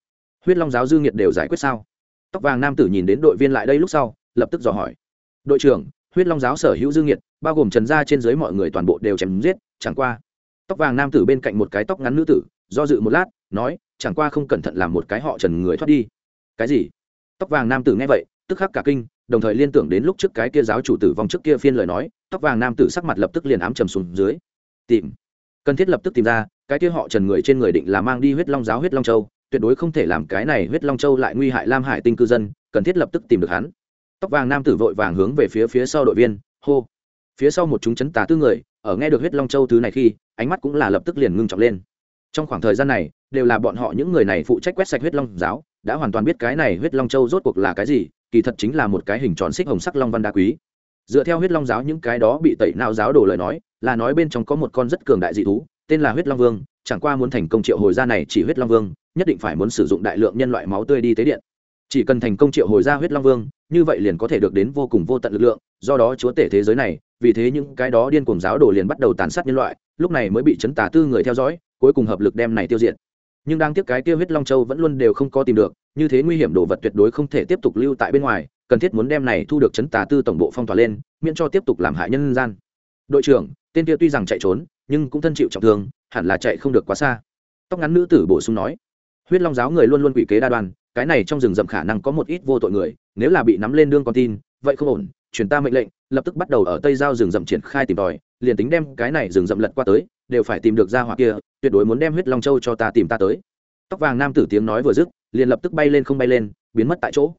Huyết long giáo dư nghiệt đều giải quyết sao? Tóc vàng nam tử nhìn đến đội viên lại đây lúc sau, lập tức dò hỏi. Đội trưởng huyết long giáo sở hữu dương nhiệt, bao gồm trần gia trên dưới mọi người toàn bộ đều chém giết chẳng qua. Tóc vàng nam tử bên cạnh một cái tóc ngắn nữ tử do dự một lát nói chẳng qua không cẩn thận làm một cái họ trần người thoát đi. Cái gì? Tóc vàng nam tử nghe vậy tức khắc cả kinh đồng thời liên tưởng đến lúc trước cái kia giáo chủ tử vong trước kia phiên lời nói tóc vàng nam tử sắc mặt lập tức liền ám trầm xuống dưới. Tìm. Cần thiết lập tức tìm ra cái kia họ trần người trên người định là mang đi huyết long giáo huyết long châu tuyệt đối không thể làm cái này huyết long châu lại nguy hại lam hải tinh cư dân cần thiết lập tức tìm được hắn tóc vàng nam tử vội vàng hướng về phía phía sau đội viên, hô. Phía sau một chúng chấn tà tư người, ở nghe được huyết long châu thứ này khi, ánh mắt cũng là lập tức liền ngưng trọng lên. Trong khoảng thời gian này, đều là bọn họ những người này phụ trách quét sạch huyết long giáo, đã hoàn toàn biết cái này huyết long châu rốt cuộc là cái gì, kỳ thật chính là một cái hình tròn xích hồng sắc long văn đá quý. Dựa theo huyết long giáo những cái đó bị tẩy não giáo đổ lời nói, là nói bên trong có một con rất cường đại dị thú, tên là huyết long vương, chẳng qua muốn thành công triệu hồi ra này chỉ huyết long vương, nhất định phải muốn sử dụng đại lượng nhân loại máu tươi đi tế điện. Chỉ cần thành công triệu hồi ra huyết long vương như vậy liền có thể được đến vô cùng vô tận lực lượng, do đó chúa tể thế giới này, vì thế những cái đó điên cuồng giáo đồ liền bắt đầu tàn sát nhân loại, lúc này mới bị chấn tà tư người theo dõi, cuối cùng hợp lực đem này tiêu diệt. Nhưng đang tiếc cái tiêu huyết long châu vẫn luôn đều không có tìm được, như thế nguy hiểm đồ vật tuyệt đối không thể tiếp tục lưu tại bên ngoài, cần thiết muốn đem này thu được chấn tà tư tổng bộ phong tỏa lên, miễn cho tiếp tục làm hại nhân gian. Đội trưởng, tên kia tuy rằng chạy trốn, nhưng cũng thân chịu trọng thương, hẳn là chạy không được quá xa. Tóc ngắn nữ tử bổ sung nói. Huyết long giáo người luôn luôn quỷ kế đa đoan cái này trong rừng rậm khả năng có một ít vô tội người, nếu là bị nắm lên đương con tin, vậy không ổn, truyền ta mệnh lệnh, lập tức bắt đầu ở tây giao rừng rậm triển khai tìm tòi, liền tính đem cái này rừng rậm lật qua tới, đều phải tìm được ra hỏa kia, tuyệt đối muốn đem huyết long châu cho ta tìm ta tới. Tóc vàng nam tử tiếng nói vừa dứt, liền lập tức bay lên không bay lên, biến mất tại chỗ.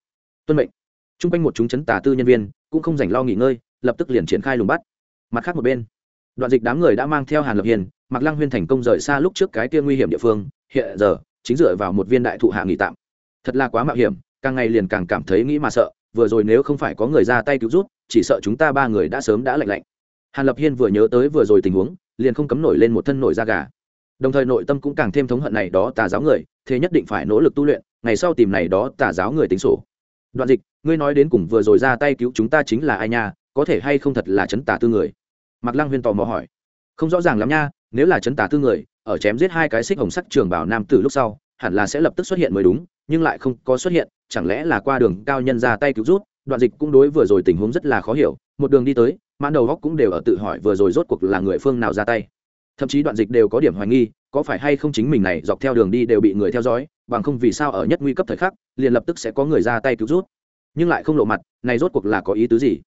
Tuân mệnh. T r u n g quanh một chúng chấn tà tư nhân viên, cũng không dành lo nghỉ ngơi, lập tức liền triển khai lùng bắt. Mặt khác một bên, đoạn dịch đám người đã mang theo hàn lập hiền mặc lăng huyên thành công rời xa lúc trước cái kia nguy hiểm địa phương, hiện giờ, chính dựa vào một viên đại thụ hạ nghỉ tạm thật là quá mạo hiểm, càng ngày liền càng cảm thấy nghĩ mà sợ, vừa rồi nếu không phải có người ra tay cứu rút chỉ sợ chúng ta ba người đã sớm đã lạnh lạnh. Hàn lập hiên vừa nhớ tới vừa rồi tình huống, liền không cấm nổi lên một thân nổi da gà. Đồng thời nội tâm cũng càng thêm thống hận này đó tà giáo người, thế nhất định phải nỗ lực tu luyện, ngày sau tìm này đó tà giáo người tính sổ. Đoạn dịch, ngươi nói đến cùng vừa rồi ra tay cứu chúng ta chính là ai nha, có thể hay không thật là chấn tà tư người? Mạc lăng huyên tò mò hỏi. Không rõ ràng lắm nha, nếu là chấn tà tư người, ở chém giết hai cái xích hồng sắc trường bảo nam tử lúc sau, hẳn là sẽ lập tức xuất hiện mới đúng nhưng lại không có xuất hiện, chẳng lẽ là qua đường cao nhân ra tay cứu rút, đoạn dịch cũng đối vừa rồi tình huống rất là khó hiểu, một đường đi tới, mãn đầu góc cũng đều ở tự hỏi vừa rồi rốt cuộc là người phương nào ra tay. Thậm chí đoạn dịch đều có điểm hoài nghi, có phải hay không chính mình này dọc theo đường đi đều bị người theo dõi, bằng không vì sao ở nhất nguy cấp thời khắc, liền lập tức sẽ có người ra tay cứu rút. Nhưng lại không lộ mặt, này rốt cuộc là có ý tứ gì?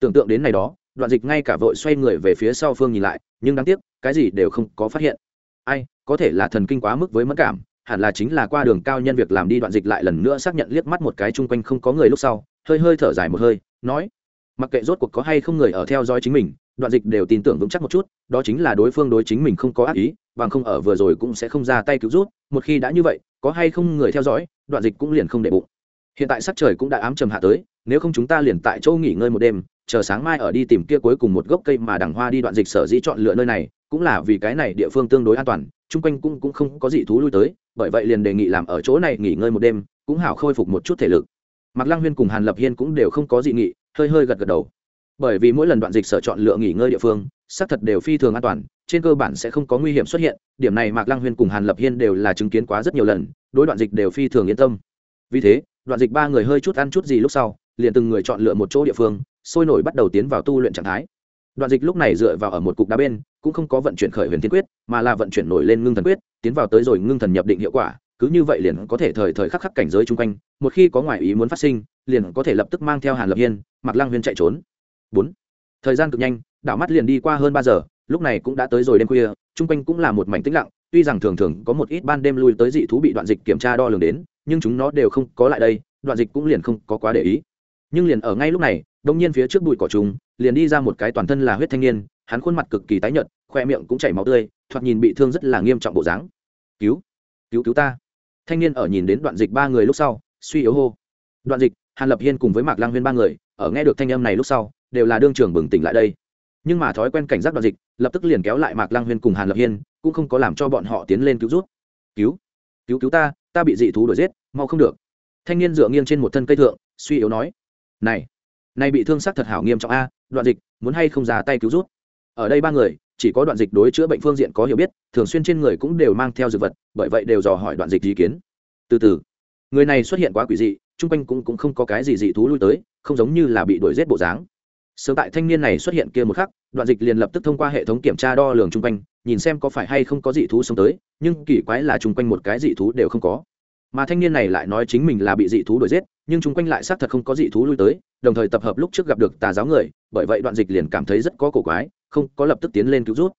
Tưởng tượng đến này đó, đoạn dịch ngay cả vội xoay người về phía sau phương nhìn lại, nhưng đáng tiếc, cái gì đều không có phát hiện. Ai, có thể là thần kinh quá mức với mất cảm hẳn là chính là qua đường cao nhân việc làm đi đoạn dịch lại lần nữa xác nhận liếc mắt một cái chung quanh không có người lúc sau, hơi hơi thở dài một hơi, nói, mặc kệ rốt cuộc có hay không người ở theo dõi chính mình, đoạn dịch đều tin tưởng vững chắc một chút, đó chính là đối phương đối chính mình không có ác ý, bằng không ở vừa rồi cũng sẽ không ra tay cứu rút một khi đã như vậy, có hay không người theo dõi, đoạn dịch cũng liền không để bụng. Hiện tại sắc trời cũng đã ám trầm hạ tới, nếu không chúng ta liền tại chỗ nghỉ ngơi một đêm, chờ sáng mai ở đi tìm kia cuối cùng một gốc cây mà đằng hoa đi đoạn dịch sở dĩ chọn lựa nơi này, cũng là vì cái này địa phương tương đối an toàn, chung quanh cũng cũng không có gì thú lui tới bởi vậy liền đề nghị làm ở chỗ này nghỉ ngơi một đêm, cũng hảo khôi phục một chút thể lực. Mạc lăng huyên cùng hàn lập hiên cũng đều không có dị nghị, hơi hơi gật gật đầu. Bởi vì mỗi lần đoạn dịch sở chọn lựa nghỉ ngơi địa phương, xác thật đều phi thường an toàn, trên cơ bản sẽ không có nguy hiểm xuất hiện, điểm này mạc lăng huyên cùng hàn lập hiên đều là chứng kiến quá rất nhiều lần, đối đoạn dịch đều phi thường yên tâm. Vì thế, đoạn dịch ba người hơi chút ăn chút gì lúc sau, liền từng người chọn lựa một chỗ địa phương, sôi nổi bắt đầu tiến vào tu luyện trạng thái đoạn dịch lúc này dựa vào ở một cục đá bên, cũng không có vận chuyển khởi huyền thiên quyết, mà là vận chuyển nổi lên ngưng thần quyết, tiến vào tới rồi ngưng thần nhập định hiệu quả, cứ như vậy liền có thể thời thời khắc khắc cảnh giới chung quanh, một khi có ngoại ý muốn phát sinh, liền có thể lập tức mang theo hàn lập hiên mặc lang huyên chạy trốn. Bốn, thời gian cực nhanh, đảo mắt liền đi qua hơn ba giờ, lúc này cũng đã tới rồi đêm khuya, chung quanh cũng là một mảnh tĩnh lặng, tuy rằng thường thường có một ít ban đêm lui tới dị thú bị đoạn dịch kiểm tra đo lường đến, nhưng chúng nó đều không có lại đây, đoạn dịch cũng liền không có quá để ý nhưng liền ở ngay lúc này, đông nhiên phía trước bụi cỏ trùng, liền đi ra một cái toàn thân là huyết thanh niên, hắn khuôn mặt cực kỳ tái nhợt, khoe miệng cũng chảy máu tươi, thoạt nhìn bị thương rất là nghiêm trọng bộ dáng. Cứu cứu cứu ta. Thanh niên ở nhìn đến đoạn dịch ba người lúc sau, suy yếu hô. Đoạn dịch, hàn lập hiên cùng với mạc lang huyên ba người, ở nghe được thanh âm này lúc sau, đều là đương trường bừng tỉnh lại đây. Nhưng mà thói quen cảnh giác đoạn dịch, lập tức liền kéo lại mạc lang huyên cùng hàn lập hiên, cũng không có làm cho bọn họ tiến lên cứu rút cứu cứu cứu ta ta bị dị thú đuổi giết, mau không được. Thanh niên dựa nghiêng trên một thân cây thượng, suy yếu nói này này bị thương sắc thật hảo nghiêm trọng a đoạn dịch muốn hay không ra tay cứu rút ở đây ba người chỉ có đoạn dịch đối chữa bệnh phương diện có hiểu biết thường xuyên trên người cũng đều mang theo dược vật bởi vậy đều dò hỏi đoạn dịch ý kiến. Từ từ người này xuất hiện quá quỷ dị chung quanh cũng, cũng không có cái gì dị thú lui tới không giống như là bị đuổi giết bộ dáng. Sớm tại thanh niên này xuất hiện kia một khắc đoạn dịch liền lập tức thông qua hệ thống kiểm tra đo lường chung quanh nhìn xem có phải hay không có dị thú xông tới nhưng kỳ quái là chung quanh một cái dị thú đều không có. Mà thanh niên này lại nói chính mình là bị dị thú đuổi giết nhưng chung quanh lại xác thật không có dị thú lui tới, đồng thời tập hợp lúc trước gặp được tà giáo người, bởi vậy đoạn dịch liền cảm thấy rất có cổ quái, không có lập tức tiến lên cứu rút.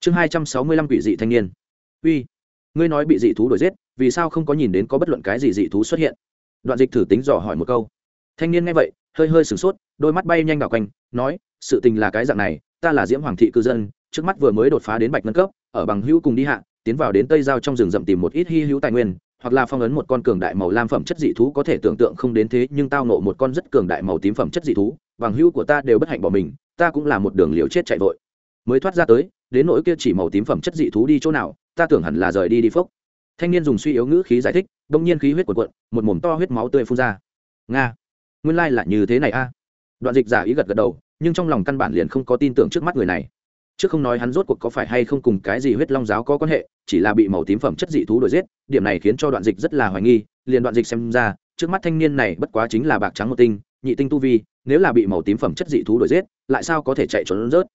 Chương hai trăm sáu mươi lăm quỷ dị thanh niên. Uy, ngươi nói bị dị thú đuổi giết, vì sao không có nhìn đến có bất luận cái gì dị thú xuất hiện? Đoạn dịch thử tính dò hỏi một câu. Thanh niên nghe vậy, hơi hơi sửng sốt, đôi mắt bay nhanh đảo quanh, nói, sự tình là cái dạng này, ta là diễm hoàng thị cư dân, trước mắt vừa mới đột phá đến bạch ngân cấp, ở bằng hữu cùng đi hạ, tiến vào đến tây giao trong rừng rậm tìm một ít hy hữu tài nguyên hoặc là phong ấn một con cường đại màu lam phẩm chất dị thú có thể tưởng tượng không đến thế, nhưng tao nộ một con rất cường đại màu tím phẩm chất dị thú, bằng hữu của ta đều bất hạnh bỏ mình, ta cũng là một đường liều chết chạy vội. Mới thoát ra tới, đến nỗi kia chỉ màu tím phẩm chất dị thú đi chỗ nào, ta tưởng hẳn là rời đi đi phốc thanh niên dùng suy yếu ngữ khí giải thích đông nhiên khí huyết cuộn cuộn, một mồm to huyết máu tươi phun ra. Nga, nguyên lai là như thế này a. Đoạn dịch giả ý gật gật đầu, nhưng trong lòng căn bản liền không có tin tưởng trước mắt người này trước không nói hắn rốt cuộc có phải hay không cùng cái gì huyết long giáo có quan hệ, chỉ là bị màu tím phẩm chất dị thú đuổi giết, điểm này khiến cho đoạn dịch rất là hoài nghi, liền đoạn dịch xem ra, trước mắt thanh niên này bất quá chính là bạc trắng một tinh, nhị tinh tu vi, nếu là bị màu tím phẩm chất dị thú đuổi giết, lại sao có thể chạy trốn rớt?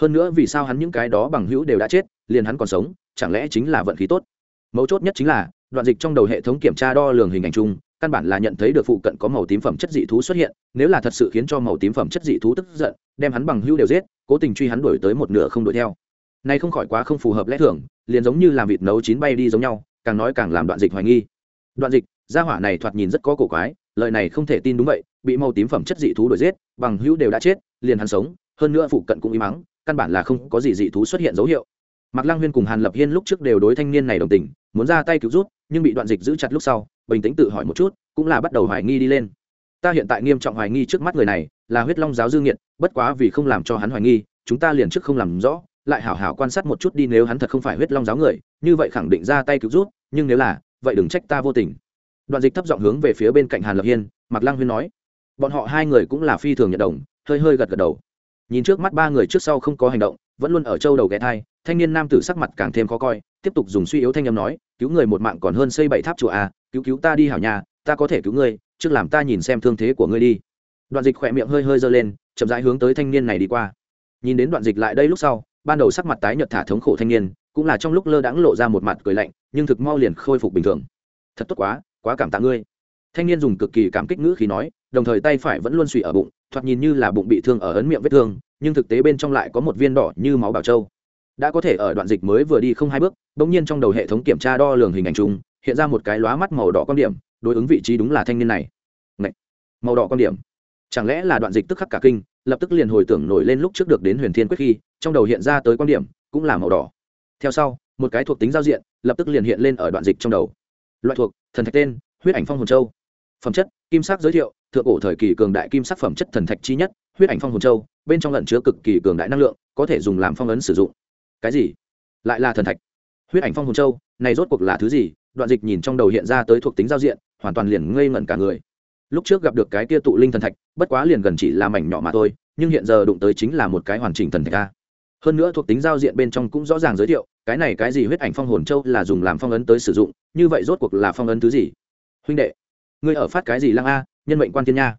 Hơn nữa vì sao hắn những cái đó bằng hữu đều đã chết, liền hắn còn sống, chẳng lẽ chính là vận khí tốt? Mấu chốt nhất chính là, đoạn dịch trong đầu hệ thống kiểm tra đo lường hình ảnh chung căn bản là nhận thấy được phụ cận có màu tím phẩm chất dị thú xuất hiện, nếu là thật sự khiến cho màu tím phẩm chất dị thú tức giận, đem hắn bằng hữu đều giết, cố tình truy hắn đuổi tới một nửa không đuổi theo. Này không khỏi quá không phù hợp lẽ thường, liền giống như làm vịt nấu chín bay đi giống nhau, càng nói càng làm đoạn dịch hoài nghi. Đoạn dịch, gia hỏa này thoạt nhìn rất có cổ quái, lời này không thể tin đúng vậy, bị màu tím phẩm chất dị thú đuổi giết, bằng hữu đều đã chết, liền hắn sống, hơn nữa phụ cận cũng im mắng căn bản là không có gì dị thú xuất hiện dấu hiệu mạc lang huyên cùng hàn lập hiên lúc trước đều đối thanh niên này đồng tình, muốn ra tay cứu rút nhưng bị đoạn dịch giữ chặt lúc sau, bình tĩnh tự hỏi một chút, cũng là bắt đầu hoài nghi đi lên. Ta hiện tại nghiêm trọng hoài nghi trước mắt người này, là huyết long giáo dương nghiệt, bất quá vì không làm cho hắn hoài nghi, chúng ta liền trước không làm rõ, lại hảo hảo quan sát một chút đi nếu hắn thật không phải huyết long giáo người, như vậy khẳng định ra tay cứu rút nhưng nếu là, vậy đừng trách ta vô tình. Đoạn dịch thấp giọng hướng về phía bên cạnh hàn lập hiên, mạc lăng huyên nói. Bọn họ hai người cũng là phi thường nhận đồng, hơi hơi gật gật đầu. Nhìn trước mắt ba người trước sau không có hành động vẫn luôn ở châu đầu ghé thai, thanh niên nam tử sắc mặt càng thêm khó coi, tiếp tục dùng suy yếu thanh âm nói, cứu người một mạng còn hơn xây bảy tháp chùa à cứu cứu ta đi hảo nhà, ta có thể cứu ngươi, trước làm ta nhìn xem thương thế của ngươi đi. Đoạn dịch khỏe miệng hơi hơi giơ lên, chậm rãi hướng tới thanh niên này đi qua. Nhìn đến đoạn dịch lại đây lúc sau, ban đầu sắc mặt tái nhợt thả thống khổ thanh niên, cũng là trong lúc lơ đãng lộ ra một mặt cười lạnh, nhưng thực mau liền khôi phục bình thường. Thật tốt quá quá cảm tạ ngươi. Thanh niên dùng cực kỳ cảm kích ngữ khi nói, đồng thời tay phải vẫn luôn suy ở bụng, thoạt nhìn như là bụng bị thương ở ấn miệng vết thương nhưng thực tế bên trong lại có một viên đỏ như máu bảo châu. Đã có thể ở đoạn dịch mới vừa đi không hai bước, bỗng nhiên trong đầu hệ thống kiểm tra đo lường hình ảnh chung, hiện ra một cái lóa mắt màu đỏ quan điểm, đối ứng vị trí đúng là thanh niên này. Ngậy! màu đỏ quan điểm. Chẳng lẽ là đoạn dịch tức khắc cả kinh, lập tức liền hồi tưởng nổi lên lúc trước được đến huyền thiên quyết khi, trong đầu hiện ra tới quan điểm, cũng là màu đỏ. Theo sau, một cái thuộc tính giao diện, lập tức liền hiện lên ở đoạn dịch trong đầu. Loại thuộc, thần thạch tên, huyết ảnh phong hồn châu. Phẩm chất, kim sắc giới thiệu, thượng cổ thời kỳ cường đại kim sắc phẩm chất thần thạch chi nhất huyết ảnh phong hồn châu, bên trong lẩn chứa cực kỳ cường đại năng lượng, có thể dùng làm phong ấn sử dụng. Cái gì? Lại là thần thạch. Huyết ảnh phong hồn châu, này rốt cuộc là thứ gì? Đoạn dịch nhìn trong đầu hiện ra tới thuộc tính giao diện, hoàn toàn liền ngây ngẩn cả người. Lúc trước gặp được cái kia tụ linh thần thạch, bất quá liền gần chỉ là mảnh nhỏ mà thôi, nhưng hiện giờ đụng tới chính là một cái hoàn chỉnh thần thạch a. Hơn nữa thuộc tính giao diện bên trong cũng rõ ràng giới thiệu, cái này cái gì huyết ảnh phong hồn châu là dùng làm phong ấn tới sử dụng, như vậy rốt cuộc là phong ấn thứ gì? Huynh đệ, ngươi ở phát cái gì lăng a? Nhân mệnh quan thiên nha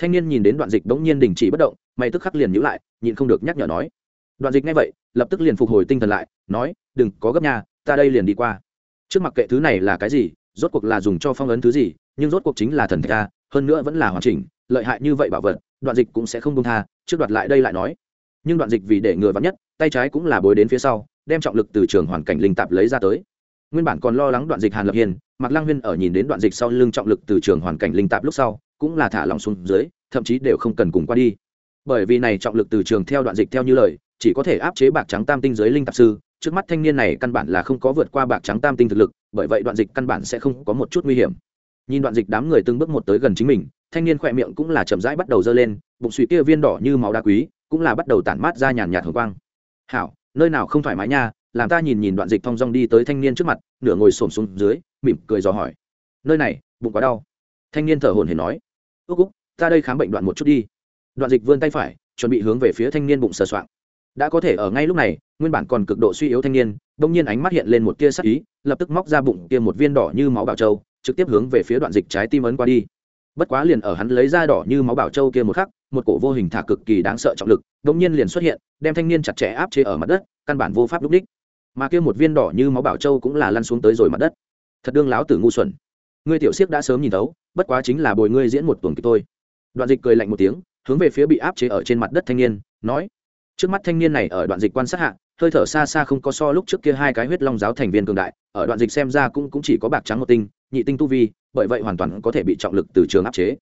thanh niên nhìn đến đoạn dịch bỗng nhiên đình chỉ bất động, mày tức khắc liền nhữ lại, nhịn không được nhắc nhở nói. Đoạn dịch ngay vậy, lập tức liền phục hồi tinh thần lại, nói, đừng, có gấp nha, ta đây liền đi qua. Trước mặt kệ thứ này là cái gì, rốt cuộc là dùng cho phong ấn thứ gì, nhưng rốt cuộc chính là thần thạch hơn nữa vẫn là hoàn chỉnh, lợi hại như vậy bảo vật, đoạn dịch cũng sẽ không công tha, trước đoạt lại đây lại nói. Nhưng đoạn dịch vì để ngừa vắn nhất, tay trái cũng là bối đến phía sau, đem trọng lực từ trường hoàn cảnh linh tạp lấy ra tới. Nguyên bản còn lo lắng đoạn dịch hàn lập hiền mạc lăng huyên ở nhìn đến đoạn dịch sau lưng trọng lực từ trường hoàn cảnh linh tạp lúc sau cũng là thả lỏng xuống dưới, thậm chí đều không cần cùng qua đi. Bởi vì này trọng lực từ trường theo đoạn dịch theo như lời, chỉ có thể áp chế bạc trắng tam tinh giới linh tạp sư, trước mắt thanh niên này căn bản là không có vượt qua bạc trắng tam tinh thực lực, bởi vậy đoạn dịch căn bản sẽ không có một chút nguy hiểm. Nhìn đoạn dịch đám người từng bước một tới gần chính mình, thanh niên khỏe miệng cũng là chậm rãi bắt đầu dơ lên, bụng suy kia viên đỏ như máu đá quý, cũng là bắt đầu tản mát ra nhàn nhạt hồng quang. Hảo, nơi nào không thoải mái nha, làm ta nhìn nhìn đoạn dịch thong dong đi tới thanh niên trước mặt, nửa ngồi xổm xuống dưới, mỉm cười dò hỏi. Nơi này, bụng quá đau. Thanh niên thở hồn hển nói ước úc, ta đây khám bệnh đoạn một chút đi. Đoạn dịch vươn tay phải, chuẩn bị hướng về phía thanh niên bụng sờ soạng. Đã có thể ở ngay lúc này, nguyên bản còn cực độ suy yếu thanh niên đông nhiên ánh mắt hiện lên một tia sắc ý, lập tức móc ra bụng kia một viên đỏ như máu bảo châu, trực tiếp hướng về phía đoạn dịch trái tim ấn qua đi. Bất quá liền ở hắn lấy ra đỏ như máu bảo châu kia một khắc, một cổ vô hình thả cực kỳ đáng sợ trọng lực đông nhiên liền xuất hiện, đem thanh niên chặt chẽ áp chế ở mặt đất, căn bản vô pháp lúc đích. Mà kia một viên đỏ như máu bảo châu cũng là lăn xuống tới rồi mặt đất. Thật đương láo tử ngu xuẩn. Ngươi tiểu siếc đã sớm nhìn thấu bất quá chính là bồi ngươi diễn một tuần kịch tôi đoạn dịch cười lạnh một tiếng hướng về phía bị áp chế ở trên mặt đất thanh niên nói trước mắt thanh niên này ở đoạn dịch quan sát hạ hơi thở xa xa không có so lúc trước kia hai cái huyết long giáo thành viên cường đại ở đoạn dịch xem ra cũng, cũng chỉ có bạc trắng một tinh nhị tinh tu vi bởi vậy hoàn toàn có thể bị trọng lực từ trường áp chế.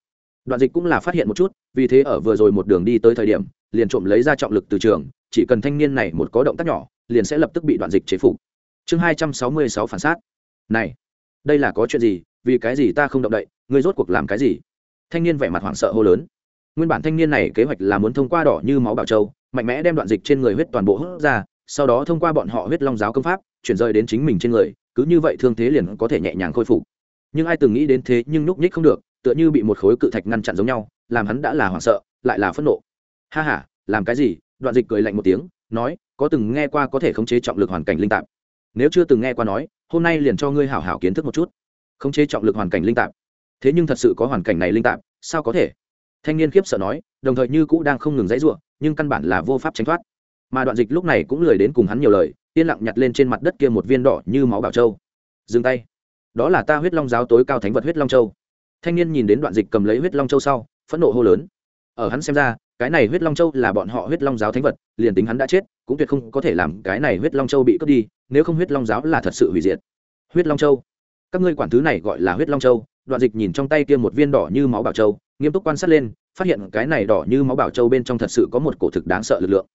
Đoạn dịch cũng là phát hiện một chút vì thế ở vừa rồi một đường đi tới thời điểm liền trộm lấy ra trọng lực từ trường chỉ cần thanh niên này một có động tác nhỏ liền sẽ lập tức bị đoạn dịch chế phục. Chương hai trăm sáu mươi sáu phản xác. Này đây là có chuyện gì vì cái gì ta không động đậy? Ngươi rốt cuộc làm cái gì? Thanh niên vẻ mặt hoảng sợ hô lớn. Nguyên bản thanh niên này kế hoạch là muốn thông qua đỏ như máu bảo châu, mạnh mẽ đem đoạn dịch trên người huyết toàn bộ hút ra, sau đó thông qua bọn họ huyết long giáo công pháp, chuyển rời đến chính mình trên người, cứ như vậy thương thế liền có thể nhẹ nhàng khôi phục. Nhưng ai từng nghĩ đến thế nhưng núp nhích không được, tựa như bị một khối cự thạch ngăn chặn giống nhau, làm hắn đã là hoảng sợ, lại là phẫn nộ. Ha h a làm cái gì? Đoạn dịch cười lạnh một tiếng, nói, có từng nghe qua có thể khống chế trọng lực hoàn cảnh linh tạp? Nếu chưa từng nghe qua nói, hôm nay liền cho ngươi hảo hảo kiến thức một chút. Khống chế trọng lực hoàn cảnh linh tạp thế nhưng thật sự có hoàn cảnh này linh tạp, sao có thể? Thanh niên khiếp sợ nói, đồng thời như cũ đang không ngừng dãy r u ộ nhưng căn bản là vô pháp tránh thoát. Mà đoạn dịch lúc này cũng lười đến cùng hắn nhiều lời, yên lặng nhặt lên trên mặt đất kia một viên đỏ như máu bảo châu. Dừng tay. Đó là ta huyết long giáo tối cao thánh vật huyết long châu. Thanh niên nhìn đến đoạn dịch cầm lấy huyết long châu sau, phẫn nộ hô lớn. Ở hắn xem ra, cái này huyết long châu là bọn họ huyết long giáo thánh vật, liền tính hắn đã chết, cũng tuyệt không có thể làm cái này huyết long châu bị cướp đi, nếu không huyết long giáo là thật sự hủy diệt. Huyết long châu. Các ngươi quản thứ này gọi là huyết long châu đoạn dịch nhìn trong tay kia một viên đỏ như máu bảo châu, nghiêm túc quan sát lên, phát hiện cái này đỏ như máu bảo châu bên trong thật sự có một cổ thực đáng sợ lực lượng.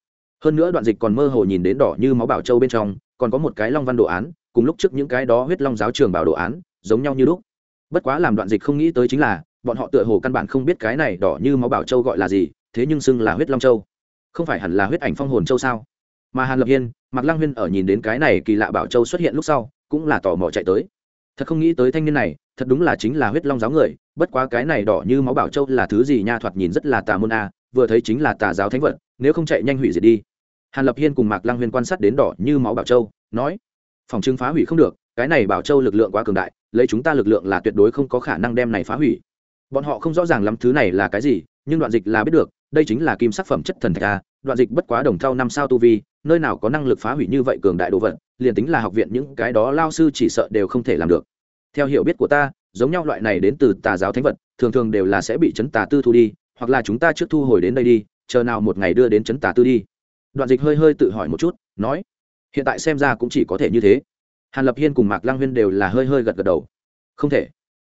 Hơn nữa đoạn dịch còn mơ hồ nhìn đến đỏ như máu bảo châu bên trong, còn có một cái long văn đồ án, cùng lúc trước những cái đó huyết long giáo trường bảo đồ án, giống nhau như lúc. Bất quá làm đoạn dịch không nghĩ tới chính là, bọn họ tựa hồ căn bản không biết cái này đỏ như máu bảo châu gọi là gì, thế nhưng xưng là huyết long châu. Không phải hẳn là huyết ảnh phong hồn châu sao? Mà hàn lập hiên, mạc lăng huyên ở nhìn đến cái này kỳ lạ bảo châu xuất hiện lúc sau, cũng là tò mò chạy tới thật không nghĩ tới thanh niên này, thật đúng là chính là huyết long giáo người, bất quá cái này đỏ như máu bảo châu là thứ gì nha thoạt nhìn rất là tà môn a, vừa thấy chính là tà giáo thánh vật, nếu không chạy nhanh hủy diệt đi. Hàn lập hiên cùng mạc Lang huyên quan sát đến đỏ như máu bảo châu, nói, phòng trưng phá hủy không được, cái này bảo châu lực lượng quá cường đại, lấy chúng ta lực lượng là tuyệt đối không có khả năng đem này phá hủy. Bọn họ không rõ ràng lắm thứ này là cái gì, nhưng đoạn dịch là biết được, đây chính là kim sắc phẩm chất thần thạch a đoạn dịch bất quá đồng thau năm sao tu vi, nơi nào có năng lực phá hủy như vậy cường đại đồ vật, liền tính là học viện những cái đó lao sư chỉ sợ đều không thể làm được. Theo hiểu biết của ta, giống nhau loại này đến từ tà giáo thánh vật, thường thường đều là sẽ bị chấn tà tư thu đi, hoặc là chúng ta trước thu hồi đến đây đi, chờ nào một ngày đưa đến chấn tà tư đi. Đoạn dịch hơi hơi tự hỏi một chút, nói, hiện tại xem ra cũng chỉ có thể như thế. Hàn lập hiên cùng mạc lang huyên đều là hơi hơi gật gật đầu. Không thể.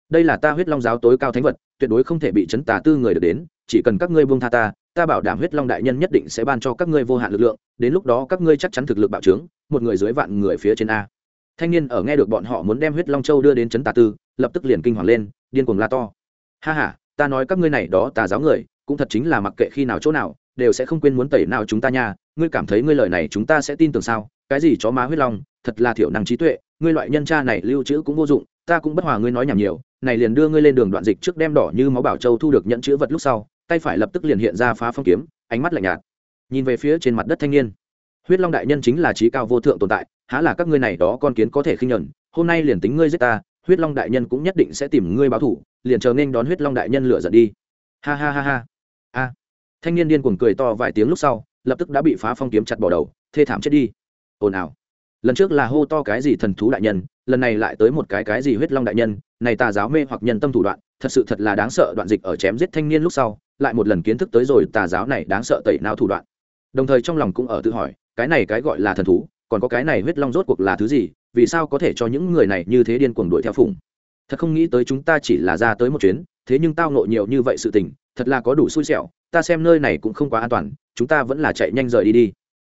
Đây là ta huyết long giáo tối cao thánh vật, tuyệt đối không thể bị chấn tà tư người được đến, chỉ cần các ngươi buông tha ta ta bảo đảm huyết long đại nhân nhất định sẽ ban cho các ngươi vô hạn lực lượng, đến lúc đó các ngươi chắc chắn thực lực bạo trướng, một người dưới vạn người phía trên a. Thanh niên ở nghe được bọn họ muốn đem huyết long châu đưa đến chấn tà tư, lập tức liền kinh hoàng lên, điên cuồng la to. Ha ha, ta nói các ngươi này đó tà giáo người, cũng thật chính là mặc kệ khi nào chỗ nào, đều sẽ không quên muốn tẩy nào chúng ta nha. Ngươi cảm thấy ngươi lời này chúng ta sẽ tin tưởng sao? Cái gì chó má huyết long, thật là thiểu năng trí tuệ, ngươi loại nhân cha này lưu trữ cũng vô dụng, ta cũng bất hòa ngươi nói nhảm nhiều, này liền đưa ngươi lên đường đoạn dịch trước đem đỏ như máu bảo châu thu được nhận chữ vật lúc sau tay phải lập tức liền hiện ra phá phong kiếm, ánh mắt lạnh nhạt. Nhìn về phía trên mặt đất thanh niên. Huyết long đại nhân chính là trí cao vô thượng tồn tại, há là các ngươi này đó con kiến có thể khinh nhẫn, hôm nay liền tính ngươi giết ta, huyết long đại nhân cũng nhất định sẽ tìm ngươi báo thủ, liền chờ nên đón huyết long đại nhân lựa giận đi. Ha ha ha ha. A. Thanh niên điên cuồng cười to vài tiếng lúc sau, lập tức đã bị phá phong kiếm chặt bỏ đầu, thê thảm chết đi. Ồn ào. Lần trước là hô to cái gì thần thú đại nhân, lần này lại tới một cái cái gì huyết long đại nhân, này tà giáo mê hoặc nhân tâm thủ đoạn thật sự thật là đáng sợ, đoạn dịch ở chém giết thanh niên lúc sau, lại một lần kiến thức tới rồi, tà giáo này đáng sợ tẩy não thủ đoạn. Đồng thời trong lòng cũng ở tự hỏi, cái này cái gọi là thần thú, còn có cái này huyết long rốt cuộc là thứ gì, vì sao có thể cho những người này như thế điên cuồng đuổi theo phủng thật không nghĩ tới chúng ta chỉ là ra tới một chuyến, thế nhưng tao nộ nhiều như vậy sự tình, thật là có đủ xui xẻo, ta xem nơi này cũng không quá an toàn, chúng ta vẫn là chạy nhanh rời đi đi.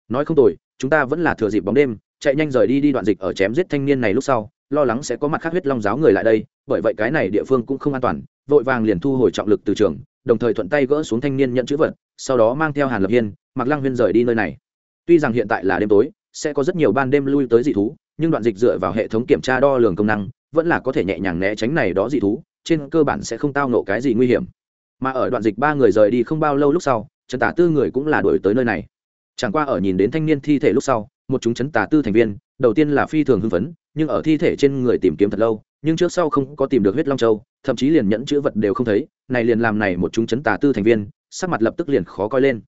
Nói không tồi, chúng ta vẫn là thừa dịp bóng đêm, chạy nhanh rời đi đi đoạn dịch ở chém giết thanh niên này lúc sau lo lắng sẽ có mặt khác huyết long giáo người lại đây, bởi vậy cái này địa phương cũng không an toàn, vội vàng liền thu hồi trọng lực từ trường, đồng thời thuận tay gỡ xuống thanh niên nhận chữ vật, sau đó mang theo hàn lập hiên mặc lăng huyên rời đi nơi này. Tuy rằng hiện tại là đêm tối, sẽ có rất nhiều ban đêm lui tới dị thú, nhưng đoạn dịch dựa vào hệ thống kiểm tra đo lường công năng, vẫn là có thể nhẹ nhàng né tránh này đó dị thú, trên cơ bản sẽ không tao nộ cái gì nguy hiểm. Mà ở đoạn dịch ba người rời đi không bao lâu lúc sau, trần tả tư người cũng là đuổi tới nơi này chẳng qua ở nhìn đến thanh niên thi thể lúc sau, một chúng chấn tà tư thành viên, đầu tiên là phi thường hưng phấn, nhưng ở thi thể trên người tìm kiếm thật lâu, nhưng trước sau không có tìm được huyết long châu, thậm chí liền nhẫn chữ vật đều không thấy, này liền làm này một chúng chấn tà tư thành viên, sắc mặt lập tức liền khó coi lên.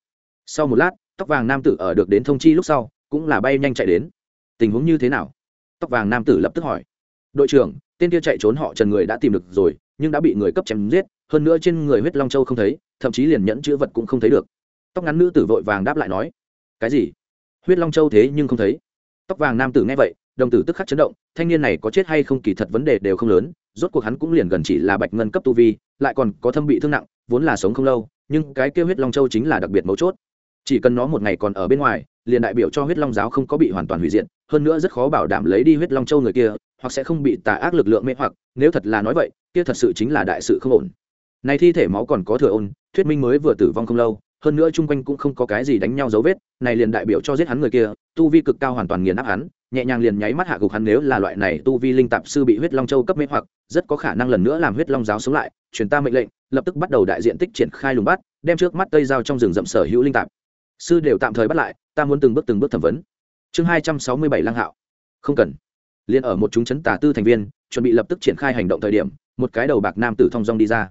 Sau một lát, tóc vàng nam tử ở được đến thông chi lúc sau, cũng là bay nhanh chạy đến. Tình huống như thế nào? Tóc vàng nam tử lập tức hỏi. Đội trưởng, tên kia chạy trốn họ trần người đã tìm được rồi, nhưng đã bị người cấp chém giết, hơn nữa trên người huyết long châu không thấy, thậm chí liền nhẫn chữ vật cũng không thấy được. Tóc ngắn nữ tử vội vàng đáp lại nói cái gì? Huyết long châu thế nhưng không thấy. Tóc vàng nam tử nghe vậy, đồng tử tức khắc chấn động, thanh niên này có chết hay không kỳ thật vấn đề đều không lớn, rốt cuộc hắn cũng liền gần chỉ là bạch ngân cấp tu vi, lại còn có thâm bị thương nặng, vốn là sống không lâu, nhưng cái kêu huyết long châu chính là đặc biệt mấu chốt. Chỉ cần nó một ngày còn ở bên ngoài, liền đại biểu cho huyết long giáo không có bị hoàn toàn hủy diệt, hơn nữa rất khó bảo đảm lấy đi huyết long châu người kia, hoặc sẽ không bị tà ác lực lượng mê hoặc, nếu thật là nói vậy, kia thật sự chính là đại sự không ổn. Này thi thể máu còn có thừa ôn, thuyết minh mới vừa tử vong không lâu hơn nữa chung quanh cũng không có cái gì đánh nhau dấu vết, này liền đại biểu cho giết hắn người kia, tu vi cực cao hoàn toàn nghiền áp hắn, nhẹ nhàng liền nháy mắt hạ gục hắn nếu là loại này tu vi linh tạp sư bị huyết long châu cấp mê hoặc, rất có khả năng lần nữa làm huyết long giáo sống lại, truyền ta mệnh lệnh, lập tức bắt đầu đại diện tích triển khai lùng bắt, đem trước mắt tây giao trong rừng rậm sở hữu linh tạp. Sư đều tạm thời bắt lại, ta muốn từng bước từng bước thẩm vấn. Chương hai trăm sáu mươi bảy lăng hạo. Không cần. Liền ở một chúng chấn tà tư thành viên, chuẩn bị lập tức triển khai hành động thời điểm, một cái đầu bạc nam tử thong dong đi ra.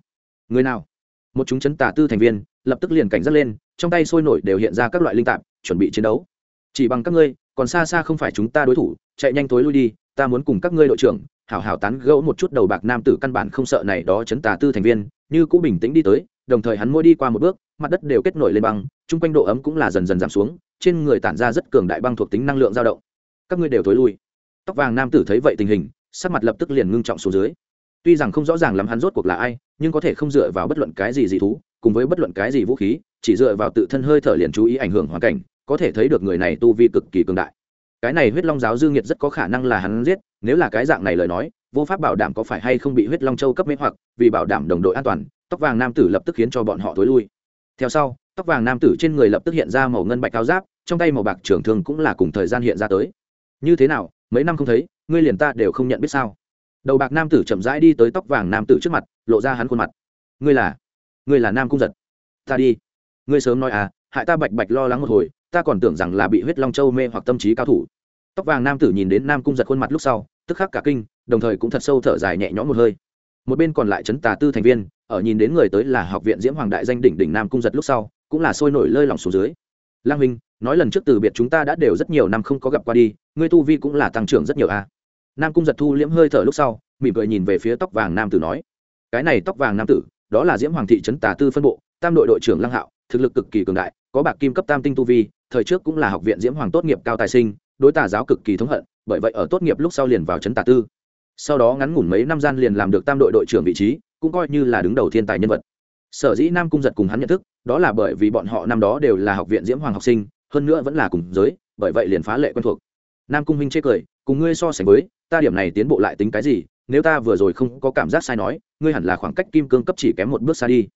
Người nào? Một chúng chấn tà tư thành viên, lập tức liền cảnh giác lên, trong tay sôi nổi đều hiện ra các loại linh tạp, chuẩn bị chiến đấu. Chỉ bằng các ngươi, còn xa xa không phải chúng ta đối thủ, chạy nhanh tối lui đi, ta muốn cùng các ngươi đội trưởng, hảo hảo tán gẫu một chút đầu bạc nam tử căn bản không sợ này đó chấn tà tư thành viên, như cũng bình tĩnh đi tới, đồng thời hắn mỗi đi qua một bước, mặt đất đều kết nổi lên băng, chung quanh độ ấm cũng là dần dần giảm xuống, trên người tản ra rất cường đại băng thuộc tính năng lượng dao động. Các ngươi đều tối lui. Tóc vàng nam tử thấy vậy tình hình, sắc mặt lập tức liền ngưng trọng xuống dưới. Tuy rằng không rõ ràng lắm hắn rốt cuộc là ai nhưng có thể không dựa vào bất luận cái gì dị thú, cùng với bất luận cái gì vũ khí, chỉ dựa vào tự thân hơi thở liền chú ý ảnh hưởng hoàn cảnh, có thể thấy được người này tu vi cực kỳ cường đại. Cái này huyết long giáo dương nhiệt rất có khả năng là hắn giết, nếu là cái dạng này lời nói, vô pháp bảo đảm có phải hay không bị huyết long châu cấp mê hoặc, vì bảo đảm đồng đội an toàn, tóc vàng nam tử lập tức khiến cho bọn họ thối lui. Theo sau, tóc vàng nam tử trên người lập tức hiện ra màu ngân bạch cao giáp, trong tay màu bạc trưởng thường cũng là cùng thời gian hiện ra tới. Như thế nào, mấy năm không thấy, ngươi liền ta đều không nhận biết sao? Đầu bạc nam tử chậm rãi đi tới tóc vàng nam tử trước mặt, lộ ra hắn khuôn mặt. Ngươi là ngươi là nam cung giật. Ta đi. Ngươi sớm nói à hại ta bạch bạch lo lắng một hồi, ta còn tưởng rằng là bị huyết long châu mê hoặc tâm trí cao thủ. Tóc vàng nam tử nhìn đến nam cung giật khuôn mặt lúc sau, tức khắc cả kinh, đồng thời cũng thật sâu thở dài nhẹ nhõm một hơi. Một bên còn lại chấn tà tư thành viên, ở nhìn đến người tới là học viện diễm hoàng đại danh đỉnh đỉnh nam cung giật lúc sau, cũng là sôi nổi lơi lỏng xuống dưới. Lang minh nói lần trước từ biệt chúng ta đã đều rất nhiều năm không có gặp qua đi, ngươi tu vi cũng là tăng trưởng rất nhiều a à nam cung giật thu liễm hơi thở lúc sau, mỉm cười nhìn về phía tóc vàng nam tử nói, cái này tóc vàng nam tử, đó là diễm hoàng thị trấn tà tư phân bộ, tam đội đội trưởng lăng hạo, thực lực cực kỳ cường đại, có bạc kim cấp tam tinh tu vi, thời trước cũng là học viện diễm hoàng tốt nghiệp cao tài sinh, đối tà giáo cực kỳ thống hận, bởi vậy ở tốt nghiệp lúc sau liền vào trấn tà tư. Sau đó ngắn ngủn mấy năm gian liền làm được tam đội đội trưởng vị trí, cũng coi như là đứng đầu thiên tài nhân vật. Sở dĩ nam cung giật cùng hắn nhận thức, đó là bởi vì bọn họ năm đó đều là học viện diễm hoàng học sinh, hơn nữa vẫn là cùng giới, bởi vậy liền phá lệ quen thuộc. Nam cung huynh chê cười, cùng ngươi so sánh với ta điểm này tiến bộ lại tính cái gì, nếu ta vừa rồi không có cảm giác sai nói, ngươi hẳn là khoảng cách kim cương cấp chỉ kém một bước xa đi.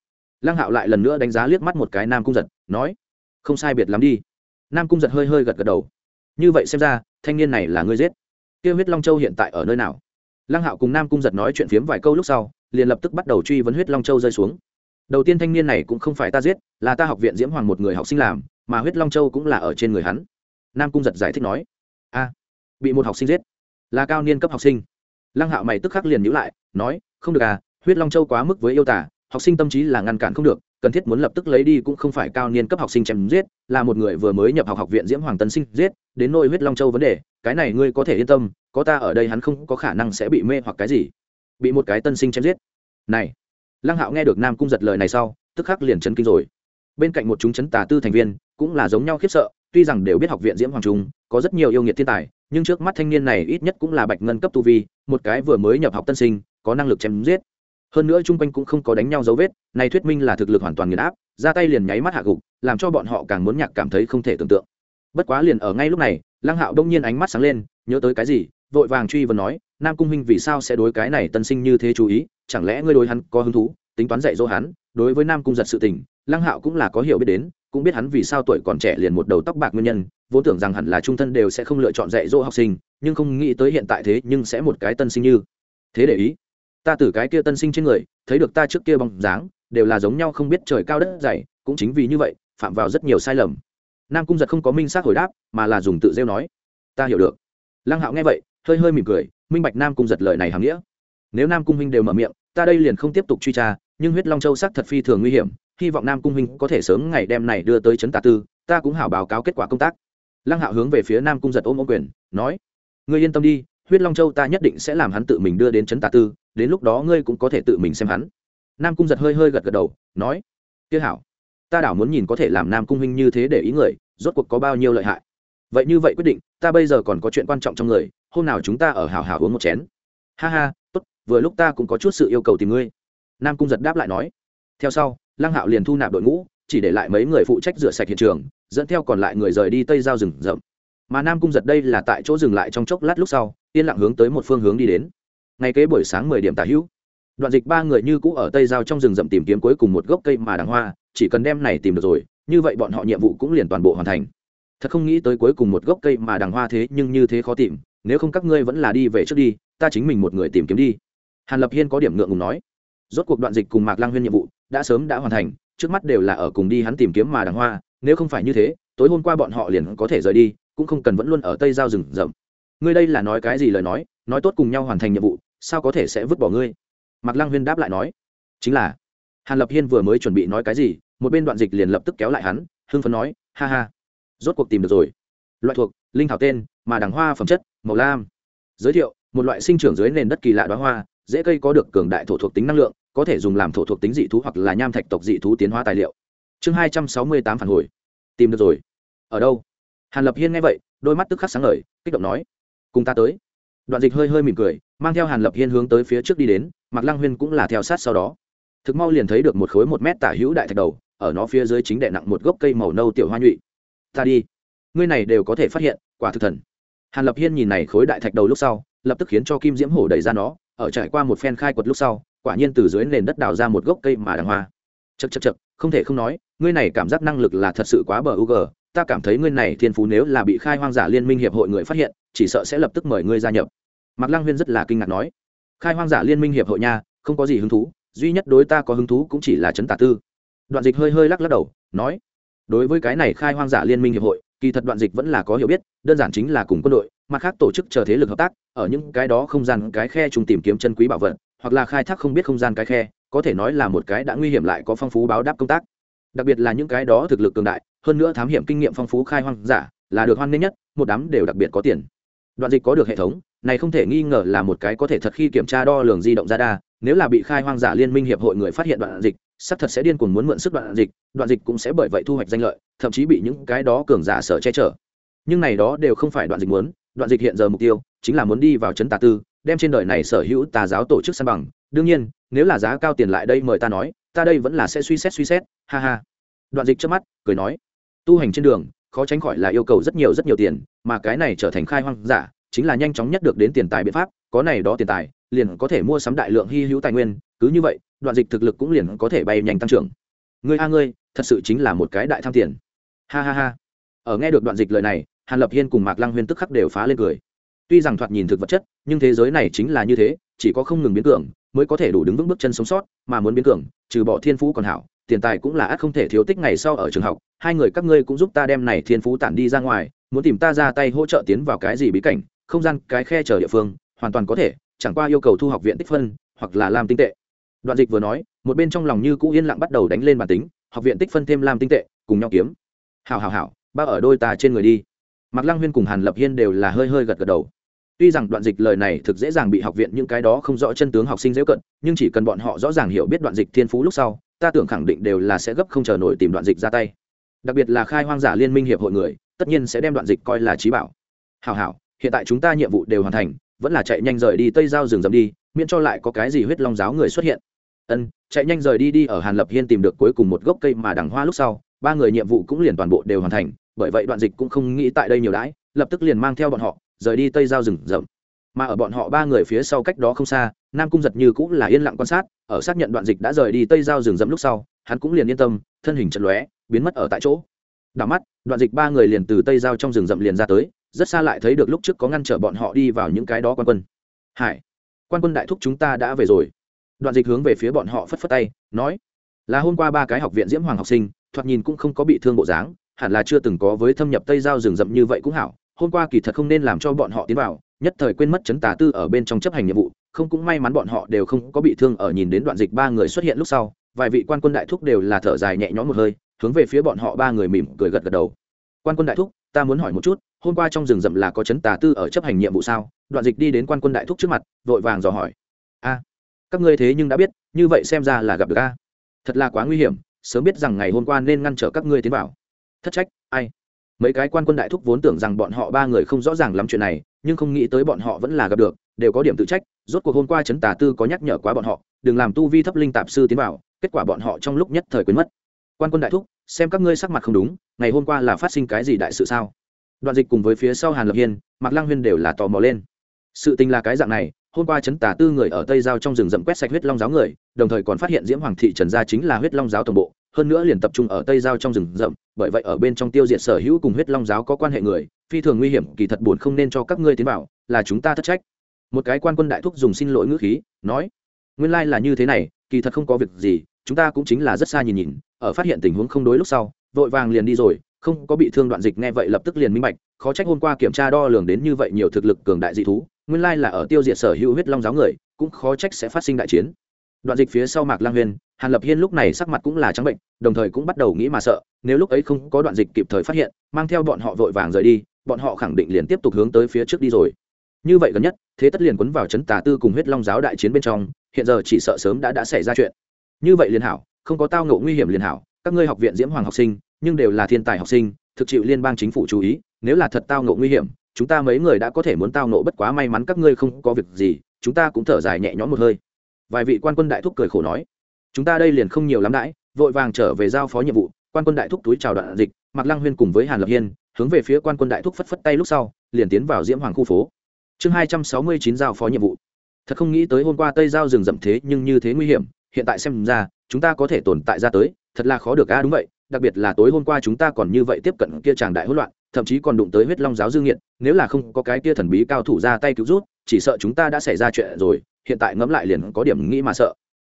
Lăng hạo lại lần nữa đánh giá liếc mắt một cái nam cung giật, nói, không sai biệt lắm đi. Nam cung giật hơi hơi gật gật đầu. Như vậy xem ra, thanh niên này là ngươi giết. Kêu huyết long châu hiện tại ở nơi nào? Lăng hạo cùng nam cung giật nói chuyện phiếm vài câu lúc sau, liền lập tức bắt đầu truy vấn huyết long châu rơi xuống. Đầu tiên thanh niên này cũng không phải ta giết, là ta học viện diễm hoàng một người học sinh làm, mà huyết long châu cũng là ở trên người hắn. Nam cung giật giải thích nói, a, bị một học sinh giết là cao niên cấp học sinh. Lăng hạo mày tức khắc liền nhữ lại, nói, không được à huyết long châu quá mức với yêu tả học sinh tâm trí là ngăn cản không được, cần thiết muốn lập tức lấy đi cũng không phải cao niên cấp học sinh chém giết, là một người vừa mới nhập học học viện diễm hoàng tân sinh giết, đến nôi huyết long châu vấn đề, cái này ngươi có thể yên tâm, có ta ở đây hắn không có khả năng sẽ bị mê hoặc cái gì. Bị một cái tân sinh chém giết. Này. Lăng hạo nghe được nam cung giật lời này sau, tức khắc liền chấn kinh rồi. Bên cạnh một chúng chấn tà tư thành viên, cũng là giống nhau khiếp sợ tuy rằng đều biết học viện diễm hoàng trung, có rất nhiều yêu nghiệt thiên tài, nhưng trước mắt thanh niên này ít nhất cũng là bạch ngân cấp tu vi, một cái vừa mới nhập học tân sinh, có năng lực chém giết. Hơn nữa chung quanh cũng không có đánh nhau dấu vết, này thuyết minh là thực lực hoàn toàn nghiền áp, ra tay liền nháy mắt hạ gục, làm cho bọn họ càng muốn nhạc cảm thấy không thể tưởng tượng. Bất quá liền ở ngay lúc này, lăng hạo đông nhiên ánh mắt sáng lên, nhớ tới cái gì, vội vàng truy vấn nói, nam cung huynh vì sao sẽ đối cái này tân sinh như thế chú ý, chẳng lẽ ngươi đối hắn có hứng thú, tính toán dạy dỗ hắn, đối với nam cung giật sự tình? Lăng hạo cũng là có hiểu biết đến cũng biết hắn vì sao tuổi còn trẻ liền một đầu tóc bạc nguyên nhân, vốn tưởng rằng hẳn là trung thân đều sẽ không lựa chọn dạy dỗ học sinh, nhưng không nghĩ tới hiện tại thế nhưng sẽ một cái tân sinh như. Thế để ý, ta từ cái kia tân sinh trên người, thấy được ta trước kia bóng dáng, đều là giống nhau không biết trời cao đất dày, cũng chính vì như vậy, phạm vào rất nhiều sai lầm. Nam cung giật không có minh xác hồi đáp, mà là dùng tự rêu nói, ta hiểu được. Lăng hạo nghe vậy, hơi hơi mỉm cười, minh bạch nam cung giật lời này hàm nghĩa. Nếu nam cung huynh đều mở miệng, ta đây liền không tiếp tục truy tra, nhưng huyết long châu sắc thật phi thường nguy hiểm hy vọng nam cung huynh có thể sớm ngày đem này đưa tới trấn tà tư, ta cũng hảo báo cáo kết quả công tác. Lăng hạo hướng về phía nam cung giật ôm ôm quyền, nói, ngươi yên tâm đi, huyết long châu ta nhất định sẽ làm hắn tự mình đưa đến trấn tà tư, đến lúc đó ngươi cũng có thể tự mình xem hắn. Nam cung giật hơi hơi gật gật đầu, nói, kia hảo, ta đảo muốn nhìn có thể làm nam cung huynh như thế để ý người, rốt cuộc có bao nhiêu lợi hại. Vậy như vậy quyết định, ta bây giờ còn có chuyện quan trọng trong người, hôm nào chúng ta ở hảo hảo uống một chén. Ha ha, tốt, vừa lúc ta cũng có chút sự yêu cầu tìm ngươi. Nam cung giật đáp lại nói, theo sau lăng hạo liền thu nạp đội ngũ, chỉ để lại mấy người phụ trách rửa sạch hiện trường, dẫn theo còn lại người rời đi tây giao rừng rậm. Mà nam cung giật đây là tại chỗ dừng lại trong chốc lát lúc sau, yên lặng hướng tới một phương hướng đi đến. Ngay kế buổi sáng mười điểm tả hữu. Đoạn dịch ba người như cũ ở tây giao trong rừng rậm tìm kiếm cuối cùng một gốc cây mà đằng hoa, chỉ cần đem này tìm được rồi, như vậy bọn họ nhiệm vụ cũng liền toàn bộ hoàn thành. Thật không nghĩ tới cuối cùng một gốc cây mà đằng hoa thế nhưng như thế khó tìm, nếu không các ngươi vẫn là đi về trước đi, ta chính mình một người tìm kiếm đi. Hàn lập hiên có điểm ngượng ngùng nói. Rốt cuộc đoạn dịch cùng mạc lang huyên nhiệm vụ đã sớm đã hoàn thành, trước mắt đều là ở cùng đi hắn tìm kiếm mà đằng hoa, nếu không phải như thế, tối hôm qua bọn họ liền có thể rời đi, cũng không cần vẫn luôn ở tây giao rừng rậm. Ngươi đây là nói cái gì lời nói nói tốt cùng nhau hoàn thành nhiệm vụ, sao có thể sẽ vứt bỏ ngươi? Mạc lăng huyên đáp lại nói, chính là, hàn lập hiên vừa mới chuẩn bị nói cái gì, một bên đoạn dịch liền lập tức kéo lại hắn, hưng phấn nói, ha ha, rốt cuộc tìm được rồi. Loại thuộc, linh thảo tên, mà đằng hoa phẩm chất, màu lam. Giới thiệu, một loại sinh trưởng dưới nền đất kỳ lạ đoá hoa, dễ cây có được cường đại thổ thuộc tính năng lượng có thể dùng làm thổ thuộc tính dị thú hoặc là nham thạch tộc dị thú tiến hóa tài liệu. Chương hai trăm sáu mươi tám phản hồi. Tìm được rồi. Ở đâu? Hàn lập hiên nghe vậy, đôi mắt tức khắc sáng ngời, kích động nói, cùng ta tới. Đoạn dịch hơi hơi mỉm cười, mang theo hàn lập hiên hướng tới phía trước đi đến mặc lăng huyên cũng là theo sát sau đó. Thực mau liền thấy được một khối một mét tả hữu đại thạch đầu, ở nó phía dưới chính đệ nặng một gốc cây màu nâu tiểu hoa nhụy. Ta đi. Ngươi này đều có thể phát hiện, quả thực thần. Hàn lập hiên nhìn này khối đại thạch đầu lúc sau, lập tức khiến cho kim diễm hổ đẩy ra nó, ở trải qua một phen khai quật lúc sau quả nhiên từ dưới nền đất đào ra một gốc cây mà đàng hoa. Chật chật chật không thể không nói, ngươi này cảm giác năng lực là thật sự quá bờ u ta cảm thấy ngươi này thiên phú nếu là bị khai hoang giả liên minh hiệp hội người phát hiện, chỉ sợ sẽ lập tức mời ngươi gia nhập. Mạc lăng huyên rất là kinh ngạc nói, khai hoang giả liên minh hiệp hội nha, không có gì hứng thú, duy nhất đối ta có hứng thú cũng chỉ là chấn tả tư. Đoạn dịch hơi hơi lắc lắc đầu, nói, đối với cái này khai hoang giả liên minh hiệp hội, kỳ thật đoạn dịch vẫn là có hiểu biết, đơn giản chính là cùng quân đội, mặt khác tổ chức chờ thế lực hợp tác, ở những cái đó không gian, cái khe chung tìm kiếm chân quý bảo vật hoặc là khai thác không biết không gian cái khe, có thể nói là một cái đã nguy hiểm lại có phong phú báo đáp công tác. Đặc biệt là những cái đó thực lực cường đại, hơn nữa thám hiểm kinh nghiệm phong phú khai hoang giả, là được hoan nghênh nhất, một đám đều đặc biệt có tiền. Đoạn dịch có được hệ thống, này không thể nghi ngờ là một cái có thể thật khi kiểm tra đo lường di động ra đa nếu là bị khai hoang giả liên minh hiệp hội người phát hiện đoạn dịch sắp thật sẽ điên cuồng muốn mượn sức đoạn dịch đoạn dịch cũng sẽ bởi vậy thu hoạch danh lợi, thậm chí bị những cái đó cường giả sở che chở. Nhưng này đó đều không phải đoạn dịch muốn, đoạn dịch hiện giờ mục tiêu chính là muốn đi vào trấn tà tư đem trên đời này sở hữu tà giáo tổ chức săn bằng. Đương nhiên, nếu là giá cao tiền lại đây mời ta nói, ta đây vẫn là sẽ suy xét suy xét. Ha ha. Đoạn dịch trước mắt, cười nói. Tu hành trên đường, khó tránh khỏi là yêu cầu rất nhiều rất nhiều tiền, mà cái này trở thành khai hoang giả, chính là nhanh chóng nhất được đến tiền tài biện pháp, có này đó tiền tài, liền có thể mua sắm đại lượng hy hữu tài nguyên. Cứ như vậy, đoạn dịch thực lực cũng liền có thể bay nhanh tăng trưởng. Ngươi a ngươi, thật sự chính là một cái đại tham tiền. Ha ha ha. Ở nghe được đoạn dịch lời này, hàn lập hiên cùng mạc lăng huyên tức khắc đều phá lên cười tuy rằng thoạt nhìn thực vật chất, nhưng thế giới này chính là như thế, chỉ có không ngừng biến cường, mới có thể đủ đứng vững bước chân sống sót, mà muốn biến cường, trừ bỏ thiên phú còn hảo, tiền tài cũng là ắt không thể thiếu tích ngày sau ở trường học, hai người các ngươi cũng giúp ta đem này thiên phú tản đi ra ngoài, muốn tìm ta ra tay hỗ trợ tiến vào cái gì bí cảnh, không gian, cái khe chờ địa phương, hoàn toàn có thể, chẳng qua yêu cầu thu học viện tích phân, hoặc là làm tinh tệ. Đoạn dịch vừa nói, một bên trong lòng như cũ yên lặng bắt đầu đánh lên bản tính, học viện tích phân thêm làm tinh tệ, cùng nhau kiếm. Hào hào hào ba ở đôi ta trên người đi mạc lăng huyên cùng hàn lập hiên đều là hơi hơi gật gật đầu. Tuy rằng đoạn dịch lời này thực dễ dàng bị học viện những cái đó không rõ chân tướng học sinh dễ cận, nhưng chỉ cần bọn họ rõ ràng hiểu biết đoạn dịch thiên phú lúc sau, ta tưởng khẳng định đều là sẽ gấp không chờ nổi tìm đoạn dịch ra tay. Đặc biệt là khai hoang giả liên minh hiệp hội người, tất nhiên sẽ đem đoạn dịch coi là trí bảo. Hảo hảo, hiện tại chúng ta nhiệm vụ đều hoàn thành, vẫn là chạy nhanh rời đi tây giao rừng rậm đi, miễn cho lại có cái gì huyết long giáo người xuất hiện. Ân, chạy nhanh rời đi đi, ở hàn lập hiên tìm được cuối cùng một gốc cây mà đằng hoa lúc sau, ba người nhiệm vụ cũng liền toàn bộ đều hoàn thành bởi vậy đoạn dịch cũng không nghĩ tại đây nhiều đãi, lập tức liền mang theo bọn họ, rời đi tây giao rừng rậm. Mà ở bọn họ ba người phía sau cách đó không xa, nam cung giật như cũng là yên lặng quan sát, ở xác nhận đoạn dịch đã rời đi tây giao rừng rậm lúc sau, hắn cũng liền yên tâm, thân hình chật lóe, biến mất ở tại chỗ. Đảo mắt, đoạn dịch ba người liền từ tây giao trong rừng rậm liền ra tới, rất xa lại thấy được lúc trước có ngăn trở bọn họ đi vào những cái đó quan quân. Hải, quan quân đại thúc chúng ta đã về rồi. Đoạn dịch hướng về phía bọn họ phất phất tay, nói, là hôm qua ba cái học viện diễm hoàng học sinh, thoạt nhìn cũng không có bị thương bộ dáng hẳn là chưa từng có với thâm nhập tây giao rừng rậm như vậy cũng hảo, hôm qua kỳ thật không nên làm cho bọn họ tiến vào, nhất thời quên mất chấn tà tư ở bên trong chấp hành nhiệm vụ, không cũng may mắn bọn họ đều không có bị thương ở nhìn đến đoạn dịch ba người xuất hiện lúc sau, vài vị quan quân đại thúc đều là thở dài nhẹ nhõm một hơi, hướng về phía bọn họ ba người mỉm cười gật gật đầu. Quan quân đại thúc, ta muốn hỏi một chút, hôm qua trong rừng rậm là có chấn tà tư ở chấp hành nhiệm vụ sao? Đoạn dịch đi đến quan quân đại thúc trước mặt, vội vàng dò hỏi. A, các ngươi thế nhưng đã biết, như vậy xem ra là gặp được a. Thật là quá nguy hiểm, sớm biết rằng ngày hôm qua nên ngăn trở các ngươi tiến vào thất trách, ai? Mấy cái quan quân đại thúc vốn tưởng rằng bọn họ ba người không rõ ràng lắm chuyện này, nhưng không nghĩ tới bọn họ vẫn là gặp được, đều có điểm tự trách, rốt cuộc hôm qua chấn tà tư có nhắc nhở quá bọn họ, đừng làm tu vi thấp linh tạp sư tiến vào, kết quả bọn họ trong lúc nhất thời quên mất. Quan quân đại thúc, xem các ngươi sắc mặt không đúng, ngày hôm qua là phát sinh cái gì đại sự sao? Đoạn dịch cùng với phía sau hàn lập hiên, mạc Lang huyên đều là tò mò lên. Sự tình là cái dạng này, hôm qua chấn tả tư người ở tây giao trong rừng rậm quét sạch huyết long giáo người, đồng thời còn phát hiện diễm hoàng thị trần gia chính là huyết long giáo tổng bộ hơn nữa liền tập trung ở tây giao trong rừng rậm, bởi vậy ở bên trong tiêu diệt sở hữu cùng huyết long giáo có quan hệ người, phi thường nguy hiểm, kỳ thật buồn không nên cho các ngươi tiến vào, là chúng ta thất trách. Một cái quan quân đại thúc dùng xin lỗi ngữ khí, nói, nguyên lai là như thế này, kỳ thật không có việc gì, chúng ta cũng chính là rất xa nhìn nhìn, ở phát hiện tình huống không đối lúc sau, vội vàng liền đi rồi, không có bị thương đoạn dịch nghe vậy lập tức liền minh bạch, khó trách hôm qua kiểm tra đo lường đến như vậy nhiều thực lực cường đại dị thú, nguyên lai là ở tiêu diệt sở hữu huyết long giáo người, cũng khó trách sẽ phát sinh đại chiến. Đoạn dịch phía sau mạc lang huyền hàn lập hiên lúc này sắc mặt cũng là trắng bệnh, đồng thời cũng bắt đầu nghĩ mà sợ, nếu lúc ấy không có đoạn dịch kịp thời phát hiện, mang theo bọn họ vội vàng rời đi, bọn họ khẳng định liền tiếp tục hướng tới phía trước đi rồi. Như vậy gần nhất, thế tất liền quấn vào chấn tà tư cùng huyết long giáo đại chiến bên trong, hiện giờ chỉ sợ sớm đã đã xảy ra chuyện. Như vậy liền hảo, không có tao ngộ nguy hiểm liền hảo, các ngươi học viện diễm hoàng học sinh, nhưng đều là thiên tài học sinh, thực chịu liên bang chính phủ chú ý, nếu là thật tao ngộ nguy hiểm, chúng ta mấy người đã có thể muốn tao ngộ bất quá may mắn các ngươi không có việc gì, chúng ta cũng thở dài nhẹ nhõm một hơi. Vài vị quan quân đại thúc cười khổ nói chúng ta đây liền không nhiều lắm đãi, vội vàng trở về giao phó nhiệm vụ, quan quân đại thúc túi chào đoạn dịch, mạc lăng huyên cùng với hàn lập hiên, hướng về phía quan quân đại thúc phất phất tay lúc sau, liền tiến vào diễm hoàng khu phố. Chương hai trăm sáu mươi chín giao phó nhiệm vụ. Thật không nghĩ tới hôm qua tây giao rừng rậm thế nhưng như thế nguy hiểm, hiện tại xem ra, chúng ta có thể tồn tại ra tới, thật là khó được a đúng vậy, đặc biệt là tối hôm qua chúng ta còn như vậy tiếp cận kia tràng đại hỗn loạn, thậm chí còn đụng tới huyết long giáo dương nghiện nếu là không có cái kia thần bí cao thủ ra tay cứu rút, chỉ sợ chúng ta đã xảy ra chuyện rồi, hiện tại ngẫm lại liền có điểm nghĩ mà sợ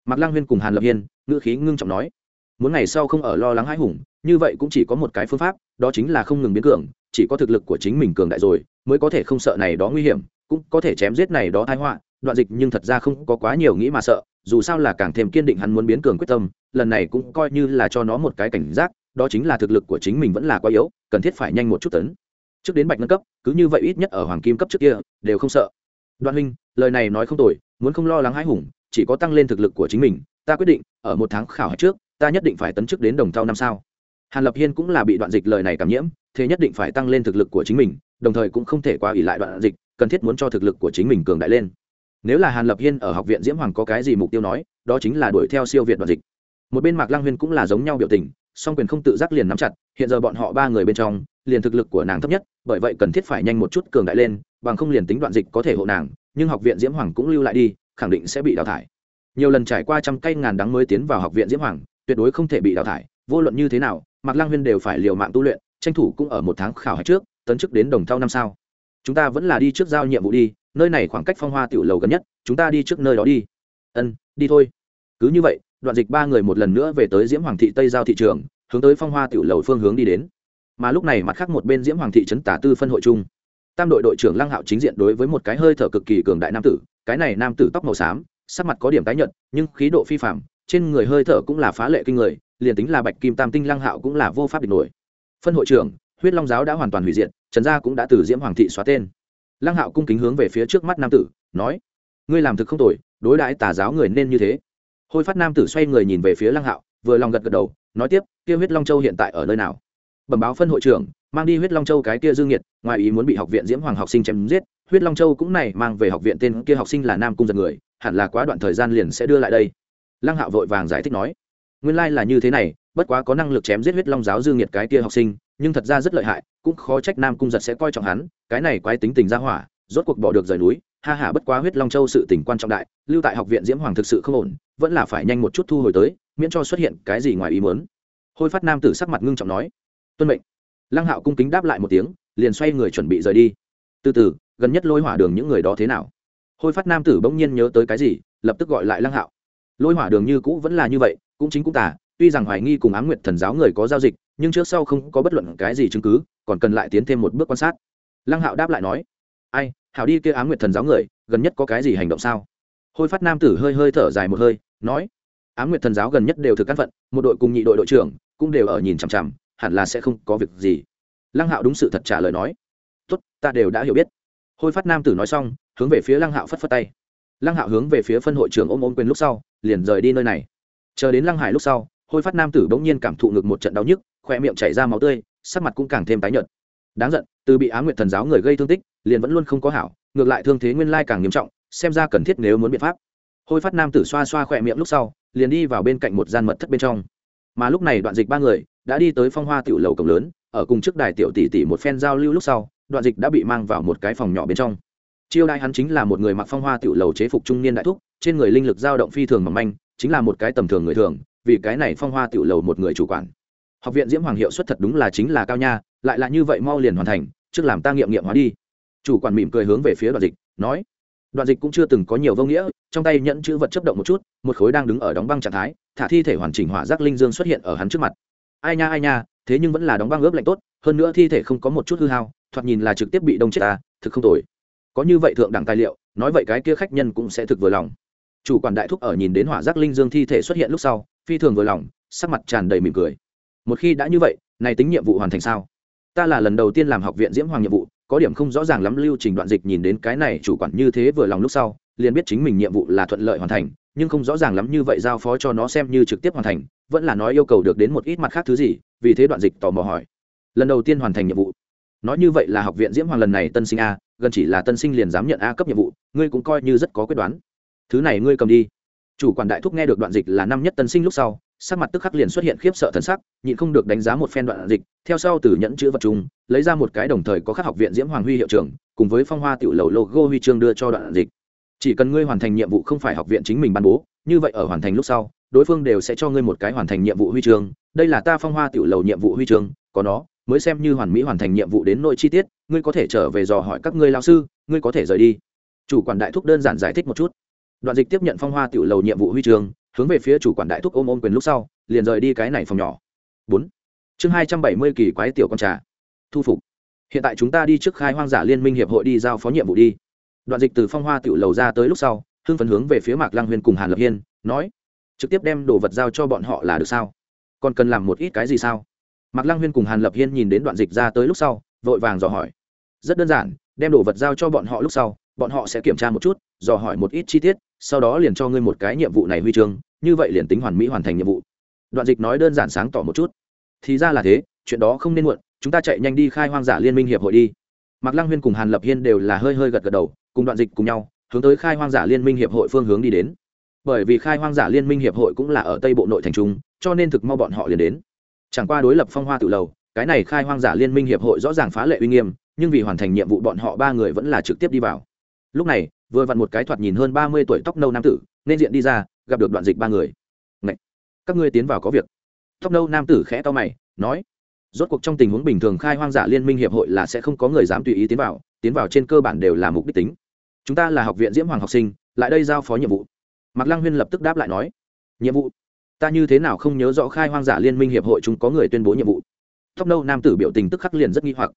mạc Lang huyên cùng hàn lập hiên, ngữ khí ngưng trọng nói, muốn ngày sau không ở lo lắng hãi hùng, như vậy cũng chỉ có một cái phương pháp, đó chính là không ngừng biến cường, chỉ có thực lực của chính mình cường đại rồi, mới có thể không sợ này đó nguy hiểm, cũng có thể chém giết này đó tai họa, đoạn dịch nhưng thật ra không có quá nhiều nghĩ mà sợ, dù sao là càng thêm kiên định hắn muốn biến cường quyết tâm, lần này cũng coi như là cho nó một cái cảnh giác, đó chính là thực lực của chính mình vẫn là quá yếu, cần thiết phải nhanh một chút tấn. Trước đến bạch nâng cấp, cứ như vậy ít nhất ở hoàng kim cấp trước kia, đều không sợ. Đoạn huynh, lời này nói không tồi, muốn không lo lắng hãi hùng chỉ có tăng lên thực lực của chính mình, ta quyết định, ở một tháng khảo hạch trước, ta nhất định phải tấn chức đến đồng thau năm sao. Hàn lập hiên cũng là bị đoạn dịch lời này cảm nhiễm, thế nhất định phải tăng lên thực lực của chính mình, đồng thời cũng không thể qua ỉ lại đoạn dịch, cần thiết muốn cho thực lực của chính mình cường đại lên. Nếu là hàn lập hiên ở học viện diễm hoàng có cái gì mục tiêu nói, đó chính là đuổi theo siêu việt đoạn dịch. Một bên mạc lang huyên cũng là giống nhau biểu tình, song quyền không tự giác liền nắm chặt, hiện giờ bọn họ ba người bên trong, liền thực lực của nàng thấp nhất, bởi vậy cần thiết phải nhanh một chút cường đại lên, bằng không liền tính đoạn dịch có thể hộ nàng, nhưng học viện diễm hoàng cũng lưu lại đi khẳng định sẽ bị đào thải. Nhiều lần trải qua trăm cây ngàn đắng mới tiến vào học viện diễm hoàng, tuyệt đối không thể bị đào thải, vô luận như thế nào, mạc lang huyên đều phải liều mạng tu luyện, tranh thủ cũng ở một tháng khảo hạch trước, tấn chức đến đồng thau năm sao. Chúng ta vẫn là đi trước giao nhiệm vụ đi, nơi này khoảng cách phong hoa tiểu lầu gần nhất, chúng ta đi trước nơi đó đi. Ân, đi thôi. Cứ như vậy, đoạn dịch ba người một lần nữa về tới diễm hoàng thị tây giao thị trường, hướng tới phong hoa tiểu lầu phương hướng đi đến. Mà lúc này mặt khác một bên diễm hoàng thị trấn tả tư phân hội chung. Tam đội đội trưởng lăng hạo chính diện đối với một cái hơi thở cực kỳ cường đại nam tử cái này nam tử tóc màu xám sắc mặt có điểm tái nhợt nhưng khí độ phi phạm trên người hơi thở cũng là phá lệ kinh người liền tính là bạch kim tam tinh lăng hạo cũng là vô pháp địch nổi. Phân hội trưởng huyết long giáo đã hoàn toàn hủy diệt trần gia cũng đã từ diễm hoàng thị xóa tên. Lăng hạo cung kính hướng về phía trước mắt nam tử nói ngươi làm thực không tội, đối đãi tà giáo người nên như thế. Hôi phát nam tử xoay người nhìn về phía lăng hạo vừa lòng gật gật đầu nói tiếp kia huyết long châu hiện tại ở nơi nào? Bẩm báo phân hội trưởng mang đi huyết long châu cái kia dương nhiệt ngoài ý muốn bị học viện diễm hoàng học sinh chém giết huyết long châu cũng này mang về học viện tên kia học sinh là nam cung giật người, hẳn là quá đoạn thời gian liền sẽ đưa lại đây. Lăng hạo vội vàng giải thích nói, nguyên lai là như thế này, bất quá có năng lực chém giết huyết long giáo dư nhiệt cái kia học sinh, nhưng thật ra rất lợi hại, cũng khó trách nam cung giật sẽ coi trọng hắn, cái này quái tính tình ra hỏa, rốt cuộc bỏ được rời núi, ha ha, bất quá huyết long châu sự tình quan trọng đại, lưu tại học viện diễm hoàng thực sự không ổn, vẫn là phải nhanh một chút thu hồi tới, miễn cho xuất hiện cái gì ngoài ý muốn. Hôi phát nam tử sắc mặt ngưng trọng nói, tuân mệnh. Lăng hạo cung kính đáp lại một tiếng, liền xoay người chuẩn bị rời đi. Từ từ gần nhất lôi hỏa đường những người đó thế nào? Hôi phát nam tử bỗng nhiên nhớ tới cái gì, lập tức gọi lại lăng hạo. Lôi hỏa đường như cũ vẫn là như vậy, cũng chính cũng tả tuy rằng hoài nghi cùng ám nguyệt thần giáo người có giao dịch, nhưng trước sau không có bất luận cái gì chứng cứ, còn cần lại tiến thêm một bước quan sát. Lăng hạo đáp lại nói, ai hảo đi kia ám nguyệt thần giáo người, gần nhất có cái gì hành động sao? Hôi phát nam tử hơi hơi thở dài một hơi, nói, ám nguyệt thần giáo gần nhất đều thực căn phận, một đội cùng nhị đội đội trưởng cũng đều ở nhìn chằm chằm, hẳn là sẽ không có việc gì. Lăng hạo đúng sự thật trả lời nói, tốt, ta đều đã hiểu biết hôi phát nam tử nói xong, hướng về phía lăng hạo phất phất tay. Lăng hạo hướng về phía phân hội trưởng ôm ôm quyền lúc sau, liền rời đi nơi này. Chờ đến lăng hải lúc sau, hôi phát nam tử bỗng nhiên cảm thụ ngực một trận đau nhức, khoe miệng chảy ra máu tươi, sắc mặt cũng càng thêm tái nhợt. Đáng giận, từ bị á nguyệt thần giáo người gây thương tích, liền vẫn luôn không có hảo, ngược lại thương thế nguyên lai càng nghiêm trọng, xem ra cần thiết nếu muốn biện pháp. Hôi phát nam tử xoa xoa khỏe miệng lúc sau, liền đi vào bên cạnh một gian mật thất bên trong. Mà lúc này đoạn dịch ba người, đã đi tới phong hoa tiểu lầu cổng lớn, ở cùng trước đài tiểu tỷ tỷ một phen giao lưu lúc sau đoạn dịch đã bị mang vào một cái phòng nhỏ bên trong. Chiêu đại hắn chính là một người mặc phong hoa tiểu lầu chế phục trung niên đại thúc, trên người linh lực dao động phi thường mỏng manh, chính là một cái tầm thường người thường, vì cái này phong hoa tiểu lầu một người chủ quản. Học viện diễm hoàng hiệu suất thật đúng là chính là cao nha, lại là như vậy mau liền hoàn thành, trước làm ta nghiệm nghiệm hóa đi. Chủ quản mỉm cười hướng về phía đoạn dịch, nói, đoạn dịch cũng chưa từng có nhiều vô nghĩa, trong tay nhẫn chữ vật chấp động một chút, một khối đang đứng ở đóng băng trạng thái, thả thi thể hoàn chỉnh hỏa giác linh dương xuất hiện ở hắn trước mặt. Ai nha ai nha, thế nhưng vẫn là đóng băng ướp lạnh tốt, hơn nữa thi thể không có một chút hư hao thoạt nhìn là trực tiếp bị đông chết ta, thực không tồi. Có như vậy thượng đẳng tài liệu, nói vậy cái kia khách nhân cũng sẽ thực vừa lòng. Chủ quản đại thúc ở nhìn đến hỏa giác linh dương thi thể xuất hiện lúc sau, phi thường vừa lòng, sắc mặt tràn đầy mỉm cười. Một khi đã như vậy, này tính nhiệm vụ hoàn thành sao? Ta là lần đầu tiên làm học viện diễm hoàng nhiệm vụ, có điểm không rõ ràng lắm lưu trình đoạn dịch nhìn đến cái này chủ quản như thế vừa lòng lúc sau, liền biết chính mình nhiệm vụ là thuận lợi hoàn thành, nhưng không rõ ràng lắm như vậy giao phó cho nó xem như trực tiếp hoàn thành, vẫn là nói yêu cầu được đến một ít mặt khác thứ gì, vì thế đoạn dịch tò mò hỏi. Lần đầu tiên hoàn thành nhiệm vụ nói như vậy là học viện diễm hoàng lần này tân sinh a, gần chỉ là tân sinh liền dám nhận a cấp nhiệm vụ, ngươi cũng coi như rất có quyết đoán. Thứ này ngươi cầm đi. Chủ quản đại thúc nghe được đoạn dịch là năm nhất tân sinh lúc sau, sắc mặt tức khắc liền xuất hiện khiếp sợ thần sắc, nhịn không được đánh giá một phen đoạn dịch, theo sau từ nhẫn chữ vật chung, lấy ra một cái đồng thời có khắc học viện diễm hoàng huy hiệu trưởng, cùng với phong hoa tiểu lầu logo huy chương đưa cho đoạn dịch. Chỉ cần ngươi hoàn thành nhiệm vụ không phải học viện chính mình ban bố, như vậy ở hoàn thành lúc sau, đối phương đều sẽ cho ngươi một cái hoàn thành nhiệm vụ huy chương, đây là ta phong hoa tiểu lầu nhiệm vụ huy chương, có nó mới xem như hoàn mỹ hoàn thành nhiệm vụ đến nội chi tiết, ngươi có thể trở về dò hỏi các ngươi lao sư, ngươi có thể rời đi. Chủ quản đại thúc đơn giản giải thích một chút. Đoạn dịch tiếp nhận phong hoa tiểu lầu nhiệm vụ huy trường hướng về phía chủ quản đại thúc ôm ôm quyền lúc sau, liền rời đi cái này phòng nhỏ. Bốn. Chương hai trăm bảy mươi kỳ quái tiểu con trà. Thu phục. Hiện tại chúng ta đi trước khai hoang giả liên minh hiệp hội đi giao phó nhiệm vụ đi. Đoạn dịch từ phong hoa tiểu lầu ra tới lúc sau, hưng phấn hướng về phía mạc lang huyền cùng hàn lập hiên, nói, trực tiếp đem đồ vật giao cho bọn họ là được sao? Còn cần làm một ít cái gì sao? Mạc lăng huyên cùng hàn lập hiên nhìn đến đoạn dịch ra tới lúc sau, vội vàng dò hỏi. Rất đơn giản, đem đồ vật giao cho bọn họ lúc sau, bọn họ sẽ kiểm tra một chút, dò hỏi một ít chi tiết, sau đó liền cho ngươi một cái nhiệm vụ này huy chương, như vậy liền tính hoàn mỹ hoàn thành nhiệm vụ. Đoạn dịch nói đơn giản sáng tỏ một chút. Thì ra là thế, chuyện đó không nên muộn, chúng ta chạy nhanh đi khai hoang giả liên minh hiệp hội đi. Mạc lăng huyên cùng hàn lập hiên đều là hơi hơi gật gật đầu, cùng đoạn dịch cùng nhau, hướng tới khai hoang giả liên minh hiệp hội phương hướng đi đến. Bởi vì khai hoang giả liên minh hiệp hội cũng là ở tây bộ nội thành trung, cho nên thực mau bọn họ liền đến chẳng qua đối lập phong hoa tự lầu, cái này khai hoang giả liên minh hiệp hội rõ ràng phá lệ uy nghiêm, nhưng vì hoàn thành nhiệm vụ bọn họ ba người vẫn là trực tiếp đi vào. Lúc này, vừa vặn một cái thoạt nhìn hơn ba mươi tuổi tóc nâu nam tử, nên diện đi ra, gặp được đoạn dịch ba người. Ngậy! các ngươi tiến vào có việc. Tóc nâu nam tử khẽ to mày, nói, rốt cuộc trong tình huống bình thường khai hoang giả liên minh hiệp hội là sẽ không có người dám tùy ý tiến vào tiến vào trên cơ bản đều là mục đích tính. Chúng ta là học viện diễm hoàng học sinh, lại đây giao phó nhiệm vụ. Mạc lăng huyên lập tức đáp lại nói, nhiệm vụ ta như thế nào không nhớ rõ khai hoang giả liên minh hiệp hội chúng có người tuyên bố nhiệm vụ. Tóc nâu nam tử biểu tình tức khắc liền rất nghi hoặc.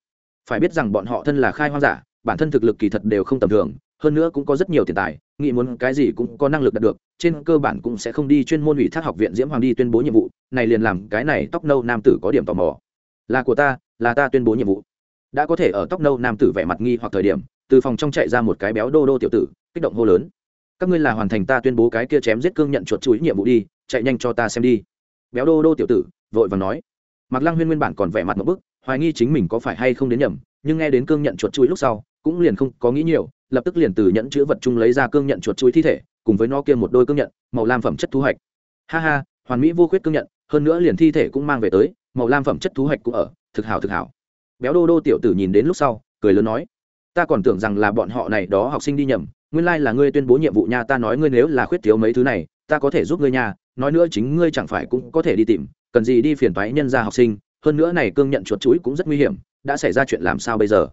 Phải biết rằng bọn họ thân là khai hoang giả, bản thân thực lực kỳ thật đều không tầm thường, hơn nữa cũng có rất nhiều tiền tài, nghĩ muốn cái gì cũng có năng lực đạt được, trên cơ bản cũng sẽ không đi chuyên môn ủy thác học viện diễm hoàng đi tuyên bố nhiệm vụ, này liền làm cái này tóc nâu nam tử có điểm tò mò. Là của ta, là ta tuyên bố nhiệm vụ. Đã có thể ở tóc nâu nam tử vẻ mặt nghi hoặc thời điểm, từ phòng trong chạy ra một cái béo đô đô tiểu tử, kích động hô lớn. Các ngươi là hoàn thành ta tuyên bố cái kia chém giết cương nhận chuột chuối nhiệm vụ đi chạy nhanh cho ta xem đi. Béo đô đô tiểu tử, vội và nói. Mạc lăng huyên nguyên bản còn vẻ mặt một bức, hoài nghi chính mình có phải hay không đến nhầm, nhưng nghe đến cương nhận chuột chuối lúc sau, cũng liền không có nghĩ nhiều, lập tức liền từ nhẫn chữ vật chung lấy ra cương nhận chuột chuối thi thể, cùng với nó kia một đôi cương nhận, màu lam phẩm chất thu hoạch. Ha ha, hoàn mỹ vô khuyết cương nhận, hơn nữa liền thi thể cũng mang về tới, màu lam phẩm chất thu hoạch cũng ở, thực hảo thực hảo. Béo đô đô tiểu tử nhìn đến lúc sau, cười lớn nói. Ta còn tưởng rằng là bọn họ này đó học sinh đi nhầm, nguyên lai là ngươi tuyên bố nhiệm vụ nha, ta nói ngươi nếu là khuyết thiếu mấy thứ này, ta có thể giúp ngươi nha nói nữa chính ngươi chẳng phải cũng có thể đi tìm, cần gì đi phiền toái nhân gia học sinh, hơn nữa này cương nhận chuột chuối cũng rất nguy hiểm, đã xảy ra chuyện làm sao bây giờ?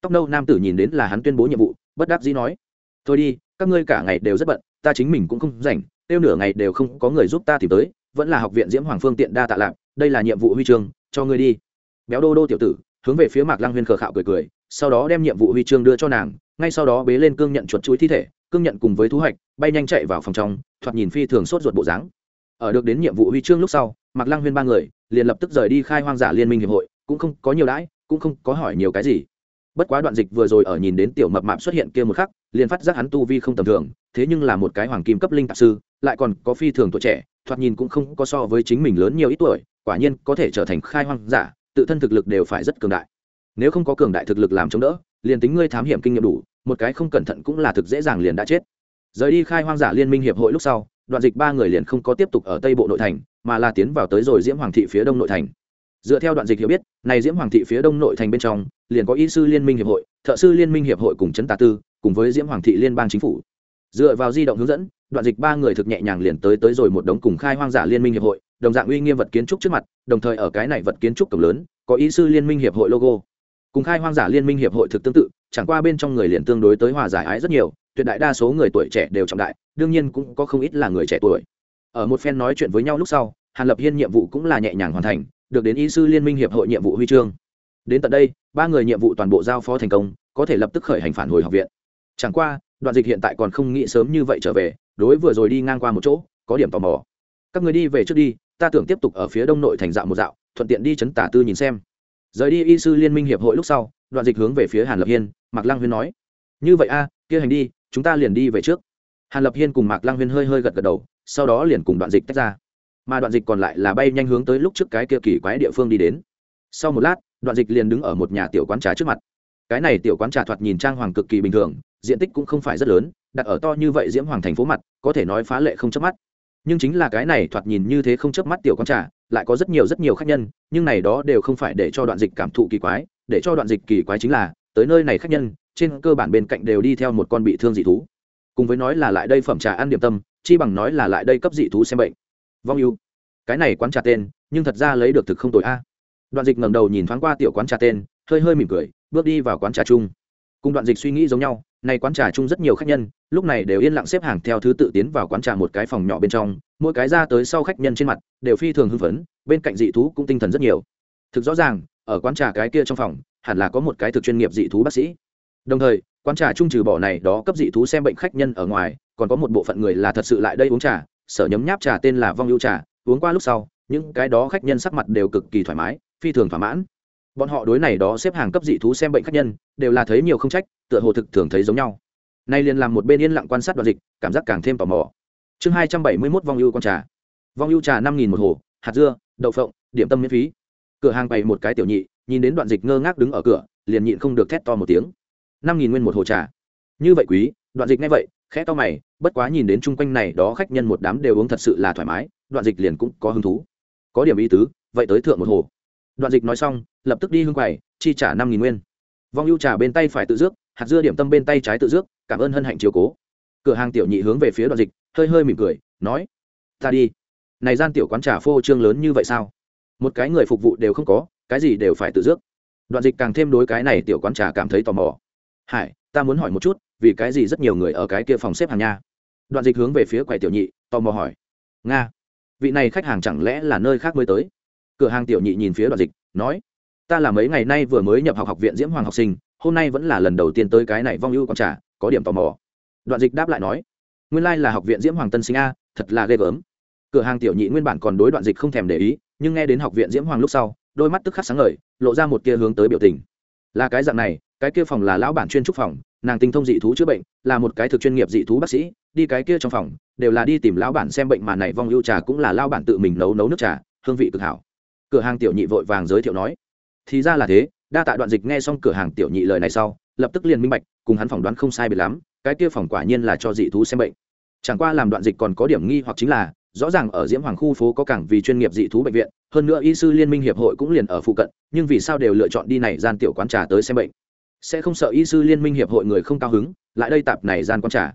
Tóc nâu nam tử nhìn đến là hắn tuyên bố nhiệm vụ, bất đắc dĩ nói, thôi đi, các ngươi cả ngày đều rất bận, ta chính mình cũng không rảnh, tiêu nửa ngày đều không có người giúp ta tìm tới, vẫn là học viện diễm hoàng phương tiện đa tạ lạc, đây là nhiệm vụ huy chương, cho ngươi đi. Béo đô đô tiểu tử, hướng về phía mạc lăng huyên khờ khạo cười cười, sau đó đem nhiệm vụ huy chương đưa cho nàng, ngay sau đó bế lên cương nhận chuột chuối thi thể, cương nhận cùng với thu hoạch, bay nhanh chạy vào phòng trong, thoạt nhìn phi thường sốt ruột bộ dáng ở được đến nhiệm vụ huy chương lúc sau, mạc lăng huyên ba người liền lập tức rời đi khai hoang giả liên minh hiệp hội, cũng không có nhiều đãi, cũng không có hỏi nhiều cái gì. Bất quá đoạn dịch vừa rồi ở nhìn đến tiểu mập mạp xuất hiện kia một khắc, liền phát giác hắn tu vi không tầm thường, thế nhưng là một cái hoàng kim cấp linh tạp sư, lại còn có phi thường tuổi trẻ, thoạt nhìn cũng không có so với chính mình lớn nhiều ít tuổi, quả nhiên có thể trở thành khai hoang giả, tự thân thực lực đều phải rất cường đại. Nếu không có cường đại thực lực làm chống đỡ, liền tính ngươi thám hiểm kinh nghiệm đủ, một cái không cẩn thận cũng là thực dễ dàng liền đã chết. Rời đi khai hoang giả liên minh hiệp hội lúc sau đoạn dịch ba người liền không có tiếp tục ở tây bộ nội thành, mà là tiến vào tới rồi diễm hoàng thị phía đông nội thành. Dựa theo đoạn dịch hiểu biết, này diễm hoàng thị phía đông nội thành bên trong, liền có y sư liên minh hiệp hội, thợ sư liên minh hiệp hội cùng chấn tà tư, cùng với diễm hoàng thị liên bang chính phủ. Dựa vào di động hướng dẫn, đoạn dịch ba người thực nhẹ nhàng liền tới tới rồi một đống cùng khai hoang giả liên minh hiệp hội, đồng dạng uy nghiêm vật kiến trúc trước mặt, đồng thời ở cái này vật kiến trúc cổng lớn, có ý sư liên minh hiệp hội logo cùng khai hoang giả liên minh hiệp hội thực tương tự, chẳng qua bên trong người liền tương đối tới hòa giải ái rất nhiều, tuyệt đại đa số người tuổi trẻ đều trọng đại, đương nhiên cũng có không ít là người trẻ tuổi. Ở một phen nói chuyện với nhau lúc sau, hàn lập hiên nhiệm vụ cũng là nhẹ nhàng hoàn thành, được đến Y sư liên minh hiệp hội nhiệm vụ huy chương. Đến tận đây, ba người nhiệm vụ toàn bộ giao phó thành công, có thể lập tức khởi hành phản hồi học viện. Chẳng qua, đoạn dịch hiện tại còn không nghĩ sớm như vậy trở về, đối vừa rồi đi ngang qua một chỗ, có điểm tò mò. Các người đi về trước đi, ta tưởng tiếp tục ở phía đông nội thành dạo một dạo, thuận tiện đi chấn tả tư nhìn xem rời đi y sư liên minh hiệp hội lúc sau, đoạn dịch hướng về phía hàn lập hiên, mạc lăng huyên nói. Như vậy a, kia hành đi, chúng ta liền đi về trước. Hàn lập hiên cùng mạc lăng huyên hơi hơi gật gật đầu, sau đó liền cùng đoạn dịch tách ra. Mà đoạn dịch còn lại là bay nhanh hướng tới lúc trước cái kia kỳ quái địa phương đi đến. Sau một lát, đoạn dịch liền đứng ở một nhà tiểu quán trà trước mặt. Cái này tiểu quán trà thoạt nhìn trang hoàng cực kỳ bình thường, diện tích cũng không phải rất lớn, đặt ở to như vậy diễm hoàng thành phố mặt, có thể nói phá lệ không chớp mắt. Nhưng chính là cái này thoạt nhìn như thế không chớp mắt tiểu quán trà lại có rất nhiều rất nhiều khách nhân, nhưng này đó đều không phải để cho đoạn dịch cảm thụ kỳ quái, để cho đoạn dịch kỳ quái chính là, tới nơi này khách nhân, trên cơ bản bên cạnh đều đi theo một con bị thương dị thú. Cùng với nói là lại đây phẩm trà ăn điểm tâm, chi bằng nói là lại đây cấp dị thú xem bệnh. Vong ưu cái này quán trà tên, nhưng thật ra lấy được thực không tội a. Đoạn dịch ngẩng đầu nhìn thoáng qua tiểu quán trà tên, hơi hơi mỉm cười, bước đi vào quán trà chung. Cùng đoạn dịch suy nghĩ giống nhau nay quán trà chung rất nhiều khách nhân, lúc này đều yên lặng xếp hàng theo thứ tự tiến vào quán trà một cái phòng nhỏ bên trong, mỗi cái ra tới sau khách nhân trên mặt, đều phi thường hưng phấn, bên cạnh dị thú cũng tinh thần rất nhiều. Thực rõ ràng, ở quán trà cái kia trong phòng, hẳn là có một cái thực chuyên nghiệp dị thú bác sĩ. Đồng thời, quán trà chung trừ bỏ này đó cấp dị thú xem bệnh khách nhân ở ngoài, còn có một bộ phận người là thật sự lại đây uống trà, sở nhấm nháp trà tên là vong ưu trà, uống qua lúc sau, những cái đó khách nhân sắc mặt đều cực kỳ thoải mái, phi thường thỏa mãn bọn họ đối này đó xếp hàng cấp dị thú xem bệnh khách nhân, đều là thấy nhiều không trách, tựa hồ thực thường thấy giống nhau. Nay liền làm một bên yên lặng quan sát đoạn dịch, cảm giác càng thêm tò mò. Chương hai trăm bảy mươi mốt vong ưu con trà. Vong ưu trà năm nghìn một hồ, hạt dưa, đậu phộng, điểm tâm miễn phí. Cửa hàng bày một cái tiểu nhị, nhìn đến đoạn dịch ngơ ngác đứng ở cửa, liền nhịn không được thét to một tiếng. Năm nghìn nguyên một hồ trà. Như vậy quý, đoạn dịch ngay vậy, khẽ to mày, bất quá nhìn đến chung quanh này đó khách nhân một đám đều uống thật sự là thoải mái, đoạn dịch liền cũng có hứng thú. Có điểm ý tứ, vậy tới thượng một hồ đoạn dịch nói xong, lập tức đi hương quầy, chi trả năm nghìn nguyên. Vong ưu trà bên tay phải tự dước hạt dưa điểm tâm bên tay trái tự dước cảm ơn hân hạnh chiều cố. Cửa hàng tiểu nhị hướng về phía đoạn dịch, hơi hơi mỉm cười, nói, ta đi. Này gian tiểu quán trà phô trương lớn như vậy sao? Một cái người phục vụ đều không có, cái gì đều phải tự dước đoạn dịch càng thêm đối cái này tiểu quán trà cảm thấy tò mò. Hải, ta muốn hỏi một chút, vì cái gì rất nhiều người ở cái kia phòng xếp hàng nha? Đoạn dịch hướng về phía quầy tiểu nhị, tò mò hỏi, nga, vị này khách hàng chẳng lẽ là nơi khác mới tới? Cửa hàng tiểu nhị nhìn phía đoạn dịch, nói, ta là mấy ngày nay vừa mới nhập học học viện diễm hoàng học sinh, hôm nay vẫn là lần đầu tiên tới cái này vong ưu con trà, có điểm tò mò. Đoạn dịch đáp lại nói, nguyên lai、like、là học viện diễm hoàng tân sinh a, thật là ghê gớm. Cửa hàng tiểu nhị nguyên bản còn đối đoạn dịch không thèm để ý, nhưng nghe đến học viện diễm hoàng lúc sau, đôi mắt tức khắc sáng ngời, lộ ra một kia hướng tới biểu tình. Là cái dạng này, cái kia phòng là lão bản chuyên trúc phòng, nàng tinh thông dị thú chữa bệnh, là một cái thực chuyên nghiệp dị thú bác sĩ, đi cái kia trong phòng, đều là đi tìm lão bản xem bệnh mà này vong ưu trà cũng là lão bản tự mình nấu nấu nước trà, hương vị cực hảo cửa hàng tiểu nhị vội vàng giới thiệu nói. Thì ra là thế, đa tạ đoạn dịch nghe xong cửa hàng tiểu nhị lời này sau, lập tức liền minh bạch, cùng hắn phỏng đoán không sai biệt lắm, cái kia phòng quả nhiên là cho dị thú xem bệnh. Chẳng qua làm đoạn dịch còn có điểm nghi hoặc chính là, rõ ràng ở diễm hoàng khu phố có cảng vì chuyên nghiệp dị thú bệnh viện, hơn nữa y sư liên minh hiệp hội cũng liền ở phụ cận, nhưng vì sao đều lựa chọn đi này gian tiểu quán trà tới xem bệnh? Sẽ không sợ y sư liên minh hiệp hội người không cao hứng, lại đây tạp này gian quán trà.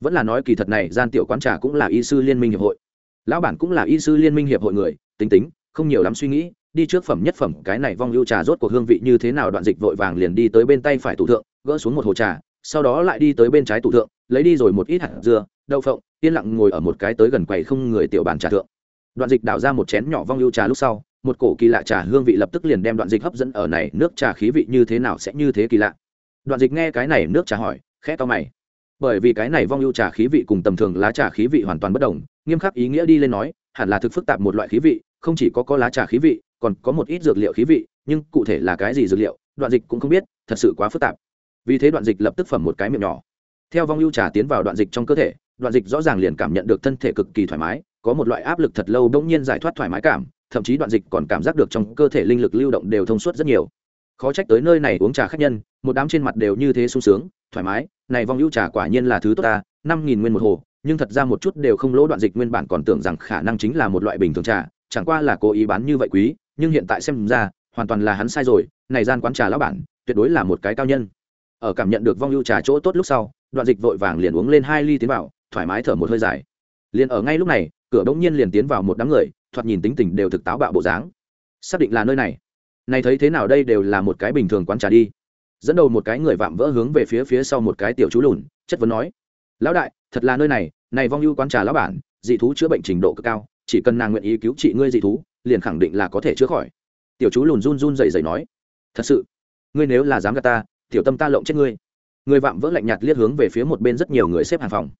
Vẫn là nói kỳ thật này gian tiểu quán trà cũng là y sư liên minh hiệp hội. Lão bản cũng là y sư liên minh hiệp hội người, tính tính không nhiều lắm suy nghĩ, đi trước phẩm nhất phẩm, cái này vong ưu trà rốt cuộc hương vị như thế nào, đoạn dịch vội vàng liền đi tới bên tay phải tủ thượng, gỡ xuống một hồ trà, sau đó lại đi tới bên trái tủ thượng, lấy đi rồi một ít hạt dưa, đậu phộng, yên lặng ngồi ở một cái tới gần quầy không người tiểu bàn trà thượng. Đoạn dịch đảo ra một chén nhỏ vong ưu trà lúc sau, một cổ kỳ lạ trà hương vị lập tức liền đem đoạn dịch hấp dẫn ở này, nước trà khí vị như thế nào sẽ như thế kỳ lạ. Đoạn dịch nghe cái này, nước trà hỏi, khẽ to mày. Bởi vì cái này vong ưu trà khí vị cùng tầm thường lá trà khí vị hoàn toàn bất đồng, nghiêm khắc ý nghĩa đi lên nói, hẳn là thực phức tạp một loại khí vị không chỉ có có lá trà khí vị, còn có một ít dược liệu khí vị, nhưng cụ thể là cái gì dược liệu, đoạn dịch cũng không biết, thật sự quá phức tạp. Vì thế đoạn dịch lập tức phẩm một cái miệng nhỏ. Theo vong ưu trà tiến vào đoạn dịch trong cơ thể, đoạn dịch rõ ràng liền cảm nhận được thân thể cực kỳ thoải mái, có một loại áp lực thật lâu bỗng nhiên giải thoát thoải mái cảm, thậm chí đoạn dịch còn cảm giác được trong cơ thể linh lực lưu động đều thông suốt rất nhiều. Khó trách tới nơi này uống trà khách nhân, một đám trên mặt đều như thế sung sướng, thoải mái, này vong ưu trà quả nhiên là thứ tốt ta, năm nghìn nguyên một hồ, nhưng thật ra một chút đều không lỗ đoạn dịch nguyên bản còn tưởng rằng khả năng chính là một loại bình thường trà chẳng qua là cố ý bán như vậy quý, nhưng hiện tại xem ra, hoàn toàn là hắn sai rồi, này gian quán trà lão bản, tuyệt đối là một cái cao nhân. Ở cảm nhận được vong ưu trà chỗ tốt lúc sau, đoạn dịch vội vàng liền uống lên hai ly tiến vào, thoải mái thở một hơi dài. Liền ở ngay lúc này, cửa bỗng nhiên liền tiến vào một đám người, thoạt nhìn tính tình đều thực táo bạo bộ dáng. Xác định là nơi này. Này thấy thế nào đây đều là một cái bình thường quán trà đi. Dẫn đầu một cái người vạm vỡ hướng về phía phía sau một cái tiểu chú lùn, chất vấn nói. Lão đại, thật là nơi này này vong ưu quán trà lão bản, dị thú chữa bệnh trình độ cực cao chỉ cần nàng nguyện ý cứu trị ngươi dị thú, liền khẳng định là có thể chữa khỏi. Tiểu chú lùn run run dậy dậy nói, thật sự, ngươi nếu là dám gạt ta, tiểu tâm ta lộng chết ngươi. Người vạm vỡ lạnh nhạt liếc hướng về phía một bên rất nhiều người xếp hàng phòng.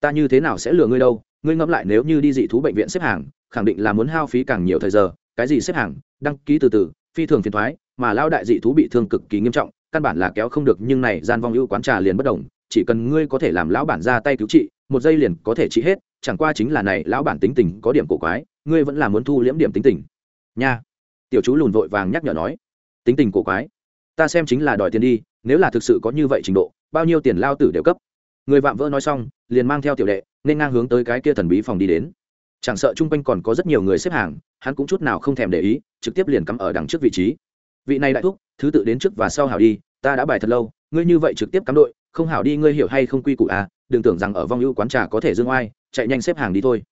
Ta như thế nào sẽ lừa ngươi đâu? Ngươi ngẫm lại nếu như đi dị thú bệnh viện xếp hàng, khẳng định là muốn hao phí càng nhiều thời giờ. Cái gì xếp hàng? Đăng ký từ từ, phi thường phiền thoái, mà lao đại dị thú bị thương cực kỳ nghiêm trọng, căn bản là kéo không được, nhưng này gian vong ưu quán trà liền bất đồng chỉ cần ngươi có thể làm lão bản ra tay cứu trị một giây liền có thể trị hết, chẳng qua chính là này, lão bản tính tình có điểm cổ quái, ngươi vẫn là muốn thu liễm điểm tính tình. Nha. Tiểu chú lùn vội vàng nhắc nhở nói. Tính tình cổ quái. Ta xem chính là đòi tiền đi, nếu là thực sự có như vậy trình độ, bao nhiêu tiền lao tử đều cấp. Người vạm vỡ nói xong, liền mang theo tiểu đệ, nên ngang hướng tới cái kia thần bí phòng đi đến. Chẳng sợ chung quanh còn có rất nhiều người xếp hàng, hắn cũng chút nào không thèm để ý, trực tiếp liền cắm ở đằng trước vị trí. Vị này đại thúc, thứ tự đến trước và sau hảo đi, ta đã bài thật lâu, ngươi như vậy trực tiếp cắm đội không hảo đi, ngươi hiểu hay không quy củ à? Đừng tưởng rằng ở vong ưu quán trà có thể dương oai, chạy nhanh xếp hàng đi thôi.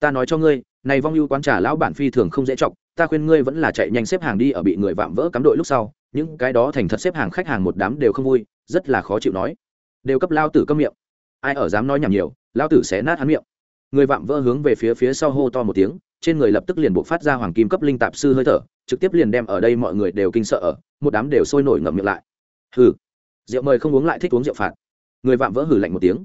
Ta nói cho ngươi, này vong ưu quán trà lão bản phi thường không dễ chọc, ta khuyên ngươi vẫn là chạy nhanh xếp hàng đi, ở bị người vạm vỡ cắm đội lúc sau, những cái đó thành thật xếp hàng khách hàng một đám đều không vui, rất là khó chịu nói. Đều cấp lao tử câm miệng. Ai ở dám nói nhảm nhiều, lao tử sẽ nát hắn miệng. Người vạm vỡ hướng về phía phía sau hô to một tiếng, trên người lập tức liền buộc phát ra hoàng kim cấp linh tạp sư hơi thở, trực tiếp liền đem ở đây mọi người đều kinh sợ ở, một đám đều sôi nổi ngậm miệng lại. Hừ rượu mời không uống lại thích uống rượu phạt. Người vạm vỡ hử lạnh một tiếng.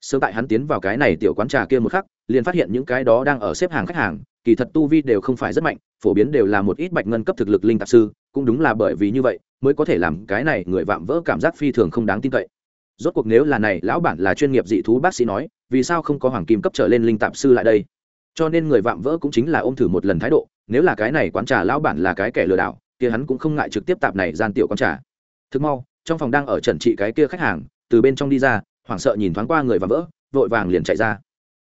Sớm tại hắn tiến vào cái này tiểu quán trà kia một khắc, liền phát hiện những cái đó đang ở xếp hàng khách hàng, kỳ thật tu vi đều không phải rất mạnh, phổ biến đều là một ít bạch ngân cấp thực lực linh tạp sư, cũng đúng là bởi vì như vậy, mới có thể làm cái này người vạm vỡ cảm giác phi thường không đáng tin cậy. Rốt cuộc nếu là này, lão bản là chuyên nghiệp dị thú bác sĩ nói, vì sao không có hoàng kim cấp trở lên linh tạp sư lại đây? Cho nên người vạm vỡ cũng chính là ôm thử một lần thái độ, nếu là cái này quán trà lão bản là cái kẻ lừa đảo, kia hắn cũng không ngại trực tiếp tạp này gian tiểu quán trà. Thực mau trong phòng đang ở trần trị cái kia khách hàng, từ bên trong đi ra, hoảng sợ nhìn thoáng qua người vạm vỡ, vội vàng liền chạy ra.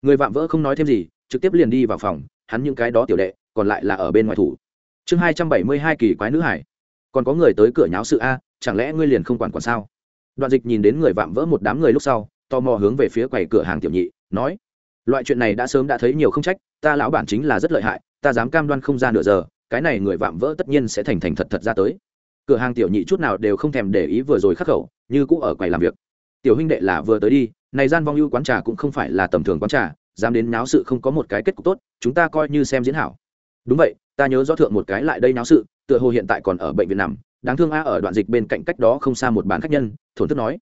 Người vạm vỡ không nói thêm gì, trực tiếp liền đi vào phòng, hắn những cái đó tiểu đệ, còn lại là ở bên ngoài thủ. Chương hai trăm bảy mươi hai kỳ quái nữ hải. Còn có người tới cửa nháo sự a, chẳng lẽ ngươi liền không quản quản sao? Đoạn dịch nhìn đến người vạm vỡ một đám người lúc sau, tò mò hướng về phía quầy cửa hàng tiểu nhị, nói, loại chuyện này đã sớm đã thấy nhiều không trách, ta lão bản chính là rất lợi hại, ta dám cam đoan không ra nửa giờ, cái này người vạm vỡ tất nhiên sẽ thành thành thật thật ra tới cửa hàng tiểu nhị chút nào đều không thèm để ý vừa rồi khắc khẩu, như cũ ở quầy làm việc. Tiểu huynh đệ là vừa tới đi, này gian vong ưu quán trà cũng không phải là tầm thường quán trà, dám đến náo sự không có một cái kết cục tốt, chúng ta coi như xem diễn hảo. Đúng vậy, ta nhớ rõ thượng một cái lại đây náo sự, tựa hồ hiện tại còn ở bệnh viện nằm, đáng thương a ở đoạn dịch bên cạnh cách đó không xa một bán khách nhân, thổn thức nói,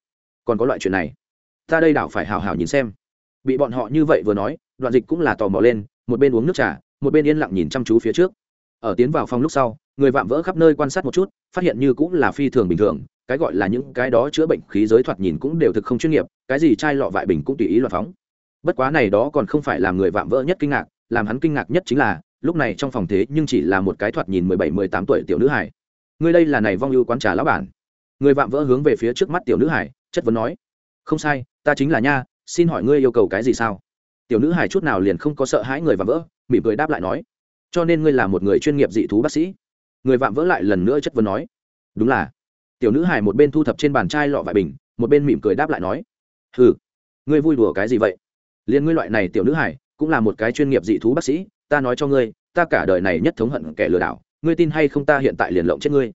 còn có loại chuyện này, ta đây đảo phải hào hào nhìn xem. Bị bọn họ như vậy vừa nói, đoạn dịch cũng là tò mò lên, một bên uống nước trà, một bên yên lặng nhìn chăm chú phía trước. Ở tiến vào phòng lúc sau người vạm vỡ khắp nơi quan sát một chút, phát hiện như cũng là phi thường bình thường, cái gọi là những cái đó chữa bệnh khí giới thoạt nhìn cũng đều thực không chuyên nghiệp, cái gì chai lọ vại bình cũng tùy ý loạt phóng. Bất quá này đó còn không phải làm người vạm vỡ nhất kinh ngạc, làm hắn kinh ngạc nhất chính là, lúc này trong phòng thế nhưng chỉ là một cái thoạt nhìn mười bảy, mười tám tuổi tiểu nữ hải người đây là này vong ưu quán trà lão bản. Người vạm vỡ hướng về phía trước mắt tiểu nữ hải chất vấn nói, không sai, ta chính là nha, xin hỏi ngươi yêu cầu cái gì sao? Tiểu nữ hải chút nào liền không có sợ hãi người vạm vỡ, mỉm cười đáp lại nói, cho nên ngươi là một người chuyên nghiệp dị thú bác sĩ người vạm vỡ lại lần nữa chất vấn nói, đúng là. Tiểu nữ hải một bên thu thập trên bàn chai lọ vải bình, một bên mỉm cười đáp lại nói ừ ngươi vui đùa cái gì vậy? Liền ngươi loại này tiểu nữ hải cũng là một cái chuyên nghiệp dị thú bác sĩ, ta nói cho ngươi, ta cả đời này nhất thống hận kẻ lừa đảo, ngươi tin hay không ta hiện tại liền lộng chết ngươi.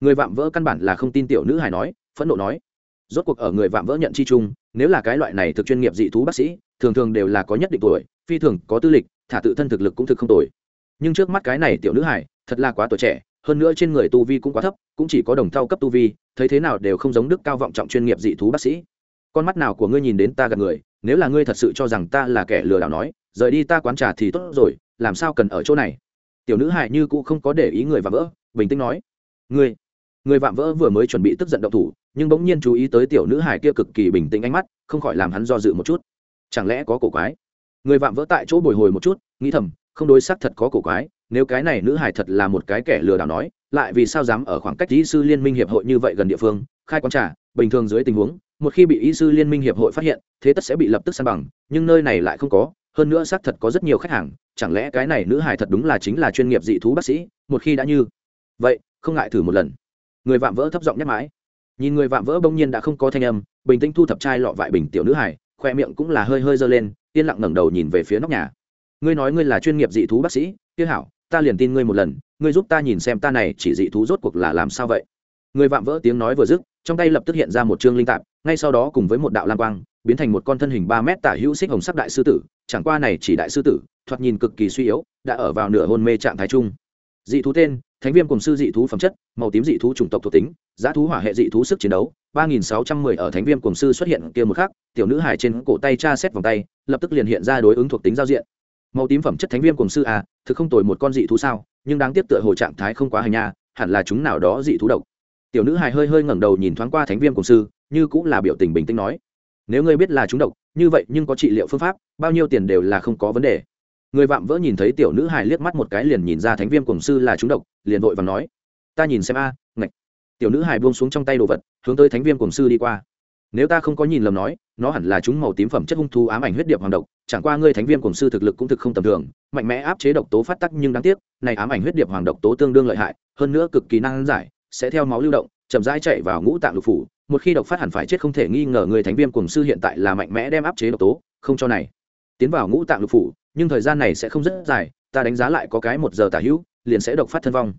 Người vạm vỡ căn bản là không tin tiểu nữ hải nói, phẫn nộ nói, rốt cuộc ở người vạm vỡ nhận chi chung, nếu là cái loại này thực chuyên nghiệp dị thú bác sĩ, thường thường đều là có nhất định tuổi, phi thường có tư lịch, thả tự thân thực lực cũng thực không tuổi nhưng trước mắt cái này tiểu nữ hải thật là quá tuổi trẻ hơn nữa trên người tu vi cũng quá thấp, cũng chỉ có đồng thau cấp tu vi, thấy thế nào đều không giống đức cao vọng trọng chuyên nghiệp dị thú bác sĩ. Con mắt nào của ngươi nhìn đến ta gặp người, nếu là ngươi thật sự cho rằng ta là kẻ lừa đảo nói, rời đi ta quán trà thì tốt rồi, làm sao cần ở chỗ này? Tiểu nữ hải như cũng không có để ý người vạm vỡ, bình tĩnh nói. Ngươi, người vạm vỡ vừa mới chuẩn bị tức giận động thủ, nhưng bỗng nhiên chú ý tới tiểu nữ hải kia cực kỳ bình tĩnh ánh mắt, không khỏi làm hắn do dự một chút. Chẳng lẽ có cổ quái? Người vạm vỡ tại chỗ bồi hồi một chút, nghĩ thầm, không đối xác thật có cổ quái nếu cái này nữ hải thật là một cái kẻ lừa đảo nói, lại vì sao dám ở khoảng cách kỹ sư liên minh hiệp hội như vậy gần địa phương, khai quán trà, bình thường dưới tình huống, một khi bị y sư liên minh hiệp hội phát hiện, thế tất sẽ bị lập tức san bằng, nhưng nơi này lại không có, hơn nữa xác thật có rất nhiều khách hàng, chẳng lẽ cái này nữ hải thật đúng là chính là chuyên nghiệp dị thú bác sĩ, một khi đã như vậy, không ngại thử một lần. Người vạm vỡ thấp giọng nhắc mãi. Nhìn người vạm vỡ bỗng nhiên đã không có thanh âm, bình tĩnh thu thập chai lọ vại bình tiểu nữ hải khoe miệng cũng là hơi hơi giơ lên, yên lặng ngẩng đầu nhìn về phía nóc nhà. Ngươi nói ngươi là chuyên nghiệp dị thú bác sĩ, kia hảo ta liền tin ngươi một lần, ngươi giúp ta nhìn xem ta này chỉ dị thú rốt cuộc là làm sao vậy. Người vạm vỡ tiếng nói vừa dứt, trong tay lập tức hiện ra một chương linh tạp, ngay sau đó cùng với một đạo lam quang, biến thành một con thân hình ba mét tả hữu xích hồng sắc đại sư tử, chẳng qua này chỉ đại sư tử, thoạt nhìn cực kỳ suy yếu, đã ở vào nửa hôn mê trạng thái chung. Dị thú tên, thánh viêm cùng sư dị thú phẩm chất, màu tím dị thú chủng tộc thuộc tính, giá thú hỏa hệ dị thú sức chiến đấu, ba nghìn sáu trăm mười ở thánh viêm cùng sư xuất hiện kia một khắc, tiểu nữ hải trên cổ tay tra xét vòng tay, lập tức liền hiện ra đối ứng thuộc tính giao diện màu tím phẩm chất thánh viêm cùng sư à thực không tồi một con dị thú sao nhưng đáng tiếc tựa hồ trạng thái không quá hành nha hẳn là chúng nào đó dị thú độc. Tiểu nữ hài hơi hơi ngẩng đầu nhìn thoáng qua thánh viêm cùng sư như cũng là biểu tình bình tĩnh nói. Nếu ngươi biết là chúng độc như vậy nhưng có trị liệu phương pháp bao nhiêu tiền đều là không có vấn đề. Người vạm vỡ nhìn thấy tiểu nữ hài liếc mắt một cái liền nhìn ra thánh viêm cùng sư là chúng độc liền vội và nói. Ta nhìn xem a à, ngạch. Tiểu nữ hài buông xuống trong tay đồ vật hướng tới thánh viêm cùng sư đi qua nếu ta không có nhìn lầm nói, nó hẳn là chúng màu tím phẩm chất hung thú ám ảnh huyết điệp hoàng độc, chẳng qua ngươi thánh viên cùng sư thực lực cũng thực không tầm thường, mạnh mẽ áp chế độc tố phát tắc nhưng đáng tiếc, này ám ảnh huyết điệp hoàng độc tố tương đương lợi hại, hơn nữa cực kỳ năng giải, sẽ theo máu lưu động, chậm rãi chạy vào ngũ tạng lục phủ, một khi độc phát hẳn phải chết không thể nghi ngờ người thánh viêm cùng sư hiện tại là mạnh mẽ đem áp chế độc tố, không cho này. Tiến vào ngũ tạng lục phủ, nhưng thời gian này sẽ không rất dài, ta đánh giá lại có cái một giờ tả hữu, liền sẽ độc phát thân vong.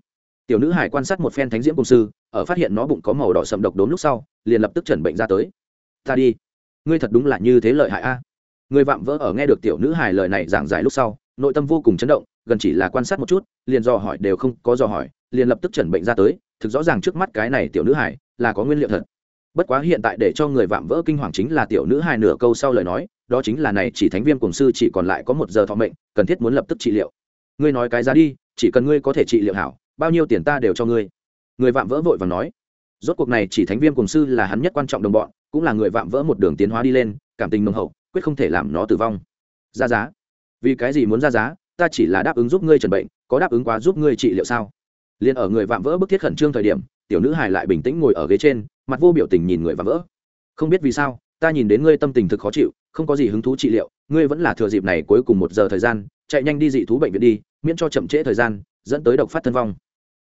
Tiểu nữ hải quan sát một phen thánh diễm cùng sư, ở phát hiện nó bụng có màu đỏ sậm độc đốn lúc sau, liền lập tức chẩn bệnh ra tới ta đi. Ngươi thật đúng là như thế lợi hại a. Người vạm vỡ ở nghe được tiểu nữ hài lời này giảng giải lúc sau, nội tâm vô cùng chấn động, gần chỉ là quan sát một chút, liền dò hỏi đều không có dò hỏi, liền lập tức chẩn bệnh ra tới, thực rõ ràng trước mắt cái này tiểu nữ hài là có nguyên liệu thật. Bất quá hiện tại để cho người vạm vỡ kinh hoàng chính là tiểu nữ hài nửa câu sau lời nói, đó chính là này chỉ thánh viêm cùng sư chỉ còn lại có một giờ thọ mệnh, cần thiết muốn lập tức trị liệu. Ngươi nói cái giá đi, chỉ cần ngươi có thể trị liệu hảo, bao nhiêu tiền ta đều cho ngươi. Người vạm vỡ vội và nói rốt cuộc này chỉ thánh viêm cùng sư là hắn nhất quan trọng đồng bọn, cũng là người vạm vỡ một đường tiến hóa đi lên, cảm tình nồng hậu, quyết không thể làm nó tử vong. Ra giá. Vì cái gì muốn ra giá? Ta chỉ là đáp ứng giúp ngươi trần bệnh, có đáp ứng quá giúp ngươi trị liệu sao? Liền ở người vạm vỡ bức thiết khẩn trương thời điểm, tiểu nữ hài lại bình tĩnh ngồi ở ghế trên, mặt vô biểu tình nhìn người vạm vỡ. Không biết vì sao, ta nhìn đến ngươi tâm tình thực khó chịu, không có gì hứng thú trị liệu, ngươi vẫn là thừa dịp này cuối cùng một giờ thời gian, chạy nhanh đi dị thú bệnh viện đi, miễn cho chậm trễ thời gian, dẫn tới độc phát thân vong.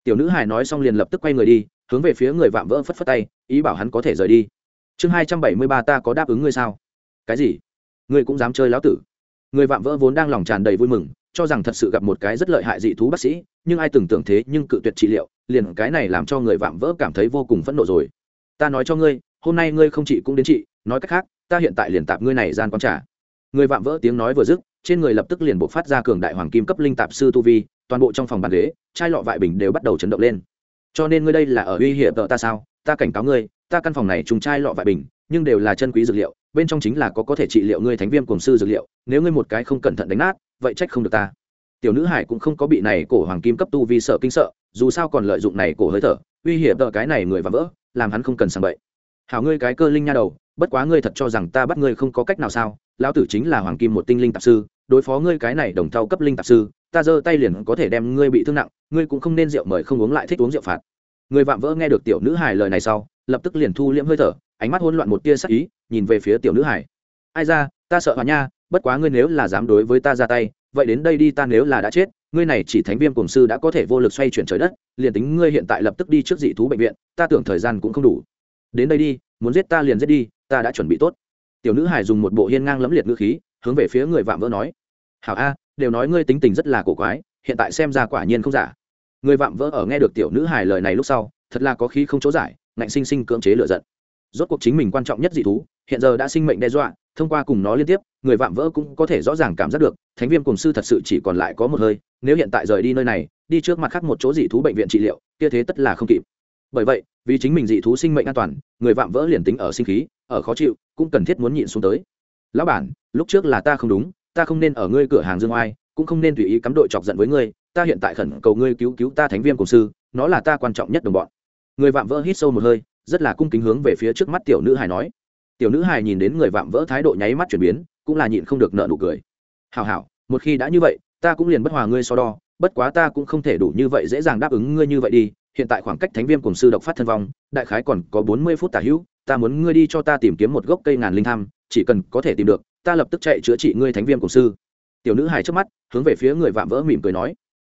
Tiểu nữ hài nói xong liền lập tức quay người đi hướng về phía người vạm vỡ phất phất tay, ý bảo hắn có thể rời đi. Chương hai trăm bảy mươi ba ta có đáp ứng ngươi sao? Cái gì? Ngươi cũng dám chơi lão tử? Người vạm vỡ vốn đang lòng tràn đầy vui mừng, cho rằng thật sự gặp một cái rất lợi hại dị thú bác sĩ, nhưng ai tưởng tượng thế nhưng cự tuyệt trị liệu, liền cái này làm cho người vạm vỡ cảm thấy vô cùng phẫn nộ rồi. Ta nói cho ngươi, hôm nay ngươi không chị cũng đến chị nói cách khác, ta hiện tại liền tạp ngươi này gian con trả. Người vạm vỡ tiếng nói vừa dứt, trên người lập tức liền buộc phát ra cường đại hoàng kim cấp linh tạp sư tu vi, toàn bộ trong phòng bàn ghế, chai lọ vại bình đều bắt đầu chấn động lên cho nên ngươi đây là ở uy hiểm tợ ta sao? Ta cảnh cáo ngươi, ta căn phòng này trùng chai lọ vại bình, nhưng đều là chân quý dược liệu, bên trong chính là có có thể trị liệu ngươi thánh viêm cùng sư dược liệu, nếu ngươi một cái không cẩn thận đánh nát, vậy trách không được ta. Tiểu nữ hải cũng không có bị này cổ hoàng kim cấp tu vì sợ kinh sợ, dù sao còn lợi dụng này cổ hơi thở, uy hiểm tợ cái này người và vỡ, làm hắn không cần sang bậy. Hảo ngươi cái cơ linh nha đầu, bất quá ngươi thật cho rằng ta bắt ngươi không có cách nào sao? Lão tử chính là hoàng kim một tinh linh tạp sư, đối phó ngươi cái này đồng thau cấp linh tạp sư ta giơ tay liền có thể đem ngươi bị thương nặng, ngươi cũng không nên rượu mời không uống lại thích uống rượu phạt. Người vạm vỡ nghe được tiểu nữ hải lời này sau, lập tức liền thu liễm hơi thở, ánh mắt hỗn loạn một tia sắc ý, nhìn về phía tiểu nữ hải ai ra, ta sợ hòa nha, bất quá ngươi nếu là dám đối với ta ra tay, vậy đến đây đi ta nếu là đã chết, ngươi này chỉ thánh viêm cổng sư đã có thể vô lực xoay chuyển trời đất, liền tính ngươi hiện tại lập tức đi trước dị thú bệnh viện, ta tưởng thời gian cũng không đủ. Đến đây đi, muốn giết ta liền giết đi, ta đã chuẩn bị tốt. Tiểu nữ hải dùng một bộ hiên ngang lẫm liệt ngữ khí, hướng về phía người vạm vỡ nói. Hảo a đều nói ngươi tính tình rất là cổ quái, hiện tại xem ra quả nhiên không giả. Người vạm vỡ ở nghe được tiểu nữ hài lời này lúc sau, thật là có khí không chỗ giải, ngạnh sinh sinh cưỡng chế lựa giận. Rốt cuộc chính mình quan trọng nhất dị thú, hiện giờ đã sinh mệnh đe dọa, thông qua cùng nó liên tiếp, người vạm vỡ cũng có thể rõ ràng cảm giác được, thánh viêm cùng sư thật sự chỉ còn lại có một hơi, nếu hiện tại rời đi nơi này, đi trước mặt khác một chỗ dị thú bệnh viện trị liệu, kia thế tất là không kịp. Bởi vậy, vì chính mình dị thú sinh mệnh an toàn, người vạm vỡ liền tính ở sinh khí, ở khó chịu, cũng cần thiết muốn nhịn xuống tới. Lão bản, lúc trước là ta không đúng ta không nên ở ngươi cửa hàng dương oai, cũng không nên tùy ý cắm đội chọc giận với ngươi, ta hiện tại khẩn cầu ngươi cứu cứu ta thánh viêm cổ sư, nó là ta quan trọng nhất đồng bọn. Người vạm vỡ hít sâu một hơi, rất là cung kính hướng về phía trước mắt tiểu nữ hài nói. Tiểu nữ hài nhìn đến người vạm vỡ thái độ nháy mắt chuyển biến, cũng là nhịn không được nợ nụ cười. Hào hảo, một khi đã như vậy, ta cũng liền bất hòa ngươi so đo, bất quá ta cũng không thể đủ như vậy dễ dàng đáp ứng ngươi như vậy đi. Hiện tại khoảng cách thánh viêm cùng sư độc phát thân vong, đại khái còn có bốn mươi phút tả hữu, ta muốn ngươi đi cho ta tìm kiếm một gốc cây ngàn linh tham, chỉ cần có thể tìm được ta lập tức chạy chữa trị ngươi thánh viêm cổ sư. Tiểu nữ hài trước mắt, hướng về phía người vạm vỡ mỉm cười nói.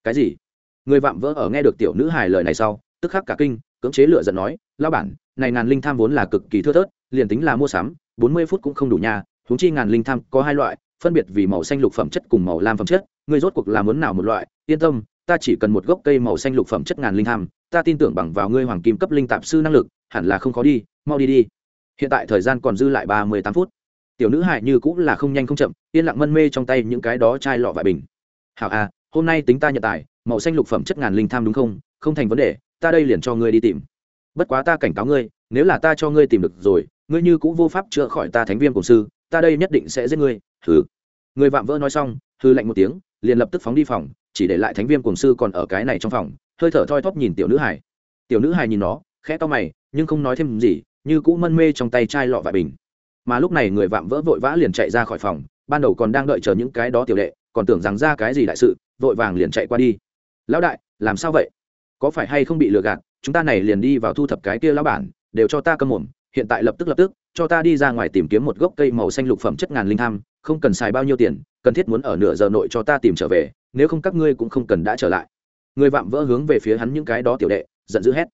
Cái gì? Người vạm vỡ ở nghe được tiểu nữ hài lời này sau, tức khắc cả kinh, cưỡng chế lựa giận nói lao bản, này ngàn linh tham vốn là cực kỳ thưa thớt, liền tính là mua sắm, bốn mươi phút cũng không đủ nhà huống chi ngàn linh tham có hai loại, phân biệt vì màu xanh lục phẩm chất cùng màu lam phẩm chất, ngươi rốt cuộc là muốn nào một loại? Yên tâm, ta chỉ cần một gốc cây màu xanh lục phẩm chất ngàn linh tham, ta tin tưởng bằng vào ngươi hoàng kim cấp linh tạp sư năng lực, hẳn là không khó đi, mau đi đi. Hiện tại thời gian còn dư lại ba mươi tám phút tiểu nữ hại như cũng là không nhanh không chậm, yên lặng mân mê trong tay những cái đó chai lọ vải bình. Hảo à hôm nay tính ta nhận tài, màu xanh lục phẩm chất ngàn linh tham đúng không? Không thành vấn đề, ta đây liền cho ngươi đi tìm. Bất quá ta cảnh cáo ngươi, nếu là ta cho ngươi tìm được rồi, ngươi như cũng vô pháp chữa khỏi ta thánh viêm cổ sư, ta đây nhất định sẽ giết ngươi. Thử người vạm vỡ nói xong hư lạnh một tiếng, liền lập tức phóng đi phòng, chỉ để lại thánh viêm cổ sư còn ở cái này trong phòng, hơi thở thoi thóp nhìn tiểu nữ hải tiểu nữ hải nhìn nó, khẽ to mày, nhưng không nói thêm gì, như cũ mân mê trong tay chai lọ vải bình mà lúc này người vạm vỡ vội vã liền chạy ra khỏi phòng, ban đầu còn đang đợi chờ những cái đó tiểu đệ, còn tưởng rằng ra cái gì đại sự, vội vàng liền chạy qua đi. Lão đại, làm sao vậy? Có phải hay không bị lừa gạt? Chúng ta này liền đi vào thu thập cái kia lão bản, đều cho ta cơm mồm, hiện tại lập tức lập tức, cho ta đi ra ngoài tìm kiếm một gốc cây màu xanh lục phẩm chất ngàn linh tham, không cần xài bao nhiêu tiền, cần thiết muốn ở nửa giờ nội cho ta tìm trở về, nếu không các ngươi cũng không cần đã trở lại. Người vạm vỡ hướng về phía hắn những cái đó tiểu đệ, giận dữ hét.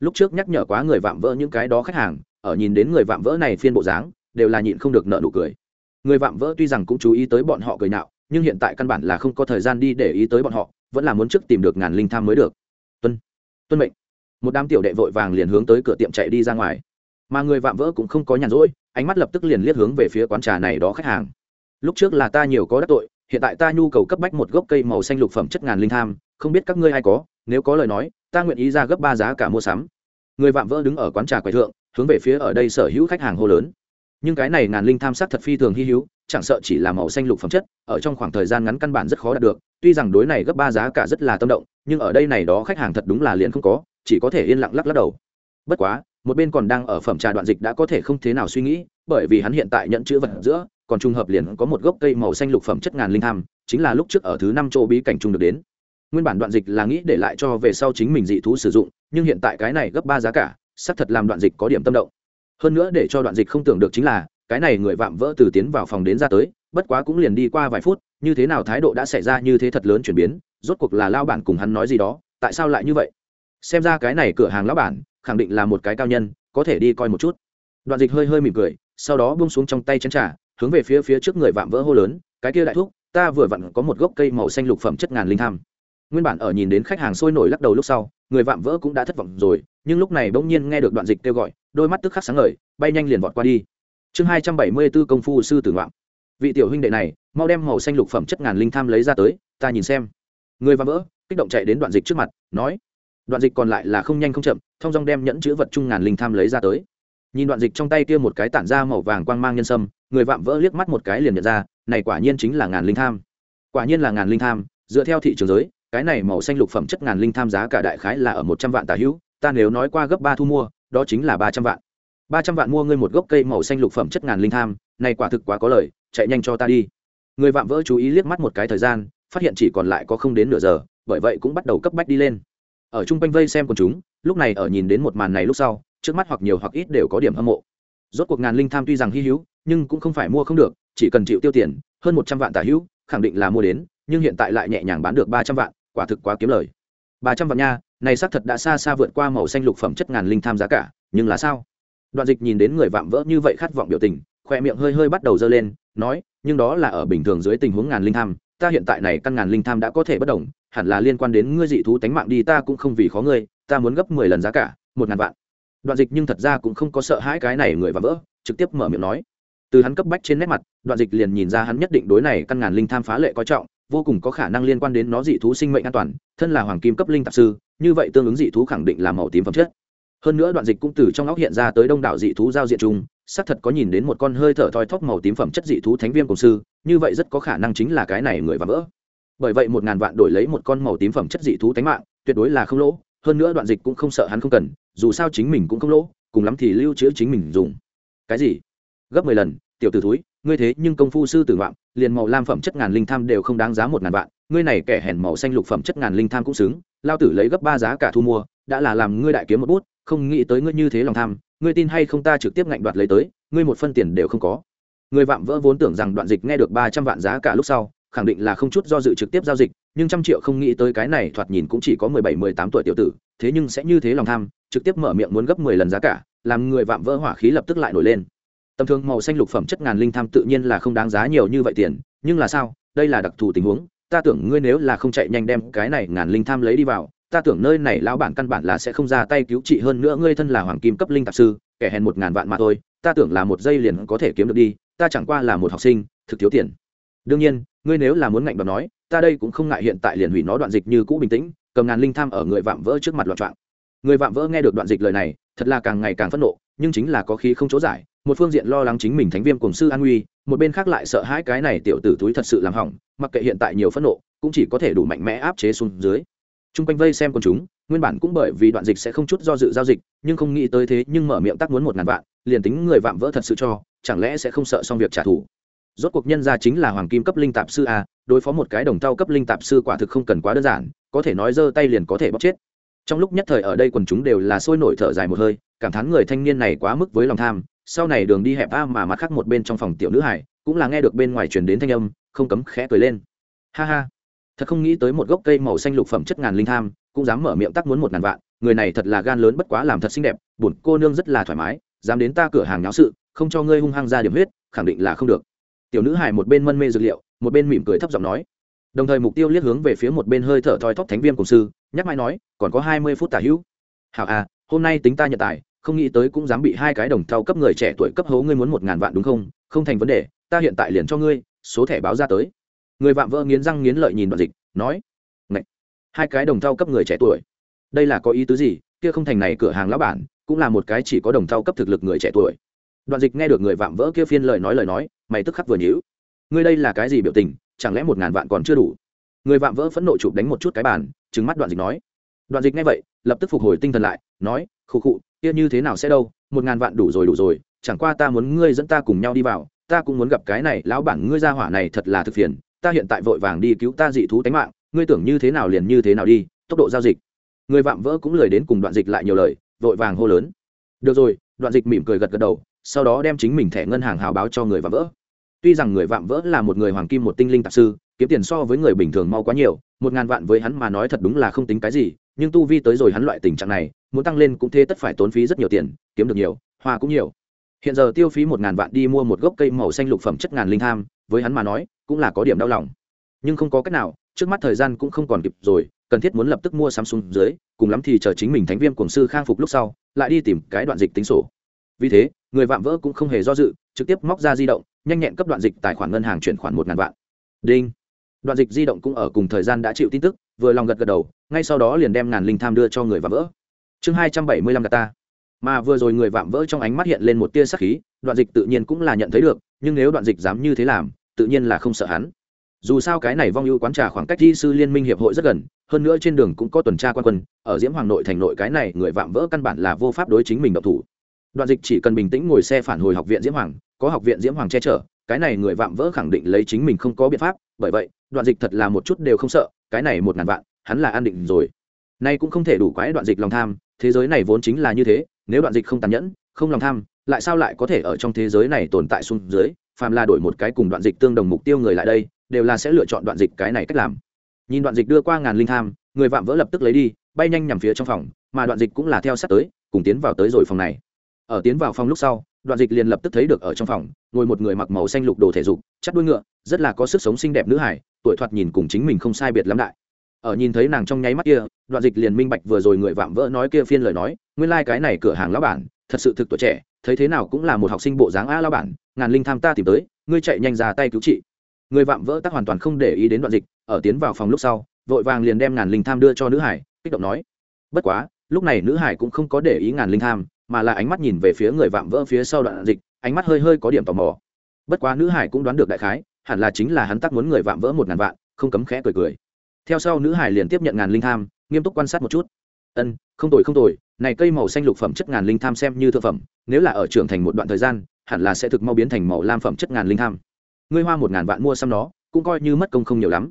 Lúc trước nhắc nhở quá người vạm vỡ những cái đó khách hàng, ở nhìn đến người vạm vỡ này phiên bộ dáng đều là nhịn không được nợ nụ cười. Người vạm vỡ tuy rằng cũng chú ý tới bọn họ cười nạo nhưng hiện tại căn bản là không có thời gian đi để ý tới bọn họ, vẫn là muốn trước tìm được ngàn linh tham mới được. Tuân tuân mệnh. Một đám tiểu đệ vội vàng liền hướng tới cửa tiệm chạy đi ra ngoài. Mà người vạm vỡ cũng không có nhàn rỗi, ánh mắt lập tức liền liếc hướng về phía quán trà này đó khách hàng. Lúc trước là ta nhiều có đắc tội, hiện tại ta nhu cầu cấp bách một gốc cây màu xanh lục phẩm chất ngàn linh tham, không biết các ngươi ai có, nếu có lời nói, ta nguyện ý ra gấp ba giá cả mua sắm. Người vạm vỡ đứng ở quán trà quầy thượng, hướng về phía ở đây sở hữu khách hàng hô lớn nhưng cái này ngàn linh tham sắc thật phi thường hy hữu, chẳng sợ chỉ là màu xanh lục phẩm chất, ở trong khoảng thời gian ngắn căn bản rất khó đạt được. Tuy rằng đối này gấp ba giá cả rất là tâm động, nhưng ở đây này đó khách hàng thật đúng là liền không có, chỉ có thể yên lặng lắc lắc đầu. Bất quá, một bên còn đang ở phẩm trà đoạn dịch đã có thể không thế nào suy nghĩ, bởi vì hắn hiện tại nhận chữ vật giữa, còn trùng hợp liền có một gốc cây màu xanh lục phẩm chất ngàn linh tham, chính là lúc trước ở thứ năm chỗ bí cảnh trung được đến. Nguyên bản đoạn dịch là nghĩ để lại cho về sau chính mình dị thú sử dụng, nhưng hiện tại cái này gấp ba giá cả, xác thật làm đoạn dịch có điểm tâm động hơn nữa để cho đoạn dịch không tưởng được chính là, cái này người vạm vỡ từ tiến vào phòng đến ra tới, bất quá cũng liền đi qua vài phút, như thế nào thái độ đã xảy ra như thế thật lớn chuyển biến, rốt cuộc là lao bản cùng hắn nói gì đó, tại sao lại như vậy? Xem ra cái này cửa hàng lão bản, khẳng định là một cái cao nhân, có thể đi coi một chút. Đoạn dịch hơi hơi mỉm cười, sau đó bung xuống trong tay chén trà, hướng về phía phía trước người vạm vỡ hô lớn, cái kia đại thúc, ta vừa vặn có một gốc cây màu xanh lục phẩm chất ngàn linh tham nguyên bản ở nhìn đến khách hàng sôi nổi lắc đầu lúc sau, người vạm vỡ cũng đã thất vọng rồi, nhưng lúc này bỗng nhiên nghe được đoạn dịch kêu gọi, đôi mắt tức khắc sáng ngời, bay nhanh liền vọt qua đi. Chương hai trăm bảy mươi b ố công phu sư tử ngoạm. Vị tiểu huynh đệ này, mau đem màu xanh lục phẩm chất ngàn linh tham lấy ra tới, ta nhìn xem. Người vạm vỡ, kích động chạy đến đoạn dịch trước mặt, nói, đoạn dịch còn lại là không nhanh không chậm thong dong đem nhẫn chữ vật chung ngàn linh tham lấy ra tới. Nhìn đoạn dịch trong tay kia một cái tản ra màu vàng quang mang nhân sâm, người vạm vỡ liếc mắt một cái liền nhận ra, này quả nhiên chính là ngàn linh tham. Quả nhiên là ngàn linh tham, dựa theo thị trường giới cái này màu xanh lục phẩm chất ngàn linh tham giá cả đại khái là ở một trăm vạn tà hữu, ta nếu nói qua gấp ba thu mua, đó chính là ba trăm vạn. Ba trăm vạn mua ngươi một gốc cây màu xanh lục phẩm chất ngàn linh tham, này quả thực quá có lời, chạy nhanh cho ta đi. Người vạm vỡ chú ý liếc mắt một cái thời gian, phát hiện chỉ còn lại có không đến nửa giờ, bởi vậy cũng bắt đầu cấp bách đi lên. Ở chung quanh vây xem quần chúng, lúc này ở nhìn đến một màn này lúc sau, trước mắt hoặc nhiều hoặc ít đều có điểm hâm mộ. Rốt cuộc ngàn linh tham tuy rằng hy hữu, nhưng cũng không phải mua không được, chỉ cần chịu tiêu tiền, hơn một trăm vạn tả hữu, khẳng định là mua đến, nhưng hiện tại lại nhẹ nhàng bán được ba trăm vạn quả thực quá kiếm lời. Ba trăm vạn nha, này xác thật đã xa xa vượt qua màu xanh lục phẩm chất ngàn linh tham giá cả, nhưng là sao? Đoạn dịch nhìn đến người vạm vỡ như vậy khát vọng biểu tình, khoe miệng hơi hơi bắt đầu dơ lên, nói, nhưng đó là ở bình thường dưới tình huống ngàn linh tham, ta hiện tại này căn ngàn linh tham đã có thể bất đồng hẳn là liên quan đến ngươi dị thú tánh mạng đi, ta cũng không vì khó ngươi, ta muốn gấp mười lần giá cả, một ngàn vạn. Đoạn dịch nhưng thật ra cũng không có sợ hãi cái này người vạm vỡ, trực tiếp mở miệng nói. Từ hắn cấp bách trên nét mặt, đoạn dịch liền nhìn ra hắn nhất định đối này căn ngàn linh tham phá lệ coi trọng vô cùng có khả năng liên quan đến nó dị thú sinh mệnh an toàn, thân là hoàng kim cấp linh tạp sư, như vậy tương ứng dị thú khẳng định là màu tím phẩm chất. Hơn nữa đoạn dịch cũng từ trong óc hiện ra tới đông đảo dị thú giao diện chung, xác thật có nhìn đến một con hơi thở thoi thóp màu tím phẩm chất dị thú thánh viêm cổ sư, như vậy rất có khả năng chính là cái này người và vỡ. Bởi vậy một ngàn vạn đổi lấy một con màu tím phẩm chất dị thú thánh mạng, tuyệt đối là không lỗ, hơn nữa đoạn dịch cũng không sợ hắn không cần, dù sao chính mình cũng không lỗ, cùng lắm thì lưu trữ chính mình dùng. Cái gì? Gấp mười lần, tiểu t ử thúi, ngươi thế nhưng công phu sư tử ngoạm liền màu lam phẩm chất ngàn linh tham đều không đáng giá một ngàn vạn, ngươi này kẻ hèn màu xanh lục phẩm chất ngàn linh tham cũng xứng, lao tử lấy gấp ba giá cả thu mua, đã là làm ngươi đại kiếm một bút, không nghĩ tới ngươi như thế lòng tham, ngươi tin hay không ta trực tiếp ngạnh đoạt lấy tới, ngươi một phân tiền đều không có. Người vạm vỡ vốn tưởng rằng đoạn dịch nghe được ba trăm vạn giá cả lúc sau, khẳng định là không chút do dự trực tiếp giao dịch, nhưng trăm triệu không nghĩ tới cái này thoạt nhìn cũng chỉ có mười bảy, mười tám tuổi tiểu tử, thế nhưng sẽ như thế lòng tham, trực tiếp mở miệng muốn gấp mười lần giá cả, làm người vạm vỡ hỏa khí lập tức lại nổi lên tầm thường màu xanh lục phẩm chất ngàn linh tham tự nhiên là không đáng giá nhiều như vậy tiền, nhưng là sao? Đây là đặc thù tình huống, ta tưởng ngươi nếu là không chạy nhanh đem cái này ngàn linh tham lấy đi vào, ta tưởng nơi này lão bản căn bản là sẽ không ra tay cứu trị hơn nữa ngươi thân là hoàng kim cấp linh tạp sư, kẻ hèn một ngàn vạn mà thôi, ta tưởng là một giây liền có thể kiếm được đi, ta chẳng qua là một học sinh, thực thiếu tiền. Đương nhiên, ngươi nếu là muốn ngạnh đoạt nói, ta đây cũng không ngại hiện tại liền hủy nó đoạn dịch như cũ bình tĩnh, cầm ngàn linh tham ở người vạm vỡ trước mặt loạn trạng người vạm vỡ nghe được đoạn dịch lời này, thật là càng ngày càng phẫn nộ, nhưng chính là có khí không chỗ giải một phương diện lo lắng chính mình thánh viêm cùng sư an nguy, một bên khác lại sợ hãi cái này tiểu tử túi thật sự làm hỏng, mặc kệ hiện tại nhiều phẫn nộ, cũng chỉ có thể đủ mạnh mẽ áp chế xuống dưới. T r u n g quanh vây xem con chúng, nguyên bản cũng bởi vì đoạn dịch sẽ không chút do dự giao dịch, nhưng không nghĩ tới thế nhưng mở miệng tắc muốn một ngàn vạn, liền tính người vạm vỡ thật sự cho, chẳng lẽ sẽ không sợ xong việc trả thù. Rốt cuộc nhân ra chính là hoàng kim cấp linh tạp sư a, đối phó một cái đồng thau cấp linh tạp sư quả thực không cần quá đơn giản, có thể nói giơ tay liền có thể bóc chết. Trong lúc nhất thời ở đây quần chúng đều là sôi nổi thở dài một hơi, cảm thán người thanh niên này quá mức với lòng tham sau này đường đi hẹp a mà mặt khác một bên trong phòng tiểu nữ hải, cũng là nghe được bên ngoài truyền đến thanh âm, không cấm khẽ cười lên. Ha ha, thật không nghĩ tới một gốc cây màu xanh lục phẩm chất ngàn linh tham, cũng dám mở miệng tắc muốn một ngàn vạn, người này thật là gan lớn bất quá làm thật xinh đẹp bổn cô nương rất là thoải mái, dám đến ta cửa hàng náo sự, không cho ngươi hung hăng ra điểm huyết, khẳng định là không được. Tiểu nữ hải một bên mân mê dược liệu, một bên mỉm cười thấp giọng nói. Đồng thời mục tiêu liếc hướng về phía một bên hơi thở thoi thóp thánh viêm cùng sư, nhắc mãi nói, còn có hai mươi phút tả hữu. Hảo à hôm nay tính ta nhận tài không nghĩ tới cũng dám bị hai cái đồng thau cấp người trẻ tuổi cấp hố ngươi muốn một ngàn vạn đúng không? Không thành vấn đề, ta hiện tại liền cho ngươi, số thẻ báo ra tới. Người vạm vỡ nghiến răng nghiến lợi nhìn đoạn dịch, nói Ngậy! hai cái đồng thau cấp người trẻ tuổi. Đây là có ý tứ gì? Kia không thành này cửa hàng lão bản, cũng là một cái chỉ có đồng thau cấp thực lực người trẻ tuổi. Đoạn dịch nghe được người vạm vỡ kia phiên lời nói lời nói, mày tức khắc vừa nhíu. Ngươi đây là cái gì biểu tình? Chẳng lẽ một ngàn vạn còn chưa đủ? Người vạm vỡ phẫn nộ chụp đánh một chút cái bàn trứng mắt đoạn dịch nói đoạn dịch nghe vậy, lập tức phục hồi tinh thần lại, nói, khụ khụ, kia như thế nào sẽ đâu? Một ngàn vạn đủ rồi đủ rồi, chẳng qua ta muốn ngươi dẫn ta cùng nhau đi vào, ta cũng muốn gặp cái này, lão bản ngươi ra hỏa này thật là thực phiền, ta hiện tại vội vàng đi cứu ta dị thú tánh mạng, ngươi tưởng như thế nào liền như thế nào đi, tốc độ giao dịch. Người vạm vỡ cũng lời đến cùng đoạn dịch lại nhiều lời, vội vàng hô lớn. Được rồi, đoạn dịch mỉm cười gật gật đầu, sau đó đem chính mình thẻ ngân hàng hào báo cho người vạm vỡ. Tuy rằng người vạm vỡ là một người hoàng kim, một tinh linh tạp sư kiếm tiền so với người bình thường mau quá nhiều, một ngàn vạn với hắn mà nói thật đúng là không tính cái gì, nhưng tu vi tới rồi hắn loại tình trạng này, muốn tăng lên cũng thế tất phải tốn phí rất nhiều tiền, kiếm được nhiều, hoa cũng nhiều. Hiện giờ tiêu phí một ngàn vạn đi mua một gốc cây màu xanh lục phẩm chất ngàn linh tham, với hắn mà nói, cũng là có điểm đau lòng. Nhưng không có cách nào, trước mắt thời gian cũng không còn kịp rồi, cần thiết muốn lập tức mua samsung dưới, cùng lắm thì chờ chính mình thánh viêm cổng sư khang phục lúc sau, lại đi tìm cái đoạn dịch tính sổ. Vì thế, người vạm vỡ cũng không hề do dự, trực tiếp móc ra di động, nhanh nhẹn cấp đoạn dịch tài khoản ngân hàng chuyển khoản một ngàn vạn. Đinh đoạn dịch di động cũng ở cùng thời gian đã chịu tin tức, vừa lòng gật gật đầu, ngay sau đó liền đem ngàn linh tham đưa cho người vạm vỡ. Chương hai trăm bảy mươi lăm gà ta. Mà vừa rồi người vạm vỡ trong ánh mắt hiện lên một tia sắc khí, đoạn dịch tự nhiên cũng là nhận thấy được, nhưng nếu đoạn dịch dám như thế làm, tự nhiên là không sợ hắn. Dù sao cái này vong ưu quán trà khoảng cách Thi sư liên minh hiệp hội rất gần, hơn nữa trên đường cũng có tuần tra quan quân, ở diễm hoàng nội thành nội cái này người vạm vỡ căn bản là vô pháp đối chính mình độc thủ. Đoạn dịch chỉ cần bình tĩnh ngồi xe phản hồi học viện diễm hoàng, có học viện diễm hoàng che chở, cái này người vạm vỡ khẳng định lấy chính mình không có biện pháp bởi vậy, đoạn dịch thật là một chút đều không sợ, cái này một ngàn vạn, hắn là an định rồi. Nay cũng không thể đủ quái đoạn dịch lòng tham, thế giới này vốn chính là như thế, nếu đoạn dịch không tàn nhẫn, không lòng tham, lại sao lại có thể ở trong thế giới này tồn tại xuống dưới, phàm là đổi một cái cùng đoạn dịch tương đồng mục tiêu người lại đây, đều là sẽ lựa chọn đoạn dịch cái này cách làm. Nhìn đoạn dịch đưa qua ngàn linh tham, người vạm vỡ lập tức lấy đi, bay nhanh nhằm phía trong phòng, mà đoạn dịch cũng là theo sát tới, cùng tiến vào tới rồi phòng này. Ở tiến vào phòng lúc sau đoạn dịch liền lập tức thấy được ở trong phòng, ngồi một người mặc màu xanh lục đồ thể dục chắc đuôi ngựa, rất là có sức sống xinh đẹp nữ hải, tuổi thoạt nhìn cùng chính mình không sai biệt lắm đại. Ở nhìn thấy nàng trong nháy mắt kia, đoạn dịch liền minh bạch vừa rồi người vạm vỡ nói kia phiên lời nói, nguyên lai、like、cái này cửa hàng lão bản, thật sự thực tuổi trẻ, thấy thế nào cũng là một học sinh bộ dáng a lão bản, ngàn linh tham ta tìm tới, ngươi chạy nhanh ra tay cứu trị. Người vạm vỡ tắc hoàn toàn không để ý đến đoạn dịch, ở tiến vào phòng lúc sau, vội vàng liền đem ngàn linh tham đưa cho nữ hải, kích động nói, bất quá, lúc này nữ hải cũng không có để ý ngàn linh tham mà là ánh mắt nhìn về phía người vạm vỡ phía sau đoạn dịch, ánh mắt hơi hơi có điểm tò mò. Bất quá nữ hải cũng đoán được đại khái, hẳn là chính là hắn tắc muốn người vạm vỡ một ngàn vạn, không cấm khẽ cười cười. Theo sau nữ hải liền tiếp nhận ngàn linh tham, nghiêm túc quan sát một chút. Ân, không tồi không tồi, này cây màu xanh lục phẩm chất ngàn linh tham xem như thượng phẩm, nếu là ở trưởng thành một đoạn thời gian, hẳn là sẽ thực mau biến thành màu lam phẩm chất ngàn linh tham. Ngươi hoa một ngàn vạn mua xăm nó, cũng coi như mất công không nhiều lắm.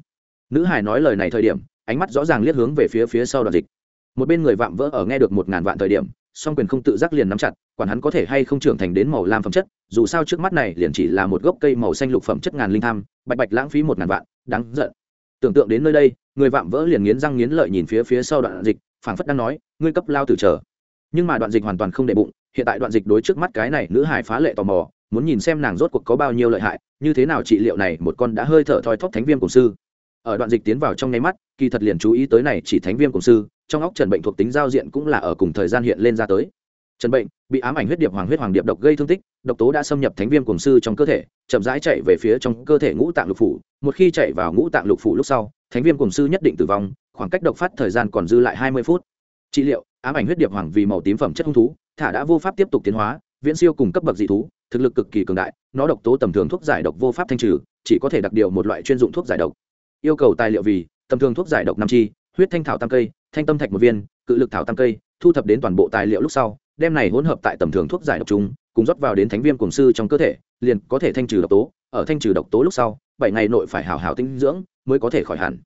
Nữ hải nói lời này thời điểm, ánh mắt rõ ràng liếc hướng về phía phía sau đoạn dịch. Một bên người vạm vỡ ở nghe được một ngàn vạn thời điểm song quyền không tự giác liền nắm chặt, quản hắn có thể hay không trưởng thành đến màu lam phẩm chất, dù sao trước mắt này liền chỉ là một gốc cây màu xanh lục phẩm chất ngàn linh tham, bạch bạch lãng phí một ngàn vạn, đáng giận. Tưởng tượng đến nơi đây, người vạm vỡ liền nghiến răng nghiến lợi nhìn phía phía sau đoạn dịch, phảng phất đang nói, ngươi cấp lao từ chờ. Nhưng mà đoạn dịch hoàn toàn không đệ bụng, hiện tại đoạn dịch đối trước mắt cái này nữ hải phá lệ tò mò, muốn nhìn xem nàng rốt cuộc có bao nhiêu lợi hại, như thế nào trị liệu này một con đã hơi thở thoi thóp thánh viêm cổ sư. Ở đoạn dịch tiến vào trong nháy mắt, kỳ thật liền chú ý tới này chỉ thánh viêm cổ sư trong óc trần bệnh thuộc tính giao diện cũng là ở cùng thời gian hiện lên ra tới. Trần bệnh, bị ám ảnh huyết điệp hoàng huyết hoàng điệp độc gây thương tích, độc tố đã xâm nhập thánh viêm cùng sư trong cơ thể, chậm rãi chạy về phía trong cơ thể ngũ tạng lục phủ. Một khi chạy vào ngũ tạng lục phủ lúc sau, thánh viêm cùng sư nhất định tử vong, khoảng cách độc phát thời gian còn dư lại hai mươi phút. Trị liệu, ám ảnh huyết điệp hoàng vì màu tím phẩm chất hung thú, thả đã vô pháp tiếp tục tiến hóa, viễn siêu cùng cấp bậc dị thú, thực lực cực kỳ cường đại, nó độc tố tầm thường thuốc giải độc vô pháp thanh trừ, chỉ có thể đặc điều một loại chuyên dụng thuốc giải độc. Yêu cầu tài liệu vì, tầm thường thuốc giải độc năm chi, huyết thanh thảo tam cây thanh tâm thạch một viên, cự lực thảo tam cây, thu thập đến toàn bộ tài liệu lúc sau, đem này hỗn hợp tại tầm thường thuốc giải độc chúng cùng rót vào đến thánh viêm cổng sư trong cơ thể, liền có thể thanh trừ độc tố. Ở thanh trừ độc tố lúc sau, bảy ngày nội phải hào hào tinh dưỡng, mới có thể khỏi hẳn.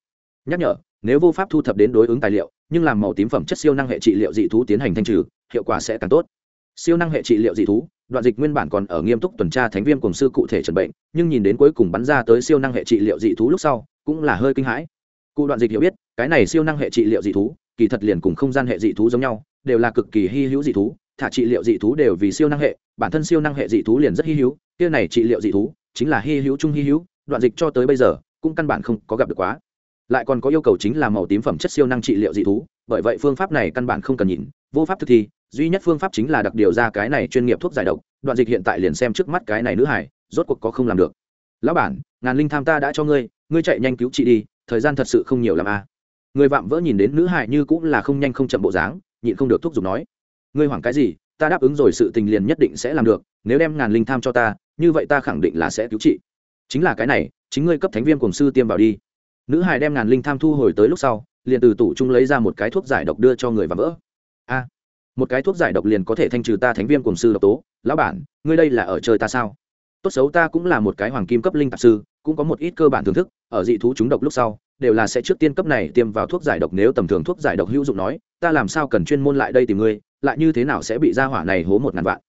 Nhắc nhở, nếu vô pháp thu thập đến đối ứng tài liệu, nhưng làm màu tím phẩm chất siêu năng hệ trị liệu dị thú tiến hành thanh trừ, hiệu quả sẽ càng tốt. Siêu năng hệ trị liệu dị thú, đoạn dịch nguyên bản còn ở nghiêm túc tuần tra thánh viêm cùng sư cụ thể trần bệnh, nhưng nhìn đến cuối cùng bắn ra tới siêu năng hệ trị liệu dị thú lúc sau, cũng là hơi kinh hãi cụ đoạn dịch hiểu biết, cái này siêu năng hệ trị liệu dị thú, kỳ thật liền cùng không gian hệ dị thú giống nhau, đều là cực kỳ hy hữu dị thú, thả trị liệu dị thú đều vì siêu năng hệ, bản thân siêu năng hệ dị thú liền rất hy hữu, kia này trị liệu dị thú chính là hy hữu chung hy hữu, đoạn dịch cho tới bây giờ, cũng căn bản không có gặp được quá. Lại còn có yêu cầu chính là màu tím phẩm chất siêu năng trị liệu dị thú, bởi vậy phương pháp này căn bản không cần nhìn, vô pháp thực thi, duy nhất phương pháp chính là đặc điều ra cái này chuyên nghiệp thuốc giải độc, đoạn dịch hiện tại liền xem trước mắt cái này nữ hải, rốt cuộc có không làm được. Lão bản, ngàn linh tham ta đã cho ngươi ngươi chạy nhanh cứu chị đi thời gian thật sự không nhiều làm a à. người vạm vỡ nhìn đến nữ hải như cũng là không nhanh không chậm bộ dáng, nhịn không được thúc giục nói. Ngươi hoảng cái gì, ta đáp ứng rồi sự tình liền nhất định sẽ làm được, nếu đem ngàn linh tham cho ta, như vậy ta khẳng định là sẽ cứu trị. chính là cái này, chính ngươi cấp thánh viên cổng sư tiêm vào đi. Nữ hải đem ngàn linh tham thu hồi tới lúc sau, liền từ tủ trung lấy ra một cái thuốc giải độc đưa cho người vạm vỡ. A, một cái thuốc giải độc liền có thể thanh trừ ta thánh viêm cùng sư độc tố. Lão bản, ngươi đây là ở chơi ta sao? Tốt xấu ta cũng là một cái hoàng kim cấp linh tạp sư cũng có một ít cơ bản thưởng thức, ở dị thú chúng độc lúc sau, đều là sẽ trước tiên cấp này tiêm vào thuốc giải độc nếu tầm thường thuốc giải độc hữu dụng nói, ta làm sao cần chuyên môn lại đây tìm ngươi, lại như thế nào sẽ bị ra hỏa này hố một ngàn vạn?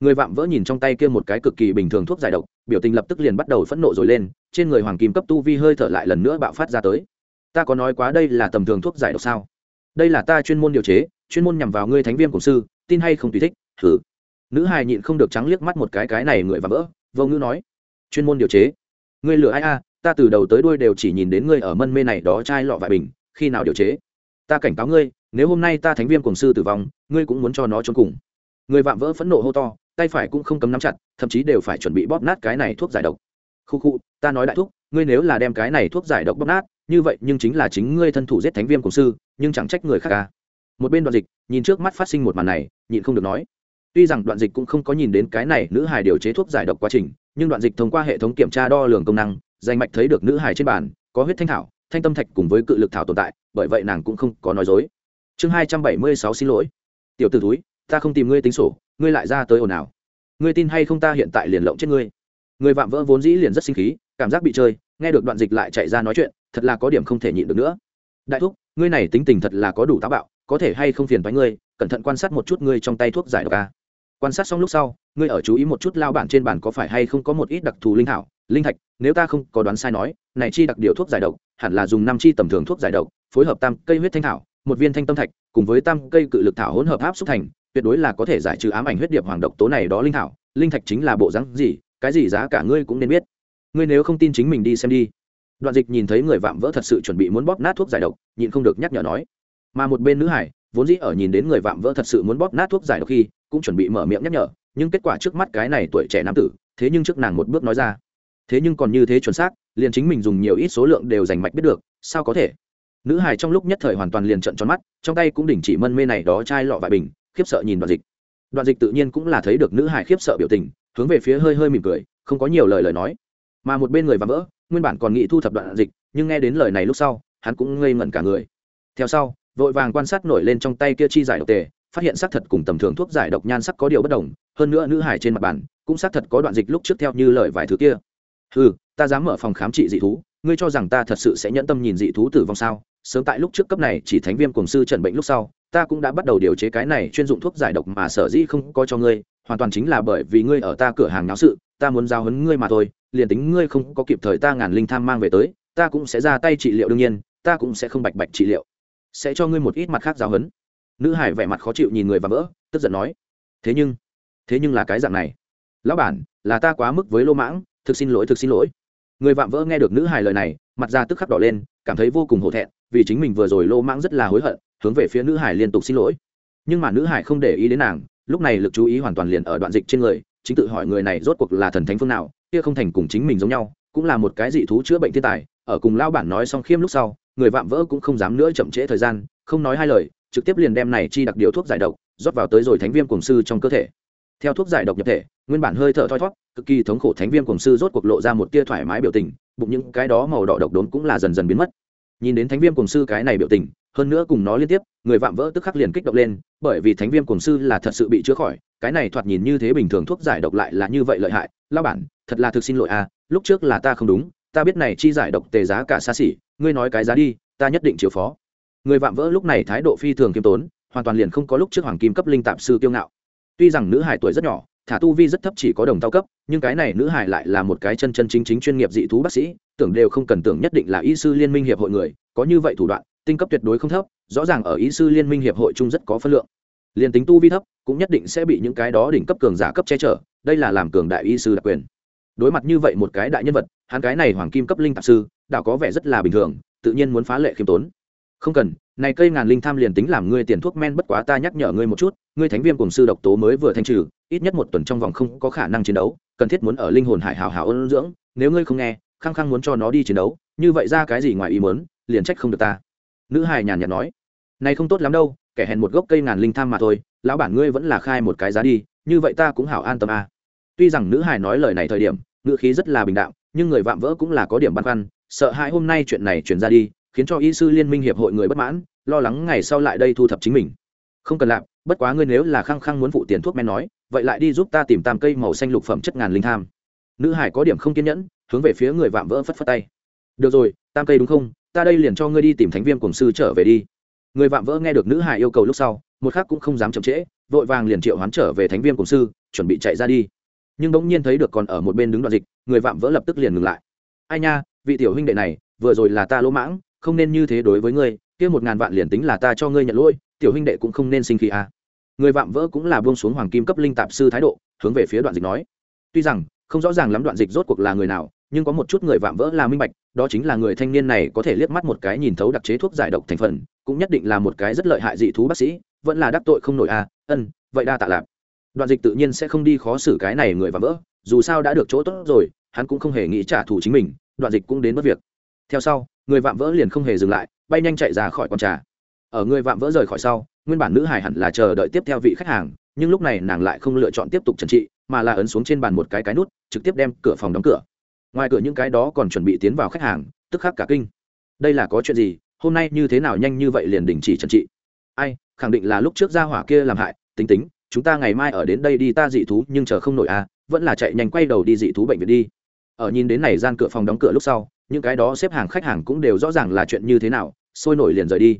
Người vạm vỡ nhìn trong tay kia một cái cực kỳ bình thường thuốc giải độc, biểu tình lập tức liền bắt đầu phẫn nộ rồi lên, trên người hoàng kim cấp tu vi hơi thở lại lần nữa bạo phát ra tới. Ta có nói quá đây là tầm thường thuốc giải độc sao? Đây là ta chuyên môn điều chế, chuyên môn nhằm vào ngươi thánh viêm cổ sư, tin hay không tùy thích, thử. Nữ hài nhịn không được trắng liếc mắt một cái cái này người vạm vỡ, vô ngữ nói, chuyên môn điều chế ngươi lừa ai a, ta từ đầu tới đuôi đều chỉ nhìn đến ngươi ở mân mê này đó chai lọ vải bình, khi nào điều chế? Ta cảnh cáo ngươi, nếu hôm nay ta thánh viêm cổng sư tử vong, ngươi cũng muốn cho nó trốn cùng. Người vạm vỡ phẫn nộ hô to, tay phải cũng không cấm nắm chặt, thậm chí đều phải chuẩn bị bóp nát cái này thuốc giải độc. Khu khu, ta nói đại thuốc ngươi nếu là đem cái này thuốc giải độc bóp nát, như vậy nhưng chính là chính ngươi thân thủ giết thánh viêm cổng sư, nhưng chẳng trách người khác ca một bên đoạn dịch, nhìn trước mắt phát sinh một màn này, nhịn không được nói. Tuy rằng đoạn dịch cũng không có nhìn đến cái này nữ hài điều chế thuốc giải độc quá trình nhưng đoạn dịch thông qua hệ thống kiểm tra đo lường công năng, danh mạch thấy được nữ hài trên bàn, có huyết thanh thảo, thanh tâm thạch cùng với cự lực thảo tồn tại, bởi vậy nàng cũng không có nói dối. Chương hai trăm bảy mươi sáu xin lỗi. Tiểu t ử túi ta không tìm ngươi tính sổ, ngươi lại ra tới ồn ào. Ngươi tin hay không ta hiện tại liền lộng chết ngươi. Người vạm vỡ vốn dĩ liền rất sinh khí, cảm giác bị chơi, nghe được đoạn dịch lại chạy ra nói chuyện, thật là có điểm không thể nhịn được nữa. Đại thúc, ngươi này tính tình thật là có đủ táo bạo, có thể hay không phiền thoái ngươi, cẩn thận quan sát một chút ngươi trong tay thuốc giải độc a quan sát xong lúc sau, ngươi ở chú ý một chút lao bản trên bàn có phải hay không có một ít đặc thù linh thảo, linh thạch, nếu ta không có đoán sai nói, này chi đặc điều thuốc giải độc, hẳn là dùng năm chi tầm thường thuốc giải độc, phối hợp tam cây huyết thanh thảo, một viên thanh tâm thạch, cùng với tam cây cự lực thảo hỗn hợp áp xúc thành, tuyệt đối là có thể giải trừ ám ảnh huyết điệp hoàng độc tố này đó linh thảo, linh thạch chính là bộ rắn gì, cái gì giá cả ngươi cũng nên biết. Ngươi nếu không tin chính mình đi xem đi. Đoạn dịch nhìn thấy người vạm vỡ thật sự chuẩn bị muốn bóp nát thuốc giải độc, nhịn không được nhắc nhở nói. Mà một bên nữ hải, vốn dĩ ở nhìn đến người vạm vỡ thật sự muốn bóp nát thuốc giải độc khi cũng chuẩn bị mở miệng nhắc nhở, nhưng kết quả trước mắt cái này tuổi trẻ nam tử, thế nhưng trước nàng một bước nói ra. Thế nhưng còn như thế chuẩn xác, liền chính mình dùng nhiều ít số lượng đều giành mạch biết được, sao có thể? Nữ hải trong lúc nhất thời hoàn toàn liền trận tròn mắt, trong tay cũng đỉnh chỉ mân mê này đó chai lọ vải bình, khiếp sợ nhìn đoạn dịch. Đoạn dịch tự nhiên cũng là thấy được nữ hải khiếp sợ biểu tình, hướng về phía hơi hơi mỉm cười, không có nhiều lời lời nói. Mà một bên người và vỡ, nguyên bản còn nghĩ thu thập đoạn dịch, nhưng nghe đến lời này lúc sau, hắn cũng ngây ngẩn cả người. Theo sau, vội vàng quan sát nổi lên trong tay kia chi giải độc tề phát hiện xác thật cùng tầm thường thuốc giải độc nhan sắc có điều bất đồng, hơn nữa nữ hải trên mặt bàn cũng xác thật có đoạn dịch lúc trước theo như lời vài thứ kia. Ừ ta dám mở phòng khám trị dị thú, ngươi cho rằng ta thật sự sẽ nhẫn tâm nhìn dị thú tử vong sao? Sớm tại lúc trước cấp này chỉ thánh viêm cùng sư trần bệnh lúc sau, ta cũng đã bắt đầu điều chế cái này chuyên dụng thuốc giải độc mà sở dĩ không có cho ngươi, hoàn toàn chính là bởi vì ngươi ở ta cửa hàng náo sự, ta muốn giao hấn ngươi mà thôi, liền tính ngươi không có kịp thời ta ngàn linh tham mang về tới, ta cũng sẽ ra tay trị liệu đương nhiên, ta cũng sẽ không bạch bạch trị liệu. Sẽ cho ngươi một ít mặt khác giao hấn nữ hải vẻ mặt khó chịu nhìn người và vỡ, tức giận nói, thế nhưng thế nhưng là cái dạng này. Lão bản, là ta quá mức với lô mãng, thực xin lỗi, thực xin lỗi. Người vạm vỡ nghe được nữ hài lời này, mặt ra tức khắc đỏ lên, cảm thấy vô cùng hổ thẹn, vì chính mình vừa rồi lô mãng rất là hối hận, hướng về phía nữ hải liên tục xin lỗi. Nhưng mà nữ hải không để ý đến nàng, lúc này lực chú ý hoàn toàn liền ở đoạn dịch trên người, chính tự hỏi người này rốt cuộc là thần thánh phương nào, kia không thành cùng chính mình giống nhau, cũng là một cái dị thú chữa bệnh thiên tài. Ở cùng lao bản nói xong khiêm lúc sau, người vạm vỡ cũng không dám nữa chậm trễ thời gian, không nói hai lời trực tiếp liền đem này chi đặc điều thuốc giải độc, rót vào tới rồi thánh viêm cổng sư trong cơ thể. Theo thuốc giải độc nhập thể, nguyên bản hơi thở thoi thót cực kỳ thống khổ thánh viêm cổng sư rốt cuộc lộ ra một tia thoải mái biểu tình, bụng những cái đó màu đỏ độc đốn cũng là dần dần biến mất. Nhìn đến thánh viêm cổng sư cái này biểu tình, hơn nữa cùng nó liên tiếp, người vạm vỡ tức khắc liền kích động lên, bởi vì thánh viêm cổng sư là thật sự bị chữa khỏi, cái này thoạt nhìn như thế bình thường thuốc giải độc lại là như vậy lợi hại lao bản, thật là thực xin lỗi à lúc trước là ta không đúng, ta biết này chi giải độc tề giá cả xa xỉ, ngươi nói cái giá đi, ta nhất định chịu phó người vạm vỡ lúc này thái độ phi thường kiêm tốn, hoàn toàn liền không có lúc trước hoàng kim cấp linh tạp sư kiêu ngạo. Tuy rằng nữ hải tuổi rất nhỏ, thả tu vi rất thấp chỉ có đồng tao cấp, nhưng cái này nữ hải lại là một cái chân chân chính chính chuyên nghiệp dị thú bác sĩ, tưởng đều không cần tưởng nhất định là y sư liên minh hiệp hội người, có như vậy thủ đoạn, tinh cấp tuyệt đối không thấp, rõ ràng ở y sư liên minh hiệp hội chung rất có phân lượng. Liền tính tu vi thấp, cũng nhất định sẽ bị những cái đó đỉnh cấp cường giả cấp che chở, đây là làm cường đại y sư đặc quyền. Đối mặt như vậy một cái đại nhân vật, hắn cái này hoàng kim cấp linh tạp sư đã có vẻ rất là bình thường, tự nhiên muốn phá lệ khiêm tốn không cần, này cây ngàn linh tham liền tính làm ngươi tiền thuốc men, bất quá ta nhắc nhở ngươi một chút, ngươi thánh viêm cùng sư độc tố mới vừa thanh trừ, ít nhất một tuần trong vòng không có khả năng chiến đấu, cần thiết muốn ở linh hồn hải hào hào ôn dưỡng, nếu ngươi không nghe, khăng khăng muốn cho nó đi chiến đấu, như vậy ra cái gì ngoài ý muốn, liền trách không được ta nữ hài nhàn nhạt nói này không tốt lắm đâu, kẻ hèn một gốc cây ngàn linh tham mà thôi, lão bản ngươi vẫn là khai một cái giá đi, như vậy ta cũng hảo an tâm a à. tuy rằng nữ hài nói lời này thời điểm, ngữ khí rất là bình đạm, nhưng người vạm vỡ cũng là có điểm băn khoăn, sợ hãi hôm nay chuyện này chuyển ra đi khiến cho y sư liên minh hiệp hội người bất mãn, lo lắng ngày sau lại đây thu thập chính mình. Không cần làm, bất quá ngươi nếu là khăng khăng muốn phụ tiền thuốc men nói, vậy lại đi giúp ta tìm tam cây màu xanh lục phẩm chất ngàn linh tham. Nữ hải có điểm không kiên nhẫn, hướng về phía người vạm vỡ phất phất tay. Được rồi, tam cây đúng không? Ta đây liền cho ngươi đi tìm thánh viêm cổng sư trở về đi. Người vạm vỡ nghe được nữ hải yêu cầu lúc sau, một khác cũng không dám chậm trễ, vội vàng liền triệu hoán trở về thánh viêm cổng sư, chuẩn bị chạy ra đi. Nhưng bỗng nhiên thấy được còn ở một bên đứng đoạn dịch, người vạm vỡ lập tức liền ngừng lại. Ai nha, vị tiểu huynh đệ này, vừa rồi là ta lỗ mãng không nên như thế đối với ngươi, kia một ngàn vạn liền tính là ta cho ngươi nhận lỗi, tiểu huynh đệ cũng không nên sinh khí à. người vạm vỡ cũng là buông xuống hoàng kim cấp linh tạp sư thái độ, hướng về phía đoạn dịch nói. Tuy rằng, không rõ ràng lắm đoạn dịch rốt cuộc là người nào, nhưng có một chút người vạm vỡ là minh bạch, đó chính là người thanh niên này có thể liếc mắt một cái nhìn thấu đặc chế thuốc giải độc thành phần, cũng nhất định là một cái rất lợi hại dị thú bác sĩ, vẫn là đắc tội không nổi à ân, vậy đa tạ lạp đoạn dịch tự nhiên sẽ không đi khó xử cái này người vạm vỡ, dù sao đã được chỗ tốt rồi, hắn cũng không hề nghĩ trả thù chính mình, đoạn dịch cũng đến mất việc theo sau, người vạm vỡ liền không hề dừng lại, bay nhanh chạy ra khỏi con trà. Ở người vạm vỡ rời khỏi sau, nguyên bản nữ hải hẳn là chờ đợi tiếp theo vị khách hàng, nhưng lúc này nàng lại không lựa chọn tiếp tục trần trị, mà là ấn xuống trên bàn một cái cái nút, trực tiếp đem cửa phòng đóng cửa. Ngoài cửa những cái đó còn chuẩn bị tiến vào khách hàng, tức khắc cả kinh. Đây là có chuyện gì? Hôm nay như thế nào nhanh như vậy liền đình chỉ trần trị? Ai, khẳng định là lúc trước ra hỏa kia làm hại, tính tính, chúng ta ngày mai ở đến đây đi ta dị thú, nhưng chờ không nổi à vẫn là chạy nhanh quay đầu đi dị thú bệnh viện đi. Ở nhìn đến này gian cửa phòng đóng cửa lúc sau những cái đó xếp hàng khách hàng cũng đều rõ ràng là chuyện như thế nào, sôi nổi liền rời đi.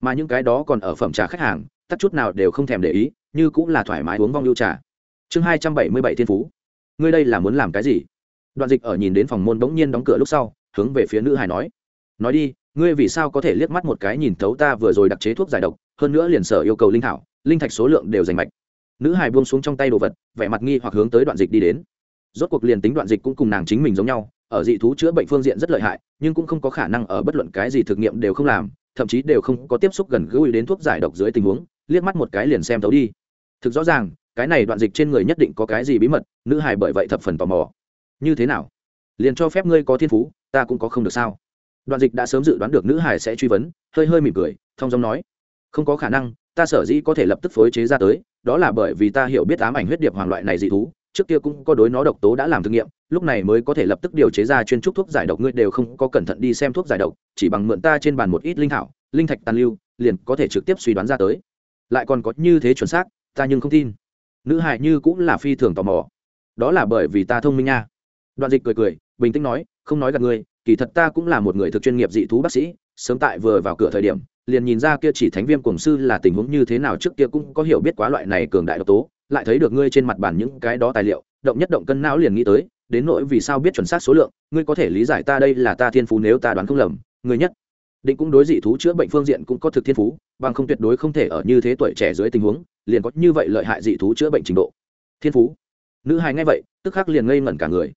Mà những cái đó còn ở phẩm trà khách hàng, tắt chút nào đều không thèm để ý, như cũng là thoải mái uống vong lưu trà. Chương hai trăm bảy mươi bảy thiên phú. Ngươi đây là muốn làm cái gì? Đoạn dịch ở nhìn đến phòng môn bỗng nhiên đóng cửa lúc sau, hướng về phía nữ hải nói. Nói đi, ngươi vì sao có thể liếc mắt một cái nhìn thấu ta vừa rồi đặc chế thuốc giải độc, hơn nữa liền sở yêu cầu linh thảo, linh thạch số lượng đều dành mạch. Nữ hải buông xuống trong tay đồ vật, vẻ mặt nghi hoặc hướng tới đoạn dịch đi đến. Rốt cuộc liền tính đoạn dịch cũng cùng nàng chính mình giống nhau ở dị thú chữa bệnh phương diện rất lợi hại, nhưng cũng không có khả năng ở bất luận cái gì thực nghiệm đều không làm, thậm chí đều không có tiếp xúc gần gũi đến thuốc giải độc dưới tình huống, liếc mắt một cái liền xem thấu đi. Thực rõ ràng, cái này đoạn dịch trên người nhất định có cái gì bí mật, nữ hài bởi vậy thập phần tò mò. Như thế nào? Liền cho phép ngươi có thiên phú, ta cũng có không được sao? Đoạn dịch đã sớm dự đoán được nữ hài sẽ truy vấn, hơi hơi mỉm cười thong dong nói. Không có khả năng, ta sở dĩ có thể lập tức phối chế ra tới, đó là bởi vì ta hiểu biết ám ảnh huyết điệp hoàng loại này dị thú trước kia cũng có đối nó độc tố đã làm thử nghiệm, lúc này mới có thể lập tức điều chế ra chuyên trúc thuốc giải độc, ngươi đều không có cẩn thận đi xem thuốc giải độc, chỉ bằng mượn ta trên bàn một ít linh thảo, linh thạch tàn lưu, liền có thể trực tiếp suy đoán ra tới. Lại còn có như thế chuẩn xác, ta nhưng không tin. Nữ hại như cũng là phi thường tò mò. Đó là bởi vì ta thông minh nha. Đoạn dịch cười cười, bình tĩnh nói, không nói gặp ngươi, kỳ thật ta cũng là một người thực chuyên nghiệp dị thú bác sĩ, sớm tại vừa vào cửa thời điểm, liền nhìn ra kia chỉ thánh viêm cổng sư là tình huống như thế nào, trước kia cũng có hiểu biết quá loại này cường đại độc tố lại thấy được ngươi trên mặt bản những cái đó tài liệu, động nhất động cân não liền nghĩ tới, đến nỗi vì sao biết chuẩn xác số lượng, ngươi có thể lý giải ta đây là ta thiên phú nếu ta đoán không lầm, ngươi nhất định cũng đối dị thú chữa bệnh phương diện cũng có thực thiên phú, bằng không tuyệt đối không thể ở như thế tuổi trẻ dưới tình huống, liền có như vậy lợi hại dị thú chữa bệnh trình độ. Thiên phú. Nữ hài nghe vậy, tức khắc liền ngây ngẩn cả người.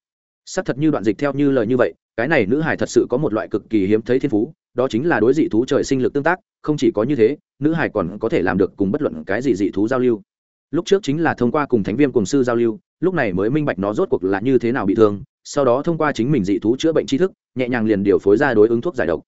Xác thật như đoạn dịch theo như lời như vậy, cái này nữ hài thật sự có một loại cực kỳ hiếm thấy thiên phú, đó chính là đối dị thú trời sinh lực tương tác, không chỉ có như thế, nữ hài còn có thể làm được cùng bất luận cái gì dị thú giao lưu lúc trước chính là thông qua cùng thánh viêm cùng sư giao lưu, lúc này mới minh bạch nó rốt cuộc là như thế nào bị thương, sau đó thông qua chính mình dị thú chữa bệnh tri thức, nhẹ nhàng liền điều phối ra đối ứng thuốc giải độc.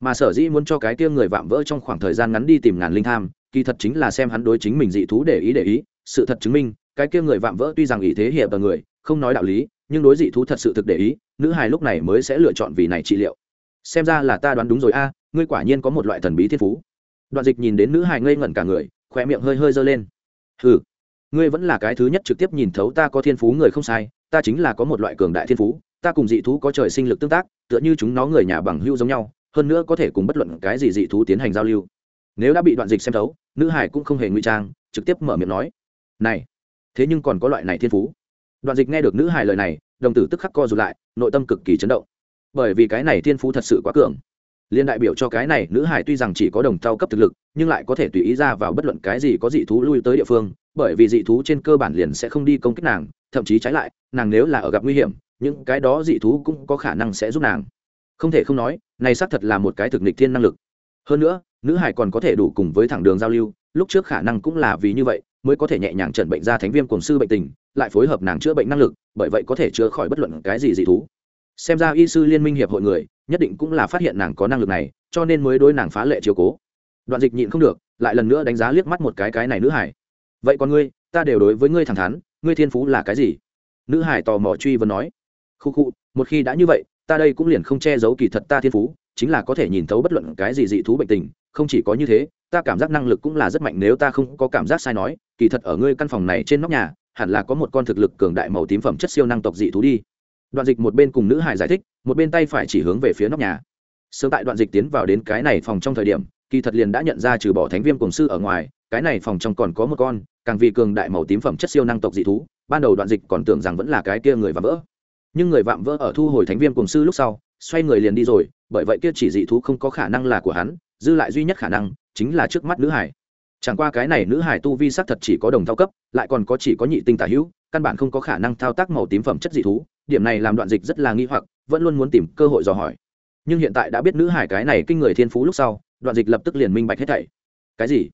Mà sở dĩ muốn cho cái kia người vạm vỡ trong khoảng thời gian ngắn đi tìm ngàn linh tham, kỳ thật chính là xem hắn đối chính mình dị thú để ý để ý, sự thật chứng minh, cái kia người vạm vỡ tuy rằng ý thế hiệp ở người, không nói đạo lý, nhưng đối dị thú thật sự thực để ý, nữ hài lúc này mới sẽ lựa chọn vì này trị liệu. Xem ra là ta đoán đúng rồi a, ngươi quả nhiên có một loại thần bí thiên phú. Đoạn dịch nhìn đến nữ hài ngây ngẩn cả người khỏe miệng hơi hơi giơ lên ừ ngươi vẫn là cái thứ nhất trực tiếp nhìn thấu ta có thiên phú người không sai, ta chính là có một loại cường đại thiên phú, ta cùng dị thú có trời sinh lực tương tác, tựa như chúng nó người nhà bằng hữu giống nhau, hơn nữa có thể cùng bất luận cái gì dị thú tiến hành giao lưu. Nếu đã bị đoạn dịch xem thấu, nữ hải cũng không hề ngụy trang, trực tiếp mở miệng nói, này, thế nhưng còn có loại này thiên phú. Đoạn dịch nghe được nữ hải lời này, đồng tử tức khắc co rụt lại, nội tâm cực kỳ chấn động. Bởi vì cái này thiên phú thật sự quá cường liên đại biểu cho cái này, nữ hải tuy rằng chỉ có đồng thau cấp thực lực, nhưng lại có thể tùy ý ra vào bất luận cái gì có dị thú lui tới địa phương, bởi vì dị thú trên cơ bản liền sẽ không đi công kích nàng, thậm chí trái lại, nàng nếu là ở gặp nguy hiểm, những cái đó dị thú cũng có khả năng sẽ giúp nàng. Không thể không nói, này xác thật là một cái thực nịch thiên năng lực. Hơn nữa, nữ hải còn có thể đủ cùng với thẳng đường giao lưu, lúc trước khả năng cũng là vì như vậy, mới có thể nhẹ nhàng chẩn bệnh ra thánh viêm cổng sư bệnh tình, lại phối hợp nàng chữa bệnh năng lực, bởi vậy có thể chữa khỏi bất luận cái gì dị thú. Xem ra y sư liên minh hiệp hội người nhất định cũng là phát hiện nàng có năng lực này, cho nên mới đối nàng phá lệ chiều cố. Đoạn dịch nhịn không được, lại lần nữa đánh giá liếc mắt một cái cái này nữ hải. Vậy còn ngươi, ta đều đối với ngươi thẳng thắn, ngươi thiên phú là cái gì? Nữ hải tò mò truy vấn nói. Khu khu, một khi đã như vậy, ta đây cũng liền không che giấu kỳ thật ta thiên phú, chính là có thể nhìn thấu bất luận cái gì dị thú bệnh tình, không chỉ có như thế, ta cảm giác năng lực cũng là rất mạnh nếu ta không có cảm giác sai nói, kỳ thật ở ngươi căn phòng này trên nóc nhà, hẳn là có một con thực lực cường đại màu tím phẩm chất siêu năng tộc dị thú đi đoạn dịch một bên cùng nữ hải giải thích, một bên tay phải chỉ hướng về phía nóc nhà. Sớm tại đoạn dịch tiến vào đến cái này phòng trong thời điểm, kỳ thật liền đã nhận ra trừ bỏ thánh viêm cổng sư ở ngoài, cái này phòng trong còn có một con, càng vì cường đại màu tím phẩm chất siêu năng tộc dị thú, ban đầu đoạn dịch còn tưởng rằng vẫn là cái kia người vạm vỡ. Nhưng người vạm vỡ ở thu hồi thánh viêm cổng sư lúc sau, xoay người liền đi rồi, bởi vậy kia chỉ dị thú không có khả năng là của hắn, dư lại duy nhất khả năng chính là trước mắt nữ hải. Chẳng qua cái này nữ hải tu vi sắc thật chỉ có đồng thao cấp, lại còn có chỉ có nhị tinh tả hữu, căn bản không có khả năng thao tác màu tím phẩm chất dị thú điểm này làm đoạn dịch rất là nghi hoặc, vẫn luôn muốn tìm cơ hội dò hỏi. Nhưng hiện tại đã biết nữ hải cái này kinh người thiên phú lúc sau, đoạn dịch lập tức liền minh bạch hết thảy. Cái gì?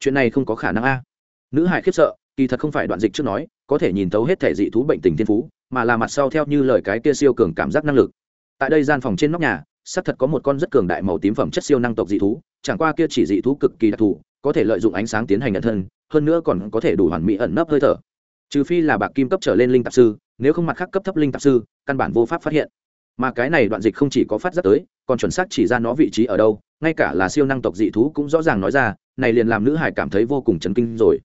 Chuyện này không có khả năng a. Nữ hải khiếp sợ, kỳ thật không phải đoạn dịch trước nói, có thể nhìn thấu hết thể dị thú bệnh tình thiên phú, mà là mặt sau theo như lời cái kia siêu cường cảm giác năng lực. Tại đây gian phòng trên nóc nhà, xác thật có một con rất cường đại màu tím phẩm chất siêu năng tộc dị thú, chẳng qua kia chỉ dị thú cực kỳ đặc thù, có thể lợi dụng ánh sáng tiến hành nhận thân, hơn nữa còn có thể đủ hoàn mỹ ẩn nấp hơi thở trừ phi là bạc kim cấp trở lên linh tạp sư, nếu không mặt khác cấp thấp linh tạp sư, căn bản vô pháp phát hiện. Mà cái này đoạn dịch không chỉ có phát giác tới, còn chuẩn xác chỉ ra nó vị trí ở đâu, ngay cả là siêu năng tộc dị thú cũng rõ ràng nói ra, này liền làm nữ hải cảm thấy vô cùng chấn kinh rồi.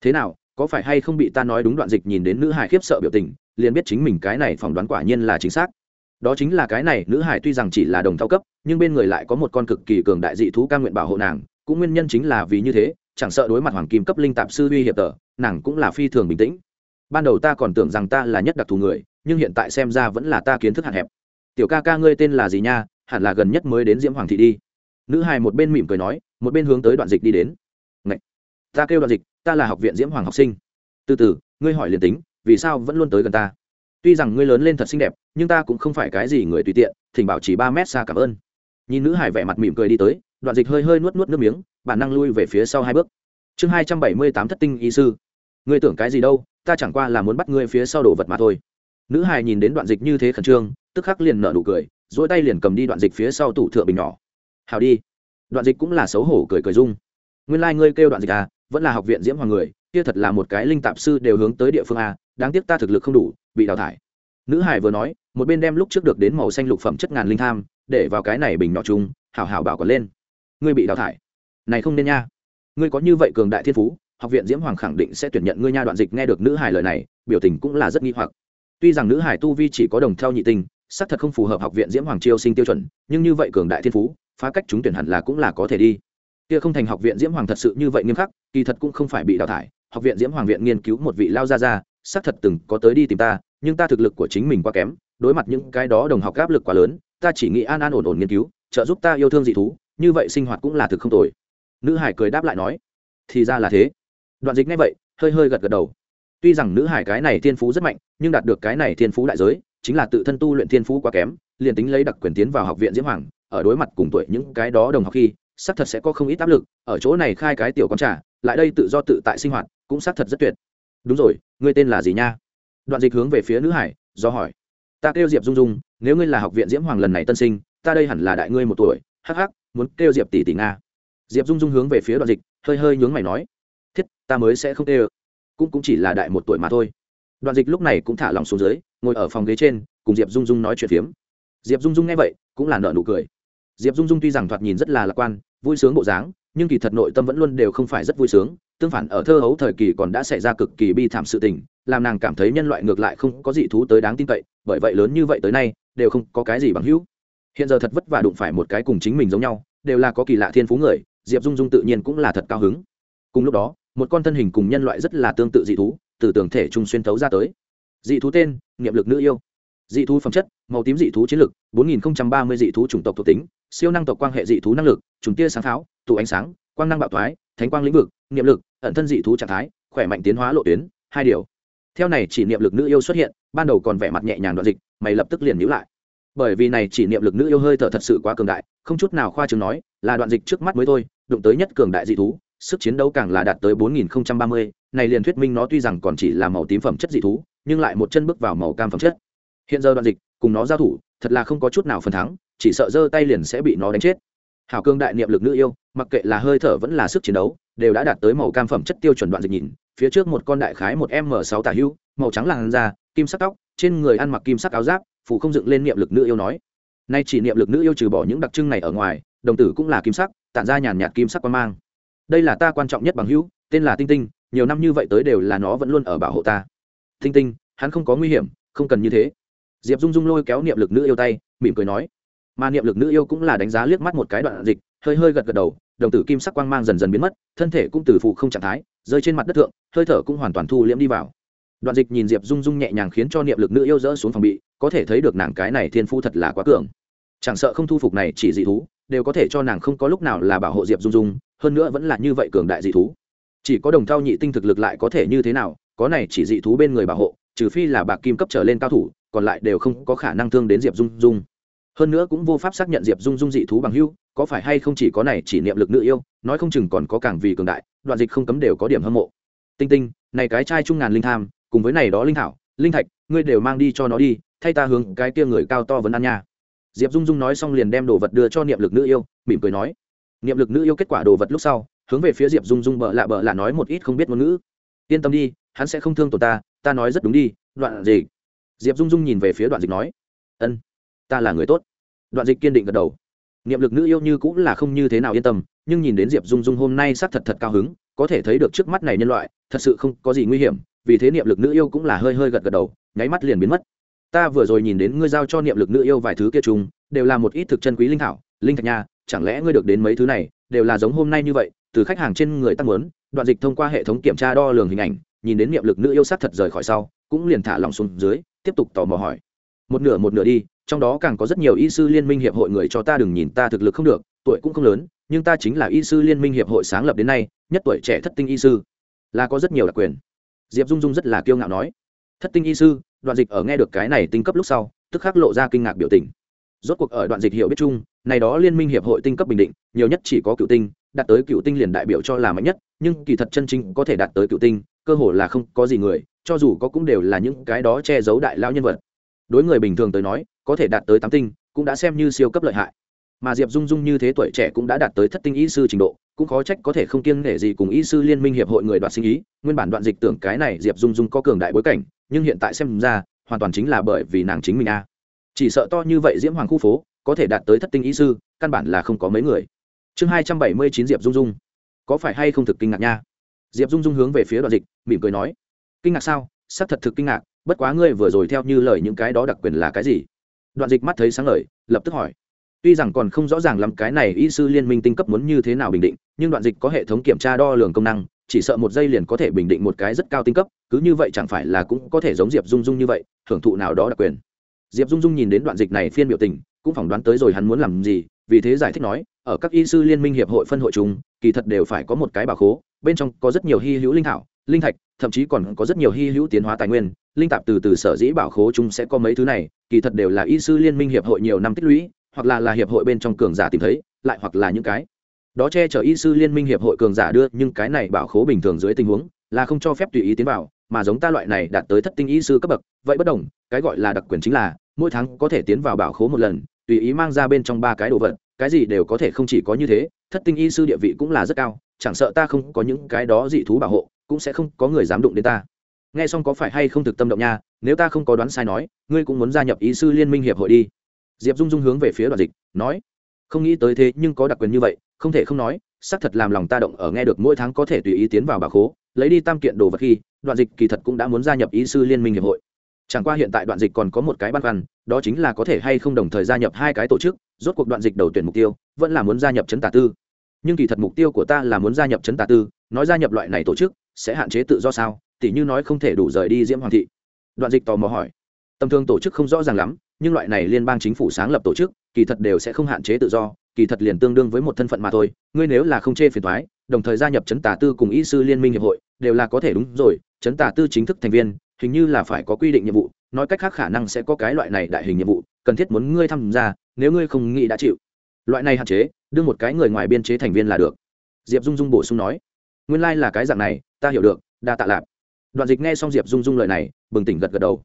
Thế nào, có phải hay không bị ta nói đúng đoạn dịch nhìn đến nữ hải khiếp sợ biểu tình, liền biết chính mình cái này phỏng đoán quả nhiên là chính xác. Đó chính là cái này, nữ hải tuy rằng chỉ là đồng thao cấp, nhưng bên người lại có một con cực kỳ cường đại dị thú ca nguyện bảo hộ nàng, cũng nguyên nhân chính là vì như thế, chẳng sợ đối mặt hoàng kim cấp linh tạp sư uy hiệp tờ nàng cũng là phi thường bình tĩnh ban đầu ta còn tưởng rằng ta là nhất đặc thù người, nhưng hiện tại xem ra vẫn là ta kiến thức hạn hẹp. Tiểu ca ca ngươi tên là gì nha? Hẳn là gần nhất mới đến diễm hoàng thị đi. Nữ hài một bên mỉm cười nói, một bên hướng tới đoạn dịch đi đến. Ngậy! ta kêu đoạn dịch, ta là học viện diễm hoàng học sinh. Từ từ, ngươi hỏi liền tính, vì sao vẫn luôn tới gần ta? Tuy rằng ngươi lớn lên thật xinh đẹp, nhưng ta cũng không phải cái gì người tùy tiện, thỉnh bảo chỉ ba mét xa cảm ơn. Nhìn nữ hải vẻ mặt mỉm cười đi tới, đoạn dịch hơi hơi nuốt nuốt nước miếng, bản năng lui về phía sau hai bước. Chương hai trăm bảy mươi tám thất tinh y sư. Ngươi tưởng cái gì đâu? Ta chẳng qua là muốn bắt ngươi phía sau đồ vật mà thôi. Nữ hải nhìn đến đoạn dịch như thế khẩn trương, tức khắc liền nở nụ cười dỗi tay liền cầm đi đoạn dịch phía sau tủ thượng bình nhỏ. Hào đi. Đoạn dịch cũng là xấu hổ cười cười dung nguyên lai、like、ngươi kêu đoạn dịch à vẫn là học viện diễm hoàng người, kia thật là một cái linh tạp sư đều hướng tới địa phương a đáng tiếc ta thực lực không đủ, bị đào thải. Nữ hải vừa nói, một bên đem lúc trước được đến màu xanh lục phẩm chất ngàn linh tham, để vào cái này bình nhỏ chung, hảo hảo bảo còn lên. Ngươi bị đào thải. Này không nên nha. Ngươi có như vậy cường đại thiên phú học viện diễm hoàng khẳng định sẽ tuyển nhận ngươi nha đoạn dịch nghe được nữ hải lời này, biểu tình cũng là rất nghi hoặc. Tuy rằng nữ hải tu vi chỉ có đồng theo nhị tinh, xác thật không phù hợp học viện diễm hoàng chiêu sinh tiêu chuẩn, nhưng như vậy cường đại thiên phú, phá cách chúng tuyển hẳn là cũng là có thể đi. Kia không thành học viện diễm hoàng thật sự như vậy nghiêm khắc, kỳ thật cũng không phải bị đào thải, học viện diễm hoàng viện nghiên cứu một vị lao gia gia, xác thật từng có tới đi tìm ta, nhưng ta thực lực của chính mình quá kém, đối mặt những cái đó đồng học áp lực quá lớn, ta chỉ nghĩ an an ổn ổn nghiên cứu, trợ giúp ta yêu thương dị thú, như vậy sinh hoạt cũng là thực không tồi. Nữ hải cười đáp lại nói, thì ra là thế đoạn dịch ngay vậy, hơi hơi gật gật đầu. Tuy rằng nữ hải cái này thiên phú rất mạnh, nhưng đạt được cái này thiên phú đại giới, chính là tự thân tu luyện thiên phú quá kém, liền tính lấy đặc quyền tiến vào học viện diễm hoàng, ở đối mặt cùng tuổi những cái đó đồng học khi, xác thật sẽ có không ít áp lực, ở chỗ này khai cái tiểu con trả lại đây tự do tự tại sinh hoạt, cũng xác thật rất tuyệt. Đúng rồi, ngươi tên là gì nha? Đoạn dịch hướng về phía nữ hải, do hỏi. Ta kêu diệp dung dung, nếu ngươi là học viện diễm hoàng lần này tân sinh, ta đây hẳn là đại ngươi một tuổi, hắc hắc, muốn kêu diệp tỷ tỷ nga. Diệp dung dung hướng về phía đoạn dịch, hơi hơi nhướng mày nói thiết, ta mới sẽ không kêu cũng cũng chỉ là đại một tuổi mà thôi. Đoạn dịch lúc này cũng thả lòng xuống dưới, ngồi ở phòng ghế trên, cùng diệp dung dung nói chuyện phiếm. Diệp dung dung nghe vậy, cũng là nợ nụ cười. Diệp dung dung tuy rằng thoạt nhìn rất là lạc quan, vui sướng bộ dáng, nhưng kỳ thật nội tâm vẫn luôn đều không phải rất vui sướng. Tương phản, ở thơ hấu thời kỳ còn đã xảy ra cực kỳ bi thảm sự tình, làm nàng cảm thấy nhân loại ngược lại không có gì thú tới đáng tin cậy, bởi vậy lớn như vậy tới nay, đều không có cái gì bằng hữu. Hiện giờ thật vất vả đụng phải một cái cùng chính mình giống nhau, đều là có kỳ lạ thiên phú người, diệp dung dung tự nhiên cũng là thật cao hứng. Cùng lúc đó một con thân hình cùng nhân loại rất là tương tự dị thú, từ tường thể trung xuyên thấu ra tới. Dị thú tên, niệm lực nữ yêu. Dị thú phẩm chất, màu tím dị thú chiến lực 4030 dị thú chủng tộc thuộc tính, siêu năng tộc quan hệ dị thú năng lực trùng tia sáng pháo, tụ ánh sáng, quang năng bạo thoái, thánh quang lĩnh vực, niệm lực, ẩn thân dị thú trạng thái, khỏe mạnh tiến hóa lộ tuyến, hai điều. Theo này chỉ niệm lực nữ yêu xuất hiện, ban đầu còn vẻ mặt nhẹ nhàng đoạn dịch, mày lập tức liền nhíu lại. Bởi vì này chỉ niệm lực nữ yêu hơi thở thật sự quá cường đại, không chút nào khoa trương nói, là đoạn dịch trước mắt mới thôi, đụng tới nhất cường đại dị thú sức chiến đấu càng là đạt tới 4030, này liền thuyết minh nó tuy rằng còn chỉ là màu tím phẩm chất dị thú nhưng lại một chân bước vào màu cam phẩm chất. Hiện giờ đoạn dịch cùng nó giao thủ thật là không có chút nào phần thắng chỉ sợ giơ tay liền sẽ bị nó đánh chết. Hảo cương đại niệm lực nữ yêu mặc kệ là hơi thở vẫn là sức chiến đấu đều đã đạt tới màu cam phẩm chất tiêu chuẩn đoạn dịch nhìn phía trước một con đại khái một m sáu tả hưu màu trắng làn da kim sắc tóc trên người ăn mặc kim sắc áo giáp phủ không dựng lên niệm lực nữ yêu nói. Nay chỉ niệm lực nữ yêu trừ bỏ những đặc trưng này ở ngoài đồng tử cũng là kim sắc tản ra nhàn nhạt kim sắc quang mang đây là ta quan trọng nhất bằng hữu, tên là tinh tinh, nhiều năm như vậy tới đều là nó vẫn luôn ở bảo hộ ta. Tinh tinh, hắn không có nguy hiểm, không cần như thế. Diệp dung dung lôi kéo niệm lực nữ yêu tay, mỉm cười nói. Mà niệm lực nữ yêu cũng là đánh giá liếc mắt một cái đoạn dịch, hơi hơi gật gật đầu, đồng tử kim sắc quang mang dần dần biến mất, thân thể cũng từ phụ không trạng thái, rơi trên mặt đất thượng, hơi thở cũng hoàn toàn thu liễm đi vào. Đoạn dịch nhìn diệp dung dung nhẹ nhàng khiến cho niệm lực nữ yêu dỡ xuống phòng bị, có thể thấy được nàng cái này thiên phu thật là quá cường. Chẳng sợ không thu phục này chỉ dị thú, đều có thể cho nàng không có lúc nào là bảo hộ diệp dung dung hơn nữa vẫn là như vậy cường đại dị thú. Chỉ có đồng thao nhị tinh thực lực lại có thể như thế nào, có này chỉ dị thú bên người bảo hộ, trừ phi là bạc kim cấp trở lên cao thủ, còn lại đều không có khả năng thương đến diệp dung dung. Hơn nữa cũng vô pháp xác nhận diệp dung dung dị thú bằng hưu có phải hay không chỉ có này chỉ niệm lực nữ yêu, nói không chừng còn có càng vì cường đại, đoạn dịch không cấm đều có điểm hâm mộ. Tinh tinh, này cái trai trung ngàn linh tham, cùng với này đó linh thảo, linh thạch, ngươi đều mang đi cho nó đi, thay ta hướng cái kia người cao to vấn ăn nha. Diệp dung dung nói xong liền đem đồ vật đưa cho niệm lực nữ yêu, mỉm cười nói niệm lực nữ yêu kết quả đồ vật lúc sau, hướng về phía diệp dung dung bợ lạ bợ lạ nói một ít không biết ngôn ngữ. Yên tâm đi, hắn sẽ không thương tổn ta ta nói rất đúng đi, đoạn dịch. Diệp dung dung nhìn về phía đoạn dịch nói. Ân, ta là người tốt. Đoạn dịch kiên định gật đầu. Niệm lực nữ yêu như cũng là không như thế nào yên tâm, nhưng nhìn đến diệp dung dung hôm nay xác thật thật cao hứng, có thể thấy được trước mắt này nhân loại, thật sự không có gì nguy hiểm, vì thế niệm lực nữ yêu cũng là hơi hơi gật gật đầu, nháy mắt liền biến mất. Ta vừa rồi nhìn đến ngươi giao cho niệm lực nữ yêu vài thứ kia chung đều là một ít thực chân quý linh thảo, linh thạch nha chẳng lẽ ngươi được đến mấy thứ này, đều là giống hôm nay như vậy, từ khách hàng trên người tăng muốn, đoạn dịch thông qua hệ thống kiểm tra đo lường hình ảnh, nhìn đến niệm lực nữ yêu sát thật rời khỏi sau, cũng liền thả lòng xuống dưới, tiếp tục tò mò hỏi. Một nửa một nửa đi, trong đó càng có rất nhiều y sư liên minh hiệp hội người cho ta đừng nhìn ta thực lực không được, tuổi cũng không lớn, nhưng ta chính là y sư liên minh hiệp hội sáng lập đến nay, nhất tuổi trẻ thất tinh y sư. Là có rất nhiều đặc quyền. Diệp dung dung rất là kiêu ngạo nói. Thất tinh y sư, đoạn dịch ở nghe được cái này tinh cấp lúc sau, tức khắc lộ ra kinh ngạc biểu tình rốt cuộc ở đoạn dịch hiểu biết chung, này đó liên minh hiệp hội tinh cấp bình định, nhiều nhất chỉ có cựu tinh, đạt tới cựu tinh liền đại biểu cho là mạnh nhất, nhưng kỳ thật chân chính có thể đạt tới cựu tinh, cơ hồ là không có gì người, cho dù có cũng đều là những cái đó che giấu đại lao nhân vật. Đối người bình thường tới nói, có thể đạt tới tám tinh, cũng đã xem như siêu cấp lợi hại. Mà diệp dung dung như thế tuổi trẻ cũng đã đạt tới thất tinh y sư trình độ, cũng khó trách có thể không kiêng nể gì cùng y sư liên minh hiệp hội người đoạt sinh ý. Nguyên bản đoạn dịch tưởng cái này diệp dung dung có cường đại bối cảnh, nhưng hiện tại xem ra, hoàn toàn chính là bởi vì nàng chính mình a chỉ sợ to như vậy diễm hoàng khu phố, có thể đạt tới thất tinh ý sư, căn bản là không có mấy người. Chương hai trăm bảy mươi chín diệp dung dung. Có phải hay không thực kinh ngạc nha? Diệp dung dung hướng về phía đoạn dịch, mỉm cười nói, kinh ngạc sao? Xác thật thực kinh ngạc, bất quá ngươi vừa rồi theo như lời những cái đó đặc quyền là cái gì? Đoạn dịch mắt thấy sáng lời lập tức hỏi, tuy rằng còn không rõ ràng lắm cái này y sư liên minh tinh cấp muốn như thế nào bình định, nhưng đoạn dịch có hệ thống kiểm tra đo lường công năng, chỉ sợ một giây liền có thể bình định một cái rất cao tinh cấp, cứ như vậy chẳng phải là cũng có thể giống diệp dung dung như vậy, hưởng thụ nào đó đặc quyền diệp dung dung nhìn đến đoạn dịch này phiên biểu tình, cũng phỏng đoán tới rồi hắn muốn làm gì, vì thế giải thích nói, ở các y sư liên minh hiệp hội phân hội chúng kỳ thật đều phải có một cái bảo khố, bên trong có rất nhiều hy hữu linh thảo, linh thạch, thậm chí còn có rất nhiều hy hữu tiến hóa tài nguyên, linh tạp từ từ sở dĩ bảo khố chúng sẽ có mấy thứ này, kỳ thật đều là y sư liên minh hiệp hội nhiều năm tích lũy, hoặc là là hiệp hội bên trong cường giả tìm thấy, lại hoặc là những cái đó che chở y sư liên minh hiệp hội cường giả đưa, nhưng cái này bảo khố bình thường dưới tình huống, là không cho phép tùy ý tiến vào mà giống ta loại này đạt tới thất tinh y sư cấp bậc, vậy bất đồng, cái gọi là đặc quyền chính là, mỗi tháng có thể tiến vào bảo khố một lần, tùy ý mang ra bên trong ba cái đồ vật, cái gì đều có thể không chỉ có như thế, thất tinh y sư địa vị cũng là rất cao, chẳng sợ ta không có những cái đó dị thú bảo hộ, cũng sẽ không có người dám đụng đến ta. Nghe xong có phải hay không thực tâm động nha, nếu ta không có đoán sai nói, ngươi cũng muốn gia nhập ý sư liên minh hiệp hội đi. Diệp dung dung hướng về phía đoàn dịch, nói, không nghĩ tới thế nhưng có đặc quyền như vậy, không thể không nói, xác thật làm lòng ta động ở nghe được mỗi tháng có thể tùy ý tiến vào bà khố, lấy đi tam kiện đồ vật khi đoạn dịch kỳ thật cũng đã muốn gia nhập ý sư liên minh hiệp hội. Chẳng qua hiện tại đoạn dịch còn có một cái băn khoăn, đó chính là có thể hay không đồng thời gia nhập hai cái tổ chức, rốt cuộc đoạn dịch đầu tuyển mục tiêu, vẫn là muốn gia nhập chấn tà tư. Nhưng kỳ thật mục tiêu của ta là muốn gia nhập chấn tà tư, nói gia nhập loại này tổ chức, sẽ hạn chế tự do sao? Tỉ như nói không thể đủ rời đi diễm hoàng thị. Đoạn dịch tò mò hỏi. Tầm thường tổ chức không rõ ràng lắm, nhưng loại này liên bang chính phủ sáng lập tổ chức, kỳ thật đều sẽ không hạn chế tự do, kỳ thật liền tương đương với một thân phận mà thôi. Ngươi nếu là không chê phiền thoái đồng thời gia nhập chấn tà tư cùng y sư liên minh hiệp hội, đều là có thể đúng rồi chấn tà tư chính thức thành viên, hình như là phải có quy định nhiệm vụ, nói cách khác khả năng sẽ có cái loại này đại hình nhiệm vụ, cần thiết muốn ngươi tham gia, nếu ngươi không nghĩ đã chịu. Loại này hạn chế, đưa một cái người ngoài biên chế thành viên là được. Diệp dung dung bổ sung nói. Nguyên lai、like、là cái dạng này, ta hiểu được, đa tạ lạp. Đoạn dịch nghe xong diệp dung dung lời này, bừng tỉnh gật gật đầu.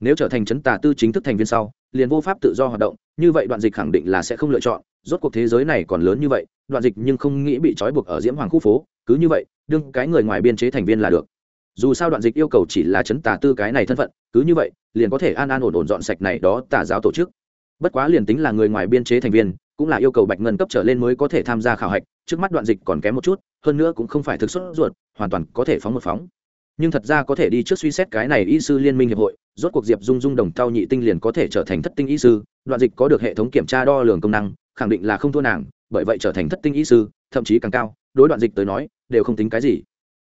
Nếu trở thành chấn tà tư chính thức thành viên sau, liền vô pháp tự do hoạt động, như vậy đoạn dịch khẳng định là sẽ không lựa chọn, rốt cuộc thế giới này còn lớn như vậy, đoạn dịch nhưng không nghĩ bị trói buộc ở diễm hoàng khu phố, cứ như vậy, đương cái người ngoài biên chế thành viên là được dù sao đoạn dịch yêu cầu chỉ là chấn tà tư cái này thân phận, cứ như vậy, liền có thể an an ổn ổn dọn sạch này đó tà giáo tổ chức. Bất quá liền tính là người ngoài biên chế thành viên, cũng là yêu cầu bạch ngân cấp trở lên mới có thể tham gia khảo hạch, trước mắt đoạn dịch còn kém một chút, hơn nữa cũng không phải thực xuất ruột, hoàn toàn có thể phóng một phóng. Nhưng thật ra có thể đi trước suy xét cái này y sư liên minh hiệp hội, rốt cuộc diệp dung dung đồng thao nhị tinh liền có thể trở thành thất tinh y sư, đoạn dịch có được hệ thống kiểm tra đo lường công năng, khẳng định là không thua nàng, bởi vậy trở thành thất tinh y sư, thậm chí càng cao, đối đoạn dịch tới nói, đều không tính cái gì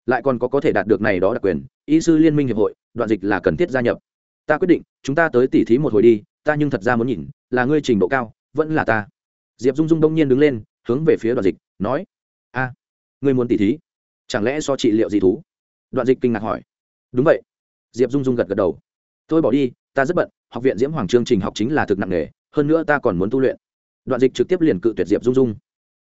lại còn có có thể đạt được này đó đặc quyền y sư liên minh hiệp hội, đoạn dịch là cần thiết gia nhập. Ta quyết định, chúng ta tới tỉ thí một hồi đi, ta nhưng thật ra muốn nhìn, là ngươi trình độ cao, vẫn là ta. Diệp dung dung đông nhiên đứng lên, hướng về phía đoạn dịch, nói, a, ngươi muốn tỉ thí? Chẳng lẽ so trị liệu gì thú? Đoạn dịch kinh ngạc hỏi. Đúng vậy. Diệp dung dung gật gật đầu. Tôi bỏ đi, ta rất bận, học viện diễm hoàng chương trình học chính là thực nặng nghề hơn nữa ta còn muốn tu luyện. Đoạn dịch trực tiếp liền cự tuyệt diệp dung dung.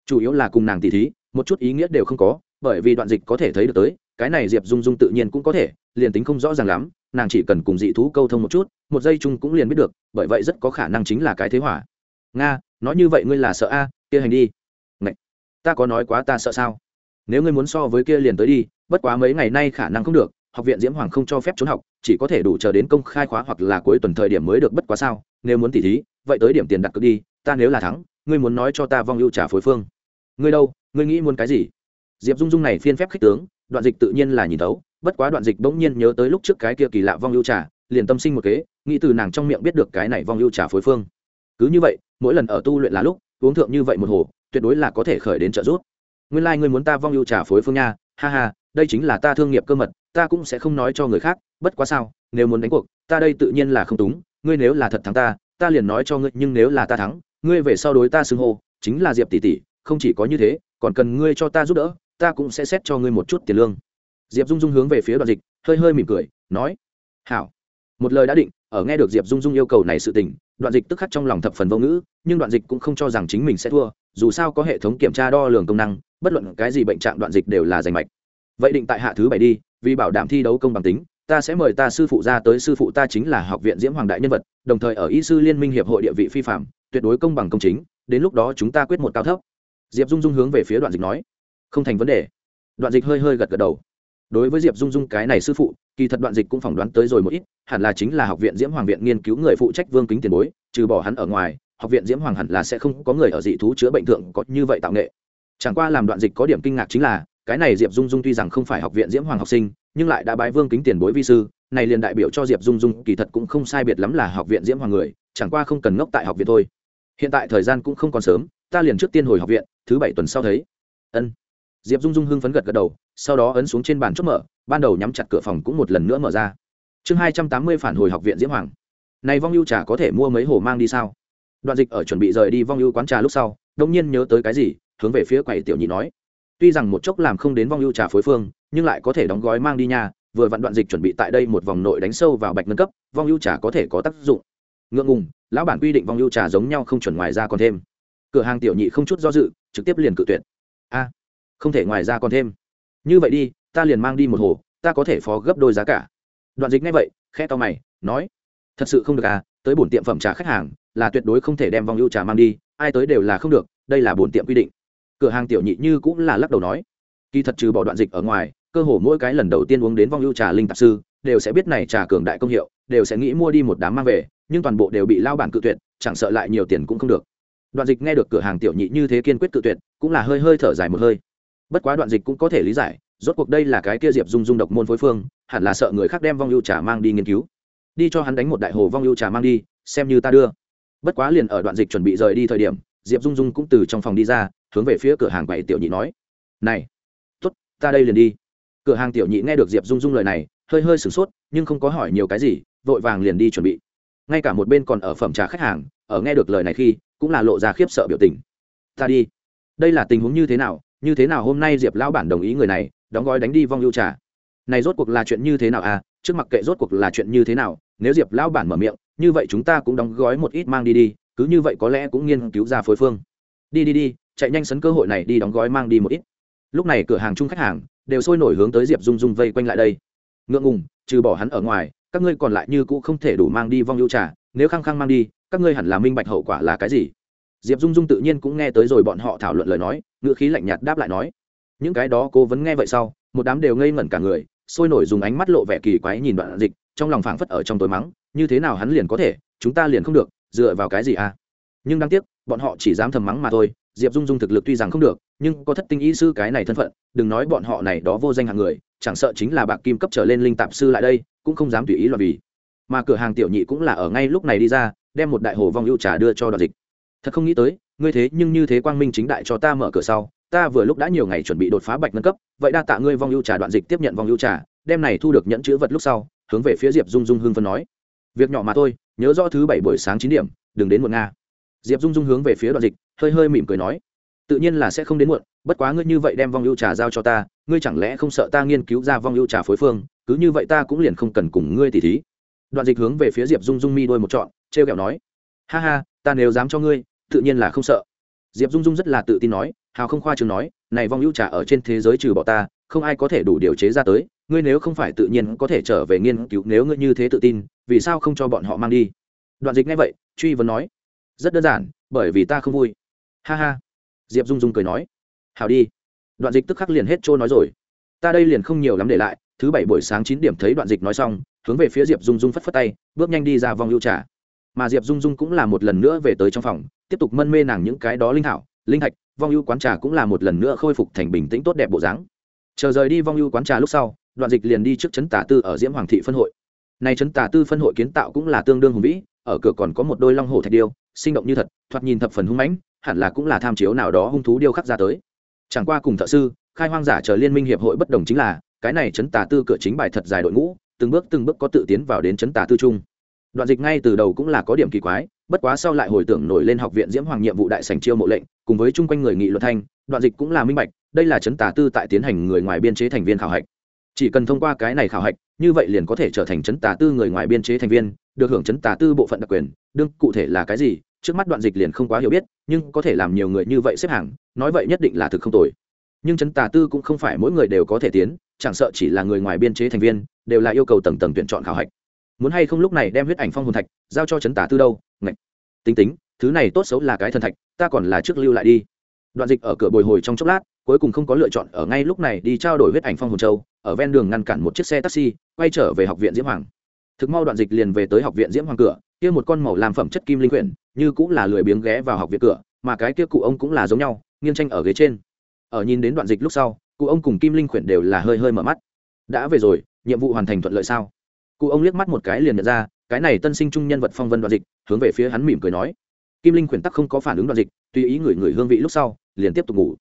Chủ yếu là cùng nàng tỉ thí, một chút ý nghĩa đều không có bởi vì đoạn dịch có thể thấy được tới, cái này diệp dung dung tự nhiên cũng có thể, liền tính không rõ ràng lắm, nàng chỉ cần cùng dị thú câu thông một chút, một giây chung cũng liền biết được, bởi vậy rất có khả năng chính là cái thế hỏa. Nga, nói như vậy ngươi là sợ a, kia hành đi. Ngậy! ta có nói quá ta sợ sao? Nếu ngươi muốn so với kia liền tới đi, bất quá mấy ngày nay khả năng không được, học viện diễm hoàng không cho phép trốn học, chỉ có thể đủ chờ đến công khai khóa hoặc là cuối tuần thời điểm mới được, bất quá sao, nếu muốn tỉ thí, vậy tới điểm tiền đặt cược đi, ta nếu là thắng, ngươi muốn nói cho ta vong ưu trả phối phương. Ngươi đâu, ngươi nghĩ muốn cái gì? Diệp dung dung này phiên phép khích tướng đoạn dịch tự nhiên là nhìn thấu bất quá đoạn dịch bỗng nhiên nhớ tới lúc trước cái kia kỳ lạ vong ưu trà, liền tâm sinh một kế nghĩ từ nàng trong miệng biết được cái này vong ưu trà phối phương. Cứ như vậy mỗi lần ở tu luyện là lúc uống thượng như vậy một hồ tuyệt đối là có thể khởi đến trợ giúp. Nguyên lai、like、ngươi muốn ta vong ưu trà phối phương nha ha ha đây chính là ta thương nghiệp cơ mật ta cũng sẽ không nói cho người khác bất quá sao nếu muốn đánh cuộc ta đây tự nhiên là không túng ngươi nếu là thật thắng ta ta liền nói cho ngươi nhưng nếu là ta thắng ngươi về sau đối ta xưng hô chính là diệp tỷ tỷ không chỉ có như thế còn cần ngươi cho ta giúp đỡ ta cũng sẽ xét cho ngươi một chút tiền lương. Diệp dung dung hướng về phía đoạn dịch, hơi hơi mỉm cười, nói, hảo. Một lời đã định, ở nghe được diệp dung dung yêu cầu này sự tình, đoạn dịch tức khắc trong lòng thập phần vô ngữ, nhưng đoạn dịch cũng không cho rằng chính mình sẽ thua, dù sao có hệ thống kiểm tra đo lường công năng, bất luận cái gì bệnh trạng đoạn dịch đều là giành mạch. Vậy định tại hạ thứ bảy đi, vì bảo đảm thi đấu công bằng tính, ta sẽ mời ta sư phụ ra tới, sư phụ ta chính là học viện diễm hoàng đại nhân vật, đồng thời ở y sư liên minh hiệp hội địa vị phi phạm, tuyệt đối công bằng công chính, đến lúc đó chúng ta quyết một cao thấp. Diệp dung dung hướng về phía đoạn dịch nói không thành vấn đề. Đoạn dịch hơi hơi gật gật đầu. Đối với diệp dung dung cái này sư phụ, kỳ thật đoạn dịch cũng phỏng đoán tới rồi một ít, hẳn là chính là học viện diễm hoàng viện nghiên cứu người phụ trách vương kính tiền bối, trừ bỏ hắn ở ngoài, học viện diễm hoàng hẳn là sẽ không có người ở dị thú chữa bệnh thượng có như vậy tạo nghệ. Chẳng qua làm đoạn dịch có điểm kinh ngạc chính là, cái này diệp dung dung tuy rằng không phải học viện diễm hoàng học sinh, nhưng lại đã bái vương kính tiền bối vi sư, này liền đại biểu cho diệp dung dung kỳ thật cũng không sai biệt lắm là học viện diễm hoàng người, chẳng qua không cần ngốc tại học viện thôi. Hiện tại thời gian cũng không còn sớm, ta liền trước tiên hồi học viện, thứ bảy tuần sau thấy. Ân diệp dung dung hưng phấn gật gật đầu, sau đó ấn xuống trên bàn chốt mở, ban đầu nhắm chặt cửa phòng cũng một lần nữa mở ra. Chương hai trăm tám mươi phản hồi học viện diễm hoàng. Này vong ưu trà có thể mua mấy hồ mang đi sao? Đoạn dịch ở chuẩn bị rời đi vong ưu quán trà lúc sau đông nhiên nhớ tới cái gì, hướng về phía quầy tiểu nhị nói. Tuy rằng một chốc làm không đến vong ưu trà phối phương, nhưng lại có thể đóng gói mang đi nhà vừa vặn đoạn dịch chuẩn bị tại đây một vòng nội đánh sâu vào bạch ngân cấp, vong ưu trà có thể có tác dụng. Ngượng ngùng, lão bản quy định vong ưu trà giống nhau không chuẩn ngoài ra còn thêm. Cửa hàng tiểu nhị không chút do dự, trực tiếp liền cự tuyệt. A không thể ngoài ra còn thêm. Như vậy đi, ta liền mang đi một hồ, ta có thể phó gấp đôi giá cả. Đoạn dịch ngay vậy khe to mày, nói, thật sự không được à tới bổn tiệm phẩm trà khách hàng, là tuyệt đối không thể đem vong ưu trà mang đi, ai tới đều là không được, đây là bổn tiệm quy định. Cửa hàng tiểu nhị như cũng là lắc đầu nói, kỳ thật trừ bỏ đoạn dịch ở ngoài, cơ hồ mỗi cái lần đầu tiên uống đến vong ưu trà linh tạp sư, đều sẽ biết này trà cường đại công hiệu, đều sẽ nghĩ mua đi một đám mang về, nhưng toàn bộ đều bị lao bản cự tuyệt, chẳng sợ lại nhiều tiền cũng không được. Đoạn dịch nghe được cửa hàng tiểu nhị như thế kiên quyết cự tuyệt, cũng là hơi hơi thở dài một hơi bất quá đoạn dịch cũng có thể lý giải, rốt cuộc đây là cái kia diệp dung dung độc môn phối phương, hẳn là sợ người khác đem vong ưu trà mang đi nghiên cứu. Đi cho hắn đánh một đại hồ vong ưu trà mang đi, xem như ta đưa. Bất quá liền ở đoạn dịch chuẩn bị rời đi thời điểm, diệp dung dung cũng từ trong phòng đi ra, hướng về phía cửa hàng quầy tiểu nhị nói, này, tốt, ta đây liền đi. Cửa hàng tiểu nhị nghe được diệp dung dung lời này, hơi hơi sửng sốt, nhưng không có hỏi nhiều cái gì, vội vàng liền đi chuẩn bị. Ngay cả một bên còn ở phẩm trà khách hàng, ở nghe được lời này khi, cũng là lộ ra khiếp sợ biểu tình. Ta đi. Đây là tình huống như thế nào? Như thế nào hôm nay diệp lão bản đồng ý người này, đóng gói đánh đi vong ưu trà. Này rốt cuộc là chuyện như thế nào à? Trước mặc kệ rốt cuộc là chuyện như thế nào? Nếu diệp lão bản mở miệng, như vậy chúng ta cũng đóng gói một ít mang đi đi, cứ như vậy có lẽ cũng nghiên cứu ra phối phương. Đi đi đi, chạy nhanh sấn cơ hội này đi đóng gói mang đi một ít. Lúc này cửa hàng chung khách hàng đều sôi nổi hướng tới diệp dung dung vây quanh lại đây. Ngượng ngùng, trừ bỏ hắn ở ngoài, các ngươi còn lại như cũ không thể đủ mang đi vong ưu trà, nếu khăng khăng mang đi, các ngươi hẳn là minh bạch hậu quả là cái gì diệp dung dung tự nhiên cũng nghe tới rồi bọn họ thảo luận lời nói ngựa khí lạnh nhạt đáp lại nói, những cái đó cô vẫn nghe vậy sau, một đám đều ngây ngẩn cả người, sôi nổi dùng ánh mắt lộ vẻ kỳ quái nhìn đoạn dịch, trong lòng phảng phất ở trong tối mắng, như thế nào hắn liền có thể, chúng ta liền không được, dựa vào cái gì à? Nhưng đáng tiếc, bọn họ chỉ dám thầm mắng mà thôi, diệp dung dung thực lực tuy rằng không được, nhưng có thất tinh ý sư cái này thân phận, đừng nói bọn họ này đó vô danh hạng người, chẳng sợ chính là bạc kim cấp trở lên linh tạp sư lại đây, cũng không dám tùy ý loạn vì. Mà cửa hàng tiểu nhị cũng là ở ngay lúc này đi ra, đem một đại hồ vong ưu trà đưa cho đoạn dịch thật không nghĩ tới, ngươi thế nhưng như thế quang minh chính đại cho ta mở cửa sau, ta vừa lúc đã nhiều ngày chuẩn bị đột phá bạch nâng cấp, vậy đa tạ ngươi vong ưu trà đoạn dịch tiếp nhận vong ưu trà đem này thu được nhẫn chữ vật lúc sau, hướng về phía diệp dung dung hưng phân nói. Việc nhỏ mà thôi, nhớ rõ thứ bảy buổi sáng chín điểm, đừng đến muộn nga. Diệp dung dung hướng về phía đoạn dịch, hơi hơi mỉm cười nói. Tự nhiên là sẽ không đến muộn, bất quá ngươi như vậy đem vong ưu trà giao cho ta, ngươi chẳng lẽ không sợ ta nghiên cứu ra vong ưu trà phối phương, cứ như vậy ta cũng liền không cần cùng ngươi tỉ thí. Đoạn dịch hướng về phía diệp dung dung mi đôi một trọn t r e o kẹo nói ha ha, ta nếu dám cho ngươi, tự nhiên là không sợ. Diệp dung dung rất là tự tin nói, hào không khoa chừng nói, này vong ưu trà ở trên thế giới trừ bỏ ta, không ai có thể đủ điều chế ra tới, ngươi nếu không phải tự nhiên có thể trở về nghiên cứu nếu ngươi như thế tự tin, vì sao không cho bọn họ mang đi? Đoạn dịch nghe vậy, truy vấn nói, rất đơn giản, bởi vì ta không vui. Ha ha. Diệp dung dung cười nói, hào đi. Đoạn dịch tức khắc liền hết trôi nói rồi. Ta đây liền không nhiều lắm để lại, thứ bảy buổi sáng chín điểm thấy đoạn dịch nói xong, hướng về phía diệp dung dung phất phất tay, bước nhanh đi ra vòng ưu trà mà diệp dung dung cũng là một lần nữa về tới trong phòng, tiếp tục mân mê nàng những cái đó linh thảo, linh thạch, vong ưu quán trà cũng là một lần nữa khôi phục thành bình tĩnh tốt đẹp bộ dáng. Chờ rời đi vong ưu quán trà lúc sau, đoạn dịch liền đi trước trấn tả tư ở diễm hoàng thị phân hội. Này trấn tả tư phân hội kiến tạo cũng là tương đương hùng vĩ, ở cửa còn có một đôi long hồ thạch điêu, sinh động như thật, thoạt nhìn thập phần hung mãnh, hẳn là cũng là tham chiếu nào đó hung thú điêu khắc ra tới. Chẳng qua cùng thợ sư, khai hoang giả chờ liên minh hiệp hội bất đồng chính là, cái này trấn tả tư cửa chính bài thật dài đội ngũ, từng bước từng bước có tự tiến vào đến trấn tả tư trung đoạn dịch ngay từ đầu cũng là có điểm kỳ quái, bất quá sau lại hồi tưởng nổi lên học viện diễm hoàng nhiệm vụ đại sành chiêu mộ lệnh, cùng với chung quanh người nghị luật thanh, đoạn dịch cũng là minh bạch, đây là chấn tà tư tại tiến hành người ngoài biên chế thành viên khảo hạch. Chỉ cần thông qua cái này khảo hạch, như vậy liền có thể trở thành chấn tà tư người ngoài biên chế thành viên, được hưởng chấn tà tư bộ phận đặc quyền. Đương cụ thể là cái gì, trước mắt đoạn dịch liền không quá hiểu biết, nhưng có thể làm nhiều người như vậy xếp hàng, nói vậy nhất định là thực không tồi. Nhưng chấn tà tư cũng không phải mỗi người đều có thể tiến, chẳng sợ chỉ là người ngoài biên chế thành viên, đều là yêu cầu tầng tầng tuyển chọn khảo hạch muốn hay không lúc này đem huyết ảnh phong hồn thạch giao cho chấn tả tư đâu? Ngạch. Tính tính, thứ này tốt xấu là cái thần thạch, ta còn là trước lưu lại đi. Đoạn dịch ở cửa bồi hồi trong chốc lát, cuối cùng không có lựa chọn ở ngay lúc này đi trao đổi huyết ảnh phong hồn châu, ở ven đường ngăn cản một chiếc xe taxi, quay trở về học viện diễm hoàng. Thực mau đoạn dịch liền về tới học viện diễm hoàng cửa, kia một con màu làm phẩm chất kim linh quyển, như cũng là lười biếng ghé vào học viện cửa, mà cái kia cụ ông cũng là giống nhau, nghiêng tranh ở ghế trên. Ở nhìn đến đoạn dịch lúc sau, cụ ông cùng kim linh quyển đều là hơi hơi mở mắt. Đã về rồi, nhiệm vụ hoàn thành thuận lợi sao? Cụ ông liếc mắt một cái liền nhận ra, cái này tân sinh trung nhân vật phong vân đoạn dịch, hướng về phía hắn mỉm cười nói. Kim linh khuyển tắc không có phản ứng đoạn dịch, tùy ý người người hương vị lúc sau, liền tiếp tục ngủ.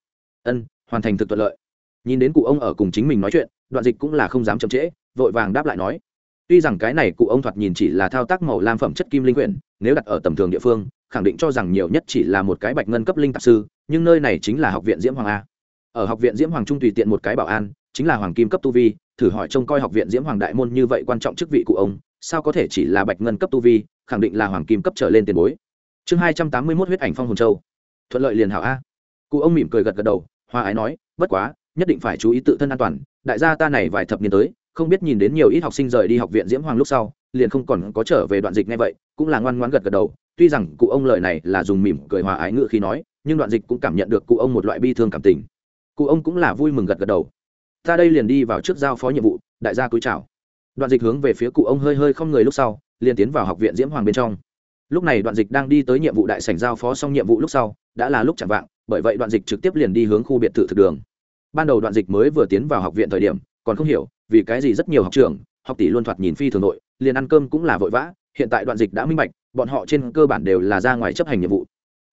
Ân, hoàn thành thực thuận lợi. Nhìn đến cụ ông ở cùng chính mình nói chuyện, đoạn dịch cũng là không dám chậm trễ, vội vàng đáp lại nói. Tuy rằng cái này cụ ông thoạt nhìn chỉ là thao tác màu lam phẩm chất kim linh quyển nếu đặt ở tầm thường địa phương, khẳng định cho rằng nhiều nhất chỉ là một cái bạch ngân cấp linh tạp sư, nhưng nơi này chính là học viện diễm hoàng a. Ở học viện diễm hoàng trung tùy tiện một cái bảo an chính là hoàng kim cấp tu vi, thử hỏi trông coi học viện diễm hoàng đại môn như vậy quan trọng chức vị cụ ông, sao có thể chỉ là bạch ngân cấp tu vi, khẳng định là hoàng kim cấp trở lên tiền bối. Chương hai trăm tám mươi mốt huyết ảnh phong hồn châu. Thuận lợi liền hảo a. Cụ ông mỉm cười gật gật đầu hoa ái nói, bất quá, nhất định phải chú ý tự thân an toàn, đại gia ta này vài thập niên tới, không biết nhìn đến nhiều ít học sinh rời đi học viện diễm hoàng lúc sau, liền không còn có trở về đoạn dịch ngay vậy, cũng là ngoan ngoãn gật gật đầu, tuy rằng cụ ông lời này là dùng mỉm cười hòa ái ngự khi nói, nhưng đoạn dịch cũng cảm nhận được cụ ông một loại bi thương cảm tình. Cụ ông cũng là vui mừng gật gật đầu ta đây liền đi vào trước giao phó nhiệm vụ, đại gia cúi chào. Đoạn dịch hướng về phía cụ ông hơi hơi không người lúc sau, liền tiến vào học viện diễm hoàng bên trong. Lúc này đoạn dịch đang đi tới nhiệm vụ đại sảnh giao phó xong nhiệm vụ lúc sau, đã là lúc chẳng vạng, bởi vậy đoạn dịch trực tiếp liền đi hướng khu biệt thự thực đường. Ban đầu đoạn dịch mới vừa tiến vào học viện thời điểm, còn không hiểu, vì cái gì rất nhiều học trường, học tỷ luôn thoạt nhìn phi thường nội, liền ăn cơm cũng là vội vã, hiện tại đoạn dịch đã minh bạch, bọn họ trên cơ bản đều là ra ngoài chấp hành nhiệm vụ.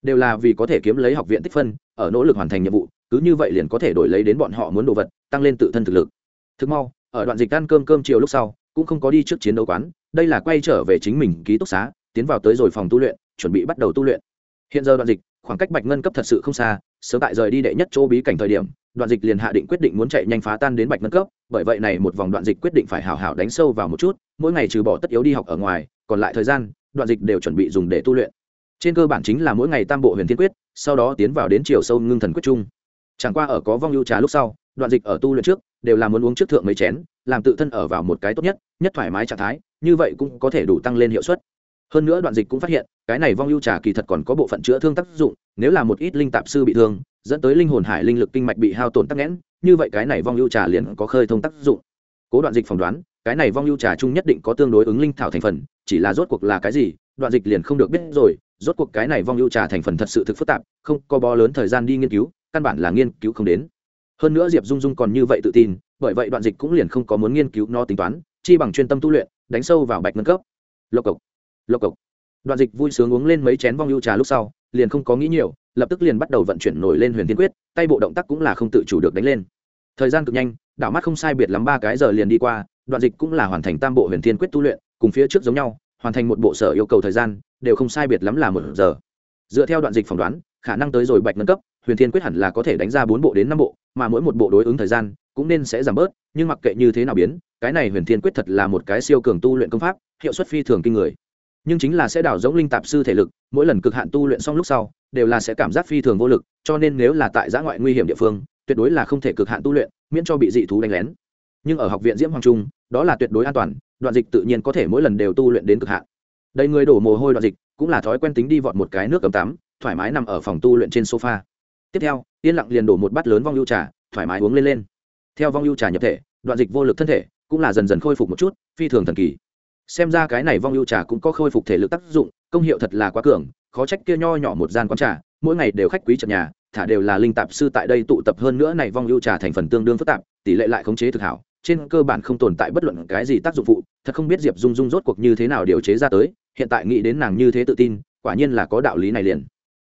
Đều là vì có thể kiếm lấy học viện tích phân, ở nỗ lực hoàn thành nhiệm vụ cứ như vậy liền có thể đổi lấy đến bọn họ muốn đồ vật, tăng lên tự thân thực lực. Thực mau, ở đoạn dịch ăn cơm cơm chiều lúc sau, cũng không có đi trước chiến đấu quán, đây là quay trở về chính mình ký túc xá, tiến vào tới rồi phòng tu luyện, chuẩn bị bắt đầu tu luyện. Hiện giờ đoạn dịch, khoảng cách bạch ngân cấp thật sự không xa, sớm tại rời đi đệ nhất chỗ bí cảnh thời điểm, đoạn dịch liền hạ định quyết định muốn chạy nhanh phá tan đến bạch ngân cấp, bởi vậy này một vòng đoạn dịch quyết định phải hào hào đánh sâu vào một chút, mỗi ngày trừ bỏ tất yếu đi học ở ngoài, còn lại thời gian, đoạn dịch đều chuẩn bị dùng để tu luyện. Trên cơ bản chính là mỗi ngày tam bộ huyền thiên quyết, sau đó tiến vào đến chiều sâu ngưng thần quyết trung chẳng qua ở có vong ưu trà lúc sau, đoạn dịch ở tu luyện trước, đều là muốn uống trước thượng mấy chén, làm tự thân ở vào một cái tốt nhất nhất thoải mái trạng thái, như vậy cũng có thể đủ tăng lên hiệu suất. Hơn nữa đoạn dịch cũng phát hiện, cái này vong ưu trà kỳ thật còn có bộ phận chữa thương tác dụng, nếu là một ít linh tạp sư bị thương, dẫn tới linh hồn hải linh lực kinh mạch bị hao tổn tắc nghẽn, như vậy cái này vong ưu trà liền có khơi thông tác dụng. Cố đoạn dịch phỏng đoán, cái này vong ưu trà chung nhất định có tương đối ứng linh thảo thành phần, chỉ là rốt cuộc là cái gì, đoạn dịch liền không được biết rồi. Rốt cuộc cái này vong ưu trà thành phần thật sự thực phức tạp, không có bó lớn thời gian đi nghiên cứu căn bản là nghiên cứu không đến. Hơn nữa diệp dung dung còn như vậy tự tin, bởi vậy đoạn dịch cũng liền không có muốn nghiên cứu nó tính toán, chi bằng chuyên tâm tu luyện, đánh sâu vào bạch ngân cấp. Lộc cộc lộc cộc. Đoạn dịch vui sướng uống lên mấy chén vong ưu trà lúc sau, liền không có nghĩ nhiều, lập tức liền bắt đầu vận chuyển nổi lên huyền thiên quyết, tay bộ động tác cũng là không tự chủ được đánh lên. Thời gian cực nhanh, đảo mắt không sai biệt lắm ba cái giờ liền đi qua, đoạn dịch cũng là hoàn thành tam bộ huyền thiên quyết tu luyện, cùng phía trước giống nhau, hoàn thành một bộ sở yêu cầu thời gian, đều không sai biệt lắm là một giờ. Dựa theo đoạn dịch phỏng đoán, khả năng tới rồi bạch nâng cấp huyền thiên quyết hẳn là có thể đánh ra bốn bộ đến năm bộ, mà mỗi một bộ đối ứng thời gian cũng nên sẽ giảm bớt, nhưng mặc kệ như thế nào biến, cái này huyền thiên quyết thật là một cái siêu cường tu luyện công pháp, hiệu suất phi thường kinh người. Nhưng chính là sẽ đảo giống linh tạp sư thể lực, mỗi lần cực hạn tu luyện xong lúc sau, đều là sẽ cảm giác phi thường vô lực, cho nên nếu là tại giã ngoại nguy hiểm địa phương, tuyệt đối là không thể cực hạn tu luyện, miễn cho bị dị thú đánh lén. Nhưng ở học viện diễm hoàng trung, đó là tuyệt đối an toàn, đoạn dịch tự nhiên có thể mỗi lần đều tu luyện đến cực hạn. Đầy người đổ mồ hôi đoạn dịch, cũng là thói quen tính đi vọt một cái nước cầm tắm, thoải mái nằm ở phòng tu luyện trên sofa tiếp theo, yên lặng liền đổ một bát lớn vong lưu trà, thoải mái uống lên lên. Theo vong lưu trà nhập thể, đoạn dịch vô lực thân thể cũng là dần dần khôi phục một chút, phi thường thần kỳ. Xem ra cái này vong lưu trà cũng có khôi phục thể lực tác dụng, công hiệu thật là quá cường, khó trách kia nho nhỏ một gian quán trà, mỗi ngày đều khách quý trật nhà, thả đều là linh tạp sư tại đây tụ tập hơn nữa này vong lưu trà thành phần tương đương phức tạp, tỷ lệ lại khống chế thực hảo, trên cơ bản không tồn tại bất luận cái gì tác dụng phụ, thật không biết diệp dung dung rốt cuộc như thế nào điều chế ra tới, hiện tại nghĩ đến nàng như thế tự tin, quả nhiên là có đạo lý này liền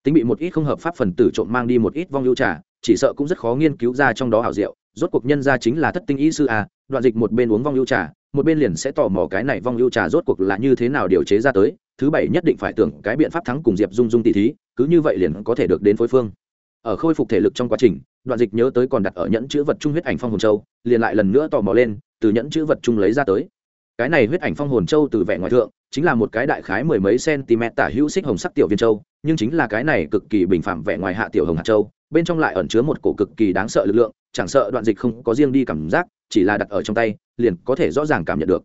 tính bị một ít không hợp pháp phần tử trộm mang đi một ít vong lưu trà, chỉ sợ cũng rất khó nghiên cứu ra trong đó hảo diệu. Rốt cuộc nhân ra chính là thất tinh ý sư a đoạn dịch một bên uống vong lưu trà, một bên liền sẽ tò mò cái này vong lưu trà rốt cuộc là như thế nào điều chế ra tới. Thứ bảy nhất định phải tưởng cái biện pháp thắng cùng diệp dung dung tỷ thí, cứ như vậy liền có thể được đến phối phương. Ở khôi phục thể lực trong quá trình, đoạn dịch nhớ tới còn đặt ở nhẫn chữ vật trung huyết ảnh phong hồn châu, liền lại lần nữa tò mò lên, từ nhẫn chữ vật trung lấy ra tới. Cái này huyết ảnh phong hồn châu từ vẻ ngoài thượng, chính là một cái đại khái mười mấy cm tả hữu xích hồng sắc tiểu viên châu nhưng chính là cái này cực kỳ bình phạm vẻ ngoài hạ tiểu hồng hạt châu, bên trong lại ẩn chứa một cổ cực kỳ đáng sợ lực lượng, chẳng sợ đoạn dịch không có riêng đi cảm giác, chỉ là đặt ở trong tay, liền có thể rõ ràng cảm nhận được.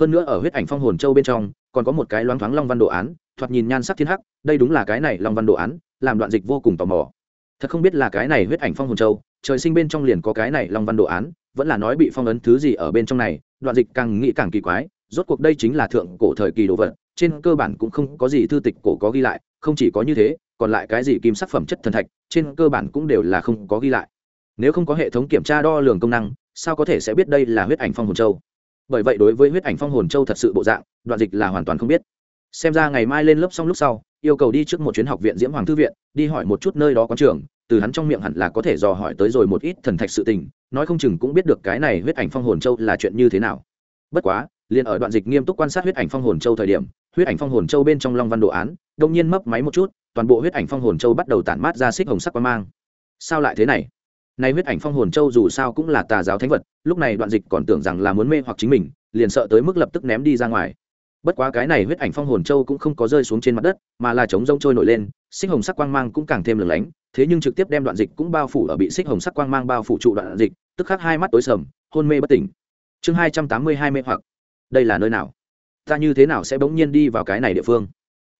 Hơn nữa ở huyết ảnh phong hồn châu bên trong, còn có một cái loáng thoáng long văn đồ án, thoạt nhìn nhan sắc thiên hắc, đây đúng là cái này long văn đồ án, làm đoạn dịch vô cùng tò mò. Thật không biết là cái này huyết ảnh phong hồn châu, trời sinh bên trong liền có cái này long văn đồ án, vẫn là nói bị phong ấn thứ gì ở bên trong này, đoạn dịch càng nghĩ càng kỳ quái, rốt cuộc đây chính là thượng cổ thời kỳ đồ vật, trên cơ bản cũng không có gì thư tịch cổ có ghi lại không chỉ có như thế, còn lại cái gì kim sắc phẩm chất thần thạch, trên cơ bản cũng đều là không có ghi lại. Nếu không có hệ thống kiểm tra đo lường công năng, sao có thể sẽ biết đây là huyết ảnh phong hồn châu? Bởi vậy đối với huyết ảnh phong hồn châu thật sự bộ dạng, đoạn dịch là hoàn toàn không biết. Xem ra ngày mai lên lớp xong lúc sau, yêu cầu đi trước một chuyến học viện diễm hoàng thư viện, đi hỏi một chút nơi đó có trường, từ hắn trong miệng hẳn là có thể dò hỏi tới rồi một ít thần thạch sự tình, nói không chừng cũng biết được cái này huyết ảnh phong hồn châu là chuyện như thế nào. Bất quá, liền ở đoạn dịch nghiêm túc quan sát huyết ảnh phong hồn châu thời điểm, huyết ảnh phong hồn châu bên trong long văn đồ án đông nhiên mấp máy một chút, toàn bộ huyết ảnh phong hồn châu bắt đầu tản mát ra xích hồng sắc quang mang. Sao lại thế này? Nay huyết ảnh phong hồn châu dù sao cũng là tà giáo thánh vật, lúc này đoạn dịch còn tưởng rằng là muốn mê hoặc chính mình, liền sợ tới mức lập tức ném đi ra ngoài. Bất quá cái này huyết ảnh phong hồn châu cũng không có rơi xuống trên mặt đất, mà là chống rông trôi nổi lên, xích hồng sắc quang mang cũng càng thêm lừng lánh, thế nhưng trực tiếp đem đoạn dịch cũng bao phủ ở bị xích hồng sắc quang mang bao phủ trụ đoạn dịch, tức khắc hai mắt tối sầm, hôn mê bất tỉnh. Chương hai trăm tám mươi hai mê hoặc. Đây là nơi nào? Ta như thế nào sẽ bỗng nhiên đi vào cái này địa phương?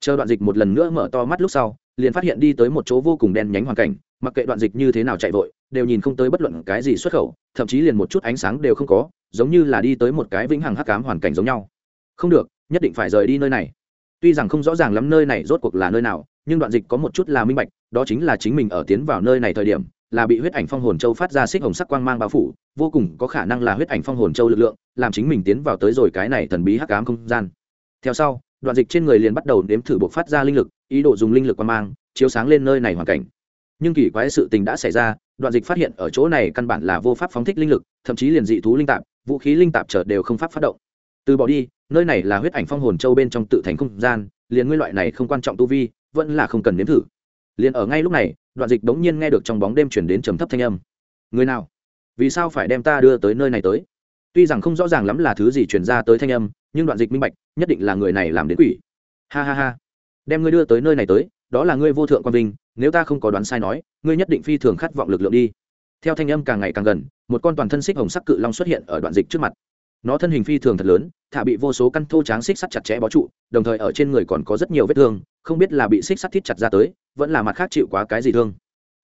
Chờ đoạn dịch một lần nữa mở to mắt lúc sau, liền phát hiện đi tới một chỗ vô cùng đen nhánh hoàn cảnh, mặc kệ đoạn dịch như thế nào chạy vội, đều nhìn không tới bất luận cái gì xuất khẩu, thậm chí liền một chút ánh sáng đều không có, giống như là đi tới một cái vĩnh hằng hắc cám hoàn cảnh giống nhau. Không được, nhất định phải rời đi nơi này. Tuy rằng không rõ ràng lắm nơi này rốt cuộc là nơi nào, nhưng đoạn dịch có một chút là minh bạch, đó chính là chính mình ở tiến vào nơi này thời điểm, là bị huyết ảnh phong hồn châu phát ra xích hồng sắc quang mang bao phủ, vô cùng có khả năng là huyết ảnh phong hồn châu lực lượng, làm chính mình tiến vào tới rồi cái này thần bí hắc ám không gian. Theo sau đoạn dịch trên người liền bắt đầu đếm thử buộc phát ra linh lực, ý đồ dùng linh lực quang mang, chiếu sáng lên nơi này hoàn cảnh. Nhưng kỳ quái sự tình đã xảy ra, đoạn dịch phát hiện ở chỗ này căn bản là vô pháp phóng thích linh lực, thậm chí liền dị thú linh tạp, vũ khí linh tạp trở đều không pháp phát động. Từ bỏ đi, nơi này là huyết ảnh phong hồn châu bên trong tự thành không gian, liền nguyên loại này không quan trọng tu vi, vẫn là không cần nếm thử. Liền ở ngay lúc này, đoạn dịch đống nhiên nghe được trong bóng đêm chuyển đến trầm thấp thanh âm. Người nào? Vì sao phải đem ta đưa tới nơi này tới? Tuy rằng không rõ ràng lắm là thứ gì chuyển ra tới thanh âm, nhưng đoạn dịch minh bạch, nhất định là người này làm đến quỷ. Ha ha ha. Đem ngươi đưa tới nơi này tới, đó là ngươi vô thượng quan vinh, nếu ta không có đoán sai nói, ngươi nhất định phi thường khát vọng lực lượng đi. Theo thanh âm càng ngày càng gần, một con toàn thân xích hồng sắc cự long xuất hiện ở đoạn dịch trước mặt. Nó thân hình phi thường thật lớn, thả bị vô số căn thô tráng xích sắt chặt chẽ bó trụ, đồng thời ở trên người còn có rất nhiều vết thương, không biết là bị xích sắt thít chặt ra tới, vẫn là mặt khác chịu quá cái gì thương.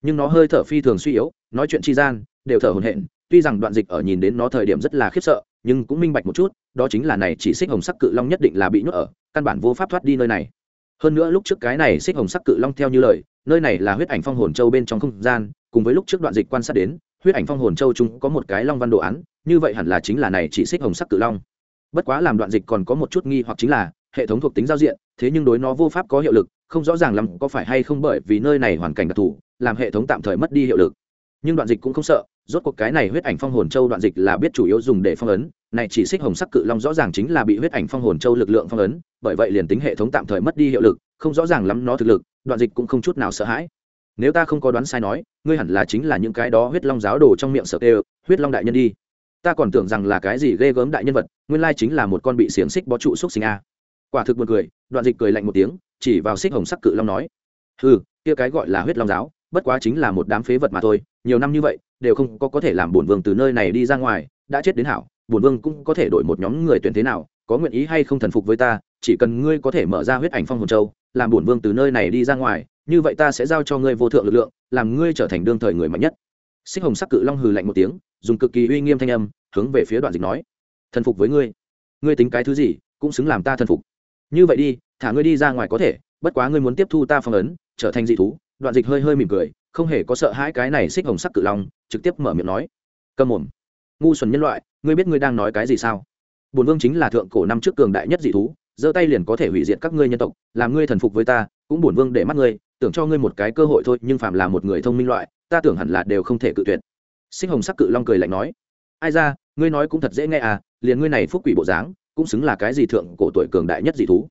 Nhưng nó hơi thở phi thường suy yếu, nói chuyện tri gian, đều thở hồn hện tuy rằng đoạn dịch ở nhìn đến nó thời điểm rất là khiếp sợ, nhưng cũng minh bạch một chút, đó chính là này chỉ xích hồng sắc cự long nhất định là bị nhốt ở, căn bản vô pháp thoát đi nơi này. Hơn nữa lúc trước cái này xích hồng sắc cự long theo như lời, nơi này là huyết ảnh phong hồn châu bên trong không gian, cùng với lúc trước đoạn dịch quan sát đến, huyết ảnh phong hồn châu chúng có một cái long văn đồ án, như vậy hẳn là chính là này chỉ xích hồng sắc cự long. Bất quá làm đoạn dịch còn có một chút nghi hoặc chính là, hệ thống thuộc tính giao diện, thế nhưng đối nó vô pháp có hiệu lực, không rõ ràng lắm có phải hay không bởi vì nơi này hoàn cảnh đặc thù, làm hệ thống tạm thời mất đi hiệu lực nhưng đoạn dịch cũng không sợ, rốt cuộc cái này huyết ảnh phong hồn châu đoạn dịch là biết chủ yếu dùng để phong ấn, này chỉ xích hồng sắc cự long rõ ràng chính là bị huyết ảnh phong hồn châu lực lượng phong ấn, bởi vậy liền tính hệ thống tạm thời mất đi hiệu lực, không rõ ràng lắm nó thực lực, đoạn dịch cũng không chút nào sợ hãi. Nếu ta không có đoán sai nói, ngươi hẳn là chính là những cái đó huyết long giáo đồ trong miệng sợ tê, huyết long đại nhân đi. Ta còn tưởng rằng là cái gì ghê gớm đại nhân vật, nguyên lai chính là một con bị xiềng xích bó trụ xúc sinh a. Quả thực buồn cười, đoạn dịch cười lạnh một tiếng, chỉ vào xích hồng sắc cự long nói ừ kia cái gọi là huyết long giáo bất quá chính là một đám phế vật mà thôi, nhiều năm như vậy, đều không có có thể làm bổn vương từ nơi này đi ra ngoài, đã chết đến hảo, bổn vương cũng có thể đổi một nhóm người tuyển thế nào, có nguyện ý hay không thần phục với ta, chỉ cần ngươi có thể mở ra huyết ảnh phong hồn châu, làm bổn vương từ nơi này đi ra ngoài, như vậy ta sẽ giao cho ngươi vô thượng lực lượng, làm ngươi trở thành đương thời người mạnh nhất. Xích hồng sắc cự long hừ lạnh một tiếng, dùng cực kỳ uy nghiêm thanh âm, hướng về phía đoạn dịch nói, thần phục với ngươi. Ngươi tính cái thứ gì, cũng xứng làm ta thần phục. Như vậy đi, thả ngươi đi ra ngoài có thể, bất quá ngươi muốn tiếp thu ta phong ấn, trở thành dị thú đoạn dịch hơi hơi mỉm cười, không hề có sợ hãi cái này xích hồng sắc cự long, trực tiếp mở miệng nói. Cầm mồm. Ngu xuẩn nhân loại, ngươi biết ngươi đang nói cái gì sao? Bồn vương chính là thượng cổ năm trước cường đại nhất dị thú, giơ tay liền có thể hủy diệt các ngươi nhân tộc, làm ngươi thần phục với ta, cũng bổn vương để mắt ngươi, tưởng cho ngươi một cái cơ hội thôi, nhưng phạm là một người thông minh loại, ta tưởng hẳn là đều không thể cự tuyệt. Sinh hồng sắc cự long cười lạnh nói. Ai ra, ngươi nói cũng thật dễ nghe à liền ngươi này phúc quỷ bộ dáng, cũng xứng là cái gì thượng cổ tuổi cường đại nhất dị thú?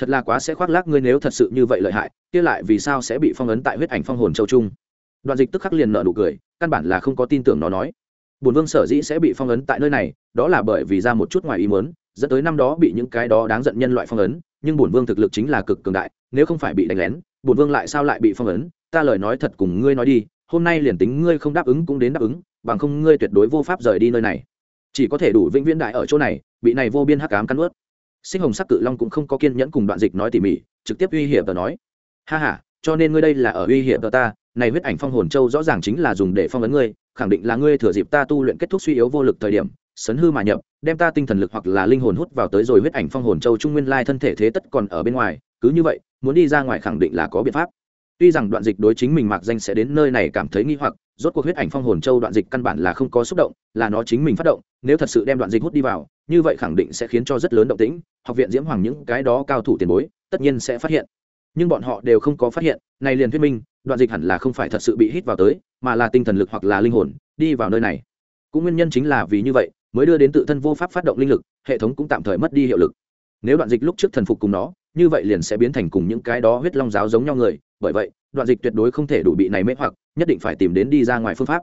Thật là quá sẽ khoác lác ngươi nếu thật sự như vậy lợi hại, kia lại vì sao sẽ bị phong ấn tại huyết ảnh phong hồn châu trung? Đoạn dịch tức khắc liền nợ nụ cười, căn bản là không có tin tưởng nó nói. Bùn vương sở dĩ sẽ bị phong ấn tại nơi này, đó là bởi vì ra một chút ngoài ý muốn, dẫn tới năm đó bị những cái đó đáng giận nhân loại phong ấn, nhưng bùn vương thực lực chính là cực cường đại, nếu không phải bị đánh lén bùn vương lại sao lại bị phong ấn? Ta lời nói thật cùng ngươi nói đi, hôm nay liền tính ngươi không đáp ứng cũng đến đáp ứng, bằng không ngươi tuyệt đối vô pháp rời đi nơi này. Chỉ có thể đủ vĩnh viễn đại ở chỗ này, bị này vô biên hắc ám cắn ướt sinh hồng sắc cự long cũng không có kiên nhẫn cùng đoạn dịch nói tỉ mỉ, trực tiếp uy hiểm tờ nói. Ha ha, cho nên ngươi đây là ở uy hiểm tờ ta, này huyết ảnh phong hồn châu rõ ràng chính là dùng để phong ấn ngươi, khẳng định là ngươi thừa dịp ta tu luyện kết thúc suy yếu vô lực thời điểm, sấn hư mà nhập, đem ta tinh thần lực hoặc là linh hồn hút vào tới rồi huyết ảnh phong hồn châu trung nguyên lai thân thể thế tất còn ở bên ngoài, cứ như vậy, muốn đi ra ngoài khẳng định là có biện pháp. Tuy rằng đoạn dịch đối chính mình mạc danh sẽ đến nơi này cảm thấy nghi hoặc, rốt cuộc huyết ảnh phong hồn châu đoạn dịch căn bản là không có xúc động, là nó chính mình phát động, nếu thật sự đem đoạn dịch hút đi vào như vậy khẳng định sẽ khiến cho rất lớn động tĩnh, học viện diễm hoàng những cái đó cao thủ tiền bối tất nhiên sẽ phát hiện. Nhưng bọn họ đều không có phát hiện, này liền thuyết minh, đoạn dịch hẳn là không phải thật sự bị hít vào tới, mà là tinh thần lực hoặc là linh hồn, đi vào nơi này. Cũng nguyên nhân chính là vì như vậy, mới đưa đến tự thân vô pháp phát động linh lực, hệ thống cũng tạm thời mất đi hiệu lực. Nếu đoạn dịch lúc trước thần phục cùng nó, như vậy liền sẽ biến thành cùng những cái đó huyết long giáo giống nhau người, bởi vậy, đoạn dịch tuyệt đối không thể đủ bị này mê hoặc, nhất định phải tìm đến đi ra ngoài phương pháp.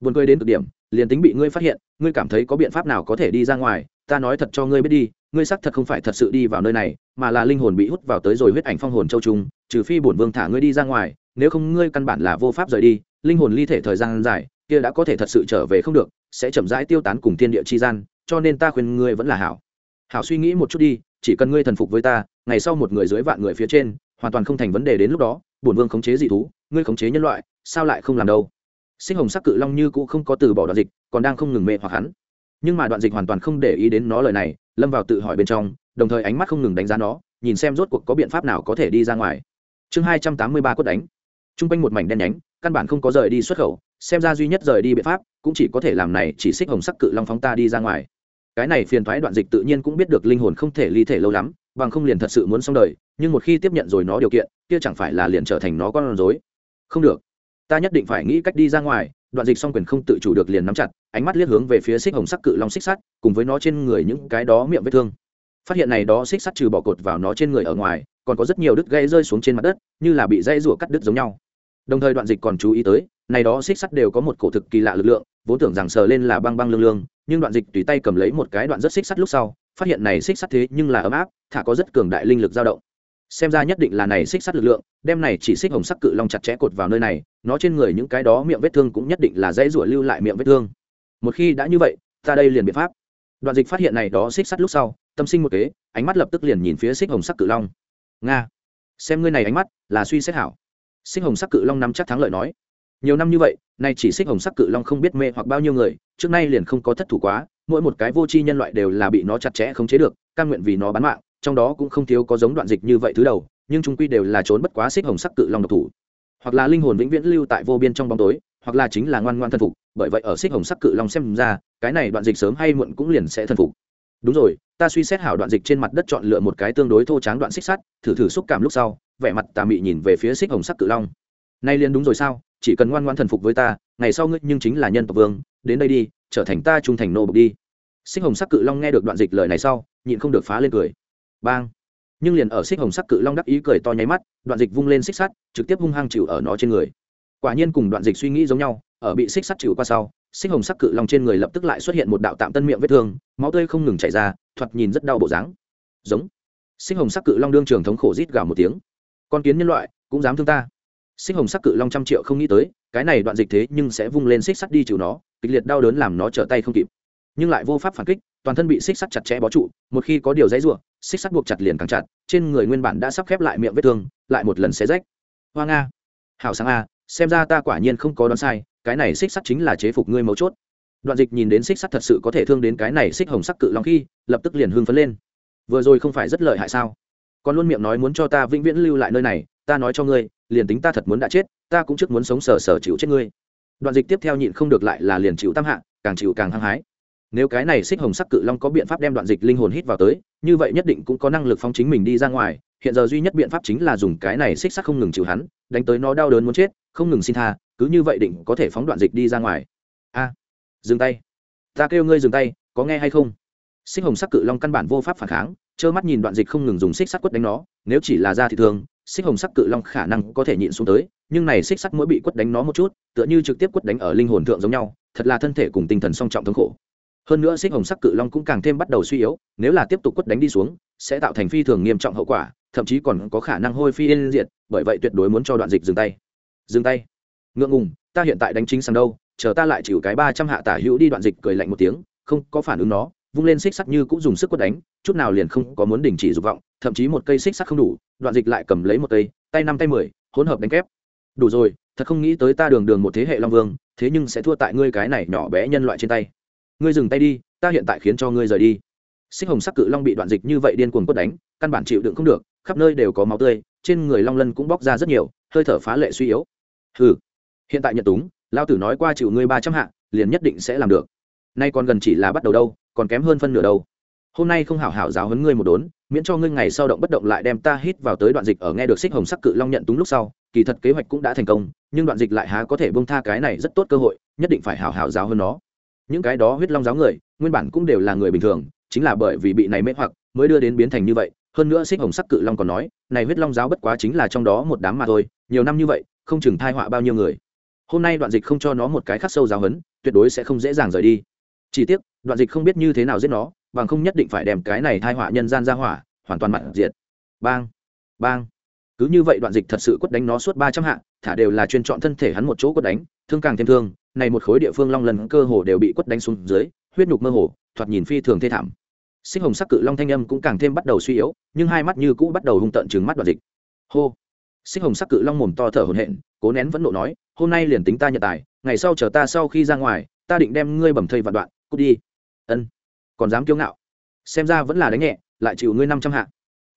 Buồn cười đến cực điểm, liền tính bị ngươi phát hiện, ngươi cảm thấy có biện pháp nào có thể đi ra ngoài ta nói thật cho ngươi biết đi, ngươi xác thật không phải thật sự đi vào nơi này, mà là linh hồn bị hút vào tới rồi huyết ảnh phong hồn châu trung, trừ phi bổn vương thả ngươi đi ra ngoài, nếu không ngươi căn bản là vô pháp rời đi, linh hồn ly thể thời gian dài, kia đã có thể thật sự trở về không được, sẽ chậm rãi tiêu tán cùng thiên địa chi gian, cho nên ta khuyên ngươi vẫn là hảo. Hảo suy nghĩ một chút đi, chỉ cần ngươi thần phục với ta, ngày sau một người dưới vạn người phía trên, hoàn toàn không thành vấn đề đến lúc đó, bổn vương khống chế dị thú, ngươi khống chế nhân loại, sao lại không làm đâu? Sinh hồng sắc cự long như cũ không có từ bỏ đoạn dịch, còn đang không ngừng mê hoặc hắn nhưng mà đoạn dịch hoàn toàn không để ý đến nó lời này, lâm vào tự hỏi bên trong, đồng thời ánh mắt không ngừng đánh giá nó, nhìn xem rốt cuộc có biện pháp nào có thể đi ra ngoài. Chương hai trăm tám mươi ba cốt đánh. T r u n g quanh một mảnh đen nhánh, căn bản không có rời đi xuất khẩu, xem ra duy nhất rời đi biện pháp cũng chỉ có thể làm này chỉ xích hồng sắc cự long phóng ta đi ra ngoài. Cái này phiền thoái đoạn dịch tự nhiên cũng biết được linh hồn không thể ly thể lâu lắm, bằng không liền thật sự muốn xong đời, nhưng một khi tiếp nhận rồi nó điều kiện, kia chẳng phải là liền trở thành nó con rối. Không được, ta nhất định phải nghĩ cách đi ra ngoài đoạn dịch song quyền không tự chủ được liền nắm chặt, ánh mắt liếc hướng về phía xích hồng sắc cự long xích sắt, cùng với nó trên người những cái đó miệng vết thương. Phát hiện này đó xích sắt trừ bỏ cột vào nó trên người ở ngoài, còn có rất nhiều đứt gãy rơi xuống trên mặt đất, như là bị dây rủa cắt đứt giống nhau. Đồng thời đoạn dịch còn chú ý tới, này đó xích sắt đều có một cổ thực kỳ lạ lực lượng, vốn tưởng rằng sờ lên là băng băng lương lương, nhưng đoạn dịch tùy tay cầm lấy một cái đoạn rất xích sắt lúc sau, phát hiện này xích sắt thế nhưng là ấm áp, thả có rất cường đại linh lực dao động. Xem ra nhất định là này xích sắt lực lượng, đem này chỉ xích hồng sắc cự long chặt chẽ cột vào nơi này nó trên người những cái đó miệng vết thương cũng nhất định là dãy rủa lưu lại miệng vết thương. Một khi đã như vậy, ta đây liền biện pháp. Đoạn dịch phát hiện này đó xích sắt lúc sau, tâm sinh một kế, ánh mắt lập tức liền nhìn phía xích hồng sắc cự long. Nga, xem ngươi này ánh mắt, là suy xét hảo. Xích hồng sắc cự long nắm chắc thắng lợi nói. Nhiều năm như vậy, nay chỉ xích hồng sắc cự long không biết mê hoặc bao nhiêu người, trước nay liền không có thất thủ quá, mỗi một cái vô tri nhân loại đều là bị nó chặt chẽ không chế được căn nguyện vì nó bán mạng, trong đó cũng không thiếu có giống đoạn dịch như vậy thứ đầu, nhưng chúng quy đều là trốn bất quá xích hồng sắc cự long độc thủ hoặc là linh hồn vĩnh viễn lưu tại vô biên trong bóng tối, hoặc là chính là ngoan ngoan thân phục, bởi vậy ở xích hồng sắc cự long xem ra, cái này đoạn dịch sớm hay muộn cũng liền sẽ thân phục. Đúng rồi, ta suy xét hảo đoạn dịch trên mặt đất chọn lựa một cái tương đối thô tráng đoạn xích sắt, thử thử xúc cảm lúc sau, vẻ mặt tà mị nhìn về phía xích hồng sắc cự long. Nay liền đúng rồi sao, chỉ cần ngoan ngoan thần phục với ta, ngày sau ngươi nhưng chính là nhân tộc vương, đến đây đi, trở thành ta trung thành nô bộc đi. Xích hồng sắc cự long nghe được đoạn dịch lời này sau, nhịn không được phá lên cười. Bang nhưng liền ở xích hồng sắc cự long đắc ý cười to nháy mắt, đoạn dịch vung lên xích sắt, trực tiếp hung hăng chịu ở nó trên người. Quả nhiên cùng đoạn dịch suy nghĩ giống nhau, ở bị xích sắt chịu qua sau, xích hồng sắc cự long trên người lập tức lại xuất hiện một đạo tạm tân miệng vết thương, máu tươi không ngừng chảy ra, thoạt nhìn rất đau bộ dáng. Giống. Xích hồng sắc cự long đương trường thống khổ rít gào một tiếng. Con kiến nhân loại, cũng dám thương ta. Xích hồng sắc cự long trăm triệu không nghĩ tới, cái này đoạn dịch thế nhưng sẽ vung lên xích sắt đi chịu nó, kịch liệt đau đớn làm nó trở tay không kịp. Nhưng lại vô pháp phản kích toàn thân bị xích sắt chặt chẽ bó trụ, một khi có điều dãy ruộng xích sắt buộc chặt liền càng chặt, trên người nguyên bản đã sắp khép lại miệng vết thương, lại một lần xé rách. Hoa nga, hảo sáng a, xem ra ta quả nhiên không có đoán sai, cái này xích sắt chính là chế phục ngươi mấu chốt. Đoạn dịch nhìn đến xích sắt thật sự có thể thương đến cái này xích hồng sắc cự long khi, lập tức liền hưng phấn lên. Vừa rồi không phải rất lợi hại sao? Còn luôn miệng nói muốn cho ta vĩnh viễn lưu lại nơi này, ta nói cho ngươi, liền tính ta thật muốn đã chết, ta cũng trước muốn sống sờ sờ chịu chết ngươi. Đoạn dịch tiếp theo nhịn không được lại là liền chịu tam hạ, càng chịu càng hăng hái nếu cái này xích hồng sắc cự long có biện pháp đem đoạn dịch linh hồn hít vào tới, như vậy nhất định cũng có năng lực phong chính mình đi ra ngoài. Hiện giờ duy nhất biện pháp chính là dùng cái này xích sắc không ngừng chịu hắn, đánh tới nó đau đớn muốn chết, không ngừng xin tha, cứ như vậy định có thể phóng đoạn dịch đi ra ngoài. A, dừng tay. Ta kêu ngươi dừng tay, có nghe hay không? Xích hồng sắc cự long căn bản vô pháp phản kháng, trơ mắt nhìn đoạn dịch không ngừng dùng xích sắt quất đánh nó, nếu chỉ là da thì thường, xích hồng sắc cự long khả năng có thể nhịn xuống tới, nhưng này xích sắt mỗi bị quất đánh nó một chút, tựa như trực tiếp quất đánh ở linh hồn thượng giống nhau, thật là thân thể cùng tinh thần song trọng thống khổ hơn nữa xích hồng sắc cự long cũng càng thêm bắt đầu suy yếu, nếu là tiếp tục quất đánh đi xuống, sẽ tạo thành phi thường nghiêm trọng hậu quả, thậm chí còn có khả năng hôi phi yên diệt, bởi vậy tuyệt đối muốn cho đoạn dịch dừng tay. Dừng tay. Ngượng ngùng, ta hiện tại đánh chính sang đâu, chờ ta lại chịu cái ba trăm hạ tả hữu đi đoạn dịch cười lạnh một tiếng, không có phản ứng nó, vung lên xích sắt như cũng dùng sức quất đánh, chút nào liền không có muốn đình chỉ dục vọng, thậm chí một cây xích sắt không đủ, đoạn dịch lại cầm lấy một cây, tay năm tay mười, hỗn hợp đánh kép. Đủ rồi, thật không nghĩ tới ta đường đường một thế hệ long vương, thế nhưng sẽ thua tại ngươi cái này nhỏ bé nhân loại trên tay ngươi dừng tay đi, ta hiện tại khiến cho ngươi rời đi. Xích hồng sắc cự long bị đoạn dịch như vậy điên cuồng quất đánh, căn bản chịu đựng không được, khắp nơi đều có máu tươi, trên người long lân cũng bóc ra rất nhiều, hơi thở phá lệ suy yếu. Ừ hiện tại nhận túng lao tử nói qua chịu ngươi ba trăm hạ, liền nhất định sẽ làm được. Nay còn gần chỉ là bắt đầu đâu, còn kém hơn phân nửa đâu. Hôm nay không hảo hảo giáo huấn ngươi một đốn, miễn cho ngươi ngày sau động bất động lại đem ta hít vào tới đoạn dịch ở nghe được xích hồng sắc cự long nhận túng lúc sau, kỳ thật kế hoạch cũng đã thành công, nhưng đoạn dịch lại há có thể bông tha cái này rất tốt cơ hội, nhất định phải hảo hảo giáo hơn nó những cái đó huyết long giáo người, nguyên bản cũng đều là người bình thường, chính là bởi vì bị này mê hoặc, mới đưa đến biến thành như vậy. Hơn nữa xích hồng sắc cự long còn nói, này huyết long giáo bất quá chính là trong đó một đám mà thôi, nhiều năm như vậy, không chừng thai họa bao nhiêu người. Hôm nay đoạn dịch không cho nó một cái khắc sâu giáo hấn tuyệt đối sẽ không dễ dàng rời đi. Chỉ tiếc, đoạn dịch không biết như thế nào giết nó, bằng không nhất định phải đem cái này thai họa nhân gian ra hỏa, hoàn toàn mặn diệt. Bang bang cứ như vậy đoạn dịch thật sự quất đánh nó suốt ba trăm hạ, thả đều là chuyên chọn thân thể hắn một chỗ quất đánh, thương càng thêm thương, này một khối địa phương long lần cơ hồ đều bị quất đánh xuống dưới, huyết nhục mơ hồ, thoạt nhìn phi thường thê thảm. Sinh hồng sắc cự long thanh âm cũng càng thêm bắt đầu suy yếu, nhưng hai mắt như cũ bắt đầu hung tận trừng mắt đoạn dịch. Hô! Sinh hồng sắc cự long mồm to thở hổn hển, cố nén vẫn nộ nói, hôm nay liền tính ta nhận tài, ngày sau chờ ta sau khi ra ngoài, ta định đem ngươi bầm thây vạn đoạn, cút đi. Ân, còn dám kiêu ngạo? Xem ra vẫn là đánh nhẹ, lại chịu ngươi năm trăm hạ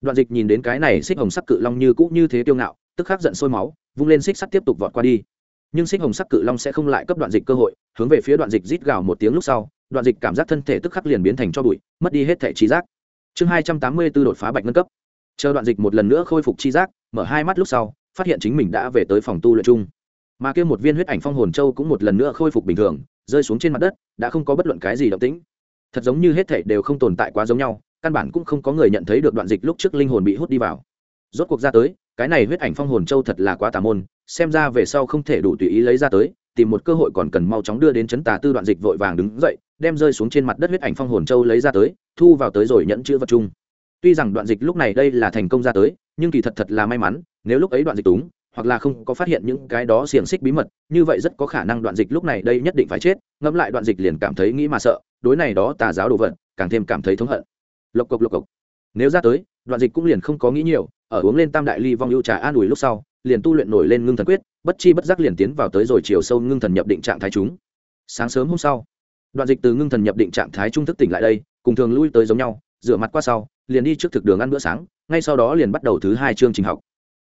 đoạn dịch nhìn đến cái này xích hồng sắc cự long như cũ như thế tiêu ngạo, tức khắc giận sôi máu, vung lên xích sắt tiếp tục vọt qua đi. Nhưng xích hồng sắc cự long sẽ không lại cấp đoạn dịch cơ hội, hướng về phía đoạn dịch rít gào một tiếng lúc sau, đoạn dịch cảm giác thân thể tức khắc liền biến thành cho bụi, mất đi hết thể trí giác. Chương hai trăm tám mươi b ố đột phá bạch nâng cấp. Chờ đoạn dịch một lần nữa khôi phục chi giác, mở hai mắt lúc sau, phát hiện chính mình đã về tới phòng tu luyện chung. Mà kia một viên huyết ảnh phong hồn châu cũng một lần nữa khôi phục bình thường, rơi xuống trên mặt đất, đã không có bất luận cái gì động tĩnh. Thật giống như hết thể đều không tồn tại quá giống nhau căn bản cũng không có người nhận thấy được đoạn dịch lúc trước linh hồn bị hút đi vào. Rốt cuộc ra tới, cái này huyết ảnh phong hồn châu thật là quá tà môn, xem ra về sau không thể đủ tùy ý lấy ra tới, tìm một cơ hội còn cần mau chóng đưa đến chấn tà tư đoạn dịch vội vàng đứng dậy, đem rơi xuống trên mặt đất huyết ảnh phong hồn châu lấy ra tới, thu vào tới rồi nhẫn chữ vật chung. Tuy rằng đoạn dịch lúc này đây là thành công ra tới, nhưng kỳ thật thật là may mắn, nếu lúc ấy đoạn dịch túng, hoặc là không có phát hiện những cái đó xiềng xích bí mật, như vậy rất có khả năng đoạn dịch lúc này đây nhất định phải chết, ngẫm lại đoạn dịch liền cảm thấy nghĩ mà sợ, đối này đó tà giáo đồ vật, càng thêm cảm thấy thống hận lộc cộc lộc cộc. Nếu ra tới, đoạn dịch cũng liền không có nghĩ nhiều, ở uống lên tam đại ly vong ưu trà an ủi lúc sau, liền tu luyện nổi lên ngưng thần quyết, bất chi bất giác liền tiến vào tới rồi chiều sâu ngưng thần nhập định trạng thái chúng. Sáng sớm hôm sau, đoạn dịch từ ngưng thần nhập định trạng thái trung thức tỉnh lại đây, cùng thường lui tới giống nhau, rửa mặt qua sau, liền đi trước thực đường ăn bữa sáng, ngay sau đó liền bắt đầu thứ hai chương trình học.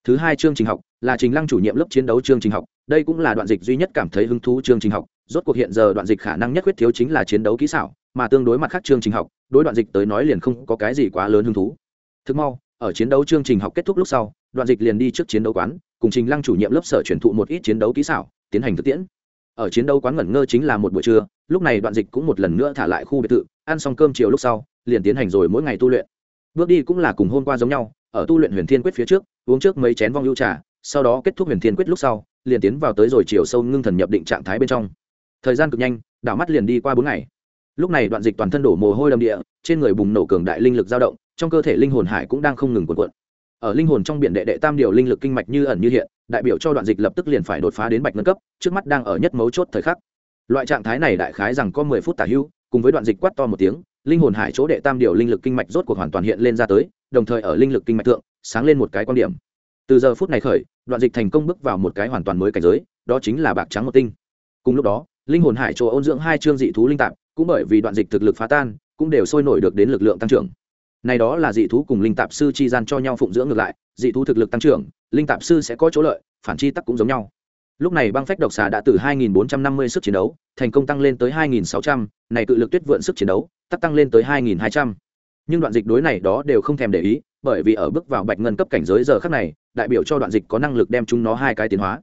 Thứ hai chương trình học là trình lăng chủ nhiệm lớp chiến đấu chương trình học, đây cũng là đoạn dịch duy nhất cảm thấy hứng thú chương trình học, rốt cuộc hiện giờ đoạn dịch khả năng nhất quyết thiếu chính là chiến đấu kỹ xảo mà tương đối mặt khác chương trình học, đối đoạn dịch tới nói liền không có cái gì quá lớn hứng thú. Thực mau, ở chiến đấu chương trình học kết thúc lúc sau, đoạn dịch liền đi trước chiến đấu quán, cùng trình lăng chủ nhiệm lớp sở truyền thụ một ít chiến đấu kỹ xảo, tiến hành thực tiễn. Ở chiến đấu quán ngẩn ngơ chính là một buổi trưa, lúc này đoạn dịch cũng một lần nữa thả lại khu biệt thự, ăn xong cơm chiều lúc sau, liền tiến hành rồi mỗi ngày tu luyện. Bước đi cũng là cùng hôm qua giống nhau, ở tu luyện huyền thiên quyết phía trước, uống trước mấy chén vong lưu trà, sau đó kết thúc huyền thiên quyết lúc sau, liền tiến vào tới rồi chiều sâu ngưng thần nhập định trạng thái bên trong. Thời gian cực nhanh, đảo mắt liền đi qua bốn ngày lúc này đoạn dịch toàn thân đổ mồ hôi đầm địa, trên người bùng nổ cường đại linh lực dao động, trong cơ thể linh hồn hải cũng đang không ngừng cuộn cuộn. Ở linh hồn trong biển đệ đệ tam điều linh lực kinh mạch như ẩn như hiện, đại biểu cho đoạn dịch lập tức liền phải đột phá đến bạch ngân cấp, trước mắt đang ở nhất mấu chốt thời khắc. Loại trạng thái này đại khái rằng có mười phút tả hưu, cùng với đoạn dịch quát to một tiếng, linh hồn hải chỗ đệ tam điều linh lực kinh mạch rốt cuộc hoàn toàn hiện lên ra tới, đồng thời ở linh lực kinh mạch thượng, sáng lên một cái quan điểm. Từ giờ phút này khởi, đoạn dịch thành công bước vào một cái hoàn toàn mới cảnh giới, đó chính là bạc trắng một tinh. Cùng lúc đó, linh hồn hải chỗ ôn dưỡng hai chương dị thú linh tạp cũng bởi vì đoạn dịch thực lực phá tan cũng đều sôi nổi được đến lực lượng tăng trưởng. Này đó là dị thú cùng linh tạp sư chi gian cho nhau phụng dưỡng ngược lại dị thú thực lực tăng trưởng linh tạp sư sẽ có chỗ lợi phản chi tắc cũng giống nhau. Lúc này băng phách độc xà đã từ 2.450 sức chiến đấu thành công tăng lên tới 2.600, này cự lực tuyết vượn sức chiến đấu tắc tăng lên tới 2.200. nhưng đoạn dịch đối này đó đều không thèm để ý bởi vì ở bước vào bạch ngân cấp cảnh giới giờ khắc này đại biểu cho đoạn dịch có năng lực đem chúng nó hai cái tiến hóa.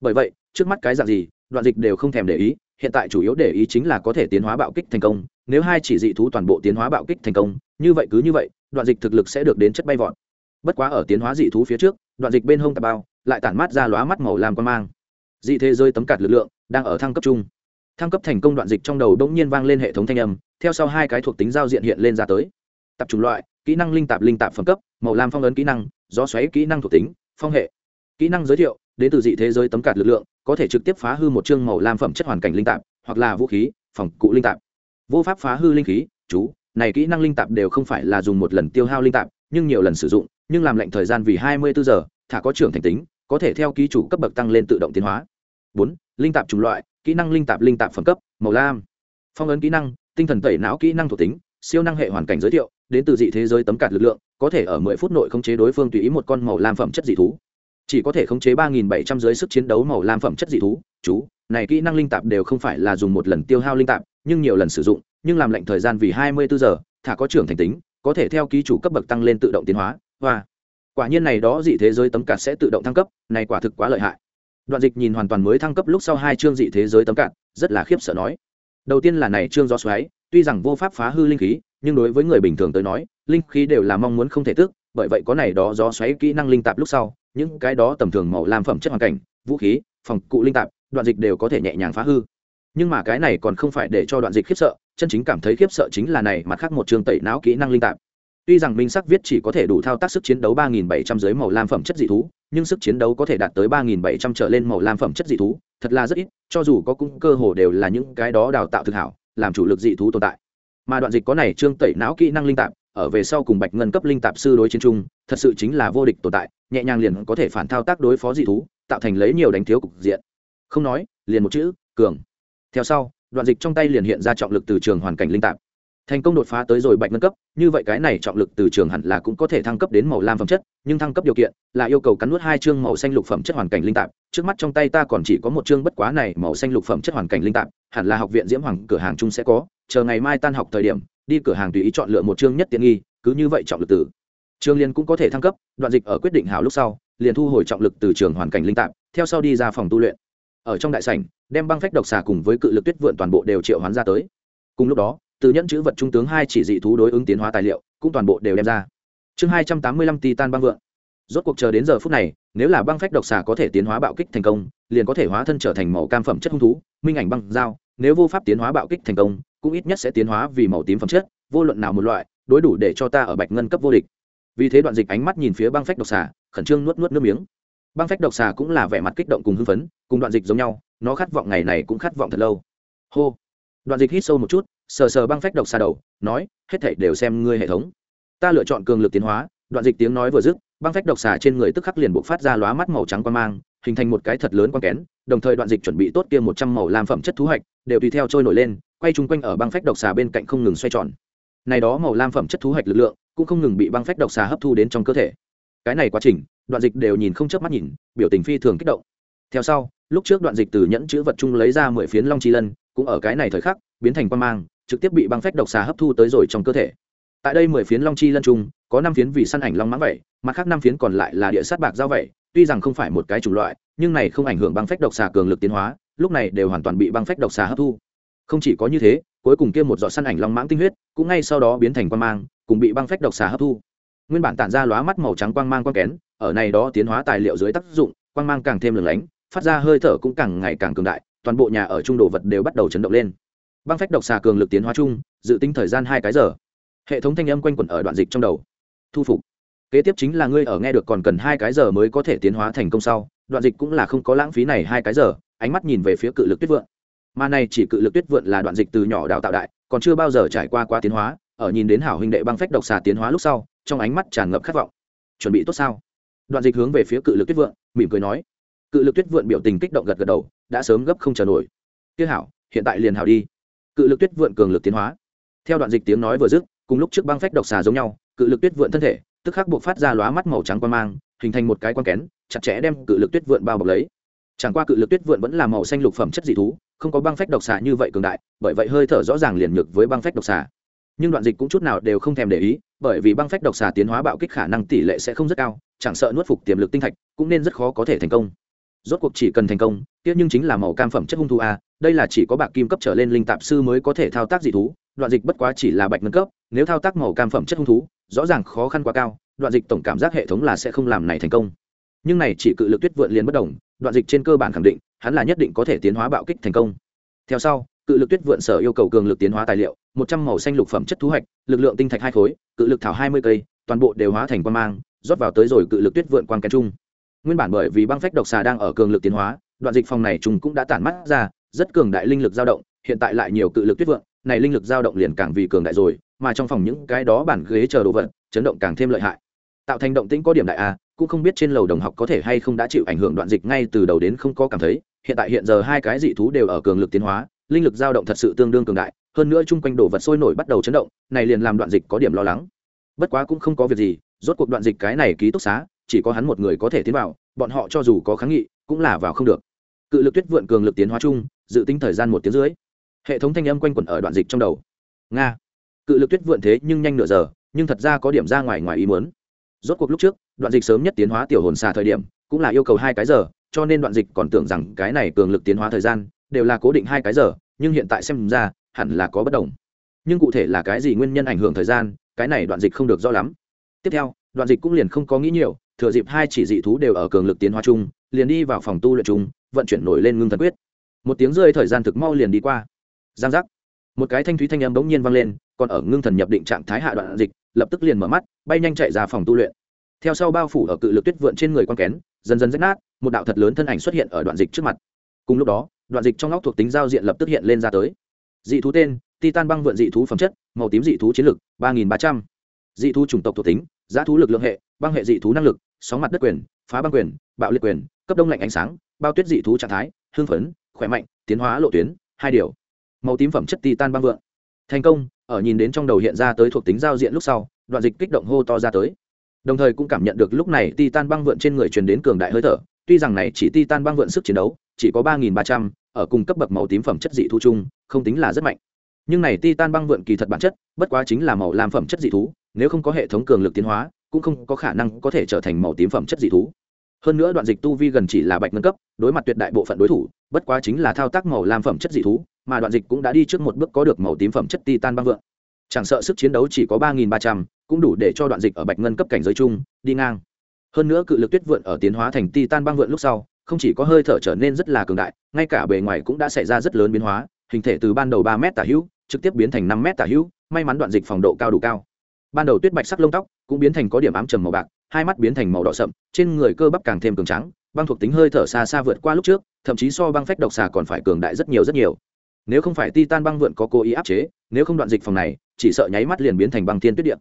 Bởi vậy trước mắt cái dạng gì đoạn dịch đều không thèm để ý hiện tại chủ yếu để ý chính là có thể tiến hóa bạo kích thành công, nếu hai chỉ dị thú toàn bộ tiến hóa bạo kích thành công, như vậy cứ như vậy, đoạn dịch thực lực sẽ được đến chất bay vọt. Bất quá ở tiến hóa dị thú phía trước, đoạn dịch bên hông tà bao lại tản mát ra lóa mắt màu làm quan mang. Dị thế rơi tấm cạt lực lượng đang ở thăng cấp chung. Thăng cấp thành công đoạn dịch trong đầu đ ỗ n g nhiên vang lên hệ thống thanh âm, theo sau hai cái thuộc tính giao diện hiện lên ra tới. Tập chủng loại, kỹ năng linh tạp linh tạp phẩm cấp, màu lam phong ấn kỹ năng, gió xoáy kỹ năng thuộc tính, phong hệ. Kỹ năng giới thiệu, đến từ dị thế giới tấm cạt lực lượng có thể trực tiếp phá hư một chương màu lam phẩm chất hoàn cảnh linh tạp, hoặc là vũ khí, phòng cụ linh tạp. Vô pháp phá hư linh khí, chú, này kỹ năng linh tạp đều không phải là dùng một lần tiêu hao linh tạp, nhưng nhiều lần sử dụng, nhưng làm lệnh thời gian vì hai mươi bốn giờ, thả có trưởng thành tính, có thể theo ký chủ cấp bậc tăng lên tự động tiến hóa. Bốn, linh tạp chủng loại, kỹ năng linh tạp linh tạp phẩm cấp, màu lam. Phong ấn kỹ năng, tinh thần tẩy não kỹ năng thuộc tính, siêu năng hệ hoàn cảnh giới thiệu, đến từ dị thế giới tấm cạt lực lượng, có thể ở mười phút nội khống chế đối phương tùy ý một con màu lam phẩm chất dị thú chỉ có thể khống chế ba nghìn bảy trăm sức chiến đấu màu lam phẩm chất dị thú. Chú, này kỹ năng linh tạp đều không phải là dùng một lần tiêu hao linh tạp, nhưng nhiều lần sử dụng, nhưng làm lệnh thời gian vì hai mươi bốn giờ, thả có trưởng thành tính, có thể theo ký chủ cấp bậc tăng lên tự động tiến hóa. Hoa. Quả nhiên này đó dị thế giới tấm cạt sẽ tự động thăng cấp, này quả thực quá lợi hại. Đoạn dịch nhìn hoàn toàn mới thăng cấp lúc sau hai chương dị thế giới tấm cạt rất là khiếp sợ nói. Đầu tiên là này chương gió xoáy, tuy rằng vô pháp phá hư linh khí, nhưng đối với người bình thường tới nói, linh khí đều là mong muốn không thể tước, bởi vậy có này đó gió xoáy kỹ năng linh tạp lúc sau những cái đó tầm thường màu làm phẩm chất hoàn cảnh, vũ khí, phòng cụ linh tạp, đoạn dịch đều có thể nhẹ nhàng phá hư. Nhưng mà cái này còn không phải để cho đoạn dịch khiếp sợ, chân chính cảm thấy khiếp sợ chính là này mặt khác một trường tẩy não kỹ năng linh tạp. Tuy rằng minh sắc viết chỉ có thể đủ thao tác sức chiến đấu ba nghìn bảy trăm dưới màu lam phẩm chất dị thú, nhưng sức chiến đấu có thể đạt tới ba nghìn bảy trăm trở lên màu lam phẩm chất dị thú, thật là rất ít, cho dù có cũng cơ hồ đều là những cái đó đào tạo thực hảo, làm chủ lực dị thú tồn tại. Mà đoạn dịch có này trương tẩy não kỹ năng linh tạp ở về sau cùng bạch ngân cấp linh tạp sư đối chiến trung thật sự chính là vô địch tồn tại, nhẹ nhàng liền có thể phản thao tác đối phó dị thú, tạo thành lấy nhiều đánh thiếu cục diện. Không nói, liền một chữ, cường. Theo sau, đoạn dịch trong tay liền hiện ra trọng lực từ trường hoàn cảnh linh tạp. Thành công đột phá tới rồi bạch ngân cấp, như vậy cái này trọng lực từ trường hẳn là cũng có thể thăng cấp đến màu lam phẩm chất, nhưng thăng cấp điều kiện là yêu cầu cắn nuốt hai chương màu xanh lục phẩm chất hoàn cảnh linh tạp. Trước mắt trong tay ta còn chỉ có một chương bất quá này màu xanh lục phẩm chất hoàn cảnh linh tạp, hẳn là học viện diễm hoàng cửa hàng chung sẽ có, chờ ngày mai tan học thời điểm đi cửa hàng tùy ý chọn lựa một chương nhất tiện nghi, cứ như vậy trọng lực tử trường liền cũng có thể thăng cấp, đoạn dịch ở quyết định hảo lúc sau, liền thu hồi trọng lực từ trường hoàn cảnh linh tạp, theo sau đi ra phòng tu luyện. Ở trong đại sảnh, đem băng phách độc xà cùng với cự lực tuyết vượn toàn bộ đều triệu hoán ra tới. Cùng lúc đó, từ nhẫn chữ vật trung tướng hai chỉ dị thú đối ứng tiến hóa tài liệu, cũng toàn bộ đều đem ra. Chương hai trăm tám mươi lăm titan băng vượn. Rốt cuộc chờ đến giờ phút này, nếu là băng phách độc xà có thể tiến hóa bạo kích thành công, liền có thể hóa thân trở thành màu cam phẩm chất hung thú, minh ảnh băng dao nếu vô pháp tiến hóa bạo kích thành công cũng ít nhất sẽ tiến hóa vì màu tím phẩm chất, vô luận nào một loại, đối đủ để cho ta ở bạch ngân cấp vô địch. Vì thế đoạn dịch ánh mắt nhìn phía băng phách độc xà, khẩn trương nuốt nuốt nước miếng. Băng phách độc xà cũng là vẻ mặt kích động cùng hưng phấn, cùng đoạn dịch giống nhau, nó khát vọng ngày này cũng khát vọng thật lâu. Hô. Đoạn dịch hít sâu một chút, sờ sờ băng phách độc xà đầu, nói, hết thảy đều xem ngươi hệ thống. Ta lựa chọn cường lực tiến hóa. Đoạn dịch tiếng nói vừa dứt, băng phách độc xà trên người tức khắc liền bộc phát ra lóa mắt màu trắng quan mang, hình thành một cái thật lớn quan kén, đồng thời đoạn dịch chuẩn bị tốt kia một trăm màu làm phẩm chất thú hạch đều tùy theo trôi nổi lên quay chung quanh ở băng phách độc xà bên cạnh không ngừng xoay tròn. Này đó màu lam phẩm chất thu hoạch lực lượng, cũng không ngừng bị băng phách độc xà hấp thu đến trong cơ thể. Cái này quá trình, đoạn dịch đều nhìn không chớp mắt nhìn, biểu tình phi thường kích động. Theo sau, lúc trước đoạn dịch từ nhẫn chữ vật chung lấy ra mười phiến long chi lân, cũng ở cái này thời khắc, biến thành quan mang, trực tiếp bị băng phách độc xà hấp thu tới rồi trong cơ thể. Tại đây mười phiến long chi lân chung, có năm phiến vì săn ảnh long mãng vậy, mặt khác năm phiến còn lại là địa sát bạc giao vậy, tuy rằng không phải một cái chủng loại, nhưng này không ảnh hưởng băng phách độc xà cường lực tiến hóa, lúc này đều hoàn toàn bị băng phách độc xà hấp thu không chỉ có như thế, cuối cùng kia một giọt săn ảnh long mãng tinh huyết cũng ngay sau đó biến thành quan mang, cùng bị băng phách độc xà hấp thu. Nguyên bản tản ra lóa mắt màu trắng quang mang quang kén, ở này đó tiến hóa tài liệu dưới tác dụng, quang mang càng thêm lừng lánh, phát ra hơi thở cũng càng ngày càng cường đại, toàn bộ nhà ở trung đồ vật đều bắt đầu chấn động lên. Băng phách độc xà cường lực tiến hóa chung, dự tính thời gian hai cái giờ. Hệ thống thanh âm quanh quẩn ở đoạn dịch trong đầu. Thu phục. Kế tiếp chính là ngươi ở nghe được còn cần hai cái giờ mới có thể tiến hóa thành công sau, đoạn dịch cũng là không có lãng phí này hai cái giờ, ánh mắt nhìn về phía cự lực tuyết vượng mà này chỉ cự lực tuyết vượn là đoạn dịch từ nhỏ đào tạo đại, còn chưa bao giờ trải qua quá tiến hóa, ở nhìn đến hảo huynh đệ băng phách độc xà tiến hóa lúc sau, trong ánh mắt tràn ngập khát vọng. Chuẩn bị tốt sao? Đoạn dịch hướng về phía cự lực tuyết vượn, mỉm cười nói. Cự lực tuyết vượn biểu tình kích động gật gật đầu, đã sớm gấp không chờ nổi. Tiếc hảo, hiện tại liền hảo đi. Cự lực tuyết vượn cường lực tiến hóa. Theo đoạn dịch tiếng nói vừa dứt, cùng lúc trước băng phách độc xà giống nhau, cự lực tuyết vượn thân thể, tức khắc buộc phát ra lóa mắt màu trắng quan mang, hình thành một cái quan kén, chặt chẽ đem cự lực tuyết vượn bao bọc lấy chẳng qua cự lực tuyết vượn vẫn là màu xanh lục phẩm chất dị thú, không có băng phách độc xà như vậy cường đại, bởi vậy hơi thở rõ ràng liền nhược với băng phách độc xà nhưng đoạn dịch cũng chút nào đều không thèm để ý, bởi vì băng phách độc xà tiến hóa bạo kích khả năng tỷ lệ sẽ không rất cao, chẳng sợ nuốt phục tiềm lực tinh thạch, cũng nên rất khó có thể thành công. Rốt cuộc chỉ cần thành công tiếc nhưng chính là màu cam phẩm chất hung thú a, đây là chỉ có bạc kim cấp trở lên linh tạp sư mới có thể thao tác dị thú, đoạn dịch bất quá chỉ là bạch ngân cấp, nếu thao tác màu cam phẩm chất hung thú, rõ ràng khó khăn quá cao, đoạn dịch tổng cảm giác hệ thống là sẽ không làm này thành công nhưng này chỉ cự lực tuyết vượn liền bất đồng, đoạn dịch trên cơ bản khẳng định, hắn là nhất định có thể tiến hóa bạo kích thành công. Theo sau, cự lực tuyết vượn sở yêu cầu cường lực tiến hóa tài liệu, một trăm màu xanh lục phẩm chất thu hoạch lực lượng tinh thạch hai khối, cự lực thảo hai mươi cây, toàn bộ đều hóa thành quan mang, rót vào tới rồi cự lực tuyết vượn quan kén trung nguyên bản bởi vì băng phách độc xà đang ở cường lực tiến hóa, đoạn dịch phòng này chúng cũng đã tản mắt ra, rất cường đại linh lực dao động, hiện tại lại nhiều cự lực tuyết vượn, này linh lực dao động liền càng vì cường đại rồi, mà trong phòng những cái đó bản ghế chờ đồ vật, chấn động càng thêm lợi hại. Tạo thành động tĩnh có điểm đại a cũng không biết trên lầu đồng học có thể hay không đã chịu ảnh hưởng đoạn dịch ngay từ đầu đến không có cảm thấy, hiện tại hiện giờ hai cái dị thú đều ở cường lực tiến hóa, linh lực dao động thật sự tương đương cường đại, hơn nữa chung quanh đồ vật sôi nổi bắt đầu chấn động, này liền làm đoạn dịch có điểm lo lắng. Bất quá cũng không có việc gì, rốt cuộc đoạn dịch cái này ký túc xá, chỉ có hắn một người có thể tiến vào, bọn họ cho dù có kháng nghị, cũng là vào không được. Cự lực tuyết vượn cường lực tiến hóa chung, dự tính thời gian một tiếng dưới hệ thống thanh âm quanh quẩn ở đoạn dịch trong đầu. Nga. Cự lực tuyết vượn thế nhưng nhanh nửa giờ, nhưng thật ra có điểm ra ngoài ngoài ý muốn. Rốt cuộc lúc trước đoạn dịch sớm nhất tiến hóa tiểu hồn xà thời điểm, cũng là yêu cầu hai cái giờ, cho nên đoạn dịch còn tưởng rằng cái này cường lực tiến hóa thời gian, đều là cố định hai cái giờ, nhưng hiện tại xem ra, hẳn là có bất đồng. Nhưng cụ thể là cái gì nguyên nhân ảnh hưởng thời gian, cái này đoạn dịch không được rõ lắm. Tiếp theo, đoạn dịch cũng liền không có nghĩ nhiều, thừa dịp hai chỉ dị thú đều ở cường lực tiến hóa chung, liền đi vào phòng tu luyện chung, vận chuyển nổi lên ngưng thần quyết. Một tiếng rơi thời gian thực mau liền đi qua. Giang giác. Một cái thanh thúy thanh âm bỗng nhiên vang lên, còn ở ngưng thần nhập định trạng thái hạ đoạn dịch, lập tức liền mở mắt, bay nhanh chạy ra phòng tu luyện theo sau bao phủ ở cự lực tuyết vượn trên người quan kén, dần dần rách nát, một đạo thật lớn thân ảnh xuất hiện ở đoạn dịch trước mặt. Cùng lúc đó, đoạn dịch trong óc thuộc tính giao diện lập tức hiện lên ra tới. Dị thú tên, titan băng vượn dị thú phẩm chất, màu tím dị thú chiến lực, ba nghìn ba trăm. Dị thú chủng tộc thuộc tính, giá thú lực lượng hệ, băng hệ dị thú năng lực, sóng mặt đất quyền, phá băng quyền, bạo liệt quyền, cấp đông lạnh ánh sáng, bao tuyết dị thú trạng thái hương phấn, khỏe mạnh, tiến hóa lộ tuyến, hai điều. Màu tím phẩm chất titan băng vượn. Thành công, ở nhìn đến trong đầu hiện ra tới thuộc tính giao diện lúc sau, đoạn dịch kích động hô to ra tới đồng thời cũng cảm nhận được lúc này titan băng vượn trên người truyền đến cường đại hơi thở. Tuy rằng này chỉ titan băng vượn sức chiến đấu, chỉ có ba nghìn ba trăm, ở cùng cấp bậc màu tím phẩm chất dị thú chung, không tính là rất mạnh. Nhưng này titan băng vượn kỳ thật bản chất, bất quá chính là màu làm phẩm chất dị thú, nếu không có hệ thống cường lực tiến hóa, cũng không có khả năng có thể trở thành màu tím phẩm chất dị thú. Hơn nữa đoạn dịch tu vi gần chỉ là bạch ngân cấp, đối mặt tuyệt đại bộ phận đối thủ, bất quá chính là thao tác màu làm phẩm chất dị thú, mà đoạn dịch cũng đã đi trước một bước có được màu tím phẩm chất titan băng vượng chẳng sợ sức chiến đấu chỉ có ba nghìn ba trăm cũng đủ để cho đoạn dịch ở bạch ngân cấp cảnh giới chung, đi ngang. Hơn nữa cự lực tuyết vượn ở tiến hóa thành titan băng vượn lúc sau, không chỉ có hơi thở trở nên rất là cường đại, ngay cả bề ngoài cũng đã xảy ra rất lớn biến hóa, hình thể từ ban đầu ba m tả hữu, trực tiếp biến thành năm m tả hữu, may mắn đoạn dịch phòng độ cao đủ cao. Ban đầu tuyết bạch sắc lông tóc cũng biến thành có điểm ám trầm màu bạc, hai mắt biến thành màu đỏ sậm, trên người cơ bắp càng thêm cường trắng băng thuộc tính hơi thở xa xa vượt qua lúc trước, thậm chí so băng phách độc xà còn phải cường đại rất nhiều rất nhiều. Nếu không phải titan băng vượn có cố ý áp chế, nếu không đoạn dịch phòng này, chỉ sợ nháy mắt liền biến thành băng thiên tuyết điện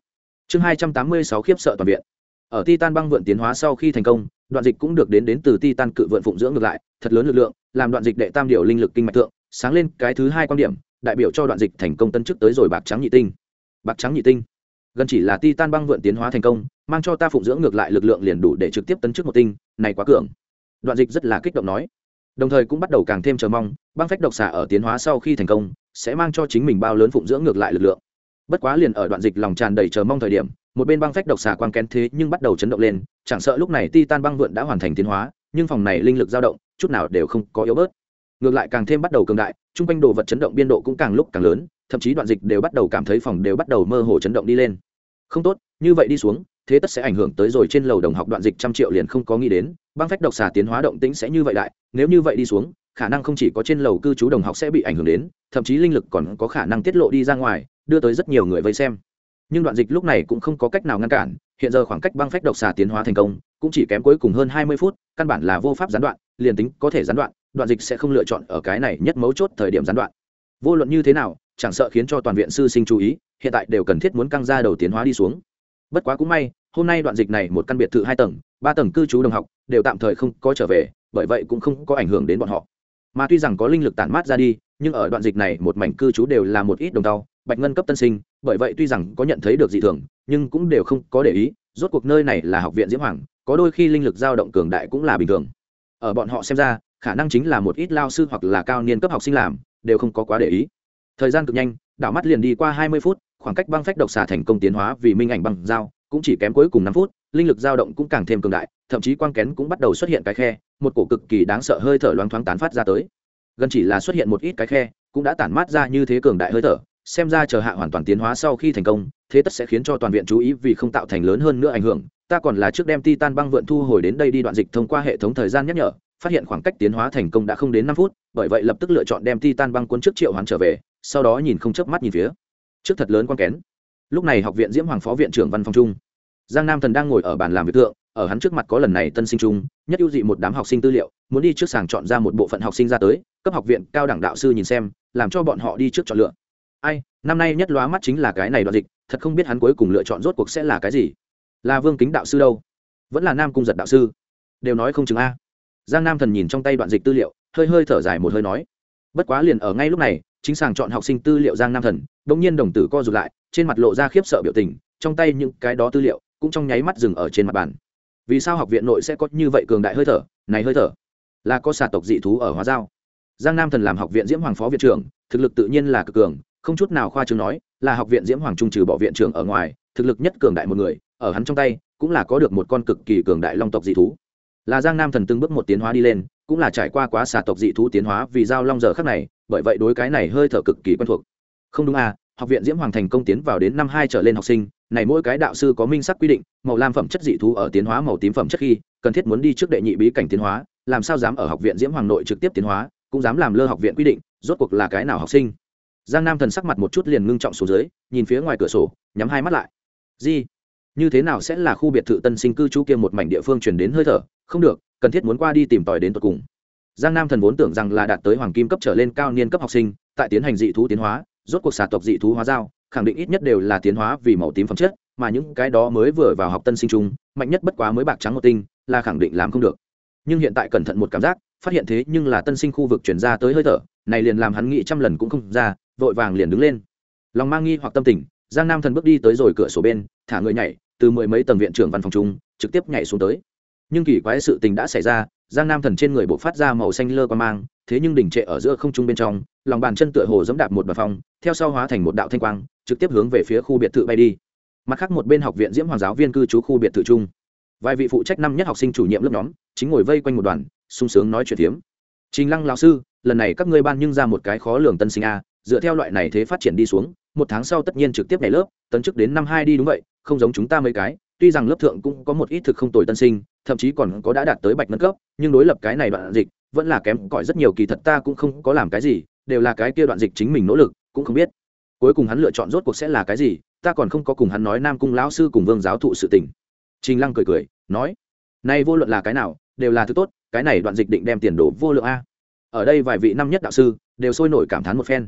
chương hai trăm tám mươi sáu khiếp sợ toàn viện. Ở titan băng vượn tiến hóa sau khi thành công, đoạn dịch cũng được đến đến từ titan cự vượn phụng dưỡng ngược lại, thật lớn lực lượng, làm đoạn dịch đệ tam điều linh lực kinh mạch tượng sáng lên cái thứ hai quan điểm, đại biểu cho đoạn dịch thành công tân chức tới rồi bạc trắng nhị tinh. Bạc trắng nhị tinh. Gần chỉ là titan băng vượn tiến hóa thành công, mang cho ta phụng dưỡng ngược lại lực lượng liền đủ để trực tiếp tấn chức một tinh, này quá cường. Đoạn dịch rất là kích động nói. Đồng thời cũng bắt đầu càng thêm chờ mong, băng phách độc xà ở tiến hóa sau khi thành công, sẽ mang cho chính mình bao lớn phụng dưỡng ngược lại lực lượng bất quá liền ở đoạn dịch lòng tràn đầy chờ mong thời điểm, một bên băng phách độc xà quang kén thế nhưng bắt đầu chấn động lên, chẳng sợ lúc này titan băng vượn đã hoàn thành tiến hóa, nhưng phòng này linh lực dao động, chút nào đều không có yếu bớt. Ngược lại càng thêm bắt đầu cường đại, chung quanh đồ vật chấn động biên độ cũng càng lúc càng lớn, thậm chí đoạn dịch đều bắt đầu cảm thấy phòng đều bắt đầu mơ hồ chấn động đi lên. Không tốt, như vậy đi xuống, thế tất sẽ ảnh hưởng tới rồi trên lầu đồng học đoạn dịch trăm triệu liền không có nghĩ đến, băng phách độc xà tiến hóa động tĩnh sẽ như vậy đại, nếu như vậy đi xuống, khả năng không chỉ có trên lầu cư trú đồng học sẽ bị ảnh hưởng đến, thậm chí linh lực còn có khả năng tiết lộ đi ra ngoài đưa tới rất nhiều người vây xem. Nhưng đoạn dịch lúc này cũng không có cách nào ngăn cản, hiện giờ khoảng cách băng phách độc xà tiến hóa thành công, cũng chỉ kém cuối cùng hơn hai mươi phút, căn bản là vô pháp gián đoạn, liền tính có thể gián đoạn đoạn dịch sẽ không lựa chọn ở cái này nhất mấu chốt thời điểm gián đoạn. Vô luận như thế nào, chẳng sợ khiến cho toàn viện sư sinh chú ý, hiện tại đều cần thiết muốn căng ra đầu tiến hóa đi xuống. Bất quá cũng may, hôm nay đoạn dịch này một căn biệt thự hai tầng, ba tầng cư trú đồng học, đều tạm thời không có trở về, bởi vậy cũng không có ảnh hưởng đến bọn họ. Mà tuy rằng có linh lực tản mát ra đi, nhưng ở đoạn dịch này một mảnh cư trú đều là một ít đồng tàu bạch ngân cấp tân sinh, bởi vậy tuy rằng có nhận thấy được dị thường, nhưng cũng đều không có để ý, rốt cuộc nơi này là học viện diễm hoàng, có đôi khi linh lực dao động cường đại cũng là bình thường. Ở bọn họ xem ra, khả năng chính là một ít lao sư hoặc là cao niên cấp học sinh làm, đều không có quá để ý. Thời gian cực nhanh, đảo mắt liền đi qua hai mươi phút, khoảng cách băng phách độc xà thành công tiến hóa vì minh ảnh băng dao, cũng chỉ kém cuối cùng năm phút, linh lực dao động cũng càng thêm cường đại, thậm chí quang kén cũng bắt đầu xuất hiện cái khe, một cổ cực kỳ đáng sợ hơi thở loáng thoáng tán phát ra tới. Gần chỉ là xuất hiện một ít cái khe, cũng đã tản mát ra như thế cường đại hơi thở xem ra chờ hạ hoàn toàn tiến hóa sau khi thành công, thế tất sẽ khiến cho toàn viện chú ý vì không tạo thành lớn hơn nữa ảnh hưởng. Ta còn là trước đem titan băng vượn thu hồi đến đây đi đoạn dịch thông qua hệ thống thời gian nhắc nhở, phát hiện khoảng cách tiến hóa thành công đã không đến năm phút, bởi vậy lập tức lựa chọn đem titan băng cuốn trước triệu hoán trở về, sau đó nhìn không chớp mắt nhìn phía trước thật lớn quan kén. Lúc này học viện diễm hoàng phó viện trưởng văn phòng trung, giang nam thần đang ngồi ở bàn làm việc tượng ở hắn trước mặt có lần này tân sinh trung, nhất ưu dị một đám học sinh tư liệu, muốn đi trước sàng chọn ra một bộ phận học sinh ra tới, cấp học viện cao đẳng đạo sư nhìn xem, làm cho bọn họ đi trước chọn lựa ai, năm nay nhất lóa mắt chính là cái này đoạn dịch, thật không biết hắn cuối cùng lựa chọn rốt cuộc sẽ là cái gì. Là vương kính đạo sư đâu? Vẫn là nam cung giật đạo sư? Đều nói không chừng a. Giang nam thần nhìn trong tay đoạn dịch tư liệu, hơi hơi thở dài một hơi nói. Bất quá liền ở ngay lúc này, chính sàng chọn học sinh tư liệu giang nam thần đ ỗ n g nhiên đồng tử co r ụ t lại, trên mặt lộ ra khiếp sợ biểu tình, trong tay những cái đó tư liệu cũng trong nháy mắt dừng ở trên mặt bàn. Vì sao học viện nội sẽ có như vậy cường đại hơi thở? Này hơi thở, là có xà tộc dị thú ở hóa giao. Giang nam thần làm học viện diễm hoàng phó viện trưởng, thực lực tự nhiên là cực cường không chút nào khoa trương nói, là học viện diễm hoàng trung trừ bỏ viện trưởng ở ngoài, thực lực nhất cường đại một người, ở hắn trong tay, cũng là có được một con cực kỳ cường đại long tộc dị thú. Là giang nam thần từng bước một tiến hóa đi lên, cũng là trải qua quá xà tộc dị thú tiến hóa vì giao long giờ khác này, bởi vậy đối cái này hơi thở cực kỳ quen thuộc. Không đúng à học viện diễm hoàng thành công tiến vào đến năm hai trở lên học sinh, này mỗi cái đạo sư có minh sắc quy định, màu lam phẩm chất dị thú ở tiến hóa, màu tím phẩm chất khi, cần thiết muốn đi trước đệ nhị bí cảnh tiến hóa, làm sao dám ở học viện diễm hoàng nội trực tiếp tiến hóa, cũng dám làm lơ học viện quy định, rốt cuộc là cái nào học sinh? Giang nam thần sắc mặt một chút liền ngưng trọng xuống dưới, nhìn phía ngoài cửa sổ, nhắm hai mắt lại. Gì như thế nào sẽ là khu biệt thự tân sinh cư trú kia một mảnh địa phương chuyển đến hơi thở? Không được, cần thiết muốn qua đi tìm tòi đến tận cùng. Giang nam thần vốn tưởng rằng là đạt tới hoàng kim cấp trở lên cao niên cấp học sinh, tại tiến hành dị thú tiến hóa, rốt cuộc xà tộc dị thú hóa giao, khẳng định ít nhất đều là tiến hóa vì màu tím phẩm chất, mà những cái đó mới vừa vào học tân sinh trung mạnh nhất bất quá mới bạc trắng một tinh, là khẳng định làm không được. Nhưng hiện tại cẩn thận một cảm giác, phát hiện thế nhưng là tân sinh khu vực chuyển ra tới hơi thở, này liền làm hắn nghĩ trăm lần cũng không ra vội vàng liền đứng lên. Lòng mang nghi hoặc tâm tình, giang nam thần bước đi tới rồi cửa sổ bên, thả người nhảy, từ mười mấy tầng viện trưởng văn phòng trung trực tiếp nhảy xuống tới. Nhưng kỳ quái sự tình đã xảy ra, giang nam thần trên người bộ phát ra màu xanh lơ qua mang, thế nhưng đỉnh trệ ở giữa không trung bên trong, lòng bàn chân tựa hồ dẫm đạp một bàn phòng theo sau hóa thành một đạo thanh quang, trực tiếp hướng về phía khu biệt thự bay đi. Mặt khác một bên học viện diễm hoàng giáo viên cư trú khu biệt thự trung vài vị phụ trách năm nhất học sinh chủ nhiệm lớp nhóm, chính ngồi vây quanh một đoàn, sung sướng nói chuyện tiếm trình lăng lão sư, lần này các ngươi ban nhưng ra một cái khó lường tân sinh a dựa theo loại này thế phát triển đi xuống, một tháng sau tất nhiên trực tiếp nhảy lớp, tấn chức đến năm hai đi đúng vậy, không giống chúng ta mấy cái, tuy rằng lớp thượng cũng có một ít thực không tồi tân sinh, thậm chí còn có đã đạt tới bạch nâng cấp, nhưng đối lập cái này đoạn dịch, vẫn là kém cỏi rất nhiều, kỳ thật ta cũng không có làm cái gì, đều là cái kia đoạn dịch chính mình nỗ lực, cũng không biết. Cuối cùng hắn lựa chọn rốt cuộc sẽ là cái gì, ta còn không có cùng hắn nói nam cung lão sư cùng vương giáo thụ sự tình. Trình lăng cười cười, nói nay vô luận là cái nào, đều là thứ tốt, cái này đoạn dịch định đem tiền đồ vô lượng a. Ở đây vài vị năm nhất đạo sư, đều sôi nổi cảm thán một phen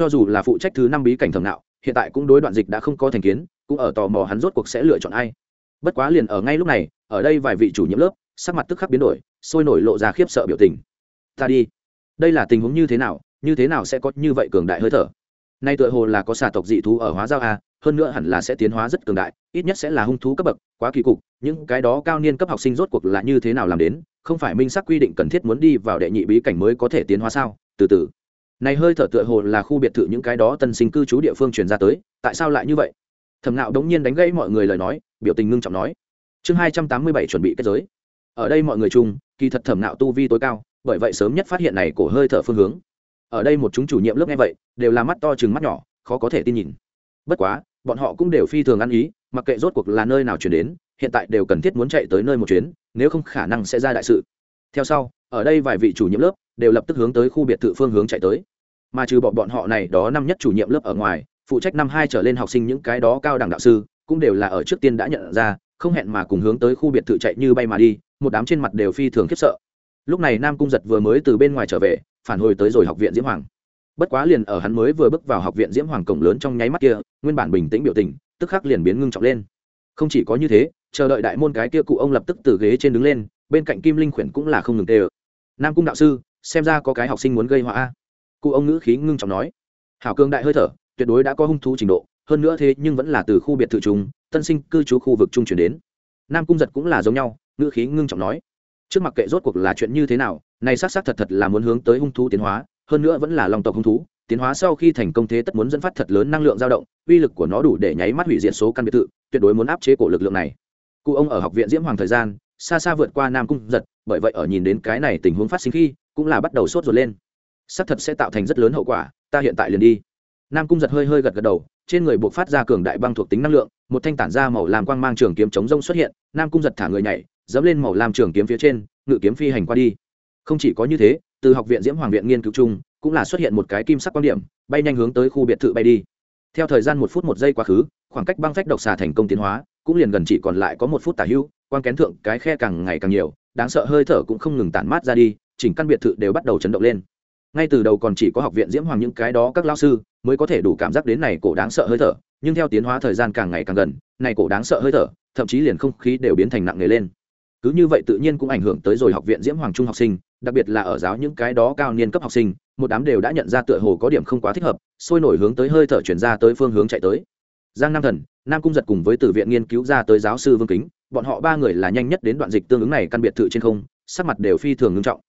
cho dù là phụ trách thứ năm bí cảnh thẩm nạo, hiện tại cũng đối đoạn dịch đã không có thành kiến, cũng ở tò mò hắn rốt cuộc sẽ lựa chọn ai. Bất quá liền ở ngay lúc này, ở đây vài vị chủ nhiệm lớp, sắc mặt tức khắc biến đổi, sôi nổi lộ ra khiếp sợ biểu tình. Ta đi. Đây là tình huống như thế nào, như thế nào sẽ có như vậy cường đại hơi thở? Nay tựa hồ là có xà tộc dị thú ở hóa giao a, hơn nữa hẳn là sẽ tiến hóa rất cường đại, ít nhất sẽ là hung thú cấp bậc, quá kỳ cục, những cái đó cao niên cấp học sinh rốt cuộc là như thế nào làm đến, không phải minh sắc quy định cần thiết muốn đi vào đệ nhị bí cảnh mới có thể tiến hóa sao? Từ từ này hơi thở tựa hồ là khu biệt thự những cái đó tân sinh cư trú địa phương truyền ra tới, tại sao lại như vậy? Thẩm nạo đống nhiên đánh gãy mọi người lời nói, biểu tình ngưng trọng nói. Chương hai trăm tám mươi bảy chuẩn bị kết giới. Ở đây mọi người chung, kỳ thật thẩm nạo tu vi tối cao, bởi vậy sớm nhất phát hiện này cổ hơi thở phương hướng. Ở đây một chúng chủ nhiệm lớp nghe vậy, đều là mắt to chừng mắt nhỏ, khó có thể tin nhìn. Bất quá, bọn họ cũng đều phi thường ăn ý, mặc kệ rốt cuộc là nơi nào chuyển đến, hiện tại đều cần thiết muốn chạy tới nơi một chuyến, nếu không khả năng sẽ ra đại sự. Theo sau, ở đây vài vị chủ nhiệm lớp đều lập tức hướng tới khu biệt thự phương hướng chạy tới mà trừ bọn bọn họ này đó năm nhất chủ nhiệm lớp ở ngoài, phụ trách năm hai trở lên học sinh những cái đó cao đẳng đạo sư, cũng đều là ở trước tiên đã nhận ra, không hẹn mà cùng hướng tới khu biệt thự chạy như bay mà đi, một đám trên mặt đều phi thường khiếp sợ. Lúc này nam cung giật vừa mới từ bên ngoài trở về, phản hồi tới rồi học viện diễm hoàng. Bất quá liền ở hắn mới vừa bước vào học viện diễm hoàng cổng lớn trong nháy mắt kia, nguyên bản bình tĩnh biểu tình, tức khắc liền biến ngưng trọng lên. Không chỉ có như thế, chờ đợi đại môn cái kia cụ ông lập tức từ ghế trên đứng lên, bên cạnh kim linh khuyển cũng là không ngừng tê ơ nam cung đạo sư, xem ra có cái học sinh muốn gây họa cụ ông ngữ khí ngưng trọng nói, hảo cương đại hơi thở, tuyệt đối đã có hung thú trình độ, hơn nữa thế nhưng vẫn là từ khu biệt thự chúng tân sinh cư trú khu vực trung chuyển đến. Nam cung giật cũng là giống nhau, ngữ khí ngưng trọng nói, trước mặt kệ rốt cuộc là chuyện như thế nào, này xác xác thật thật là muốn hướng tới hung thú tiến hóa, hơn nữa vẫn là lòng tộc hung thú, tiến hóa sau khi thành công thế tất muốn dẫn phát thật lớn năng lượng dao động, uy lực của nó đủ để nháy mắt hủy diệt số căn biệt thự, tuyệt đối muốn áp chế cổ lực lượng này. Cụ ông ở học viện diễm hoàng thời gian, xa xa vượt qua nam cung giật, bởi vậy ở nhìn đến cái này tình huống phát sinh khi, cũng là bắt đầu sốt ruột lên xác thật sẽ tạo thành rất lớn hậu quả, ta hiện tại liền đi. Nam cung giật hơi hơi gật gật đầu, trên người buộc phát ra cường đại băng thuộc tính năng lượng, một thanh tản ra màu làm quang mang trường kiếm chống rông xuất hiện, nam cung giật thả người nhảy, dẫm lên màu làm trường kiếm phía trên, ngự kiếm phi hành qua đi. Không chỉ có như thế, từ học viện diễm hoàng viện nghiên cứu chung, cũng là xuất hiện một cái kim sắc quan điểm, bay nhanh hướng tới khu biệt thự bay đi. Theo thời gian một phút một giây quá khứ, khoảng cách băng phách độc xà thành công tiến hóa, cũng liền gần chỉ còn lại có một phút tả hưu quan kén thượng, cái khe càng ngày càng nhiều, đáng sợ hơi thở cũng không ngừng tản mát ra đi, chỉnh căn biệt thự đều bắt đầu chấn động lên ngay từ đầu còn chỉ có học viện diễm hoàng những cái đó các lao sư mới có thể đủ cảm giác đến này cổ đáng sợ hơi thở, nhưng theo tiến hóa thời gian càng ngày càng gần, này cổ đáng sợ hơi thở, thậm chí liền không khí đều biến thành nặng nề lên. Cứ như vậy tự nhiên cũng ảnh hưởng tới rồi học viện diễm hoàng trung học sinh, đặc biệt là ở giáo những cái đó cao niên cấp học sinh, một đám đều đã nhận ra tựa hồ có điểm không quá thích hợp, sôi nổi hướng tới hơi thở chuyển ra tới phương hướng chạy tới. Giang nam thần, nam cung giật cùng với từ viện nghiên cứu ra tới giáo sư vương kính, bọn họ ba người là nhanh nhất đến đoạn dịch tương ứng này căn biệt thự trên không, sắc mặt đều phi thường ngưng trọng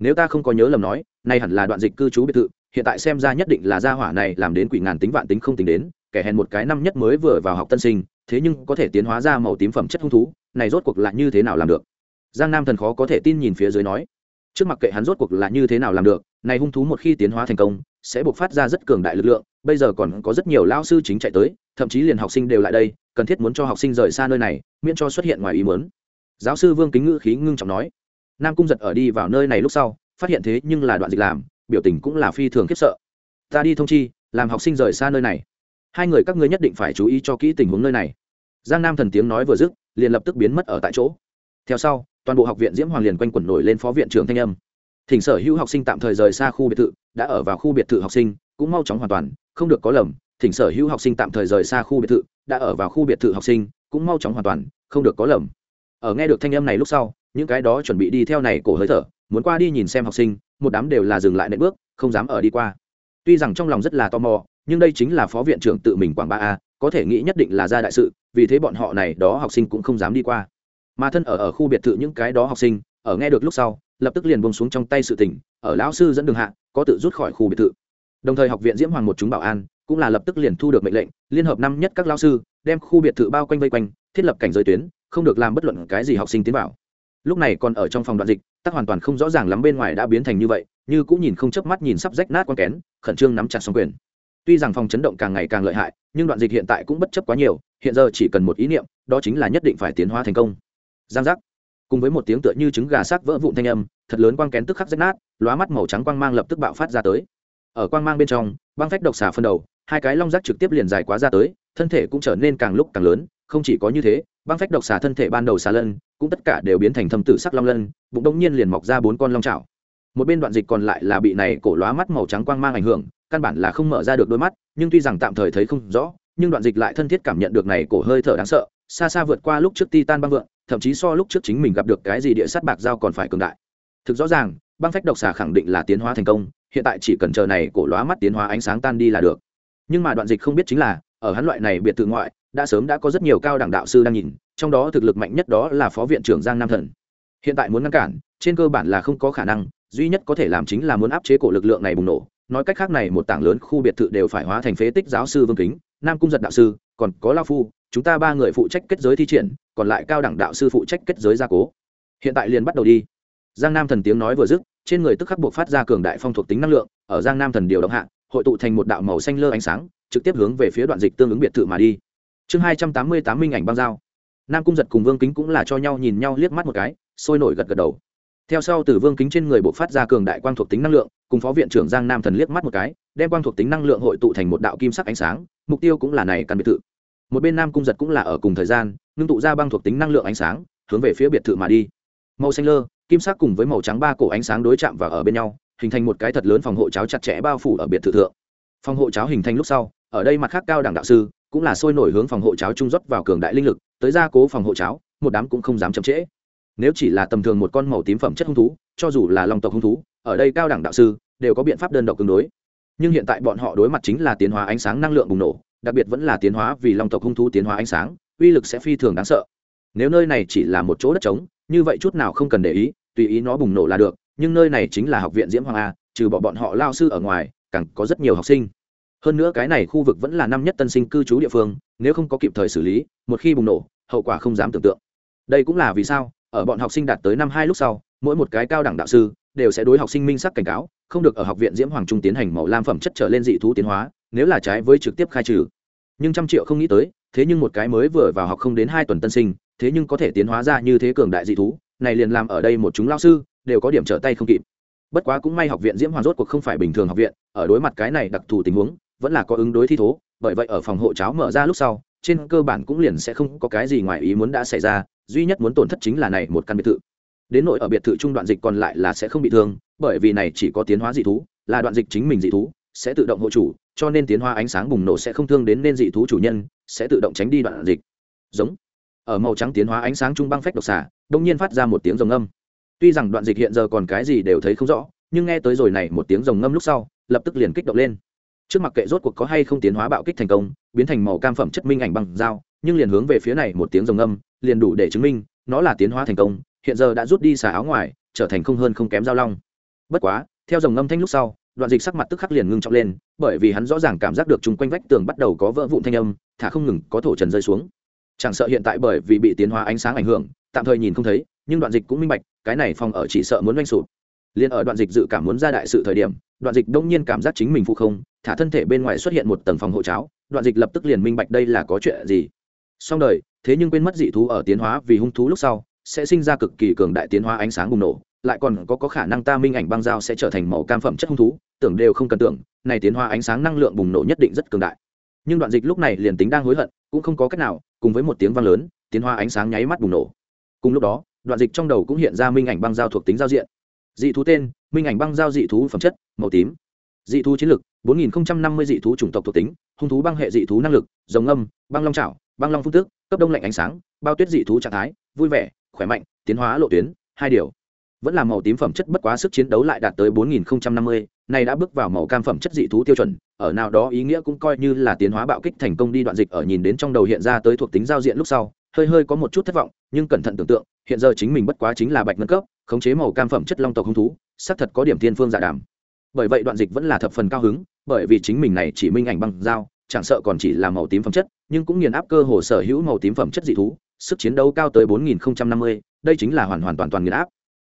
nếu ta không có nhớ lầm nói, nay hẳn là đoạn dịch cư trú biệt thự, hiện tại xem ra nhất định là gia hỏa này làm đến quỷ ngàn tính vạn tính không tính đến, kẻ hèn một cái năm nhất mới vừa vào học tân sinh, thế nhưng có thể tiến hóa ra màu tím phẩm chất hung thú, này rốt cuộc là như thế nào làm được? Giang nam thần khó có thể tin nhìn phía dưới nói. Trước mặt kệ hắn rốt cuộc là như thế nào làm được, này hung thú một khi tiến hóa thành công, sẽ buộc phát ra rất cường đại lực lượng, bây giờ còn có rất nhiều lao sư chính chạy tới, thậm chí liền học sinh đều lại đây, cần thiết muốn cho học sinh rời xa nơi này, miễn cho xuất hiện ngoài ý muốn. Giáo sư vương kính ngữ khí ngưng trọng nói nam cung giật ở đi vào nơi này lúc sau, phát hiện thế nhưng là đoạn dịch làm, biểu tình cũng là phi thường khiếp sợ. Ta đi thông chi, làm học sinh rời xa nơi này. Hai người các ngươi nhất định phải chú ý cho kỹ tình huống nơi này. Giang nam thần tiếng nói vừa dứt, liền lập tức biến mất ở tại chỗ. Theo sau, toàn bộ học viện diễm hoàng liền quanh quẩn nổi lên phó viện trưởng thanh âm. Thỉnh sở hữu học sinh tạm thời rời xa khu biệt thự, đã ở vào khu biệt thự học sinh, cũng mau chóng hoàn toàn, không được có lầm, thỉnh sở hữu học sinh tạm thời rời xa khu biệt thự, đã ở vào khu biệt thự học sinh, cũng mau chóng hoàn toàn, không được có lầm. Ở nghe được thanh âm này lúc sau những cái đó chuẩn bị đi theo này cổ hơi thở, muốn qua đi nhìn xem học sinh, một đám đều là dừng lại nệm bước, không dám ở đi qua. Tuy rằng trong lòng rất là tò mò, nhưng đây chính là phó viện trưởng tự mình quảng ba a, có thể nghĩ nhất định là ra đại sự, vì thế bọn họ này đó học sinh cũng không dám đi qua. Mà thân ở ở khu biệt thự những cái đó học sinh, ở nghe được lúc sau, lập tức liền bông xuống trong tay sự tỉnh ở lão sư dẫn đường hạ, có tự rút khỏi khu biệt thự. Đồng thời học viện diễm hoàng một chúng bảo an, cũng là lập tức liền thu được mệnh lệnh, liên hợp năm nhất các lao sư, đem khu biệt thự bao quanh vây quanh, thiết lập cảnh giới tuyến, không được làm bất luận cái gì học sinh tiến vào lúc này còn ở trong phòng đoạn dịch, tắc hoàn toàn không rõ ràng lắm bên ngoài đã biến thành như vậy, như cũng nhìn không chớp mắt nhìn sắp rách nát con kén, khẩn trương nắm chặt xong quyền. Tuy rằng phòng chấn động càng ngày càng lợi hại, nhưng đoạn dịch hiện tại cũng bất chấp quá nhiều, hiện giờ chỉ cần một ý niệm, đó chính là nhất định phải tiến hóa thành công. Giang giác. Cùng với một tiếng tựa như trứng gà xác vỡ vụn thanh âm, thật lớn quang kén tức khắc rách nát, lóa mắt màu trắng quang mang lập tức bạo phát ra tới. Ở quang mang bên trong, băng phách độc xà phân đầu, hai cái long rác trực tiếp liền dài quá ra tới, thân thể cũng trở nên càng lúc càng lớn, không chỉ có như thế, băng phách độc xà thân thể ban đầu xà lân cũng tất cả đều biến thành thâm tử sắc long lân, bụng đông nhiên liền mọc ra bốn con long trào một bên đoạn dịch còn lại là bị này cổ lóa mắt màu trắng quang mang ảnh hưởng, căn bản là không mở ra được đôi mắt, nhưng tuy rằng tạm thời thấy không rõ, nhưng đoạn dịch lại thân thiết cảm nhận được này cổ hơi thở đáng sợ, xa xa vượt qua lúc trước titan băng vượng, thậm chí so lúc trước chính mình gặp được cái gì địa sát bạc dao còn phải cường đại. Thực rõ ràng, băng phách độc xà khẳng định là tiến hóa thành công, hiện tại chỉ cần chờ này cổ lóa mắt tiến hóa ánh sáng tan đi là được. Nhưng mà đoạn dịch không biết chính là, ở hắn loại này biệt tự ngoại đã sớm đã có rất nhiều cao đẳng đạo sư đang nhìn, trong đó thực lực mạnh nhất đó là phó viện trưởng giang nam thần. Hiện tại muốn ngăn cản, trên cơ bản là không có khả năng, duy nhất có thể làm chính là muốn áp chế cổ lực lượng này bùng nổ. Nói cách khác này, một tảng lớn khu biệt thự đều phải hóa thành phế tích giáo sư vương kính, nam cung giật đạo sư, còn có lao phu, chúng ta ba người phụ trách kết giới thi triển, còn lại cao đẳng đạo sư phụ trách kết giới gia cố. Hiện tại liền bắt đầu đi. Giang nam thần tiếng nói vừa dứt, trên người tức khắc buộc phát ra cường đại phong thuộc tính năng lượng, ở giang nam thần điều động hạ, hội tụ thành một đạo màu xanh lơ ánh sáng, trực tiếp hướng về phía đoạn dịch tương ứng biệt thự mà đi chương hai trăm tám mươi tám minh ảnh băng dao nam cung giật cùng vương kính cũng là cho nhau nhìn nhau liếc mắt một cái, sôi nổi gật gật đầu. Theo sau từ vương kính trên người bộ phát ra cường đại quang thuộc tính năng lượng, cùng phó viện trưởng giang nam thần liếc mắt một cái, đem quang thuộc tính năng lượng hội tụ thành một đạo kim sắc ánh sáng, mục tiêu cũng là này căn biệt thự. Một bên nam cung giật cũng là ở cùng thời gian, ngưng tụ ra băng thuộc tính năng lượng ánh sáng, hướng về phía biệt thự mà đi. Màu xanh lơ, kim sắc cùng với màu trắng ba cổ ánh sáng đối chạm và ở bên nhau, hình thành một cái thật lớn phòng hộ cháo chặt chẽ bao phủ ở biệt thự thượng. Phòng hộ cháo hình thành lúc sau, ở đây mặt khác cao đẳng đạo sư cũng là sôi nổi hướng phòng hộ cháo trung rót vào cường đại linh lực, tới gia cố phòng hộ cháo, một đám cũng không dám chậm trễ. Nếu chỉ là tầm thường một con màu tím phẩm chất hung thú, cho dù là long tộc hung thú, ở đây cao đẳng đạo sư đều có biện pháp đơn độc tương đối. Nhưng hiện tại bọn họ đối mặt chính là tiến hóa ánh sáng năng lượng bùng nổ, đặc biệt vẫn là tiến hóa vì long tộc hung thú tiến hóa ánh sáng, uy lực sẽ phi thường đáng sợ. Nếu nơi này chỉ là một chỗ đất trống, như vậy chút nào không cần để ý, tùy ý nó bùng nổ là được, nhưng nơi này chính là học viện diễm hoàng a, trừ bỏ bọn họ lao sư ở ngoài, càng có rất nhiều học sinh hơn nữa cái này khu vực vẫn là năm nhất tân sinh cư trú địa phương, nếu không có kịp thời xử lý, một khi bùng nổ, hậu quả không dám tưởng tượng. Đây cũng là vì sao, ở bọn học sinh đạt tới năm hai lúc sau, mỗi một cái cao đẳng đạo sư đều sẽ đối học sinh minh sắc cảnh cáo, không được ở học viện diễm hoàng trung tiến hành màu lam phẩm chất trở lên dị thú tiến hóa, nếu là trái với trực tiếp khai trừ. Nhưng trăm triệu không nghĩ tới, thế nhưng một cái mới vừa vào học không đến hai tuần tân sinh, thế nhưng có thể tiến hóa ra như thế cường đại dị thú, này liền làm ở đây một chúng lao sư đều có điểm trở tay không kịp. Bất quá cũng may học viện diễm hoàng rốt cuộc không phải bình thường học viện, ở đối mặt cái này đặc thù tình huống vẫn là có ứng đối thi thố, bởi vậy ở phòng hộ cháo mở ra lúc sau, trên cơ bản cũng liền sẽ không có cái gì ngoài ý muốn đã xảy ra, duy nhất muốn tổn thất chính là này một căn biệt thự. Đến nội ở biệt thự trung đoạn dịch còn lại là sẽ không bị thương, bởi vì này chỉ có tiến hóa dị thú, là đoạn dịch chính mình dị thú, sẽ tự động hộ chủ, cho nên tiến hóa ánh sáng bùng nổ sẽ không thương đến nên dị thú chủ nhân, sẽ tự động tránh đi đoạn dịch. Giống. Ở màu trắng tiến hóa ánh sáng trung băng phách độc xả đông nhiên phát ra một tiếng rồng âm. Tuy rằng đoạn dịch hiện giờ còn cái gì đều thấy không rõ, nhưng nghe tới rồi này một tiếng rồng ngâm lúc sau, lập tức liền kích động lên trước mặt kệ rốt cuộc có hay không tiến hóa bạo kích thành công, biến thành màu cam phẩm chất minh ảnh bằng dao, nhưng liền hướng về phía này một tiếng rồng âm liền đủ để chứng minh, nó là tiến hóa thành công, hiện giờ đã rút đi xà áo ngoài, trở thành không hơn không kém dao long. Bất quá, theo dòng âm thanh lúc sau, đoạn dịch sắc mặt tức khắc liền ngưng trọng lên, bởi vì hắn rõ ràng cảm giác được chung quanh vách tường bắt đầu có vỡ vụn thanh âm, thả không ngừng có thổ trần rơi xuống. Chẳng sợ hiện tại bởi vì bị tiến hóa ánh sáng ảnh hưởng, tạm thời nhìn không thấy, nhưng đoạn dịch cũng minh bạch, cái này phòng ở chỉ sợ muốn doanh sụp. Liền ở đoạn dịch dự cảm muốn ra đại sự thời điểm, đoạn dịch đông nhiên cảm giác chính mình phụ không thả thân thể bên ngoài xuất hiện một tầng phòng hộ cháo đoạn dịch lập tức liền minh bạch đây là có chuyện gì. Xong đời thế nhưng quên mất dị thú ở tiến hóa vì hung thú lúc sau sẽ sinh ra cực kỳ cường đại tiến hóa ánh sáng bùng nổ lại còn có, có khả năng ta minh ảnh băng dao sẽ trở thành màu cam phẩm chất hung thú tưởng đều không cần tưởng này tiến hóa ánh sáng năng lượng bùng nổ nhất định rất cường đại. Nhưng đoạn dịch lúc này liền tính đang hối hận cũng không có cách nào cùng với một tiếng vang lớn tiến hóa ánh sáng nháy mắt bùng nổ. Cùng lúc đó đoạn dịch trong đầu cũng hiện ra minh ảnh băng dao thuộc tính giao diện. Dị thú tên minh ảnh băng giao dị thú phẩm chất màu tím dị thú chiến lực 4050 dị thú chủng tộc thuộc tính hung thú băng hệ dị thú năng lực rồng âm băng long trảo băng long phun tước cấp đông lạnh ánh sáng bao tuyết dị thú trạng thái vui vẻ khỏe mạnh tiến hóa lộ tuyến hai điều vẫn là màu tím phẩm chất bất quá sức chiến đấu lại đạt tới 4050, này đã bước vào màu cam phẩm chất dị thú tiêu chuẩn, ở nào đó ý nghĩa cũng coi như là tiến hóa bạo kích thành công đi đoạn dịch ở nhìn đến trong đầu hiện ra tới thuộc tính giao diện lúc sau, hơi hơi có một chút thất vọng, nhưng cẩn thận tưởng tượng, hiện giờ chính mình bất quá chính là bạch ngân cấp, khống chế màu cam phẩm chất long tộc hung thú, xác thật có điểm thiên phương dạ đảm. Bởi vậy đoạn dịch vẫn là thập phần cao hứng, bởi vì chính mình này chỉ minh ảnh băng giao, chẳng sợ còn chỉ là màu tím phẩm chất, nhưng cũng nghiền áp cơ hồ sở hữu màu tím phẩm chất dị thú, sức chiến đấu cao tới 4050, đây chính là hoàn hoàn toàn toàn nghiền áp.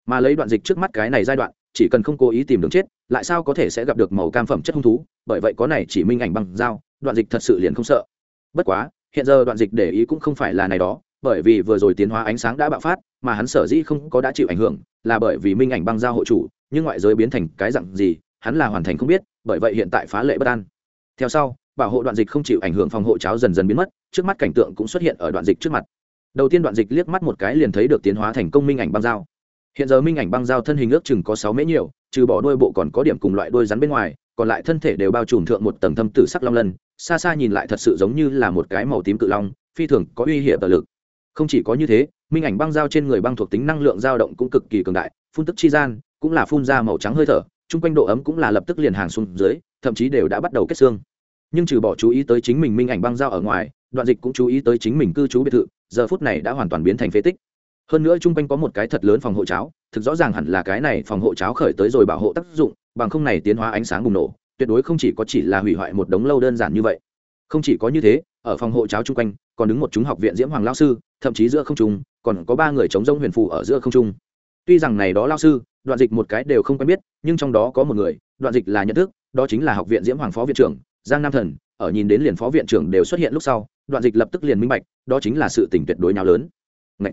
Mà lấy đoạn dịch trước mắt cái này giai đoạn chỉ cần không cố ý tìm đường chết lại sao có thể sẽ gặp được màu cam phẩm chất hung thú bởi vậy có này chỉ minh ảnh bằng dao đoạn dịch thật sự liền không sợ. Bất quá hiện giờ đoạn dịch để ý cũng không phải là này đó bởi vì vừa rồi tiến hóa ánh sáng đã bạo phát mà hắn sở dĩ không có đã chịu ảnh hưởng là bởi vì minh ảnh băng giao hộ chủ nhưng ngoại giới biến thành cái dặn gì hắn là hoàn thành không biết, bởi vậy hiện tại phá lệ bất an. Theo sau, bảo hộ đoạn dịch không chịu ảnh hưởng phòng hộ cháo dần dần biến mất, trước mắt cảnh tượng cũng xuất hiện ở đoạn dịch trước mặt. Đầu tiên đoạn dịch liếc mắt một cái liền thấy được tiến hóa thành công minh ảnh băng dao. hiện giờ minh ảnh băng dao thân hình ước chừng có sáu mễ nhiều, trừ bỏ đôi bộ còn có điểm cùng loại đôi rắn bên ngoài, còn lại thân thể đều bao trùm thượng một tầng thâm tử sắc long lân, xa xa nhìn lại thật sự giống như là một cái màu tím cự long, phi thường có uy hiểm tờ lực. Không chỉ có như thế, minh ảnh băng dao trên người băng thuộc tính năng lượng dao động cũng cực kỳ cường đại, phun tức chi gian, cũng là phun ra màu trắng hơi thở chung quanh độ ấm cũng là lập tức liền hàng xuống dưới, thậm chí đều đã bắt đầu kết xương. Nhưng trừ bỏ chú ý tới chính mình minh ảnh băng dao ở ngoài, đoạn dịch cũng chú ý tới chính mình cư trú biệt thự, giờ phút này đã hoàn toàn biến thành phế tích. Hơn nữa chung quanh có một cái thật lớn phòng hộ cháo, thực rõ ràng hẳn là cái này phòng hộ cháo khởi tới rồi bảo hộ tác dụng, bằng không này tiến hóa ánh sáng bùng nổ, tuyệt đối không chỉ có chỉ là hủy hoại một đống lâu đơn giản như vậy. Không chỉ có như thế, ở phòng hộ cháo chung quanh, còn đứng một chúng học viện diễm hoàng lao sư, thậm chí giữa không trung, còn có ba người chống rông huyền phù ở giữa không trung tuy rằng này đó lao sư, đoạn dịch một cái đều không quen biết, nhưng trong đó có một người, đoạn dịch là nhận thức, đó chính là học viện diễm hoàng phó viện trưởng, giang nam thần. Ở nhìn đến liền phó viện trưởng đều xuất hiện lúc sau, đoạn dịch lập tức liền minh bạch, đó chính là sự tình tuyệt đối nào lớn. Ngậy!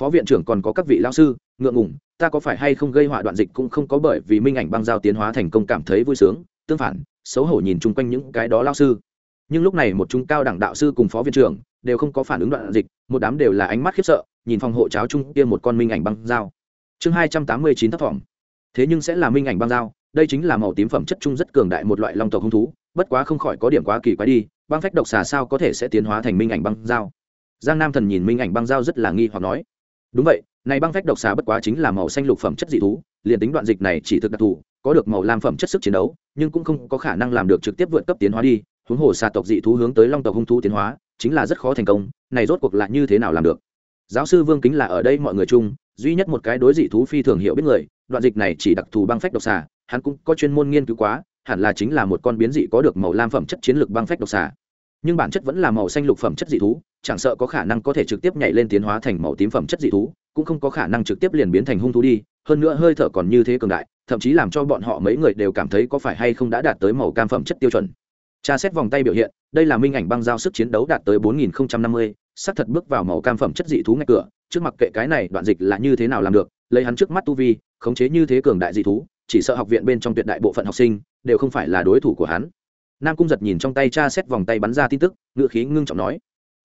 phó viện trưởng còn có các vị lao sư, ngượng ngùng, ta có phải hay không gây họa đoạn dịch cũng không có bởi vì minh ảnh băng giao tiến hóa thành công cảm thấy vui sướng, tương phản, xấu hổ nhìn chung quanh những cái đó lao sư. Nhưng lúc này một chúng cao đẳng đạo sư cùng phó viện trưởng đều không có phản ứng đoạn dịch, một đám đều là ánh mắt khiếp sợ, nhìn phòng hộ cháo chung kia một con minh ảnh băng dao chương hai trăm tám mươi chín tác phẩm thế nhưng sẽ là minh ảnh băng dao, đây chính là màu tím phẩm chất chung rất cường đại một loại long tộc hung thú, bất quá không khỏi có điểm quá kỳ quái đi, băng phách độc xà sao có thể sẽ tiến hóa thành minh ảnh băng dao? Giang nam thần nhìn minh ảnh băng dao rất là nghi hoặc nói. Đúng vậy, này băng phách độc xà bất quá chính là màu xanh lục phẩm chất dị thú, liền tính đoạn dịch này chỉ thực đặc thù, có được màu lam phẩm chất sức chiến đấu, nhưng cũng không có khả năng làm được trực tiếp vượt cấp tiến hóa đi, huống hồ xà tộc dị thú hướng tới long tộc hung thú tiến hóa, chính là rất khó thành công, này rốt cuộc là như thế nào làm được? Giáo sư vương kính là ở đây mọi người chung duy nhất một cái đối dị thú phi thường hiểu biết người đoạn dịch này chỉ đặc thù băng phách độc xà hắn cũng có chuyên môn nghiên cứu quá hẳn là chính là một con biến dị có được màu lam phẩm chất chiến lược băng phách độc xà. Nhưng bản chất vẫn là màu xanh lục phẩm chất dị thú chẳng sợ có khả năng có thể trực tiếp nhảy lên tiến hóa thành màu tím phẩm chất dị thú cũng không có khả năng trực tiếp liền biến thành hung thú đi hơn nữa hơi thở còn như thế cường đại thậm chí làm cho bọn họ mấy người đều cảm thấy có phải hay không đã đạt tới màu cam phẩm chất tiêu chuẩn. Tra xét vòng tay biểu hiện đây là minh ảnh băng giao sức chiến đấu đạt tới 4050, xác thật bước vào màu cam phẩm chất dị thú ngay cửa, trước mặt kệ cái này đoạn dịch là như thế nào làm được, lấy hắn trước mắt tu vi, khống chế như thế cường đại dị thú, chỉ sợ học viện bên trong tuyệt đại bộ phận học sinh đều không phải là đối thủ của hắn. Nam cung giật nhìn trong tay cha xét vòng tay bắn ra tin tức ngựa khí ngưng trọng nói,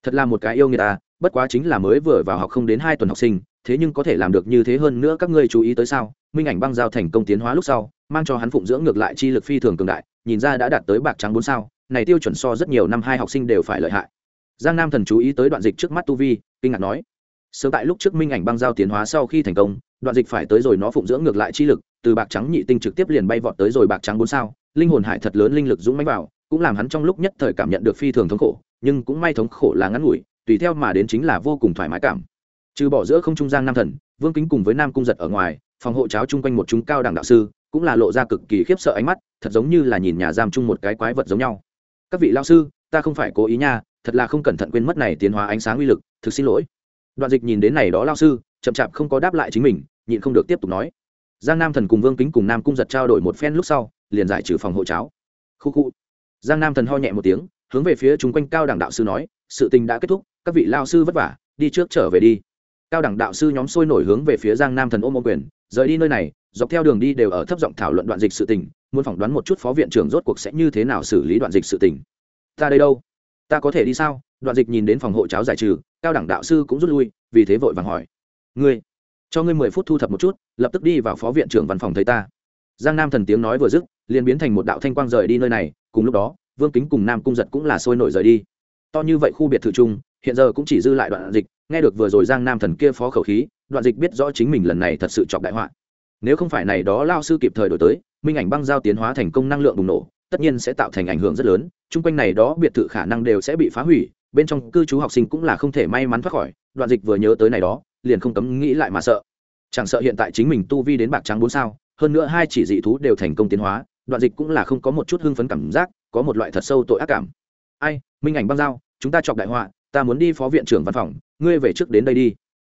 thật là một cái yêu người ta à, bất quá chính là mới vừa vào học không đến hai tuần học sinh, thế nhưng có thể làm được như thế hơn nữa các ngươi chú ý tới sao? Minh ảnh băng giao thành công tiến hóa lúc sau, mang cho hắn phụng dưỡng ngược lại chi lực phi thường cường đại, nhìn ra đã đạt tới bạc trắng bốn sao, này tiêu chuẩn so rất nhiều năm hai học sinh đều phải lợi hại giang nam thần chú ý tới đoạn dịch trước mắt tu vi, kinh ngạc nói, sớm tại lúc trước minh ảnh băng giao tiến hóa sau khi thành công, đoạn dịch phải tới rồi nó phụng dưỡng ngược lại chi lực, từ bạc trắng nhị tinh trực tiếp liền bay vọt tới rồi bạc trắng bốn sao, linh hồn hải thật lớn linh lực dũng mãnh vào, cũng làm hắn trong lúc nhất thời cảm nhận được phi thường thống khổ, nhưng cũng may thống khổ là ngắn ngủi, tùy theo mà đến chính là vô cùng thoải mái cảm. Trừ bỏ giữa không trung giang nam thần, vương kính cùng với nam cung giật ở ngoài, phòng hộ cháo chung quanh một chúng cao đẳng đạo sư, cũng là lộ ra cực kỳ khiếp sợ ánh mắt, thật giống như là nhìn nhà giam chung một cái quái vật giống nhau. Các vị lao sư, ta không phải cố ý nha thật là không cẩn thận quên mất này tiến hóa ánh sáng uy lực, thực xin lỗi. Đoạn dịch nhìn đến này đó lao sư, chậm chạp không có đáp lại chính mình, nhịn không được tiếp tục nói. Giang nam thần cùng vương kính cùng nam cung giật trao đổi một phen lúc sau, liền giải trừ phòng hộ cháo. Khu khu. Giang nam thần ho nhẹ một tiếng, hướng về phía chung quanh cao đẳng đạo sư nói, sự tình đã kết thúc, các vị lao sư vất vả, đi trước trở về đi. Cao đẳng đạo sư nhóm sôi nổi hướng về phía giang nam thần ôm ô quyền, rời đi nơi này, dọc theo đường đi đều ở thấp giọng thảo luận đoạn dịch sự tình, muốn phỏng đoán một chút phó viện trưởng rốt cuộc sẽ như thế nào xử lý đoạn dịch sự tình. Ta đây đâu? Ta có thể đi sao? Đoạn dịch nhìn đến phòng hộ cháo giải trừ, cao đẳng đạo sư cũng rút lui, vì thế vội vàng hỏi. Ngươi, cho ngươi mười phút thu thập một chút, lập tức đi vào phó viện trưởng văn phòng thấy ta. Giang nam thần tiếng nói vừa dứt, liền biến thành một đạo thanh quang rời đi nơi này, cùng lúc đó, vương kính cùng nam cung giật cũng là sôi nổi rời đi. To như vậy khu biệt thự chung, hiện giờ cũng chỉ dư lại đoạn dịch, nghe được vừa rồi giang nam thần kia phó khẩu khí, đoạn dịch biết rõ chính mình lần này thật sự chọc đại họa. Nếu không phải này đó lao sư kịp thời đổi tới, minh ảnh băng giao tiến hóa thành công năng lượng bùng nổ tất nhiên sẽ tạo thành ảnh hưởng rất lớn. Chung quanh này đó biệt thự khả năng đều sẽ bị phá hủy, bên trong cư trú học sinh cũng là không thể may mắn thoát khỏi. Đoạn dịch vừa nhớ tới này đó, liền không cấm nghĩ lại mà sợ. Chẳng sợ hiện tại chính mình tu vi đến bạc trắng bốn sao, hơn nữa hai chỉ dị thú đều thành công tiến hóa, đoạn dịch cũng là không có một chút hưng phấn cảm giác, có một loại thật sâu tội ác cảm. Ai, minh ảnh băng giao, chúng ta chọc đại họa, ta muốn đi phó viện trưởng văn phòng, ngươi về trước đến đây đi.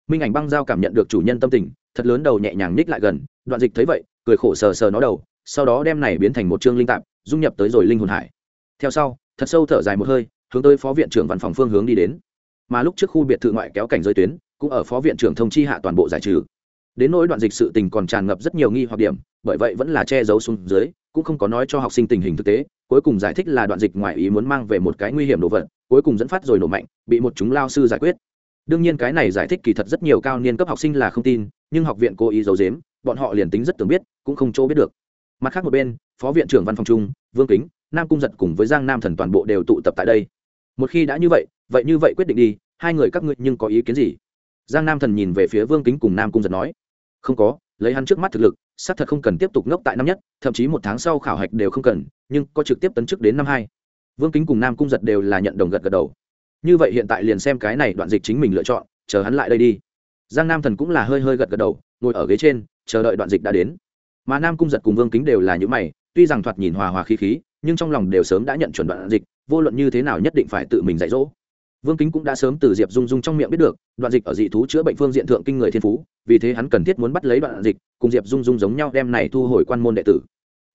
Minh ảnh băng giao cảm nhận được chủ nhân tâm tình, thật lớn đầu nhẹ nhàng ních lại gần, đoạn dịch thấy vậy, cười khổ sờ sờ nó đầu, sau đó đem này biến thành một chương linh tạp dung nhập tới rồi linh hồn hải. Theo sau, thật sâu thở dài một hơi, hướng tới phó viện trưởng văn phòng phương hướng đi đến. Mà lúc trước khu biệt thự ngoại kéo cảnh giới tuyến, cũng ở phó viện trưởng thông chi hạ toàn bộ giải trừ. Đến nỗi đoạn dịch sự tình còn tràn ngập rất nhiều nghi hoặc điểm, bởi vậy vẫn là che giấu xuống dưới, cũng không có nói cho học sinh tình hình thực tế, cuối cùng giải thích là đoạn dịch ngoài ý muốn mang về một cái nguy hiểm đồ vật, cuối cùng dẫn phát rồi nổ mạnh, bị một chúng lao sư giải quyết. Đương nhiên cái này giải thích kỳ thật rất nhiều cao niên cấp học sinh là không tin, nhưng học viện cố ý giấu giếm, bọn họ liền tính rất tưởng biết, cũng không chỗ biết được mặt khác một bên, phó viện trưởng văn phòng trung, vương kính, nam cung giật cùng với giang nam thần toàn bộ đều tụ tập tại đây. Một khi đã như vậy vậy như vậy quyết định đi, hai người các ngươi nhưng có ý kiến gì? Giang nam thần nhìn về phía vương kính cùng nam cung giật nói, không có, lấy hắn trước mắt thực lực, xác thật không cần tiếp tục ngốc tại năm nhất, thậm chí một tháng sau khảo hạch đều không cần, nhưng có trực tiếp tấn chức đến năm hai. Vương kính cùng nam cung giật đều là nhận đồng gật gật đầu. Như vậy hiện tại liền xem cái này đoạn dịch chính mình lựa chọn, chờ hắn lại đây đi. Giang nam thần cũng là hơi hơi gật gật đầu, ngồi ở ghế trên, chờ đợi đoạn dịch đã đến mà nam cung giật cùng vương kính đều là những mày, tuy rằng thoạt nhìn hòa hòa khí khí, nhưng trong lòng đều sớm đã nhận chuẩn đoạn dịch, vô luận như thế nào nhất định phải tự mình dạy dỗ. Vương kính cũng đã sớm từ diệp dung dung trong miệng biết được, đoạn dịch ở dị thú chữa bệnh phương diện thượng kinh người thiên phú, vì thế hắn cần thiết muốn bắt lấy đoạn dịch, cùng diệp dung dung giống nhau đem này thu hồi quan môn đệ tử.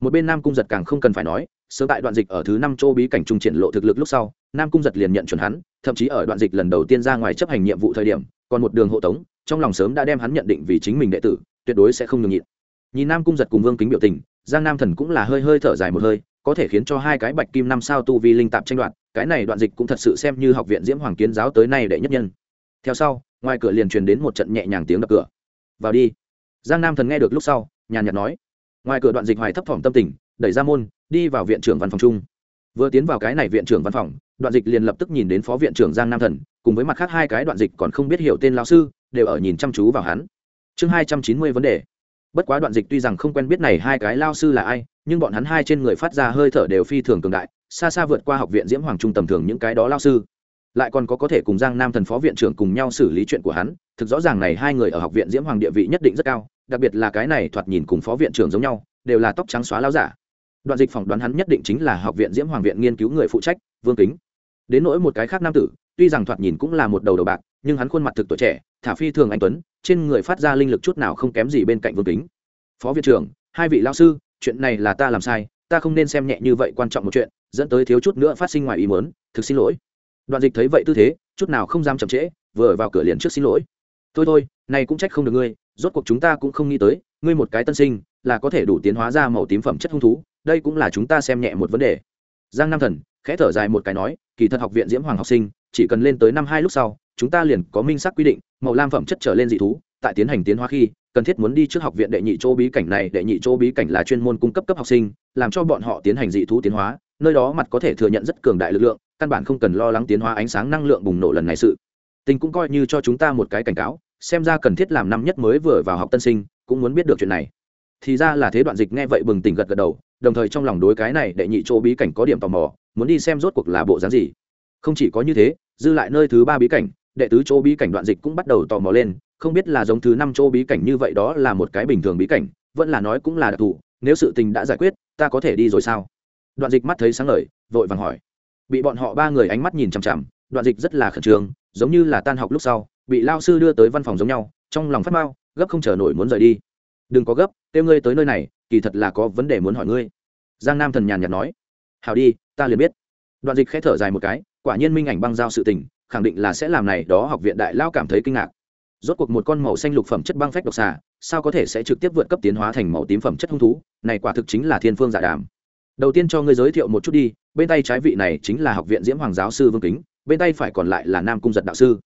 Một bên nam cung giật càng không cần phải nói, sớm tại đoạn dịch ở thứ năm châu bí cảnh trung triển lộ thực lực lúc sau, nam cung giật liền nhận chuẩn hắn, thậm chí ở đoạn dịch lần đầu tiên ra ngoài chấp hành nhiệm vụ thời điểm, còn một đường hộ tống, trong lòng sớm đã đem hắn nhận định vì chính mình đệ tử, tuyệt đối sẽ không nhường nhịn nhìn nam cung giật cùng vương kính biểu tình, giang nam thần cũng là hơi hơi thở dài một hơi, có thể khiến cho hai cái bạch kim năm sao tu vi linh tạp tranh đoạt, cái này đoạn dịch cũng thật sự xem như học viện diễm hoàng kiến giáo tới nay đệ nhất nhân. Theo sau, ngoài cửa liền truyền đến một trận nhẹ nhàng tiếng đập cửa. Vào đi. Giang nam thần nghe được lúc sau, nhàn nhạt nói. Ngoài cửa đoạn dịch hoài thấp thỏm tâm tình, đẩy ra môn, đi vào viện trưởng văn phòng chung. Vừa tiến vào cái này viện trưởng văn phòng, đoạn dịch liền lập tức nhìn đến phó viện trưởng giang nam thần, cùng với mặt khác hai cái đoạn dịch còn không biết hiểu tên lao sư, đều ở nhìn chăm chú vào hắn. Chương hai trăm chín mươi vấn đề bất quá đoạn dịch tuy rằng không quen biết này hai cái lao sư là ai, nhưng bọn hắn hai trên người phát ra hơi thở đều phi thường cường đại, xa xa vượt qua học viện diễm hoàng trung tầm thường những cái đó lao sư. Lại còn có có thể cùng giang nam thần phó viện trưởng cùng nhau xử lý chuyện của hắn, thực rõ ràng này hai người ở học viện diễm hoàng địa vị nhất định rất cao, đặc biệt là cái này thoạt nhìn cùng phó viện trưởng giống nhau, đều là tóc trắng xóa lao giả. Đoạn dịch phỏng đoán hắn nhất định chính là học viện diễm hoàng viện nghiên cứu người phụ trách, vương kính đến nỗi một cái khác nam tử, tuy rằng thoạt nhìn cũng là một đầu đầu bạc, nhưng hắn khuôn mặt thực tuổi trẻ, thả phi thường anh tuấn, trên người phát ra linh lực chút nào không kém gì bên cạnh vương kính. Phó viện trưởng, hai vị lao sư, chuyện này là ta làm sai, ta không nên xem nhẹ như vậy quan trọng một chuyện, dẫn tới thiếu chút nữa phát sinh ngoài ý mớn thực xin lỗi. Đoạn dịch thấy vậy tư thế, chút nào không dám chậm trễ, vừa vào cửa liền trước xin lỗi. Thôi thôi, này cũng trách không được ngươi, rốt cuộc chúng ta cũng không nghĩ tới, ngươi một cái tân sinh, là có thể đủ tiến hóa ra màu tím phẩm chất hung thú, đây cũng là chúng ta xem nhẹ một vấn đề. Giang nam thần khẽ thở dài một cái nói, kỳ thật học viện diễm hoàng học sinh, chỉ cần lên tới năm hai lúc sau, chúng ta liền có minh xác quy định, màu lam phẩm chất trở lên dị thú, tại tiến hành tiến hóa khi, cần thiết muốn đi trước học viện đệ nhị chỗ bí cảnh này, đệ nhị chỗ bí cảnh là chuyên môn cung cấp cấp học sinh, làm cho bọn họ tiến hành dị thú tiến hóa, nơi đó mặt có thể thừa nhận rất cường đại lực lượng, căn bản không cần lo lắng tiến hóa ánh sáng năng lượng bùng nổ lần này sự. Tình cũng coi như cho chúng ta một cái cảnh cáo, xem ra cần thiết làm năm nhất mới vừa vào học tân sinh, cũng muốn biết được chuyện này. Thì ra là thế đoạn dịch nghe vậy bừng tỉnh gật gật đầu, đồng thời trong lòng đối cái này đệ nhị chỗ bí cảnh có điểm tò mò muốn đi xem rốt cuộc là bộ dáng gì. Không chỉ có như thế, dư lại nơi thứ ba bí cảnh, đệ tứ chỗ bí cảnh đoạn dịch cũng bắt đầu tò mò lên, không biết là giống thứ năm chỗ bí cảnh như vậy đó là một cái bình thường bí cảnh, vẫn là nói cũng là đặc thù, nếu sự tình đã giải quyết, ta có thể đi rồi sao? Đoạn dịch mắt thấy sáng lời vội vàng hỏi. Bị bọn họ ba người ánh mắt nhìn chằm chằm, đoạn dịch rất là khẩn trương, giống như là tan học lúc sau, bị lao sư đưa tới văn phòng giống nhau, trong lòng phát mau, gấp không chờ nổi muốn rời đi. Đừng có gấp, kêu ngươi tới nơi này, kỳ thật là có vấn đề muốn hỏi ngươi. Giang nam thần nhàn nhạt nói. Hào đi ta liền biết. Đoạn dịch khẽ thở dài một cái, quả nhiên minh ảnh băng giao sự tình, khẳng định là sẽ làm này đó học viện đại lao cảm thấy kinh ngạc. Rốt cuộc một con màu xanh lục phẩm chất băng phách độc xà, sao có thể sẽ trực tiếp vượt cấp tiến hóa thành màu tím phẩm chất hung thú? Này quả thực chính là thiên phương giả đàm. Đầu tiên cho ngươi giới thiệu một chút đi, bên tay trái vị này chính là học viện diễm hoàng giáo sư vương kính, bên tay phải còn lại là nam cung giật đạo sư.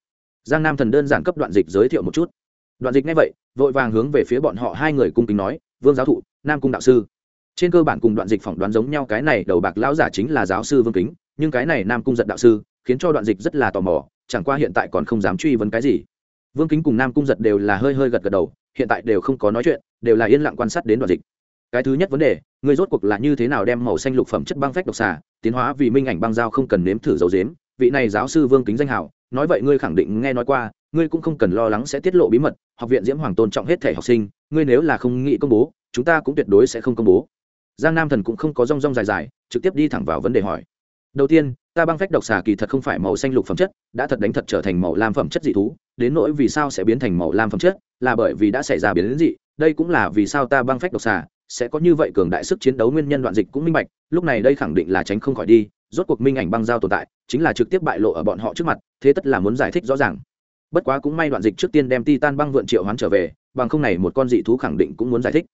Giang nam thần đơn giản cấp đoạn dịch giới thiệu một chút. Đoạn dịch ngay vậy, vội vàng hướng về phía bọn họ hai người cung kính nói, vương giáo thụ, nam cung đạo sư trên cơ bản cùng đoạn dịch phỏng đoán giống nhau, cái này đầu bạc lão giả chính là giáo sư vương kính, nhưng cái này nam cung giật đạo sư, khiến cho đoạn dịch rất là tò mò, chẳng qua hiện tại còn không dám truy vấn cái gì. Vương kính cùng nam cung giật đều là hơi hơi gật gật đầu, hiện tại đều không có nói chuyện, đều là yên lặng quan sát đến đoạn dịch. Cái thứ nhất vấn đề, người rốt cuộc là như thế nào đem màu xanh lục phẩm chất băng phách độc xà, tiến hóa vì minh ảnh băng dao không cần nếm thử dấu dếm vị này giáo sư vương kính danh hào nói vậy ngươi khẳng định nghe nói qua, ngươi cũng không cần lo lắng sẽ tiết lộ bí mật, học viện diễm hoàng tôn trọng hết thể học sinh, ngươi nếu là không nghĩ công bố, chúng ta cũng tuyệt đối sẽ không công bố giang nam thần cũng không có rong rong dài dài, trực tiếp đi thẳng vào vấn đề hỏi. Đầu tiên, ta băng phách độc xà kỳ thật không phải màu xanh lục phẩm chất, đã thật đánh thật trở thành màu lam phẩm chất dị thú, đến nỗi vì sao sẽ biến thành màu lam phẩm chất, là bởi vì đã xảy ra biến đến dị, đây cũng là vì sao ta băng phách độc xà sẽ có như vậy cường đại sức chiến đấu nguyên nhân đoạn dịch cũng minh bạch, lúc này đây khẳng định là tránh không khỏi đi, rốt cuộc minh ảnh băng giao tồn tại, chính là trực tiếp bại lộ ở bọn họ trước mặt, thế tất là muốn giải thích rõ ràng. Bất quá cũng may đoạn dịch trước tiên đem titan băng vượn triệu hoán trở về, bằng không này một con dị thú khẳng định cũng muốn giải thích.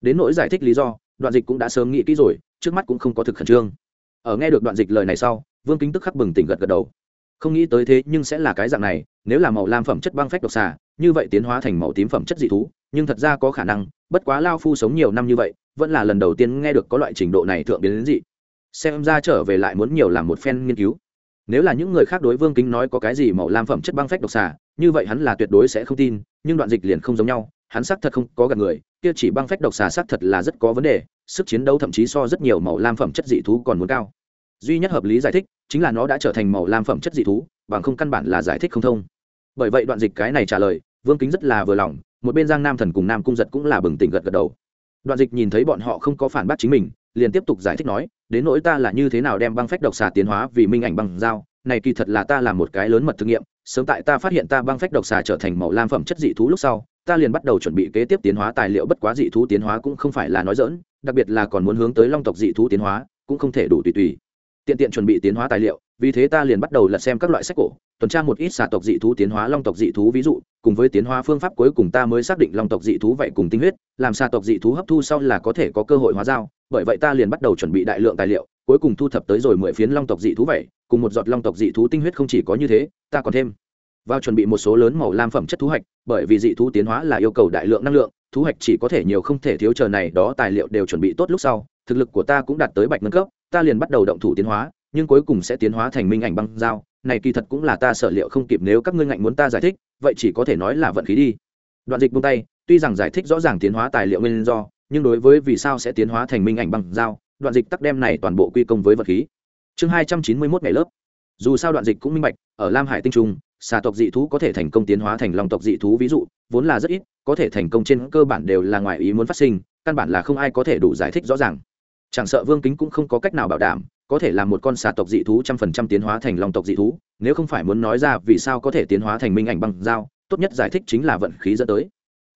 Đến nỗi giải thích lý do đoạn dịch cũng đã sớm nghĩ kỹ rồi, trước mắt cũng không có thực khẩn trương. Ở nghe được đoạn dịch lời này sau, vương kính tức khắc bừng tỉnh gật gật đầu. Không nghĩ tới thế nhưng sẽ là cái dạng này, nếu là màu lam phẩm chất băng phách độc xà, như vậy tiến hóa thành màu tím phẩm chất dị thú, nhưng thật ra có khả năng, bất quá lao phu sống nhiều năm như vậy, vẫn là lần đầu tiên nghe được có loại trình độ này thượng biến đến dị. Xem ra trở về lại muốn nhiều làm một phen nghiên cứu. Nếu là những người khác đối vương kính nói có cái gì màu lam phẩm chất băng phách độc xà, như vậy hắn là tuyệt đối sẽ không tin, nhưng đoạn dịch liền không giống nhau, hắn xác thật không có gặp người kia chỉ băng phách độc xà sát thật là rất có vấn đề, sức chiến đấu thậm chí so rất nhiều màu lam phẩm chất dị thú còn muốn cao. Duy nhất hợp lý giải thích chính là nó đã trở thành màu lam phẩm chất dị thú, bằng không căn bản là giải thích không thông. Bởi vậy đoạn dịch cái này trả lời, vương kính rất là vừa lòng, một bên giang nam thần cùng nam cung giật cũng là bừng tỉnh gật gật đầu. Đoạn dịch nhìn thấy bọn họ không có phản bác chính mình, liền tiếp tục giải thích nói, đến nỗi ta là như thế nào đem băng phách độc xà tiến hóa vì minh ảnh băng dao này kỳ thật là ta làm một cái lớn mật thử nghiệm, sớm tại ta phát hiện ta băng phách độc xà trở thành màu lam phẩm chất dị thú lúc sau ta liền bắt đầu chuẩn bị kế tiếp tiến hóa tài liệu, bất quá dị thú tiến hóa cũng không phải là nói dỡn đặc biệt là còn muốn hướng tới long tộc dị thú tiến hóa, cũng không thể đủ tùy tùy. Tiện tiện chuẩn bị tiến hóa tài liệu, vì thế ta liền bắt đầu lật xem các loại sách cổ, tuần tra một ít xà tộc dị thú tiến hóa long tộc dị thú ví dụ, cùng với tiến hóa phương pháp cuối cùng ta mới xác định long tộc dị thú vậy cùng tinh huyết, làm xà tộc dị thú hấp thu sau là có thể có cơ hội hóa dao bởi vậy ta liền bắt đầu chuẩn bị đại lượng tài liệu, cuối cùng thu thập tới rồi mười phiến long tộc dị thú vậy, cùng một giọt long tộc dị thú tinh huyết không chỉ có như thế, ta còn thêm vào chuẩn bị một số lớn màu lam phẩm chất thú hạch, bởi vì dị thú tiến hóa là yêu cầu đại lượng năng lượng, thú hạch chỉ có thể nhiều không thể thiếu chờ này đó tài liệu đều chuẩn bị tốt lúc sau, thực lực của ta cũng đạt tới bạch ngân cấp, ta liền bắt đầu động thủ tiến hóa, nhưng cuối cùng sẽ tiến hóa thành minh ảnh băng dao này kỳ thật cũng là ta sở liệu không kịp nếu các ngươi ngạnh muốn ta giải thích, vậy chỉ có thể nói là vận khí đi. Đoạn dịch buông tay, tuy rằng giải thích rõ ràng tiến hóa tài liệu nguyên do, nhưng đối với vì sao sẽ tiến hóa thành minh ảnh băng dao đoạn dịch tắc đem này toàn bộ quy công với vật khí. Chương hai trăm chín mươi mốt ngày lớp. Dù sao đoạn dịch cũng minh bạch, ở lam hải tinh trung xà tộc dị thú có thể thành công tiến hóa thành lòng tộc dị thú ví dụ, vốn là rất ít, có thể thành công trên cơ bản đều là ngoài ý muốn phát sinh, căn bản là không ai có thể đủ giải thích rõ ràng. Chẳng sợ vương kính cũng không có cách nào bảo đảm, có thể là một con xà tộc dị thú trăm phần trăm tiến hóa thành lòng tộc dị thú, nếu không phải muốn nói ra vì sao có thể tiến hóa thành minh ảnh bằng dao tốt nhất giải thích chính là vận khí dẫn tới.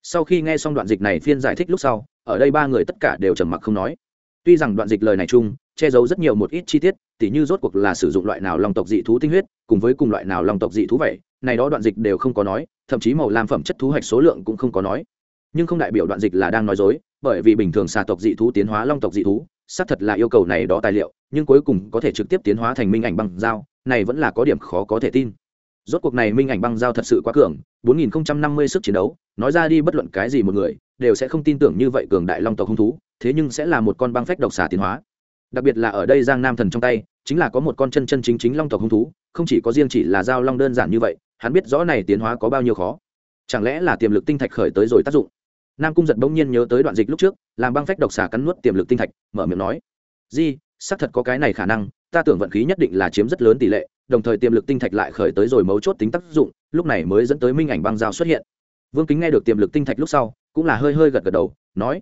Sau khi nghe xong đoạn dịch này phiên giải thích lúc sau, ở đây ba người tất cả đều trầm mặc không nói. Tuy rằng đoạn dịch lời này chung che giấu rất nhiều một ít chi tiết, tỉ như rốt cuộc là sử dụng loại nào lòng tộc dị thú tinh huyết, cùng với cùng loại nào lòng tộc dị thú vậy, này đó đoạn dịch đều không có nói, thậm chí màu lam phẩm chất thú hạch số lượng cũng không có nói. Nhưng không đại biểu đoạn dịch là đang nói dối, bởi vì bình thường xà tộc dị thú tiến hóa long tộc dị thú, xác thật là yêu cầu này đó tài liệu, nhưng cuối cùng có thể trực tiếp tiến hóa thành minh ảnh băng dao này vẫn là có điểm khó có thể tin. Rốt cuộc này minh ảnh băng dao thật sự quá cường 4050 sức chiến đấu, nói ra đi bất luận cái gì một người, đều sẽ không tin tưởng như vậy cường đại long tộc hung thú, thế nhưng sẽ là một con băng phách độc xà tiến hóa đặc biệt là ở đây giang nam thần trong tay chính là có một con chân chân chính chính long tộc hung thú không chỉ có riêng chỉ là giao long đơn giản như vậy hắn biết rõ này tiến hóa có bao nhiêu khó chẳng lẽ là tiềm lực tinh thạch khởi tới rồi tác dụng nam cung giật bỗng nhiên nhớ tới đoạn dịch lúc trước làm băng phách độc xà cắn nuốt tiềm lực tinh thạch mở miệng nói di xác thật có cái này khả năng ta tưởng vận khí nhất định là chiếm rất lớn tỷ lệ đồng thời tiềm lực tinh thạch lại khởi tới rồi mấu chốt tính tác dụng lúc này mới dẫn tới minh ảnh băng giao xuất hiện vương kính nghe được tiềm lực tinh thạch lúc sau cũng là hơi hơi gật gật đầu nói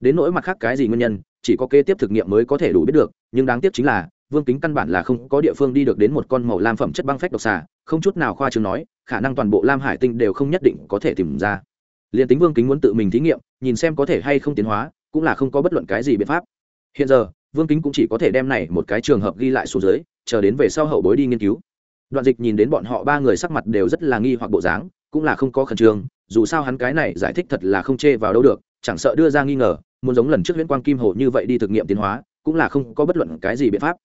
đến nỗi mặt khác cái gì nguyên nhân chỉ có kế tiếp thực nghiệm mới có thể đủ biết được, nhưng đáng tiếc chính là, vương kính căn bản là không có địa phương đi được đến một con màu lam phẩm chất băng phách độc xà, không chút nào khoa chương nói, khả năng toàn bộ lam hải tinh đều không nhất định có thể tìm ra. Liền tính vương kính muốn tự mình thí nghiệm, nhìn xem có thể hay không tiến hóa, cũng là không có bất luận cái gì biện pháp. Hiện giờ, vương kính cũng chỉ có thể đem này một cái trường hợp ghi lại xuống dưới, chờ đến về sau hậu bối đi nghiên cứu. Đoạn dịch nhìn đến bọn họ ba người sắc mặt đều rất là nghi hoặc bộ dáng, cũng là không có khẩn trương, dù sao hắn cái này giải thích thật là không chê vào đâu được, chẳng sợ đưa ra nghi ngờ muốn giống lần trước huyễn quang kim hồ như vậy đi thực nghiệm tiến hóa, cũng là không có bất luận cái gì biện pháp.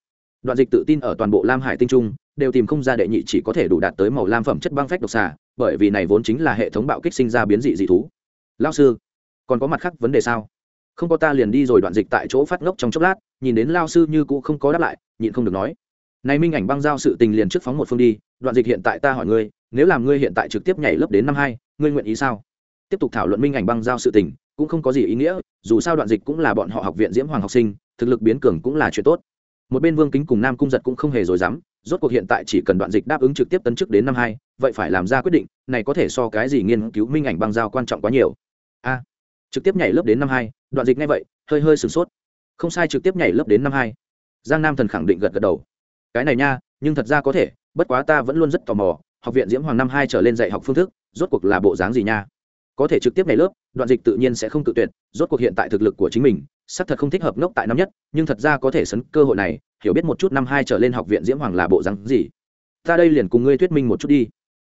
Đoạn dịch tự tin ở toàn bộ lam hải tinh trung, đều tìm không ra đệ nhị chỉ có thể đủ đạt tới màu lam phẩm chất băng phách độc xà, bởi vì này vốn chính là hệ thống bạo kích sinh ra biến dị dị thú. Lao sư, còn có mặt khác vấn đề sao? Không có ta liền đi rồi, đoạn dịch tại chỗ phát ngốc trong chốc lát, nhìn đến lao sư như cũ không có đáp lại, nhịn không được nói. Này minh ảnh băng giao sự tình liền trước phóng một phương đi, đoạn dịch hiện tại ta hỏi ngươi, nếu làm ngươi hiện tại trực tiếp nhảy lớp đến năm hai, ngươi nguyện ý sao? Tiếp tục thảo luận minh ảnh băng giao sự tình cũng không có gì ý nghĩa, dù sao đoạn dịch cũng là bọn họ học viện diễm hoàng học sinh, thực lực biến cường cũng là chuyện tốt. Một bên vương kính cùng nam cung giật cũng không hề rồi dám, rốt cuộc hiện tại chỉ cần đoạn dịch đáp ứng trực tiếp tấn chức đến năm hai, vậy phải làm ra quyết định, này có thể so cái gì nghiên cứu minh ảnh băng giao quan trọng quá nhiều. A à, trực tiếp nhảy lớp đến năm hai, đoạn dịch ngay vậy, hơi hơi sửng sốt. Không sai, trực tiếp nhảy lớp đến năm hai. Giang nam thần khẳng định gật gật đầu. Cái này nha, nhưng thật ra có thể, bất quá ta vẫn luôn rất tò mò, học viện diễm hoàng năm hai trở lên dạy học phương thức, rốt cuộc là bộ dáng gì nha? Có thể trực tiếp nhảy lớp, đoạn dịch tự nhiên sẽ không tự tuyệt, rốt cuộc hiện tại thực lực của chính mình, xác thật không thích hợp ngốc tại năm nhất, nhưng thật ra có thể sấn cơ hội này, hiểu biết một chút năm hai trở lên học viện diễm hoàng là bộ rắn gì. Ta đây liền cùng ngươi thuyết minh một chút đi.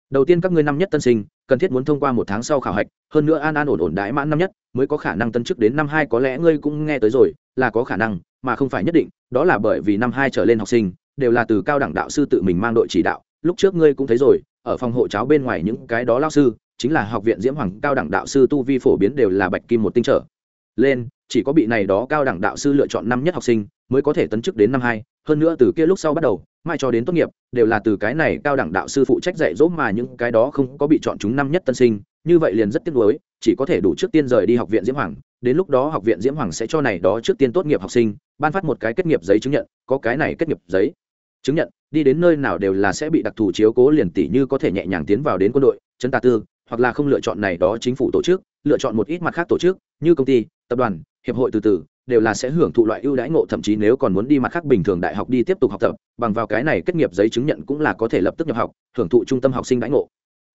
Đầu tiên các ngươi năm nhất tân sinh, cần thiết muốn thông qua một tháng sau khảo hạch, hơn nữa an an ổn ổn đãi mãn năm nhất, mới có khả năng tân chức đến năm hai, có lẽ ngươi cũng nghe tới rồi, là có khả năng, mà không phải nhất định, đó là bởi vì năm hai trở lên học sinh, đều là từ cao đẳng đạo sư tự mình mang đội chỉ đạo, lúc trước ngươi cũng thấy rồi, ở phòng hộ cháo bên ngoài những cái đó lao sư chính là học viện diễm hoàng cao đẳng đạo sư tu vi phổ biến đều là bạch kim một tinh trở. Lên, chỉ có bị này đó cao đẳng đạo sư lựa chọn năm nhất học sinh mới có thể tấn chức đến năm hai, hơn nữa từ kia lúc sau bắt đầu, mai cho đến tốt nghiệp, đều là từ cái này cao đẳng đạo sư phụ trách dạy dỗ mà những cái đó không có bị chọn chúng năm nhất tân sinh, như vậy liền rất tiếc nuối, chỉ có thể đủ trước tiên rời đi học viện diễm hoàng, đến lúc đó học viện diễm hoàng sẽ cho này đó trước tiên tốt nghiệp học sinh, ban phát một cái kết nghiệp giấy chứng nhận, có cái này kết nghiệp giấy chứng nhận, đi đến nơi nào đều là sẽ bị đặc thù chiếu cố liền tỷ như có thể nhẹ nhàng tiến vào đến quân đội chân tà tư hoặc là không lựa chọn này đó chính phủ tổ chức, lựa chọn một ít mặt khác tổ chức, như công ty, tập đoàn, hiệp hội từ từ, đều là sẽ hưởng thụ loại ưu đãi ngộ thậm chí nếu còn muốn đi mặt khác bình thường đại học đi tiếp tục học tập, bằng vào cái này kết nghiệp giấy chứng nhận cũng là có thể lập tức nhập học, hưởng thụ trung tâm học sinh đãi ngộ.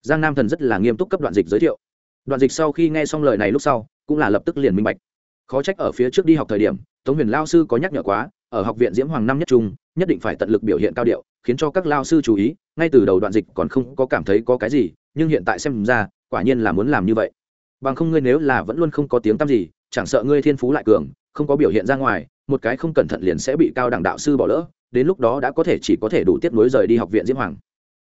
Giang nam thần rất là nghiêm túc cấp đoạn dịch giới thiệu. Đoạn dịch sau khi nghe xong lời này lúc sau, cũng là lập tức liền minh bạch. Khó trách ở phía trước đi học thời điểm, tống huyền lao sư có nhắc nhở quá, ở học viện diễm hoàng năm nhất trung, nhất định phải tận lực biểu hiện cao điệu, khiến cho các lao sư chú ý, ngay từ đầu đoạn dịch còn không có cảm thấy có cái gì nhưng hiện tại xem ra, quả nhiên là muốn làm như vậy. Bằng không ngươi nếu là vẫn luôn không có tiếng tăm gì, chẳng sợ ngươi thiên phú lại cường, không có biểu hiện ra ngoài, một cái không cẩn thận liền sẽ bị cao đẳng đạo sư bỏ lỡ, đến lúc đó đã có thể chỉ có thể đủ tiếp nối rời đi học viện diễm hoàng.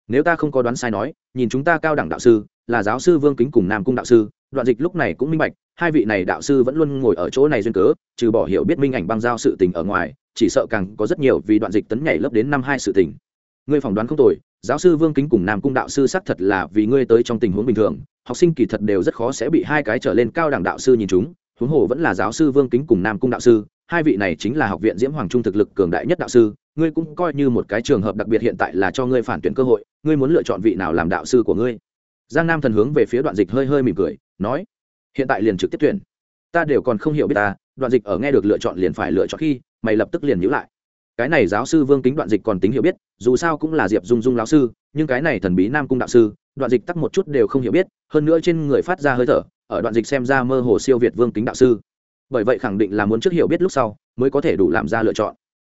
Nếu ta không có đoán sai nói, nhìn chúng ta cao đẳng đạo sư, là giáo sư vương kính cùng nam cung đạo sư, đoạn dịch lúc này cũng minh bạch, hai vị này đạo sư vẫn luôn ngồi ở chỗ này duyên cớ, trừ bỏ hiểu biết minh ảnh băng giao sự tình ở ngoài, chỉ sợ càng có rất nhiều vì đoạn dịch tấn nhảy lớp đến năm hai sự tình. Ngươi phỏng đoán không tồi giáo sư vương kính cùng nam cung đạo sư xác thật là vì ngươi tới trong tình huống bình thường, học sinh kỳ thật đều rất khó sẽ bị hai cái trở lên cao đẳng đạo sư nhìn chúng, huống hồ vẫn là giáo sư vương kính cùng nam cung đạo sư, hai vị này chính là học viện diễm hoàng trung thực lực cường đại nhất đạo sư, ngươi cũng coi như một cái trường hợp đặc biệt hiện tại là cho ngươi phản tuyển cơ hội, ngươi muốn lựa chọn vị nào làm đạo sư của ngươi? Giang nam thần hướng về phía đoạn dịch hơi hơi mỉm cười, nói, hiện tại liền trực tiếp tuyển. Ta đều còn không hiểu biết ta, đoạn dịch ở nghe được lựa chọn liền phải lựa chọn khi, mày lập tức liền nhữ lại cái này giáo sư vương kính đoạn dịch còn tính hiểu biết, dù sao cũng là diệp dung dung lão sư, nhưng cái này thần bí nam cung đạo sư, đoạn dịch tắc một chút đều không hiểu biết, hơn nữa trên người phát ra hơi thở, ở đoạn dịch xem ra mơ hồ siêu việt vương kính đạo sư. Bởi vậy khẳng định là muốn trước hiểu biết lúc sau, mới có thể đủ làm ra lựa chọn.